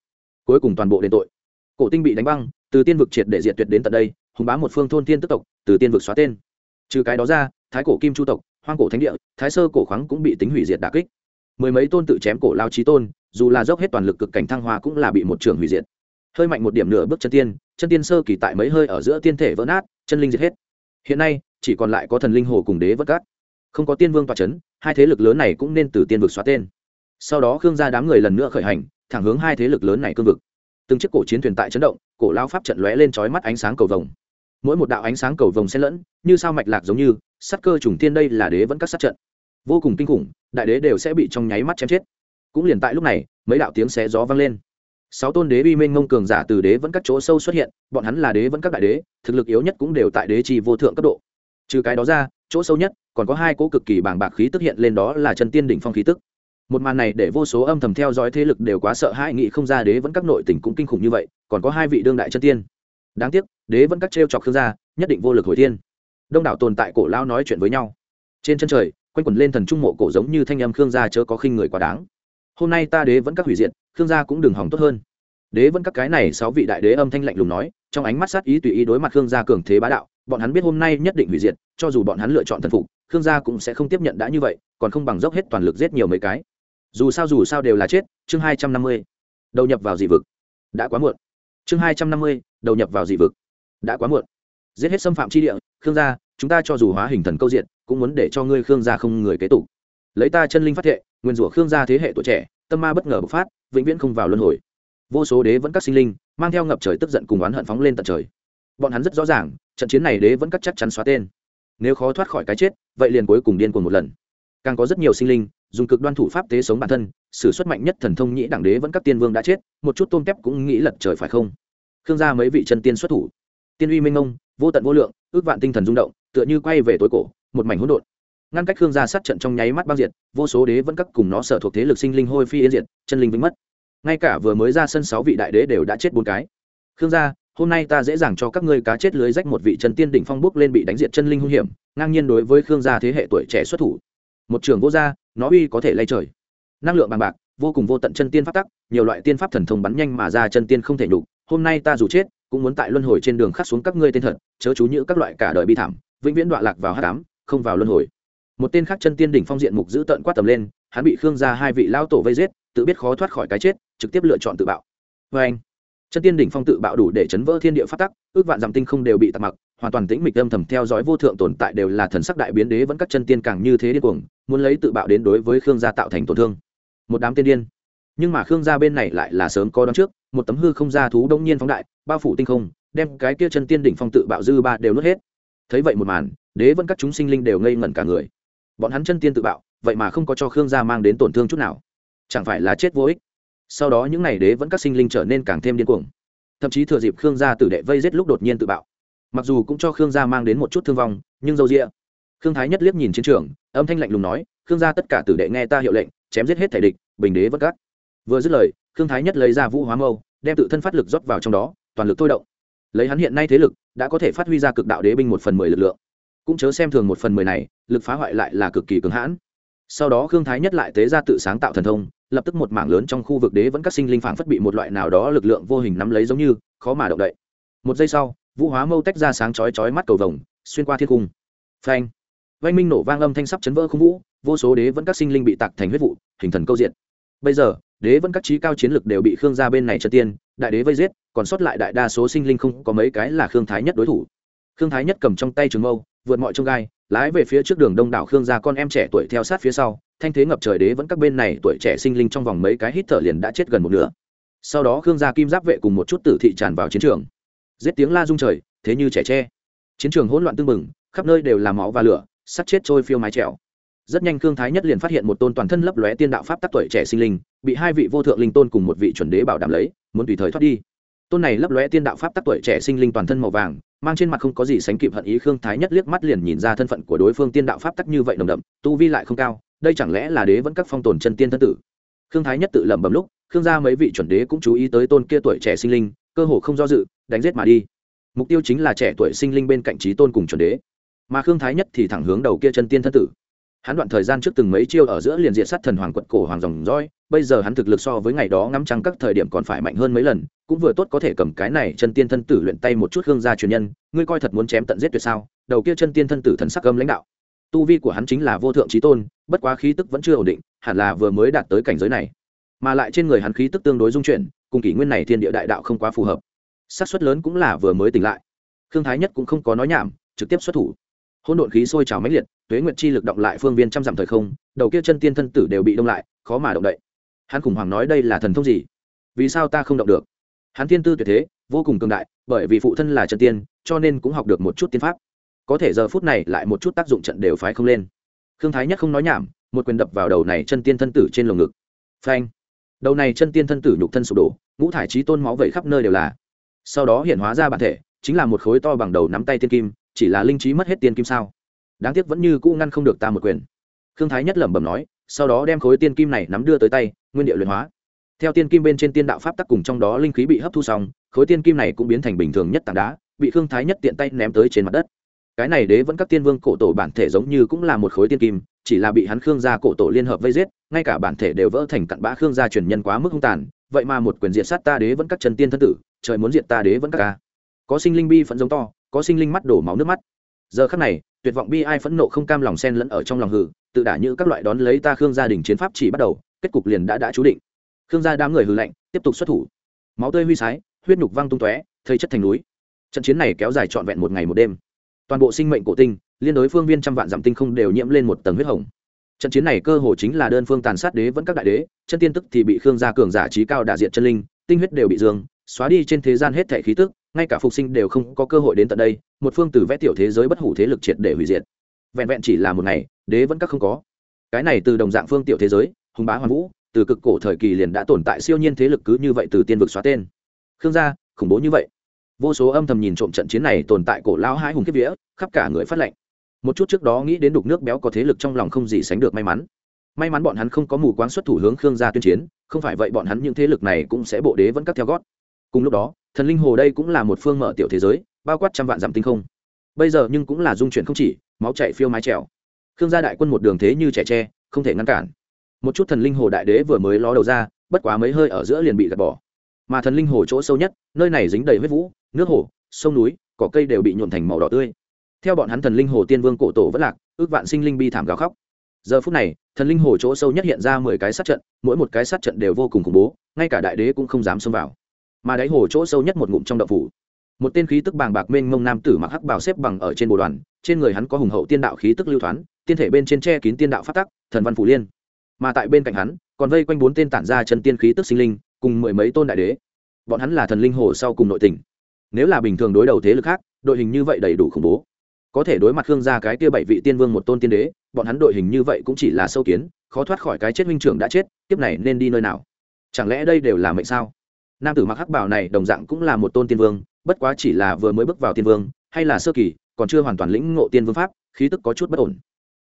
Cuối cùng toàn bộ đền tội. Cổ tinh bị đánh băng, từ tiên vực triệt để diệt tuyệt đến tận đây, hùng bá một phương thôn thiên tức tộc, từ tiên vực xóa tên. Trừ cái đó ra, thái cổ kim chu tộc, hoang cổ thánh địa, thái sơ cổ khoáng cũng bị tính hủy diệt đà kích. Mười mấy tôn tự chém cổ lao trí tôn, dù là dốc hết toàn lực cực cảnh thăng hoa cũng là bị một trường hủy diệt. Hơi mạnh một điểm nửa bước chân tiên chân tiên sơ kỳ tại mấy hơi ở giữa tiên thể vỡ nát, chân linh diệt hết. Hiện nay, chỉ còn lại có thần linh hồ cùng đế vất cát không có tiên vương tòa c h ấ n hai thế lực lớn này cũng nên từ tiên vực xóa tên. Sau đó khương gia đám người lần nữa khởi hành, thẳng hướng hai thế lực lớn này cương vực. Từng chiếc cổ chiến thuyền tại chấn động, cổ lao pháp trận lóe lên trói mắt ánh sáng cầu vồng. Mỗi một đạo ánh sáng cầu vồng xen lẫn, như sao mạch lạc giống như sắc cơ trùng tiên đây là đế vẫn các sát trận. Vô cùng kinh khủng, đại đế đều sẽ bị trong nháy mắt chém chết. Cũng liền tại lúc này, mấy đạo tiếng xé gió vang lên. Sáu tôn đế uy minh ngông cường giả từ đế vẫn các chỗ sâu xuất hiện, bọn hắn là đế vẫn các đại đế, thực lực yếu nhất cũng đều tại đế trì vô thượng cấp độ. Trừ cái đó ra chỗ sâu nhất, còn có hai cỗ cực kỳ bàng bạc khí tức hiện lên đó là chân tiên đỉnh phong khí tức. Một màn này để vô số âm thầm theo dõi thế lực đều quá sợ hãi nghị không ra đế vẫn các nội tình cũng kinh khủng như vậy, còn có hai vị đương đại chân tiên. Đáng tiếc, đế vẫn các t chọc khương gia, nhất định vô lực hồi thiên. Đông đảo tồn tại cổ lao nói chuyện với nhau. Trên chân trời, quanh quẩn lên thần trung mộ cổ giống như thanh âm khương gia chớ có khinh người quá đáng. Hôm nay ta đế vẫn các hủy diệt, khương gia cũng đừng hỏng tốt hơn. Đế vẫn các cái này sáu vị đại đế âm thanh lạnh lùng nói, trong ánh mắt sát ý tùy ý đối mặt khương gia cường thế bá đạo bọn hắn biết hôm nay nhất định hủy diệt, cho dù bọn hắn lựa chọn thần phục, khương gia cũng sẽ không tiếp nhận đã như vậy, còn không bằng dốc hết toàn lực giết nhiều mấy cái. Dù sao dù sao đều là chết, chương hai trăm năm mươi, đầu nhập vào dị vực. Đã quá muộn. Chương hai trăm năm mươi, đầu nhập vào dị vực. Đã quá muộn. Giết hết xâm phạm tri địa, khương gia, chúng ta cho dù hóa hình thần câu diện cũng muốn để cho ngươi khương gia không người kế tục. Lấy ta chân linh phát thệ, nguyên rủa khương gia thế hệ tuổi trẻ, tâm ma bất ngờ bộc phát, vĩnh viễn không vào luân hồi. Vô số đế vẫn các sinh linh, mang theo ngập trời tức giận cùng oán hận phóng lên tận trời bọn hắn rất rõ ràng, trận chiến này đế vẫn cắt chắc chắn xóa tên. Nếu khó thoát khỏi cái chết, vậy liền cuối cùng điên cuồng một lần. Càng có rất nhiều sinh linh, dùng cực đoan thủ pháp tế sống bản thân s ử suất mạnh nhất thần thông nhĩ đảng đế vẫn các tiên vương đã chết, một chút tôm tép cũng nghĩ lật trời phải không? Khương gia mấy vị chân tiên xuất thủ. Tiên uy minh ông, vô tận vô lượng, ước vạn tinh thần rung động, tựa như quay về tối cổ, một mảnh hỗn độn. Ngăn cách khương gia sát trận trong nháy mắt băng diệt, vô số đế vẫn các cùng nó sở thuộc thế lực sinh linh hôi phi yên diệt, chân linh vĩnh mất. Ngay cả vừa mới ra sân sáu vị đại đế đều đã chết bốn cái. Khương gia hôm nay ta dễ dàng cho các ngươi cá chết lưới rách một vị chân tiên đỉnh phong bốc lên bị đánh diệt chân linh hung hiểm, ngang nhiên đối với khương gia thế hệ tuổi trẻ xuất thủ. Một trường vô gia, nó uy có thể lay trời. Năng lượng bằng bạc, vô cùng vô tận chân tiên pháp tắc, nhiều loại tiên pháp thần thông bắn nhanh mà ra chân tiên không thể nhục. Hôm nay ta dù chết, cũng muốn tại luân hồi trên đường khắc xuống các ngươi tên thật, chớ chú nhữ các loại cả đời bi thảm, vĩnh viễn đọa lạc vào hát cám không vào luân hồi. Một tên khác chân tiên đỉnh phong diện mục giữ tận quát tầm lên, hắn bị khương gia hai vị lao tổ vây giết, tự biết khó thoát khỏi cái chết, trực tiếp lựa chọn tự bạo. Vê anh chân tiên đỉnh phong tự bạo đủ để chấn vỡ thiên địa phát tắc, ước vạn dặm tinh không đều bị tạc mặc, hoàn toàn tĩnh mịch âm thầm theo dõi vô thượng tồn tại đều là thần sắc đại biến đế vẫn các chân tiên càng như thế điên cuồng, muốn lấy tự bạo đến đối với khương gia tạo thành tổn thương. Một đám tiên điên. Nhưng mà khương gia bên này lại là sớm có đón trước, một tấm hư không gia thú đông nhiên phóng đại, bao phủ tinh không, đem cái kia chân tiên đỉnh phong tự bạo dư ba đều nuốt hết. Thấy vậy một màn, đế vẫn các chúng sinh linh đều ngây ngẩn cả người. Bọn hắn chân tiên tự bạo, vậy mà không có cho khương gia mang đến tổn thương chút nào. Chẳng phải là chết vô ích? Sau đó những n à y đế vẫn các sinh linh trở nên càng thêm điên cuồng. Thậm chí thừa dịp khương gia tử đệ vây giết lúc đột nhiên tự bạo. Mặc dù cũng cho khương gia mang đến một chút thương vong, nhưng dâu rịa khương thái nhất liếc nhìn chiến trường, âm thanh lạnh lùng nói, khương gia tất cả tử đệ nghe ta hiệu lệnh, chém giết hết thể địch, bình đế vất gắt vừa dứt lời, khương thái nhất lấy ra vũ hóa mâu, đem tự thân phát lực rót vào trong đó, toàn lực thôi động. Lấy hắn hiện nay thế lực, đã có thể phát huy ra cực đạo đế binh một phần mười lực lượng. Cũng chớ xem thường một phần mười này, lực phá hoại lại là cực kỳ cứng hãn sau đó khương thái nhất lại tế ra tự sáng tạo thần thông, lập tức một mảng lớn trong khu vực đế vẫn các sinh linh phản phất bị một loại nào đó lực lượng vô hình nắm lấy giống như, khó mà động đậy. Một giây sau, vũ hóa mâu tách ra sáng chói chói mắt cầu vồng, xuyên qua thiên cung. Phanh! Vanh minh nổ vang âm thanh sắp chấn vỡ không vũ, vô số đế vẫn các sinh linh bị tạc thành huyết vụ, hình thần câu diện. Bây giờ, đế vẫn các trí cao chiến lực đều bị khương gia bên này trật tiên, đại đế vây giết, còn sót lại đại đa số sinh linh không có mấy cái là khương thái nhất đối thủ. Khương thái nhất cầm trong tay trường mâu, vượt mọi trông gai lái về phía trước đường đông đảo khương gia con em trẻ tuổi theo sát phía sau, thanh thế ngập trời đế vẫn các bên này tuổi trẻ sinh linh trong vòng mấy cái hít thở liền đã chết gần một nửa. Sau đó khương gia kim giáp vệ cùng một chút tử thị tràn vào chiến trường. Giết tiếng la rung trời, thế như trẻ tre. Chiến trường hỗn loạn tưng bừng, khắp nơi đều là máu và lửa, sắt chết trôi phiêu mái trèo. Rất nhanh khương thái nhất liền phát hiện một tôn toàn thân lấp lóe tiên đạo pháp tắc tuổi trẻ sinh linh, bị hai vị vô thượng linh tôn cùng một vị chuẩn đế bảo đảm lấy, muốn tùy thời thoát đi. Tôn này lấp lóe tiên đạo pháp tắc tuổi trẻ sinh linh toàn thân màu vàng mang trên mặt không có gì sánh kịp hận ý khương thái nhất liếc mắt liền nhìn ra thân phận của đối phương tiên đạo pháp tắc như vậy nồng đậm, tu vi lại không cao, đây chẳng lẽ là đế vẫn các phong tồn chân tiên thân tử? Khương thái nhất tự lẩm bẩm lúc, khương gia mấy vị chuẩn đế cũng chú ý tới tôn kia tuổi trẻ sinh linh, cơ hồ không do dự, đánh giết mà đi. Mục tiêu chính là trẻ tuổi sinh linh bên cạnh trí tôn cùng chuẩn đế. Mà khương thái nhất thì thẳng hướng đầu kia chân tiên thân tử. Hắn đoạn thời gian trước từng mấy chiêu ở giữa liền diện sát thần hoàng quật cổ hoàng dòng roi bây giờ hắn thực lực so với ngày đó ngắm trăng các thời điểm còn phải mạnh hơn mấy lần, cũng vừa tốt có thể cầm cái này chân tiên thân tử luyện tay một chút hương gia truyền nhân, ngươi coi thật muốn chém tận giết tuyệt sao? Đầu kia chân tiên thân tử thần sắc âm lãnh đạo. Tu vi của hắn chính là vô thượng trí tôn, bất quá khí tức vẫn chưa ổn định, hẳn là vừa mới đạt tới cảnh giới này. Mà lại trên người hắn khí tức tương đối dung chuyển, cùng kỷ nguyên này thiên địa đại đạo không quá phù hợp. Xác suất lớn cũng là vừa mới tỉnh lại. Khương thái nhất cũng không có nói nhảm, trực tiếp xuất thủ. Hỗn độn khí sôi trào mãnh liệt, tuế nguyệt chi lực động lại phương viên trăm dặm thời không, đầu kia chân tiên thân tử đều bị đông lại, khó mà động đậy hắn khủng hoảng nói đây là thần thông gì? Vì sao ta không động được? Hắn thiên tư tuyệt thế, vô cùng cường đại, bởi vì phụ thân là chân tiên, cho nên cũng học được một chút tiên pháp. Có thể giờ phút này lại một chút tác dụng trận đều phái không lên. Khương thái nhất không nói nhảm, một quyền đập vào đầu này chân tiên thân tử trên lồng ngực. Phanh! Đầu này chân tiên thân tử nhục thân sụp đổ, ngũ thải trí tôn máu vẩy khắp nơi đều là. Sau đó hiện hóa ra bản thể, chính là một khối to bằng đầu nắm tay tiên kim, chỉ là linh trí mất hết tiên kim sao? Đáng tiếc vẫn như cũ ngăn không được ta một quyền. Khương thái nhất lẩm bẩm nói, sau đó đem khối tiên kim này nắm đưa tới tay nguyên địa luyện hóa. Theo tiên kim bên trên tiên đạo pháp tắc cùng trong đó linh khí bị hấp thu xong, khối tiên kim này cũng biến thành bình thường nhất tảng đá, bị khương thái nhất tiện tay ném tới trên mặt đất. Cái này đế vẫn các tiên vương cổ tổ bản thể giống như cũng là một khối tiên kim, chỉ là bị hắn khương gia cổ tổ liên hợp vây giết, ngay cả bản thể đều vỡ thành cặn bã khương gia truyền nhân quá mức hung tàn, vậy mà một quyền diệt sát ta đế vẫn các chân tiên thân tử, trời muốn diệt ta đế vẫn các ca có sinh linh bi phẫn giống to, có sinh linh mắt đổ máu nước mắt. Giờ khắc này, tuyệt vọng bi ai phẫn nộ không cam lòng sen lẫn ở trong lòng hử tự đả như các loại đón lấy ta khương gia đình chiến pháp chỉ bắt đầu kết cục liền đã đã chú định. Khương gia đám người hư lạnh, tiếp tục xuất thủ. Máu tươi huy sái, huyết nhục văng tung tóe, thây chất thành núi. Trận chiến này kéo dài trọn vẹn một ngày một đêm. Toàn bộ sinh mệnh cổ tinh, liên đối phương viên trăm vạn giảm tinh không đều nhiễm lên một tầng huyết hồng. Trận chiến này cơ hồ chính là đơn phương tàn sát đế vẫn các đại đế, chân tiên tức thì bị khương gia cường giả trí cao đả diện chân linh, tinh huyết đều bị dương, xóa đi trên thế gian hết thể khí tức, ngay cả phục sinh đều không có cơ hội đến tận đây, một phương từ vẽ tiểu thế giới bất hủ thế lực triệt để hủy diệt. Vẹn vẹn chỉ là một ngày, đế vẫn các không có. Cái này từ đồng dạng phương tiểu thế giới hùng bá hoàn vũ, từ cực cổ thời kỳ liền đã tồn tại siêu nhiên thế lực cứ như vậy từ tiên vực xóa tên. Khương gia, khủng bố như vậy. Vô số âm thầm nhìn trộm trận chiến này tồn tại cổ lao hai hùng kiếp vía, khắp cả người phát lệnh. Một chút trước đó nghĩ đến đục nước béo có thế lực trong lòng không gì sánh được may mắn. May mắn bọn hắn không có mù quáng xuất thủ hướng khương gia tuyên chiến, không phải vậy bọn hắn những thế lực này cũng sẽ bộ đế vẫn cắt theo gót. Cùng lúc đó, thần linh hồ đây cũng là một phương mở tiểu thế giới, bao quát trăm vạn dặm tinh không. Bây giờ nhưng cũng là dung chuyển không chỉ, máu chạy phiêu mái trèo. Khương gia đại quân một đường thế như trẻ tre, không thể ngăn cản một chút thần linh hồ đại đế vừa mới ló đầu ra, bất quá mấy hơi ở giữa liền bị gạt bỏ. Mà thần linh hồ chỗ sâu nhất, nơi này dính đầy huyết vũ, nước hồ, sông núi, cỏ cây đều bị nhuộn thành màu đỏ tươi. Theo bọn hắn thần linh hồ tiên vương cổ tổ vất lạc, ước vạn sinh linh bi thảm gào khóc. Giờ phút này, thần linh hồ chỗ sâu nhất hiện ra mười cái sát trận, mỗi một cái sát trận đều vô cùng khủng bố, ngay cả đại đế cũng không dám xông vào. Mà đáy hồ chỗ sâu nhất một ngụm trong đậu phủ, một tên khí tức bàng bạc mênh mông nam tử mặc hắc bào xếp bằng ở trên bồ đoàn, trên người hắn có hùng hậu tiên đạo khí tức lưu thoáng tiên thể bên trên che kín tiên đạo phát tắc, thần văn phủ liên mà tại bên cạnh hắn, còn vây quanh bốn tên tản ra chân tiên khí tức sinh linh, cùng mười mấy tôn đại đế. Bọn hắn là thần linh hồ sau cùng nội tình. Nếu là bình thường đối đầu thế lực khác, đội hình như vậy đầy đủ khủng bố. Có thể đối mặt khương gia cái kia bảy vị tiên vương một tôn tiên đế, bọn hắn đội hình như vậy cũng chỉ là sâu kiến, khó thoát khỏi cái chết huynh trưởng đã chết tiếp này nên đi nơi nào? Chẳng lẽ đây đều là mệnh sao? Nam tử mặc hắc bảo này đồng dạng cũng là một tôn tiên vương, bất quá chỉ là vừa mới bước vào tiên vương, hay là sơ kỳ, còn chưa hoàn toàn lĩnh ngộ tiên vương pháp, khí tức có chút bất ổn.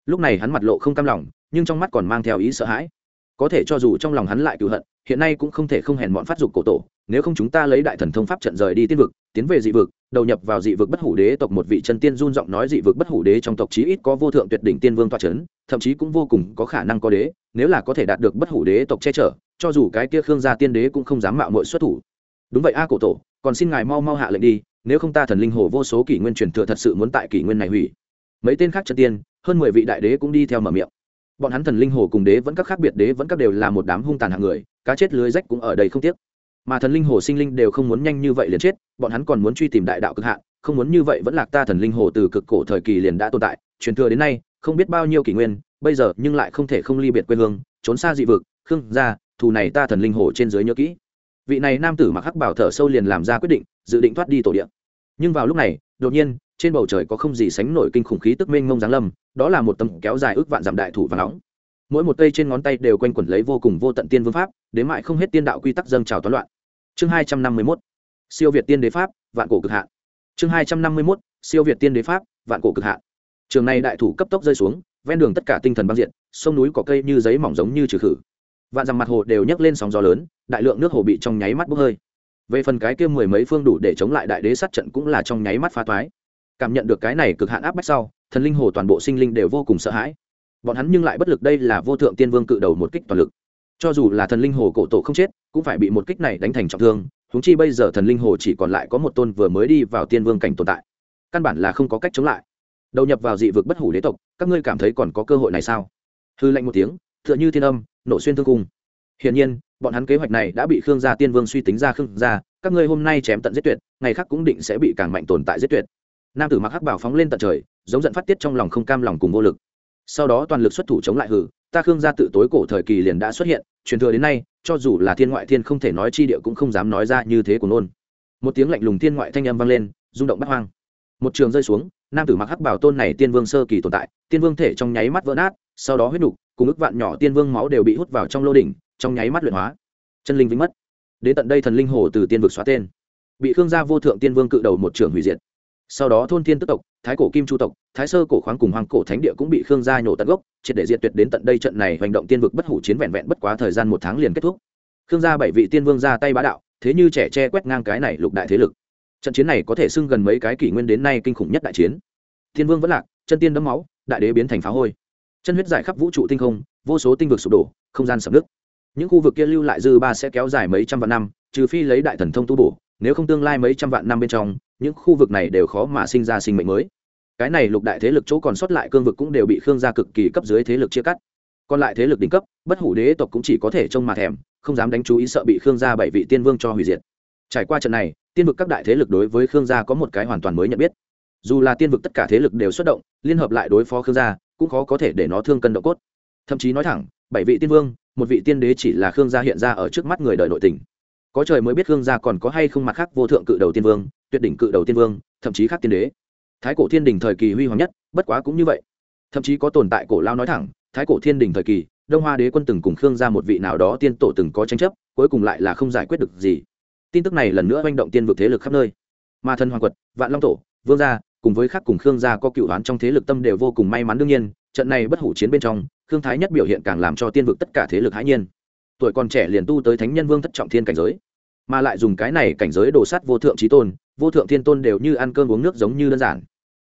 Lúc này hắn mặt lộ không cam lòng nhưng trong mắt còn mang theo ý sợ hãi. Có thể cho dù trong lòng hắn lại cựu hận, hiện nay cũng không thể không hèn bọn phát dục cổ tổ. Nếu không chúng ta lấy đại thần thông pháp trận rời đi tiên vực, tiến về dị vực, đầu nhập vào dị vực bất hủ đế tộc một vị chân tiên run giọng nói dị vực bất hủ đế trong tộc chí ít có vô thượng tuyệt đỉnh tiên vương toa c h ấ n thậm chí cũng vô cùng có khả năng có đế, nếu là có thể đạt được bất hủ đế tộc che chở, cho dù cái kia khương gia tiên đế cũng không dám mạo mội xuất thủ. Đúng vậy a cổ tổ, còn xin ngài mau mau hạ lệnh đi, nếu không ta thần linh hồ vô số kỷ nguyên truyền thừa thật sự muốn tại kỷ nguyên này hủy. Mấy tên khác chân tiên, hơn mười vị đại đế cũng đi theo mở miệng bọn hắn thần linh hồ cùng đế vẫn các khác biệt, đế vẫn các đều là một đám hung tàn hạng người, cá chết lưới rách cũng ở đây không tiếc. Mà thần linh hồ sinh linh đều không muốn nhanh như vậy liền chết, bọn hắn còn muốn truy tìm đại đạo cực hạn, không muốn như vậy vẫn lạc ta thần linh hồ từ cực cổ thời kỳ liền đã tồn tại, truyền thừa đến nay, không biết bao nhiêu kỷ nguyên, bây giờ nhưng lại không thể không ly biệt quê hương, trốn xa dị vực, khương gia, thù này ta thần linh hồ trên dưới nhớ kỹ. Vị này nam tử mặc hắc bảo thở sâu liền làm ra quyết định, dự định thoát đi tổ điện nhưng vào lúc này, đột nhiên trên bầu trời có không gì sánh nổi kinh khủng khí tức mênh mông giáng lâm, đó là một tấm kéo dài ước vạn dặm đại thủ và nóng. Mỗi một cây trên ngón tay đều quanh quẩn lấy vô cùng vô tận tiên vương pháp, đến mại không hết tiên đạo quy tắc dâng trào toán loạn. Chương hai trăm năm mươi mốt, siêu việt tiên đế pháp, vạn cổ cực hạn. Chương hai trăm năm mươi mốt, siêu việt tiên đế pháp, vạn cổ cực hạn. Trường này đại thủ cấp tốc rơi xuống, ven đường tất cả tinh thần băng diện sông núi có cây như giấy mỏng giống như trừ khử. Vạn dằm mặt hồ đều nhấc lên sóng gió lớn, đại lượng nước hồ bị trong nháy mắt bốc hơi. Về phần cái kia mười mấy phương đủ để chống lại đại đế sát trận cũng là trong nháy mắt phá thoái cảm nhận được cái này cực hạn áp bách sau, thần linh hồ toàn bộ sinh linh đều vô cùng sợ hãi. Bọn hắn nhưng lại bất lực, đây là vô thượng tiên vương cự đầu một kích toàn lực. Cho dù là thần linh hồ cổ tổ không chết, cũng phải bị một kích này đánh thành trọng thương húng chi bây giờ thần linh hồ chỉ còn lại có một tôn vừa mới đi vào tiên vương cảnh tồn tại. Căn bản là không có cách chống lại. Đầu nhập vào dị vực bất hủ đế tộc, các ngươi cảm thấy còn có cơ hội này sao? Hư lệnh một tiếng, tựa như thiên âm, nổ xuyên thương cung. Hiển nhiên, bọn hắn kế hoạch này đã bị khương gia tiên vương suy tính ra khương gia, các ngươi hôm nay chém tận giết tuyệt, ngày khác cũng định sẽ bị càng mạnh tồn tại giết tuyệt nam tử mặc hắc bảo phóng lên tận trời, giống giận phát tiết trong lòng không cam lòng cùng vô lực. Sau đó toàn lực xuất thủ chống lại hử, ta khương gia tự tối cổ thời kỳ liền đã xuất hiện, truyền thừa đến nay, cho dù là thiên ngoại thiên không thể nói chi địa cũng không dám nói ra như thế của nôn một tiếng lạnh lùng thiên ngoại thanh âm vang lên, rung động bắt hoang. Một trường rơi xuống, nam tử mặc hắc bảo tôn này tiên vương sơ kỳ tồn tại, tiên vương thể trong nháy mắt vỡ nát, sau đó huyết nục, cùng ức vạn nhỏ tiên vương máu đều bị hút vào trong lô đỉnh, trong nháy mắt luyện hóa. Chân linh vĩnh mất. Đến tận đây thần linh hồ từ tiên vực xóa tên. Bị khương gia vô thượng tiên vương cự đầu một trường hủy diệt sau đó thôn thiên tức tộc, thái cổ kim chu tộc, thái sơ cổ khoáng cùng hoàng cổ thánh địa cũng bị khương gia nhổ tận gốc, triệt để diệt tuyệt đến tận đây trận này hành động tiên vực bất hủ chiến vẹn vẹn bất quá thời gian một tháng liền kết thúc. Khương gia bảy vị tiên vương ra tay bá đạo, thế như trẻ che quét ngang cái này lục đại thế lực. Trận chiến này có thể xưng gần mấy cái kỷ nguyên đến nay kinh khủng nhất đại chiến. Thiên vương vẫn lạc, chân tiên đấm máu, đại đế biến thành phá hôi. Chân huyết giải khắp vũ trụ tinh không, vô số tinh vực sụp đổ, không gian sập nứt. Những khu vực kia lưu lại dư ba sẽ kéo dài mấy trăm vạn năm, trừ phi lấy đại thần thông tu bổ, nếu không tương lai mấy trăm vạn năm bên trong những khu vực này đều khó mà sinh ra sinh mệnh mới. Cái này lục đại thế lực chỗ còn sót lại cương vực cũng đều bị khương gia cực kỳ cấp dưới thế lực chia cắt. Còn lại thế lực đỉnh cấp, bất hủ đế tộc cũng chỉ có thể trông mà thèm, không dám đánh chú ý sợ bị khương gia bảy vị tiên vương cho hủy diệt. Trải qua trận này, tiên vực các đại thế lực đối với khương gia có một cái hoàn toàn mới nhận biết. Dù là tiên vực tất cả thế lực đều xuất động, liên hợp lại đối phó khương gia, cũng khó có thể để nó thương cân độ cốt. Thậm chí nói thẳng, bảy vị tiên vương, một vị tiên đế chỉ là khương gia hiện ra ở trước mắt người đời nội tình. Có trời mới biết khương gia còn có hay không mặt khác vô thượng cự đầu tiên vương tuyệt đỉnh cự đầu tiên vương, thậm chí khác tiên đế. Thái cổ thiên đình thời kỳ huy hoàng nhất, bất quá cũng như vậy. Thậm chí có tồn tại cổ lao nói thẳng, thái cổ thiên đình thời kỳ, đông hoa đế quân từng cùng khương ra một vị nào đó tiên tổ từng có tranh chấp, cuối cùng lại là không giải quyết được gì. Tin tức này lần nữa manh động tiên vực thế lực khắp nơi. Ma thân hoàng quật, vạn long tổ, vương gia, cùng với khác cùng khương gia có cựu đoán trong thế lực tâm đều vô cùng may mắn đương nhiên, trận này bất hủ chiến bên trong, khương thái nhất biểu hiện càng làm cho tiên vực tất cả thế lực hãi nhiên. Tuổi còn trẻ liền tu tới thánh nhân vương thất trọng thiên cảnh giới mà lại dùng cái này cảnh giới đồ sắt vô thượng trí tôn, vô thượng thiên tôn đều như ăn cơm uống nước giống như đơn giản.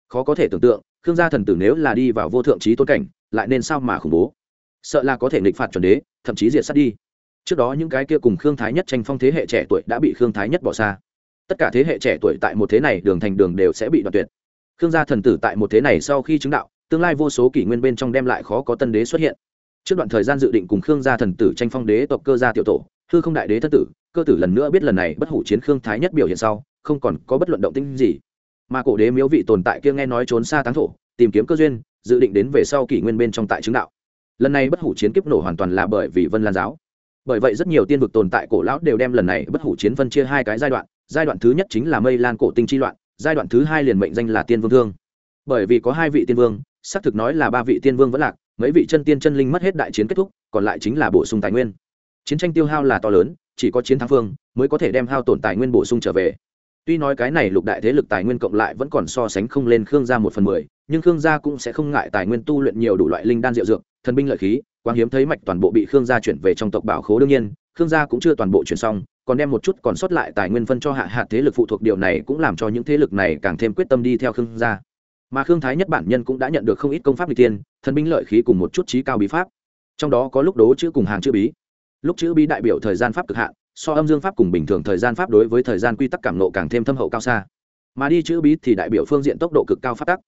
Khó có thể tưởng tượng, khương gia thần tử nếu là đi vào vô thượng trí tôn cảnh, lại nên sao mà khủng bố? Sợ là có thể nghịch phạt chuẩn đế, thậm chí diệt sát đi. Trước đó những cái kia cùng khương thái nhất tranh phong thế hệ trẻ tuổi đã bị khương thái nhất bỏ xa. Tất cả thế hệ trẻ tuổi tại một thế này đường thành đường đều sẽ bị đoạt tuyệt. Khương gia thần tử tại một thế này sau khi chứng đạo, tương lai vô số kỷ nguyên bên trong đem lại khó có tân đế xuất hiện. Trước đoạn thời gian dự định cùng khương gia thần tử tranh phong đế tộc cơ gia tiểu tổ, hư không đại đế thân tử cơ tử lần nữa biết lần này bất hủ chiến khương thái nhất biểu hiện sau, không còn có bất luận động tinh gì. Mà cổ đế miếu vị tồn tại kia nghe nói trốn xa táng thổ, tìm kiếm cơ duyên, dự định đến về sau kỷ nguyên bên trong tại chứng đạo. Lần này bất hủ chiến kiếp nổ hoàn toàn là bởi vì vân lan giáo. Bởi vậy rất nhiều tiên vực tồn tại cổ lão đều đem lần này bất hủ chiến phân chia hai cái giai đoạn giai đoạn thứ nhất chính là mây lan cổ tinh chi loạn, giai đoạn thứ hai liền mệnh danh là tiên vương thương. Bởi vì có hai vị tiên vương, xác thực nói là ba vị tiên vương vẫn lạc, mấy vị chân tiên chân linh mất hết đại chiến kết thúc, còn lại chính là bổ sung tài nguyên. Chiến tranh tiêu hao là to lớn chỉ có chiến thắng phương mới có thể đem hao tổn tài nguyên bổ sung trở về. Tuy nói cái này lục đại thế lực tài nguyên cộng lại vẫn còn so sánh không lên khương gia một phần mười, nhưng khương gia cũng sẽ không ngại tài nguyên tu luyện nhiều đủ loại linh đan diệu dược, thần binh lợi khí, quang hiếm thấy mạch toàn bộ bị khương gia chuyển về trong tộc bảo khố đương nhiên, khương gia cũng chưa toàn bộ chuyển xong, còn đem một chút còn sót lại tài nguyên phân cho hạ hạt thế lực phụ thuộc điều này cũng làm cho những thế lực này càng thêm quyết tâm đi theo khương gia. Mà khương thái nhất bản nhân cũng đã nhận được không ít công pháp n tiên thần binh lợi khí cùng một chút trí cao bí pháp. Trong đó có lúc đố chữ cùng hàng chữ bí lúc chữ bí đại biểu thời gian pháp cực hạn, so âm dương pháp cùng bình thường thời gian pháp đối với thời gian quy tắc cảm nộ càng thêm thâm hậu cao xa. Mà đi chữ bí thì đại biểu phương diện tốc độ cực cao phát tắc.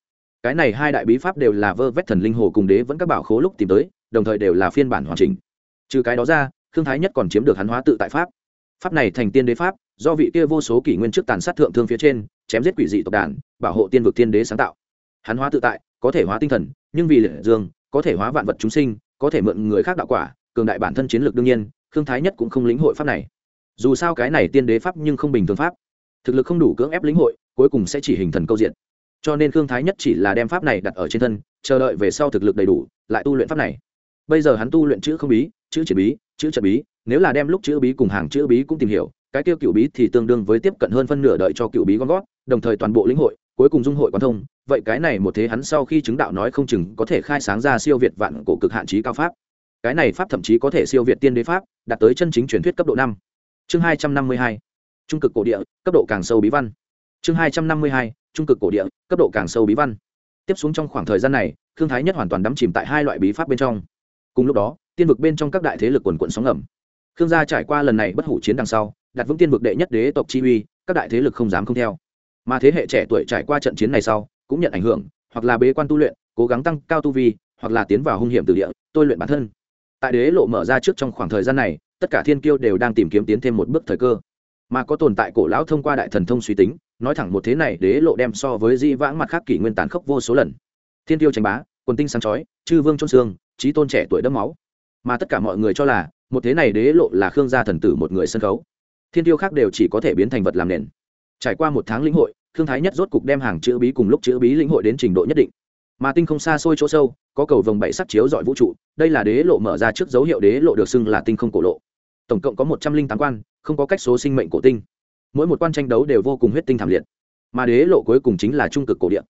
Cái này hai đại bí pháp đều là vơ vét thần linh hồ cùng đế vẫn các bảo khố lúc tìm tới, đồng thời đều là phiên bản hoàn chỉnh. Trừ cái đó ra thương thái nhất còn chiếm được hắn hóa tự tại pháp. Pháp này thành tiên đế pháp, do vị kia vô số kỷ nguyên trước tàn sát thượng thương phía trên, chém giết quỷ dị tộc đàn, bảo hộ tiên vực tiên đế sáng tạo. Hắn hóa tự tại, có thể hóa tinh thần, nhưng vì liệt dương, có thể hóa vạn vật chúng sinh, có thể mượn người khác đạo quả cường đại bản thân chiến lược đương nhiên thương thái nhất cũng không lĩnh hội pháp này. Dù sao cái này tiên đế pháp nhưng không bình thường pháp. Thực lực không đủ cưỡng ép lĩnh hội, cuối cùng sẽ chỉ hình thần câu diện. Cho nên thương thái nhất chỉ là đem pháp này đặt ở trên thân, chờ đợi về sau thực lực đầy đủ, lại tu luyện pháp này. Bây giờ hắn tu luyện chữ không bí, chữ triển bí, chữ trận bí, nếu là đem lúc chữ bí cùng hàng chữ bí cũng tìm hiểu, cái tiêu cựu bí thì tương đương với tiếp cận hơn phân nửa đợi cho cựu bí gom gót, đồng thời toàn bộ lĩnh hội, cuối cùng dung hội quan thông. Vậy cái này một thế hắn sau khi chứng đạo nói không chừng có thể khai sáng ra siêu việt vạn cổ cực hạn trí cao pháp cái này pháp thậm chí có thể siêu việt tiên đế pháp, đạt tới chân chính truyền thuyết cấp độ năm. Chương hai trăm năm mươi hai, trung cực cổ địa, cấp độ càng sâu bí văn. Chương hai trăm năm mươi hai, trung cực cổ địa, cấp độ càng sâu bí văn. Tiếp xuống trong khoảng thời gian này thương thái nhất hoàn toàn đắm chìm tại hai loại bí pháp bên trong. Cùng lúc đó, tiên vực bên trong các đại thế lực quần quận sóng ẩm khương gia trải qua lần này bất hủ chiến đằng sau, đặt vững tiên vực đệ nhất đế tộc chi uy, các đại thế lực không dám không theo. Mà thế hệ trẻ tuổi trải qua trận chiến này sau, cũng nhận ảnh hưởng, hoặc là bế quan tu luyện, cố gắng tăng cao tu vi, hoặc là tiến vào hung hiểm từ địa, tôi luyện bản thân tại đế lộ mở ra trước trong khoảng thời gian này, tất cả thiên kiêu đều đang tìm kiếm tiến thêm một bước thời cơ. Mà có tồn tại cổ lão thông qua đại thần thông suy tính, nói thẳng một thế này, đế lộ đem so với di vãng mặt khác kỷ nguyên tàn khốc vô số lần. Thiên tiêu tranh bá, quần tinh sáng chói, chư vương trôn xương trí tôn trẻ tuổi đẫm máu. Mà tất cả mọi người cho là, một thế này đế lộ là khương gia thần tử một người sân khấu. Thiên tiêu khác đều chỉ có thể biến thành vật làm nền. Trải qua một tháng lĩnh hội, khương thái nhất rốt cục đem hàng chữ bí cùng lúc chữ bí lĩnh hội đến trình độ nhất định mà tinh không xa xôi chỗ sâu, có cầu vồng bảy sắc chiếu dọi vũ trụ, đây là đế lộ mở ra trước dấu hiệu đế lộ được xưng là tinh không cổ lộ. Tổng cộng có một trăm linh tám quan, không có cách số sinh mệnh cổ tinh. Mỗi một quan tranh đấu đều vô cùng huyết tinh thảm liệt. Mà đế lộ cuối cùng chính là trung cực cổ điện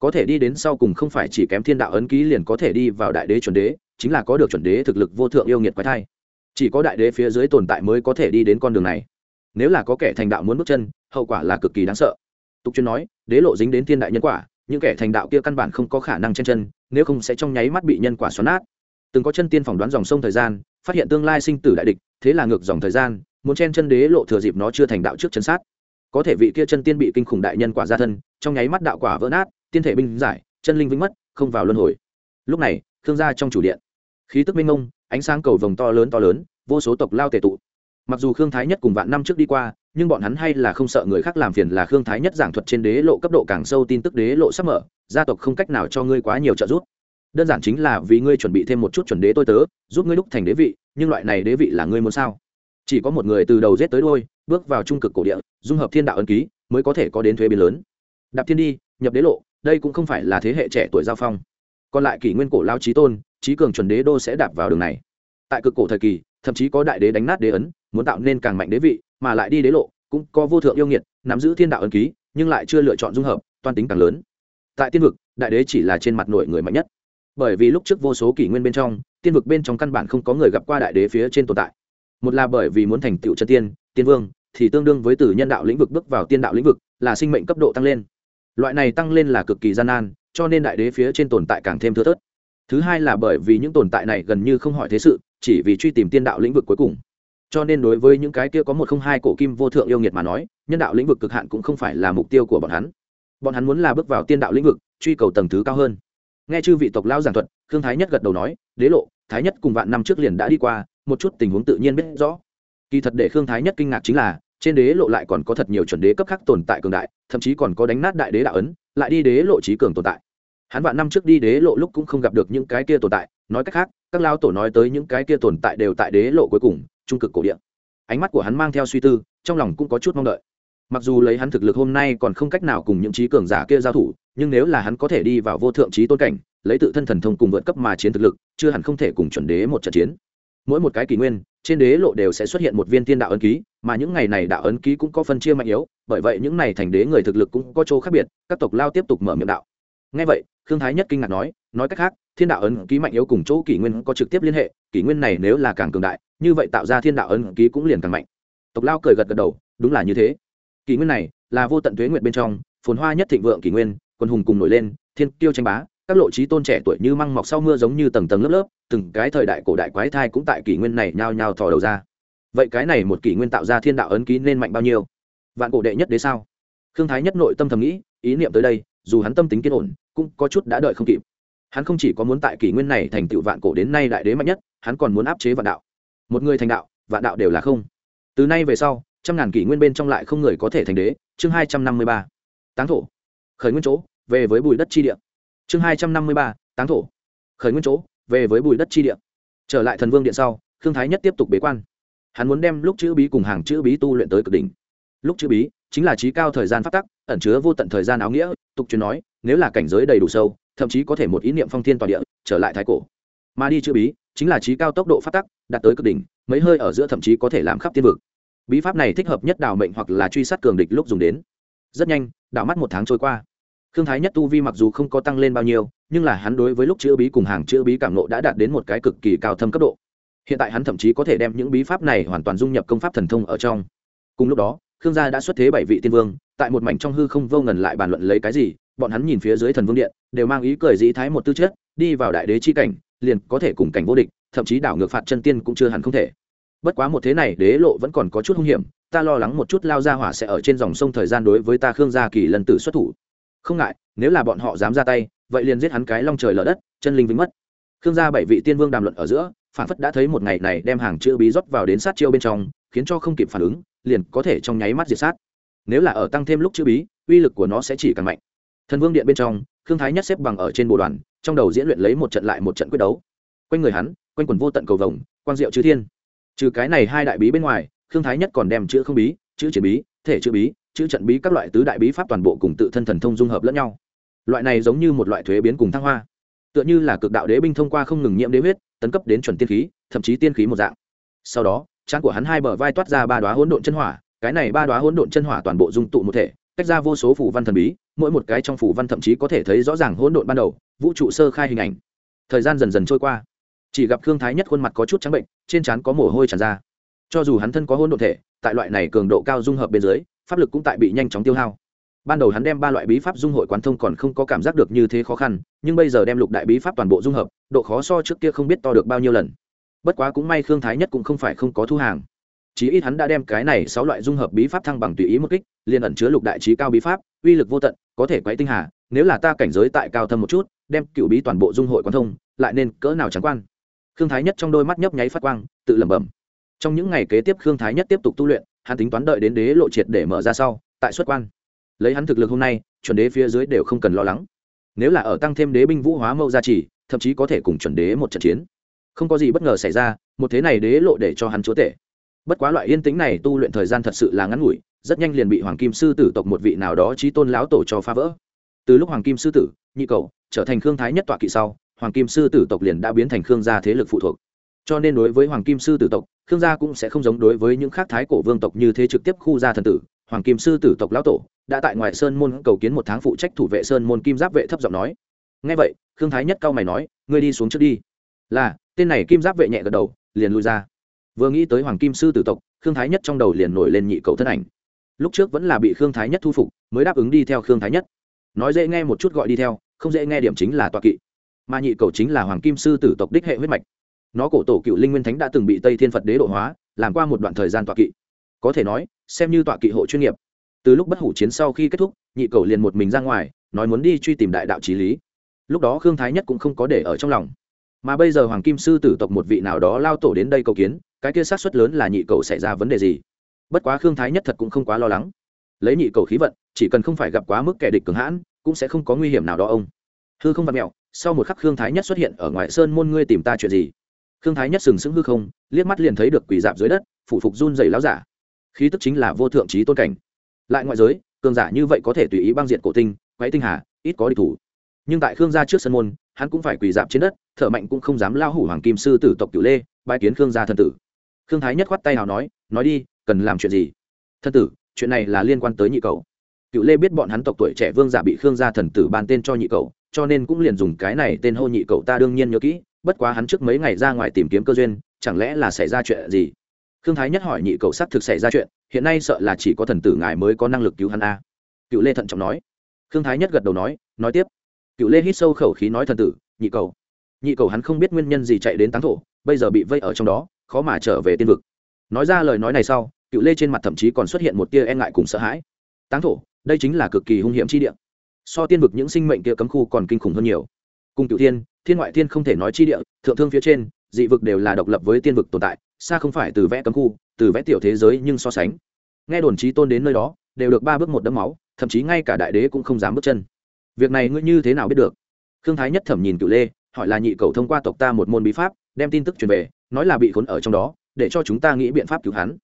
có thể đi đến sau cùng không phải chỉ kém thiên đạo ấn ký liền có thể đi vào đại đế chuẩn đế, chính là có được chuẩn đế thực lực vô thượng yêu nghiệt quái thai. Chỉ có đại đế phía dưới tồn tại mới có thể đi đến con đường này. Nếu là có kẻ thành đạo muốn bước chân, hậu quả là cực kỳ đáng sợ. Tục chuyên nói, đế lộ dính đến thiên đại nhân quả những kẻ thành đạo kia căn bản không có khả năng chen chân, nếu không sẽ trong nháy mắt bị nhân quả xoắn nát. Từng có chân tiên phỏng đoán dòng sông thời gian, phát hiện tương lai sinh tử đại địch, thế là ngược dòng thời gian, muốn chen chân đế lộ thừa dịp nó chưa thành đạo trước chân sát. Có thể vị kia chân tiên bị kinh khủng đại nhân quả ra thân, trong nháy mắt đạo quả vỡ nát, tiên thể binh giải, chân linh vĩnh mất, không vào luân hồi. Lúc này, thương gia trong chủ điện. Khí tức minh ngông ánh sáng cầu vồng to lớn to lớn, vô số tộc lao tề tụ mặc dù khương thái nhất cùng vạn năm trước đi qua, nhưng bọn hắn hay là không sợ người khác làm phiền là khương thái nhất giảng thuật trên đế lộ cấp độ càng sâu tin tức đế lộ sắp mở, gia tộc không cách nào cho ngươi quá nhiều trợ giúp. Đơn giản chính là vì ngươi chuẩn bị thêm một chút chuẩn đế tôi tớ, giúp ngươi đúc thành đế vị, nhưng loại này đế vị là ngươi muốn sao? Chỉ có một người từ đầu rết tới đôi bước vào trung cực cổ địa, dung hợp thiên đạo ân ký, mới có thể có đến thuế biến lớn. Đạp thiên đi, nhập đế lộ, đây cũng không phải là thế hệ trẻ tuổi giao phong. Còn lại kỷ nguyên cổ lao trí tôn trí cường chuẩn đế đô sẽ đạp vào đường này. Tại cực cổ thời kỳ thậm chí có đại đế đánh nát đế ấn, muốn tạo nên càng mạnh đế vị, mà lại đi đế lộ, cũng có vô thượng yêu nghiệt, nắm giữ thiên đạo ấn ký, nhưng lại chưa lựa chọn dung hợp toàn tính càng lớn. Tại tiên vực, đại đế chỉ là trên mặt nội người mạnh nhất. Bởi vì lúc trước vô số kỷ nguyên bên trong, tiên vực bên trong căn bản không có người gặp qua đại đế phía trên tồn tại. Một là bởi vì muốn thành tựu chân tiên tiên vương, thì tương đương với từ nhân đạo lĩnh vực bước vào tiên đạo lĩnh vực, là sinh mệnh cấp độ tăng lên. Loại này tăng lên là cực kỳ gian nan, cho nên đại đế phía trên tồn tại càng thêm thưa thớt. Thứ hai là bởi vì những tồn tại này gần như không hỏi thế sự chỉ vì truy tìm tiên đạo lĩnh vực cuối cùng. Cho nên đối với những cái kia có một không hai cổ kim vô thượng yêu nghiệt mà nói, nhân đạo lĩnh vực cực hạn cũng không phải là mục tiêu của bọn hắn. Bọn hắn muốn là bước vào tiên đạo lĩnh vực, truy cầu tầng thứ cao hơn. Nghe chư vị tộc lao giảng thuật, khương thái nhất gật đầu nói, đế lộ, thái nhất cùng vạn năm trước liền đã đi qua, một chút tình huống tự nhiên biết rõ. Kỳ thật để khương thái nhất kinh ngạc chính là, trên đế lộ lại còn có thật nhiều chuẩn đế cấp khác tồn tại cường đại, thậm chí còn có đánh nát đại đế đạo ấn, lại đi đế lộ trí cường tồn tại. Hắn vạn năm trước đi đế lộ lúc cũng không gặp được những cái kia tồn tại nói cách khác, các lao tổ nói tới những cái kia tồn tại đều tại đế lộ cuối cùng, trung cực cổ điện ánh mắt của hắn mang theo suy tư, trong lòng cũng có chút mong đợi. Mặc dù lấy hắn thực lực hôm nay còn không cách nào cùng những trí cường giả kia giao thủ, nhưng nếu là hắn có thể đi vào vô thượng trí tôn cảnh, lấy tự thân thần thông cùng vượt cấp mà chiến thực lực, chưa hẳn không thể cùng chuẩn đế một trận chiến. Mỗi một cái kỷ nguyên, trên đế lộ đều sẽ xuất hiện một viên tiên đạo ấn ký, mà những ngày này đạo ấn ký cũng có phân chia mạnh yếu, bởi vậy những này thành đế người thực lực cũng có chỗ khác biệt, các tộc lao tiếp tục mở miệng đạo. Ngay vậy, khương thái nhất kinh ngạc nói nói cách khác thiên đạo ấn ký mạnh yếu cùng chỗ kỷ nguyên có trực tiếp liên hệ, kỷ nguyên này nếu là càng cường đại, như vậy tạo ra thiên đạo ấn ký cũng liền càng mạnh. Tộc lao cười gật gật đầu, đúng là như thế. Kỷ nguyên này là vô tận tuế nguyện bên trong, phồn hoa nhất thịnh vượng kỷ nguyên, quân hùng cùng nổi lên, thiên tiêu tranh bá, các lộ trí tôn trẻ tuổi như măng mọc sau mưa giống như tầng tầng lớp lớp, từng cái thời đại cổ đại quái thai cũng tại kỷ nguyên này nhao nhao thò đầu ra. Vậy cái này một kỷ nguyên tạo ra thiên đạo ấn ký nên mạnh bao nhiêu? Vạn cổ đệ nhất đế sao? Khương thái nhất nội tâm thầm nghĩ, ý niệm tới đây, dù hắn tâm tính kiên ổn, cũng có chút đã đợi không kịp hắn không chỉ có muốn tại kỷ nguyên này thành tựu vạn cổ đến nay đại đế mạnh nhất, hắn còn muốn áp chế vạn đạo. Một người thành đạo, vạn đạo đều là không. Từ nay về sau, trăm ngàn kỷ nguyên bên trong lại không người có thể thành đế. Chương hai trăm năm mươi ba, táng thổ. Khởi nguyên chỗ, về với bùi đất chi địa. Chương hai trăm năm mươi ba, táng thổ. Khởi nguyên chỗ, về với bùi đất chi địa. Trở lại thần vương điện sau Thương thái nhất tiếp tục bế quan. Hắn muốn đem lúc chữ bí cùng hàng chữ bí tu luyện tới cực đỉnh. Lúc chữ bí chính là trí cao thời gian phát tắc, ẩn chứa vô tận thời gian áo nghĩa, tục truyền nói, nếu là cảnh giới đầy đủ sâu thậm chí có thể một ý niệm phong thiên tòa địa trở lại thái cổ. Mà đi chữ bí chính là trí cao tốc độ phát tắc, đạt tới cực đỉnh, mấy hơi ở giữa thậm chí có thể làm khắp tiên vực. Bí pháp này thích hợp nhất đào mệnh hoặc là truy sát cường địch lúc dùng đến. Rất nhanh, đảo mắt một tháng trôi qua. Khương thái nhất tu vi mặc dù không có tăng lên bao nhiêu, nhưng là hắn đối với lúc chữ bí cùng hàng chữ bí cảm nộ đã đạt đến một cái cực kỳ cao thâm cấp độ. Hiện tại hắn thậm chí có thể đem những bí pháp này hoàn toàn dung nhập công pháp thần thông ở trong. Cùng lúc đó, khương gia đã xuất thế bảy vị tiên vương, tại một mảnh trong hư không vô ngần lại bàn luận lấy cái gì bọn hắn nhìn phía dưới thần vương điện, đều mang ý cười dĩ thái một tư chất, đi vào đại đế chi cảnh, liền có thể cùng cảnh vô địch, thậm chí đảo ngược phạt chân tiên cũng chưa hẳn không thể. Bất quá một thế này, đế lộ vẫn còn có chút hung hiểm, ta lo lắng một chút lao ra hỏa sẽ ở trên dòng sông thời gian đối với ta khương gia kỳ lần tử xuất thủ. Không ngại, nếu là bọn họ dám ra tay, vậy liền giết hắn cái long trời lở đất, chân linh vĩnh mất. Khương gia bảy vị tiên vương đàm luận ở giữa, phản phất đã thấy một ngày này đem hàng chữ bí rót vào đến sát chiêu bên trong, khiến cho không kịp phản ứng, liền có thể trong nháy mắt diệt sát. Nếu là ở tăng thêm lúc chữ bí, uy lực của nó sẽ chỉ càng mạnh thần vương điện bên trong, khương thái nhất xếp bằng ở trên bộ đoàn, trong đầu diễn luyện lấy một trận lại một trận quyết đấu. Quanh người hắn, quanh quần vô tận cầu vồng, quang diệu chư thiên. Trừ cái này hai đại bí bên ngoài, khương thái nhất còn đem chữ không bí, chữ triển bí, thể chữ bí, chữ trận bí các loại tứ đại bí pháp toàn bộ cùng tự thân thần thông dung hợp lẫn nhau. Loại này giống như một loại thuế biến cùng thăng hoa. Tựa như là cực đạo đế binh thông qua không ngừng nhiễm đế huyết, tấn cấp đến chuẩn tiên khí, thậm chí tiên khí một dạng. Sau đó trang của hắn hai bờ vai toát ra ba đoá hỗn độn chân hỏa, cái này ba đoá hỗn độn chân hỏa toàn bộ dung tụ một thể tách ra vô số phủ văn thần bí, mỗi một cái trong phủ văn thậm chí có thể thấy rõ ràng hỗn độn ban đầu, vũ trụ sơ khai hình ảnh. Thời gian dần dần trôi qua. Chỉ gặp khương thái nhất khuôn mặt có chút trắng bệnh, trên trán có mồ hôi tràn ra. Cho dù hắn thân có hỗn độn thể, tại loại này cường độ cao dung hợp bên dưới, pháp lực cũng tại bị nhanh chóng tiêu hao. Ban đầu hắn đem ba loại bí pháp dung hội quán thông còn không có cảm giác được như thế khó khăn, nhưng bây giờ đem lục đại bí pháp toàn bộ dung hợp, độ khó so trước kia không biết to được bao nhiêu lần. Bất quá cũng may khương thái nhất cũng không phải không có thu hàng chí ít hắn đã đem cái này sáu loại dung hợp bí pháp thăng bằng tùy ý một kích, liền ẩn chứa lục đại chí cao bí pháp, uy lực vô tận, có thể quấy tinh hà, nếu là ta cảnh giới tại cao thâm một chút, đem cựu bí toàn bộ dung hội quán thông, lại nên cỡ nào chẳng quan. Khương thái nhất trong đôi mắt nhấp nháy phát quang, tự lẩm bẩm. Trong những ngày kế tiếp khương thái nhất tiếp tục tu luyện, hắn tính toán đợi đến đế lộ triệt để mở ra sau, tại xuất quan. Lấy hắn thực lực hôm nay, chuẩn đế phía dưới đều không cần lo lắng. Nếu là ở tăng thêm đế binh vũ hóa mâu gia trì, thậm chí có thể cùng chuẩn đế một trận chiến. Không có gì bất ngờ xảy ra, một thế này đế lộ để cho hắn chúa tể bất quá loại yên tĩnh này tu luyện thời gian thật sự là ngắn ngủi, rất nhanh liền bị hoàng kim sư tử tộc một vị nào đó trí tôn lão tổ cho phá vỡ. Từ lúc hoàng kim sư tử, nhị cầu, trở thành khương thái nhất tọa kỵ sau, hoàng kim sư tử tộc liền đã biến thành khương gia thế lực phụ thuộc. Cho nên đối với hoàng kim sư tử tộc, khương gia cũng sẽ không giống đối với những khác thái cổ vương tộc như thế trực tiếp khu gia thần tử. Hoàng kim sư tử tộc lão tổ đã tại ngoài sơn môn cầu kiến một tháng phụ trách thủ vệ sơn môn kim giáp vệ thấp giọng nói. Ngay vậy, khương thái nhất cao mày nói, ngươi đi xuống trước đi. Là, tên này kim giáp vệ nhẹ gật đầu, liền lui ra vừa nghĩ tới hoàng kim sư tử tộc, khương thái nhất trong đầu liền nổi lên nhị cầu thân ảnh. Lúc trước vẫn là bị khương thái nhất thu phục, mới đáp ứng đi theo khương thái nhất. Nói dễ nghe một chút gọi đi theo, không dễ nghe điểm chính là tọa kỵ. Mà nhị cầu chính là hoàng kim sư tử tộc đích hệ huyết mạch. Nó cổ tổ cựu linh nguyên thánh đã từng bị tây thiên phật đế độ hóa, làm qua một đoạn thời gian tọa kỵ. Có thể nói, xem như tọa kỵ hộ chuyên nghiệp. Từ lúc bất hủ chiến sau khi kết thúc, nhị cầu liền một mình ra ngoài, nói muốn đi truy tìm đại đạo trí lý. Lúc đó khương thái nhất cũng không có để ở trong lòng mà bây giờ hoàng kim sư tử tộc một vị nào đó lao tổ đến đây cầu kiến, cái kia sát xuất lớn là nhị cầu xảy ra vấn đề gì? Bất quá khương thái nhất thật cũng không quá lo lắng. Lấy nhị cầu khí vận, chỉ cần không phải gặp quá mức kẻ địch cường hãn, cũng sẽ không có nguy hiểm nào đó ông. Hư không vặt mẹo, sau một khắc khương thái nhất xuất hiện ở ngoài sơn môn ngươi tìm ta chuyện gì? Khương thái nhất sừng sững hư không, liếc mắt liền thấy được quỷ dạp dưới đất, phủ phục run dày láo giả. Khí tức chính là vô thượng trí tôn cảnh. Lại ngoại giới, cường giả như vậy có thể tùy ý băng diện cổ tinh quáy tinh hà, ít có địch thủ. Nhưng tại khương gia trước sân môn hắn cũng phải quỳ dạp trên đất thợ mạnh cũng không dám lao hủ hoàng kim sư tử tộc cửu lê bãi kiến khương gia thần tử. Khương thái nhất khoát tay nào nói nói đi, cần làm chuyện gì? Thân tử, chuyện này là liên quan tới nhị cầu cựu lê biết bọn hắn tộc tuổi trẻ vương giả bị khương gia thần tử ban tên cho nhị cầu cho nên cũng liền dùng cái này tên hô nhị cầu ta đương nhiên nhớ kỹ, bất quá hắn trước mấy ngày ra ngoài tìm kiếm cơ duyên, chẳng lẽ là xảy ra chuyện gì? Khương thái nhất hỏi nhị cầu xác thực xảy ra chuyện, hiện nay sợ là chỉ có thần tử ngài mới có năng lực cứu hắn a. Cựu lê thận trọng nói. Khương thái nhất gật đầu nói nói tiếp cựu lê hít sâu khẩu khí nói thần tử, nhị cầu. Nhị cầu hắn không biết nguyên nhân gì chạy đến táng thổ, bây giờ bị vây ở trong đó, khó mà trở về tiên vực. Nói ra lời nói này sau, cựu lê trên mặt thậm chí còn xuất hiện một tia e ngại cùng sợ hãi. Táng thổ, đây chính là cực kỳ hung hiểm chi địa. So tiên vực những sinh mệnh kia cấm khu còn kinh khủng hơn nhiều. Cùng cựu thiên thiên ngoại thiên không thể nói chi địa, thượng thương phía trên, dị vực đều là độc lập với tiên vực tồn tại, xa không phải từ vẽ cấm khu, từ vẽ tiểu thế giới nhưng so sánh. Nghe đồn trí tôn đến nơi đó, đều được ba bước một đấm máu, thậm chí ngay cả đại đế cũng không dám bước chân việc này ngươi như thế nào biết được? Khương thái nhất thẩm nhìn cựu lê, hỏi là nhị cầu thông qua tộc ta một môn bí pháp, đem tin tức truyền về, nói là bị khốn ở trong đó, để cho chúng ta nghĩ biện pháp cứu hắn.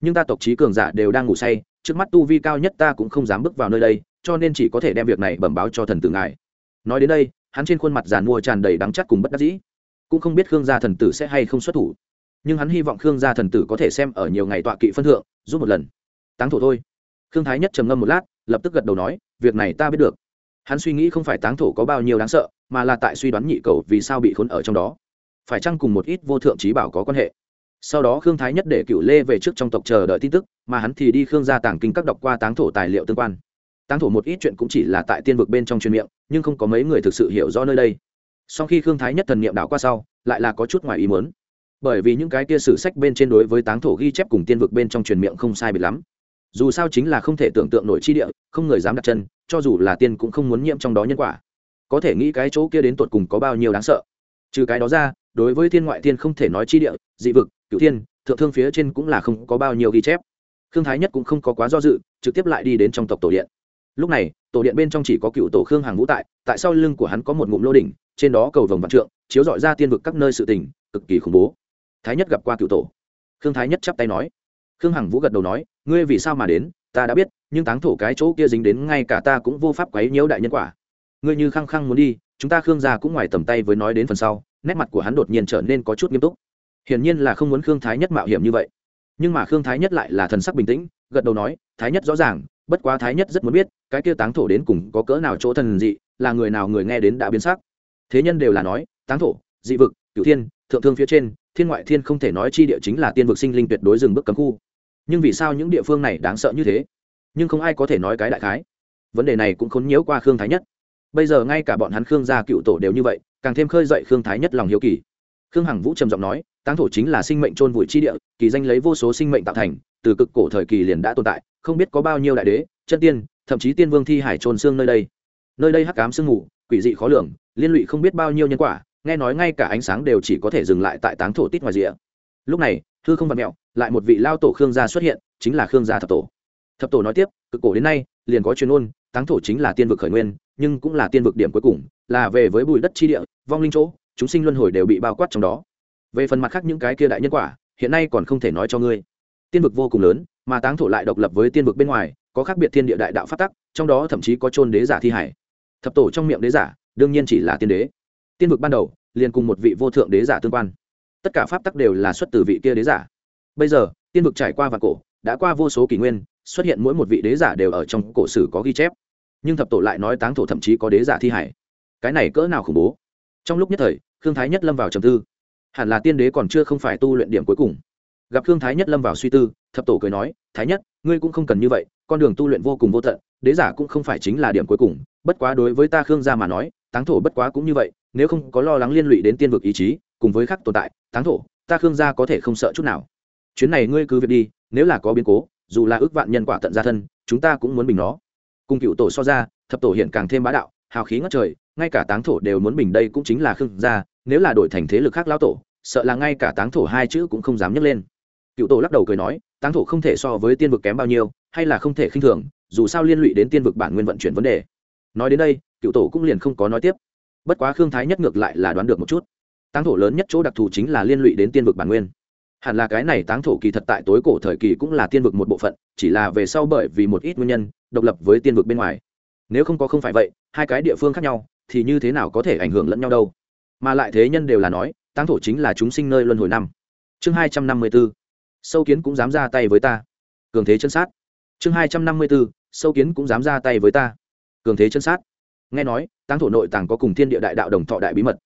Nhưng ta tộc trí cường giả đều đang ngủ say, trước mắt tu vi cao nhất ta cũng không dám bước vào nơi đây, cho nên chỉ có thể đem việc này bẩm báo cho thần tử ngài. Nói đến đây, hắn trên khuôn mặt giàn mua tràn đầy đắng chắc cùng bất đắc dĩ. Cũng không biết khương gia thần tử sẽ hay không xuất thủ. Nhưng hắn hy vọng khương gia thần tử có thể xem ở nhiều ngày tọa kỵ phân thượng, giúp một lần. Táng thổ thôi. Khương thái nhất trầm ngâm một lát, lập tức gật đầu nói, việc này ta biết được hắn suy nghĩ không phải táng thổ có bao nhiêu đáng sợ, mà là tại suy đoán nhị cầu vì sao bị khốn ở trong đó. Phải chăng cùng một ít vô thượng trí bảo có quan hệ? Sau đó khương thái nhất để cựu lê về trước trong tộc chờ đợi tin tức, mà hắn thì đi khương gia tàng kinh các đọc qua táng thổ tài liệu tương quan. Táng thổ một ít chuyện cũng chỉ là tại tiên vực bên trong truyền miệng, nhưng không có mấy người thực sự hiểu rõ nơi đây. Sau khi khương thái nhất thần niệm đảo qua sau, lại là có chút ngoài ý muốn. Bởi vì những cái kia sử sách bên trên đối với táng thổ ghi chép cùng tiên vực bên trong truyền miệng không sai biệt lắm. Dù sao chính là không thể tưởng tượng nổi chi địa, không người dám đặt chân cho dù là tiên cũng không muốn nhiễm trong đó nhân quả. Có thể nghĩ cái chỗ kia đến tột cùng có bao nhiêu đáng sợ. Trừ cái đó ra, đối với thiên ngoại tiên không thể nói chi địa, dị vực cựu thiên, thượng thương phía trên cũng là không có bao nhiêu ghi chép. Khương thái nhất cũng không có quá do dự, trực tiếp lại đi đến trong tộc tổ điện. Lúc này, tổ điện bên trong chỉ có cựu tổ khương hàng vũ tại tại sau lưng của hắn có một ngụm lô đỉnh, trên đó cầu vồng vạn trượng, chiếu dọi ra tiên vực các nơi sự tình, cực kỳ khủng bố. Thái nhất gặp qua cựu tổ. Khương thái nhất chắp tay nói. Khương hằng vũ gật đầu nói, ngươi vì sao mà đến? Ta đã biết, nhưng táng thổ cái chỗ kia dính đến ngay cả ta cũng vô pháp quấy nhiễu đại nhân quả. Ngươi như khăng khăng muốn đi, chúng ta khương gia cũng ngoài tầm tay với nói đến phần sau, nét mặt của hắn đột nhiên trở nên có chút nghiêm túc. Hiển nhiên là không muốn khương thái nhất mạo hiểm như vậy. Nhưng mà khương thái nhất lại là thần sắc bình tĩnh, gật đầu nói, thái nhất rõ ràng, bất quá thái nhất rất muốn biết, cái kia táng thổ đến cùng có cỡ nào chỗ thần dị, là người nào người nghe đến đã biến sắc. Thế nhân đều là nói, táng thổ, dị vực, cửu thiên, thượng thương phía trên, thiên ngoại thiên không thể nói chi địa chính là tiên vực sinh linh tuyệt đối dừng bước cấm khu nhưng vì sao những địa phương này đáng sợ như thế? Nhưng không ai có thể nói cái đại khái. Vấn đề này cũng khốn nhiễu qua khương thái nhất. Bây giờ ngay cả bọn hắn khương gia cựu tổ đều như vậy, càng thêm khơi dậy khương thái nhất lòng hiếu kỳ. Khương hằng vũ trầm giọng nói, táng thổ chính là sinh mệnh trôn vùi chi địa, kỳ danh lấy vô số sinh mệnh tạo thành, từ cực cổ thời kỳ liền đã tồn tại, không biết có bao nhiêu đại đế, chân tiên, thậm chí tiên vương thi hải trôn xương nơi đây. Nơi đây hắc cám sương mù, quỷ dị khó lường, liên lụy không biết bao nhiêu nhân quả, nghe nói ngay cả ánh sáng đều chỉ có thể dừng lại tại táng thổ tít ngoài rìa. Lúc này thư không vật mẹo lại một vị lao tổ khương gia xuất hiện, chính là khương gia thập tổ. Thập tổ nói tiếp, cực cổ đến nay, liền có chuyên ôn táng thổ chính là tiên vực khởi nguyên, nhưng cũng là tiên vực điểm cuối cùng, là về với bùi đất chi địa, vong linh chỗ, chúng sinh luân hồi đều bị bao quát trong đó. Về phần mặt khác những cái kia đại nhân quả, hiện nay còn không thể nói cho ngươi. Tiên vực vô cùng lớn, mà táng thổ lại độc lập với tiên vực bên ngoài, có khác biệt thiên địa đại đạo phát tắc, trong đó thậm chí có chôn đế giả thi hải. Thập tổ trong miệng đế giả, đương nhiên chỉ là tiên đế. Tiên vực ban đầu, liền cùng một vị vô thượng đế giả tương quan. Tất cả pháp tắc đều là xuất từ vị kia đế giả bây giờ, tiên vực trải qua và cổ, đã qua vô số kỷ nguyên, xuất hiện mỗi một vị đế giả đều ở trong cổ sử có ghi chép. Nhưng thập tổ lại nói táng thổ thậm chí có đế giả thi hải. Cái này cỡ nào khủng bố? Trong lúc nhất thời, khương thái nhất lâm vào trầm tư. Hẳn là tiên đế còn chưa không phải tu luyện điểm cuối cùng. Gặp khương thái nhất lâm vào suy tư, thập tổ cười nói, thái nhất, ngươi cũng không cần như vậy, con đường tu luyện vô cùng vô tận, đế giả cũng không phải chính là điểm cuối cùng. Bất quá đối với ta khương gia mà nói, táng thổ bất quá cũng như vậy, nếu không có lo lắng liên lụy đến tiên vực ý chí, cùng với khắc tồn tại, táng thổ, ta khương gia có thể không sợ chút nào chuyến này ngươi cứ việc đi, nếu là có biến cố, dù là ước vạn nhân quả tận gia thân, chúng ta cũng muốn bình nó. Cùng cựu tổ so ra, thập tổ hiện càng thêm bá đạo, hào khí ngất trời, ngay cả táng thổ đều muốn bình đây cũng chính là khương gia, nếu là đổi thành thế lực khác lao tổ, sợ là ngay cả táng thổ hai chữ cũng không dám nhấc lên. Cựu tổ lắc đầu cười nói, táng thổ không thể so với tiên vực kém bao nhiêu, hay là không thể khinh thường, dù sao liên lụy đến tiên vực bản nguyên vận chuyển vấn đề. Nói đến đây, cựu tổ cũng liền không có nói tiếp. Bất quá khương thái nhất ngược lại là đoán được một chút. Táng thổ lớn nhất chỗ đặc thù chính là liên lụy đến tiên vực bản nguyên hẳn là cái này táng thổ kỳ thật tại tối cổ thời kỳ cũng là tiên vực một bộ phận, chỉ là về sau bởi vì một ít nguyên nhân, độc lập với tiên vực bên ngoài. Nếu không có không phải vậy, hai cái địa phương khác nhau, thì như thế nào có thể ảnh hưởng lẫn nhau đâu? Mà lại thế nhân đều là nói, táng thổ chính là chúng sinh nơi luân hồi năm. Chương hai trăm năm mươi b ố sâu kiến cũng dám ra tay với ta. Cường thế chân sát. Chương hai trăm năm mươi bốn sâu kiến cũng dám ra tay với ta. Cường thế chân sát. Nghe nói, táng thổ nội tàng có cùng thiên địa đại đạo đồng thọ đại bí mật.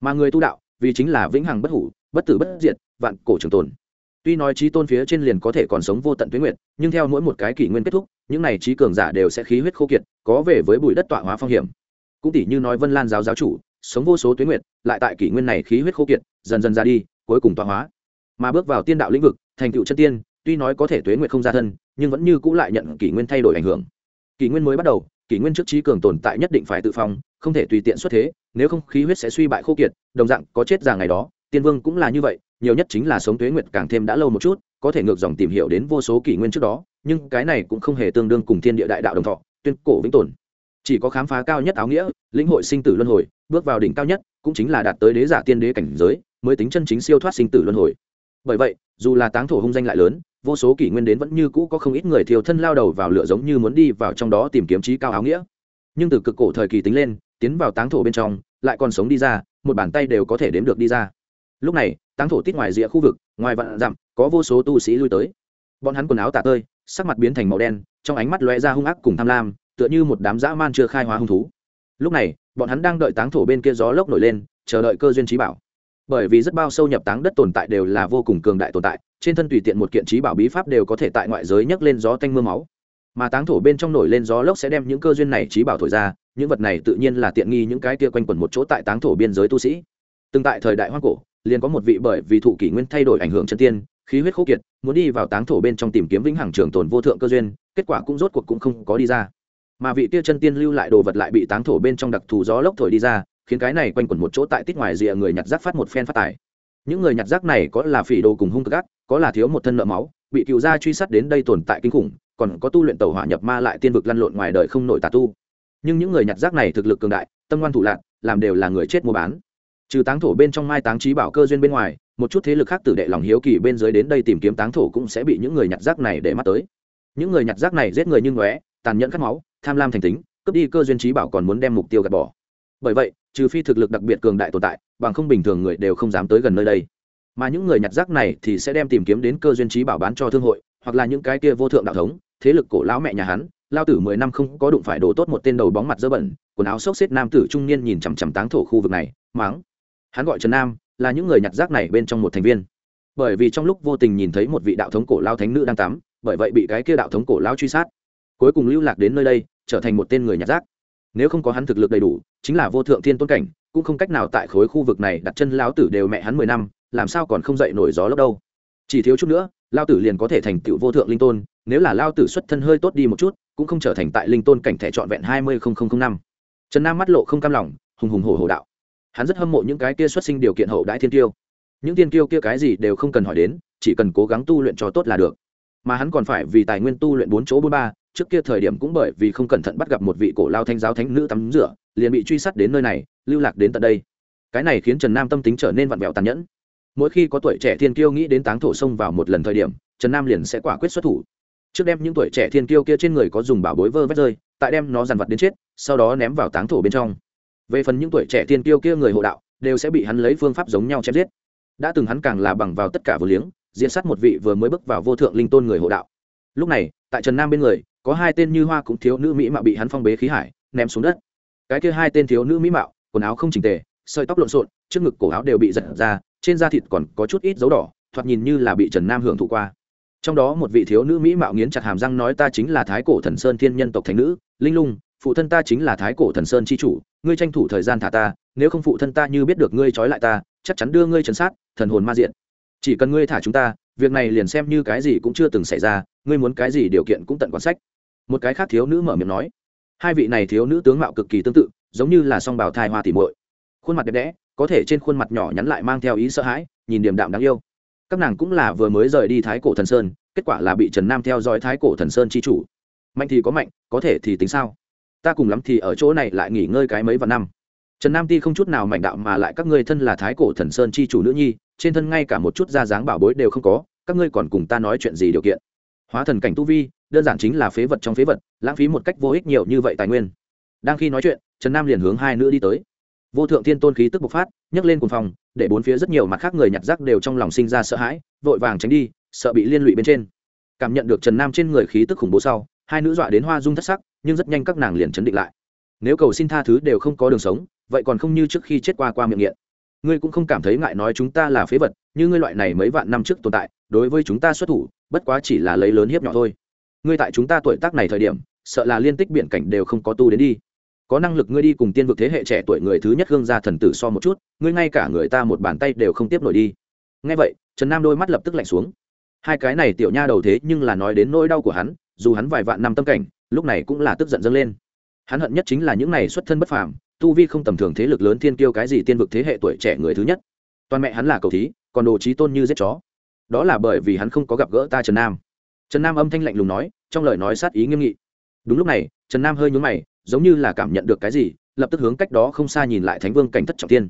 Mà người tu đạo, vì chính là vĩnh hằng bất hủ, bất tử bất diệt vạn cổ trường tồn. Tuy nói trí tôn phía trên liền có thể còn sống vô tận tuyến nguyện nhưng theo mỗi một cái kỷ nguyên kết thúc, những này trí cường giả đều sẽ khí huyết khô kiệt, có về với bụi đất tọa hóa phong hiểm. Cũng tỷ như nói vân lan giáo giáo chủ, sống vô số tuyến nguyện lại tại kỷ nguyên này khí huyết khô kiệt, dần dần ra đi, cuối cùng tọa hóa. Mà bước vào tiên đạo lĩnh vực, thành tựu chân tiên, tuy nói có thể tuế nguyện không ra thân, nhưng vẫn như cũ lại nhận kỷ nguyên thay đổi ảnh hưởng. Kỷ nguyên mới bắt đầu, kỷ nguyên trước trí cường tồn tại nhất định phải tự phòng không thể tùy tiện xuất thế, nếu không khí huyết sẽ suy bại khô kiệt, đồng dạng có chết già ngày đó, tiên vương cũng là như vậy nhiều nhất chính là sống tuế nguyệt càng thêm đã lâu một chút, có thể ngược dòng tìm hiểu đến vô số kỷ nguyên trước đó, nhưng cái này cũng không hề tương đương cùng thiên địa đại đạo đồng thọ, tuyên cổ vĩnh tồn. Chỉ có khám phá cao nhất áo nghĩa, lĩnh hội sinh tử luân hồi, bước vào đỉnh cao nhất, cũng chính là đạt tới đế giả tiên đế cảnh giới, mới tính chân chính siêu thoát sinh tử luân hồi. Bởi vậy, dù là táng thổ hung danh lại lớn, vô số kỷ nguyên đến vẫn như cũ có không ít người thiêu thân lao đầu vào lửa giống như muốn đi vào trong đó tìm kiếm trí cao áo nghĩa. Nhưng từ cực cổ thời kỳ tính lên, tiến vào táng thổ bên trong, lại còn sống đi ra, một bàn tay đều có thể đếm được đi ra lúc này, táng thổ tít ngoài rìa khu vực, ngoài vạn dặm, có vô số tu sĩ lui tới. Bọn hắn quần áo tả tơi, sắc mặt biến thành màu đen, trong ánh mắt lóe ra hung ác cùng tham lam, tựa như một đám dã man chưa khai hóa hung thú. Lúc này, bọn hắn đang đợi táng thổ bên kia gió lốc nổi lên, chờ đợi cơ duyên trí bảo. Bởi vì rất bao sâu nhập táng đất tồn tại đều là vô cùng cường đại tồn tại, trên thân tùy tiện một kiện trí bảo bí pháp đều có thể tại ngoại giới nhấc lên gió tanh mưa máu. Mà táng thổ bên trong nổi lên gió lốc sẽ đem những cơ duyên này trí bảo thổi ra, những vật này tự nhiên là tiện nghi những cái kia quanh quẩn một chỗ tại táng thổ biên giới tu sĩ. Từng tại thời đại hoang cổ liền có một vị bởi vì thụ kỷ nguyên thay đổi ảnh hưởng chân tiên, khí huyết khô kiệt, muốn đi vào táng thổ bên trong tìm kiếm vĩnh hằng trường tồn vô thượng cơ duyên, kết quả cũng rốt cuộc cũng không có đi ra. Mà vị tia chân tiên lưu lại đồ vật lại bị táng thổ bên trong đặc thù gió lốc thổi đi ra, khiến cái này quanh quẩn một chỗ tại tít ngoài rìa người nhặt rác phát một phen phát tài. Những người nhặt rác này có là phỉ đồ cùng hung cực ác, có là thiếu một thân nợ máu, bị cựu gia truy sát đến đây tồn tại kinh khủng, còn có tu luyện tàu hỏa nhập ma lại tiên vực lăn lộn ngoài đời không nội tà tu. Nhưng những người nhặt rác này thực lực cường đại, tâm ngoan thủ lạc, làm đều là người chết mua bán trừ táng thổ bên trong mai táng trí bảo cơ duyên bên ngoài, một chút thế lực khác tử đệ lòng hiếu kỳ bên dưới đến đây tìm kiếm táng thổ cũng sẽ bị những người nhặt rác này để mắt tới. Những người nhặt rác này giết người như ngóe, tàn nhẫn cắt máu, tham lam thành tính, cướp đi cơ duyên trí bảo còn muốn đem mục tiêu gạt bỏ. Bởi vậy, trừ phi thực lực đặc biệt cường đại tồn tại, bằng không bình thường người đều không dám tới gần nơi đây. Mà những người nhặt rác này thì sẽ đem tìm kiếm đến cơ duyên trí bảo bán cho thương hội, hoặc là những cái kia vô thượng đạo thống, thế lực cổ lão mẹ nhà hắn, lao tử mười năm không có đụng phải đổ tốt một tên đầu bóng mặt dơ bẩn, quần áo xốc xếp nam tử trung niên nhìn chằm chằm táng thổ khu vực này máng hắn gọi trần nam, là những người nhặt rác này bên trong một thành viên. Bởi vì trong lúc vô tình nhìn thấy một vị đạo thống cổ lao thánh nữ đang tắm, bởi vậy bị cái kia đạo thống cổ lao truy sát. Cuối cùng lưu lạc đến nơi đây, trở thành một tên người nhặt rác. Nếu không có hắn thực lực đầy đủ, chính là vô thượng thiên tôn cảnh, cũng không cách nào tại khối khu vực này đặt chân lao tử đều mẹ hắn mười năm, làm sao còn không dậy nổi gió lốc đâu. Chỉ thiếu chút nữa lao tử liền có thể thành tựu vô thượng linh tôn, nếu là lao tử xuất thân hơi tốt đi một chút, cũng không trở thành tại linh tôn cảnh thẻ trọn vẹn hai mươi năm. Trần nam mắt lộ không cam lòng, hùng hùng hổ hổ đạo hắn rất hâm mộ những cái kia xuất sinh điều kiện hậu đãi thiên tiêu những thiên tiêu kia cái gì đều không cần hỏi đến, chỉ cần cố gắng tu luyện cho tốt là được. Mà hắn còn phải vì tài nguyên tu luyện bốn chỗ bốn ba, trước kia thời điểm cũng bởi vì không cẩn thận bắt gặp một vị cổ lao thanh giáo thánh nữ tắm rửa, liền bị truy sát đến nơi này, lưu lạc đến tận đây. Cái này khiến trần nam tâm tính trở nên vặn vẹo tàn nhẫn. Mỗi khi có tuổi trẻ thiên kiêu nghĩ đến táng thổ sông vào một lần thời điểm, trần nam liền sẽ quả quyết xuất thủ. Trước đem những tuổi trẻ thiên kiêu kia trên người có dùng bảo bối vơ vét rơi, tại đem nó dằn vặt đến chết, sau đó ném vào táng thổ bên trong về phần những tuổi trẻ tiên kiêu kia người hộ đạo, đều sẽ bị hắn lấy phương pháp giống nhau chém giết. Đã từng hắn càng là bằng vào tất cả vừa liếng diễn sát một vị vừa mới bước vào vô thượng linh tôn người hộ đạo. Lúc này, tại trần nam bên người, có hai tên như hoa cũng thiếu nữ mỹ mạo bị hắn phong bế khí hải, ném xuống đất. Cái kia hai tên thiếu nữ mỹ mạo, quần áo không chỉnh tề, sợi tóc lộn xộn, trước ngực cổ áo đều bị giật ra, trên da thịt còn có chút ít dấu đỏ, thoạt nhìn như là bị trần nam hưởng thụ qua. Trong đó một vị thiếu nữ mỹ mạo nghiến chặt hàm răng nói ta chính là thái cổ thần sơn thiên nhân tộc thánh nữ, linh lung, phụ thân ta chính là thái cổ thần sơn c h i chủ ngươi tranh thủ thời gian thả ta, nếu không phụ thân ta như biết được ngươi trói lại ta, chắc chắn đưa ngươi chấn sát, thần hồn ma diện. Chỉ cần ngươi thả chúng ta, việc này liền xem như cái gì cũng chưa từng xảy ra, ngươi muốn cái gì điều kiện cũng tận quan sách. Một cái khác thiếu nữ mở miệng nói. Hai vị này thiếu nữ tướng mạo cực kỳ tương tự, giống như là song bào thai hoa tỉ muội. Khuôn mặt đẹp đẽ, có thể trên khuôn mặt nhỏ nhắn lại mang theo ý sợ hãi, nhìn điềm đạm đáng yêu. Các nàng cũng là vừa mới rời đi thái cổ thần sơn, kết quả là bị trần nam theo dõi thái cổ thần sơn chi chủ. Mạnh thì có mạnh, có thể thì tính sao? Ta cùng lắm thì ở chỗ này lại nghỉ ngơi cái mấy vạn năm. Trần nam ti không chút nào mạnh đạo mà lại các ngươi thân là thái cổ thần sơn chi chủ nữ nhi, trên thân ngay cả một chút da dáng bảo bối đều không có, các ngươi còn cùng ta nói chuyện gì điều kiện? Hóa thần cảnh tu vi, đơn giản chính là phế vật trong phế vật, lãng phí một cách vô ích nhiều như vậy tài nguyên. Đang khi nói chuyện, trần nam liền hướng hai nữ đi tới. Vô thượng thiên tôn khí tức bộc phát, nhấc lên cùng phòng để bốn phía rất nhiều mặt khác người nhặt rác đều trong lòng sinh ra sợ hãi, vội vàng tránh đi, sợ bị liên lụy bên trên. Cảm nhận được trần nam trên người khí tức khủng bố sau, hai nữ dọa đến hoa dung thất sắc nhưng rất nhanh các nàng liền chấn định lại. Nếu cầu xin tha thứ đều không có đường sống, vậy còn không như trước khi chết qua qua miệng nghiện. Ngươi cũng không cảm thấy ngại nói chúng ta là phế vật, như ngươi loại này mấy vạn năm trước tồn tại, đối với chúng ta xuất thủ, bất quá chỉ là lấy lớn hiếp nhỏ thôi. Ngươi tại chúng ta tuổi tác này thời điểm, sợ là liên tích biện cảnh đều không có tu đến đi. Có năng lực ngươi đi cùng tiên vực thế hệ trẻ tuổi người thứ nhất gương gia thần tử so một chút, ngươi ngay cả người ta một bàn tay đều không tiếp nổi đi. Ngay vậy, trần nam đôi mắt lập tức lạnh xuống. Hai cái này tiểu nha đầu thế nhưng là nói đến nỗi đau của hắn, dù hắn vài vạn năm tâm cảnh lúc này cũng là tức giận dâng lên. Hắn hận nhất chính là những này xuất thân bất phàm, tu vi không tầm thường thế lực lớn thiên kiêu cái gì tiên vực thế hệ tuổi trẻ người thứ nhất. Toàn mẹ hắn là cầu thí, còn đồ trí tôn như giết chó. Đó là bởi vì hắn không có gặp gỡ ta trần nam. Trần nam âm thanh lạnh lùng nói, trong lời nói sát ý nghiêm nghị. Đúng lúc này, trần nam hơi nhún mày, giống như là cảm nhận được cái gì, lập tức hướng cách đó không xa nhìn lại thánh vương cảnh thất trọng tiên.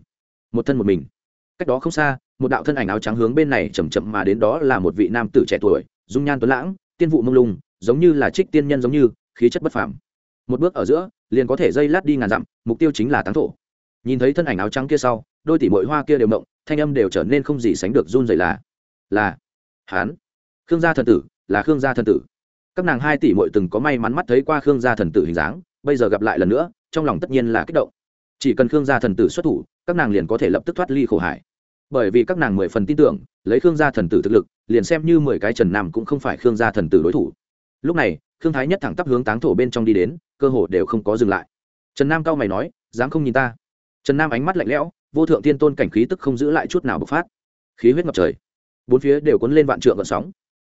Một thân một mình. Cách đó không xa, một đạo thân ảnh áo trắng hướng bên này chầm chậm mà đến đó là một vị nam tử trẻ tuổi, dung nhan tuấn lãng, tiên vụ mông lung, giống như là trích tiên nhân giống như khí chất bất phàm. Một bước ở giữa, liền có thể dây lát đi ngàn dặm, mục tiêu chính là táng thổ. Nhìn thấy thân ảnh áo trắng kia sau, đôi tỷ mội hoa kia đều động, thanh âm đều trở nên không gì sánh được run dày là là hán khương gia thần tử, là khương gia thần tử. Các nàng hai tỷ mội từng có may mắn mắt thấy qua khương gia thần tử hình dáng, bây giờ gặp lại lần nữa, trong lòng tất nhiên là kích động. Chỉ cần khương gia thần tử xuất thủ, các nàng liền có thể lập tức thoát ly khổ hải. Bởi vì các nàng mười phần tin tưởng, lấy khương gia thần tử thực lực, liền xem như mười cái trần nam cũng không phải khương gia thần tử đối thủ lúc này thương thái nhất thẳng tắp hướng táng thổ bên trong đi đến, cơ hồ đều không có dừng lại. Trần nam cao mày nói, dám không nhìn ta? Trần nam ánh mắt lạnh lẽo, vô thượng tiên tôn cảnh khí tức không giữ lại chút nào bộc phát. Khí huyết ngập trời. Bốn phía đều cuốn lên vạn trượng gợn sóng.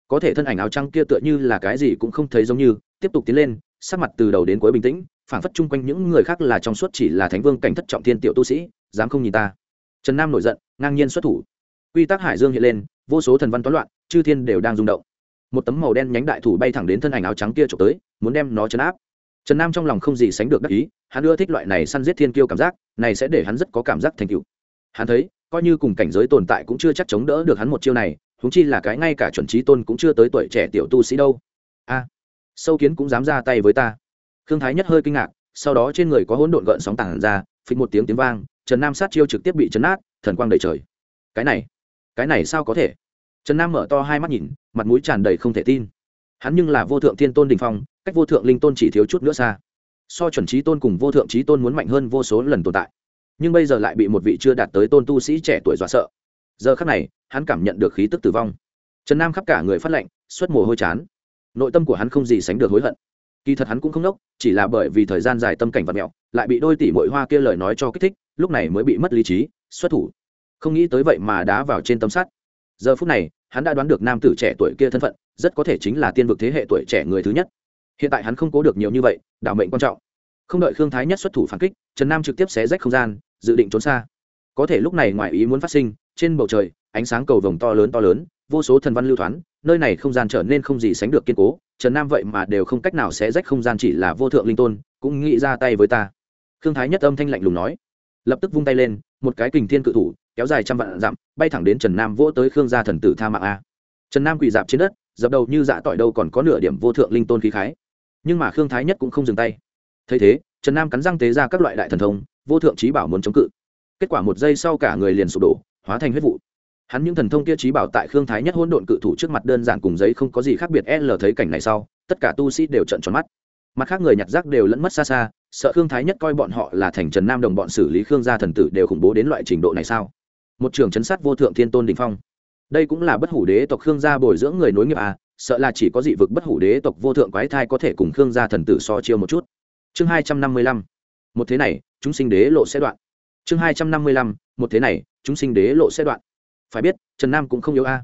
Có thể thân ảnh áo trăng kia tựa như là cái gì cũng không thấy giống như, tiếp tục tiến lên, sắc mặt từ đầu đến cuối bình tĩnh phản phất chung quanh những người khác là trong suốt chỉ là thánh vương cảnh thất trọng thiên tiểu tu sĩ, dám không nhìn ta. Trần nam nổi giận, ngang nhiên xuất thủ. Quy tắc hải dương hiện lên, vô số thần văn toán loạn, chư thiên đều đang rung động một tấm màu đen nhánh đại thủ bay thẳng đến thân ảnh áo trắng kia trộm tới, muốn đem nó chấn áp. Trần nam trong lòng không gì sánh được đắc ý, hắn ưa thích loại này săn giết thiên kiêu cảm giác, này sẽ để hắn rất có cảm giác thành cựu hắn thấy, coi như cùng cảnh giới tồn tại cũng chưa chắc chống đỡ được hắn một chiêu này húng chi là cái ngay cả chuẩn trí tôn cũng chưa tới tuổi trẻ tiểu tu sĩ đâu. A, sâu kiến cũng dám ra tay với ta. Khương thái nhất hơi kinh ngạc, sau đó trên người có hỗn độn gợn sóng tảng ra, phịch một tiếng tiếng vang, trần nam sát chiêu trực tiếp bị chấn át thần quang đầy trời. Cái này cái này sao có thể? Trần nam mở to hai mắt nhìn mặt mũi tràn đầy không thể tin. Hắn nhưng là vô thượng thiên tôn đình phong, cách vô thượng linh tôn chỉ thiếu chút nữa xa. So chuẩn trí tôn cùng vô thượng trí tôn muốn mạnh hơn vô số lần tồn tại. Nhưng bây giờ lại bị một vị chưa đạt tới tôn tu sĩ trẻ tuổi dọa sợ. Giờ khắc này, hắn cảm nhận được khí tức tử vong. Trần nam khắp cả người phát lệnh xuất mồ hôi chán. Nội tâm của hắn không gì sánh được hối hận. Kỳ thật hắn cũng không nốc, chỉ là bởi vì thời gian dài tâm cảnh vật mẹo, lại bị đôi tỷ mội hoa kia lời nói cho kích thích, lúc này mới bị mất lý trí, xuất thủ. Không nghĩ tới vậy mà đá vào trên tấm sắt. Giờ phút này hắn đã đoán được nam tử trẻ tuổi kia thân phận, rất có thể chính là tiên vực thế hệ tuổi trẻ người thứ nhất. Hiện tại hắn không cố được nhiều như vậy, đạo mệnh quan trọng. Không đợi khương thái nhất xuất thủ phản kích, trần nam trực tiếp xé rách không gian, dự định trốn xa. Có thể lúc này ngoài ý muốn phát sinh, trên bầu trời, ánh sáng cầu vồng to lớn to lớn, vô số thần văn lưu thoáng nơi này không gian trở nên không gì sánh được kiên cố, trần nam vậy mà đều không cách nào xé rách không gian chỉ là vô thượng linh tôn, cũng nghĩ ra tay với ta. Khương thái nhất âm thanh lạnh lùng nói, lập tức vung tay lên, một cái kình thiên cự thủ kéo dài trăm vạn dặm, bay thẳng đến trần nam vỗ tới khương gia thần tử tha mạng a. Trần nam quỳ dạp trên đất, dập đầu như dạ tỏi đâu còn có nửa điểm vô thượng linh tôn khí khái. Nhưng mà khương thái nhất cũng không dừng tay. Thấy thế, trần nam cắn răng tế ra các loại đại thần thông, vô thượng trí bảo muốn chống cự. Kết quả một giây sau cả người liền sụp đổ, hóa thành huyết vụ. Hắn những thần thông kia trí bảo tại khương thái nhất hỗn độn cự thủ trước mặt đơn giản cùng giấy không có gì khác biệt l thấy cảnh này sau, tất cả tu sĩ đều trận tròn mắt. Mặt khác người nhặt rác đều lẫn mất xa xa, sợ khương thái nhất coi bọn họ là thành trần nam đồng bọn xử lý khương gia thần tử đều khủng bố đến loại trình độ này sao? Một trường chấn sát vô thượng thiên tôn đình phong. Đây cũng là bất hủ đế tộc khương gia bồi dưỡng người nối nghiệp à sợ là chỉ có dị vực bất hủ đế tộc vô thượng quái thai có thể cùng khương gia thần tử so chiêu một chút. Chương hai trăm năm mươi lăm, một thế này, chúng sinh đế lộ sẽ đoạn. Chương hai trăm năm mươi lăm, một thế này, chúng sinh đế lộ sẽ đoạn. Phải biết, trần nam cũng không yếu a.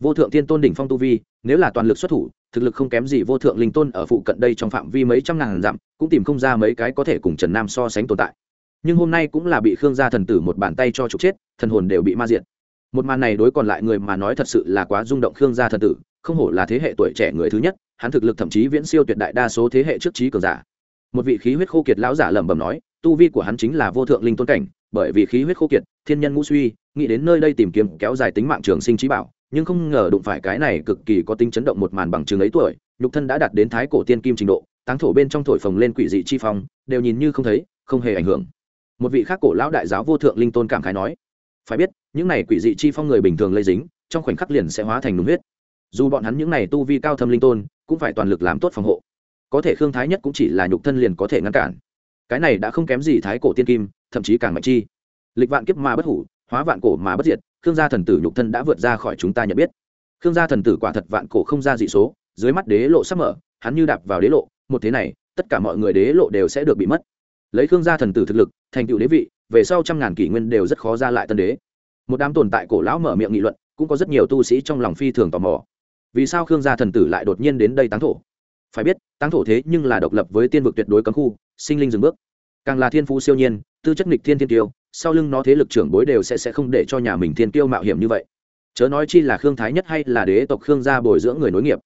Vô thượng thiên tôn đỉnh phong tu vi, nếu là toàn lực xuất thủ, thực lực không kém gì vô thượng linh tôn ở phụ cận đây trong phạm vi mấy trăm ngàn dặm, cũng tìm không ra mấy cái có thể cùng trần nam so sánh tồn tại nhưng hôm nay cũng là bị khương gia thần tử một bàn tay cho trục chết, thần hồn đều bị ma diệt. Một màn này đối còn lại người mà nói thật sự là quá rung động khương gia thần tử, không hổ là thế hệ tuổi trẻ người thứ nhất, hắn thực lực thậm chí viễn siêu tuyệt đại đa số thế hệ trước trí cường giả. Một vị khí huyết khô kiệt lão giả lẩm bẩm nói, tu vi của hắn chính là vô thượng linh tôn cảnh, bởi vì khí huyết khô kiệt, thiên nhân ngũ suy, nghĩ đến nơi đây tìm kiếm kéo dài tính mạng trường sinh trí bảo, nhưng không ngờ đụng phải cái này cực kỳ có tính chấn động một màn bằng chứng ấy tuổi, nhục thân đã đạt đến thái cổ tiên kim trình độ, táng thổ bên trong thổi phồng lên quỷ dị chi phong, đều nhìn như không thấy, không hề ảnh hưởng một vị khác cổ lão đại giáo vô thượng linh tôn cảm khái nói, phải biết, những này quỷ dị chi phong người bình thường lây dính, trong khoảnh khắc liền sẽ hóa thành đúng huyết. Dù bọn hắn những này tu vi cao thâm linh tôn, cũng phải toàn lực làm tốt phòng hộ. Có thể khương thái nhất cũng chỉ là nhục thân liền có thể ngăn cản. Cái này đã không kém gì thái cổ tiên kim, thậm chí càng mạnh chi. Lịch vạn kiếp mà bất hủ, hóa vạn cổ mà bất diệt, khương gia thần tử nhục thân đã vượt ra khỏi chúng ta nhận biết. Khương gia thần tử quả thật vạn cổ không ra dị số, dưới mắt đế lộ sắp mở, hắn như đạp vào đế lộ, một thế này, tất cả mọi người đế lộ đều sẽ được bị mất. Lấy khương gia thần tử thực lực thành tựu đế vị, về sau trăm ngàn kỷ nguyên đều rất khó ra lại tân đế. Một đám tồn tại cổ lão mở miệng nghị luận, cũng có rất nhiều tu sĩ trong lòng phi thường tò mò. Vì sao khương gia thần tử lại đột nhiên đến đây táng thổ? Phải biết, táng thổ thế nhưng là độc lập với tiên vực tuyệt đối cấm khu, sinh linh dừng bước. Càng là thiên phú siêu nhiên, tư chất nghịch thiên thiên tiêu, sau lưng nó thế lực trưởng bối đều sẽ sẽ không để cho nhà mình thiên tiêu mạo hiểm như vậy. Chớ nói chi là khương thái nhất hay là đế tộc khương gia bồi dưỡng người nối nghiệp.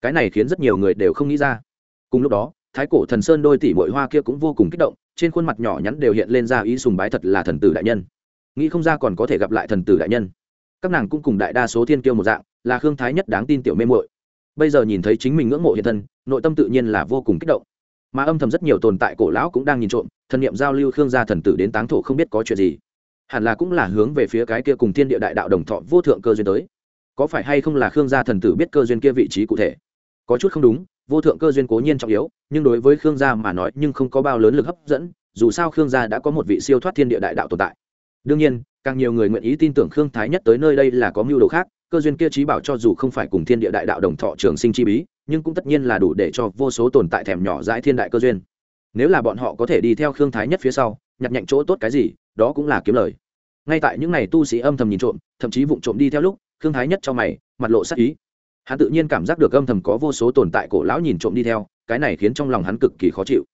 Cái này khiến rất nhiều người đều không nghĩ ra. Cùng lúc đó, thái cổ thần sơn đôi tỷ bội hoa kia cũng vô cùng kích động trên khuôn mặt nhỏ nhắn đều hiện lên ra ý sùng bái thật là thần tử đại nhân. Nghĩ không ra còn có thể gặp lại thần tử đại nhân. Các nàng cũng cùng đại đa số thiên kiêu một dạng, là khương thái nhất đáng tin tiểu mê muội. Bây giờ nhìn thấy chính mình ngưỡng mộ hiện thân, nội tâm tự nhiên là vô cùng kích động. Mà âm thầm rất nhiều tồn tại cổ lão cũng đang nhìn trộm, thần niệm giao lưu khương gia thần tử đến táng thổ không biết có chuyện gì. Hẳn là cũng là hướng về phía cái kia cùng thiên địa đại đạo đồng thọ vô thượng cơ duyên tới. Có phải hay không là khương gia thần tử biết cơ duyên kia vị trí cụ thể? Có chút không đúng vô thượng cơ duyên cố nhiên trọng yếu, nhưng đối với khương gia mà nói nhưng không có bao lớn lực hấp dẫn, dù sao khương gia đã có một vị siêu thoát thiên địa đại đạo tồn tại. Đương nhiên, càng nhiều người nguyện ý tin tưởng khương thái nhất tới nơi đây là có mưu đồ khác, cơ duyên kia trí bảo cho dù không phải cùng thiên địa đại đạo đồng thọ trường sinh chi bí, nhưng cũng tất nhiên là đủ để cho vô số tồn tại thèm nhỏ dãi thiên đại cơ duyên. Nếu là bọn họ có thể đi theo khương thái nhất phía sau, nhặt nhạnh chỗ tốt cái gì, đó cũng là kiếm lời. Ngay tại những ngày tu sĩ âm thầm nhìn trộm, thậm chí vụng trộm đi theo lúc, khương thái nhất cho mày, mặt lộ sắc ý hắn tự nhiên cảm giác được âm thầm có vô số tồn tại cổ lão nhìn trộm đi theo, cái này khiến trong lòng hắn cực kỳ khó chịu.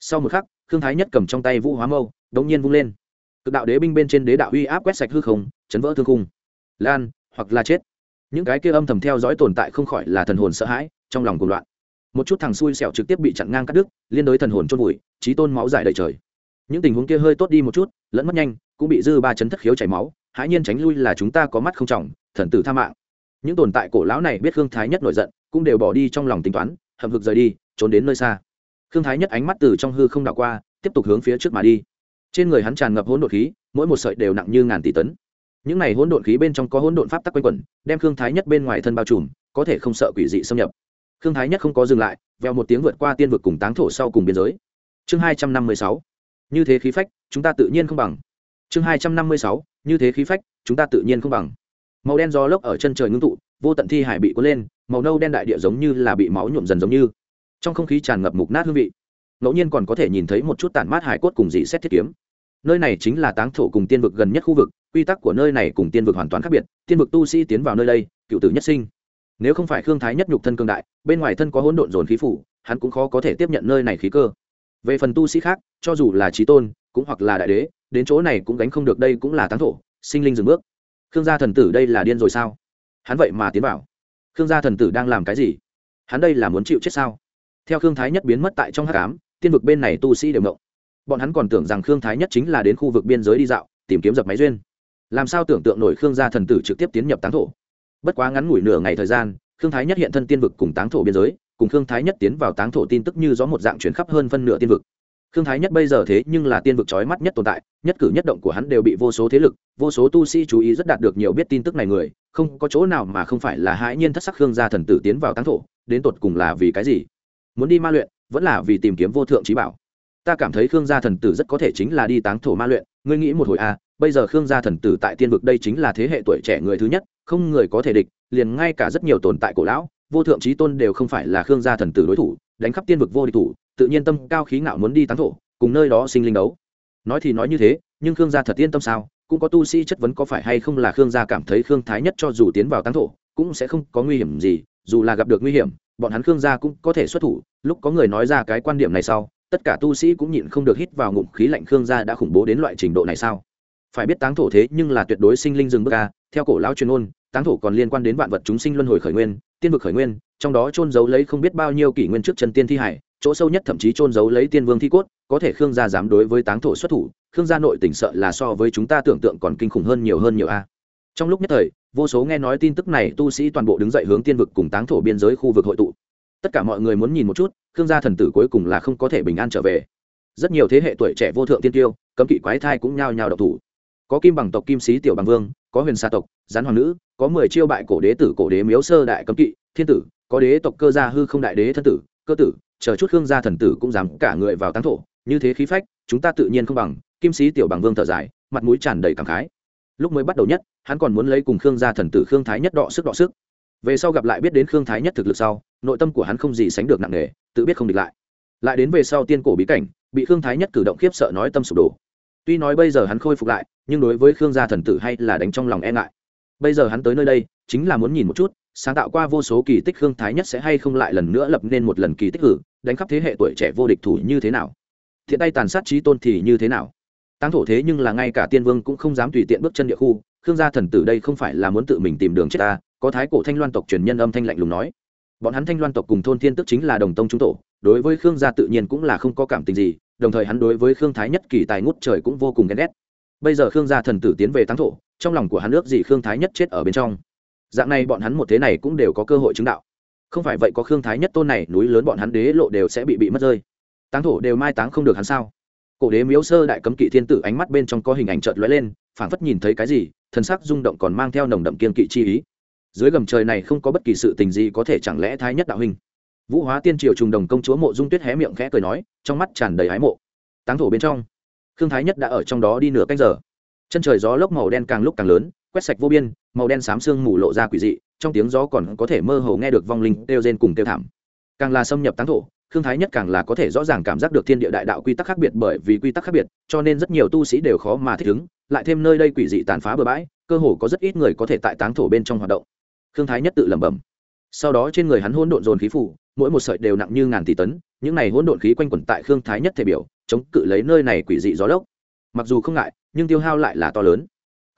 Sau một khắc, khương thái nhất cầm trong tay vũ hóa mâu, đống nhiên vung lên. Cực đạo đế binh bên trên đế đạo uy áp quét sạch hư không, chấn vỡ thương khung. Lan, hoặc là chết. Những cái kia âm thầm theo dõi tồn tại không khỏi là thần hồn sợ hãi, trong lòng cuồng loạn. Một chút thằng xui xẻo trực tiếp bị chặn ngang cắt đứt, liên đối thần hồn chôn vùi trí tôn máu giải đầy trời. Những tình huống kia hơi tốt đi một chút, lẫn mất nhanh, cũng bị dư ba chấn thất khiếu chảy máu, hãi nhiên tránh lui là chúng ta có mắt không trọng, thần tử tha mạng những tồn tại cổ lão này biết khương thái nhất nổi giận, cũng đều bỏ đi trong lòng tính toán, hậm hực rời đi, trốn đến nơi xa. Khương thái nhất ánh mắt từ trong hư không đảo qua, tiếp tục hướng phía trước mà đi. Trên người hắn tràn ngập hỗn độn khí, mỗi một sợi đều nặng như ngàn tỷ tấn. Những này hỗn độn khí bên trong có hỗn độn pháp tắc quanh quẩn, đem khương thái nhất bên ngoài thân bao trùm, có thể không sợ quỷ dị xâm nhập. Khương thái nhất không có dừng lại veo một tiếng vượt qua tiên vực cùng táng thổ sau cùng biên giới. Chương hai trăm năm mươi sáu. Như thế khí phách, chúng ta tự nhiên không bằng. Chương hai trăm năm mươi sáu. Như thế khí phách, chúng ta tự nhiên không bằng màu đen gió lốc ở chân trời ngưng tụ, vô tận thi hải bị cuốn lên, màu nâu đen đại địa giống như là bị máu nhuộm dần giống như. Trong không khí tràn ngập mục nát hương vị. Ngẫu nhiên còn có thể nhìn thấy một chút tản mát hải cốt cùng dị xét thiết kiếm. Nơi này chính là táng thổ cùng tiên vực gần nhất khu vực, quy tắc của nơi này cùng tiên vực hoàn toàn khác biệt, tiên vực tu sĩ tiến vào nơi đây, cựu tử nhất sinh. Nếu không phải khương thái nhất nhục thân cương đại, bên ngoài thân có hỗn độn dồn khí phủ, hắn cũng khó có thể tiếp nhận nơi này khí cơ. Về phần tu sĩ khác, cho dù là trí tôn, cũng hoặc là đại đế, đến chỗ này cũng gánh không được đây cũng là táng thổ, sinh linh dừng bước khương gia thần tử đây là điên rồi sao? Hắn vậy mà tiến vào. Khương gia thần tử đang làm cái gì? Hắn đây là muốn chịu chết sao? Theo khương thái nhất biến mất tại trong h tám tiên vực bên này tu sĩ đều mộng bọn hắn còn tưởng rằng khương thái nhất chính là đến khu vực biên giới đi dạo, tìm kiếm dập máy duyên. Làm sao tưởng tượng nổi khương gia thần tử trực tiếp tiến nhập táng thổ? Bất quá ngắn ngủi nửa ngày thời gian, khương thái nhất hiện thân tiên vực cùng táng thổ biên giới, cùng khương thái nhất tiến vào táng thổ tin tức như gió một dạng chuyển khắp hơn phân nửa tiên vực khương thái nhất bây giờ thế nhưng là tiên vực trói mắt nhất tồn tại nhất cử nhất động của hắn đều bị vô số thế lực vô số tu sĩ chú ý rất đạt được nhiều biết tin tức này người không có chỗ nào mà không phải là hãi nhiên thất sắc khương gia thần tử tiến vào táng thổ đến tột cùng là vì cái gì? Muốn đi ma luyện vẫn là vì tìm kiếm vô thượng trí bảo. Ta cảm thấy khương gia thần tử rất có thể chính là đi táng thổ ma luyện ngươi nghĩ một hồi a à, bây giờ khương gia thần tử tại tiên vực đây chính là thế hệ tuổi trẻ người thứ nhất không người có thể địch liền ngay cả rất nhiều tồn tại cổ lão vô thượng trí tôn đều không phải là khương gia thần tử đối thủ đánh khắp tiên vực vô địch thủ tự nhiên tâm cao khí ngạo muốn đi tán thổ, cùng nơi đó sinh linh đấu. Nói thì nói như thế, nhưng khương gia thật yên tâm sao? Cũng có tu sĩ chất vấn có phải hay không là khương gia cảm thấy khương thái nhất cho dù tiến vào tán thổ, cũng sẽ không có nguy hiểm gì, dù là gặp được nguy hiểm, bọn hắn khương gia cũng có thể xuất thủ. Lúc có người nói ra cái quan điểm này sau, tất cả tu sĩ cũng nhịn không được hít vào ngụm khí lạnh khương gia đã khủng bố đến loại trình độ này sao? Phải biết táng thổ thế nhưng là tuyệt đối sinh linh rừng bước ca theo cổ lão chuyên ôn táng thổ còn liên quan đến vạn vật chúng sinh luân hồi khởi nguyên, tiên vực khởi nguyên, trong đó trôn giấu lấy không biết bao nhiêu kỷ nguyên trước chân tiên thi hải chỗ sâu nhất thậm chí trôn giấu lấy tiên vương thi cốt, có thể khương gia dám đối với táng thổ xuất thủ, khương gia nội tỉnh sợ là so với chúng ta tưởng tượng còn kinh khủng hơn nhiều hơn nhiều a. Trong lúc nhất thời, vô số nghe nói tin tức này, tu sĩ toàn bộ đứng dậy hướng tiên vực cùng táng thổ biên giới khu vực hội tụ. Tất cả mọi người muốn nhìn một chút, khương gia thần tử cuối cùng là không có thể bình an trở về. Rất nhiều thế hệ tuổi trẻ vô thượng tiên tiêu, cấm kỵ quái thai cũng nhao nhao độc thủ. Có kim bằng tộc, kim sĩ, tiểu bằng vương, có huyền sa tộc, gián hoàng nữ, có mười chiêu bại cổ đế tử, cổ đế miếu sơ đại cấm kỵ, thiên tử, có đế tộc cơ gia hư không đại đế thân tử cơ tử, chờ chút khương gia thần tử cũng dám cả người vào táng thổ, như thế khí phách, chúng ta tự nhiên không bằng. Kim sĩ tiểu bằng vương thở dài, mặt mũi tràn đầy cảm khái. Lúc mới bắt đầu nhất, hắn còn muốn lấy cùng khương gia thần tử khương thái nhất đọ sức đọ sức. Về sau gặp lại biết đến khương thái nhất thực lực sau, nội tâm của hắn không gì sánh được nặng nề, tự biết không địch lại. Lại đến về sau tiên cổ bí cảnh, bị khương thái nhất cử động khiếp sợ nói tâm sụp đổ. Tuy nói bây giờ hắn khôi phục lại, nhưng đối với khương gia thần tử hay là đánh trong lòng e ngại. Bây giờ hắn tới nơi đây, chính là muốn nhìn một chút sáng tạo qua vô số kỳ tích khương thái nhất sẽ hay không lại lần nữa lập nên một lần kỳ tích hử, đánh khắp thế hệ tuổi trẻ vô địch thủ như thế nào? Thiện tay tàn sát trí tôn thì như thế nào? Tăng thổ thế nhưng là ngay cả tiên vương cũng không dám tùy tiện bước chân địa khu, khương gia thần tử đây không phải là muốn tự mình tìm đường chết ta, có thái cổ thanh loan tộc truyền nhân âm thanh lạnh lùng nói. Bọn hắn thanh loan tộc cùng thôn thiên tức chính là đồng tông trung tổ, đối với khương gia tự nhiên cũng là không có cảm tình gì, đồng thời hắn đối với khương thái nhất kỳ tài ngút trời cũng vô cùng ghen ghét. Bây giờ khương gia thần tử tiến về táng thổ, trong lòng của hắn ước gì khương thái nhất chết ở bên trong dạng này bọn hắn một thế này cũng đều có cơ hội chứng đạo. Không phải vậy có khương thái nhất tôn này, núi lớn bọn hắn đế lộ đều sẽ bị bị mất rơi. Táng thổ đều mai táng không được hắn sao? Cổ đế miếu sơ đại cấm kỵ thiên tử ánh mắt bên trong có hình ảnh trợt lóe lên, phảng phất nhìn thấy cái gì, thần sắc rung động còn mang theo nồng đậm kiên kỵ chi ý. Dưới gầm trời này không có bất kỳ sự tình gì có thể chẳng lẽ thái nhất đạo huynh? Vũ hóa tiên triều trùng đồng công chúa mộ dung tuyết hé miệng khẽ cười nói, trong mắt tràn đầy ái mộ. Táng thổ bên trong, khương thái nhất đã ở trong đó đi nửa canh giờ. Chân trời gió lốc màu đen càng lúc càng lớn quét sạch vô biên, màu đen xám xương mù lộ ra quỷ dị, trong tiếng gió còn có thể mơ hồ nghe được vong linh kêu rên cùng kêu thảm. Càng là xâm nhập táng thổ Thương thái nhất càng là có thể rõ ràng cảm giác được thiên địa đại đạo quy tắc khác biệt bởi vì quy tắc khác biệt, cho nên rất nhiều tu sĩ đều khó mà thích ứng, lại thêm nơi đây quỷ dị tàn phá bừa bãi, cơ hồ có rất ít người có thể tại táng thổ bên trong hoạt động. Thương thái nhất tự lẩm bẩm. Sau đó trên người hắn hỗn độn dồn khí phủ, mỗi một sợi đều nặng như ngàn tỷ tấn, những này hỗn độn khí quanh quẩn tại khương thái nhất thể biểu, chống cự lấy nơi này quỷ dị gió lốc. Mặc dù không ngại, nhưng tiêu hao lại là to lớn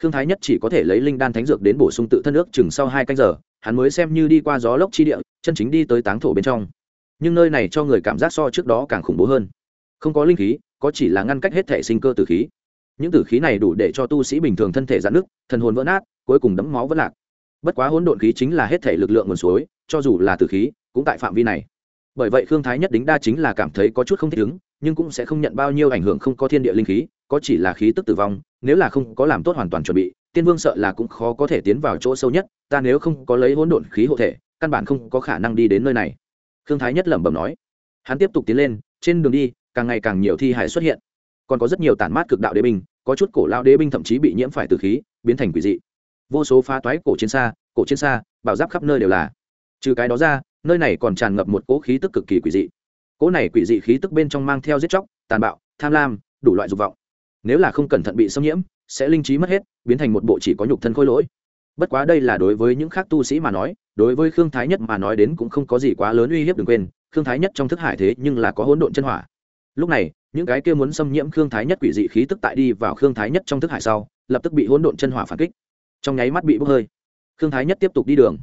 khương thái nhất chỉ có thể lấy linh đan thánh dược đến bổ sung tự thân nước chừng sau hai canh giờ, hắn mới xem như đi qua gió lốc chi địa, chân chính đi tới táng thổ bên trong. Nhưng nơi này cho người cảm giác so trước đó càng khủng bố hơn. Không có linh khí, có chỉ là ngăn cách hết thể sinh cơ tử khí. Những tử khí này đủ để cho tu sĩ bình thường thân thể giãn nứt, thần hồn vỡ nát, cuối cùng đấm máu vỡ lạc. Bất quá hỗn độn khí chính là hết thể lực lượng nguồn suối, cho dù là tử khí, cũng tại phạm vi này. Bởi vậy khương thái nhất đính đa chính là cảm thấy có chút không thích ứng nhưng cũng sẽ không nhận bao nhiêu ảnh hưởng không có thiên địa linh khí, có chỉ là khí tức tử vong, nếu là không có làm tốt hoàn toàn chuẩn bị, tiên vương sợ là cũng khó có thể tiến vào chỗ sâu nhất, ta nếu không có lấy hỗn độn khí hộ thể, căn bản không có khả năng đi đến nơi này. Khương thái nhất lẩm bẩm nói. Hắn tiếp tục tiến lên, trên đường đi, càng ngày càng nhiều thi hải xuất hiện. Còn có rất nhiều tản mát cực đạo đế binh, có chút cổ lao đế binh thậm chí bị nhiễm phải từ khí, biến thành quỷ dị. Vô số phá toái cổ chiến xa, cổ chiến xa, bảo giáp khắp nơi đều là. Trừ cái đó ra, nơi này còn tràn ngập một cỗ khí tức cực kỳ quỷ dị cỗ này quỷ dị khí tức bên trong mang theo giết chóc, tàn bạo, tham lam, đủ loại dục vọng. Nếu là không cẩn thận bị xâm nhiễm, sẽ linh trí mất hết, biến thành một bộ chỉ có nhục thân khôi lỗi. Bất quá đây là đối với những khác tu sĩ mà nói, đối với khương thái nhất mà nói đến cũng không có gì quá lớn uy hiếp đừng quên, khương thái nhất trong thức hải thế nhưng là có hỗn độn chân hỏa. Lúc này, những cái kia muốn xâm nhiễm khương thái nhất quỷ dị khí tức tại đi vào khương thái nhất trong thức hải sau, lập tức bị hỗn độn chân hỏa phản kích. Trong nháy mắt bị bốc hơi. Khương thái nhất tiếp tục đi đường.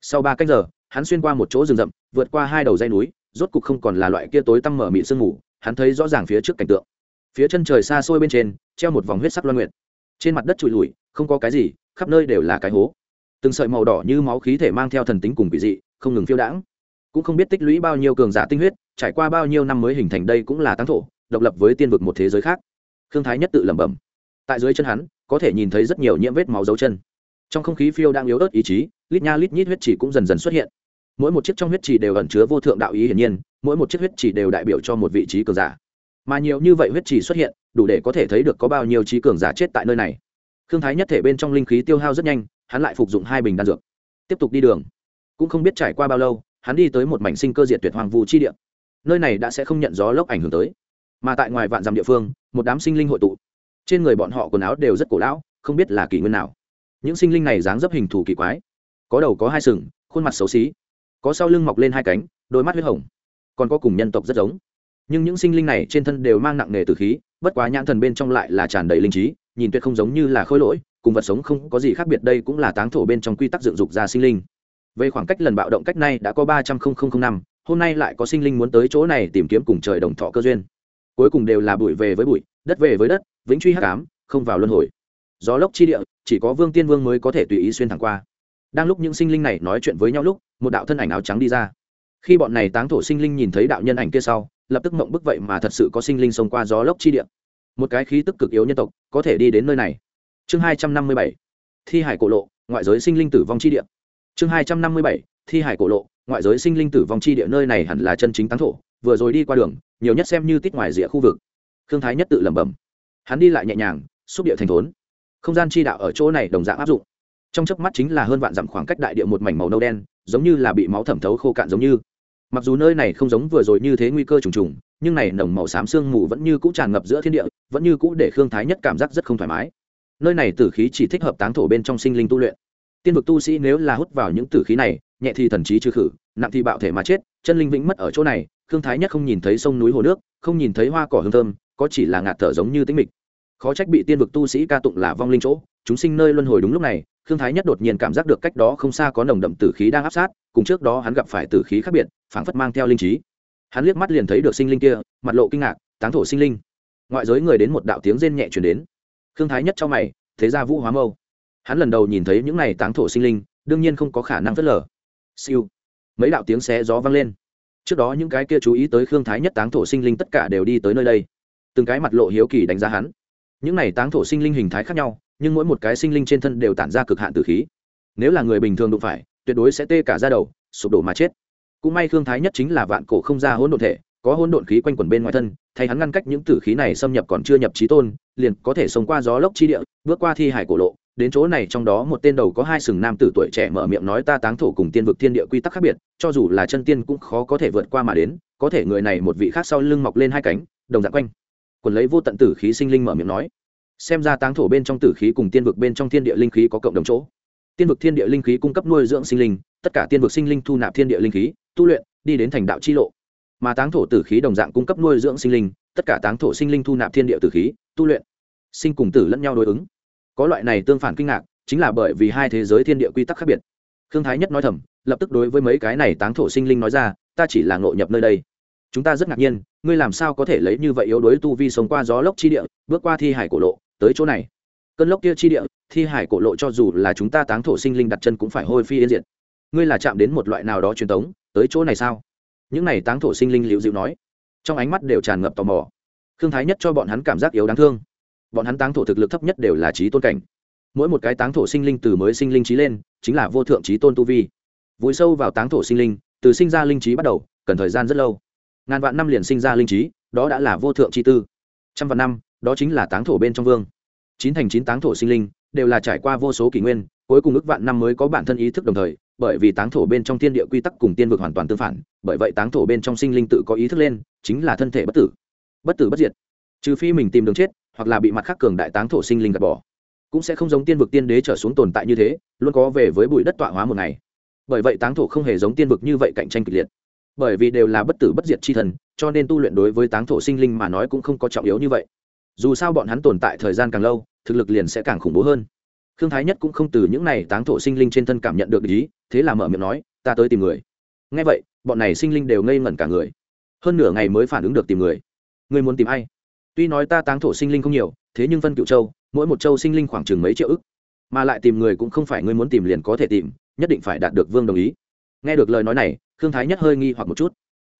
Sau ba cách giờ, hắn xuyên qua một chỗ rừng rậm, vượt qua hai đầu dây núi rốt cục không còn là loại kia tối tăm mở mịt sương mù, hắn thấy rõ ràng phía trước cảnh tượng. Phía chân trời xa xôi bên trên, treo một vòng huyết sắc loan nguyện trên mặt đất trụi lùi, không có cái gì, khắp nơi đều là cái hố. Từng sợi màu đỏ như máu khí thể mang theo thần tính cùng bị dị, không ngừng phiêu đãng. Cũng không biết tích lũy bao nhiêu cường giả tinh huyết, trải qua bao nhiêu năm mới hình thành đây cũng là tăng thổ, độc lập với tiên vực một thế giới khác. Khương thái nhất tự lẩm bẩm. Tại dưới chân hắn, có thể nhìn thấy rất nhiều nhiễm vết máu dấu chân. Trong không khí phiêu đang yếu ớt ý chí, lít nha lít nhít huyết chỉ cũng dần dần xuất hiện mỗi một chiếc trong huyết chỉ đều ẩn chứa vô thượng đạo ý hiển nhiên, mỗi một chiếc huyết chỉ đều đại biểu cho một vị trí cường giả. Mà nhiều như vậy huyết chỉ xuất hiện, đủ để có thể thấy được có bao nhiêu trí cường giả chết tại nơi này. Khương thái nhất thể bên trong linh khí tiêu hao rất nhanh, hắn lại phục dụng hai bình đan dược. Tiếp tục đi đường. Cũng không biết trải qua bao lâu, hắn đi tới một mảnh sinh cơ diệt tuyệt hoàng vu chi địa. Nơi này đã sẽ không nhận gió lốc ảnh hưởng tới. Mà tại ngoài vạn dặm địa phương, một đám sinh linh hội tụ. Trên người bọn họ quần áo đều rất cổ lão, không biết là kỷ nguyên nào. Những sinh linh này dáng dấp hình thù kỳ quái. Có đầu có hai sừng, khuôn mặt xấu xí có sau lưng mọc lên hai cánh, đôi mắt huyết hồng, còn có cùng nhân tộc rất giống. Nhưng những sinh linh này trên thân đều mang nặng nề từ khí, bất quá nhãn thần bên trong lại là tràn đầy linh trí, nhìn tuyệt không giống như là khôi lỗi, cùng vật sống không có gì khác biệt, đây cũng là táng thổ bên trong quy tắc dựng dục ra sinh linh. Về khoảng cách lần bạo động cách này đã có ba trăm linh năm, hôm nay lại có sinh linh muốn tới chỗ này tìm kiếm cùng trời đồng thọ cơ duyên. Cuối cùng đều là bụi về với bụi, đất về với đất, vĩnh truy hắc ám, không vào luân hồi. Gió lốc chi địa, chỉ có vương tiên vương mới có thể tùy ý xuyên thẳng qua đang lúc những sinh linh này nói chuyện với nhau lúc, một đạo thân ảnh áo trắng đi ra. Khi bọn này táng thổ sinh linh nhìn thấy đạo nhân ảnh kia sau, lập tức mộng bức vậy mà thật sự có sinh linh xông qua gió lốc chi địa. Một cái khí tức cực yếu nhân tộc, có thể đi đến nơi này. Chương hai trăm năm mươi bảy, thi hải cổ lộ, ngoại giới sinh linh tử vong chi địa. Chương hai trăm năm mươi bảy, thi hải cổ lộ, ngoại giới sinh linh tử vong chi địa, nơi này hẳn là chân chính táng thổ, vừa rồi đi qua đường, nhiều nhất xem như tít ngoài rìa khu vực. Khương thái nhất tự lẩm bẩm. Hắn đi lại nhẹ nhàng, xúc địa thành thốn. Không gian chi đạo ở chỗ này đồng dạng áp dụng trong chớp mắt chính là hơn vạn dặm khoảng cách đại địa một mảnh màu nâu đen, giống như là bị máu thẩm thấu khô cạn giống như. Mặc dù nơi này không giống vừa rồi như thế nguy cơ trùng trùng, nhưng này nồng màu xám sương mù vẫn như cũ tràn ngập giữa thiên địa, vẫn như cũ để khương thái nhất cảm giác rất không thoải mái. Nơi này tử khí chỉ thích hợp táng thổ bên trong sinh linh tu luyện. Tiên vực tu sĩ nếu là hút vào những tử khí này, nhẹ thì thần trí trừ khử, nặng thì bạo thể mà chết, chân linh vĩnh mất ở chỗ này, khương thái nhất không nhìn thấy sông núi hồ nước, không nhìn thấy hoa cỏ hương thơm, có chỉ là ngạt thở giống như tĩnh mịch. Khó trách bị tiên vực tu sĩ ca tụng là vong linh chỗ, chúng sinh nơi luân hồi đúng lúc này khương thái nhất đột nhiên cảm giác được cách đó không xa có nồng đậm tử khí đang áp sát, cùng trước đó hắn gặp phải tử khí khác biệt, phảng phất mang theo linh trí. Hắn liếc mắt liền thấy được sinh linh kia, mặt lộ kinh ngạc, táng thổ sinh linh. Ngoại giới người đến một đạo tiếng rên nhẹ chuyển đến. Khương thái nhất cho mày, thế ra vũ hóa mâu. Hắn lần đầu nhìn thấy những này táng thổ sinh linh, đương nhiên không có khả năng phớt lờ. Siêu. Mấy đạo tiếng xé gió vang lên. Trước đó những cái kia chú ý tới khương thái nhất táng thổ sinh linh tất cả đều đi tới nơi đây. Từng cái mặt lộ hiếu kỳ đánh giá hắn. Những này táng thổ sinh linh hình thái khác nhau nhưng mỗi một cái sinh linh trên thân đều tản ra cực hạn tử khí. Nếu là người bình thường đụng phải, tuyệt đối sẽ tê cả ra đầu, sụp đổ mà chết. Cũng may khương thái nhất chính là vạn cổ không ra hỗn độn thể, có hỗn độn khí quanh quẩn bên ngoài thân, thay hắn ngăn cách những tử khí này xâm nhập còn chưa nhập trí tôn, liền có thể sống qua gió lốc chi địa, bước qua thi hải cổ lộ. Đến chỗ này trong đó một tên đầu có hai sừng nam tử tuổi trẻ mở miệng nói ta táng thổ cùng tiên vực thiên địa quy tắc khác biệt, cho dù là chân tiên cũng khó có thể vượt qua mà đến, có thể người này một vị khác sau lưng mọc lên hai cánh, đồng dạng quanh. Quần lấy vô tận tử khí sinh linh mở miệng nói xem ra táng thổ bên trong tử khí cùng tiên vực bên trong thiên địa linh khí có cộng đồng chỗ. Tiên vực thiên địa linh khí cung cấp nuôi dưỡng sinh linh, tất cả tiên vực sinh linh thu nạp thiên địa linh khí, tu luyện, đi đến thành đạo chi lộ. Mà táng thổ tử khí đồng dạng cung cấp nuôi dưỡng sinh linh, tất cả táng thổ sinh linh thu nạp thiên địa tử khí, tu luyện, sinh cùng tử lẫn nhau đối ứng. Có loại này tương phản kinh ngạc, chính là bởi vì hai thế giới thiên địa quy tắc khác biệt. Khương thái nhất nói thầm, lập tức đối với mấy cái này táng thổ sinh linh nói ra, ta chỉ là ngộ nhập nơi đây. Chúng ta rất ngạc nhiên, ngươi làm sao có thể lấy như vậy yếu đối tu vi sống qua gió lốc chi địa, bước qua thi hải cổ lộ? Tới chỗ này. Cơn lốc kia chi địa, thi hải cổ lộ cho dù là chúng ta táng thổ sinh linh đặt chân cũng phải hôi phi yên diệt. Ngươi là chạm đến một loại nào đó truyền thống, tới chỗ này sao? Những này táng thổ sinh linh liễu dịu nói. Trong ánh mắt đều tràn ngập tò mò. Thương thái nhất cho bọn hắn cảm giác yếu đáng thương. Bọn hắn táng thổ thực lực thấp nhất đều là trí tôn cảnh. Mỗi một cái táng thổ sinh linh từ mới sinh linh trí lên, chính là vô thượng trí tôn tu vi. Vùi sâu vào táng thổ sinh linh, từ sinh ra linh trí bắt đầu, cần thời gian rất lâu. Ngàn vạn năm liền sinh ra linh trí, đó đã là vô thượng chi tư. Trăm vạn năm đó chính là táng thổ bên trong vương. Chín thành chín táng thổ sinh linh, đều là trải qua vô số kỷ nguyên, cuối cùng ước vạn năm mới có bản thân ý thức đồng thời, bởi vì táng thổ bên trong thiên địa quy tắc cùng tiên vực hoàn toàn tương phản, bởi vậy táng thổ bên trong sinh linh tự có ý thức lên, chính là thân thể bất tử. Bất tử bất diệt. Trừ phi mình tìm đường chết, hoặc là bị mặt khác cường đại táng thổ sinh linh gạt bỏ. Cũng sẽ không giống tiên vực tiên đế trở xuống tồn tại như thế, luôn có về với bụi đất tọa hóa một ngày. Bởi vậy táng thổ không hề giống tiên vực như vậy cạnh tranh kịch liệt. Bởi vì đều là bất tử bất diệt chi thần, cho nên tu luyện đối với táng thổ sinh linh mà nói cũng không có trọng yếu như vậy dù sao bọn hắn tồn tại thời gian càng lâu, thực lực liền sẽ càng khủng bố hơn. Khương thái nhất cũng không từ những này táng thổ sinh linh trên thân cảm nhận được ý, thế là mở miệng nói, ta tới tìm người. Ngay vậy, bọn này sinh linh đều ngây ngẩn cả người. Hơn nửa ngày mới phản ứng được tìm người. Người muốn tìm ai? Tuy nói ta táng thổ sinh linh không nhiều, thế nhưng vân cựu châu, mỗi một châu sinh linh khoảng chừng mấy triệu ức. Mà lại tìm người cũng không phải ngươi muốn tìm liền có thể tìm, nhất định phải đạt được vương đồng ý. Nghe được lời nói này, khương thái nhất hơi nghi hoặc một chút.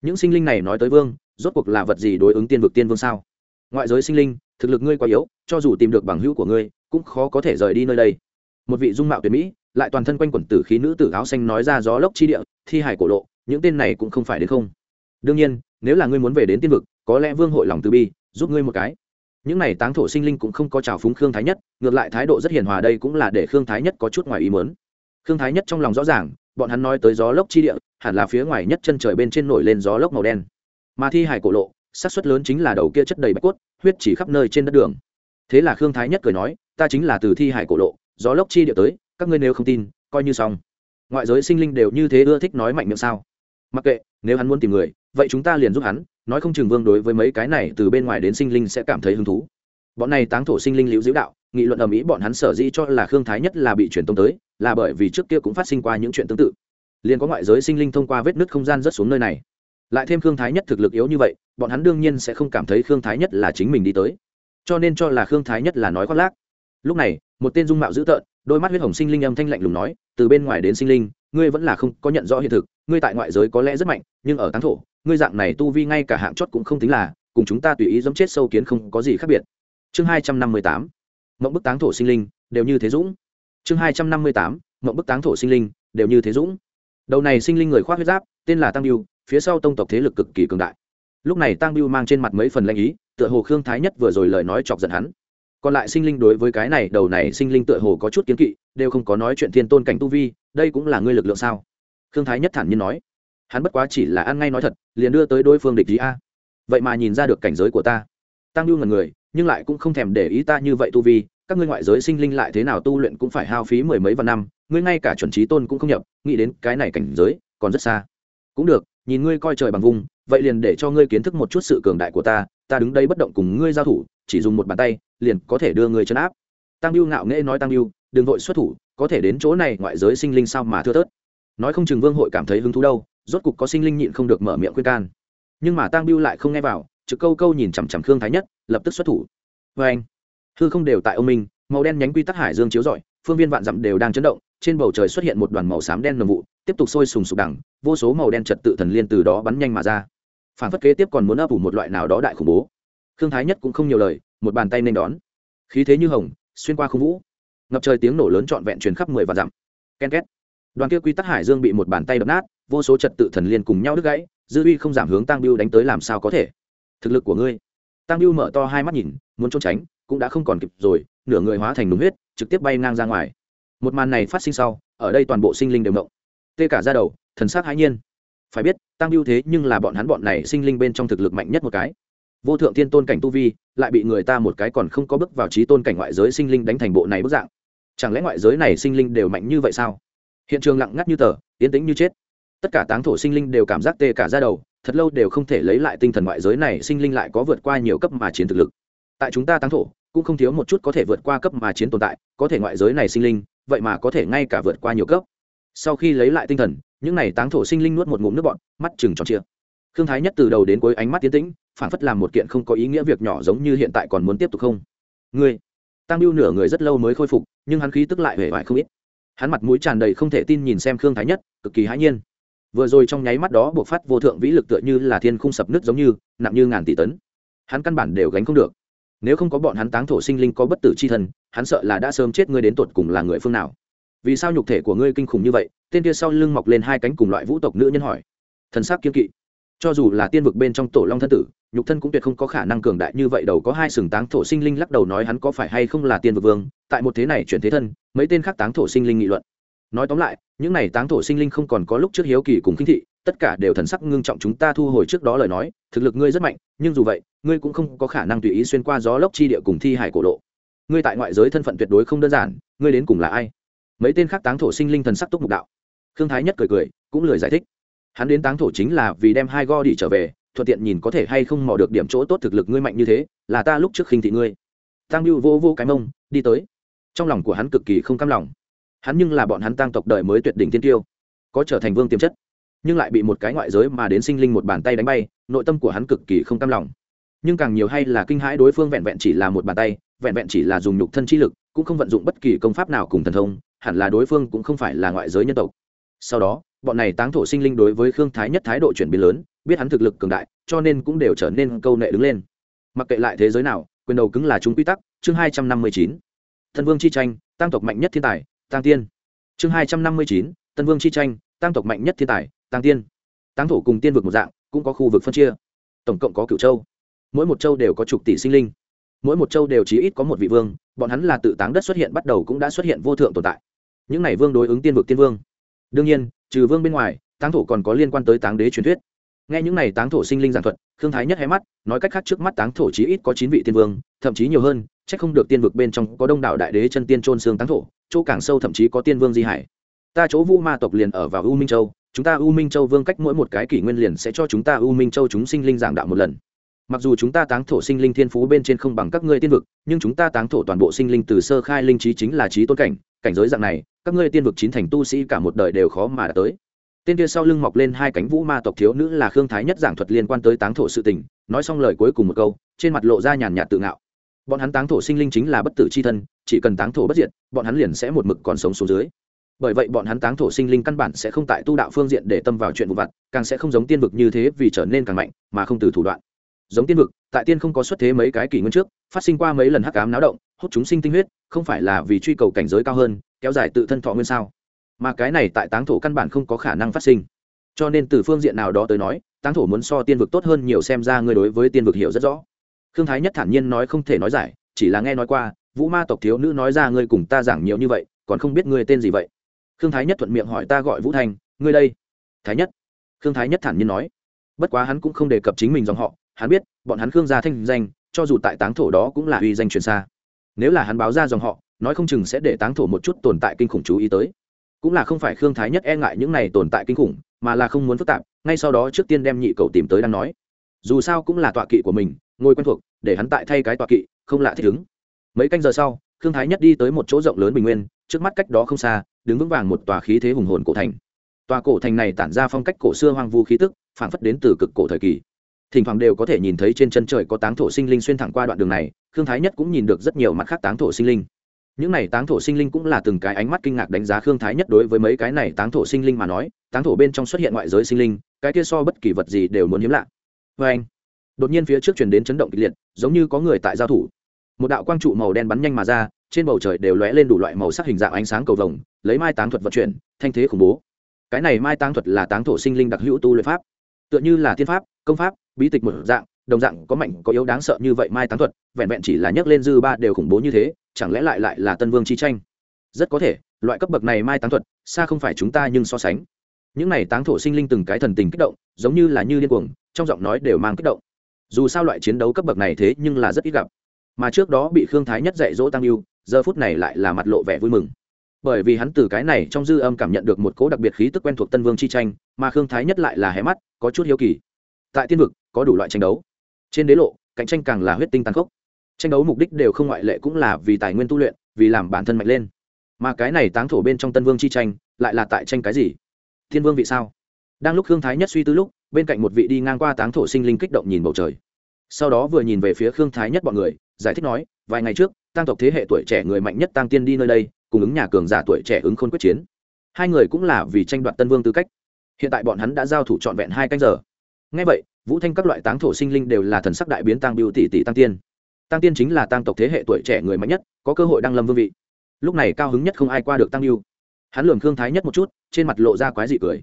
Những sinh linh này nói tới vương, rốt cuộc là vật gì đối ứng tiên vực tiên vương sao? Ngoại giới sinh linh thực lực ngươi quá yếu, cho dù tìm được bằng hữu của ngươi, cũng khó có thể rời đi nơi đây. Một vị dung mạo tuyệt mỹ, lại toàn thân quanh quẩn tử khí nữ tử áo xanh nói ra gió lốc chi địa, thi hải cổ lộ, những tên này cũng không phải đến không. Đương nhiên, nếu là ngươi muốn về đến tiên vực, có lẽ vương hội lòng từ bi, giúp ngươi một cái. Những này táng thổ sinh linh cũng không có trào phúng khương thái nhất, ngược lại thái độ rất hiền hòa đây cũng là để khương thái nhất có chút ngoài ý mớn khương thái nhất trong lòng rõ ràng, bọn hắn nói tới gió lốc chi địa, hẳn là phía ngoài nhất chân trời bên trên nổi lên gió lốc màu đen. Mà thi hải cổ lộ, xác suất lớn chính là đầu kia chất đầy bạch cốt huyết chỉ khắp nơi trên đất đường. Thế là khương thái nhất cười nói, ta chính là từ thi hải cổ lộ, gió lốc chi địa tới, các ngươi nếu không tin, coi như xong. Ngoại giới sinh linh đều như thế ưa thích nói mạnh miệng sao? Mặc kệ, nếu hắn muốn tìm người, vậy chúng ta liền giúp hắn, nói không chừng vương đối với mấy cái này từ bên ngoài đến sinh linh sẽ cảm thấy hứng thú. Bọn này táng thổ sinh linh liễu diễu đạo, nghị luận ầm ĩ bọn hắn sở dĩ cho là khương thái nhất là bị truyền tông tới, là bởi vì trước kia cũng phát sinh qua những chuyện tương tự. Liền có ngoại giới sinh linh thông qua vết nứt không gian rất xuống nơi này lại thêm khương thái nhất thực lực yếu như vậy, bọn hắn đương nhiên sẽ không cảm thấy khương thái nhất là chính mình đi tới. Cho nên cho là khương thái nhất là nói khoác lác. Lúc này, một tên dung mạo dữ tợn, đôi mắt huyết hồng sinh linh âm thanh lạnh lùng nói, từ bên ngoài đến sinh linh, ngươi vẫn là không có nhận rõ hiện thực, ngươi tại ngoại giới có lẽ rất mạnh, nhưng ở tán thổ, ngươi dạng này tu vi ngay cả hạng chót cũng không tính là, cùng chúng ta tùy ý giống chết sâu kiến không có gì khác biệt. Chương hai trăm năm mươi tám, mộng bức táng thổ sinh linh, đều như thế dũng. Chương hai trăm năm mươi tám, mộng bức táng thổ sinh linh, đều như thế dũng. Đầu này sinh linh người khoác huyết giáp, tên là tăng biêu phía sau tông tộc thế lực cực kỳ cường đại. Lúc này tăng biêu mang trên mặt mấy phần lanh ý, tựa hồ khương thái nhất vừa rồi lời nói chọc giận hắn. Còn lại sinh linh đối với cái này, đầu này sinh linh tựa hồ có chút kiến kỵ, đều không có nói chuyện thiên tôn cảnh tu vi, đây cũng là ngươi lực lượng sao? Khương thái nhất thản nhiên nói. Hắn bất quá chỉ là ăn ngay nói thật, liền đưa tới đối phương địch ý a. Vậy mà nhìn ra được cảnh giới của ta. Tăng lưu ngần người, nhưng lại cũng không thèm để ý ta như vậy tu vi, các ngươi ngoại giới sinh linh lại thế nào tu luyện cũng phải hao phí mười mấy vạn năm, ngươi ngay cả chuẩn trí tôn cũng không nhập, nghĩ đến cái này cảnh giới, còn rất xa. Cũng được nhìn ngươi coi trời bằng vùng, vậy liền để cho ngươi kiến thức một chút sự cường đại của ta ta đứng đây bất động cùng ngươi giao thủ, chỉ dùng một bàn tay, liền có thể đưa ngươi chấn áp. Tăng lưu ngạo nghễ nói tăng lưu đừng vội xuất thủ, có thể đến chỗ này ngoại giới sinh linh sao mà thưa thớt. Nói không chừng vương hội cảm thấy hứng thú đâu, rốt cục có sinh linh nhịn không được mở miệng khuyên can. Nhưng mà tăng biêu lại không nghe vào, trực câu câu nhìn chằm chằm khương thái nhất, lập tức xuất thủ. Vê anh hư không đều tại ông minh màu đen nhánh quy tắc hải dương chiếu rọi, phương viên vạn dặm đều đang chấn động trên bầu trời xuất hiện một đoàn màu xám đen nồng vụ, tiếp tục sôi sùng sục đẳng vô số màu đen trật tự thần liên từ đó bắn nhanh mà ra. Phản phất kế tiếp còn muốn ấp ủ một loại nào đó đại khủng bố. Khương thái nhất cũng không nhiều lời, một bàn tay nên đón. Khí thế như hồng, xuyên qua không vũ. Ngập trời tiếng nổ lớn trọn vẹn truyền khắp mười và dặm. Ken két. Đoàn kia quy tắc hải dương bị một bàn tay đập nát, vô số trật tự thần liên cùng nhau đứt gãy, dư uy không giảm hướng tăng biêu đánh tới làm sao có thể? Thực lực của ngươi. Tăng biêu mở to hai mắt nhìn, muốn trốn tránh, cũng đã không còn kịp rồi, nửa người hóa thành đúng huyết, trực tiếp bay ngang ra ngoài một màn này phát sinh sau, ở đây toàn bộ sinh linh đều động. Tê cả ra đầu, thần sắc hãi nhiên. Phải biết, tăng ưu thế nhưng là bọn hắn bọn này sinh linh bên trong thực lực mạnh nhất một cái. Vô thượng tiên tôn cảnh tu vi, lại bị người ta một cái còn không có bước vào trí tôn cảnh ngoại giới sinh linh đánh thành bộ này bức dạng. Chẳng lẽ ngoại giới này sinh linh đều mạnh như vậy sao? Hiện trường lặng ngắt như tờ, yên tĩnh như chết. Tất cả táng thổ sinh linh đều cảm giác tê cả ra đầu, thật lâu đều không thể lấy lại tinh thần ngoại giới này sinh linh lại có vượt qua nhiều cấp mà chiến thực lực. Tại chúng ta táng thổ, cũng không thiếu một chút có thể vượt qua cấp mà chiến tồn tại, có thể ngoại giới này sinh linh vậy mà có thể ngay cả vượt qua nhiều cấp. Sau khi lấy lại tinh thần, những n à y táng thổ sinh linh nuốt một ngụm nước bọn mắt chừng tròn chia khương thái nhất từ đầu đến cuối ánh mắt tiến tĩnh, phản phất làm một kiện không có ý nghĩa việc nhỏ giống như hiện tại còn muốn tiếp tục không? Ngươi, tăng biêu nửa người rất lâu mới khôi phục, nhưng hắn khí tức lại hề vải không ít. Hắn mặt mũi tràn đầy không thể tin nhìn xem khương thái nhất, cực kỳ hãi nhiên. Vừa rồi trong nháy mắt đó buộc phát vô thượng vĩ lực tựa như là thiên khung sập nứt giống như, nặng như ngàn tỷ tấn. Hắn căn bản đều gánh không được. Nếu không có bọn hắn táng thổ sinh linh có bất tử c h i thân hắn sợ là đã sớm chết ngươi đến tột cùng là người phương nào. Vì sao nhục thể của ngươi kinh khủng như vậy? Tên kia sau lưng mọc lên hai cánh cùng loại vũ tộc nữ nhân hỏi. Thần sắc kiên kỵ. Cho dù là tiên vực bên trong tổ long thân tử, nhục thân cũng tuyệt không có khả năng cường đại như vậy, đầu có hai sừng táng thổ sinh linh lắc đầu nói hắn có phải hay không là tiên vực vương, tại một thế này chuyển thế thân, mấy tên khác táng thổ sinh linh nghị luận. Nói tóm lại, những này táng thổ sinh linh không còn có lúc trước hiếu kỳ cùng khinh thị, tất cả đều thần sắc ngưng trọng chúng ta thu hồi trước đó lời nói, thực lực ngươi rất mạnh, nhưng dù vậy, ngươi cũng không có khả năng tùy ý xuyên qua gió lốc chi địa cùng thi hải cổ lộ ngươi tại ngoại giới thân phận tuyệt đối không đơn giản, ngươi đến cùng là ai? Mấy tên khác táng thổ sinh linh thần sắc túc mục đạo. Khương thái nhất cười cười, cũng lười giải thích. Hắn đến táng thổ chính là vì đem hai go đi trở về, thuận tiện nhìn có thể hay không mò được điểm chỗ tốt thực lực ngươi mạnh như thế, là ta lúc trước khinh thị ngươi. Tăng lưu vô vô cái mông, đi tới. Trong lòng của hắn cực kỳ không cam lòng. Hắn nhưng là bọn hắn tăng tộc đời mới tuyệt đỉnh tiên tiêu, có trở thành vương tiềm chất, nhưng lại bị một cái ngoại giới mà đến sinh linh một bàn tay đánh bay, nội tâm của hắn cực kỳ không cam lòng. Nhưng càng nhiều hay là kinh hãi đối phương vẹn vẹn chỉ là một bàn tay vẹn vẹn chỉ là dùng nhục thân chi lực, cũng không vận dụng bất kỳ công pháp nào cùng thần thông, hẳn là đối phương cũng không phải là ngoại giới nhân tộc. Sau đó, bọn này táng thổ sinh linh đối với khương thái nhất thái độ chuyển biến lớn, biết hắn thực lực cường đại, cho nên cũng đều trở nên câu nệ đứng lên. Mặc kệ lại thế giới nào, quyền đầu cứng là chúng quy tắc, chương hai trăm năm mươi chín. Thân vương chi tranh, tăng tộc mạnh nhất thiên tài, tăng tiên. Chương hai trăm năm mươi chín tân vương chi tranh, tăng tộc mạnh nhất thiên tài, tăng tiên. Tăng thổ cùng tiên vực một dạng, cũng có khu vực phân chia. Tổng cộng có cựu châu. Mỗi một châu đều có chục tỷ sinh linh mỗi một châu đều chỉ ít có một vị vương, bọn hắn là tự táng đất xuất hiện bắt đầu cũng đã xuất hiện vô thượng tồn tại. Những này vương đối ứng tiên vực tiên vương. Đương nhiên, trừ vương bên ngoài, táng thổ còn có liên quan tới táng đế truyền thuyết. Nghe những này táng thổ sinh linh giảng thuật Thương thái nhất hé mắt, nói cách khác trước mắt táng thổ chí ít có chín vị tiên vương, thậm chí nhiều hơn c h ắ c không được tiên vực bên trong có đông đảo đại đế chân tiên trôn xương táng thổ, chỗ càng sâu thậm chí có tiên vương di hải. Ta chỗ vũ ma tộc liền ở vào u minh châu, chúng ta u minh châu vương cách mỗi một cái kỷ nguyên liền sẽ cho chúng ta u minh châu chúng sinh linh giảng đạo một lần mặc dù chúng ta táng thổ sinh linh thiên phú bên trên không bằng các ngươi tiên vực, nhưng chúng ta táng thổ toàn bộ sinh linh từ sơ khai linh trí chính là trí tôn cảnh cảnh giới dạng này, các ngươi tiên vực chín thành tu sĩ cả một đời đều khó mà đã tới. Tên kia sau lưng mọc lên hai cánh vũ ma tộc thiếu nữ là khương thái nhất giảng thuật liên quan tới táng thổ sự tình, nói xong lời cuối cùng một câu, trên mặt lộ ra nhàn nhạt tự ngạo. Bọn hắn táng thổ sinh linh chính là bất tử c h i thân, chỉ cần táng thổ bất diệt, bọn hắn liền sẽ một mực còn sống xuống dưới. Bởi vậy bọn hắn táng thổ sinh linh căn bản sẽ không tại tu đạo phương diện để tâm vào chuyện vụ vặt, càng sẽ không giống tiên vực như thế vì trở nên càng mạnh, mà không từ thủ đoạn giống tiên vực, tại tiên không có xuất thế mấy cái kỷ nguyên trước, phát sinh qua mấy lần hắc ám náo động, hút chúng sinh tinh huyết, không phải là vì truy cầu cảnh giới cao hơn, kéo dài tự thân thọ nguyên sao? Mà cái này tại táng thổ căn bản không có khả năng phát sinh. Cho nên từ phương diện nào đó tới nói, táng thổ muốn so tiên vực tốt hơn nhiều xem ra ngươi đối với tiên vực hiểu rất rõ. Khương thái nhất thản nhiên nói không thể nói giải, chỉ là nghe nói qua, vũ ma tộc thiếu nữ nói ra ngươi cùng ta giảng nhiều như vậy, còn không biết ngươi tên gì vậy? Khương thái nhất thuận miệng hỏi ta gọi vũ thanh ngươi đây? Thái nhất. Khương thái nhất thản nhiên nói. Bất quá hắn cũng không đề cập chính mình dòng họ hắn biết, bọn hắn khương gia thanh danh, cho dù tại táng thổ đó cũng là uy danh truyền xa. Nếu là hắn báo ra dòng họ, nói không chừng sẽ để táng thổ một chút tồn tại kinh khủng chú ý tới. Cũng là không phải khương thái nhất e ngại những này tồn tại kinh khủng, mà là không muốn phức tạp, ngay sau đó trước tiên đem nhị cầu tìm tới đang nói. Dù sao cũng là tọa kỵ của mình, ngồi quen thuộc, để hắn tại thay cái tọa kỵ, không lạ thích ứng. Mấy canh giờ sau, khương thái nhất đi tới một chỗ rộng lớn bình nguyên, trước mắt cách đó không xa, đứng vững vàng một tòa khí thế hùng hồn cổ thành. Tòa cổ thành này tản ra phong cách cổ xưa hoang vu khí tức, phảng phất đến từ cực cổ thời kỳ thỉnh thoảng đều có thể nhìn thấy trên chân trời có táng thổ sinh linh xuyên thẳng qua đoạn đường này, khương thái nhất cũng nhìn được rất nhiều mặt khác táng thổ sinh linh. Những này táng thổ sinh linh cũng là từng cái ánh mắt kinh ngạc đánh giá khương thái nhất đối với mấy cái này táng thổ sinh linh mà nói, táng thổ bên trong xuất hiện ngoại giới sinh linh, cái kia so bất kỳ vật gì đều muốn hiếm lạ. Vê anh, đột nhiên phía trước chuyển đến chấn động kịch liệt, giống như có người tại giao thủ. Một đạo quang trụ màu đen bắn nhanh mà ra, trên bầu trời đều lóe lên đủ loại màu sắc hình dạng ánh sáng cầu vồng, lấy mai táng thuật vận chuyển, thanh thế khủng bố. Cái này mai táng thuật là táng thổ sinh linh đặc hữu tu luyện pháp. Tựa như là thiên pháp, công pháp bí tịch một dạng, đồng dạng có mạnh, có yếu đáng sợ như vậy mai táng thuật, vẹn vẹn chỉ là nhấc lên dư ba đều khủng bố như thế, chẳng lẽ lại lại là tân vương chi tranh? Rất có thể, loại cấp bậc này mai táng thuật, xa không phải chúng ta nhưng so sánh. Những này táng thổ sinh linh từng cái thần tình kích động, giống như là như điên cuồng, trong giọng nói đều mang kích động. Dù sao loại chiến đấu cấp bậc này thế nhưng là rất ít gặp. Mà trước đó bị khương thái nhất dạy dỗ tăng yêu, giờ phút này lại là mặt lộ vẻ vui mừng. Bởi vì hắn từ cái này trong dư âm cảm nhận được một cố đặc biệt khí tức quen thuộc tân vương chi tranh, mà khương thái nhất lại là hé mắt, có chút hiếu kỳ. Tại tiên vực có đủ loại tranh đấu. Trên đế lộ, cạnh tranh càng là huyết tinh tàn khốc. Tranh đấu mục đích đều không ngoại lệ cũng là vì tài nguyên tu luyện, vì làm bản thân mạnh lên. Mà cái này táng thổ bên trong tân vương chi tranh, lại là tại tranh cái gì? Thiên vương vị sao? Đang lúc khương thái nhất suy tư lúc, bên cạnh một vị đi ngang qua táng thổ sinh linh kích động nhìn bầu trời. Sau đó vừa nhìn về phía khương thái nhất bọn người, giải thích nói, vài ngày trước tăng tộc thế hệ tuổi trẻ người mạnh nhất tăng tiên đi nơi đây, cùng ứng nhà cường giả tuổi trẻ ứng khôn quyết chiến. Hai người cũng là vì tranh đoạt tân vương tư cách. Hiện tại bọn hắn đã giao thủ trọn vẹn hai canh giờ. Ngay vậy vũ thanh các loại táng thổ sinh linh đều là thần sắc đại biến tăng biểu tỷ tỷ tăng tiên. Tăng tiên chính là tăng tộc thế hệ tuổi trẻ người mạnh nhất, có cơ hội đăng lâm vương vị. Lúc này cao hứng nhất không ai qua được tăng biêu. Hắn lường khương thái nhất một chút, trên mặt lộ ra quái dị cười.